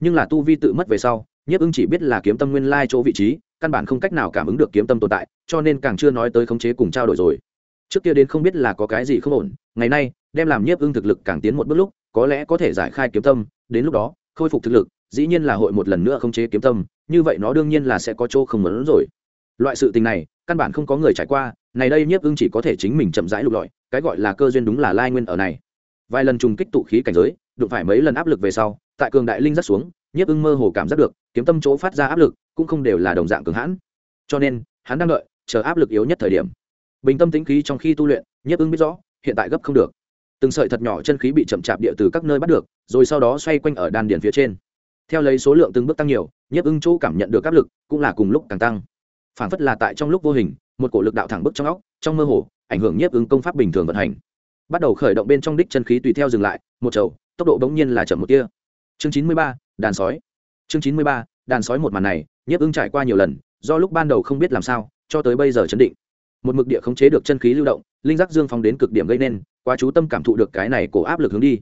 Nhưng là tu vi tự mất về sau, nhiếp ưng chỉ biết là kiếm tâm nguyên lai chỗ vị trí, căn bản không cách nào cảm ứng được kiếm tâm tồn tại, cho nên càng chưa nói tới khống chế cùng trao đổi rồi. Trước kia đến không biết là có cái gì không ổn, ngày nay, đem làm nhiếp ưng thực lực càng tiến một bước lúc, có lẽ có thể giải khai kiếm tâm, đến lúc đó, khôi phục thực lực, dĩ nhiên là hội một lần nữa khống chế kiếm tâm, như vậy nó đương nhiên là sẽ có chỗ không muốn rồi loại sự tình này, căn bản không có người trải qua, này đây nhiếp ưng chỉ có thể chính mình chậm rãi lục lọi, cái gọi là cơ duyên đúng là lai nguyên ở này. Vài lần trùng kích tụ khí cảnh giới, đụng phải mấy lần áp lực về sau, tại cường đại linh rất xuống, nhiếp ưng mơ hồ cảm giác được, kiếm tâm chỗ phát ra áp lực, cũng không đều là đồng dạng cường hãn. Cho nên, hắn đang đợi, chờ áp lực yếu nhất thời điểm. Bình tâm tĩnh khí trong khi tu luyện, nhiếp ưng biết rõ, hiện tại gấp không được. Từng sợi thật nhỏ chân khí bị chậm chạp địa từ các nơi bắt được, rồi sau đó xoay quanh ở đan điền phía trên. Theo lấy số lượng từng bước tăng nhiều, nhiếp ưng chỗ cảm nhận được áp lực cũng là cùng lúc càng tăng phản phất là tại trong lúc vô hình, một cổ lực đạo thẳng bức trong óc, trong mơ hồ, ảnh hưởng nhiếp ứng công pháp bình thường vận hành. Bắt đầu khởi động bên trong đích chân khí tùy theo dừng lại, một chầu, tốc độ bỗng nhiên là chậm một tia. Chương chín mươi ba, đàn sói. Chương chín mươi ba, đàn sói một màn này, nhiếp ứng trải qua nhiều lần, do lúc ban đầu không biết làm sao, cho tới bây giờ chấn định. Một mực địa khống chế được chân khí lưu động, linh giác dương phóng đến cực điểm gây nên, quá chú tâm cảm thụ được cái này cổ áp lực hướng đi.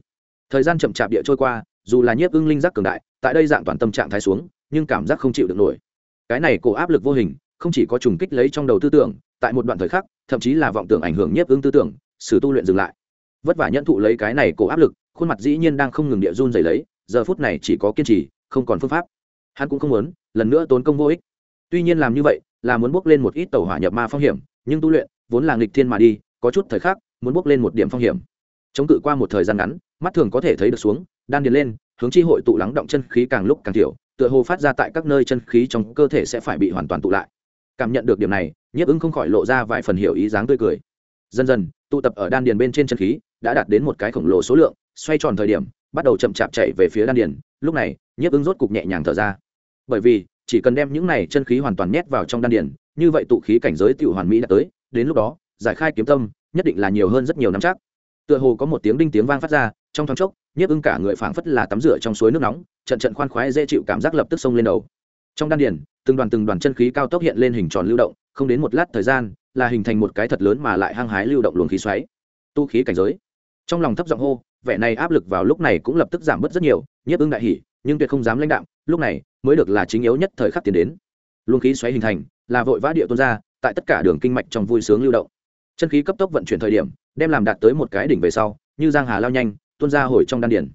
Thời gian chậm chạp địa trôi qua, dù là nhiếp ưng linh giác cường đại, tại đây dạng toàn tâm trạng thái xuống, nhưng cảm giác không chịu được nổi. Cái này cổ áp lực vô hình không chỉ có trùng kích lấy trong đầu tư tưởng, tại một đoạn thời khắc, thậm chí là vọng tưởng ảnh hưởng nhiếp ứng tư tưởng sự tu luyện dừng lại. Vất vả nhận thụ lấy cái này cổ áp lực, khuôn mặt dĩ nhiên đang không ngừng địa run dày lấy, giờ phút này chỉ có kiên trì, không còn phương pháp. Hắn cũng không muốn, lần nữa tốn công vô ích. Tuy nhiên làm như vậy, là muốn bước lên một ít tàu hỏa nhập ma phong hiểm, nhưng tu luyện, vốn là nghịch thiên mà đi, có chút thời khắc, muốn bước lên một điểm phong hiểm. Chống cự qua một thời gian ngắn, mắt thường có thể thấy được xuống, đan điền lên, hướng chi hội tụ lắng động chân khí càng lúc càng thiểu, tựa hồ phát ra tại các nơi chân khí trong cơ thể sẽ phải bị hoàn toàn tụ lại cảm nhận được điểm này, nhiếp ứng không khỏi lộ ra vài phần hiểu ý dáng tươi cười. Dần dần, tụ tập ở đan điền bên trên chân khí đã đạt đến một cái khổng lồ số lượng, xoay tròn thời điểm, bắt đầu chậm chạp chạy về phía đan điền, lúc này, nhiếp ứng rốt cục nhẹ nhàng thở ra. Bởi vì, chỉ cần đem những này chân khí hoàn toàn nhét vào trong đan điền, như vậy tụ khí cảnh giới tiểu hoàn mỹ đã tới, đến lúc đó, giải khai kiếm tâm, nhất định là nhiều hơn rất nhiều năm chắc. Tựa hồ có một tiếng đinh tiếng vang phát ra, trong thoáng chốc, nhiếp ưng cả người phảng phất là tắm rửa trong suối nước nóng, trận trận khoan khoái dễ chịu cảm giác lập tức xông lên đầu. Trong đan điền từng đoàn từng đoàn chân khí cao tốc hiện lên hình tròn lưu động, không đến một lát thời gian, là hình thành một cái thật lớn mà lại hăng hái lưu động luồng khí xoáy. Tu khí cảnh giới. Trong lòng thấp giọng hô, vẻ này áp lực vào lúc này cũng lập tức giảm bớt rất nhiều, nhiếp ưng đại hỉ, nhưng tuyệt không dám lãnh đạm, lúc này mới được là chính yếu nhất thời khắc tiến đến. Luồng khí xoáy hình thành, là vội vã địa tuôn ra, tại tất cả đường kinh mạch trong vui sướng lưu động. Chân khí cấp tốc vận chuyển thời điểm, đem làm đạt tới một cái đỉnh về sau, như giang hà lao nhanh, tuôn ra hồi trong đan điển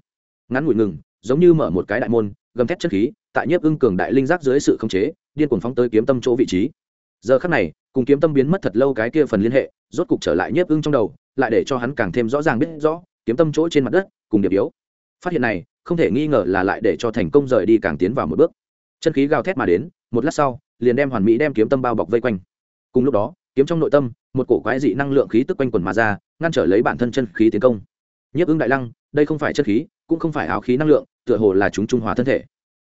ngắn ngủi ngừng, giống như mở một cái đại môn gầm thét chân khí, tại nhiếp ưng cường đại linh giác dưới sự khống chế, điên cuồng phóng tới kiếm tâm chỗ vị trí. Giờ khắc này, cùng kiếm tâm biến mất thật lâu cái kia phần liên hệ, rốt cục trở lại nhiếp ưng trong đầu, lại để cho hắn càng thêm rõ ràng biết rõ, kiếm tâm chỗ trên mặt đất, cùng điệp yếu. Phát hiện này, không thể nghi ngờ là lại để cho thành công rời đi càng tiến vào một bước. Chân khí gào thét mà đến, một lát sau, liền đem hoàn mỹ đem kiếm tâm bao bọc vây quanh. Cùng lúc đó, kiếm trong nội tâm, một cổ quái dị năng lượng khí tức quanh quần mà ra, ngăn trở lấy bản thân chân khí tiến công. Nhiếp ưng đại lăng, đây không phải chân khí, cũng không phải áo khí năng lượng tựa hồ là chúng trung hòa thân thể.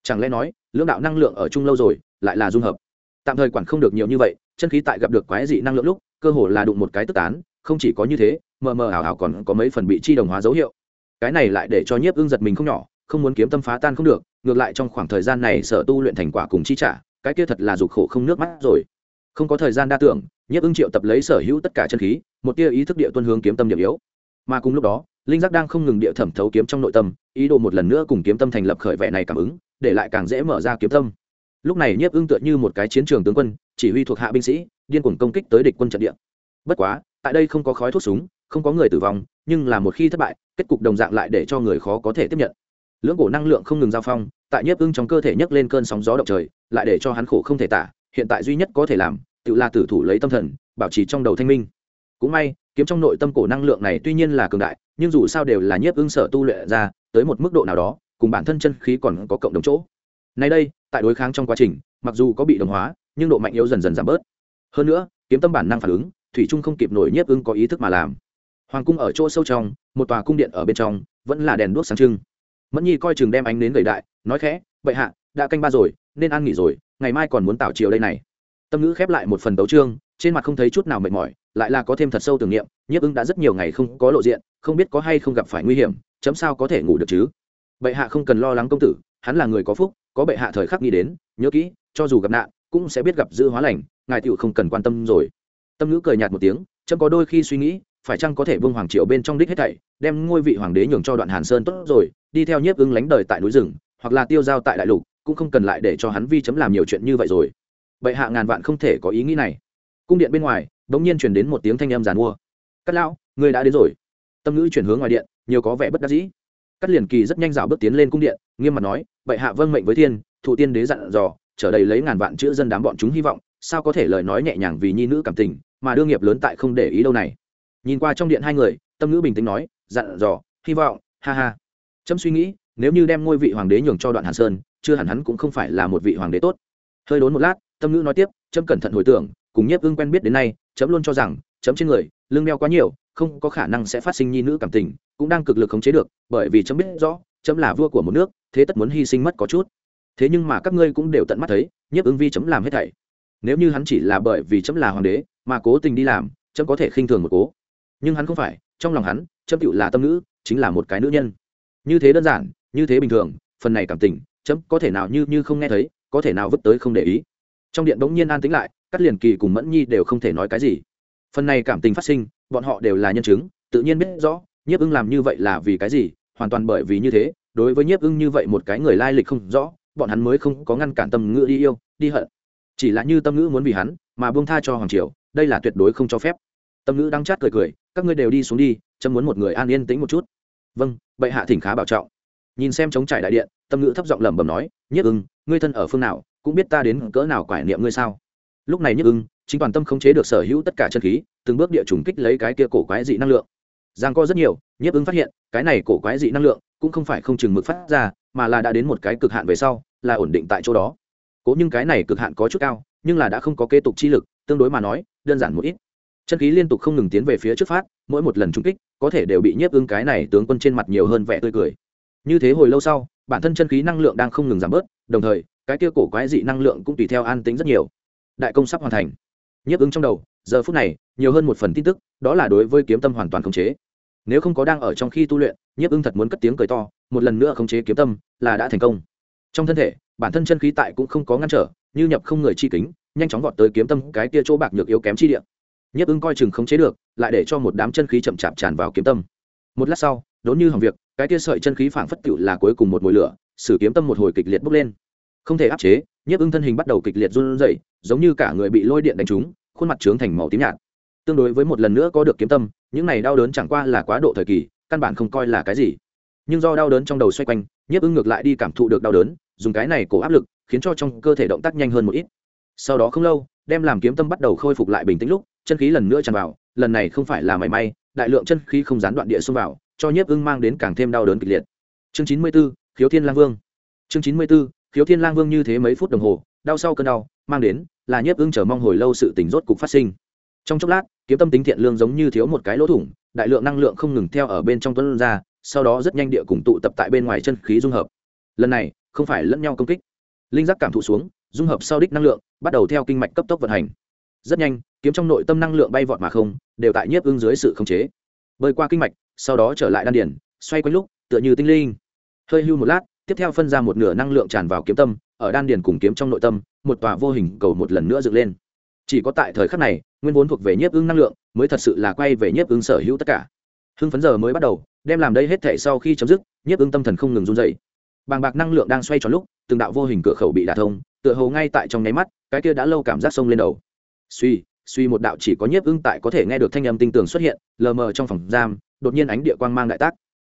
Chẳng lẽ nói, lưỡng đạo năng lượng ở chung lâu rồi, lại là dung hợp? Tạm thời quản không được nhiều như vậy, chân khí tại gặp được quái dị năng lượng lúc, cơ hồ là đụng một cái tức tán, không chỉ có như thế, mờ mờ ảo ảo còn có mấy phần bị chi đồng hóa dấu hiệu. Cái này lại để cho nhiếp ưng giật mình không nhỏ, không muốn kiếm tâm phá tan không được, ngược lại trong khoảng thời gian này sở tu luyện thành quả cùng chi trả, cái kia thật là dục khổ không nước mắt rồi. Không có thời gian đa tưởng, nhiếp ưng triệu tập lấy sở hữu tất cả chân khí, một tia ý thức địa tuân hướng kiếm tâm điểm yếu. Mà cùng lúc đó linh giác đang không ngừng địa thẩm thấu kiếm trong nội tâm, ý đồ một lần nữa cùng kiếm tâm thành lập khởi vẻ này cảm ứng, để lại càng dễ mở ra kiếm tâm. Lúc này nhiếp ưng tựa như một cái chiến trường tướng quân, chỉ huy thuộc hạ binh sĩ, điên cuồng công kích tới địch quân trận địa. Bất quá, tại đây không có khói thuốc súng, không có người tử vong, nhưng là một khi thất bại, kết cục đồng dạng lại để cho người khó có thể tiếp nhận. Lưỡng cổ năng lượng không ngừng giao phong, tại nhiếp ưng trong cơ thể nhấc lên cơn sóng gió động trời, lại để cho hắn khổ không thể tả, hiện tại duy nhất có thể làm, tự là tử thủ lấy tâm thần, bảo trì trong đầu thanh minh. Cũng may, kiếm trong nội tâm cổ năng lượng này tuy nhiên là cường đại nhưng dù sao đều là nhiếp ưng sở tu luyện ra, tới một mức độ nào đó, cùng bản thân chân khí còn có cộng đồng chỗ. Nay đây, tại đối kháng trong quá trình, mặc dù có bị đồng hóa, nhưng độ mạnh yếu dần dần giảm bớt. Hơn nữa, kiếm tâm bản năng phản ứng, thủy trung không kịp nổi nhiếp ưng có ý thức mà làm. Hoàng cung ở chỗ sâu trong, một tòa cung điện ở bên trong, vẫn là đèn đuốc sáng trưng. Mẫn nhi coi chừng đem ánh đến gầy đại, nói khẽ, bệ hạ, đã canh ba rồi, nên ăn nghỉ rồi, ngày mai còn muốn tảo chiều đây này. Tâm ngữ khép lại một phần tấu trương trên mặt không thấy chút nào mệt mỏi, lại là có thêm thật sâu tưởng niệm, nhiếp ứng đã rất nhiều ngày không có lộ diện, không biết có hay không gặp phải nguy hiểm, chấm sao có thể ngủ được chứ? Bệ hạ không cần lo lắng công tử, hắn là người có phúc, có bệ hạ thời khắc nghĩ đến, nhớ kỹ, cho dù gặp nạn, cũng sẽ biết gặp dư hóa lành, ngài tựu không cần quan tâm rồi. Tâm ngữ cười nhạt một tiếng, chấm có đôi khi suy nghĩ, phải chăng có thể vương hoàng triều bên trong đích hết thảy, đem ngôi vị hoàng đế nhường cho đoạn hàn sơn tốt rồi, đi theo nhiếp ứng lánh đời tại núi rừng, hoặc là tiêu giao tại đại lục, cũng không cần lại để cho hắn vi chấm làm nhiều chuyện như vậy rồi. Bệ hạ ngàn vạn không thể có ý nghĩ này cung điện bên ngoài đ ỗ n g nhiên chuyển đến một tiếng thanh âm giàn mua. Cắt lão, người đã đến rồi. Tâm ngữ chuyển hướng ngoài điện, nhiều có vẻ bất đắc dĩ. Cắt liền kỳ rất nhanh dạo bước tiến lên cung điện, nghiêm mặt nói, bệ hạ vâng mệnh với thiên, thụ tiên đế dặn dò, trở đầy lấy ngàn vạn chữ dân đám bọn chúng hy vọng, sao có thể lời nói nhẹ nhàng vì nhi nữ cảm tình, mà đương nghiệp lớn tại không để ý đâu này. Nhìn qua trong điện hai người, tâm ngữ bình tĩnh nói, dặn dò, hy vọng, ha ha. Trâm suy nghĩ, nếu như đem ngôi vị hoàng đế nhường cho đoạn hàn sơn, chưa hẳn hắn cũng không phải là một vị hoàng đế tốt. Hơi đốn một lát, tâm ngữ nói tiếp trâm cẩn thận hồi tưởng cùng nhiếp ưng quen biết đến nay, chấm luôn cho rằng, chấm trên người lương đeo quá nhiều, không có khả năng sẽ phát sinh nhi nữ cảm tình, cũng đang cực lực khống chế được, bởi vì chấm biết rõ, chấm là vua của một nước, thế tất muốn hy sinh mất có chút. Thế nhưng mà các ngươi cũng đều tận mắt thấy, nhiếp ưng vi chấm làm hết thảy. Nếu như hắn chỉ là bởi vì chấm là hoàng đế, mà cố tình đi làm, chấm có thể khinh thường một cố. Nhưng hắn không phải, trong lòng hắn, chấm cựu là tâm nữ, chính là một cái nữ nhân. Như thế đơn giản, như thế bình thường, phần này cảm tình, chấm có thể nào như như không nghe thấy, có thể nào vứt tới không để ý trong điện bỗng nhiên an tĩnh lại cắt liền kỳ cùng mẫn nhi đều không thể nói cái gì. Phần này cảm tình phát sinh, bọn họ đều là nhân chứng, tự nhiên biết rõ, nhiếp ưng làm như vậy là vì cái gì, hoàn toàn bởi vì như thế, đối với nhiếp ưng như vậy một cái người lai lịch không rõ, bọn hắn mới không có ngăn cản tâm ngữ đi yêu, đi hận. Chỉ là như tâm ngữ muốn vì hắn, mà buông tha cho hoàng triều, đây là tuyệt đối không cho phép. Tâm ngữ đang chát cười cười, các ngươi đều đi xuống đi, chấm muốn một người an yên tĩnh một chút. Vâng bệ hạ thỉnh khá bảo trọng. Nhìn xem chống trải đại điện, tâm ngữ thấp giọng lẩm bẩm nói, nhiếp ưng, ngươi thân ở phương nào? Cũng biết ta đến cỡ nào quải niệm ngươi sao? Lúc này nhất ưng, chính toàn tâm không chế được sở hữu tất cả chân khí, từng bước địa trùng kích lấy cái kia cổ quái dị năng lượng. Giang co rất nhiều, nhất ưng phát hiện, cái này cổ quái dị năng lượng cũng không phải không chừng mực phát ra, mà là đã đến một cái cực hạn về sau, là ổn định tại chỗ đó. Cố nhưng cái này cực hạn có chút cao, nhưng là đã không có kế tục chi lực, tương đối mà nói, đơn giản một ít. Chân khí liên tục không ngừng tiến về phía trước phát, mỗi một lần trung kích, có thể đều bị nhiếp ưng cái này tướng quân trên mặt nhiều hơn vẻ tươi cười. Như thế hồi lâu sau, bản thân chân khí năng lượng đang không ngừng giảm bớt, đồng thời cái kia cổ quái dị năng lượng cũng tùy theo an tính rất nhiều. Đại công sắp hoàn thành. Nhiếp ứng trong đầu, giờ phút này, nhiều hơn một phần tin tức, đó là đối với kiếm tâm hoàn toàn khống chế. Nếu không có đang ở trong khi tu luyện, nhiếp ứng thật muốn cất tiếng cười to, một lần nữa khống chế kiếm tâm, là đã thành công. Trong thân thể, bản thân chân khí tại cũng không có ngăn trở, như nhập không người chi kính, nhanh chóng vọt tới kiếm tâm cái kia chỗ bạc nhược yếu kém chi địa. Nhiếp ứng coi chừng khống chế được, lại để cho một đám chân khí chậm chạp tràn vào kiếm tâm. Một lát sau, đốn như hỏng việc, cái kia sợi chân khí phảng phất cựu là cuối cùng một mồi lửa, sử kiếm tâm một hồi kịch liệt bốc lên không thể áp chế, nhiếp ưng thân hình bắt đầu kịch liệt run rẩy, giống như cả người bị lôi điện đánh trúng, khuôn mặt trướng thành màu tím nhạt. Tương đối với một lần nữa có được kiếm tâm, những này đau đớn chẳng qua là quá độ thời kỳ, căn bản không coi là cái gì. Nhưng do đau đớn trong đầu xoay quanh, nhiếp ưng ngược lại đi cảm thụ được đau đớn, dùng cái này cổ áp lực, khiến cho trong cơ thể động tác nhanh hơn một ít. Sau đó không lâu, đem làm kiếm tâm bắt đầu khôi phục lại bình tĩnh lúc, chân khí lần nữa tràn vào, lần này không phải là mảy may, đại lượng chân khí không gián đoạn địa xông vào, cho nhiếp ưng mang đến càng thêm đau đớn kịch liệt. Chương chín mươi b ố khiếu thiên lang vương. Chương chín mươi b ố khiếu thiên lang vương như thế mấy phút đồng hồ, đau sau cơn đau, mang đến, là nhiếp ưng chờ mong hồi lâu sự tỉnh rốt cục phát sinh. Trong chốc lát, kiếm tâm tính thiện lương giống như thiếu một cái lỗ thủng, đại lượng năng lượng không ngừng theo ở bên trong tuấn ra, sau đó rất nhanh địa cùng tụ tập tại bên ngoài chân khí dung hợp. Lần này, không phải lẫn nhau công kích. Linh giác cảm thụ xuống, dung hợp sau đích năng lượng, bắt đầu theo kinh mạch cấp tốc vận hành. Rất nhanh, kiếm trong nội tâm năng lượng bay vọt mà không, đều tại nhiếp ưng dưới sự khống chế. Bơi qua kinh mạch, sau đó trở lại đan điển xoay quanh lúc, tựa như tinh linh. Hơi hưu một lát tiếp theo phân ra một nửa năng lượng tràn vào kiếm tâm, ở đan điền cùng kiếm trong nội tâm, một tòa vô hình cầu một lần nữa dựng lên. Chỉ có tại thời khắc này, nguyên vốn thuộc về nhiếp ứng năng lượng, mới thật sự là quay về nhiếp ứng sở hữu tất cả. Hưng phấn giờ mới bắt đầu, đem làm đây hết thể sau khi chấm dứt, nhiếp ứng tâm thần không ngừng run dậy bàng bạc năng lượng đang xoay tròn lúc, từng đạo vô hình cửa khẩu bị đả thông, tựa hồ ngay tại trong nháy mắt, cái kia đã lâu cảm giác sông lên đầu. Suy suy một đạo chỉ có nhiếp ứng tại có thể nghe được thanh âm tinh tường xuất hiện, lờ mờ trong phòng giam, đột nhiên ánh địa quang mang đại tác.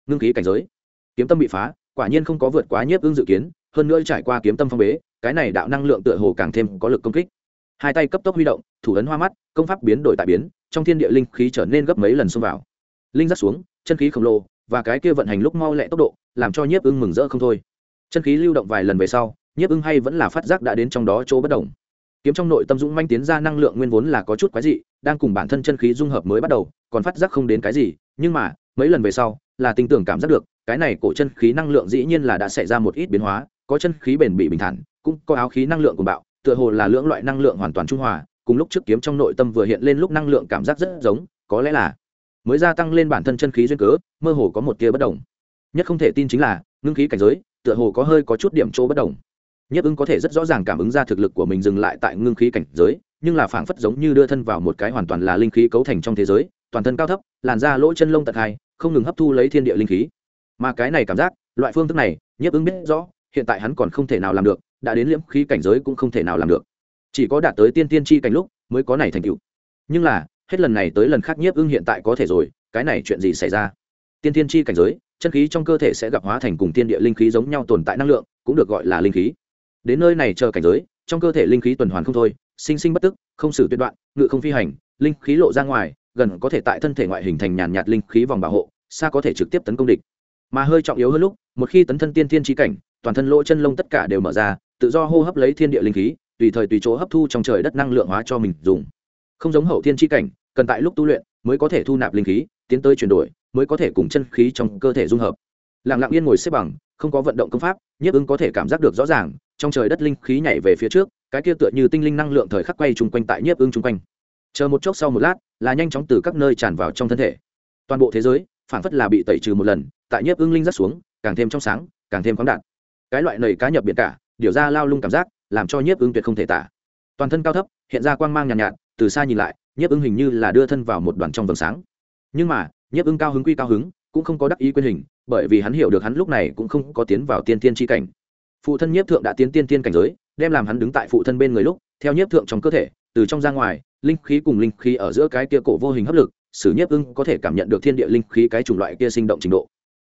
Ngưng khí cảnh giới. Kiếm tâm bị phá quả nhiên không có vượt quá nhiếp ưng dự kiến, hơn nữa trải qua kiếm tâm phong bế, cái này đạo năng lượng tựa hồ càng thêm có lực công kích. Hai tay cấp tốc huy động, thủ ấn hoa mắt, công pháp biến đổi tại biến, trong thiên địa linh khí trở nên gấp mấy lần xông vào. Linh dắt xuống, chân khí khổng lồ và cái kia vận hành lúc mau lẹ tốc độ, làm cho nhiếp ưng mừng rỡ không thôi. Chân khí lưu động vài lần về sau, nhiếp ưng hay vẫn là phát giác đã đến trong đó chỗ bất đồng. Kiếm trong nội tâm dũng manh tiến ra năng lượng nguyên vốn là có chút quái dị, đang cùng bản thân chân khí dung hợp mới bắt đầu, còn phát giác không đến cái gì, nhưng mà, mấy lần về sau, là tình tưởng cảm giác được cái này cổ chân khí năng lượng dĩ nhiên là đã xảy ra một ít biến hóa, có chân khí bền bị bình thản, cũng có áo khí năng lượng của bạo, tựa hồ là lưỡng loại năng lượng hoàn toàn trung hòa, cùng lúc trước kiếm trong nội tâm vừa hiện lên lúc năng lượng cảm giác rất giống, có lẽ là mới gia tăng lên bản thân chân khí duyên cớ, mơ hồ có một tia bất đồng. Nhất không thể tin chính là, ngưng khí cảnh giới, tựa hồ có hơi có chút điểm chỗ bất đồng. Nhất ứng có thể rất rõ ràng cảm ứng ra thực lực của mình dừng lại tại ngưng khí cảnh giới, nhưng là phảng phất giống như đưa thân vào một cái hoàn toàn là linh khí cấu thành trong thế giới, toàn thân cao thấp, làn da lỗ chân lông tật hai, không ngừng hấp thu lấy thiên địa linh khí mà cái này cảm giác, loại phương thức này, nhiếp ứng biết rõ, hiện tại hắn còn không thể nào làm được, đã đến liễm khí cảnh giới cũng không thể nào làm được. Chỉ có đạt tới tiên tiên chi cảnh lúc, mới có này thành tựu. Nhưng là, hết lần này tới lần khác nhiếp ưng hiện tại có thể rồi, cái này chuyện gì xảy ra? Tiên tiên chi cảnh giới, chân khí trong cơ thể sẽ gặp hóa thành cùng tiên địa linh khí giống nhau tồn tại năng lượng, cũng được gọi là linh khí. Đến nơi này chờ cảnh giới, trong cơ thể linh khí tuần hoàn không thôi, sinh sinh bất tức, không xử tuyệt đoạn, ngự không phi hành, linh khí lộ ra ngoài, gần có thể tại thân thể ngoại hình thành nhàn nhạt linh khí vòng bảo hộ, xa có thể trực tiếp tấn công địch mà hơi trọng yếu hơn lúc, một khi tấn thân tiên thiên chi cảnh, toàn thân lỗ chân lông tất cả đều mở ra, tự do hô hấp lấy thiên địa linh khí, tùy thời tùy chỗ hấp thu trong trời đất năng lượng hóa cho mình dùng. Không giống hậu thiên chi cảnh, cần tại lúc tu luyện mới có thể thu nạp linh khí, tiến tới chuyển đổi mới có thể cùng chân khí trong cơ thể dung hợp. Lặng lặng yên ngồi xếp bằng, không có vận động công pháp, nhiếp ứng có thể cảm giác được rõ ràng, trong trời đất linh khí nhảy về phía trước, cái kia tựa như tinh linh năng lượng thời khắc quay chung quanh tại nhiếp ứng chung quanh. Chờ một chốc sau một lát, là nhanh chóng từ các nơi tràn vào trong thân thể. Toàn bộ thế giới phản phất là bị tẩy trừ một lần tại nhiếp ưng linh rất xuống càng thêm trong sáng càng thêm khoáng đạt. Cái loại nầy cá nhập biển cả điều ra lao lung cảm giác làm cho nhiếp ưng tuyệt không thể tả. Toàn thân cao thấp hiện ra quang mang nhàn nhạt, nhạt từ xa nhìn lại nhiếp ưng hình như là đưa thân vào một đoàn trong vầng sáng. Nhưng mà nhiếp ưng cao hứng quy cao hứng cũng không có đắc ý quyền hình bởi vì hắn hiểu được hắn lúc này cũng không có tiến vào tiên tiên tri cảnh. Phụ thân nhiếp thượng đã tiến tiên tiên cảnh giới đem làm hắn đứng tại phụ thân bên người lúc theo nhiếp thượng trong cơ thể từ trong ra ngoài linh khí cùng linh khí ở giữa cái kia cổ vô hình hấp lực sử nhiếp ưng có thể cảm nhận được thiên địa linh khí cái chủng loại kia sinh động trình độ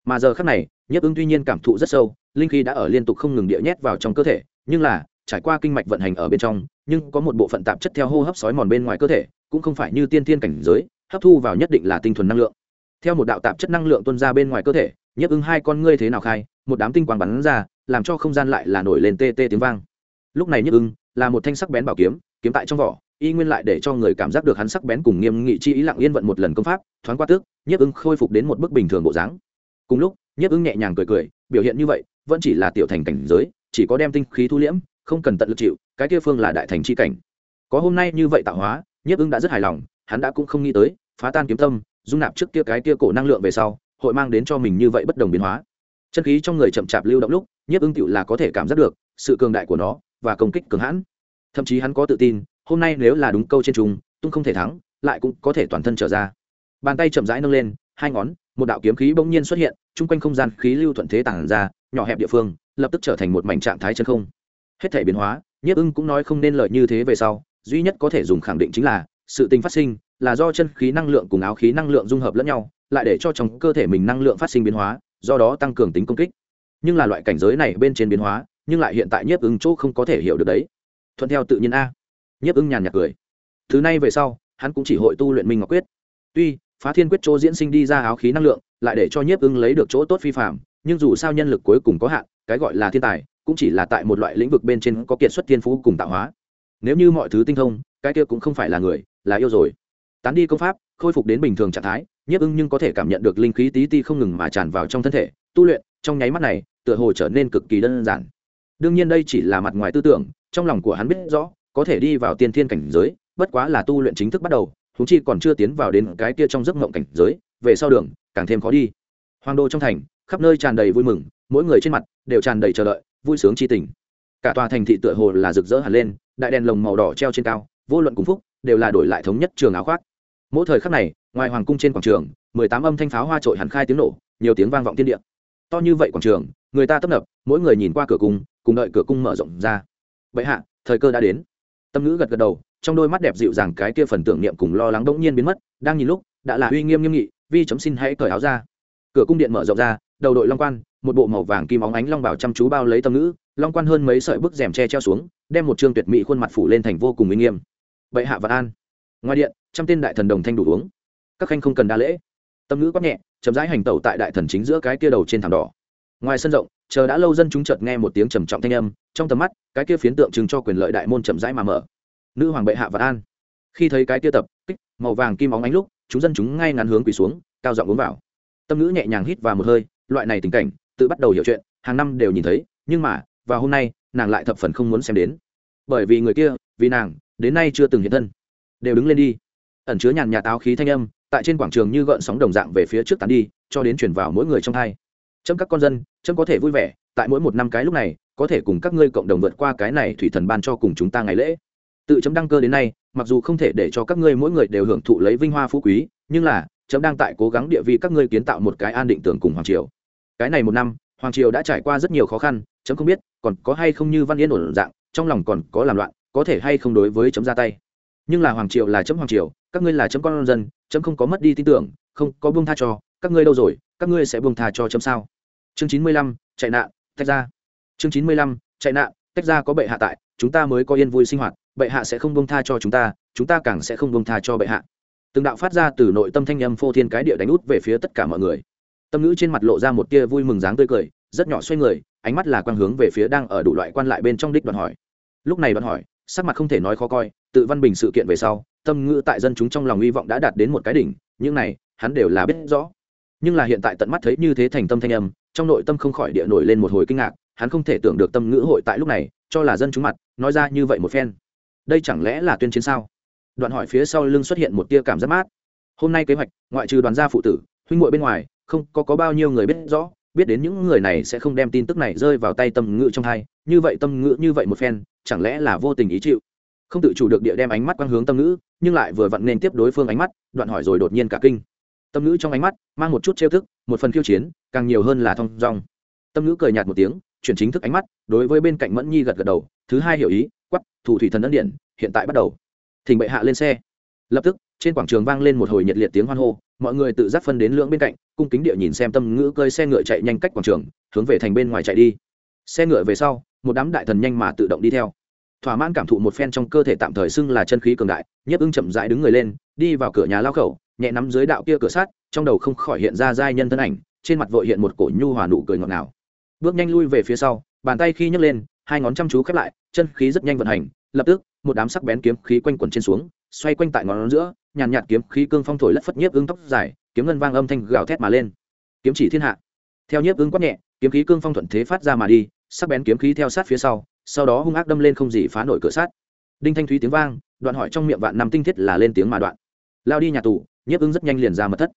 mà giờ khắc này nhiếp ứng tuy nhiên cảm thụ rất sâu, linh khí đã ở liên tục không ngừng địa nhét vào trong cơ thể, nhưng là, trải qua kinh mạch vận hành ở bên trong, nhưng có một bộ phận tạp chất theo hô hấp sói mòn bên ngoài cơ thể, cũng không phải như tiên tiên cảnh giới, hấp thu vào nhất định là tinh thuần năng lượng. Theo một đạo tạp chất năng lượng tuôn ra bên ngoài cơ thể nhiếp ứng hai con ngươi thế nào khai, một đám tinh quang bắn ra, làm cho không gian lại là nổi lên tê tê tiếng vang. Lúc này nhiếp ứng là một thanh sắc bén bảo kiếm kiếm tại trong vỏ, y nguyên lại để cho người cảm giác được hắn sắc bén cùng nghiêm nghị chi ý lặng yên vận một lần công pháp, thoáng qua tước nhiếp ứng khôi phục đến một bức bình thường bộ dáng cùng lúc, nhiếp ưng nhẹ nhàng cười cười, biểu hiện như vậy, vẫn chỉ là tiểu thành cảnh giới, chỉ có đem tinh khí thu liễm, không cần tận lực chịu, cái kia phương là đại thành chi cảnh. Có hôm nay như vậy tạo hóa, nhiếp ưng đã rất hài lòng, hắn đã cũng không nghĩ tới, phá tan kiếm tâm, dung nạp trước kia cái kia cổ năng lượng về sau, hội mang đến cho mình như vậy bất đồng biến hóa. Chân khí trong người chậm chạp lưu động lúc, nhiếp ưng tựu là có thể cảm giác được, sự cường đại của nó và công kích cường hãn. Thậm chí hắn có tự tin, hôm nay nếu là đúng câu trên trùng, tung không thể thắng, lại cũng có thể toàn thân trở ra. Bàn tay chậm rãi nâng lên, hai ngón một đạo kiếm khí bỗng nhiên xuất hiện, chung quanh không gian khí lưu thuận thế tản ra, nhỏ hẹp địa phương, lập tức trở thành một mảnh trạng thái chân không. Hết thể biến hóa, nhiếp ưng cũng nói không nên lợi như thế về sau, duy nhất có thể dùng khẳng định chính là, sự tình phát sinh là do chân khí năng lượng cùng áo khí năng lượng dung hợp lẫn nhau, lại để cho trong cơ thể mình năng lượng phát sinh biến hóa, do đó tăng cường tính công kích. Nhưng là loại cảnh giới này bên trên biến hóa, nhưng lại hiện tại nhiếp ưng chỗ không có thể hiểu được đấy. Thuận theo tự nhiên a. Nhiếp ưng nhàn nhạt cười. Thứ này về sau, hắn cũng chỉ hội tu luyện minh ngọc quyết. Tuy phá thiên quyết chỗ diễn sinh đi ra áo khí năng lượng, lại để cho nhiếp Ưng lấy được chỗ tốt phi phạm nhưng dù sao nhân lực cuối cùng có hạn, cái gọi là thiên tài, cũng chỉ là tại một loại lĩnh vực bên trên có kiệt xuất thiên phú cùng tạo hóa. Nếu như mọi thứ tinh thông, cái kia cũng không phải là người, là yêu rồi. Tán đi công pháp, khôi phục đến bình thường trạng thái, nhiếp ưng nhưng có thể cảm nhận được linh khí tí ti không ngừng mà tràn vào trong thân thể, tu luyện, trong nháy mắt này, tựa hồ trở nên cực kỳ đơn giản. Đương nhiên đây chỉ là mặt ngoài tư tưởng, trong lòng của hắn biết rõ, có thể đi vào tiên thiên cảnh giới, bất quá là tu luyện chính thức bắt đầu huống chi còn chưa tiến vào đến cái kia trong giấc mộng cảnh giới, về sau đường, càng thêm khó đi. Hoàng đô trong thành, khắp nơi tràn đầy vui mừng, mỗi người trên mặt đều tràn đầy chờ đợi, vui sướng chi tình. Cả tòa thành thị tựa hồ là rực rỡ hẳn lên, đại đèn lồng màu đỏ treo trên cao, vô luận cùng phúc, đều là đổi lại thống nhất trường áo khoác. Mỗi thời khắc này, ngoài hoàng cung trên quảng trường, mười tám âm thanh pháo hoa trội hẳn khai tiếng nổ, nhiều tiếng vang vọng tiên địa. To như vậy quảng trường, người ta tấp nập, mỗi người nhìn qua cửa cung, cùng đợi cửa cung mở rộng ra. Bệ hạ, thời cơ đã đến. Tâm ngữ gật gật đầu trong đôi mắt đẹp dịu dàng cái kia phần tưởng niệm cùng lo lắng bỗng nhiên biến mất, đang nhìn lúc, đã là uy nghiêm nghiêm nghị, vi chấm xin hãy cởi áo ra. Cửa cung điện mở rộng ra, đầu đội long quan, một bộ màu vàng kim óng ánh long bảo chăm chú bao lấy tâm ngữ, long quan hơn mấy sợi bức rèm che treo xuống, đem một trương tuyệt mỹ khuôn mặt phủ lên thành vô cùng uy nghiêm. Bệ hạ vạn an. Ngoài điện, trăm tên đại thần đồng thanh đủ uống. Các khanh không cần đa lễ. Tâm ngữ quát nhẹ, chậm rãi hành tẩu tại đại thần chính giữa cái kia đầu trên thảm đỏ. Ngoài sân rộng, chờ đã lâu dân chúng chợt nghe một tiếng trầm trọng thanh âm, trong tầm mắt, cái kia phiến tượng trưng cho quyền lợi đại môn chậm rãi mà mở nữ hoàng bệ hạ vạn an. Khi thấy cái kia tập, kích, màu vàng kim óng ánh lúc, chúng dân chúng ngay ngắn hướng quỳ xuống, cao giọng uống vào. Tâm ngữ nhẹ nhàng hít vào một hơi, loại này tình cảnh, tự bắt đầu hiểu chuyện, hàng năm đều nhìn thấy, nhưng mà, vào hôm nay, nàng lại thập phần không muốn xem đến. Bởi vì người kia, vì nàng, đến nay chưa từng hiện thân. Đều đứng lên đi. Ẩn chứa nhàn nhạt áo khí thanh âm, tại trên quảng trường như gợn sóng đồng dạng về phía trước tán đi, cho đến chuyển vào mỗi người trong hai chấm các con dân, chấm có thể vui vẻ, tại mỗi một năm cái lúc này, có thể cùng các ngươi cộng đồng vượt qua cái này thủy thần ban cho cùng chúng ta ngày lễ tự chấm đăng cơ đến nay, mặc dù không thể để cho các ngươi mỗi người đều hưởng thụ lấy vinh hoa phú quý, nhưng là, chấm đang tại cố gắng địa vị các ngươi kiến tạo một cái an định tưởng cùng hoàng triều. Cái này một năm, hoàng triều đã trải qua rất nhiều khó khăn, chấm không biết, còn có hay không như văn yên ổn dạng, trong lòng còn có làm loạn, có thể hay không đối với chấm ra tay. Nhưng là hoàng triều là chấm hoàng triều, các ngươi là chấm con dân, chấm không có mất đi tin tưởng, không có buông tha cho, các ngươi đâu rồi, các ngươi sẽ buông tha cho chấm sao? Chương chín mươi lăm, chạy nạn, tách ra. Chương chín mươi lăm, chạy nạn, tách ra có bệ hạ tại, chúng ta mới có yên vui sinh hoạt bệ hạ sẽ không buông tha cho chúng ta chúng ta càng sẽ không buông tha cho bệ hạ. Từng đạo phát ra từ nội tâm thanh âm phô thiên cái địa đánh út về phía tất cả mọi người. Tâm ngữ trên mặt lộ ra một tia vui mừng dáng tươi cười, rất nhỏ xoay người, ánh mắt là quang hướng về phía đang ở đủ loại quan lại bên trong đích đoàn hỏi. Lúc này đoàn hỏi, sắc mặt không thể nói khó coi, tự văn bình sự kiện về sau, tâm ngữ tại dân chúng trong lòng hy vọng đã đạt đến một cái đỉnh, những này, hắn đều là biết rõ. Nhưng là hiện tại tận mắt thấy như thế thành tâm thanh âm, trong nội tâm không khỏi địa nổi lên một hồi kinh ngạc, hắn không thể tưởng được tâm ngữ hội tại lúc này, cho là dân chúng mặt, nói ra như vậy một phen đây chẳng lẽ là tuyên chiến sao? Đoạn hỏi phía sau lưng xuất hiện một tia cảm giác mát. Hôm nay kế hoạch ngoại trừ đoàn gia phụ tử huynh muội bên ngoài không có, có bao nhiêu người biết rõ biết đến những người này sẽ không đem tin tức này rơi vào tay tâm ngữ trong hai. Như vậy tâm ngữ như vậy một phen chẳng lẽ là vô tình ý chịu? Không tự chủ được địa đem ánh mắt quang hướng tâm ngữ nhưng lại vừa vặn nên tiếp đối phương ánh mắt đoạn hỏi rồi đột nhiên cả kinh. Tâm ngữ trong ánh mắt mang một chút trêu thức một phần khiêu chiến càng nhiều hơn là thong dong. Tâm ngữ cười nhạt một tiếng chuyển chính thức ánh mắt đối với bên cạnh mẫn nhi gật gật đầu thứ hai hiểu ý thủ thủy thần ấn điện, hiện tại bắt đầu. Thỉnh bệ hạ lên xe. Lập tức, trên quảng trường vang lên một hồi nhiệt liệt tiếng hoan hô, mọi người tự giác phân đến lưỡng bên cạnh, cung kính địa nhìn xem tâm ngữ cơi xe ngựa chạy nhanh cách quảng trường, hướng về thành bên ngoài chạy đi. Xe ngựa về sau, một đám đại thần nhanh mà tự động đi theo. Thỏa mãn cảm thụ một phen trong cơ thể tạm thời xưng là chân khí cường đại, nhiếp ưng chậm rãi đứng người lên, đi vào cửa nhà lao khẩu, nhẹ nắm dưới đạo kia cửa sát trong đầu không khỏi hiện ra giai nhân thân ảnh, trên mặt vội hiện một cổ nhu hòa nụ cười ngọt ngào. Bước nhanh lui về phía sau, bàn tay khi nhấc lên hai ngón chăm chú khép lại, chân khí rất nhanh vận hành, lập tức, một đám sắc bén kiếm khí quanh quẩn trên xuống, xoay quanh tại ngón giữa, nhàn nhạt kiếm khí cương phong thổi lất phất nhiếp ưng tóc dài, kiếm ngân vang âm thanh gào thét mà lên. Kiếm chỉ thiên hạ. Theo nhiếp ưng quát nhẹ, kiếm khí cương phong thuận thế phát ra mà đi, sắc bén kiếm khí theo sát phía sau sau đó hung ác đâm lên không gì phá nổi cửa sát đinh thanh thúy tiếng vang, đoạn hỏi trong miệng vạn năm tinh thiết là lên tiếng mà đoạn. Lao đi nhà tù, nhiếp ưng rất nhanh liền ra mật thất.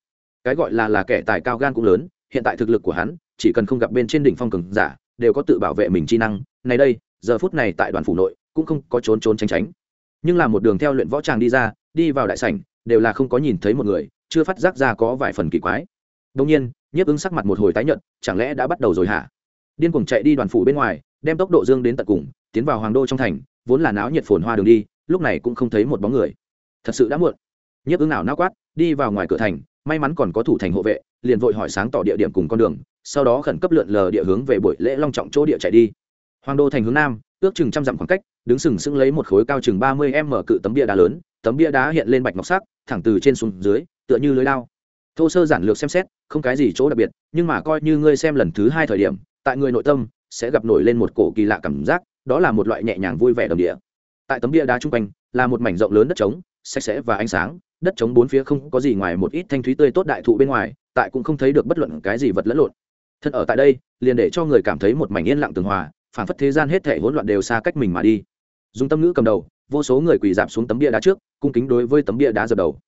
Cái gọi là là kẻ tài cao gan cũng lớn, hiện tại thực lực của hắn, chỉ cần không gặp bên trên đỉnh phong cường giả, đều có tự bảo vệ mình chi năng này đây, giờ phút này tại đoàn phủ nội, cũng không có trốn trốn tránh tránh. Nhưng là một đường theo luyện võ tràng đi ra, đi vào đại sảnh, đều là không có nhìn thấy một người, chưa phát giác ra có vài phần kỳ quái. Đông nhiên, nhiếp ứng sắc mặt một hồi tái nhận chẳng lẽ đã bắt đầu rồi hả? Điên cuồng chạy đi đoàn phủ bên ngoài, đem tốc độ dương đến tận cùng, tiến vào hoàng đô trong thành, vốn là náo nhiệt phồn hoa đường đi, lúc này cũng không thấy một bóng người. Thật sự đã muộn. Nhiếp ứng nào nao quát, đi vào ngoài cửa thành, may mắn còn có thủ thành hộ vệ, liền vội hỏi sáng tỏ địa điểm cùng con đường, sau đó khẩn cấp lượn lờ địa hướng về buổi lễ long trọng chỗ địa chạy đi hoàng đô thành hướng nam, ước chừng trăm dặm khoảng cách, đứng sừng sững lấy một khối cao chừng ba mươi m cự tấm bia đá lớn, tấm bia đá hiện lên bạch ngọc sắc, thẳng từ trên xuống dưới, tựa như lưới lao thô sơ giản lược xem xét, không cái gì chỗ đặc biệt, nhưng mà coi như ngươi xem lần thứ hai thời điểm, tại người nội tâm, sẽ gặp nổi lên một cổ kỳ lạ cảm giác, đó là một loại nhẹ nhàng vui vẻ đồng địa. Tại tấm bia đá chung quanh, là một mảnh rộng lớn đất trống, sạch sẽ và ánh sáng, đất trống bốn phía không có gì ngoài một ít thanh thúy tươi tốt đại thụ bên ngoài, tại cũng không thấy được bất luận cái gì vật lẫn lộn. Thân ở tại đây, liền để cho người cảm thấy một mảnh yên lặng tường hòa phản phất thế gian hết thể hỗn loạn đều xa cách mình mà đi. Dùng tâm ngữ cầm đầu, vô số người quỳ dạp xuống tấm bia đá trước, cung kính đối với tấm bia đá dập đầu.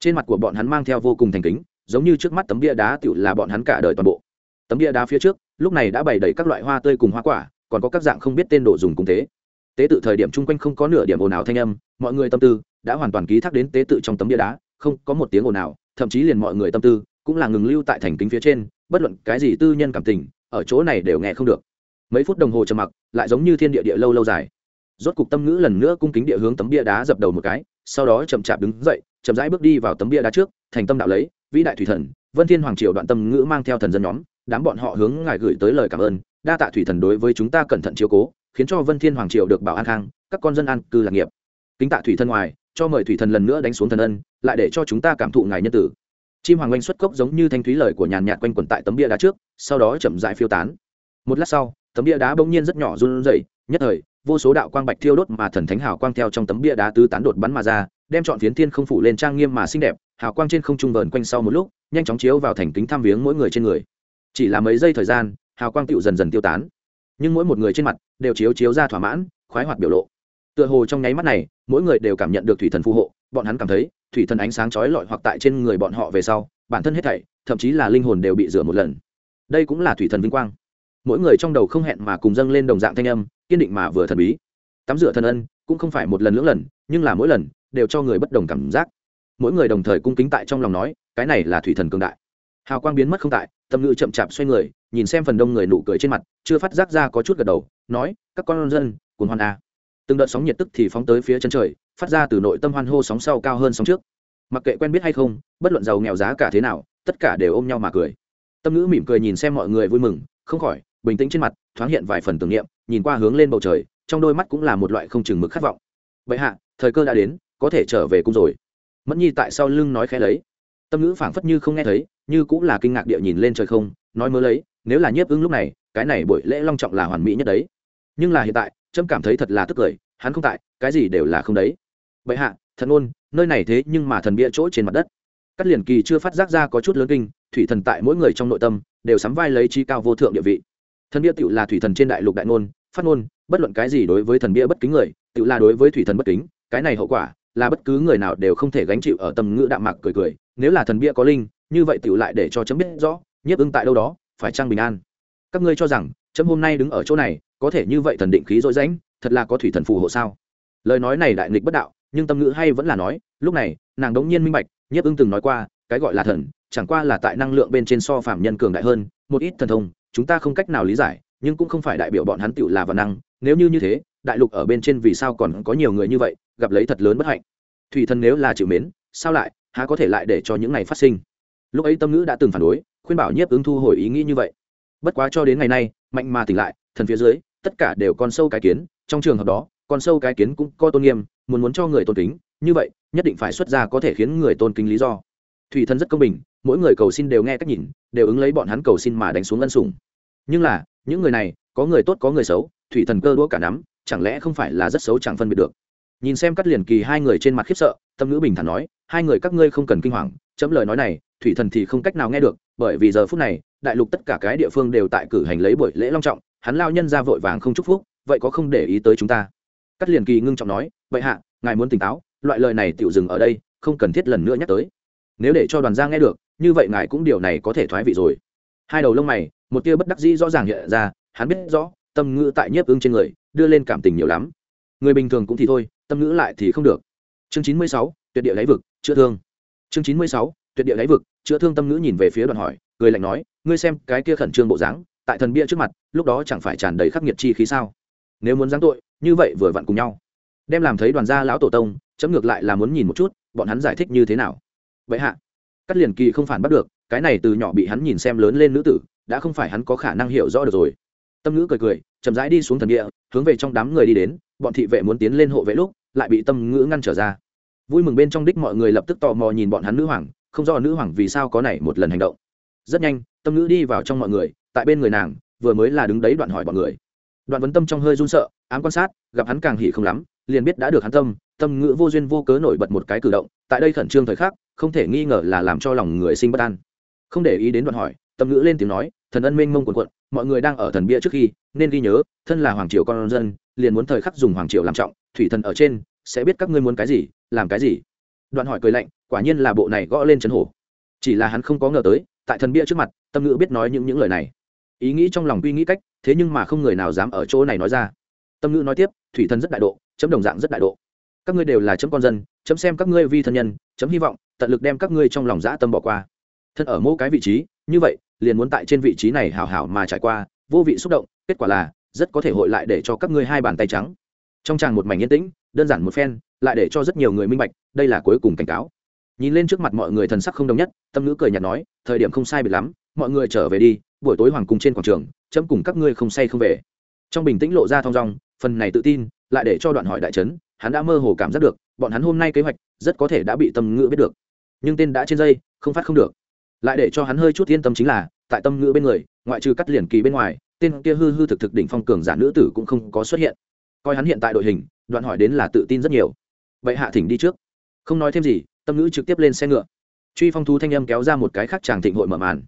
Trên mặt của bọn hắn mang theo vô cùng thành kính, giống như trước mắt tấm bia đá tựu là bọn hắn cả đời toàn bộ. Tấm bia đá phía trước, lúc này đã bày đầy các loại hoa tươi cùng hoa quả, còn có các dạng không biết tên đồ dùng cùng tế tế tự thời điểm chung quanh không có nửa điểm ồn ào thanh âm, mọi người tâm tư đã hoàn toàn ký thác đến tế tự trong tấm bia đá, không có một tiếng ồn ào, thậm chí liền mọi người tâm tư cũng là ngừng lưu tại thành kính phía trên, bất luận cái gì tư nhân cảm tình, ở chỗ này đều nghe không được mấy phút đồng hồ trầm mặc, lại giống như thiên địa địa lâu lâu dài. Rốt cục tâm ngữ lần nữa cung kính địa hướng tấm bia đá dập đầu một cái, sau đó chậm chạp đứng dậy, chậm rãi bước đi vào tấm bia đá trước, thành tâm đạo lấy, vĩ đại thủy thần, vân thiên hoàng triều đoạn tâm ngữ mang theo thần dân nhóm, đám bọn họ hướng ngài gửi tới lời cảm ơn, đa tạ thủy thần đối với chúng ta cẩn thận chiếu cố, khiến cho vân thiên hoàng triều được bảo an khang, các con dân an cư lạc nghiệp. Kính tạ thủy thần ngoài, cho mời thủy thần lần nữa đánh xuống thần ân, lại để cho chúng ta cảm thụ ngài nhân tử. Chim hoàng oanh xuất cốc giống như thanh thúy lời của nhàn nhạt quanh quẩn tại tấm bia đá trước, sau đó chậm dại phiêu tán một lát sau, tấm bia đá bỗng nhiên rất nhỏ run rẩy, nhất thời, vô số đạo quang bạch thiêu đốt mà thần thánh hào quang theo trong tấm bia đá tứ tán đột bắn mà ra, đem chọn phiến thiên không phủ lên trang nghiêm mà xinh đẹp, hào quang trên không trung vờn quanh sau một lúc, nhanh chóng chiếu vào thành kính thăm viếng mỗi người trên người. Chỉ là mấy giây thời gian, hào quang tựu dần dần tiêu tán. Nhưng mỗi một người trên mặt đều chiếu chiếu ra thỏa mãn, khoái hoạt biểu lộ. Tựa hồ trong nháy mắt này, mỗi người đều cảm nhận được thủy thần phù hộ, bọn hắn cảm thấy, thủy thần ánh sáng chói lọi hoặc tại trên người bọn họ về sau, bản thân hết thảy, thậm chí là linh hồn đều bị rửa một lần. Đây cũng là thủy thần vinh quang mỗi người trong đầu không hẹn mà cùng dâng lên đồng dạng thanh âm, kiên định mà vừa thần bí. Tắm rửa thần ân cũng không phải một lần lưỡng lần, nhưng là mỗi lần đều cho người bất đồng cảm giác. Mỗi người đồng thời cung kính tại trong lòng nói, cái này là thủy thần cường đại. Hào quang biến mất không tại, tâm ngữ chậm chạp xoay người, nhìn xem phần đông người nụ cười trên mặt, chưa phát giác ra có chút gật đầu, nói, các con dân cùng hoan a. Từng đợt sóng nhiệt tức thì phóng tới phía chân trời, phát ra từ nội tâm hoan hô sóng sau cao hơn sóng trước. Mặc kệ quen biết hay không, bất luận giàu nghèo giá cả thế nào, tất cả đều ôm nhau mà cười. Tâm ngữ mỉm cười nhìn xem mọi người vui mừng, không khỏi bình tĩnh trên mặt, thoáng hiện vài phần tưởng niệm, nhìn qua hướng lên bầu trời, trong đôi mắt cũng là một loại không chừng mực khát vọng. Vậy hạ, thời cơ đã đến, có thể trở về cung rồi. Mẫn nhi tại sau lưng nói khẽ lấy. Tâm ngữ phảng phất như không nghe thấy, như cũng là kinh ngạc địa nhìn lên trời không, nói mơ lấy, nếu là nhiếp ưng lúc này, cái này buổi lễ long trọng là hoàn mỹ nhất đấy. Nhưng là hiện tại, trâm cảm thấy thật là tức cười, hắn không tại, cái gì đều là không đấy. Vậy hạ, thần ôn, nơi này thế nhưng mà thần bia chỗ trên mặt đất. Cắt liền kỳ chưa phát giác ra có chút lớn kinh, thủy thần tại mỗi người trong nội tâm, đều sắm vai lấy chi cao vô thượng địa vị thần bia tựu là thủy thần trên đại lục đại ngôn, phát ngôn, bất luận cái gì đối với thần bia bất kính người tựu là đối với thủy thần bất kính, cái này hậu quả là bất cứ người nào đều không thể gánh chịu ở tầm ngữ đạm mạc cười cười, nếu là thần bia có linh, như vậy tựu lại để cho chấm biết rõ, nhiếp ưng tại đâu đó, phải trang bình an. Các ngươi cho rằng, chấm hôm nay đứng ở chỗ này, có thể như vậy thần định khí dối rãnh, thật là có thủy thần phù hộ sao? Lời nói này đại nghịch bất đạo, nhưng tâm ngữ hay vẫn là nói, lúc này, nàng đống nhiên minh bạch, nhiếp ưng từng nói qua, cái gọi là thần, chẳng qua là tại năng lượng bên trên so phạm nhân cường đại hơn, một ít thần thông chúng ta không cách nào lý giải, nhưng cũng không phải đại biểu bọn hắn tựu là văn năng, nếu như như thế, đại lục ở bên trên vì sao còn có nhiều người như vậy, gặp lấy thật lớn bất hạnh. Thủy thần nếu là chịu mến, sao lại, há có thể lại để cho những ngày phát sinh? Lúc ấy tâm ngữ đã từng phản đối, khuyên bảo nhiếp ứng thu hồi ý nghĩ như vậy. Bất quá cho đến ngày nay, mạnh mà tỉnh lại, thần phía dưới, tất cả đều con sâu cái kiến, trong trường hợp đó, con sâu cái kiến cũng có tôn nghiêm, muốn muốn cho người tôn kính, như vậy, nhất định phải xuất ra có thể khiến người tôn kính lý do. Thủy thần rất công bình, mỗi người cầu xin đều nghe cách nhìn đều ứng lấy bọn hắn cầu xin mà đánh xuống ân sủng. Nhưng là, những người này, có người tốt có người xấu, thủy thần cơ đũa cả nắm, chẳng lẽ không phải là rất xấu chẳng phân biệt được? Nhìn xem cắt liền kỳ hai người trên mặt khiếp sợ, tâm ngữ bình thản nói, hai người các ngươi không cần kinh hoàng, chấm lời nói này, thủy thần thì không cách nào nghe được, bởi vì giờ phút này, đại lục tất cả cái địa phương đều tại cử hành lấy buổi lễ long trọng, hắn lao nhân ra vội vàng không chúc phúc, vậy có không để ý tới chúng ta? Cắt liền kỳ ngưng trọng nói, vậy hạ, ngài muốn tỉnh táo, loại lời này tựu dừng ở đây, không cần thiết lần nữa nhắc tới. Nếu để cho đoàn gia nghe được như vậy ngài cũng điều này có thể thoái vị rồi. Hai đầu lông mày, một tia bất đắc dĩ rõ ràng hiện ra, hắn biết rõ, tâm ngữ tại nhiếp ưng trên người, đưa lên cảm tình nhiều lắm. Người bình thường cũng thì thôi, tâm ngữ lại thì không được. Chương chín mươi sáu, tuyệt địa lấy vực, chữa thương. Chương chín mươi sáu, tuyệt địa lấy vực, chữa thương tâm ngữ nhìn về phía đoàn hỏi người lạnh nói, ngươi xem cái kia khẩn trương bộ dáng, tại thần bia trước mặt, lúc đó chẳng phải tràn đầy khắc nghiệt chi khí sao? Nếu muốn giáng tội, như vậy vừa vặn cùng nhau. Đem làm thấy đoàn gia lão tổ tông, chấm ngược lại là muốn nhìn một chút, bọn hắn giải thích như thế nào. Vậy hạ cắt liền kỳ không phản bắt được, cái này từ nhỏ bị hắn nhìn xem lớn lên nữ tử, đã không phải hắn có khả năng hiểu rõ được rồi. Tâm ngữ cười cười, chậm rãi đi xuống thần địa, hướng về trong đám người đi đến, bọn thị vệ muốn tiến lên hộ vệ lúc, lại bị tâm ngữ ngăn trở ra. Vui mừng bên trong đích mọi người lập tức tò mò nhìn bọn hắn nữ hoàng, không rõ nữ hoàng vì sao có này một lần hành động. Rất nhanh, tâm ngữ đi vào trong mọi người, tại bên người nàng, vừa mới là đứng đấy đoạn hỏi bọn người. Đoạn vấn tâm trong hơi run sợ, ám quan sát, gặp hắn càng hỉ không lắm, liền biết đã được hắn tâm tâm ngữ vô duyên vô cớ nổi bật một cái cử động, tại đây khẩn trương thời khắc không thể nghi ngờ là làm cho lòng người sinh bất an. Không để ý đến đoạn hỏi, tâm ngữ lên tiếng nói, thần ân minh mông quần quận mọi người đang ở thần bia trước khi, nên ghi nhớ, thân là hoàng triều con dân, liền muốn thời khắc dùng hoàng triều làm trọng, thủy thần ở trên, sẽ biết các ngươi muốn cái gì, làm cái gì. Đoạn hỏi cười lạnh, quả nhiên là bộ này gõ lên chấn hổ. Chỉ là hắn không có ngờ tới, tại thần bia trước mặt, tâm ngữ biết nói những những lời này. Ý nghĩ trong lòng quy nghĩ cách, thế nhưng mà không người nào dám ở chỗ này nói ra. Tâm ngữ nói tiếp, thủy thần rất đại độ, chấm đồng dạng rất đại độ. Các ngươi đều là chấm con dân chấm xem các ngươi vi thân nhân, chấm hy vọng, tận lực đem các ngươi trong lòng dã tâm bỏ qua. Thân ở mỗi cái vị trí, như vậy, liền muốn tại trên vị trí này hảo hảo mà trải qua, vô vị xúc động, kết quả là, rất có thể hội lại để cho các ngươi hai bàn tay trắng. Trong tràng một mảnh yên tĩnh, đơn giản một phen, lại để cho rất nhiều người minh bạch, đây là cuối cùng cảnh cáo. Nhìn lên trước mặt mọi người thần sắc không đồng nhất, tâm ngữ cười nhạt nói, thời điểm không sai biệt lắm, mọi người trở về đi, buổi tối hoàng cung trên quảng trường, chấm cùng các ngươi không say không về. Trong bình tĩnh lộ ra thong dong, phần này tự tin, lại để cho đoạn hỏi đại trấn, hắn đã mơ hồ cảm giác được bọn hắn hôm nay kế hoạch rất có thể đã bị tâm ngữ biết được. Nhưng tên đã trên dây, không phát không được. Lại để cho hắn hơi chút yên tâm chính là, tại tâm ngữ bên người, ngoại trừ cắt liền kỳ bên ngoài, tên kia hư hư thực thực đỉnh phong cường giả nữ tử cũng không có xuất hiện. Coi hắn hiện tại đội hình, đoạn hỏi đến là tự tin rất nhiều. Vậy hạ thỉnh đi trước. Không nói thêm gì, tâm ngữ trực tiếp lên xe ngựa. Truy phong thú thanh âm kéo ra một cái khác chàng thịnh hội mở màn.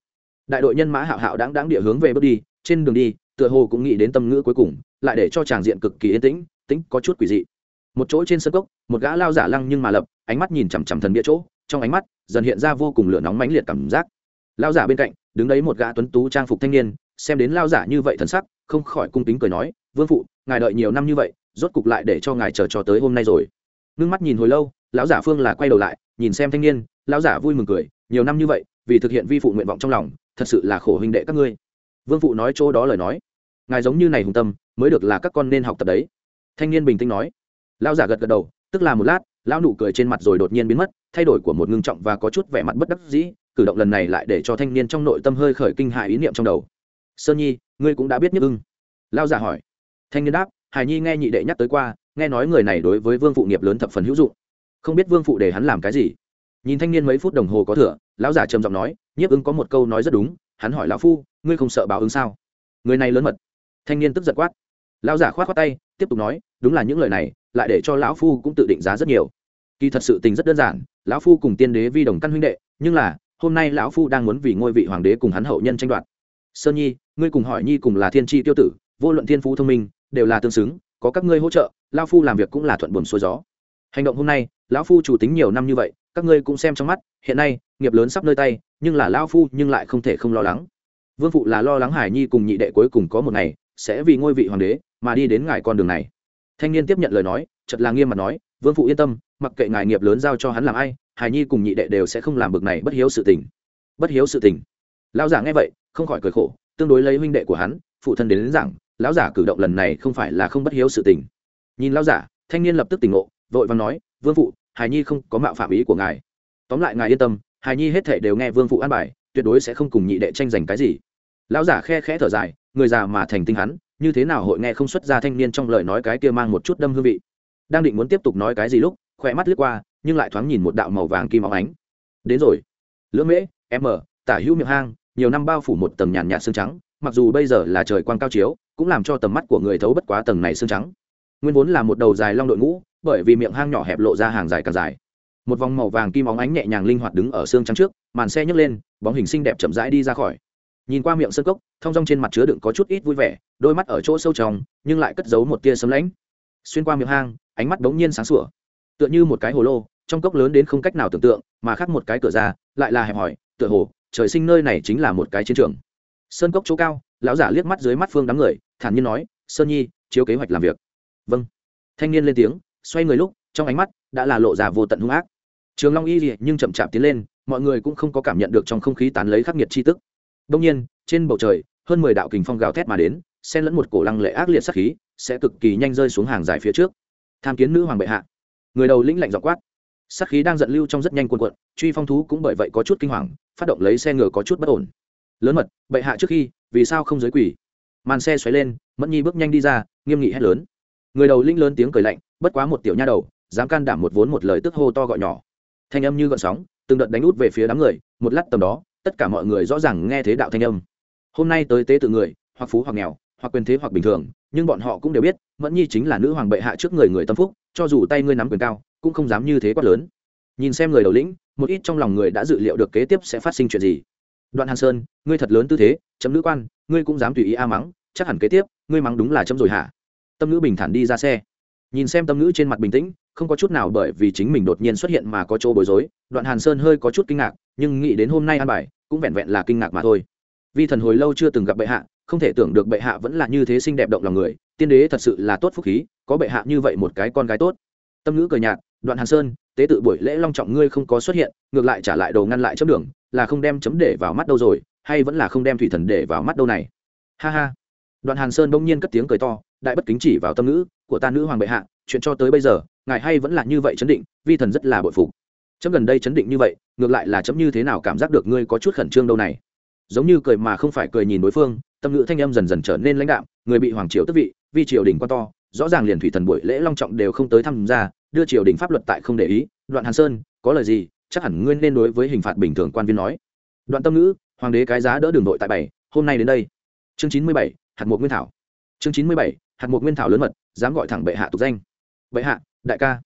Đại đội nhân mã hạo hạo đáng đáng địa hướng về bước đi, trên đường đi, tựa hồ cũng nghĩ đến tâm ngữ cuối cùng, lại để cho chàng diện cực kỳ yên tĩnh tĩnh có chút quỷ dị một chỗ trên sân cốc, một gã lao giả lăng nhưng mà lập, ánh mắt nhìn chằm chằm thần bia chỗ, trong ánh mắt dần hiện ra vô cùng lửa nóng mãnh liệt cảm giác. Lao giả bên cạnh, đứng đấy một gã tuấn tú trang phục thanh niên, xem đến lao giả như vậy thần sắc, không khỏi cung kính cười nói, vương phụ, ngài đợi nhiều năm như vậy, rốt cục lại để cho ngài chờ cho tới hôm nay rồi. Ngưng mắt nhìn hồi lâu, lão giả phương là quay đầu lại, nhìn xem thanh niên, lão giả vui mừng cười, nhiều năm như vậy, vì thực hiện vi phụ nguyện vọng trong lòng, thật sự là khổ huynh đệ các ngươi. Vương phụ nói chỗ đó lời nói, ngài giống như này hùng tâm, mới được là các con nên học tập đấy. Thanh niên bình tĩnh nói lão giả gật gật đầu, tức là một lát, lão nụ cười trên mặt rồi đột nhiên biến mất, thay đổi của một ngưng trọng và có chút vẻ mặt bất đắc dĩ, cử động lần này lại để cho thanh niên trong nội tâm hơi khởi kinh hại ý niệm trong đầu. Sơn nhi, ngươi cũng đã biết nhức ưng. Lão giả hỏi. Thanh niên đáp, hải nhi nghe nhị đệ nhắc tới qua, nghe nói người này đối với vương phụ nghiệp lớn thập phần hữu dụng. Không biết vương phụ để hắn làm cái gì? Nhìn thanh niên mấy phút đồng hồ có thừa, lão giả trầm giọng nói nhiếp ứng có một câu nói rất đúng, hắn hỏi lão phu, ngươi không sợ báo ứng sao? Người này lớn mật. Thanh niên tức giật quát. Lão giả khoát khoát tay tiếp tục nói, đúng là những lời này, lại để cho lão phu cũng tự định giá rất nhiều. Kỳ thật sự tình rất đơn giản, lão phu cùng tiên đế vi đồng căn huynh đệ, nhưng là, hôm nay lão phu đang muốn vì ngôi vị hoàng đế cùng hắn hậu nhân tranh đoạt. Sơn nhi, ngươi cùng hỏi nhi cùng là thiên tri tiêu tử, vô luận thiên phú thông minh, đều là tương xứng, có các ngươi hỗ trợ, lão phu làm việc cũng là thuận buồm xuôi gió. Hành động hôm nay, lão phu chủ tính nhiều năm như vậy, các ngươi cũng xem trong mắt, hiện nay, nghiệp lớn sắp nơi tay, nhưng là lão phu nhưng lại không thể không lo lắng. Vương phụ là lo lắng hải nhi cùng nhị đệ cuối cùng có một ngày, sẽ vì ngôi vị hoàng đế mà đi đến ngài con đường này. Thanh niên tiếp nhận lời nói chật là nghiêm mặt nói vương phụ yên tâm mặc kệ ngài nghiệp lớn giao cho hắn làm ai hải nhi cùng nhị đệ đều sẽ không làm bực này bất hiếu sự tình. Bất hiếu sự tình. Lão giả nghe vậy không khỏi cười khổ tương đối lấy huynh đệ của hắn phụ thân đến, đến rằng lão giả cử động lần này không phải là không bất hiếu sự tình. Nhìn lão giả thanh niên lập tức tỉnh ngộ vội vàng nói vương phụ hải nhi không có mạo phạm ý của ngài. Tóm lại ngài yên tâm hải nhi hết thể đều nghe vương phụ an bài tuyệt đối sẽ không cùng nhị đệ tranh giành cái gì. Lão giả khe khẽ thở dài người già mà thành tinh hắn như thế nào hội nghe không xuất ra thanh niên trong lời nói cái kia mang một chút đâm hương vị. Đang định muốn tiếp tục nói cái gì lúc khỏe mắt lướt qua, nhưng lại thoáng nhìn một đạo màu vàng kim óng ánh. Đến rồi. Lưỡng mễ m tả hữu miệng hang, nhiều năm bao phủ một tầng nhàn nhạt xương trắng, mặc dù bây giờ là trời quang cao chiếu, cũng làm cho tầm mắt của người thấu bất quá tầng này xương trắng. Nguyên vốn là một đầu dài long đội ngũ, bởi vì miệng hang nhỏ hẹp lộ ra hàng dài càng dài. Một vòng màu vàng kim óng ánh nhẹ nhàng linh hoạt đứng ở xương trắng trước, màn xe nhấc lên, bóng hình xinh đẹp chậm rãi đi ra khỏi nhìn qua miệng sân cốc, thong rong trên mặt chứa đựng có chút ít vui vẻ, đôi mắt ở chỗ sâu trong, nhưng lại cất giấu một tia sấm lãnh. Xuyên qua miệng hang, ánh mắt bỗng nhiên sáng sủa. Tựa như một cái hồ lô, trong cốc lớn đến không cách nào tưởng tượng, mà khác một cái cửa ra, lại là hẹp hòi tựa hồ, trời sinh nơi này chính là một cái chiến trường. Sơn cốc chỗ cao, lão giả liếc mắt dưới mắt phương đám người, thản nhiên nói, sơn nhi, chiếu kế hoạch làm việc. Vâng. Thanh niên lên tiếng, xoay người lúc, trong ánh mắt đã là lộ ra vô tận hung ác. Trường long y gì nhưng chậm chạp tiến lên, mọi người cũng không có cảm nhận được trong không khí tán lấy khắc nghiệt chi tức đông nhiên, trên bầu trời, hơn mười đạo kình phong gào thét mà đến, xen lẫn một cổ lăng lệ ác liệt sắc khí, sẽ cực kỳ nhanh rơi xuống hàng dài phía trước. Tham kiến nữ hoàng bệ hạ. Người đầu lĩnh lạnh giọng quát. Sắc khí đang giận lưu trong rất nhanh cuồn cuộn, truy phong thú cũng bởi vậy có chút kinh hoàng, phát động lấy xe ngựa có chút bất ổn. Lớn mật, bệ hạ trước khi, vì sao không giới quỷ? Màn xe xoáy lên, mẫn nhi bước nhanh đi ra, nghiêm nghị hét lớn. Người đầu lĩnh lớn tiếng cười lạnh, bất quá một tiểu nha đầu, dám can đảm một vốn một lời tức hô to gọi nhỏ. Thanh âm như gợn sóng, từng đợt đánh út về phía đám người, một lát tầm đó tất cả mọi người rõ ràng nghe thế đạo thanh âm. Hôm nay tới tế tự người, hoặc phú hoặc nghèo, hoặc quyền thế hoặc bình thường, nhưng bọn họ cũng đều biết, mẫn nhi chính là nữ hoàng bệ hạ trước người người tâm phúc, cho dù tay ngươi nắm quyền cao, cũng không dám như thế quát lớn. Nhìn xem người đầu lĩnh, một ít trong lòng người đã dự liệu được kế tiếp sẽ phát sinh chuyện gì. Đoạn hàn sơn, ngươi thật lớn tư thế, chấm nữ quan, ngươi cũng dám tùy ý a mắng, chắc hẳn kế tiếp, ngươi mắng đúng là chấm rồi hả? Tâm nữ bình thản đi ra xe nhìn xem tâm nữ trên mặt bình tĩnh, không có chút nào bởi vì chính mình đột nhiên xuất hiện mà có chỗ bối rối, đoạn hàn sơn hơi có chút kinh ngạc, nhưng nghĩ đến hôm nay an bài, cũng vẹn vẹn là kinh ngạc mà thôi. Vi thần hồi lâu chưa từng gặp bệ hạ, không thể tưởng được bệ hạ vẫn là như thế xinh đẹp động lòng người, tiên đế thật sự là tốt phúc khí, có bệ hạ như vậy một cái con gái tốt. Tâm ngữ cười nhạt, đoạn hàn sơn, tế tự buổi lễ long trọng ngươi không có xuất hiện, ngược lại trả lại đồ ngăn lại chấm đường, là không đem chấm để vào mắt đâu rồi, hay vẫn là không đem thủy thần để vào mắt đâu này? Ha ha. Đoạn hàn sơn bỗng nhiên cất tiếng cười to, đại bất kính chỉ vào tâm ngữ của ta nữ hoàng bệ hạ, chuyện cho tới bây giờ, ngài hay vẫn là như vậy chấn định, vi thần rất là bội phục. Chấm gần đây chấn định như vậy, ngược lại là chấm như thế nào cảm giác được ngươi có chút khẩn trương đâu này? Giống như cười mà không phải cười nhìn đối phương, tâm ngữ thanh âm dần dần trở nên lãnh đạm, người bị hoàng triều tức vị, vi triều đình quan to, rõ ràng liền thủy thần buổi lễ long trọng đều không tới tham gia, đưa triều đình pháp luật tại không để ý. Đoạn hàn sơn, có lời gì? Chắc hẳn ngươi nên đối với hình phạt bình thường quan viên nói. Đoạn tâm ngữ, hoàng đế cái giá đỡ đường đội tại bảy, hôm nay đến đây. Chương chín mươi bảy, hạt mục nguyên thảo. Chương chín mươi bảy, hạt mục nguyên thảo lớn mật dám gọi thẳng bệ hạ tục danh. Bệ hạ, đại ca.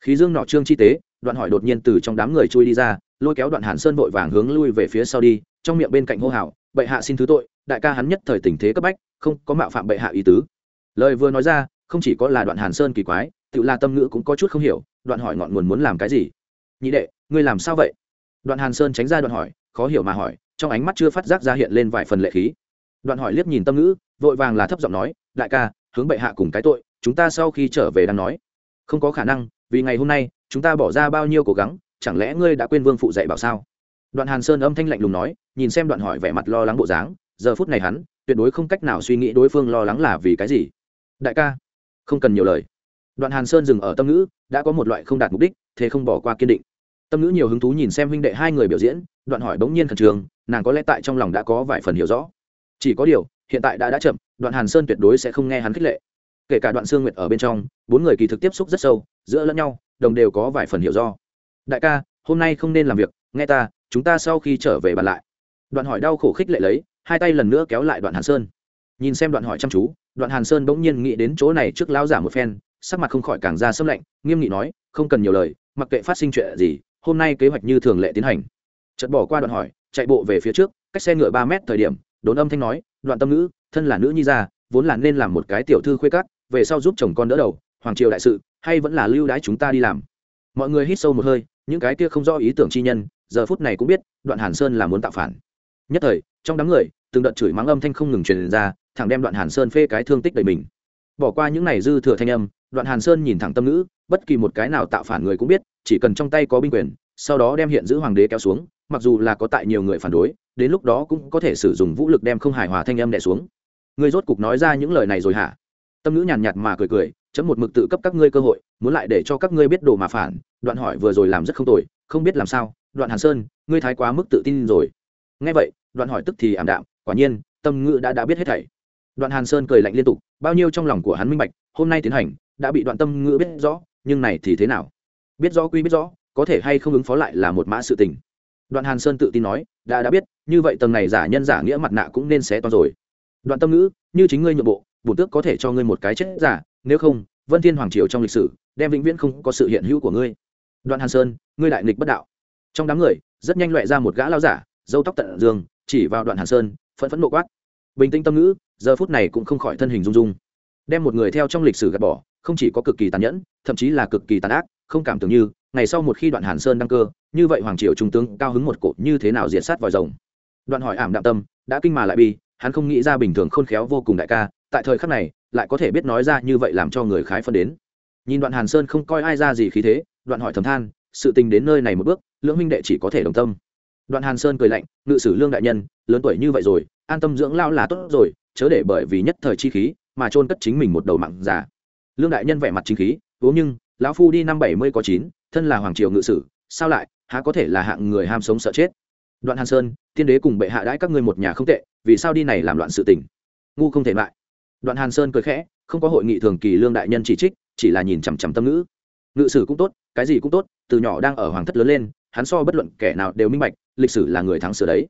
Khí dương nọ trương chi tế, đoạn hỏi đột nhiên từ trong đám người chui đi ra, lôi kéo đoạn hàn sơn vội vàng hướng lui về phía sau đi, trong miệng bên cạnh hô hào, bệ hạ xin thứ tội, đại ca hắn nhất thời tình thế cấp bách, không có mạo phạm bệ hạ ý tứ. Lời vừa nói ra, không chỉ có là đoạn hàn sơn kỳ quái, tự la tâm ngữ cũng có chút không hiểu, đoạn hỏi ngọn nguồn muốn làm cái gì? Nhị đệ, ngươi làm sao vậy? Đoạn hàn sơn tránh ra đoạn hỏi, khó hiểu mà hỏi, trong ánh mắt chưa phát giác ra hiện lên vài phần lệ khí. Đoạn hỏi liếc nhìn tâm ngữ, vội vàng là thấp giọng nói, đại ca, hướng bệ hạ cùng cái tội chúng ta sau khi trở về đang nói. Không có khả năng, vì ngày hôm nay, chúng ta bỏ ra bao nhiêu cố gắng, chẳng lẽ ngươi đã quên vương phụ dạy bảo sao? Đoạn hàn sơn âm thanh lạnh lùng nói, nhìn xem đoạn hỏi vẻ mặt lo lắng bộ dáng, giờ phút này hắn, tuyệt đối không cách nào suy nghĩ đối phương lo lắng là vì cái gì. Đại ca, không cần nhiều lời. Đoạn hàn sơn dừng ở tâm ngữ, đã có một loại không đạt mục đích, thế không bỏ qua kiên định. Tâm ngữ nhiều hứng thú nhìn xem huynh đệ hai người biểu diễn, đoạn hỏi bỗng nhiên khẩn trường nàng có lẽ tại trong lòng đã có vài phần hiểu rõ. Chỉ có điều, hiện tại đã đã chậm, đoạn hàn sơn tuyệt đối sẽ không nghe hắn khích lệ kể cả đoạn xương nguyệt ở bên trong, bốn người kỳ thực tiếp xúc rất sâu, giữa lẫn nhau, đồng đều có vài phần hiểu do. Đại ca, hôm nay không nên làm việc, nghe ta, chúng ta sau khi trở về bàn lại. Đoạn hỏi đau khổ khích lệ lấy, hai tay lần nữa kéo lại đoạn hàn sơn. Nhìn xem đoạn hỏi chăm chú, đoạn hàn sơn bỗng nhiên nghĩ đến chỗ này trước lão giả một phen, sắc mặt không khỏi càng ra sâm lạnh, nghiêm nghị nói, không cần nhiều lời, mặc kệ phát sinh chuyện gì, hôm nay kế hoạch như thường lệ tiến hành. Chật bỏ qua đoạn hỏi, chạy bộ về phía trước, cách xe ngựa ba mét thời điểm đốn âm thanh nói, đoạn tâm ngữ, thân là nữ nhi gia, vốn là nên làm một cái tiểu thư khuê cắt về sau giúp chồng con đỡ đầu, hoàng triều đại sự, hay vẫn là lưu đái chúng ta đi làm. Mọi người hít sâu một hơi, những cái kia không do ý tưởng chi nhân, giờ phút này cũng biết, đoạn hàn sơn là muốn tạo phản. Nhất thời, trong đám người, từng đợt chửi mắng âm thanh không ngừng truyền ra, thẳng đem đoạn hàn sơn phê cái thương tích đầy mình. Bỏ qua những này dư thừa thanh âm, đoạn hàn sơn nhìn thẳng tâm ngữ, bất kỳ một cái nào tạo phản người cũng biết, chỉ cần trong tay có binh quyền, sau đó đem hiện giữ hoàng đế kéo xuống, mặc dù là có tại nhiều người phản đối, đến lúc đó cũng có thể sử dụng vũ lực đem không hài hòa thanh âm đẻ xuống. Ngươi rốt cục nói ra những lời này rồi hả? Tâm ngữ nhàn nhạt mà cười cười, chấm một mực tự cấp các ngươi cơ hội, muốn lại để cho các ngươi biết đồ mà phản, đoạn hỏi vừa rồi làm rất không tồi, không biết làm sao, đoạn hàn sơn, ngươi thái quá mức tự tin rồi. Ngay vậy, đoạn hỏi tức thì ảm đạm, quả nhiên, tâm ngữ đã đã biết hết thảy. Đoạn hàn sơn cười lạnh liên tục, bao nhiêu trong lòng của hắn minh bạch, hôm nay tiến hành, đã bị đoạn tâm ngữ biết rõ, nhưng này thì thế nào? Biết rõ quy biết rõ, có thể hay không ứng phó lại là một mã sự tình. Đoạn hàn sơn tự tin nói, đã đã biết, như vậy tầng này giả nhân giả nghĩa mặt nạ cũng nên xé to rồi. Đoạn tâm ngữ, như chính ngươi nhượng bộ bổn tước có thể cho ngươi một cái chết giả, nếu không, vân thiên hoàng triều trong lịch sử, đem vĩnh viễn không có sự hiện hữu của ngươi. Đoạn hàn sơn, ngươi đại nghịch bất đạo. Trong đám người, rất nhanh loại ra một gã lao giả, dâu tóc tận dương, chỉ vào đoạn hàn sơn, phẫn phẫn nộ quát. Bình tĩnh tâm ngữ, giờ phút này cũng không khỏi thân hình rung rung. Đem một người theo trong lịch sử gạt bỏ, không chỉ có cực kỳ tàn nhẫn, thậm chí là cực kỳ tàn ác, không cảm tưởng như, ngày sau một khi đoạn hàn sơn đăng cơ, như vậy hoàng triều trung tướng cao hứng một cột như thế nào diệt sát vòi rồng. Đoạn hỏi ảm đạm tâm, đã kinh mà lại bi, hắn không nghĩ ra bình thường khôn khéo vô cùng đại ca tại thời khắc này, lại có thể biết nói ra như vậy làm cho người khái phân đến. Nhìn đoạn hàn sơn không coi ai ra gì khí thế, đoạn hỏi thầm than, sự tình đến nơi này một bước, lưỡng minh đệ chỉ có thể đồng tâm. Đoạn hàn sơn cười lạnh, ngự sử lương đại nhân, lớn tuổi như vậy rồi, an tâm dưỡng lao là tốt rồi, chớ để bởi vì nhất thời chi khí mà trôn cất chính mình một đầu mặn giả. lương đại nhân vẻ mặt chính khí vốn nhưng, lão phu đi năm bảy mươi có chín, thân là hoàng triều ngự sử, sao lại, há có thể là hạng người ham sống sợ chết? Đoạn hàn sơn, tiên đế cùng bệ hạ đãi các ngươi một nhà không tệ, vì sao đi này làm loạn sự tình? Ngu không thể lại đoạn hàn sơn cười khẽ, không có hội nghị thường kỳ lương đại nhân chỉ trích, chỉ là nhìn chằm chằm tâm ngữ. Ngự sử cũng tốt, cái gì cũng tốt, từ nhỏ đang ở hoàng thất lớn lên, hắn so bất luận kẻ nào đều minh bạch, lịch sử là người thắng sửa đấy.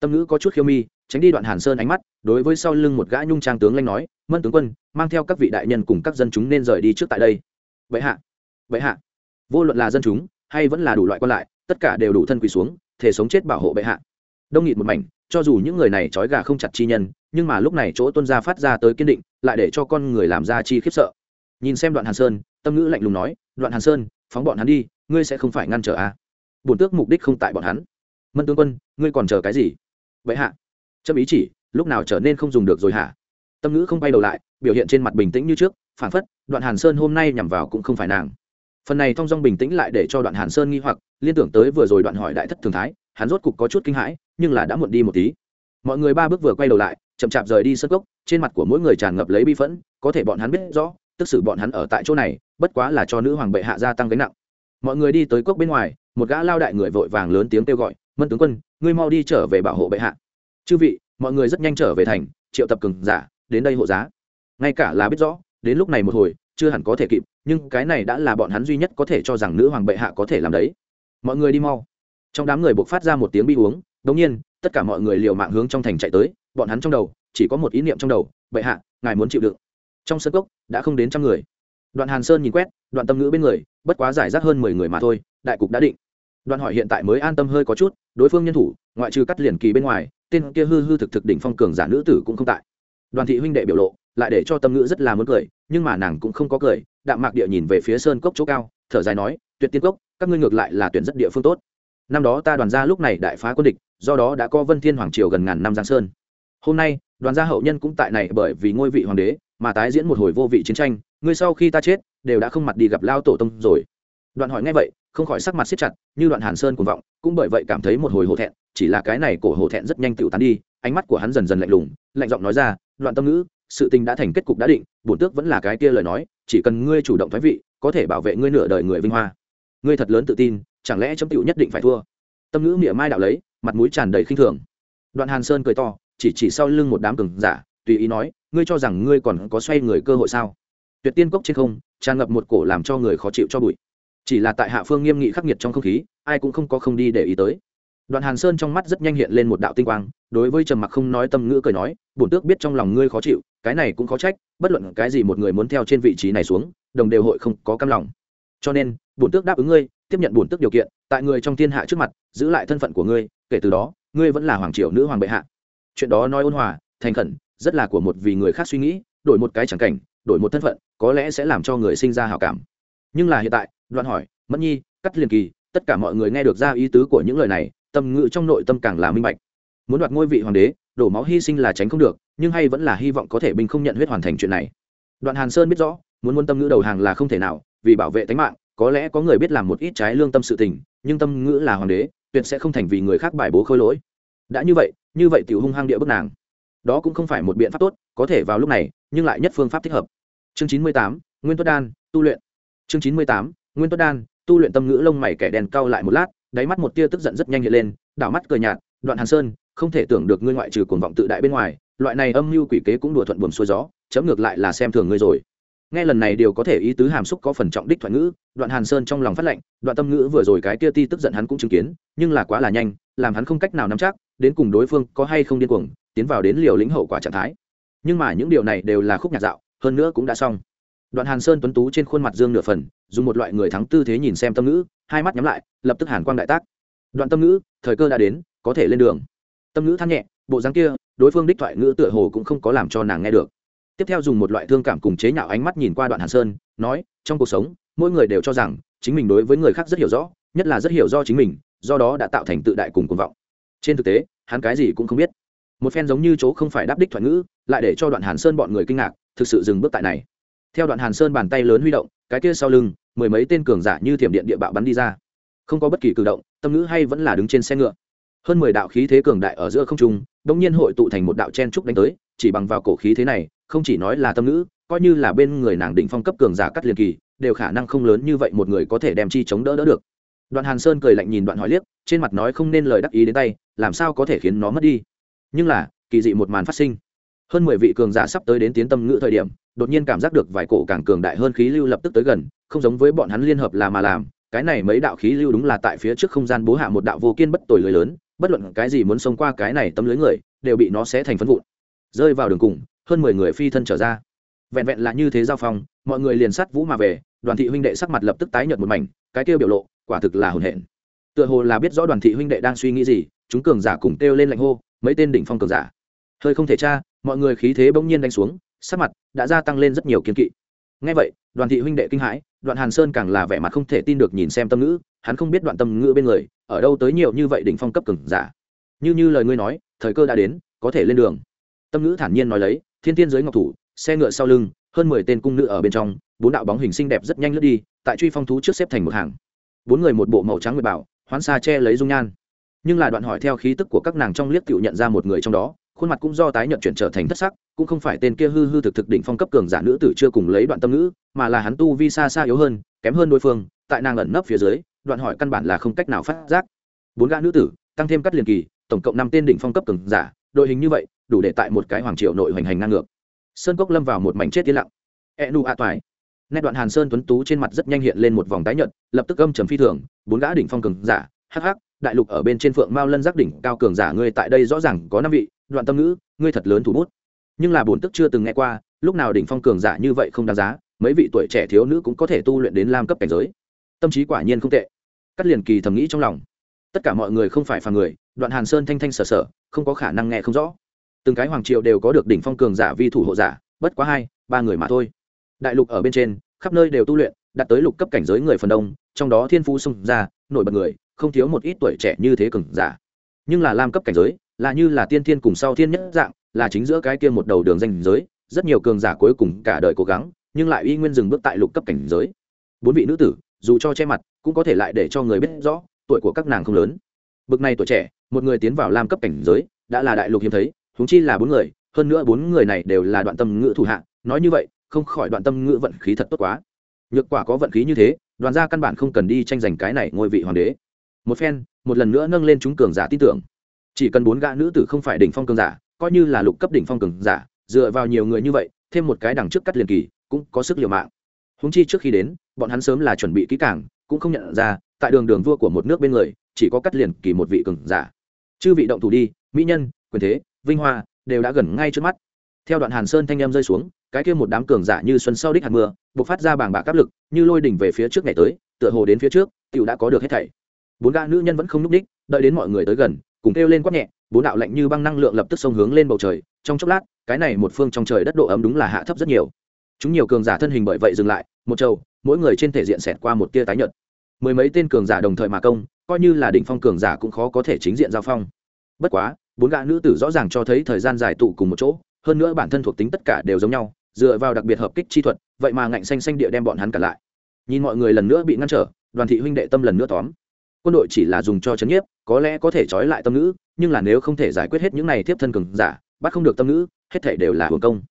Tâm ngữ có chút khiêu mi, tránh đi đoạn hàn sơn ánh mắt, đối với sau lưng một gã nhung trang tướng lanh nói, mân tướng quân, mang theo các vị đại nhân cùng các dân chúng nên rời đi trước tại đây. Vậy hạ vậy hạ. Vô luận là dân chúng, hay vẫn là đủ loại quan lại, tất cả đều đủ thân quỳ xuống thể sống chết bảo hộ bệ hạ. Đông nghịt một mảnh, cho dù những người này trói gà không chặt chi nhân nhưng mà lúc này chỗ tuân gia phát ra tới kiên định, lại để cho con người làm ra chi khiếp sợ. Nhìn xem đoạn hàn sơn, tâm ngữ lạnh lùng nói, đoạn hàn sơn, phóng bọn hắn đi, ngươi sẽ không phải ngăn trở à. bổn tước mục đích không tại bọn hắn. Mân tướng quân, ngươi còn chờ cái gì? Vậy hạ. Trâm ý chỉ, lúc nào trở nên không dùng được rồi hả? Tâm ngữ không bay đầu lại, biểu hiện trên mặt bình tĩnh như trước phản phất, đoạn hàn sơn hôm nay nhằm vào cũng không phải nàng. Phần này thong dong bình tĩnh lại để cho đoạn hàn sơn nghi hoặc, liên tưởng tới vừa rồi đoạn hỏi đại thất thường thái, hắn rốt cục có chút kinh hãi, nhưng là đã muộn đi một tí. Mọi người ba bước vừa quay đầu lại chậm chạp rời đi sân cốc, trên mặt của mỗi người tràn ngập lấy bi phẫn, có thể bọn hắn biết rõ, tức sự bọn hắn ở tại chỗ này, bất quá là cho nữ hoàng bệ hạ gia tăng gánh nặng. Mọi người đi tới cốc bên ngoài, một gã lao đại người vội vàng lớn tiếng kêu gọi, mân tướng quân, ngươi mau đi trở về bảo hộ bệ hạ. Chư vị, mọi người rất nhanh trở về thành, triệu tập cường giả, đến đây hộ giá. Ngay cả là biết rõ, đến lúc này một hồi, chưa hẳn có thể kịp, nhưng cái này đã là bọn hắn duy nhất có thể cho rằng nữ hoàng bệ hạ có thể làm đấy. Mọi người đi mau. Trong đám người buộc phát ra một tiếng bi uống đống nhiên, tất cả mọi người liều mạng hướng trong thành chạy tới, bọn hắn trong đầu chỉ có một ý niệm trong đầu, bệ hạ, ngài muốn chịu đựng. Trong sân cốc đã không đến trăm người. Đoạn hàn sơn nhìn quét, đoạn tâm ngữ bên người, bất quá giải rác hơn mười người mà thôi, đại cục đã định. Đoạn hỏi hiện tại mới an tâm hơi có chút, đối phương nhân thủ, ngoại trừ cắt liền kỳ bên ngoài, tên kia hư hư thực thực đỉnh phong cường giả nữ tử cũng không tại. Đoàn thị huynh đệ biểu lộ, lại để cho tâm ngữ rất là muốn cười, nhưng mà nàng cũng không có cười, đạm mạc địa nhìn về phía sơn cốc chỗ cao, thở dài nói, tuyệt tiên cốc, các ngươi ngược lại là tuyển rất địa phương tốt năm đó ta đoàn gia lúc này đại phá quân địch, do đó đã có vân thiên hoàng triều gần ngàn năm giang sơn. Hôm nay, đoàn gia hậu nhân cũng tại này bởi vì ngôi vị hoàng đế mà tái diễn một hồi vô vị chiến tranh, ngươi sau khi ta chết, đều đã không mặt đi gặp lao tổ tông rồi. Đoạn hỏi ngay vậy, không khỏi sắc mặt siết chặt, như đoạn hàn sơn cuồng vọng, cũng bởi vậy cảm thấy một hồi hổ thẹn, chỉ là cái này cổ hổ thẹn rất nhanh tự tán đi, ánh mắt của hắn dần dần lạnh lùng, lạnh giọng nói ra, đoạn tâm ngữ, sự tình đã thành kết cục đã định, bổn tước vẫn là cái kia lời nói, chỉ cần ngươi chủ động thoái vị, có thể bảo vệ ngươi nửa đời người vinh hoa. Ngươi thật lớn tự tin chẳng lẽ chấm tựu nhất định phải thua? Tâm ngữ miệng mai đạo lấy, mặt mũi tràn đầy khinh thường. Đoạn hàn sơn cười to, chỉ chỉ sau lưng một đám cường giả, tùy ý nói, ngươi cho rằng ngươi còn có xoay người cơ hội sao? Tuyệt tiên cốc trên không, tràn ngập một cổ làm cho người khó chịu cho bụi. Chỉ là tại hạ phương nghiêm nghị khắc nghiệt trong không khí, ai cũng không có không đi để ý tới. Đoạn hàn sơn trong mắt rất nhanh hiện lên một đạo tinh quang, đối với trầm mặc không nói tâm ngữ cười nói, bổn tước biết trong lòng ngươi khó chịu, cái này cũng khó trách, bất luận cái gì một người muốn theo trên vị trí này xuống, đồng đều hội không có cam lòng cho nên, bổn tước đáp ứng ngươi, tiếp nhận bổn tước điều kiện, tại người trong thiên hạ trước mặt, giữ lại thân phận của ngươi, kể từ đó, ngươi vẫn là hoàng triều nữ hoàng bệ hạ. Chuyện đó nói ôn hòa, thành khẩn, rất là của một vì người khác suy nghĩ, đổi một cái chẳng cảnh, đổi một thân phận, có lẽ sẽ làm cho người sinh ra hào cảm. Nhưng là hiện tại, đoạn hỏi, mẫn nhi, cắt liền kỳ, tất cả mọi người nghe được ra ý tứ của những lời này, tâm ngữ trong nội tâm càng là minh bạch. Muốn đoạt ngôi vị hoàng đế, đổ máu hy sinh là tránh không được, nhưng hay vẫn là hy vọng có thể binh không nhận huyết hoàn thành chuyện này. Đoạn hàn sơn biết rõ, muốn muốn tâm ngữ đầu hàng là không thể nào vì bảo vệ tính mạng, có lẽ có người biết làm một ít trái lương tâm sự tình, nhưng tâm ngữ là hoàng đế, tuyệt sẽ không thành vì người khác bài bố khôi lỗi. Đã như vậy như vậy tiểu hung hăng địa bức nàng. Đó cũng không phải một biện pháp tốt, có thể vào lúc này, nhưng lại nhất phương pháp thích hợp. Chương chín mươi tám, nguyên tuất đan, tu luyện. Chương chín mươi tám, nguyên tuất đan, tu luyện tâm ngữ lông mày kẻ đèn cau lại một lát, đáy mắt một tia tức giận rất nhanh hiện lên, đảo mắt cười nhạt, đoạn hàn sơn, không thể tưởng được ngươi ngoại trừ cuồng vọng tự đại bên ngoài, loại này âm mưu quỷ kế cũng đùa thuận buồm xuôi gió, chấm ngược lại là xem thường ngươi rồi nghe lần này đều có thể ý tứ hàm xúc có phần trọng đích thoại ngữ, đoạn hàn sơn trong lòng phát lệnh đoạn tâm ngữ vừa rồi cái kia ti tức giận hắn cũng chứng kiến, nhưng là quá là nhanh, làm hắn không cách nào nắm chắc, đến cùng đối phương có hay không điên cuồng, tiến vào đến liều lĩnh hậu quả trạng thái. Nhưng mà những điều này đều là khúc nhạc dạo, hơn nữa cũng đã xong. Đoạn hàn sơn tuấn tú trên khuôn mặt dương nửa phần, dùng một loại người thắng tư thế nhìn xem tâm ngữ, hai mắt nhắm lại, lập tức hàn quang đại tác. Đoạn tâm ngữ, thời cơ đã đến, có thể lên đường. Tâm ngữ than nhẹ, bộ dáng kia, đối phương đích thoại ngữ tựa hồ cũng không có làm cho nàng nghe được tiếp theo dùng một loại thương cảm cùng chế nhạo ánh mắt nhìn qua đoạn hàn sơn, nói, trong cuộc sống, mỗi người đều cho rằng, chính mình đối với người khác rất hiểu rõ, nhất là rất hiểu do chính mình, do đó đã tạo thành tự đại cùng cuồng vọng. Trên thực tế, hắn cái gì cũng không biết. Một phen giống như chỗ không phải đáp đích thoại ngữ, lại để cho đoạn hàn sơn bọn người kinh ngạc, thực sự dừng bước tại này. Theo đoạn hàn sơn bàn tay lớn huy động, cái kia sau lưng, mười mấy tên cường giả như thiểm điện địa bạo bắn đi ra. Không có bất kỳ cử động, tâm ngữ hay vẫn là đứng trên xe ngựa. Hơn mười đạo khí thế cường đại ở giữa không trung đông nhiên hội tụ thành một đạo chen trúc đánh tới chỉ bằng vào cổ khí thế này, không chỉ nói là tâm ngữ, coi như là bên người nàng định phong cấp cường giả cắt liền kỳ, đều khả năng không lớn như vậy một người có thể đem chi chống đỡ đỡ được. Đoạn hàn sơn cười lạnh nhìn đoạn hỏi liếc, trên mặt nói không nên lời đắc ý đến tay, làm sao có thể khiến nó mất đi. Nhưng là, kỳ dị một màn phát sinh. Hơn mười vị cường giả sắp tới đến tiến tâm ngữ thời điểm, đột nhiên cảm giác được vài cổ càng cường đại hơn khí lưu lập tức tới gần, không giống với bọn hắn liên hợp là mà làm, cái này mấy đạo khí lưu đúng là tại phía trước không gian bố hạ một đạo vô kiên bất tồi lưới lớn, bất luận cái gì muốn xông qua cái này tấm lưới người, đều bị nó xé thành phân vụn rơi vào đường cùng, hơn mười người phi thân trở ra. Vẹn vẹn là như thế giao phong, mọi người liền sát vũ mà về, đoàn thị huynh đệ sắc mặt lập tức tái nhợt một mảnh, cái kêu biểu lộ, quả thực là hồn hển. Tựa hồ là biết rõ đoàn thị huynh đệ đang suy nghĩ gì, chúng cường giả cùng kêu lên lạnh hô, mấy tên đỉnh phong cường giả. Hơi không thể tra, mọi người khí thế bỗng nhiên đánh xuống, sắc mặt đã gia tăng lên rất nhiều kiên kỵ. Ngay vậy, đoàn thị huynh đệ kinh hãi, đoạn hàn sơn càng là vẻ mặt không thể tin được nhìn xem tâm ngữ, hắn không biết đoạn tâm ngữ bên người, ở đâu tới nhiều như vậy đỉnh phong cấp cường giả. Như như lời ngươi nói, thời cơ đã đến, có thể lên đường tâm ngữ thản nhiên nói lấy, thiên tiên giới ngọc thủ, xe ngựa sau lưng, hơn mười tên cung nữ ở bên trong, bốn đạo bóng hình xinh đẹp rất nhanh lướt đi, tại truy phong thú trước xếp thành một hàng. Bốn người một bộ màu trắng nguyệt bảo, hoán xa che lấy dung nhan. Nhưng là đoạn hỏi theo khí tức của các nàng trong liếc cựu nhận ra một người trong đó, khuôn mặt cũng do tái nhận chuyển trở thành thất sắc, cũng không phải tên kia hư hư thực thực đỉnh phong cấp cường giả nữ tử chưa cùng lấy đoạn tâm ngữ, mà là hắn tu vi xa xa yếu hơn, kém hơn đối phương, tại nàng ẩn nấp phía dưới, đoạn hỏi căn bản là không cách nào phát giác. Bốn gã nữ tử, tăng thêm cắt liền kỳ, tổng cộng năm tên đỉnh phong cấp cường giả, đội hình như vậy đủ để tại một cái hoàng triệu nội hoành hành ngang ngược. Sơn cốc lâm vào một mảnh chết yên lặng. E nu a toài. Nét đoạn hàn sơn tuấn tú trên mặt rất nhanh hiện lên một vòng tái nhợt, lập tức âm trầm phi thường, bốn gã đỉnh phong cường giả, hắc hắc, đại lục ở bên trên phượng mao lân giác đỉnh cao cường giả ngươi tại đây rõ ràng có năm vị, đoạn tâm ngữ, ngươi thật lớn thủ bút. Nhưng là bổn tức chưa từng nghe qua, lúc nào đỉnh phong cường giả như vậy không đáng giá, mấy vị tuổi trẻ thiếu nữ cũng có thể tu luyện đến lam cấp cảnh giới. Tâm trí quả nhiên không tệ. Cắt liền kỳ thầm nghĩ trong lòng. Tất cả mọi người không phải phà người, đoạn hàn sơn thanh thanh sở sở không có khả năng nghe không rõ từng cái hoàng triều đều có được đỉnh phong cường giả vi thủ hộ giả, bất quá hai, ba người mà thôi. Đại lục ở bên trên, khắp nơi đều tu luyện, đạt tới lục cấp cảnh giới người phần đông, trong đó thiên phú xông ra, nổi bật người, không thiếu một ít tuổi trẻ như thế cường giả. Nhưng là lam cấp cảnh giới, là như là tiên thiên cùng sau thiên nhất dạng, là chính giữa cái kia một đầu đường danh giới, rất nhiều cường giả cuối cùng cả đời cố gắng, nhưng lại uy nguyên dừng bước tại lục cấp cảnh giới. Bốn vị nữ tử, dù cho che mặt, cũng có thể lại để cho người biết rõ, tuổi của các nàng không lớn. Bực này tuổi trẻ, một người tiến vào lam cấp cảnh giới, đã là đại lục hiếm thấy huống chi là bốn người, hơn nữa bốn người này đều là đoạn tâm ngữ thủ hạ, nói như vậy, không khỏi đoạn tâm ngữ vận khí thật tốt quá. Nhược quả có vận khí như thế, đoàn gia căn bản không cần đi tranh giành cái này ngôi vị hoàng đế. Một phen, một lần nữa nâng lên chúng cường giả tin tưởng. Chỉ cần bốn gã nữ tử không phải đỉnh phong cường giả, coi như là lục cấp đỉnh phong cường giả, dựa vào nhiều người như vậy, thêm một cái đằng trước cắt liền kỳ, cũng có sức liều mạng. Húng chi trước khi đến, bọn hắn sớm là chuẩn bị kỹ càng, cũng không nhận ra, tại đường đường vua của một nước bên người, chỉ có cắt liền kỳ một vị cường giả. Chư vị động thủ đi, mỹ nhân, quyền thế vinh hoa, đều đã gần ngay trước mắt. Theo đoạn hàn sơn thanh em rơi xuống, cái kia một đám cường giả như xuân sau đích hạt mưa, bộc phát ra bàng bạc áp lực, như lôi đỉnh về phía trước ngày tới, tựa hồ đến phía trước, tiểu đã có được hết thảy. Bốn gã nữ nhân vẫn không núp đích đợi đến mọi người tới gần, cùng kêu lên quát nhẹ, bốn đạo lạnh như băng năng lượng lập tức xông hướng lên bầu trời, trong chốc lát, cái này một phương trong trời đất độ ấm đúng là hạ thấp rất nhiều. Chúng nhiều cường giả thân hình bởi vậy dừng lại, một trâu mỗi người trên thể diện xẹt qua một tia tái nhợt. Mười mấy tên cường giả đồng thời mà công, coi như là đỉnh phong cường giả cũng khó có thể chính diện giao phong. Bất quá bốn gã nữ tử rõ ràng cho thấy thời gian dài tụ cùng một chỗ, hơn nữa bản thân thuộc tính tất cả đều giống nhau, dựa vào đặc biệt hợp kích chi thuật, vậy mà ngạnh xanh xanh địa đem bọn hắn cả lại. Nhìn mọi người lần nữa bị ngăn trở, đoàn thị huynh đệ tâm lần nữa tóm. Quân đội chỉ là dùng cho chấn nhiếp, có lẽ có thể trói lại tâm ngữ, nhưng là nếu không thể giải quyết hết những này tiếp thân cường giả, bắt không được tâm ngữ, hết thể đều là hưởng công.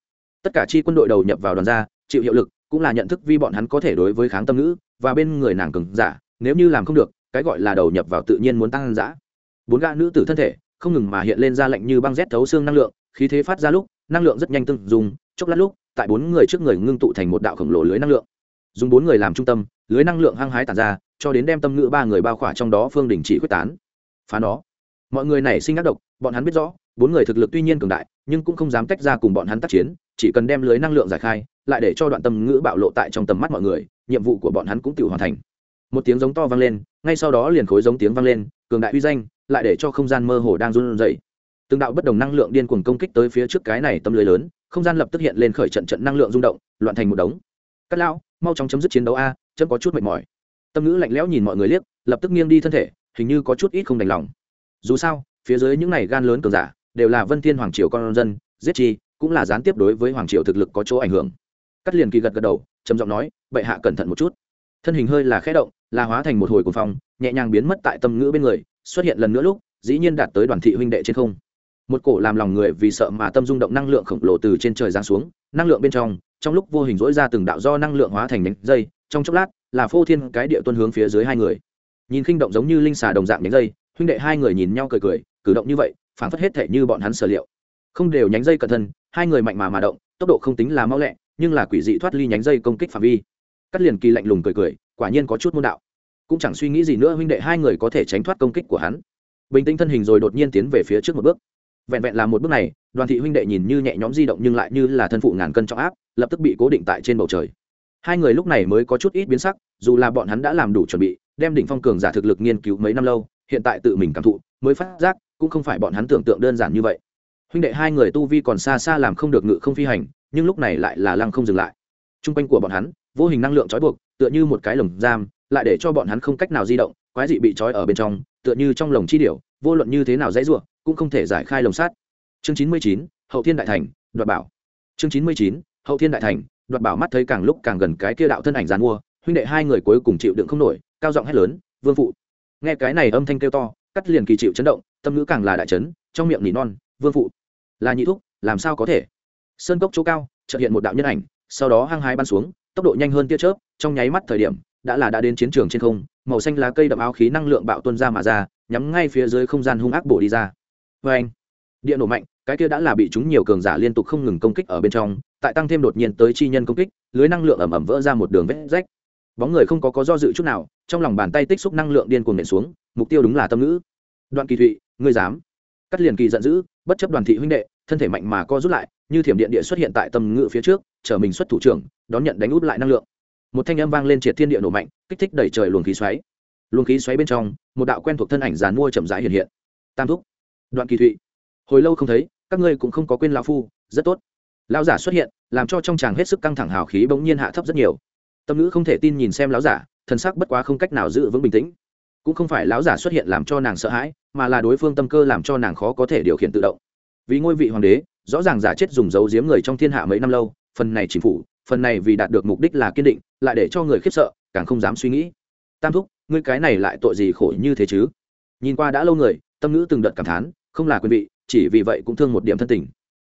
Tất cả chi quân đội đầu nhập vào đoàn gia, chịu hiệu lực, cũng là nhận thức vì bọn hắn có thể đối với kháng tâm ngữ, và bên người nàng cường giả, nếu như làm không được, cái gọi là đầu nhập vào tự nhiên muốn tăng giã bốn gã nữ tử thân thể không ngừng mà hiện lên ra lệnh như băng rét thấu xương năng lượng, khí thế phát ra lúc, năng lượng rất nhanh tương dùng, chốc lát lúc, tại bốn người trước người ngưng tụ thành một đạo khổng lồ lưới năng lượng. Dùng bốn người làm trung tâm, lưới năng lượng hăng hái tàn ra, cho đến đem tâm ngữ ba người bao khỏa trong đó phương đình chỉ quyết tán. Phá nó. Mọi người này sinh ác độc, bọn hắn biết rõ, bốn người thực lực tuy nhiên cường đại, nhưng cũng không dám tách ra cùng bọn hắn tác chiến, chỉ cần đem lưới năng lượng giải khai, lại để cho đoạn tâm ngữ bạo lộ tại trong tầm mắt mọi người, nhiệm vụ của bọn hắn cũng tự hoàn thành. Một tiếng giống to vang lên, ngay sau đó liền khối giống tiếng vang lên, cường đại uy danh lại để cho không gian mơ hồ đang run rẩy. Từng đạo bất đồng năng lượng điên cuồng công kích tới phía trước cái này tâm lưới lớn, không gian lập tức hiện lên khởi trận trận năng lượng rung động, loạn thành một đống. Cát lão, mau chóng chấm dứt chiến đấu a, chấm có chút mệt mỏi. Tâm ngữ lạnh lẽo nhìn mọi người liếc, lập tức nghiêng đi thân thể, hình như có chút ít không đành lòng. Dù sao, phía dưới những này gan lớn cường giả, đều là vân thiên hoàng triều con dân, giết chi, cũng là gián tiếp đối với hoàng triều thực lực có chỗ ảnh hưởng. Cắt liền kỳ gật gật đầu, trầm giọng nói, bệ hạ cẩn thận một chút. Thân hình hơi là khẽ động, là hóa thành một hồi cuồng phong, nhẹ nhàng biến mất tại tâm ngữ bên người xuất hiện lần nữa lúc, dĩ nhiên đạt tới đoàn thị huynh đệ trên không. Một cổ làm lòng người vì sợ mà tâm rung động năng lượng khổng lồ từ trên trời giáng xuống, năng lượng bên trong trong lúc vô hình dỗi ra từng đạo do năng lượng hóa thành nhánh dây, trong chốc lát, là phô thiên cái địa tuân hướng phía dưới hai người. Nhìn khinh động giống như linh xà đồng dạng nhánh dây, huynh đệ hai người nhìn nhau cười cười, cử động như vậy phản phất hết thể như bọn hắn sở liệu. Không đều nhánh dây cẩn thân hai người mạnh mà mà động, tốc độ không tính là mau lẹ, nhưng là quỷ dị thoát ly nhánh dây công kích phạm vi. Cắt liền kỳ lạnh lùng cười cười, quả nhiên có chút môn đạo cũng chẳng suy nghĩ gì nữa, huynh đệ, hai người có thể tránh thoát công kích của hắn. Bình tĩnh thân hình rồi đột nhiên tiến về phía trước một bước. Vẹn vẹn là một bước này, đoàn thị huynh đệ nhìn như nhẹ nhõm di động nhưng lại như là thân phụ ngàn cân trọng áp, lập tức bị cố định tại trên bầu trời. Hai người lúc này mới có chút ít biến sắc, dù là bọn hắn đã làm đủ chuẩn bị, đem đỉnh phong cường giả thực lực nghiên cứu mấy năm lâu, hiện tại tự mình cảm thụ, mới phát giác, cũng không phải bọn hắn tưởng tượng đơn giản như vậy. Huynh đệ, hai người tu vi còn xa xa làm không được ngự không phi hành, nhưng lúc này lại là lăng không dừng lại. T r u n g quanh của bọn hắn, vô hình năng lượng trói buộc, tựa như một cái lồng giam lại để cho bọn hắn không cách nào di động, quái dị bị trói ở bên trong, tựa như trong lồng chi điểu, vô luận như thế nào dãy ruộng cũng không thể giải khai lồng sát. Chương chín mươi chín, hậu thiên đại thành, đoạt bảo. Chương chín mươi chín, hậu thiên đại thành, đoạt bảo mắt thấy càng lúc càng gần cái kia đạo thân ảnh g mua huynh đệ hai người cuối cùng chịu đựng không nổi, cao giọng hét lớn, vương phụ. Nghe cái này âm thanh kêu to, cắt liền kỳ chịu chấn động, tâm ngữ càng là đại chấn, trong miệng nỉ non, vương phụ, là nhị thúc, làm sao có thể? Sơn cốc chỗ cao, chợt hiện một đạo nhân ảnh, sau đó hăng hái bắn xuống, tốc độ nhanh hơn tia chớp, trong nháy mắt thời điểm đã là đã đến chiến trường trên không, màu xanh lá cây đậm áo khí năng lượng bạo tuân ra mà ra, nhắm ngay phía dưới không gian hung ác bổ đi ra. Vê anh, điện nổ mạnh, cái kia đã là bị chúng nhiều cường giả liên tục không ngừng công kích ở bên trong, tại tăng thêm đột nhiên tới chi nhân công kích, lưới năng lượng ẩm ẩm vỡ ra một đường vết rách. Bóng người không có có do dự chút nào, trong lòng bàn tay tích xúc năng lượng điên cuồng nện xuống, mục tiêu đúng là tâm ngữ. Đoạn kỳ thụy, ngươi dám. Cắt liền kỳ giận dữ, bất chấp đoàn thị huynh đệ, thân thể mạnh mà co rút lại, như thiểm điện địa xuất hiện tại tâm ngữ phía trước chở mình xuất thủ trưởng, đón nhận đánh út lại năng lượng một thanh âm vang lên triệt thiên địa nổ mạnh, kích thích đẩy trời luồng khí xoáy. Luồng khí xoáy bên trong, một đạo quen thuộc thân ảnh dàn mua chậm rãi hiện hiện. Tam thúc, đoạn kỳ thụy. Hồi lâu không thấy, các ngươi cũng không có quên lão phu, rất tốt. Lão giả xuất hiện, làm cho trong chàng hết sức căng thẳng hào khí bỗng nhiên hạ thấp rất nhiều. Tâm ngữ không thể tin nhìn xem lão giả, thần sắc bất quá không cách nào giữ vững bình tĩnh. Cũng không phải lão giả xuất hiện làm cho nàng sợ hãi, mà là đối phương tâm cơ làm cho nàng khó có thể điều khiển tự động. Vì ngôi vị hoàng đế, rõ ràng giả chết dùng dấu giếm người trong thiên hạ mấy năm lâu, phần này chính phủ phần này vì đạt được mục đích là kiên định, lại để cho người khiếp sợ, càng không dám suy nghĩ. Tam thúc, ngươi cái này lại tội gì khổ như thế chứ? Nhìn qua đã lâu người, tâm ngữ từng đợt cảm thán, không là quyền vị, chỉ vì vậy cũng thương một điểm thân tình.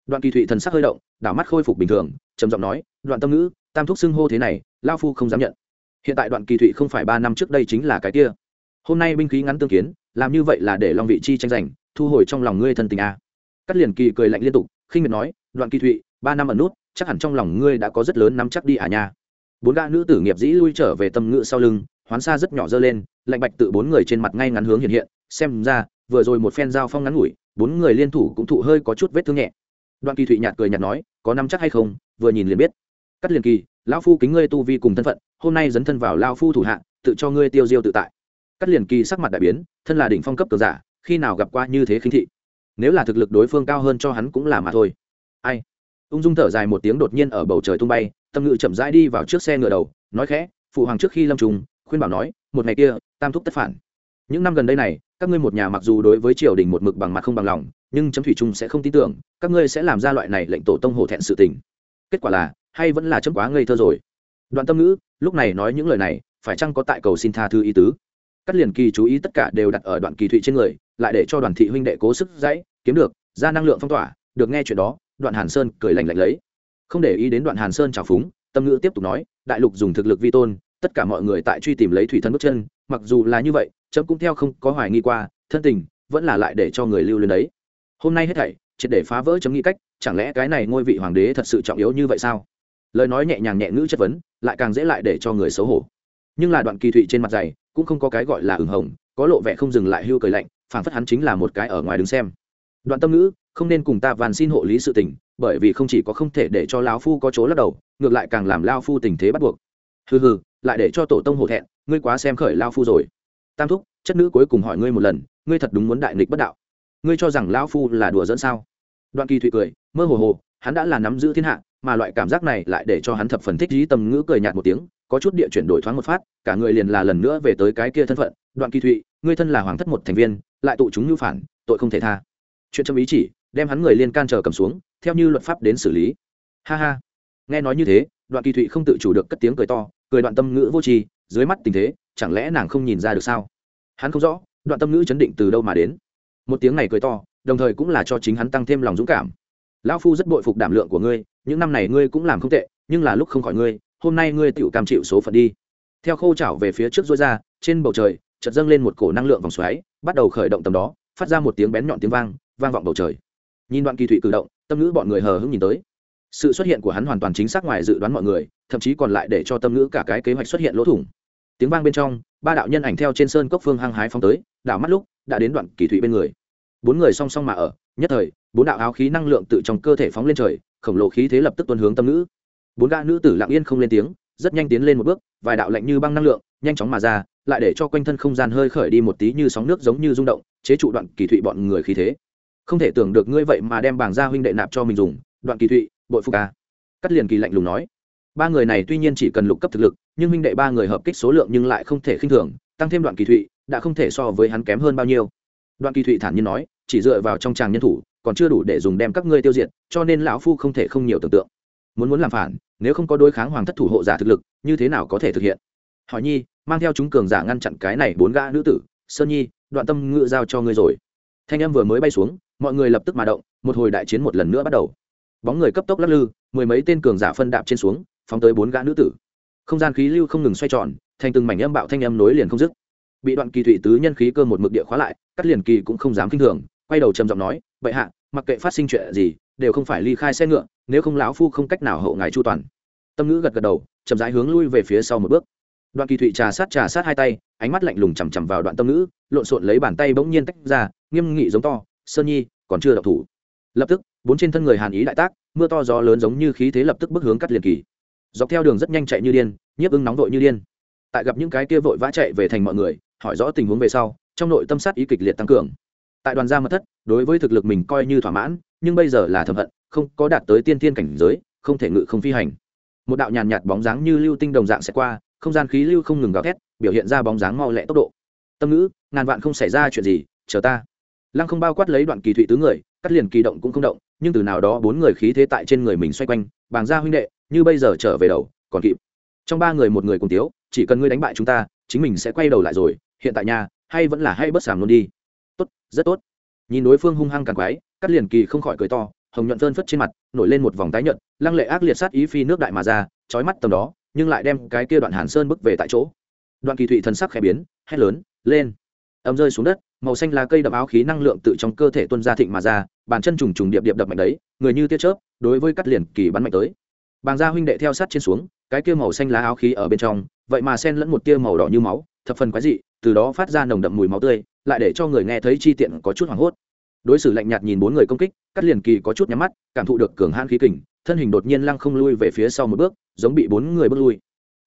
Đoạn kỳ thụy thần sắc hơi động, đảo mắt khôi phục bình thường, trầm giọng nói, đoạn tâm ngữ, tam thúc xưng hô thế này, lao phu không dám nhận. Hiện tại đoạn kỳ thụy không phải ba năm trước đây chính là cái kia. Hôm nay binh khí ngắn tương kiến, làm như vậy là để long vị chi tranh giành, thu hồi trong lòng ngươi thân tình a. Cắt liền kỳ cười lạnh liên tục, khinh miệt nói, đoạn kỳ thụy, ba năm ẩn nút chắc hẳn trong lòng ngươi đã có rất lớn nắm chắc đi à nha. Bốn gã nữ tử nghiệp dĩ lui trở về tâm ngự sau lưng, hoán xa rất nhỏ dơ lên, lạnh bạch tự bốn người trên mặt ngay ngắn hướng hiện hiện, xem ra, vừa rồi một phen giao phong ngắn ngủi, bốn người liên thủ cũng thụ hơi có chút vết thương nhẹ. Đoạn kỳ thụy nhạt cười nhạt nói, có nắm chắc hay không, vừa nhìn liền biết. Cắt liền kỳ, lão phu kính ngươi tu vi cùng thân phận, hôm nay dấn thân vào lao phu thủ hạ, tự cho ngươi tiêu diêu tự tại. Cắt liền kỳ sắc mặt đại biến, thân là đỉnh phong cấp cường giả, khi nào gặp qua như thế khinh thị. Nếu là thực lực đối phương cao hơn cho hắn cũng là mà thôi. Ai? Ung dung thở dài một tiếng đột nhiên ở bầu trời tung bay, tâm ngự chậm rãi đi vào trước xe ngựa đầu, nói khẽ, phụ hoàng trước khi lâm trùng, khuyên bảo nói, một ngày kia, tam thúc tất phản. Những năm gần đây này, các ngươi một nhà mặc dù đối với triều đình một mực bằng mặt không bằng lòng, nhưng chấm thủy trung sẽ không tin tưởng, các ngươi sẽ làm ra loại này lệnh tổ tông hổ thẹn sự tình. Kết quả là, hay vẫn là chấm quá ngây thơ rồi. Đoạn tâm ngữ, lúc này nói những lời này, phải chăng có tại cầu xin tha thư ý tứ? Cắt liền kỳ chú ý tất cả đều đặt ở đoạn kỳ thụy trên người, lại để cho đoàn thị huynh đệ cố sức dãy, kiếm được, ra năng lượng phong tỏa, được nghe chuyện đó đoạn hàn sơn cười lành lạnh lấy. Không để ý đến đoạn hàn sơn trào phúng, tâm ngữ tiếp tục nói, đại lục dùng thực lực vi tôn, tất cả mọi người tại truy tìm lấy thủy thân bước chân, mặc dù là như vậy, chấm cũng theo không có hoài nghi qua, thân tình vẫn là lại để cho người lưu lên đấy. Hôm nay hết thảy, triệt để phá vỡ chấm nghĩ cách, chẳng lẽ cái này ngôi vị hoàng đế thật sự trọng yếu như vậy sao? Lời nói nhẹ nhàng nhẹ ngữ chất vấn, lại càng dễ lại để cho người xấu hổ. Nhưng là đoạn kỳ thụy trên mặt dày, cũng không có cái gọi là ửng hồng, có lộ vẻ không dừng lại hưu cười lạnh phản phất hắn chính là một cái ở ngoài đứng xem. Đoạn tâm ngữ không nên cùng ta van xin hộ lý sự tình, bởi vì không chỉ có không thể để cho lão phu có chỗ lắc đầu, ngược lại càng làm lao phu tình thế bắt buộc. Hừ hừ, lại để cho tổ tông hổ thẹn, ngươi quá xem khởi lao phu rồi. Tam thúc, chất nữ cuối cùng hỏi ngươi một lần, ngươi thật đúng muốn đại nghịch bất đạo. Ngươi cho rằng lão phu là đùa dẫn sao? Đoạn kỳ thụy cười, mơ hồ hồ, hắn đã là nắm giữ thiên hạ, mà loại cảm giác này lại để cho hắn thập phần thích dí tầm ngữ cười nhạt một tiếng, có chút địa chuyển đổi thoáng một phát, cả người liền là lần nữa về tới cái kia thân phận. Đoạn kỳ thụy, ngươi thân là hoàng thất một thành viên, lại tụ chúng như phản, tội không thể tha. Chuyện trong ý chỉ đem hắn người liên can chờ cầm xuống, theo như luật pháp đến xử lý. Ha ha. Nghe nói như thế, đoạn kỳ thụy không tự chủ được cất tiếng cười to, cười đoạn tâm ngữ vô tri, dưới mắt tình thế, chẳng lẽ nàng không nhìn ra được sao? Hắn không rõ, đoạn tâm ngữ chấn định từ đâu mà đến. Một tiếng này cười to, đồng thời cũng là cho chính hắn tăng thêm lòng dũng cảm. Lão phu rất bội phục đảm lượng của ngươi, những năm này ngươi cũng làm không tệ, nhưng là lúc không khỏi ngươi, hôm nay ngươi tựu cam chịu số phận đi. Theo khô chảo về phía trước dối ra, trên bầu trời, chợt dâng lên một cổ năng lượng vòng xoáy, bắt đầu khởi động tầm đó, phát ra một tiếng bén nhọn tiếng vang vang vọng bầu trời nhìn đoạn kỳ thụy cử động, tâm ngữ bọn người hờ hững nhìn tới. Sự xuất hiện của hắn hoàn toàn chính xác ngoài dự đoán mọi người, thậm chí còn lại để cho tâm ngữ cả cái kế hoạch xuất hiện lỗ thủng. Tiếng vang bên trong, ba đạo nhân ảnh theo trên sơn cốc phương hăng hái phóng tới, đảo mắt lúc, đã đến đoạn kỳ thụy bên người. Bốn người song song mà ở, nhất thời, bốn đạo áo khí năng lượng tự trong cơ thể phóng lên trời, khổng lồ khí thế lập tức tuân hướng tâm ngữ. Bốn gã nữ tử lặng yên không lên tiếng, rất nhanh tiến lên một bước, vài đạo lạnh như băng năng lượng, nhanh chóng mà ra, lại để cho quanh thân không gian hơi khởi đi một tí như sóng nước giống như rung động, chế trụ đoạn kỳ thụy bọn người khí thế không thể tưởng được ngươi vậy mà đem bảng gia huynh đệ nạp cho mình dùng, đoạn kỳ thụy, bội phu ca à. cắt liền kỳ lạnh lùng nói. Ba người này tuy nhiên chỉ cần lục cấp thực lực, nhưng huynh đệ ba người hợp kích số lượng nhưng lại không thể khinh thường, tăng thêm đoạn kỳ thụy, đã không thể so với hắn kém hơn bao nhiêu. Đoạn kỳ thụy thản nhiên nói, chỉ dựa vào trong tràng nhân thủ, còn chưa đủ để dùng đem các ngươi tiêu diệt, cho nên lão phu không thể không nhiều tưởng tượng. Muốn muốn làm phản, nếu không có đối kháng hoàng thất thủ hộ giả thực lực, như thế nào có thể thực hiện? Hỏi nhi, mang theo chúng cường giả ngăn chặn cái này bốn gã nữ tử, sơn nhi, đoạn tâm ngự giao cho ngươi rồi. Thanh em vừa mới bay xuống mọi người lập tức mà động, một hồi đại chiến một lần nữa bắt đầu. Bóng người cấp tốc lắc lư, mười mấy tên cường giả phân đạp trên xuống, phóng tới bốn gã nữ tử. Không gian khí lưu không ngừng xoay tròn, thành từng mảnh âm bạo thanh âm nối liền không dứt. Bị đoạn kỳ thụy tứ nhân khí cơ một mực địa khóa lại, cắt liền kỳ cũng không dám kinh thường, quay đầu trầm giọng nói vậy hạ, mặc kệ phát sinh chuyện gì, đều không phải ly khai xe ngựa, nếu không lão phu không cách nào hậu ngài chu toàn. Tâm ngữ gật gật đầu, chậm rãi hướng lui về phía sau một bước. Đoạn kỳ thụy trà sát trà sát hai tay, ánh mắt lạnh lùng chằm chằm vào đoạn tâm ngữ, lộn xộn lấy bàn tay bỗng nhiên tách ra, nghiêm nghị giống to sơn nhi còn chưa đọc thủ. Lập tức, bốn trên thân người hàn ý đại tác, mưa to gió lớn giống như khí thế lập tức bước hướng cắt liền kỳ. Dọc theo đường rất nhanh chạy như điên, nhiếp ưng nóng vội như điên. Tại gặp những cái kia vội vã chạy về thành mọi người, hỏi rõ tình huống về sau, trong nội tâm sát ý kịch liệt tăng cường. Tại đoàn gia mật thất, đối với thực lực mình coi như thỏa mãn, nhưng bây giờ là thầm hận, không có đạt tới tiên thiên cảnh giới, không thể ngự không phi hành. Một đạo nhàn nhạt bóng dáng như lưu tinh đồng dạng sẽ qua, không gian khí lưu không ngừng gào thét, biểu hiện ra bóng dáng mau lẹ tốc độ. Tâm ngữ, ngàn vạn không xảy ra chuyện gì, chờ ta lăng không bao quát lấy đoạn kỳ thụy tứ người, cắt liền kỳ động cũng không động, nhưng từ nào đó bốn người khí thế tại trên người mình xoay quanh, bàng ra huynh đệ, như bây giờ trở về đầu, còn kịp. Trong ba người một người cùng tiếu, chỉ cần ngươi đánh bại chúng ta, chính mình sẽ quay đầu lại rồi, hiện tại nhà hay vẫn là hay bất sàm luôn đi. Tốt, rất tốt. Nhìn đối phương hung hăng càng quái, cắt liền kỳ không khỏi cười to, hồng nhuận phơn phất trên mặt, nổi lên một vòng tái nhợt, lăng lệ ác liệt sát ý phi nước đại mà ra trói mắt tầm đó, nhưng lại đem cái kia đoạn hàn sơn bước về tại chỗ. Đoạn kỳ thụy thần sắc khẽ biến, hét lớn, lên! Ấm rơi xuống đất màu xanh lá cây đập áo khí năng lượng tự trong cơ thể tuân ra thịnh mà ra, bàn chân trùng trùng điệp điệp đập mạnh đấy, người như tia chớp, đối với cắt liền kỳ bắn mạnh tới. Bàng gia huynh đệ theo sát trên xuống, cái kia màu xanh lá áo khí ở bên trong, vậy mà xen lẫn một tia màu đỏ như máu, thập phần quái dị, từ đó phát ra nồng đậm mùi máu tươi, lại để cho người nghe thấy chi tiện có chút hoảng hốt. Đối xử lạnh nhạt nhìn bốn người công kích, cắt liền kỳ có chút nhắm mắt, cảm thụ được cường hãn khí kình, thân hình đột nhiên lăng không lui về phía sau một bước, giống bị bốn người bước lui.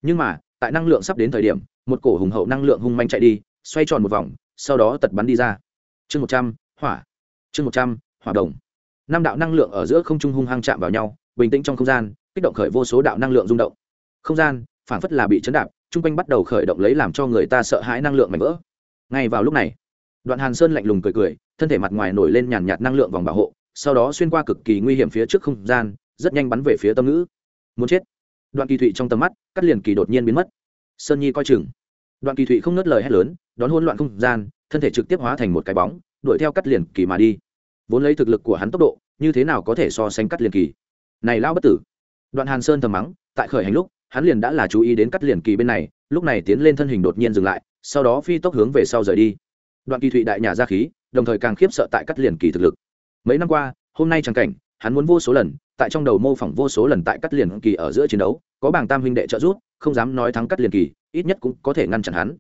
Nhưng mà, tại năng lượng sắp đến thời điểm, một cổ hùng hậu năng lượng hung manh chạy đi, xoay tròn một vòng sau đó tật bắn đi ra. Chương một trăm, hỏa. Chương một trăm, hỏa đồng. Năm đạo năng lượng ở giữa không trung hung hăng chạm vào nhau, bình tĩnh trong không gian, kích động khởi vô số đạo năng lượng rung động. Không gian phản phất là bị chấn đạp chung quanh bắt đầu khởi động lấy làm cho người ta sợ hãi năng lượng mạnh vỡ. Ngay vào lúc này, đoạn hàn sơn lạnh lùng cười cười, thân thể mặt ngoài nổi lên nhàn nhạt năng lượng vòng bảo hộ, sau đó xuyên qua cực kỳ nguy hiểm phía trước không gian, rất nhanh bắn về phía tâm ngữ. Muốn chết. Đoạn kỳ thụy trong tầm mắt, cắt liền kỳ đột nhiên biến mất. Sơn nhi coi chừng đoạn kỳ thụy không ngớt lời hét lớn, đón hôn loạn không gian, thân thể trực tiếp hóa thành một cái bóng, đuổi theo cắt liền kỳ mà đi. Vốn lấy thực lực của hắn tốc độ, như thế nào có thể so sánh cắt liền kỳ? Này lao bất tử! Đoạn hàn sơn thầm mắng, tại khởi hành lúc, hắn liền đã là chú ý đến cắt liền kỳ bên này, lúc này tiến lên thân hình đột nhiên dừng lại, sau đó phi tốc hướng về sau rời đi. Đoạn kỳ thụy đại nhà ra khí, đồng thời càng khiếp sợ tại cắt liền kỳ thực lực. Mấy năm qua, hôm nay chẳng cảnh, hắn muốn vô số lần, tại trong đầu mô phỏng vô số lần tại cắt liền kỳ ở giữa chiến đấu, có bảng tam huynh đệ trợ giúp, không dám nói thắng cắt liền kỳ ít nhất cũng có thể ngăn chặn hắn.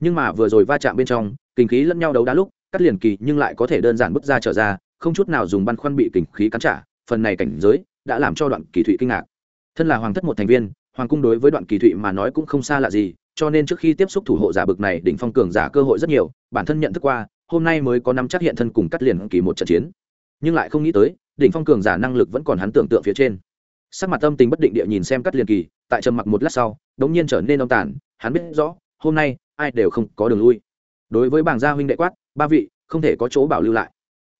Nhưng mà vừa rồi va chạm bên trong, kinh khí lẫn nhau đấu đá lúc, cắt liền kỳ nhưng lại có thể đơn giản bước ra trở ra, không chút nào dùng băn khoăn bị kinh khí cắn trả, phần này cảnh giới đã làm cho đoạn kỳ thụy kinh ngạc. Thân là hoàng thất một thành viên, hoàng cung đối với đoạn kỳ thụy mà nói cũng không xa lạ gì, cho nên trước khi tiếp xúc thủ hộ giả bực này, đỉnh phong cường giả cơ hội rất nhiều, bản thân nhận thức qua, hôm nay mới có năm chắc hiện thân cùng cắt liền kỳ một trận chiến. Nhưng lại không nghĩ tới, đỉnh phong cường giả năng lực vẫn còn hắn tưởng tượng phía trên. Sắc mặt tâm tình bất định địa nhìn xem cắt liền kỳ, tại trầm mặc một lát sau, đống nhiên trở nên ông tàn hắn biết rõ, hôm nay, ai đều không có đường lui. Đối với bảng gia huynh đệ quát, ba vị, không thể có chỗ bảo lưu lại.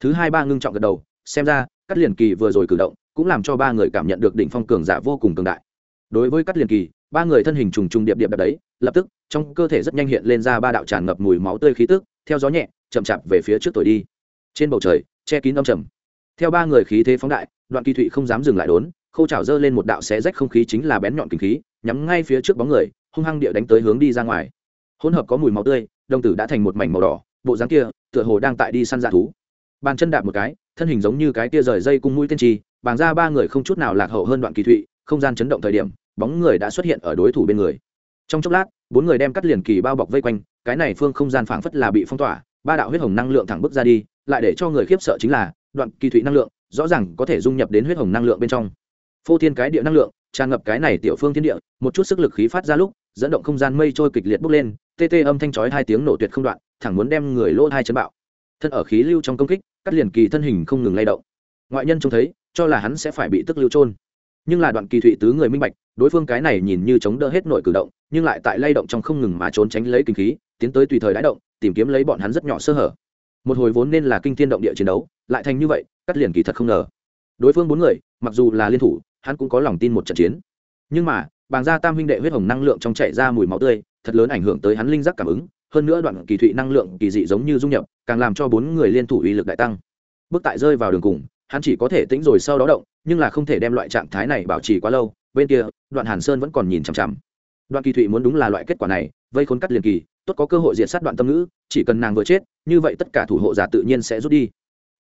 Thứ hai ba ngưng trọng gật đầu, xem ra cắt liền kỳ vừa rồi cử động, cũng làm cho ba người cảm nhận được đỉnh phong cường giả vô cùng cường đại. Đối với cắt liền kỳ, ba người thân hình trùng trùng điệp điệp đập đấy, lập tức, trong cơ thể rất nhanh hiện lên ra ba đạo tràn ngập mùi máu tươi khí tức, theo gió nhẹ, chậm chạp về phía trước tuổi đi. Trên bầu trời, che kín âm trầm. Theo ba người khí thế phóng đại, đoạn kỳ thụy không dám dừng lại đốn, khâu chảo dơ lên một đạo xé rách không khí chính là bén nhọn kinh khí, nhắm ngay phía trước bóng người hung hăng địa đánh tới hướng đi ra ngoài. Hỗn hợp có mùi máu tươi, đồng tử đã thành một mảnh màu đỏ, bộ dáng kia, tựa hồ đang tại đi săn dạ thú. Bàn chân đạp một cái, thân hình giống như cái kia rời dây cung mũi tiên tri, bàng ra ba người không chút nào lạc hậu hơn đoạn kỳ thụy, không gian chấn động thời điểm, bóng người đã xuất hiện ở đối thủ bên người. Trong chốc lát, bốn người đem cắt liền kỳ bao bọc vây quanh, cái này phương không gian phảng phất là bị phong tỏa, ba đạo huyết hồng năng lượng thẳng bước ra đi, lại để cho người khiếp sợ chính là, đoạn kỳ thụy năng lượng, rõ ràng có thể dung nhập đến huyết hồng năng lượng bên trong. Phô thiên cái địa năng lượng, tràn ngập cái này tiểu phương thiên địa, một chút sức lực khí phát ra lúc dẫn động không gian mây trôi kịch liệt bốc lên, tê tê âm thanh chói hai tiếng nổ tuyệt không đoạn, thẳng muốn đem người lỗ hai chấn bạo. Thân ở khí lưu trong công kích, cắt liền kỳ thân hình không ngừng lay động. Ngoại nhân trông thấy, cho là hắn sẽ phải bị tức lưu trôn nhưng là đoạn kỳ thụy tứ người minh bạch, đối phương cái này nhìn như chống đỡ hết nội cử động, nhưng lại tại lay động trong không ngừng mà trốn tránh lấy kinh khí, tiến tới tùy thời đái động, tìm kiếm lấy bọn hắn rất nhỏ sơ hở. Một hồi vốn nên là kinh thiên động địa chiến đấu, lại thành như vậy, cắt liền kỳ thật không ngờ. Đối phương bốn người, mặc dù là liên thủ, hắn cũng có lòng tin một trận chiến. Nhưng mà bàng gia tam huynh đệ huyết hồng năng lượng trong chạy ra mùi máu tươi, thật lớn ảnh hưởng tới hắn linh giác cảm ứng, hơn nữa đoạn kỳ thụy năng lượng kỳ dị giống như dung nhập, càng làm cho bốn người liên thủ uy lực đại tăng. Bước tại rơi vào đường cùng, hắn chỉ có thể tĩnh rồi sau đó động, nhưng là không thể đem loại trạng thái này bảo trì quá lâu, bên kia, đoạn hàn sơn vẫn còn nhìn chằm chằm. Đoạn kỳ thụy muốn đúng là loại kết quả này, vây khốn cắt liền kỳ, tốt có cơ hội diệt sát đoạn tâm ngữ, chỉ cần nàng vừa chết, như vậy tất cả thủ hộ giả tự nhiên sẽ rút đi.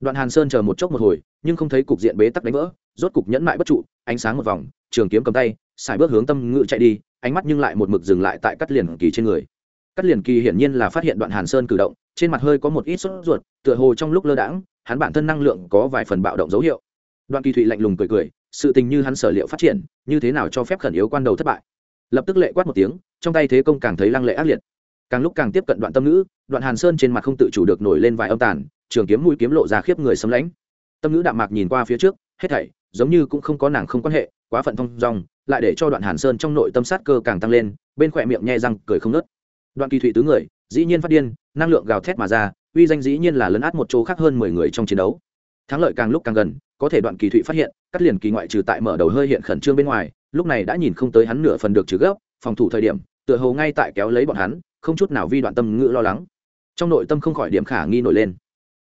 Đoạn hàn sơn chờ một chốc một hồi, nhưng không thấy cục diện bế tắc đánh vỡ, rốt cục nhẫn mại bất trụ, ánh sáng một vòng, trường kiếm cầm tay xài bước hướng tâm ngự chạy đi, ánh mắt nhưng lại một mực dừng lại tại cắt liền kỳ trên người. Cắt liền kỳ hiển nhiên là phát hiện đoạn hàn sơn cử động, trên mặt hơi có một ít sốt ruột, tựa hồ trong lúc lơ đãng, hắn bản thân năng lượng có vài phần bạo động dấu hiệu. Đoạn kỳ thụy lạnh lùng cười cười, sự tình như hắn sở liệu phát triển, như thế nào cho phép khẩn yếu quan đầu thất bại. Lập tức lệ quát một tiếng, trong tay thế công càng thấy lăng lệ ác liệt. Càng lúc càng tiếp cận đoạn tâm ngữ, đoạn hàn sơn trên mặt không tự chủ được nổi lên vài âm tàn, trường kiếm mũi kiếm lộ ra khiếp người xâm lãnh. Tâm ngữ đạm mạc nhìn qua phía trước, hết thảy, giống như cũng không có nàng không quan hệ, quá phận thông dong lại để cho đoạn hàn sơn trong nội tâm sát cơ càng tăng lên, bên khỏe miệng nhẹ răng cười không nớt đoạn kỳ thụy tứ người, dĩ nhiên phát điên, năng lượng gào thét mà ra, uy danh dĩ nhiên là lấn át một chỗ khác hơn mười người trong chiến đấu. Thắng lợi càng lúc càng gần, có thể đoạn kỳ thụy phát hiện, cắt liền kỳ ngoại trừ tại mở đầu hơi hiện khẩn trương bên ngoài, lúc này đã nhìn không tới hắn nửa phần được trừ gấp, phòng thủ thời điểm, tựa hồ ngay tại kéo lấy bọn hắn, không chút nào vi đoạn tâm ngữ lo lắng. Trong nội tâm không khỏi điểm khả nghi nổi lên.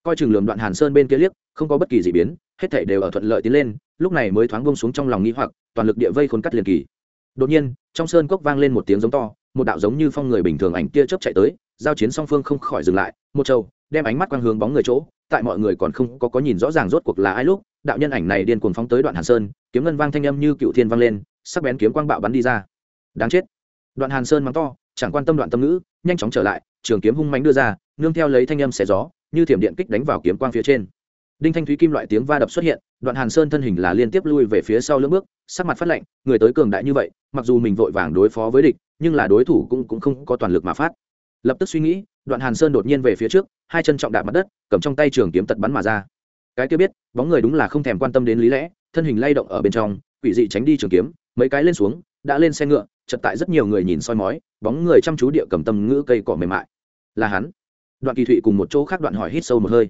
Coi chừng lườm đoạn hàn sơn bên kia liếc, không có bất kỳ gì biến hết thảy đều ở thuận lợi tiến lên, lúc này mới thoáng bông xuống trong lòng nghĩ hoặc, toàn lực địa vây khốn cắt liền kỳ. Đột nhiên, trong sơn cốc vang lên một tiếng giống to, một đạo giống như phong người bình thường ảnh kia chớp chạy tới, giao chiến song phương không khỏi dừng lại, một trâu, đem ánh mắt quang hướng bóng người chỗ, tại mọi người còn không có có nhìn rõ ràng rốt cuộc là ai lúc, đạo nhân ảnh này điên cuồng phóng tới đoạn hàn sơn, kiếm ngân vang thanh âm như cựu thiên vang lên, sắc bén kiếm quang bạo bắn đi ra. Đáng chết. Đoạn hàn sơn mắng to, chẳng quan tâm đoạn tâm ngữ, nhanh chóng trở lại, trường kiếm hung mánh đưa ra, nương theo lấy thanh âm xẻ gió, như thiểm điện kích đánh vào kiếm quang phía trên đinh thanh thúy kim loại tiếng va đập xuất hiện, đoạn hàn sơn thân hình là liên tiếp lui về phía sau lưỡng bước, sắc mặt phát lạnh, người tới cường đại như vậy, mặc dù mình vội vàng đối phó với địch, nhưng là đối thủ cũng cũng không có toàn lực mà phát. Lập tức suy nghĩ, đoạn hàn sơn đột nhiên về phía trước, hai chân trọng đạp mặt đất, cầm trong tay trường kiếm tật bắn mà ra. Cái kia biết, bóng người đúng là không thèm quan tâm đến lý lẽ, thân hình lay động ở bên trong, quỷ dị tránh đi trường kiếm, mấy cái lên xuống, đã lên xe ngựa chật tại rất nhiều người nhìn soi mói, bóng người chăm chú địa cầm tâm ngữ cây cỏ mềm mại. Là hắn. Đoạn kỳ thụy cùng một chỗ khác đoạn hỏi hít sâu một hơi.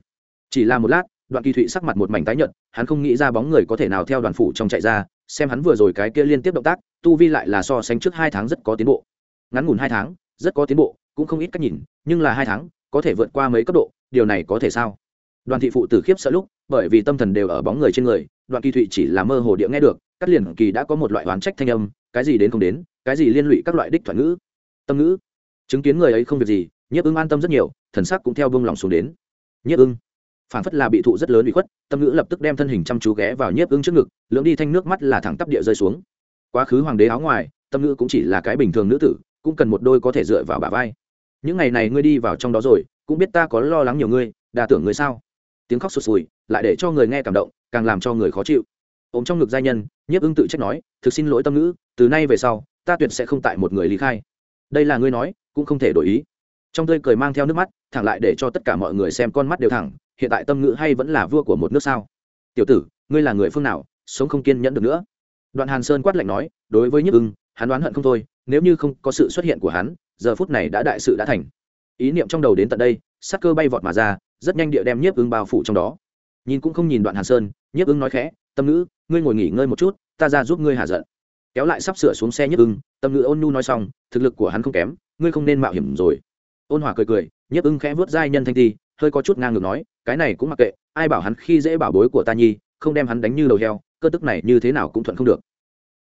Chỉ là một lát đoạn kỳ thụy sắc mặt một mảnh tái nhợt, hắn không nghĩ ra bóng người có thể nào theo đoàn phủ trong chạy ra, xem hắn vừa rồi cái kia liên tiếp động tác, tu vi lại là so sánh trước hai tháng rất có tiến bộ. Ngắn ngủn hai tháng, rất có tiến bộ, cũng không ít cách nhìn, nhưng là hai tháng, có thể vượt qua mấy cấp độ, điều này có thể sao? Đoàn thị phụ tử khiếp sợ lúc, bởi vì tâm thần đều ở bóng người trên người, đoạn kỳ thụy chỉ là mơ hồ địa nghe được, cắt liền kỳ đã có một loại oán trách thanh âm, cái gì đến không đến, cái gì liên lụy các loại đích thoại ngữ. Tâm ngữ, chứng kiến người ấy không việc gì, nhiếp ưng an tâm rất nhiều, thần sắc cũng theo bông lòng xuống đến. Nhiếp ưng phản phất là bị thụ rất lớn bị khuất, tâm ngữ lập tức đem thân hình chăm chú ghé vào nhiếp ưng trước ngực, lưỡng đi thanh nước mắt là thẳng tắp địa rơi xuống. Quá khứ hoàng đế áo ngoài, tâm ngữ cũng chỉ là cái bình thường nữ tử, cũng cần một đôi có thể dựa vào bả vai. Những ngày này ngươi đi vào trong đó rồi, cũng biết ta có lo lắng nhiều ngươi, đa tưởng ngươi sao? Tiếng khóc sụt sùi, lại để cho người nghe cảm động, càng làm cho người khó chịu. Ôm trong ngực giai nhân, nhiếp ưng tự trách nói, thực xin lỗi tâm ngữ, từ nay về sau, ta tuyệt sẽ không tại một người lý khai. Đây là ngươi nói, cũng không thể đổi ý. Trong tươi cười mang theo nước mắt, thẳng lại để cho tất cả mọi người xem con mắt đều thẳng hiện tại tâm ngữ hay vẫn là vua của một nước sao? Tiểu tử, ngươi là người phương nào, sống không kiên nhẫn được nữa? Đoạn hàn sơn quát lạnh nói, đối với nhức ưng, hắn đoán hận không thôi, nếu như không có sự xuất hiện của hắn, giờ phút này đã đại sự đã thành. Ý niệm trong đầu đến tận đây sắc cơ bay vọt mà ra, rất nhanh địa đem nhiếp ưng bao phủ trong đó. Nhìn cũng không nhìn đoạn hàn sơn, nhiếp ưng nói khẽ, tâm ngữ, ngươi ngồi nghỉ ngơi một chút, ta ra giúp ngươi hạ giận. Kéo lại sắp sửa xuống xe nhiếp ưng, tâm ngữ ôn nhu nói xong, thực lực của hắn không kém, ngươi không nên mạo hiểm rồi. Ôn hòa cười cười, nhiếp ưng khẽ vớt dai nhân thanh ti hơi có chút ngang ngược nói cái này cũng mặc kệ, ai bảo hắn khi dễ bảo bối của ta nhi, không đem hắn đánh như đầu heo, cơ tức này như thế nào cũng thuận không được.